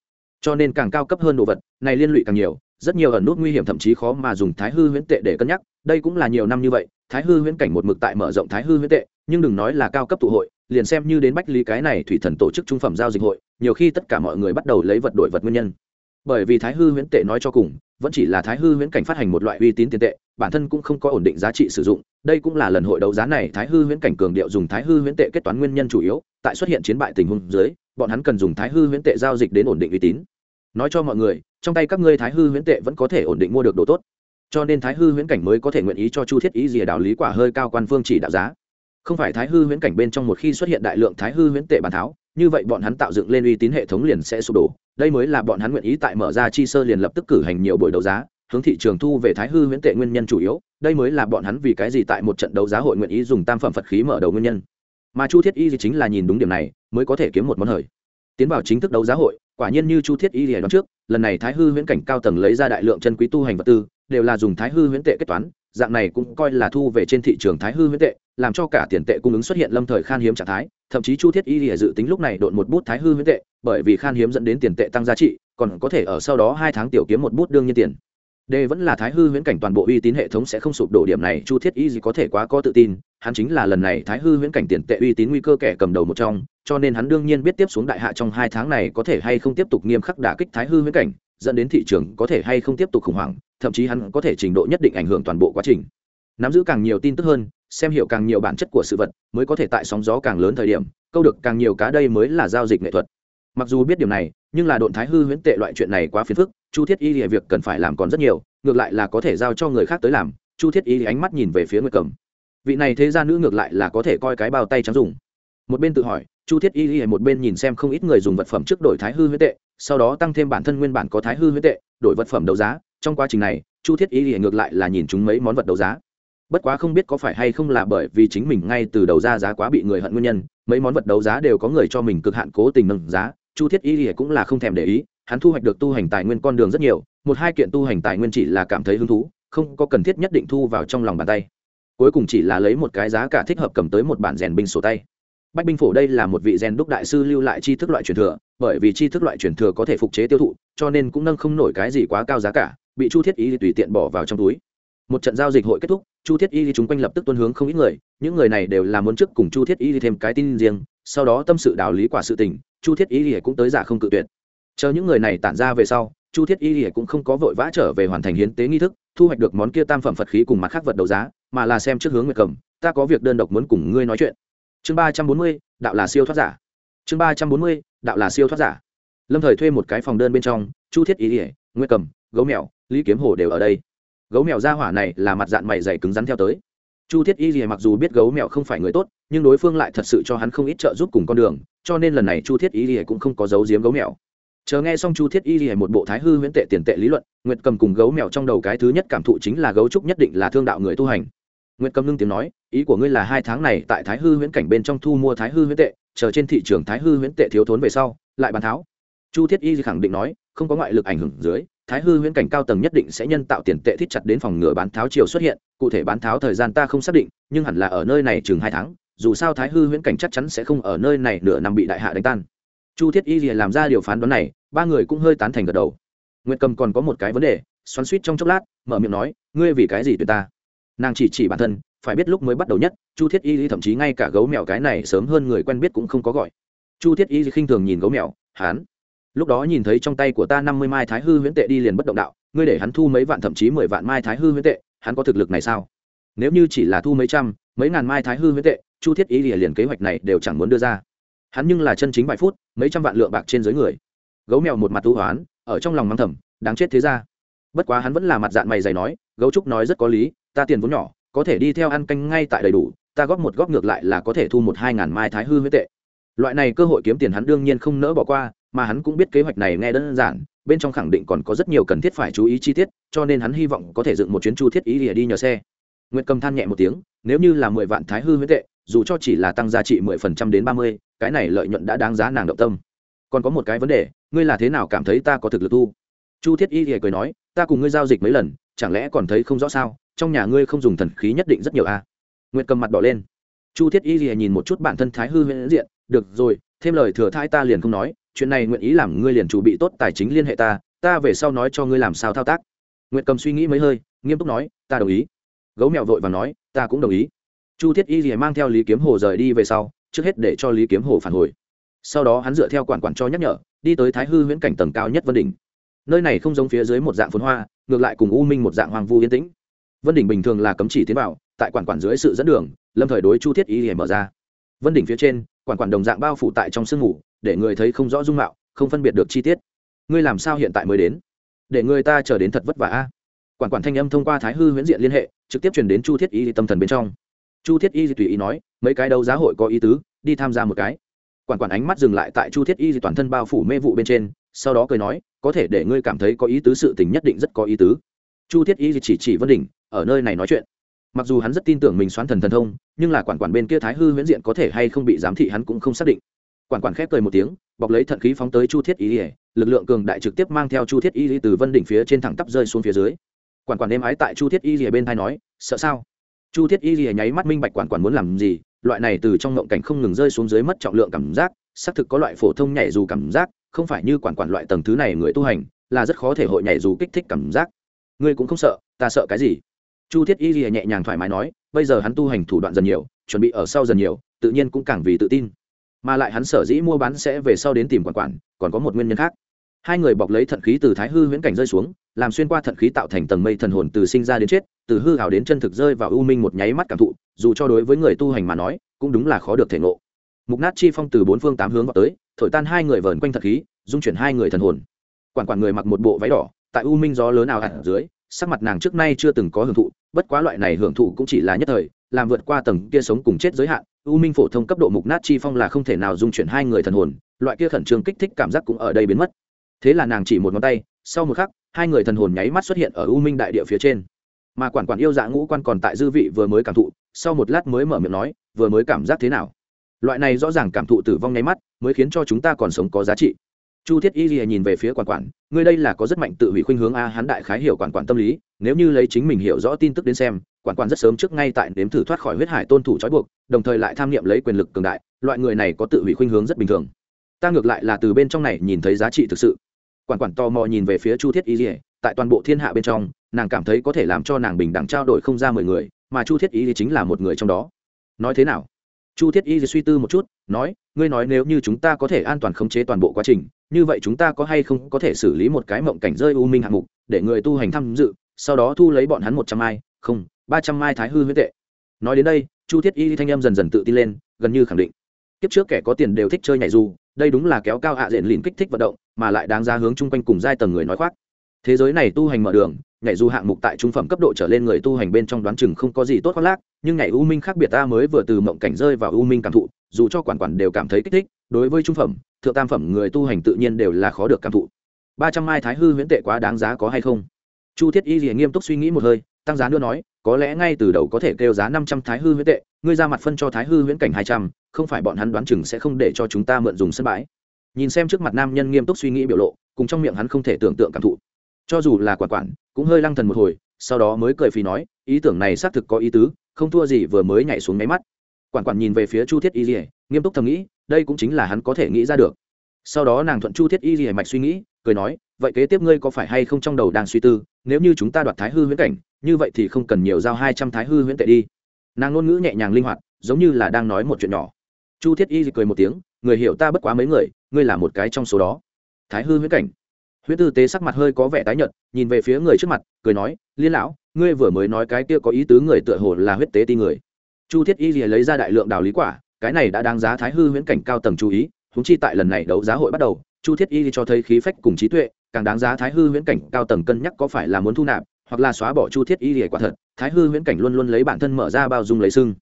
Cho nên càng cao cấp hơn đồ vật, này liên lụy càng nhiều, rất nhiều ẩn nút nguy hiểm thậm chí khó mà dùng thái hư huyễn tệ để cân nhắc, đây cũng là nhiều năm như vậy, thái hư huyễn cảnh một mực tại mở rộng thái hư huyễn tệ, nhưng đừng nói là cao cấp tụ hội liền xem như đến bách lý cái này thủy thần tổ chức trung phẩm giao dịch hội, nhiều khi tất cả mọi người bắt đầu lấy vật đổi vật nguyên nhân. Bởi vì thái hư huyễn tệ nói cho cùng, vẫn chỉ là thái hư huyễn cảnh phát hành một loại uy tín tiền tệ, bản thân cũng không có ổn định giá trị sử dụng, đây cũng là lần hội đấu giá này thái hư huyễn cảnh cường điệu dùng thái hư huyễn tệ kết toán nguyên nhân chủ yếu, tại xuất hiện chiến bại tình huống dưới, bọn hắn cần dùng thái hư huyễn tệ giao dịch đến ổn định uy tín. Nói cho mọi người, trong tay các ngươi thái hư huyễn tệ vẫn có thể ổn định mua được đồ tốt. Cho nên thái hư huyễn cảnh mới có thể nguyện ý cho chu thiết ý rìa đạo lý quả hơi cao quan phương chỉ đạo giá không phải thái hư huyễn cảnh bên trong một khi xuất hiện đại lượng thái hư huyễn tệ bàn tháo, như vậy bọn hắn tạo dựng lên uy tín hệ thống liền sẽ sụp đổ. Đây mới là bọn hắn nguyện ý tại mở ra chi sơ liền lập tức cử hành nhiều buổi đấu giá, hướng thị trường thu về thái hư huyễn tệ nguyên nhân chủ yếu. Đây mới là bọn hắn vì cái gì tại một trận đấu giá hội nguyện ý dùng tam phẩm phật khí mở đầu nguyên nhân. Mà chu thiết y chính là nhìn đúng điểm này, mới có thể kiếm một món hời. Tiến vào chính thức đấu giá hội, quả nhiên như chu thiết y lìa đoán trước, lần này thái hư huyễn cảnh cao tầng lấy ra đại lượng chân quý tu hành vật tư, đều là dùng thái hư huyễn tệ kết toán dạng này cũng coi là thu về trên thị trường thái hư huyễn tệ, làm cho cả tiền tệ cung ứng xuất hiện lâm thời khan hiếm trạng thái, thậm chí chu thiết y lìa dự tính lúc này đột một bút thái hư huyễn tệ, bởi vì khan hiếm dẫn đến tiền tệ tăng giá trị, còn có thể ở sau đó hai tháng tiểu kiếm một bút đương nhiên tiền. Đây vẫn là thái hư huyễn cảnh toàn bộ uy tín hệ thống sẽ không sụp đổ điểm này, chu thiết y gì có thể quá có tự tin, hắn chính là lần này thái hư huyễn cảnh tiền tệ uy tín nguy cơ kẻ cầm đầu một trong, cho nên hắn đương nhiên biết tiếp xuống đại hạ trong hai tháng này có thể hay không tiếp tục nghiêm khắc đả kích thái hư huyễn cảnh, dẫn đến thị trường có thể hay không tiếp tục khủng hoảng thậm chí hắn có thể trình độ nhất định ảnh hưởng toàn bộ quá trình. Nắm giữ càng nhiều tin tức hơn, xem hiểu càng nhiều bản chất của sự vật, mới có thể tại sóng gió càng lớn thời điểm, câu được càng nhiều cá đây mới là giao dịch nghệ thuật. Mặc dù biết điều này, nhưng là độn thái hư huyễn tệ loại chuyện này quá phiền phức, chu thiết y thì việc cần phải làm còn rất nhiều, ngược lại là có thể giao cho người khác tới làm, chu thiết y ánh mắt nhìn về phía nguyệt cầm. Vị này thế gia nữ ngược lại là có thể coi cái bao tay trắng dùng. Một bên tự hỏi, chu thiết y một bên nhìn xem không ít người dùng vật phẩm trước đổi thái hư huyễn tệ, sau đó tăng thêm bản thân nguyên bản có thái hư huyễn tệ, đổi vật phẩm đấu giá trong quá trình này, chu thiết y ngược lại là nhìn chúng mấy món vật đấu giá. Bất quá không biết có phải hay không là bởi vì chính mình ngay từ đầu ra giá quá bị người hận nguyên nhân, mấy món vật đấu giá đều có người cho mình cực hạn cố tình nâng giá, chu thiết y thì cũng là không thèm để ý, hắn thu hoạch được tu hành tài nguyên con đường rất nhiều, một hai kiện tu hành tài nguyên chỉ là cảm thấy hứng thú, không có cần thiết nhất định thu vào trong lòng bàn tay. Cuối cùng chỉ là lấy một cái giá cả thích hợp cầm tới một bản rèn binh sổ tay. Bách binh phổ đây là một vị rèn đúc đại sư lưu lại chi thức loại truyền thừa, bởi vì chi thức loại truyền thừa có thể phục chế tiêu thụ, cho nên cũng nâng không nổi cái gì quá cao giá cả bị chu thiết y tùy tiện bỏ vào trong túi. Một trận giao dịch hội kết thúc, chu thiết y chúng quanh lập tức tuân hướng không ít người, những người này đều là muốn trước cùng chu thiết y thêm cái tin riêng, sau đó tâm sự đạo lý quả sự tình, chu thiết y cũng tới giả không cự tuyệt. Chờ những người này tản ra về sau, chu thiết y cũng không có vội vã trở về hoàn thành hiến tế nghi thức, thu hoạch được món kia tam phẩm phật khí cùng mặt khác vật đấu giá, mà là xem trước hướng nguyệt cầm, ta có việc đơn độc muốn cùng ngươi nói chuyện. Chương ba trăm bốn mươi, đạo là siêu thoát giả. Chương ba trăm bốn mươi, đạo là siêu thoát giả. Lâm thời thuê một cái phòng đơn bên trong, chu thiết y ỉa nguyệt cầm, gấu mèo lý kiếm hồ đều ở đây. Gấu mèo ra hỏa này là mặt dạng mày dày cứng rắn theo tới. Chu thiết y gì mặc dù biết gấu mèo không phải người tốt, nhưng đối phương lại thật sự cho hắn không ít trợ giúp cùng con đường, cho nên lần này chu thiết y gì cũng không có giấu giếm gấu mèo. Chờ nghe xong chu thiết y gì một bộ thái hư huyễn tệ tiền tệ lý luận, nguyệt cầm cùng gấu mèo trong đầu cái thứ nhất cảm thụ chính là gấu trúc nhất định là thương đạo người tu hành. Nguyệt cầm ngưng tiếng nói, ý của ngươi là hai tháng này tại thái hư huyễn cảnh bên trong thu mua thái hư huyễn tệ, chờ trên thị trường thái hư huyễn tệ thiếu thốn về sau, lại bán tháo. Chu thiết y khẳng định nói, không có ngoại lực ảnh hưởng dưới thái hư huyễn cảnh cao tầng nhất định sẽ nhân tạo tiền tệ thiết chặt đến phòng ngừa bán tháo chiều xuất hiện, cụ thể bán tháo thời gian ta không xác định, nhưng hẳn là ở nơi này chừng hai tháng, dù sao thái hư huyễn cảnh chắc chắn sẽ không ở nơi này nửa năm bị đại hạ đánh tan. Chu thiết y làm ra điều phán đoán này, ba người cũng hơi tán thành gật đầu. Nguyệt cầm còn có một cái vấn đề, xoắn suýt trong chốc lát, mở miệng nói, ngươi vì cái gì tuyệt ta? Nàng chỉ chỉ bản thân, phải biết lúc mới bắt đầu nhất, chu thiết y thậm chí ngay cả gấu mèo cái này sớm hơn người quen biết cũng không có gọi. Chu thiết y khinh thường nhìn gấu mèo, hán lúc đó nhìn thấy trong tay của ta năm mươi mai thái hư huyễn tệ đi liền bất động đạo, ngươi để hắn thu mấy vạn thậm chí mười vạn mai thái hư huyễn tệ, hắn có thực lực này sao? Nếu như chỉ là thu mấy trăm, mấy ngàn mai thái hư huyễn tệ, chu thiết y liền kế hoạch này đều chẳng muốn đưa ra. Hắn nhưng là chân chính vài phút, mấy trăm vạn lượng bạc trên dưới người. Gấu mèo một mặt tu hoán, ở trong lòng mắng thầm, đáng chết thế ra. Bất quá hắn vẫn là mặt dạng mày dày nói, gấu trúc nói rất có lý, ta tiền vốn nhỏ, có thể đi theo ăn canh ngay tại đầy đủ, ta góp một góp ngược lại là có thể thu một hai ngàn mai thái hư huyết tệ loại này cơ hội kiếm tiền hắn đương nhiên không nỡ bỏ qua, mà hắn cũng biết kế hoạch này nghe đơn giản, bên trong khẳng định còn có rất nhiều cần thiết phải chú ý chi tiết, cho nên hắn hy vọng có thể dựng một chuyến chu thiết ý để đi nhờ xe. Nguyệt cầm than nhẹ một tiếng, nếu như là mười vạn thái hư huyết tệ, dù cho chỉ là tăng giá trị mười phần trăm đến ba mươi, cái này lợi nhuận đã đáng giá nàng động tâm. Còn có một cái vấn đề, ngươi là thế nào cảm thấy ta có thực lực thu chu thiết y thì cười nói, ta cùng ngươi giao dịch mấy lần, chẳng lẽ còn thấy không rõ sao? Trong nhà ngươi không dùng thần khí nhất định rất nhiều a à? nguyệt cầm mặt đỏ lên. Chu thiết y thì nhìn một chút bản thân thái hư huyễn diện được rồi, thêm lời thừa thai ta liền không nói, chuyện này nguyện ý làm ngươi liền chủ bị tốt tài chính liên hệ ta ta về sau nói cho ngươi làm sao thao tác. Nguyệt cầm suy nghĩ mấy hơi, nghiêm túc nói, ta đồng ý. Gấu mèo vội và nói, ta cũng đồng ý. Chu thiết y gì mang theo lý kiếm hồ rời đi về sau, trước hết để cho lý kiếm hồ phản hồi. Sau đó hắn dựa theo quản quản cho nhắc nhở, đi tới thái hư huyễn cảnh tầng cao nhất vân đỉnh. Nơi này không giống phía dưới một dạng phồn hoa, ngược lại cùng u minh một dạng hoàng vu yên tĩnh. Vân đỉnh bình thường là cấm chỉ tiến vào, tại quản quản dưới sự dẫn đường, lâm thời đối chu thiết y hề mở ra. Vân đỉnh phía trên quản quản đồng dạng bao phủ tại trong sương ngủ, để người thấy không rõ dung mạo, không phân biệt được chi tiết. Ngươi làm sao hiện tại mới đến? Để người ta chờ đến thật vất vả a. Quản quản thanh âm thông qua thái hư huyễn diện liên hệ, trực tiếp truyền đến chu thiết y tâm thần bên trong. Chu thiết y tùy ý nói, mấy cái đấu giá hội có ý tứ, đi tham gia một cái. Quản quản ánh mắt dừng lại tại chu thiết y toàn thân bao phủ mê vụ bên trên, sau đó cười nói, có thể để ngươi cảm thấy có ý tứ sự tình nhất định rất có ý tứ. Chu thiết y chỉ chỉ vân đỉnh, ở nơi này nói chuyện mặc dù hắn rất tin tưởng mình xoán thần thần thông, nhưng là quản quản bên kia thái hư huyễn diện có thể hay không bị giám thị hắn cũng không xác định. Quản quản khép cười một tiếng, bọc lấy thận khí phóng tới chu thiết y ỉa lực lượng cường đại trực tiếp mang theo chu thiết y từ vân đỉnh phía trên thẳng tắp rơi xuống phía dưới. Quản quản êm ái tại chu thiết y ỉa bên thai nói, sợ sao? Chu thiết y ỉa nháy mắt minh bạch quản quản muốn làm gì, loại này từ trong ngộng cảnh không ngừng rơi xuống dưới mất trọng lượng cảm giác, xác thực có loại phổ thông nhảy dù cảm giác, không phải như quản quản loại tầng thứ này người tu hành, là rất khó thể hội nhảy dù kích thích cảm giác. Ngươi cũng không sợ, ta sợ cái gì? Chu thiết y ghi nhẹ nhàng thoải mái nói, bây giờ hắn tu hành thủ đoạn dần nhiều, chuẩn bị ở sau dần nhiều, tự nhiên cũng càng vì tự tin. Mà lại hắn sở dĩ mua bán sẽ về sau đến tìm quản quản, còn có một nguyên nhân khác. Hai người bọc lấy thận khí từ thái hư huyễn cảnh rơi xuống, làm xuyên qua thận khí tạo thành tầng mây thần hồn từ sinh ra đến chết, từ hư hào đến chân thực rơi vào u minh một nháy mắt cảm thụ, dù cho đối với người tu hành mà nói, cũng đúng là khó được thể ngộ. Mục nát chi phong từ bốn phương tám hướng vào tới, thổi tan hai người vờn quanh thận khí, dung chuyển hai người thần hồn. Quản quản người mặc một bộ váy đỏ, tại u minh gió lớn nào hẳn dưới sắc mặt nàng trước nay chưa từng có hưởng thụ, bất quá loại này hưởng thụ cũng chỉ là nhất thời, làm vượt qua tầng kia sống cùng chết giới hạn. U minh phổ thông cấp độ mục nát chi phong là không thể nào dung chuyển hai người thần hồn, loại kia khẩn trương kích thích cảm giác cũng ở đây biến mất. Thế là nàng chỉ một ngón tay, sau một khắc, hai người thần hồn nháy mắt xuất hiện ở u minh đại địa phía trên. Mà quản quản yêu dạ ngũ quan còn tại dư vị vừa mới cảm thụ, sau một lát mới mở miệng nói, vừa mới cảm giác thế nào? Loại này rõ ràng cảm thụ tử vong nháy mắt, mới khiến cho chúng ta còn sống có giá trị chu thiết y lìa nhìn về phía quản quản, người đây là có rất mạnh tự hủy khuynh hướng a, hắn đại khái hiểu quản quản tâm lý, nếu như lấy chính mình hiểu rõ tin tức đến xem, quản quản rất sớm trước ngay tại nếm thử thoát khỏi huyết hải tôn thủ trói buộc, đồng thời lại tham nghiệm lấy quyền lực cường đại, loại người này có tự hủy khuynh hướng rất bình thường. Ta ngược lại là từ bên trong này nhìn thấy giá trị thực sự. Quản quản tò mò nhìn về phía chu thiết y lìa, tại toàn bộ thiên hạ bên trong, nàng cảm thấy có thể làm cho nàng bình đẳng trao đổi không ra mười người, mà chu thiết y chính là một người trong đó. Nói thế nào? Chu thiết y suy tư một chút, nói, ngươi nói nếu như chúng ta có thể an toàn khống chế toàn bộ quá trình, như vậy chúng ta có hay không có thể xử lý một cái mộng cảnh rơi u minh hạng mục, để người tu hành tham dự, sau đó thu lấy bọn hắn một trăm mai không, ba trăm mai thái hư huyết tệ. Nói đến đây, chu thiết y thanh em dần dần tự tin lên, gần như khẳng định. Kiếp trước kẻ có tiền đều thích chơi nhảy dù, đây đúng là kéo cao hạ à diện lìn kích thích vận động, mà lại đáng ra hướng chung quanh cùng giai tầng người nói khoác. Thế giới này tu hành mở đường nhảy dù hạng mục tại trung phẩm cấp độ trở lên người tu hành bên trong đoán chừng không có gì tốt khoác lác, nhưng nhảy u minh khác biệt ta mới vừa từ mộng cảnh rơi vào u minh cảm thụ, dù cho quản quản đều cảm thấy kích thích, đối với trung phẩm, thượng tam phẩm người tu hành tự nhiên đều là khó được cảm thụ. Ba trăm mai thái hư huyễn tệ quá đáng giá có hay không? Chu thiết y liền nghiêm túc suy nghĩ một hơi, tăng giá nữa nói, có lẽ ngay từ đầu có thể kêu giá năm trăm thái hư huyễn tệ, ngươi ra mặt phân cho thái hư huyễn cảnh hai trăm, không phải bọn hắn đoán chừng sẽ không để cho chúng ta mượn dùng sân bãi. Nhìn xem trước mặt nam nhân nghiêm túc suy nghĩ biểu lộ, cùng trong miệng hắn không thể tưởng tượng cảm thụ cho dù là quản quản, cũng hơi lăng thần một hồi, sau đó mới cười phì nói, ý tưởng này xác thực có ý tứ, không thua gì vừa mới nhảy xuống máy mắt. Quản quản nhìn về phía chu thiết y rỉa nghiêm túc thầm nghĩ, đây cũng chính là hắn có thể nghĩ ra được. Sau đó nàng thuận chu thiết y rỉa mạch suy nghĩ, cười nói, vậy kế tiếp ngươi có phải hay không trong đầu đang suy tư, nếu như chúng ta đoạt thái hư huyễn cảnh, như vậy thì không cần nhiều giao hai trăm thái hư huyễn tệ đi. Nàng ngôn ngữ nhẹ nhàng linh hoạt, giống như là đang nói một chuyện nhỏ. Chu thiết y cười một tiếng, người hiểu ta bất quá mấy người, ngươi là một cái trong số đó. Thái hư huyễn cảnh huyễn tư tế sắc mặt hơi có vẻ tái nhợt, nhìn về phía người trước mặt, cười nói, liên lão, ngươi vừa mới nói cái kia có ý tứ người tựa hồ là huyết tế ti người. Chu thiết y lấy ra đại lượng đào lý quả, cái này đã đáng giá thái hư huyễn cảnh cao tầng chú ý húng chi tại lần này đấu giá hội bắt đầu, chu thiết y cho thấy khí phách cùng trí tuệ, càng đáng giá thái hư huyễn cảnh cao tầng cân nhắc có phải là muốn thu nạp, hoặc là xóa bỏ chu thiết y quả thật, thái hư huyễn cảnh luôn luôn lấy bản thân mở ra bao dung lấy sưng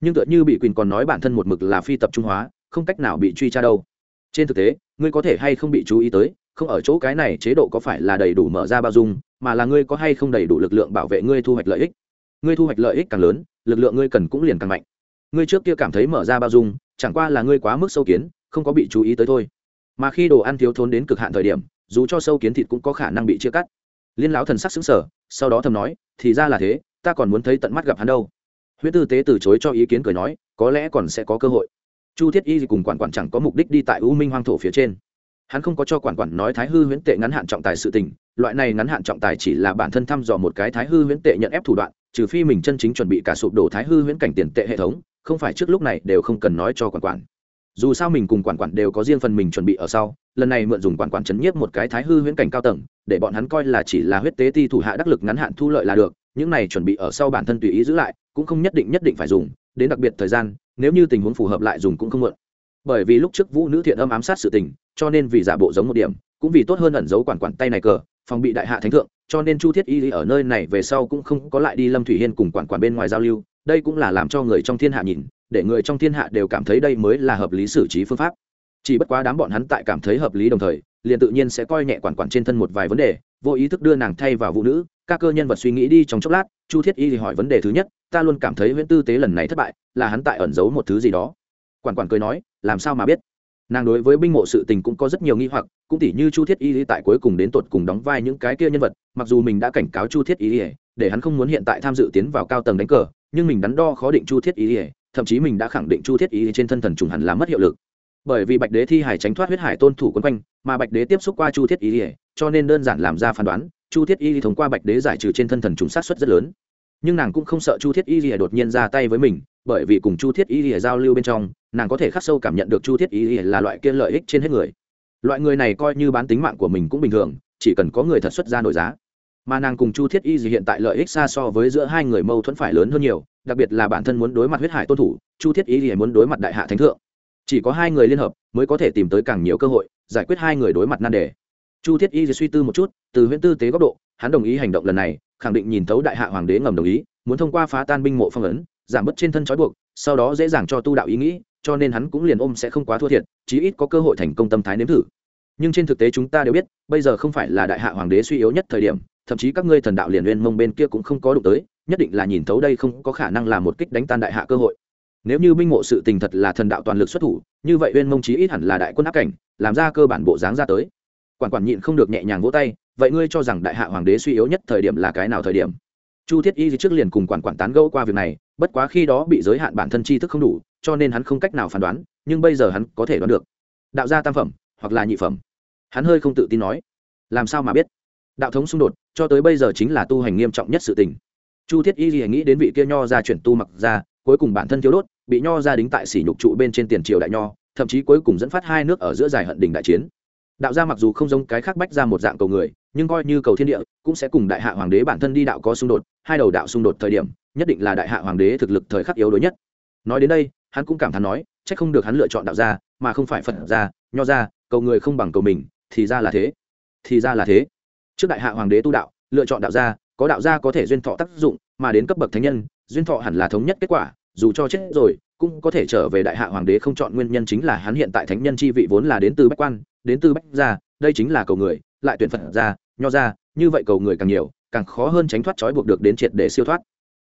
nhưng tựa như bị Quỳnh còn nói bản thân một mực là phi tập trung hóa, không cách nào bị truy tra đâu. Trên thực tế, ngươi có thể hay không bị chú ý tới không ở chỗ cái này chế độ có phải là đầy đủ mở ra bao dung, mà là ngươi có hay không đầy đủ lực lượng bảo vệ ngươi thu hoạch lợi ích. Ngươi thu hoạch lợi ích càng lớn, lực lượng ngươi cần cũng liền càng mạnh. Ngươi trước kia cảm thấy mở ra bao dung, chẳng qua là ngươi quá mức sâu kiến, không có bị chú ý tới thôi. Mà khi đồ ăn thiếu thốn đến cực hạn thời điểm, dù cho sâu kiến thịt cũng có khả năng bị chia cắt. Liên lão thần sắc xứng sở sau đó thầm nói, thì ra là thế, ta còn muốn thấy tận mắt gặp hắn đâu. Huyết tư tế từ chối cho ý kiến cười nói, có lẽ còn sẽ có cơ hội. Chu thiết y cùng quản quản chẳng có mục đích đi tại u minh hoang thổ phía trên hắn không có cho quản quản nói thái hư huyễn tệ ngắn hạn trọng tài sự tình, loại này ngắn hạn trọng tài chỉ là bản thân thăm dò một cái thái hư huyễn tệ nhận ép thủ đoạn, trừ phi mình chân chính chuẩn bị cả sụp đổ thái hư huyễn cảnh tiền tệ hệ thống, không phải trước lúc này đều không cần nói cho quản quản. Dù sao mình cùng quản quản đều có riêng phần mình chuẩn bị ở sau, lần này mượn dùng quản quản chấn nhiếp một cái thái hư huyễn cảnh cao tầng, để bọn hắn coi là chỉ là huyết tế ti thủ hạ đắc lực ngắn hạn thu lợi là được, những này chuẩn bị ở sau bản thân tùy ý giữ lại, cũng không nhất định nhất định phải dùng, đến đặc biệt thời gian, nếu như tình huống phù hợp lại dùng cũng không mượn. Bởi vì lúc trước vũ nữ thiện âm ám sát sự tình cho nên vì giả bộ giống một điểm, cũng vì tốt hơn ẩn giấu quản quản tay này cờ, phòng bị đại hạ thánh thượng, cho nên chu thiết y ở nơi này về sau cũng không có lại đi lâm thủy hiên cùng quản quản bên ngoài giao lưu, đây cũng là làm cho người trong thiên hạ nhìn, để người trong thiên hạ đều cảm thấy đây mới là hợp lý xử trí phương pháp. Chỉ bất quá đám bọn hắn tại cảm thấy hợp lý đồng thời, liền tự nhiên sẽ coi nhẹ quản quản trên thân một vài vấn đề, vô ý thức đưa nàng thay vào vũ nữ, các cơ nhân vật suy nghĩ đi trong chốc lát, chu thiết y thì hỏi vấn đề thứ nhất, ta luôn cảm thấy huyễn tư tế lần này thất bại, là hắn tại ẩn giấu một thứ gì đó. Quản quản cười nói, làm sao mà biết? Nàng đối với binh mộ sự tình cũng có rất nhiều nghi hoặc, cũng tỉ như chu thiết y tại cuối cùng đến tột cùng đóng vai những cái kia nhân vật, mặc dù mình đã cảnh cáo chu thiết y để hắn không muốn hiện tại tham dự tiến vào cao tầng đánh cờ, nhưng mình đắn đo khó định chu thiết y thậm chí mình đã khẳng định chu thiết y trên thân thần trùng hẳn là mất hiệu lực. Bởi vì bạch đế thi hải tránh thoát huyết hải tôn thủ quân quanh, mà bạch đế tiếp xúc qua chu thiết y cho nên đơn giản làm ra phán đoán, chu thiết y thông qua bạch đế giải trừ trên thân thần trùng sát xuất rất lớn nhưng nàng cũng không sợ chu thiết y lìa đột nhiên ra tay với mình, bởi vì cùng chu thiết y lìa giao lưu bên trong, nàng có thể khắc sâu cảm nhận được chu thiết y lìa là loại kia lợi ích trên hết người. Loại người này coi như bán tính mạng của mình cũng bình thường, chỉ cần có người thật xuất ra nổi giá. Mà nàng cùng chu thiết y gì hiện tại lợi ích xa so với giữa hai người mâu thuẫn phải lớn hơn nhiều, đặc biệt là bản thân muốn đối mặt huyết hải tôn thủ, chu thiết y gì muốn đối mặt đại hạ thánh thượng. Chỉ có hai người liên hợp mới có thể tìm tới càng nhiều cơ hội, giải quyết hai người đối mặt nan đề. Chu thiết y suy tư một chút, từ huyễn tư tế góc độ, hắn đồng ý hành động lần này khẳng định nhìn thấu đại hạ hoàng đế ngầm đồng ý, muốn thông qua phá tan binh mộ phong ấn, giảm bớt trên thân trói buộc, sau đó dễ dàng cho tu đạo ý nghĩ, cho nên hắn cũng liền ôm sẽ không quá thua thiệt, chí ít có cơ hội thành công tâm thái nếm thử. Nhưng trên thực tế chúng ta đều biết, bây giờ không phải là đại hạ hoàng đế suy yếu nhất thời điểm, thậm chí các ngươi thần đạo liền liên mông bên kia cũng không có đụng tới, nhất định là nhìn thấu đây không có khả năng là một kích đánh tan đại hạ cơ hội. Nếu như binh mộ sự tình thật là thần đạo toàn lực xuất thủ, như vậy uyên mông chí ít hẳn là đại quân áp cảnh, làm ra cơ bản bộ dáng ra tới. Quản quản nhịn không được nhẹ nhàng vỗ tay vậy ngươi cho rằng đại hạ hoàng đế suy yếu nhất thời điểm là cái nào thời điểm? Chu thiết y trước liền cùng quản quản tán gẫu qua việc này, bất quá khi đó bị giới hạn bản thân tri thức không đủ, cho nên hắn không cách nào phán đoán, nhưng bây giờ hắn có thể đoán được. Đạo gia tam phẩm, hoặc là nhị phẩm. Hắn hơi không tự tin nói, làm sao mà biết? Đạo thống xung đột, cho tới bây giờ chính là tu hành nghiêm trọng nhất sự tình. Chu thiết y thì nghĩ đến vị kia nho ra chuyển tu mặc ra cuối cùng bản thân thiếu đốt, bị nho ra đính tại sỉ nhục trụ bên trên tiền triều đại nho, thậm chí cuối cùng dẫn phát hai nước ở giữa dài hận đình đại chiến đạo gia mặc dù không giống cái khác bách ra một dạng cầu người, nhưng coi như cầu thiên địa, cũng sẽ cùng đại hạ hoàng đế bản thân đi đạo có xung đột, hai đầu đạo xung đột thời điểm, nhất định là đại hạ hoàng đế thực lực thời khắc yếu đối nhất. Nói đến đây, hắn cũng cảm thán nói c h ắ c không được hắn lựa chọn đạo gia, mà không phải phật gia, nho gia, cầu người không bằng cầu mình, thì ra là thế. Thì ra là thế. Trước đại hạ hoàng đế tu đạo, lựa chọn đạo gia, có đạo gia có thể duyên thọ tác dụng, mà đến cấp bậc thánh nhân, duyên thọ hẳn là thống nhất kết quả, dù cho chết rồi, cũng có thể trở về đại hạ hoàng đế không chọn nguyên nhân chính là hắn hiện tại thánh nhân chi vị vốn là đến từ bách quan đến từ bách gia, đây chính là cầu người, lại tuyển phật gia, nho gia, như vậy cầu người càng nhiều, càng khó hơn tránh thoát trói buộc được đến triệt để siêu thoát.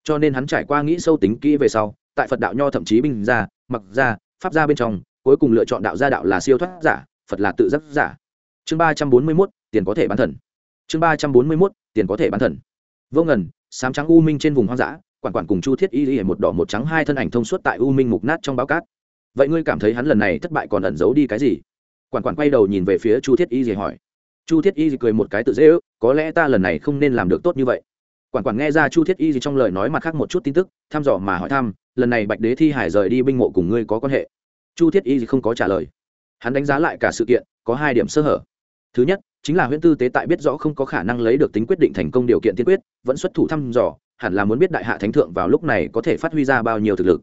Cho nên hắn trải qua nghĩ sâu tính kỹ về sau, tại phật đạo nho thậm chí binh gia, mặc gia, pháp gia bên trong, cuối cùng lựa chọn đạo gia đạo là siêu thoát giả, phật là tự giác giả. Chương ba trăm bốn mươi mốt, tiền có thể bán thần. Chương ba trăm bốn mươi mốt, tiền có thể bán thần. Vô ngần, sám trắng u minh trên vùng hoang dã, quản quản cùng chu thiết y y một đỏ một trắng hai thân ảnh thông suốt tại u minh mục nát trong báo cát. Vậy ngươi cảm thấy hắn lần này thất bại còn ẩn giấu đi cái gì? Quản quản quay đầu nhìn về phía chu thiết y gì hỏi. Chu thiết y gì cười một cái tự dễ ước, có lẽ ta lần này không nên làm được tốt như vậy. Quản quản nghe ra chu thiết y gì trong lời nói mặt khác một chút tin tức, thăm dò mà hỏi thăm, lần này bạch đế thi hải rời đi binh mộ cùng ngươi có quan hệ? Chu thiết y gì không có trả lời. Hắn đánh giá lại cả sự kiện, có hai điểm sơ hở. Thứ nhất, chính là Huyễn tư tế tại biết rõ không có khả năng lấy được tính quyết định thành công điều kiện tiên quyết, vẫn xuất thủ thăm dò, hẳn là muốn biết đại hạ thánh thượng vào lúc này có thể phát huy ra bao nhiêu thực lực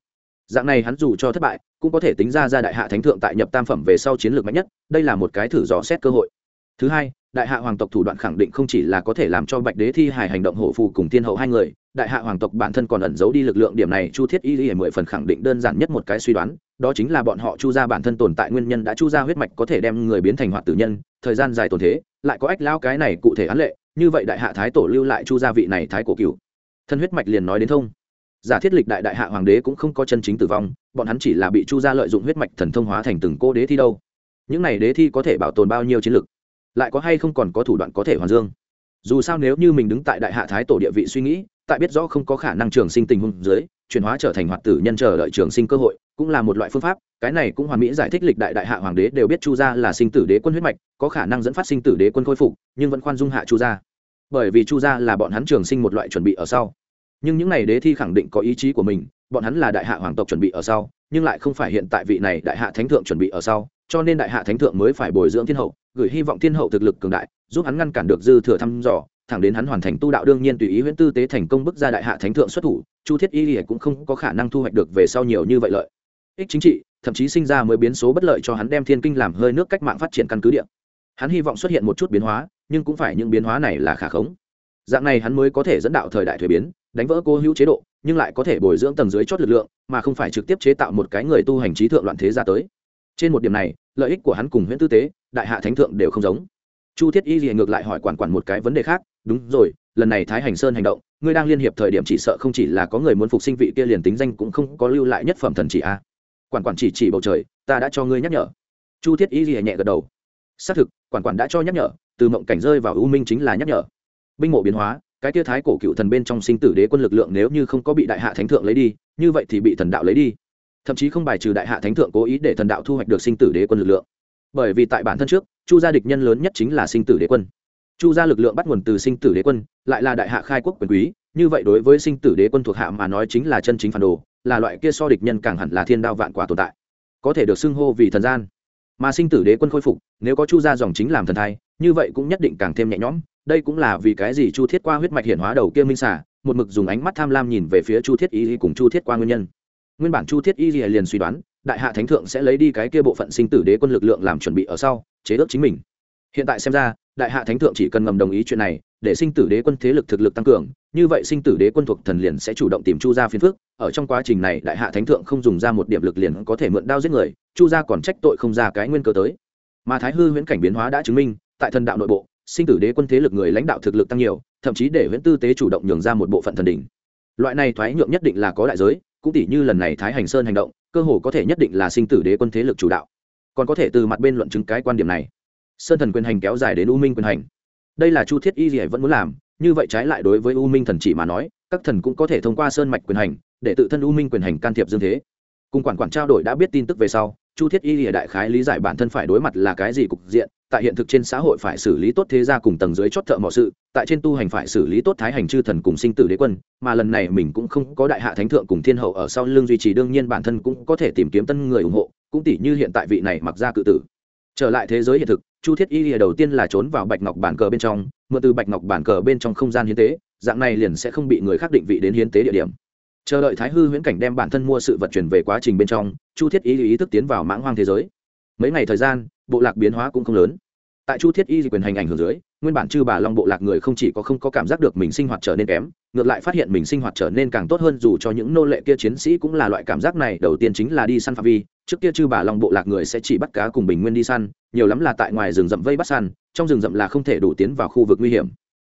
dạng này hắn dù cho thất bại, cũng có thể tính ra ra đại hạ thánh thượng tại nhập tam phẩm về sau chiến lược mạnh nhất, đây là một cái thử dò xét cơ hội. Thứ hai, đại hạ hoàng tộc thủ đoạn khẳng định không chỉ là có thể làm cho bạch đế thi hài hành động hổ phù cùng thiên hậu hai người, đại hạ hoàng tộc bản thân còn ẩn giấu đi lực lượng điểm này, chu thiết y y mười phần khẳng định đơn giản nhất một cái suy đoán, đó chính là bọn họ chu ra bản thân tồn tại nguyên nhân đã chu ra huyết mạch có thể đem người biến thành hoạt tử nhân, thời gian dài tồn thế, lại có ách lao cái này cụ thể án lệ, như vậy đại hạ thái tổ lưu lại chu gia vị này thái cổ cựu thân huyết mạch liền nói đến thông giả thiết lịch đại đại hạ hoàng đế cũng không có chân chính tử vong, bọn hắn chỉ là bị chu gia lợi dụng huyết mạch thần thông hóa thành từng cô đế thi đâu. Những này đế thi có thể bảo tồn bao nhiêu chiến lực? Lại có hay không còn có thủ đoạn có thể hoàn dương? Dù sao nếu như mình đứng tại đại hạ thái tổ địa vị suy nghĩ, tại biết rõ không có khả năng trường sinh tình huống dưới, chuyển hóa trở thành hoạt tử nhân chờ đợi trường sinh cơ hội, cũng là một loại phương pháp, cái này cũng hoàn mỹ giải thích lịch đại đại hạ hoàng đế đều biết chu gia là sinh tử đế quân huyết mạch, có khả năng dẫn phát sinh tử đế quân khôi phục, nhưng vẫn khoan dung hạ chu gia. Bởi vì chu gia là bọn hắn trường sinh một loại chuẩn bị ở sau nhưng những này đế thi khẳng định có ý chí của mình, bọn hắn là đại hạ hoàng tộc chuẩn bị ở sau, nhưng lại không phải hiện tại vị này đại hạ thánh thượng chuẩn bị ở sau, cho nên đại hạ thánh thượng mới phải bồi dưỡng thiên hậu, gửi hy vọng thiên hậu thực lực cường đại, giúp hắn ngăn cản được dư thừa thăm dò, thẳng đến hắn hoàn thành tu đạo đương nhiên tùy ý huyễn tư tế thành công bức ra đại hạ thánh thượng xuất thủ, chu thiết y cũng không có khả năng thu hoạch được về sau nhiều như vậy lợi. Ích chính trị, thậm chí sinh ra mới biến số bất lợi cho hắn đem thiên kinh làm hơi nước cách mạng phát triển căn cứ địa. Hắn hy vọng xuất hiện một chút biến hóa, nhưng cũng phải những biến hóa này là khả khống. Dạng này hắn mới có thể dẫn đạo thời đại thuế biến đánh vỡ cố hữu chế độ, nhưng lại có thể bồi dưỡng tầng dưới chót lực lượng, mà không phải trực tiếp chế tạo một cái người tu hành trí thượng loạn thế ra tới. Trên một điểm này, lợi ích của hắn cùng huyện tư tế, đại hạ thánh thượng đều không giống. Chu thiết y liền ngược lại hỏi quản quản một cái vấn đề khác, đúng rồi, lần này thái hành sơn hành động, ngươi đang liên hiệp thời điểm chỉ sợ không chỉ là có người muốn phục sinh vị kia liền tính danh cũng không có lưu lại nhất phẩm thần chỉ a. Quản quản chỉ chỉ bầu trời, ta đã cho ngươi nhắc nhở. Chu thiết y gì nhẹ gật đầu. Xác thực, quản quản đã cho nhắc nhở, từ mộng cảnh rơi vào u minh chính là nhắc nhở. Binh mộ biến hóa cái tia thái cổ cựu thần bên trong sinh tử đế quân lực lượng nếu như không có bị đại hạ thánh thượng lấy đi, như vậy thì bị thần đạo lấy đi. Thậm chí không bài trừ đại hạ thánh thượng cố ý để thần đạo thu hoạch được sinh tử đế quân lực lượng. Bởi vì tại bản thân trước, chu gia địch nhân lớn nhất chính là sinh tử đế quân. Chu gia lực lượng bắt nguồn từ sinh tử đế quân, lại là đại hạ khai quốc quyền quý, như vậy đối với sinh tử đế quân thuộc hạ mà nói chính là chân chính phản đồ, là loại kia so địch nhân càng hẳn là thiên đao vạn quả tồn tại. Có thể được xưng hô vì thần gian. Mà sinh tử đế quân khôi phục, nếu có chu gia dòng chính làm thần thai, như vậy cũng nhất định càng thêm nhẹ nhõm đây cũng là vì cái gì chu thiết qua huyết mạch hiển hóa đầu kia minh xả một mực dùng ánh mắt tham lam nhìn về phía chu thiết y cùng chu thiết qua nguyên nhân. Nguyên bản chu thiết y liền suy đoán, đại hạ thánh thượng sẽ lấy đi cái kia bộ phận sinh tử đế quân lực lượng làm chuẩn bị ở sau, chế ước chính mình. Hiện tại xem ra, đại hạ thánh thượng chỉ cần ngầm đồng ý chuyện này, để sinh tử đế quân thế lực thực lực tăng cường, như vậy sinh tử đế quân thuộc thần liền sẽ chủ động tìm chu gia phiền phước ở trong quá trình này, đại hạ thánh thượng không dùng ra một điểm lực liền có thể mượn đao giết người, chu gia còn trách tội không ra cái nguyên cơ tới. Mà thái hư huyễn cảnh biến hóa đã chứng minh, tại thần đạo nội bộ sinh tử đế quân thế lực người lãnh đạo thực lực tăng nhiều, thậm chí để huyễn tư tế chủ động nhường ra một bộ phận thần đỉnh. Loại này thoái nhượng nhất định là có đại giới, cũng tỷ như lần này thái hành sơn hành động, cơ hồ có thể nhất định là sinh tử đế quân thế lực chủ đạo. Còn có thể từ mặt bên luận chứng cái quan điểm này. Sơn thần quyền hành kéo dài đến u minh quyền hành. Đây là chu thiết y gì vẫn muốn làm, như vậy trái lại đối với u minh thần chỉ mà nói, các thần cũng có thể thông qua sơn mạch quyền hành, để tự thân u minh quyền hành can thiệp dương thế. Cùng quản quản trao đổi đã biết tin tức về sau, chu thiết y lìa đại khái lý giải bản thân phải đối mặt là cái gì cục diện tại hiện thực trên xã hội phải xử lý tốt thế gia cùng tầng dưới chót thợ mọi sự, tại trên tu hành phải xử lý tốt thái hành chư thần cùng sinh tử đế quân, mà lần này mình cũng không có đại hạ thánh thượng cùng thiên hậu ở sau lưng duy trì, đương nhiên bản thân cũng có thể tìm kiếm tân người ủng hộ, cũng tỷ như hiện tại vị này mặc ra cự tử. Trở lại thế giới hiện thực, chu thiết y lìa đầu tiên là trốn vào bạch ngọc bản cờ bên trong, mượn từ bạch ngọc bản cờ bên trong không gian hiến tế, dạng này liền sẽ không bị người khác định vị đến hiến tế địa điểm. Chờ đợi thái hư huyễn cảnh đem bản thân mua sự vật chuyển về quá trình bên trong, chu thiết y ý thức tiến vào mãng hoang thế giới. Mấy ngày thời gian, bộ lạc biến hóa cũng không lớn tại chu thiết y quyền hành ảnh hưởng dưới, nguyên bản chư bà long bộ lạc người không chỉ có không có cảm giác được mình sinh hoạt trở nên kém, ngược lại phát hiện mình sinh hoạt trở nên càng tốt hơn dù cho những nô lệ kia chiến sĩ cũng là loại cảm giác này, đầu tiên chính là đi săn phạm vi, trước kia chư bà long bộ lạc người sẽ chỉ bắt cá cùng bình nguyên đi săn, nhiều lắm là tại ngoài rừng rậm vây bắt săn, trong rừng rậm là không thể đủ tiến vào khu vực nguy hiểm.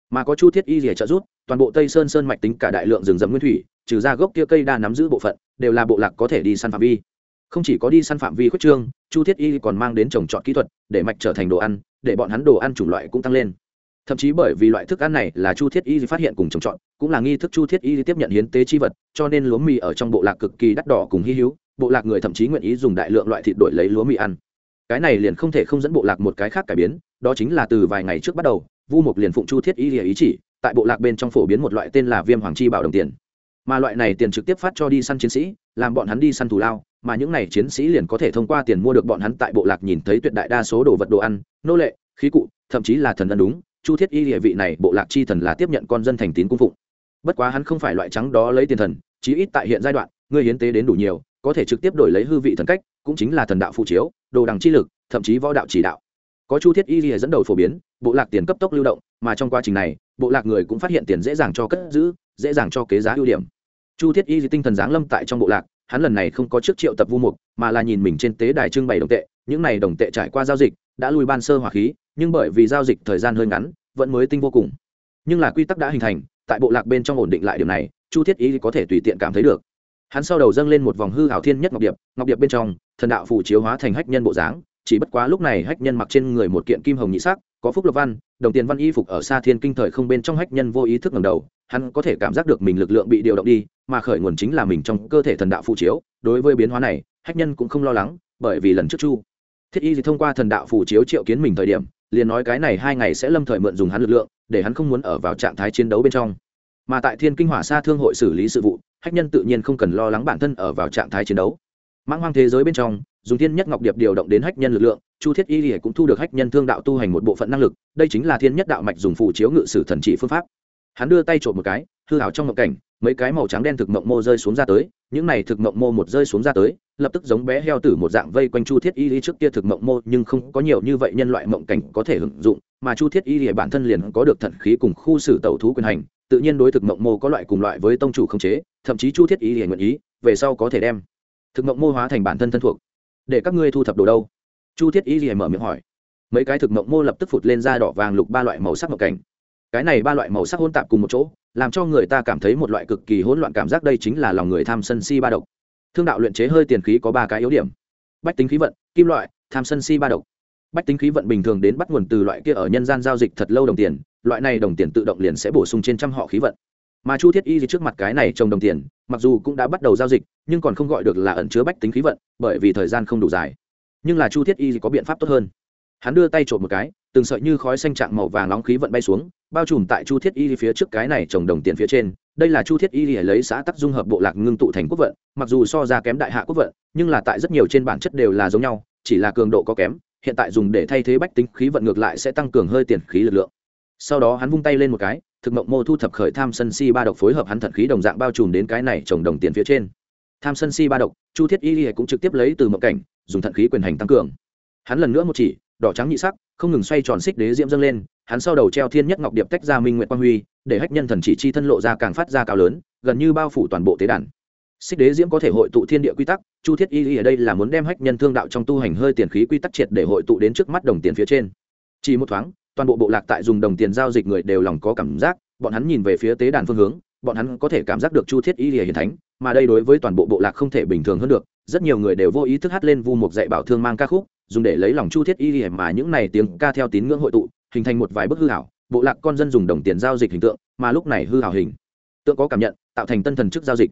Mà có chu thiết y rỉa trợ rút toàn bộ tây sơn sơn mạch tính cả đại lượng rừng rậm nguyên thủy, trừ ra gốc kia cây đa nắm giữ bộ phận, đều là bộ lạc có thể đi săn phạm vi. Không chỉ có đi săn phạm vi khuất trương, chu thiết y còn mang đến trồng trọt kỹ thuật, để mạch trở thành đồ ăn để bọn hắn đồ ăn chủng loại cũng tăng lên. Thậm chí bởi vì loại thức ăn này là chu thiết y phát hiện cùng trồng trọt, cũng là nghi thức chu thiết y tiếp nhận hiến tế chi vật, cho nên lúa mì ở trong bộ lạc cực kỳ đắt đỏ cùng hy hữu, bộ lạc người thậm chí nguyện ý dùng đại lượng loại thịt đổi lấy lúa mì ăn. Cái này liền không thể không dẫn bộ lạc một cái khác cải biến, đó chính là từ vài ngày trước bắt đầu, vu mục liền phụng chu thiết y ý chỉ, tại bộ lạc bên trong phổ biến một loại tên là viêm hoàng chi bảo đồng tiền. Mà loại này tiền trực tiếp phát cho đi săn chiến sĩ, làm bọn hắn đi săn thù lao mà những này chiến sĩ liền có thể thông qua tiền mua được bọn hắn tại bộ lạc nhìn thấy tuyệt đại đa số đồ vật đồ ăn, nô lệ, khí cụ, thậm chí là thần ân đúng, chu thiết y địa vị này bộ lạc chi thần là tiếp nhận con dân thành tín cung phụng. Bất quá hắn không phải loại trắng đó lấy tiền thần, chí ít tại hiện giai đoạn, người hiến tế đến đủ nhiều, có thể trực tiếp đổi lấy hư vị thần cách, cũng chính là thần đạo phụ chiếu, đồ đằng chi lực, thậm chí võ đạo chỉ đạo. Có chu thiết y lìa dẫn đầu phổ biến, bộ lạc tiền cấp tốc lưu động, mà trong quá trình này, bộ lạc người cũng phát hiện tiền dễ dàng cho cất giữ, dễ dàng cho kế giá ưu điểm. Chu thiết y tinh thần giáng lâm tại trong bộ lạc hắn lần này không có trước triệu tập vu mục, mà là nhìn mình trên tế đài trưng bày đồng tệ, những này đồng tệ trải qua giao dịch, đã lùi ban sơ hỏa khí, nhưng bởi vì giao dịch thời gian hơi ngắn, vẫn mới tinh vô cùng. Nhưng là quy tắc đã hình thành, tại bộ lạc bên trong ổn định lại điểm này, chu thiết ý có thể tùy tiện cảm thấy được. Hắn sau đầu dâng lên một vòng hư hảo thiên nhất ngọc điệp ngọc điệp bên trong, thần đạo phủ chiếu hóa thành hách nhân bộ dáng, chỉ bất quá lúc này hách nhân mặc trên người một kiện kim hồng nhị sắc, có phúc lộc văn, đồng tiền văn y phục ở xa thiên kinh thời không bên trong hách nhân vô ý thức ngầm đầu, hắn có thể cảm giác được mình lực lượng bị điều động đi mà khởi nguồn chính là mình trong cơ thể thần đạo phụ chiếu. Đối với biến hóa này, hách nhân cũng không lo lắng, bởi vì lần trước chu thiết y thì thông qua thần đạo phụ chiếu triệu kiến mình thời điểm, liền nói cái này hai ngày sẽ lâm thời mượn dùng hắn lực lượng, để hắn không muốn ở vào trạng thái chiến đấu bên trong. Mà tại thiên kinh hỏa sa thương hội xử lý sự vụ, hách nhân tự nhiên không cần lo lắng bản thân ở vào trạng thái chiến đấu. Mãng hoang thế giới bên trong, dùng thiên nhất ngọc điệp điều động đến hách nhân lực lượng, chu thiết y thì cũng thu được hách nhân thương đạo tu hành một bộ phận năng lực, đây chính là thiên nhất đạo mạch dùng phù chiếu ngự sử thần trị phương pháp. Hắn đưa tay trộm một cái, hư hảo trong ngộng cảnh mấy cái màu trắng đen thực mộng mô rơi xuống ra tới, những này thực mộng mô một rơi xuống ra tới, lập tức giống bé heo tử một dạng vây quanh chu thiết y lý trước kia thực mộng mô, nhưng không có nhiều như vậy nhân loại mộng cảnh có thể hưởng dụng, mà chu thiết y lý bản thân liền có được thận khí cùng khu xử tẩu thú quyền hành, tự nhiên đối thực mộng mô có loại cùng loại với tông chủ không chế, thậm chí chu thiết y lý nguyện ý, về sau có thể đem thực mộng mô hóa thành bản thân thân thuộc. Để các ngươi thu thập đồ đâu? Chu thiết y lý mở miệng hỏi. Mấy cái thực mộng mô lập tức phụt lên ra đỏ vàng lục ba loại màu sắc mộng cảnh. Cái này ba loại màu sắc hôn tạp cùng một chỗ làm cho người ta cảm thấy một loại cực kỳ hỗn loạn cảm giác đây chính là lòng người tham sân si ba độc. Thương đạo luyện chế hơi tiền khí có ba cái yếu điểm. Bách tính khí vận, kim loại, tham sân si ba độc. Bách tính khí vận bình thường đến bắt nguồn từ loại kia ở nhân gian giao dịch thật lâu đồng tiền, loại này đồng tiền tự động liền sẽ bổ sung trên trăm họ khí vận. Mà chu thiết y trước mặt cái này trồng đồng tiền, mặc dù cũng đã bắt đầu giao dịch, nhưng còn không gọi được là ẩn chứa bách tính khí vận, bởi vì thời gian không đủ dài. Nhưng là chu thiết y có biện pháp tốt hơn. Hắn đưa tay trộm một cái, từng sợi như khói xanh trạng màu vàng nóng khí vận bay xuống bao trùm tại chu thiết y phía trước cái này trồng đồng tiền phía trên. Đây là chu thiết y lấy xã tắc dung hợp bộ lạc ngưng tụ thành quốc vận, mặc dù so ra kém đại hạ quốc vận, nhưng là tại rất nhiều trên bản chất đều là giống nhau, chỉ là cường độ có kém, hiện tại dùng để thay thế bách tính khí vận ngược lại sẽ tăng cường hơi tiền khí lực lượng. Sau đó hắn vung tay lên một cái, thực mộng mô thu thập khởi tham sân si ba độc phối hợp hắn thận khí đồng dạng bao trùm đến cái này trồng đồng tiền phía trên. Tham sân si ba độc, chu thiết y cũng trực tiếp lấy từ mộng cảnh, dùng thận khí quyền hành tăng cường. Hắn lần nữa một chỉ đỏ trắng nhị sắc, không ngừng xoay tròn xích đế diễm dâng lên, hắn sau đầu treo thiên nhất ngọc điệp tách ra minh nguyện quang huy, để hách nhân thần chỉ chi thân lộ ra càng phát ra cao lớn, gần như bao phủ toàn bộ tế đàn. Xích đế diễm có thể hội tụ thiên địa quy tắc, chu thiết y ở đây là muốn đem hách nhân thương đạo trong tu hành hơi tiền khí quy tắc triệt để hội tụ đến trước mắt đồng tiền phía trên. Chỉ một thoáng, toàn bộ bộ lạc tại dùng đồng tiền giao dịch người đều lòng có cảm giác, bọn hắn nhìn về phía tế đàn phương hướng, bọn hắn có thể cảm giác được chu thiết y lìa hiền thánh, mà đây đối với toàn bộ bộ lạc không thể bình thường hơn được, rất nhiều người đều vô ý thức hát lên vu mục dạy bảo thương mang ca khúc dùng để lấy lòng chu thiết y lìa mà những này tiếng ca theo tín ngưỡng hội tụ, hình thành một vài bức hư hảo bộ lạc con dân dùng đồng tiền giao dịch hình tượng, mà lúc này hư hảo hình. Tượng có cảm nhận, tạo thành tân thần chức giao dịch.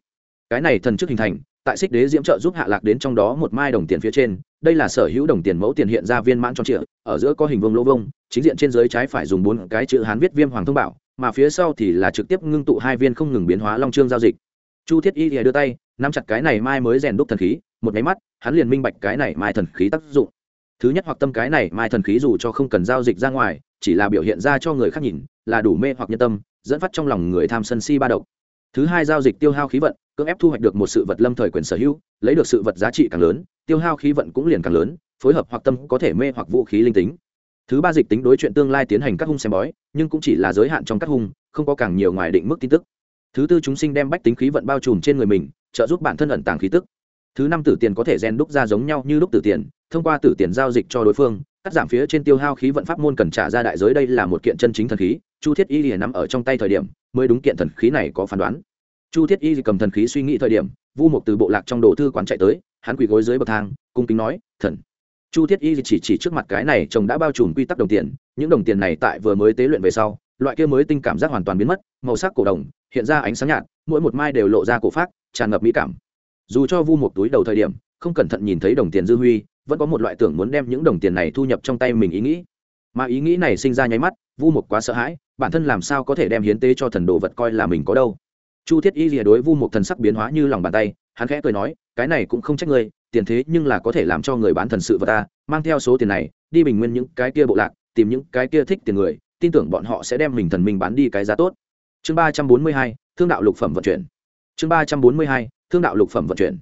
Cái này thần chức hình thành, tại xích đế diễm trợ giúp hạ lạc đến trong đó một mai đồng tiền phía trên, đây là sở hữu đồng tiền mẫu tiền hiện ra viên mãn tròn trịa, ở giữa có hình vương lỗ vông chính diện trên dưới trái phải dùng bốn cái chữ hán viết viêm hoàng thông bảo, mà phía sau thì là trực tiếp ngưng tụ hai viên không ngừng biến hóa long trương giao dịch. Chu thiết y thì đưa tay, nắm chặt cái này mai mới rèn đúc thần khí, một máy mắt, hắn liền minh bạch cái này mai thần khí tác dụng thứ nhất hoặc tâm cái này, mai thần khí dù cho không cần giao dịch ra ngoài, chỉ là biểu hiện ra cho người khác nhìn, là đủ mê hoặc nhân tâm, dẫn phát trong lòng người tham sân si ba độc. Thứ hai giao dịch tiêu hao khí vận, cưỡng ép thu hoạch được một sự vật lâm thời quyền sở hữu, lấy được sự vật giá trị càng lớn, tiêu hao khí vận cũng liền càng lớn, phối hợp hoặc tâm có thể mê hoặc vũ khí linh tính. Thứ ba dịch tính đối chuyện tương lai tiến hành các hung xem bói, nhưng cũng chỉ là giới hạn trong các hung, không có càng nhiều ngoài định mức tin tức. Thứ tư chúng sinh đem bách tính khí vận bao trùm trên người mình, trợ giúp bản thân ẩn tàng khí tức. Thứ năm tử tiền có thể rèn đúc ra giống nhau như lúc tử tiền thông qua tử tiền giao dịch cho đối phương, cắt giảm phía trên tiêu hao khí vận pháp môn cần trả ra đại giới đây là một kiện chân chính thần khí, chu thiết y lìa nắm ở trong tay thời điểm, mới đúng kiện thần khí này có phán đoán. Chu thiết y cầm thần khí suy nghĩ thời điểm, vu mục từ bộ lạc trong đồ thư quán chạy tới, hắn quỳ gối dưới bậc thang, cung kính nói, thần. Chu thiết y chỉ chỉ trước mặt cái này chồng đã bao trùm quy tắc đồng tiền, những đồng tiền này tại vừa mới tế luyện về sau, loại kia mới tinh cảm giác hoàn toàn biến mất, màu sắc cổ đồng, hiện ra ánh sáng nhạt, mỗi một mai đều lộ ra cổ phát tràn ngập mỹ cảm. Dù cho vu một túi đầu thời điểm, không cẩn thận nhìn thấy đồng tiền dư huy vẫn có một loại tưởng muốn đem những đồng tiền này thu nhập trong tay mình ý nghĩ. Mà ý nghĩ này sinh ra nháy mắt, vu mục quá sợ hãi, bản thân làm sao có thể đem hiến tế cho thần đồ vật coi là mình có đâu. Chu thiết y rìa đối vu mục thần sắc biến hóa như lòng bàn tay, hắn khẽ cười nói, cái này cũng không trách ngươi, tiền thế nhưng là có thể làm cho người bán thần sự vật ta, mang theo số tiền này, đi bình nguyên những cái kia bộ lạc, tìm những cái kia thích tiền người, tin tưởng bọn họ sẽ đem mình thần minh bán đi cái giá tốt. Chương ba trăm bốn mươi hai, thương đạo lục phẩm vận chuyển. Chương ba trăm bốn mươi hai, thương đạo lục phẩm vận chuyển.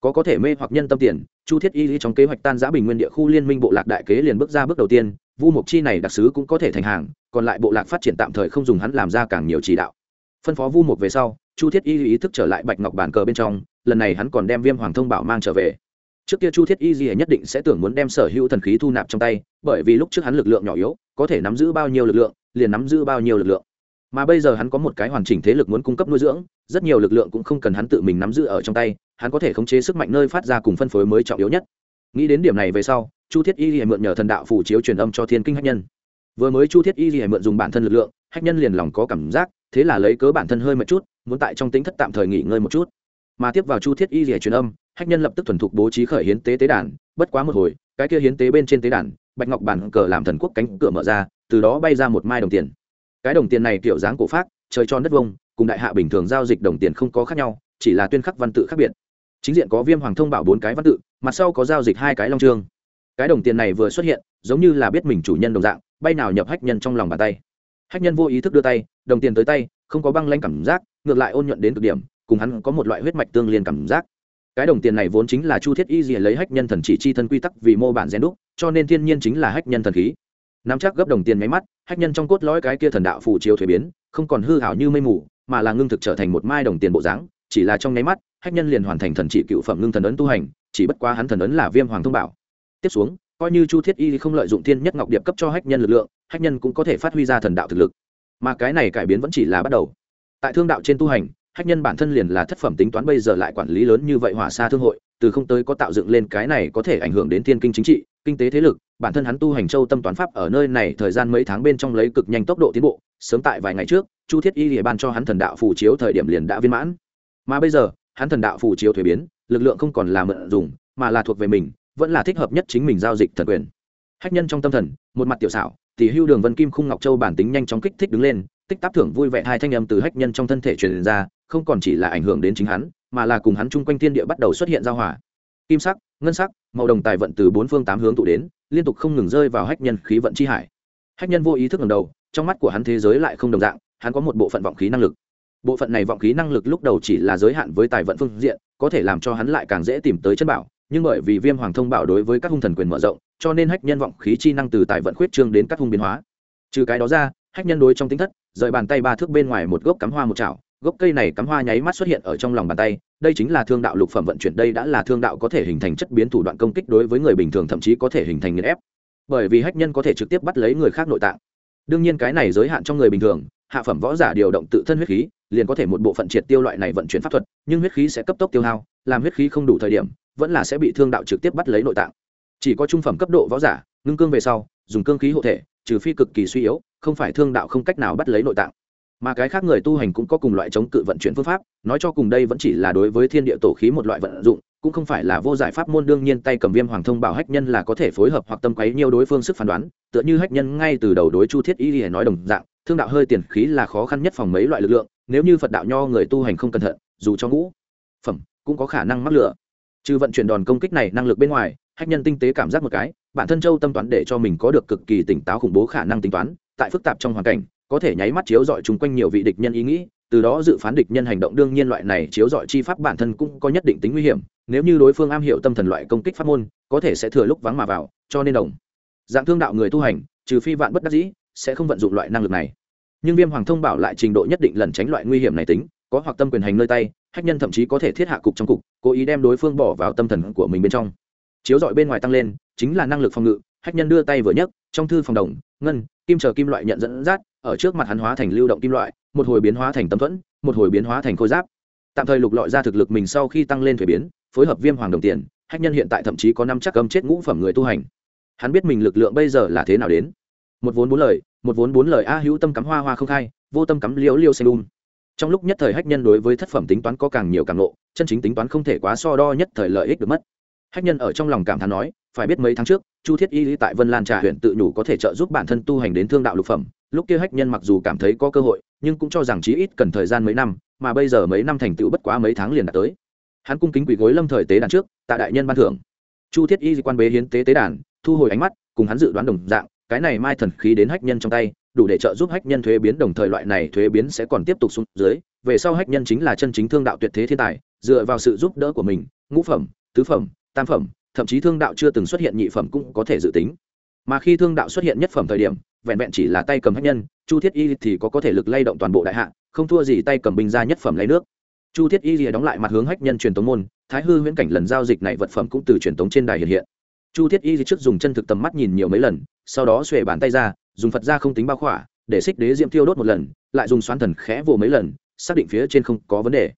Có có thể mê hoặc nhân tâm tiền chu thiết y trong kế hoạch tan giã bình nguyên địa khu liên minh bộ lạc đại kế liền bước ra bước đầu tiên, vu mộc chi này đặc sứ cũng có thể thành hàng, còn lại bộ lạc phát triển tạm thời không dùng hắn làm ra càng nhiều chỉ đạo. Phân phó vu mộc về sau, chu thiết y ý thức trở lại bạch ngọc bàn cờ bên trong, lần này hắn còn đem viêm hoàng thông bảo mang trở về. Trước kia chu thiết y gì nhất định sẽ tưởng muốn đem sở hữu thần khí thu nạp trong tay, bởi vì lúc trước hắn lực lượng nhỏ yếu, có thể nắm giữ bao nhiêu lực lượng, liền nắm giữ bao nhiêu lực lượng mà bây giờ hắn có một cái hoàn chỉnh thế lực muốn cung cấp nuôi dưỡng, rất nhiều lực lượng cũng không cần hắn tự mình nắm giữ ở trong tay, hắn có thể khống chế sức mạnh nơi phát ra cùng phân phối mới trọng yếu nhất. Nghĩ đến điểm này về sau, chu thiết y lìa mượn nhờ thần đạo phủ chiếu truyền âm cho thiên kinh hách nhân. Vừa mới chu thiết y lìa mượn dùng bản thân lực lượng, hách nhân liền lòng có cảm giác, thế là lấy cớ bản thân hơi một chút, muốn tại trong tính thất tạm thời nghỉ ngơi một chút. Mà tiếp vào chu thiết y lìa truyền âm, hách nhân lập tức thuần thục bố trí khởi hiến tế tế đàn, bất quá một hồi, cái kia hiến tế bên trên tế đàn, bạch ngọc bản cờ làm thần quốc cánh cửa mở ra, từ đó bay ra một mai đồng tiền cái đồng tiền này kiểu dáng cổ pháp trời tròn đất vông cùng đại hạ bình thường giao dịch đồng tiền không có khác nhau, chỉ là tuyên khắc văn tự khác biệt. Chính diện có viêm hoàng thông bảo bốn cái văn tự, mặt sau có giao dịch hai cái long trương. Cái đồng tiền này vừa xuất hiện, giống như là biết mình chủ nhân đồng dạng, bay nào nhập hách nhân trong lòng bàn tay. Hách nhân vô ý thức đưa tay, đồng tiền tới tay, không có băng lanh cảm giác, ngược lại ôn nhuận đến cực điểm, cùng hắn có một loại huyết mạch tương liên cảm giác. Cái đồng tiền này vốn chính là chu thiết y gì lấy hách nhân thần chỉ chi thân quy tắc vì mô bản gen đúc, cho nên thiên nhiên chính là hách nhân thần khí. Nắm chắc gấp đồng tiền máy mắt hách nhân trong cốt lõi cái kia thần đạo phù chiếu thuế biến, không còn hư hảo như mây mù, mà là ngưng thực trở thành một mai đồng tiền bộ dáng, chỉ là trong nháy mắt, hách nhân liền hoàn thành thần trị cựu phẩm ngưng thần ấn tu hành, chỉ bất quá hắn thần ấn là viêm hoàng thông bảo. Tiếp xuống, coi như chu thiết y không lợi dụng thiên nhất ngọc điệp cấp cho hách nhân lực lượng, hách nhân cũng có thể phát huy ra thần đạo thực lực. Mà cái này cải biến vẫn chỉ là bắt đầu. Tại thương đạo trên tu hành, hách nhân bản thân liền là thất phẩm tính toán bây giờ lại quản lý lớn như vậy hỏa xa thương hội, từ không tới có tạo dựng lên cái này có thể ảnh hưởng đến thiên kinh chính trị, kinh tế thế lực bản thân hắn tu hành châu tâm toán pháp ở nơi này thời gian mấy tháng bên trong lấy cực nhanh tốc độ tiến bộ, sớm tại vài ngày trước, chu thiết y địa ban cho hắn thần đạo phù chiếu thời điểm liền đã viên mãn. Mà bây giờ, hắn thần đạo phù chiếu thuế biến, lực lượng không còn là mượn dùng, mà là thuộc về mình, vẫn là thích hợp nhất chính mình giao dịch thần quyền. Hách nhân trong tâm thần, một mặt tiểu xảo, tỷ hưu đường vân kim khung ngọc châu bản tính nhanh chóng kích thích đứng lên, tích tắc thưởng vui vẻ hai thanh âm từ hách nhân trong thân thể truyền ra, không còn chỉ là ảnh hưởng đến chính hắn, mà là cùng hắn chung quanh thiên địa bắt đầu xuất hiện giao hòa. Kim sắc, ngân sắc, màu đồng tài vận từ bốn phương tám hướng tụ đến liên tục không ngừng rơi vào hách nhân khí vận chi hải. Hách nhân vô ý thức ngầm đầu, trong mắt của hắn thế giới lại không đồng dạng, hắn có một bộ phận vọng khí năng lực. Bộ phận này vọng khí năng lực lúc đầu chỉ là giới hạn với tài vận phương diện, có thể làm cho hắn lại càng dễ tìm tới chân bảo, nhưng bởi vì viêm hoàng thông bảo đối với các hung thần quyền mở rộng, cho nên hách nhân vọng khí chi năng từ tài vận khuyết trương đến các hung biến hóa. Trừ cái đó ra, hách nhân đối trong tính thất, rời bàn tay ba thước bên ngoài một gốc cắm hoa một chảo gốc cây này cắm hoa nháy mắt xuất hiện ở trong lòng bàn tay, đây chính là thương đạo lục phẩm vận chuyển, đây đã là thương đạo có thể hình thành chất biến thủ đoạn công kích đối với người bình thường thậm chí có thể hình thành nghiền ép. Bởi vì hách nhân có thể trực tiếp bắt lấy người khác nội tạng. Đương nhiên cái này giới hạn trong người bình thường, hạ phẩm võ giả điều động tự thân huyết khí, liền có thể một bộ phận triệt tiêu loại này vận chuyển pháp thuật, nhưng huyết khí sẽ cấp tốc tiêu hao, làm huyết khí không đủ thời điểm, vẫn là sẽ bị thương đạo trực tiếp bắt lấy nội tạng. Chỉ có trung phẩm cấp độ võ giả, ngưng cương về sau, dùng cương khí hộ thể, trừ phi cực kỳ suy yếu, không phải thương đạo không cách nào bắt lấy nội tạng mà cái khác người tu hành cũng có cùng loại chống cự vận chuyển phương pháp, nói cho cùng đây vẫn chỉ là đối với thiên địa tổ khí một loại vận dụng, cũng không phải là vô giải pháp môn đương nhiên tay cầm viêm hoàng thông bảo hách nhân là có thể phối hợp hoặc tâm quấy nhiều đối phương sức phán đoán, tựa như hách nhân ngay từ đầu đối chu thiết y thì nói đồng dạng, thương đạo hơi tiền khí là khó khăn nhất phòng mấy loại lực lượng, nếu như phật đạo nho người tu hành không cẩn thận, dù cho ngũ phẩm cũng có khả năng mắc lửa. Trừ vận chuyển đòn công kích này năng lực bên ngoài, hách nhân tinh tế cảm giác một cái, bản thân châu tâm toán để cho mình có được cực kỳ tỉnh táo khủng bố khả năng tính toán, tại phức tạp trong hoàn cảnh có thể nháy mắt chiếu dọi chung quanh nhiều vị địch nhân ý nghĩ, từ đó dự phán địch nhân hành động đương nhiên loại này chiếu dọi chi pháp bản thân cũng có nhất định tính nguy hiểm, nếu như đối phương am hiểu tâm thần loại công kích pháp môn, có thể sẽ thừa lúc vắng mà vào, cho nên đồng dạng thương đạo người tu hành, trừ phi vạn bất đắc dĩ, sẽ không vận dụng loại năng lực này. Nhưng viêm hoàng thông bảo lại trình độ nhất định lẩn tránh loại nguy hiểm này tính, có hoặc tâm quyền hành nơi tay, hách nhân thậm chí có thể thiết hạ cục trong cục, cố ý đem đối phương bỏ vào tâm thần của mình bên trong. Chiếu dọi bên ngoài tăng lên, chính là năng lực phòng ngự, hách nhân đưa tay vừa nhấc, trong thư phòng đồng, ngân, kim chờ kim loại nhận dẫn dắt ở trước mặt hắn hóa thành lưu động kim loại, một hồi biến hóa thành tâm thuẫn, một hồi biến hóa thành khôi giáp. Tạm thời lục lọi ra thực lực mình sau khi tăng lên thuế biến, phối hợp viêm hoàng đồng tiền, hách nhân hiện tại thậm chí có năm chắc cầm chết ngũ phẩm người tu hành. Hắn biết mình lực lượng bây giờ là thế nào đến. Một vốn bốn lời, một vốn bốn lời a hữu tâm cắm hoa hoa không khai, vô tâm cắm liễu liêu xanh đun. Trong lúc nhất thời hách nhân đối với thất phẩm tính toán có càng nhiều càng lộ, chân chính tính toán không thể quá so đo nhất thời lợi ích được mất. Hách nhân ở trong lòng cảm thán nói, phải biết mấy tháng trước, chu thiết y tại vân lan trà huyện tự nhủ có thể trợ giúp bản thân tu hành đến thương đạo lục phẩm lúc kia hách nhân mặc dù cảm thấy có cơ hội, nhưng cũng cho rằng chí ít cần thời gian mấy năm, mà bây giờ mấy năm thành tựu bất quá mấy tháng liền đã tới. Hắn cung kính quỳ gối lâm thời tế đàn trước, tạ đại nhân ban thưởng. Chu thiết y quan bế hiến tế tế đàn, thu hồi ánh mắt, cùng hắn dự đoán đồng dạng, cái này mai thần khí đến hách nhân trong tay, đủ để trợ giúp hách nhân thuế biến đồng thời loại này thuế biến sẽ còn tiếp tục xuống dưới, về sau hách nhân chính là chân chính thương đạo tuyệt thế thiên tài, dựa vào sự giúp đỡ của mình, ngũ phẩm, tứ phẩm, tam phẩm, thậm chí thương đạo chưa từng xuất hiện nhị phẩm cũng có thể dự tính. Mà khi thương đạo xuất hiện nhất phẩm thời điểm vẹn vẹn chỉ là tay cầm hách nhân, chu thiết y thì có có thể lực lay động toàn bộ đại hạ, không thua gì tay cầm binh ra nhất phẩm lấy nước. Chu thiết y lìa đóng lại mặt hướng hách nhân truyền tống môn, thái hư huyễn cảnh lần giao dịch này vật phẩm cũng từ truyền tống trên đài hiện hiện. Chu thiết y trước dùng chân thực tầm mắt nhìn nhiều mấy lần, sau đó xuề bàn tay ra, dùng phật ra không tính bao khỏa, để xích đế diệm tiêu đốt một lần, lại dùng xoan thần khẽ vồ mấy lần, xác định phía trên không có vấn đề.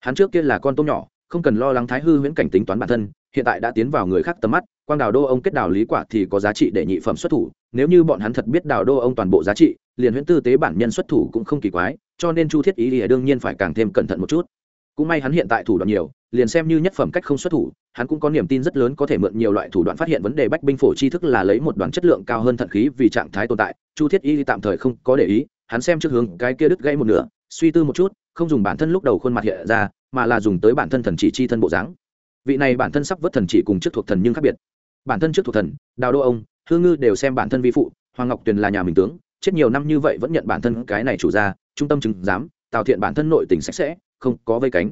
Hắn trước kia là con tôm nhỏ, không cần lo lắng thái hư huyễn cảnh tính toán bản thân, hiện tại đã tiến vào người khác tầm mắt quang đào đô ông kết đào lý quả thì có giá trị để nhị phẩm xuất thủ. Nếu như bọn hắn thật biết đào đô ông toàn bộ giá trị, liền huyễn tư tế bản nhân xuất thủ cũng không kỳ quái, cho nên chu thiết ý thì đương nhiên phải càng thêm cẩn thận một chút. Cũng may hắn hiện tại thủ đoạn nhiều, liền xem như nhất phẩm cách không xuất thủ, hắn cũng có niềm tin rất lớn có thể mượn nhiều loại thủ đoạn phát hiện vấn đề bách binh phổ tri thức là lấy một đoàn chất lượng cao hơn thận khí vì trạng thái tồn tại. Chu thiết y tạm thời không có để ý, hắn xem trước hướng cái kia đứt gãy một nửa, suy tư một chút, không dùng bản thân lúc đầu khuôn mặt hiện ra, mà là dùng tới bản thân thần chỉ chi thân bộ dáng. Vị này bản thân sắp vớt thần chỉ cùng trước thuộc thần nhưng khác biệt bản thân trước thuộc thần, đào đô ông hương ngư đều xem bản thân vi phụ, hoàng ngọc tuyền là nhà mình tướng, chết nhiều năm như vậy vẫn nhận bản thân cái này chủ ra trung tâm chứng giám tạo thiện bản thân nội tình sạch sẽ, không có vây cánh.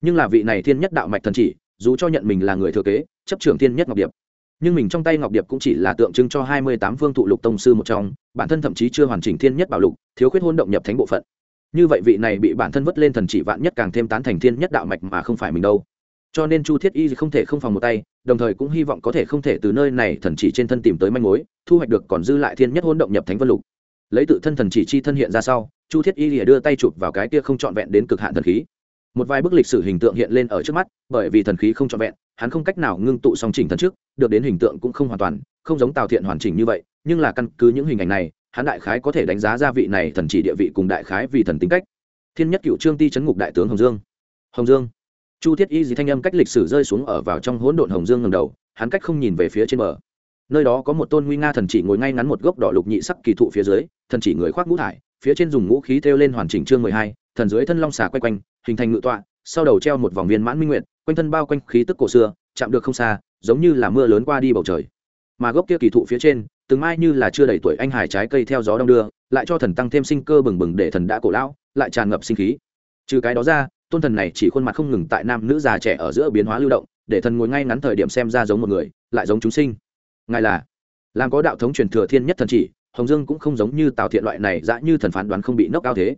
Nhưng là vị này thiên nhất đạo mạch thần chỉ, dù cho nhận mình là người thừa kế, chấp trưởng thiên nhất ngọc điệp. Nhưng mình trong tay ngọc điệp cũng chỉ là tượng trưng cho hai mươi tám phương thụ lục tông sư một trong, bản thân thậm chí chưa hoàn chỉnh thiên nhất bảo lục, thiếu khuyết hôn động nhập thánh bộ phận. Như vậy vị này bị bản thân vất lên thần chỉ vạn nhất càng thêm tán thành thiên nhất đạo mạch mà không phải mình đâu. Cho nên chu thiết y không thể không phòng một tay đồng thời cũng hy vọng có thể không thể từ nơi này thần chỉ trên thân tìm tới manh mối, thu hoạch được còn dư lại thiên nhất hôn động nhập thánh vân lục. Lấy tự thân thần chỉ chi thân hiện ra sau, chu thiết y lìa đưa tay chụp vào cái kia không trọn vẹn đến cực hạn thần khí. Một vài bức lịch sử hình tượng hiện lên ở trước mắt, bởi vì thần khí không trọn vẹn, hắn không cách nào ngưng tụ song chỉnh thần trước, được đến hình tượng cũng không hoàn toàn, không giống tào thiện hoàn chỉnh như vậy, nhưng là căn cứ những hình ảnh này, hắn đại khái có thể đánh giá ra vị này thần chỉ địa vị cùng đại khái vì thần tính cách. Thiên nhất cựu trương ti chấn ngục đại tướng hồng dương. Hồng dương chu thiết y dì thanh âm cách lịch sử rơi xuống ở vào trong hỗn độn hồng dương ngầm đầu, hắn cách không nhìn về phía trên bờ. Nơi đó có một tôn nguy nga thần chỉ ngồi ngay ngắn một gốc đỏ lục nhị sắc kỳ thụ phía dưới, thần chỉ người khoác ngũ thải, phía trên dùng ngũ khí thêu lên hoàn chỉnh chương mười hai, thần dưới thân long xà quay quanh, hình thành ngự tọa, sau đầu treo một vòng viên mãn minh nguyện quanh thân bao quanh khí tức cổ xưa, chạm được không xa, giống như là mưa lớn qua đi bầu trời. Mà gốc kia kỳ thụ phía trên, từng mai như là chưa đầy tuổi anh hải trái cây theo gió đông đưa, lại cho thần tăng thêm sinh cơ bừng bừng để thần đã cổ lão, lại tràn ngập sinh khí. Trừ cái đó ra tôn thần này chỉ khuôn mặt không ngừng tại nam nữ già trẻ ở giữa biến hóa lưu động, để thần ngồi ngay ngắn thời điểm xem ra giống một người, lại giống chúng sinh. Ngài là? Làm có đạo thống truyền thừa thiên nhất thần chỉ, hồng dương cũng không giống như tào thiện loại này dã như thần phán đoán không bị nốc cao thế.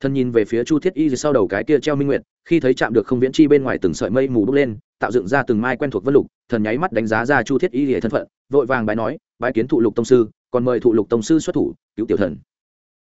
Thần nhìn về phía chu thiết y sau đầu cái kia treo minh nguyệt, khi thấy chạm được không viễn chi bên ngoài từng sợi mây mù bốc lên, tạo dựng ra từng mai quen thuộc vân lục, thần nháy mắt đánh giá ra chu thiết y lìa thân phận, vội vàng bái nói, bái kiến thụ lục tông sư, còn mời thụ lục tông sư xuất thủ, cứu tiểu thần.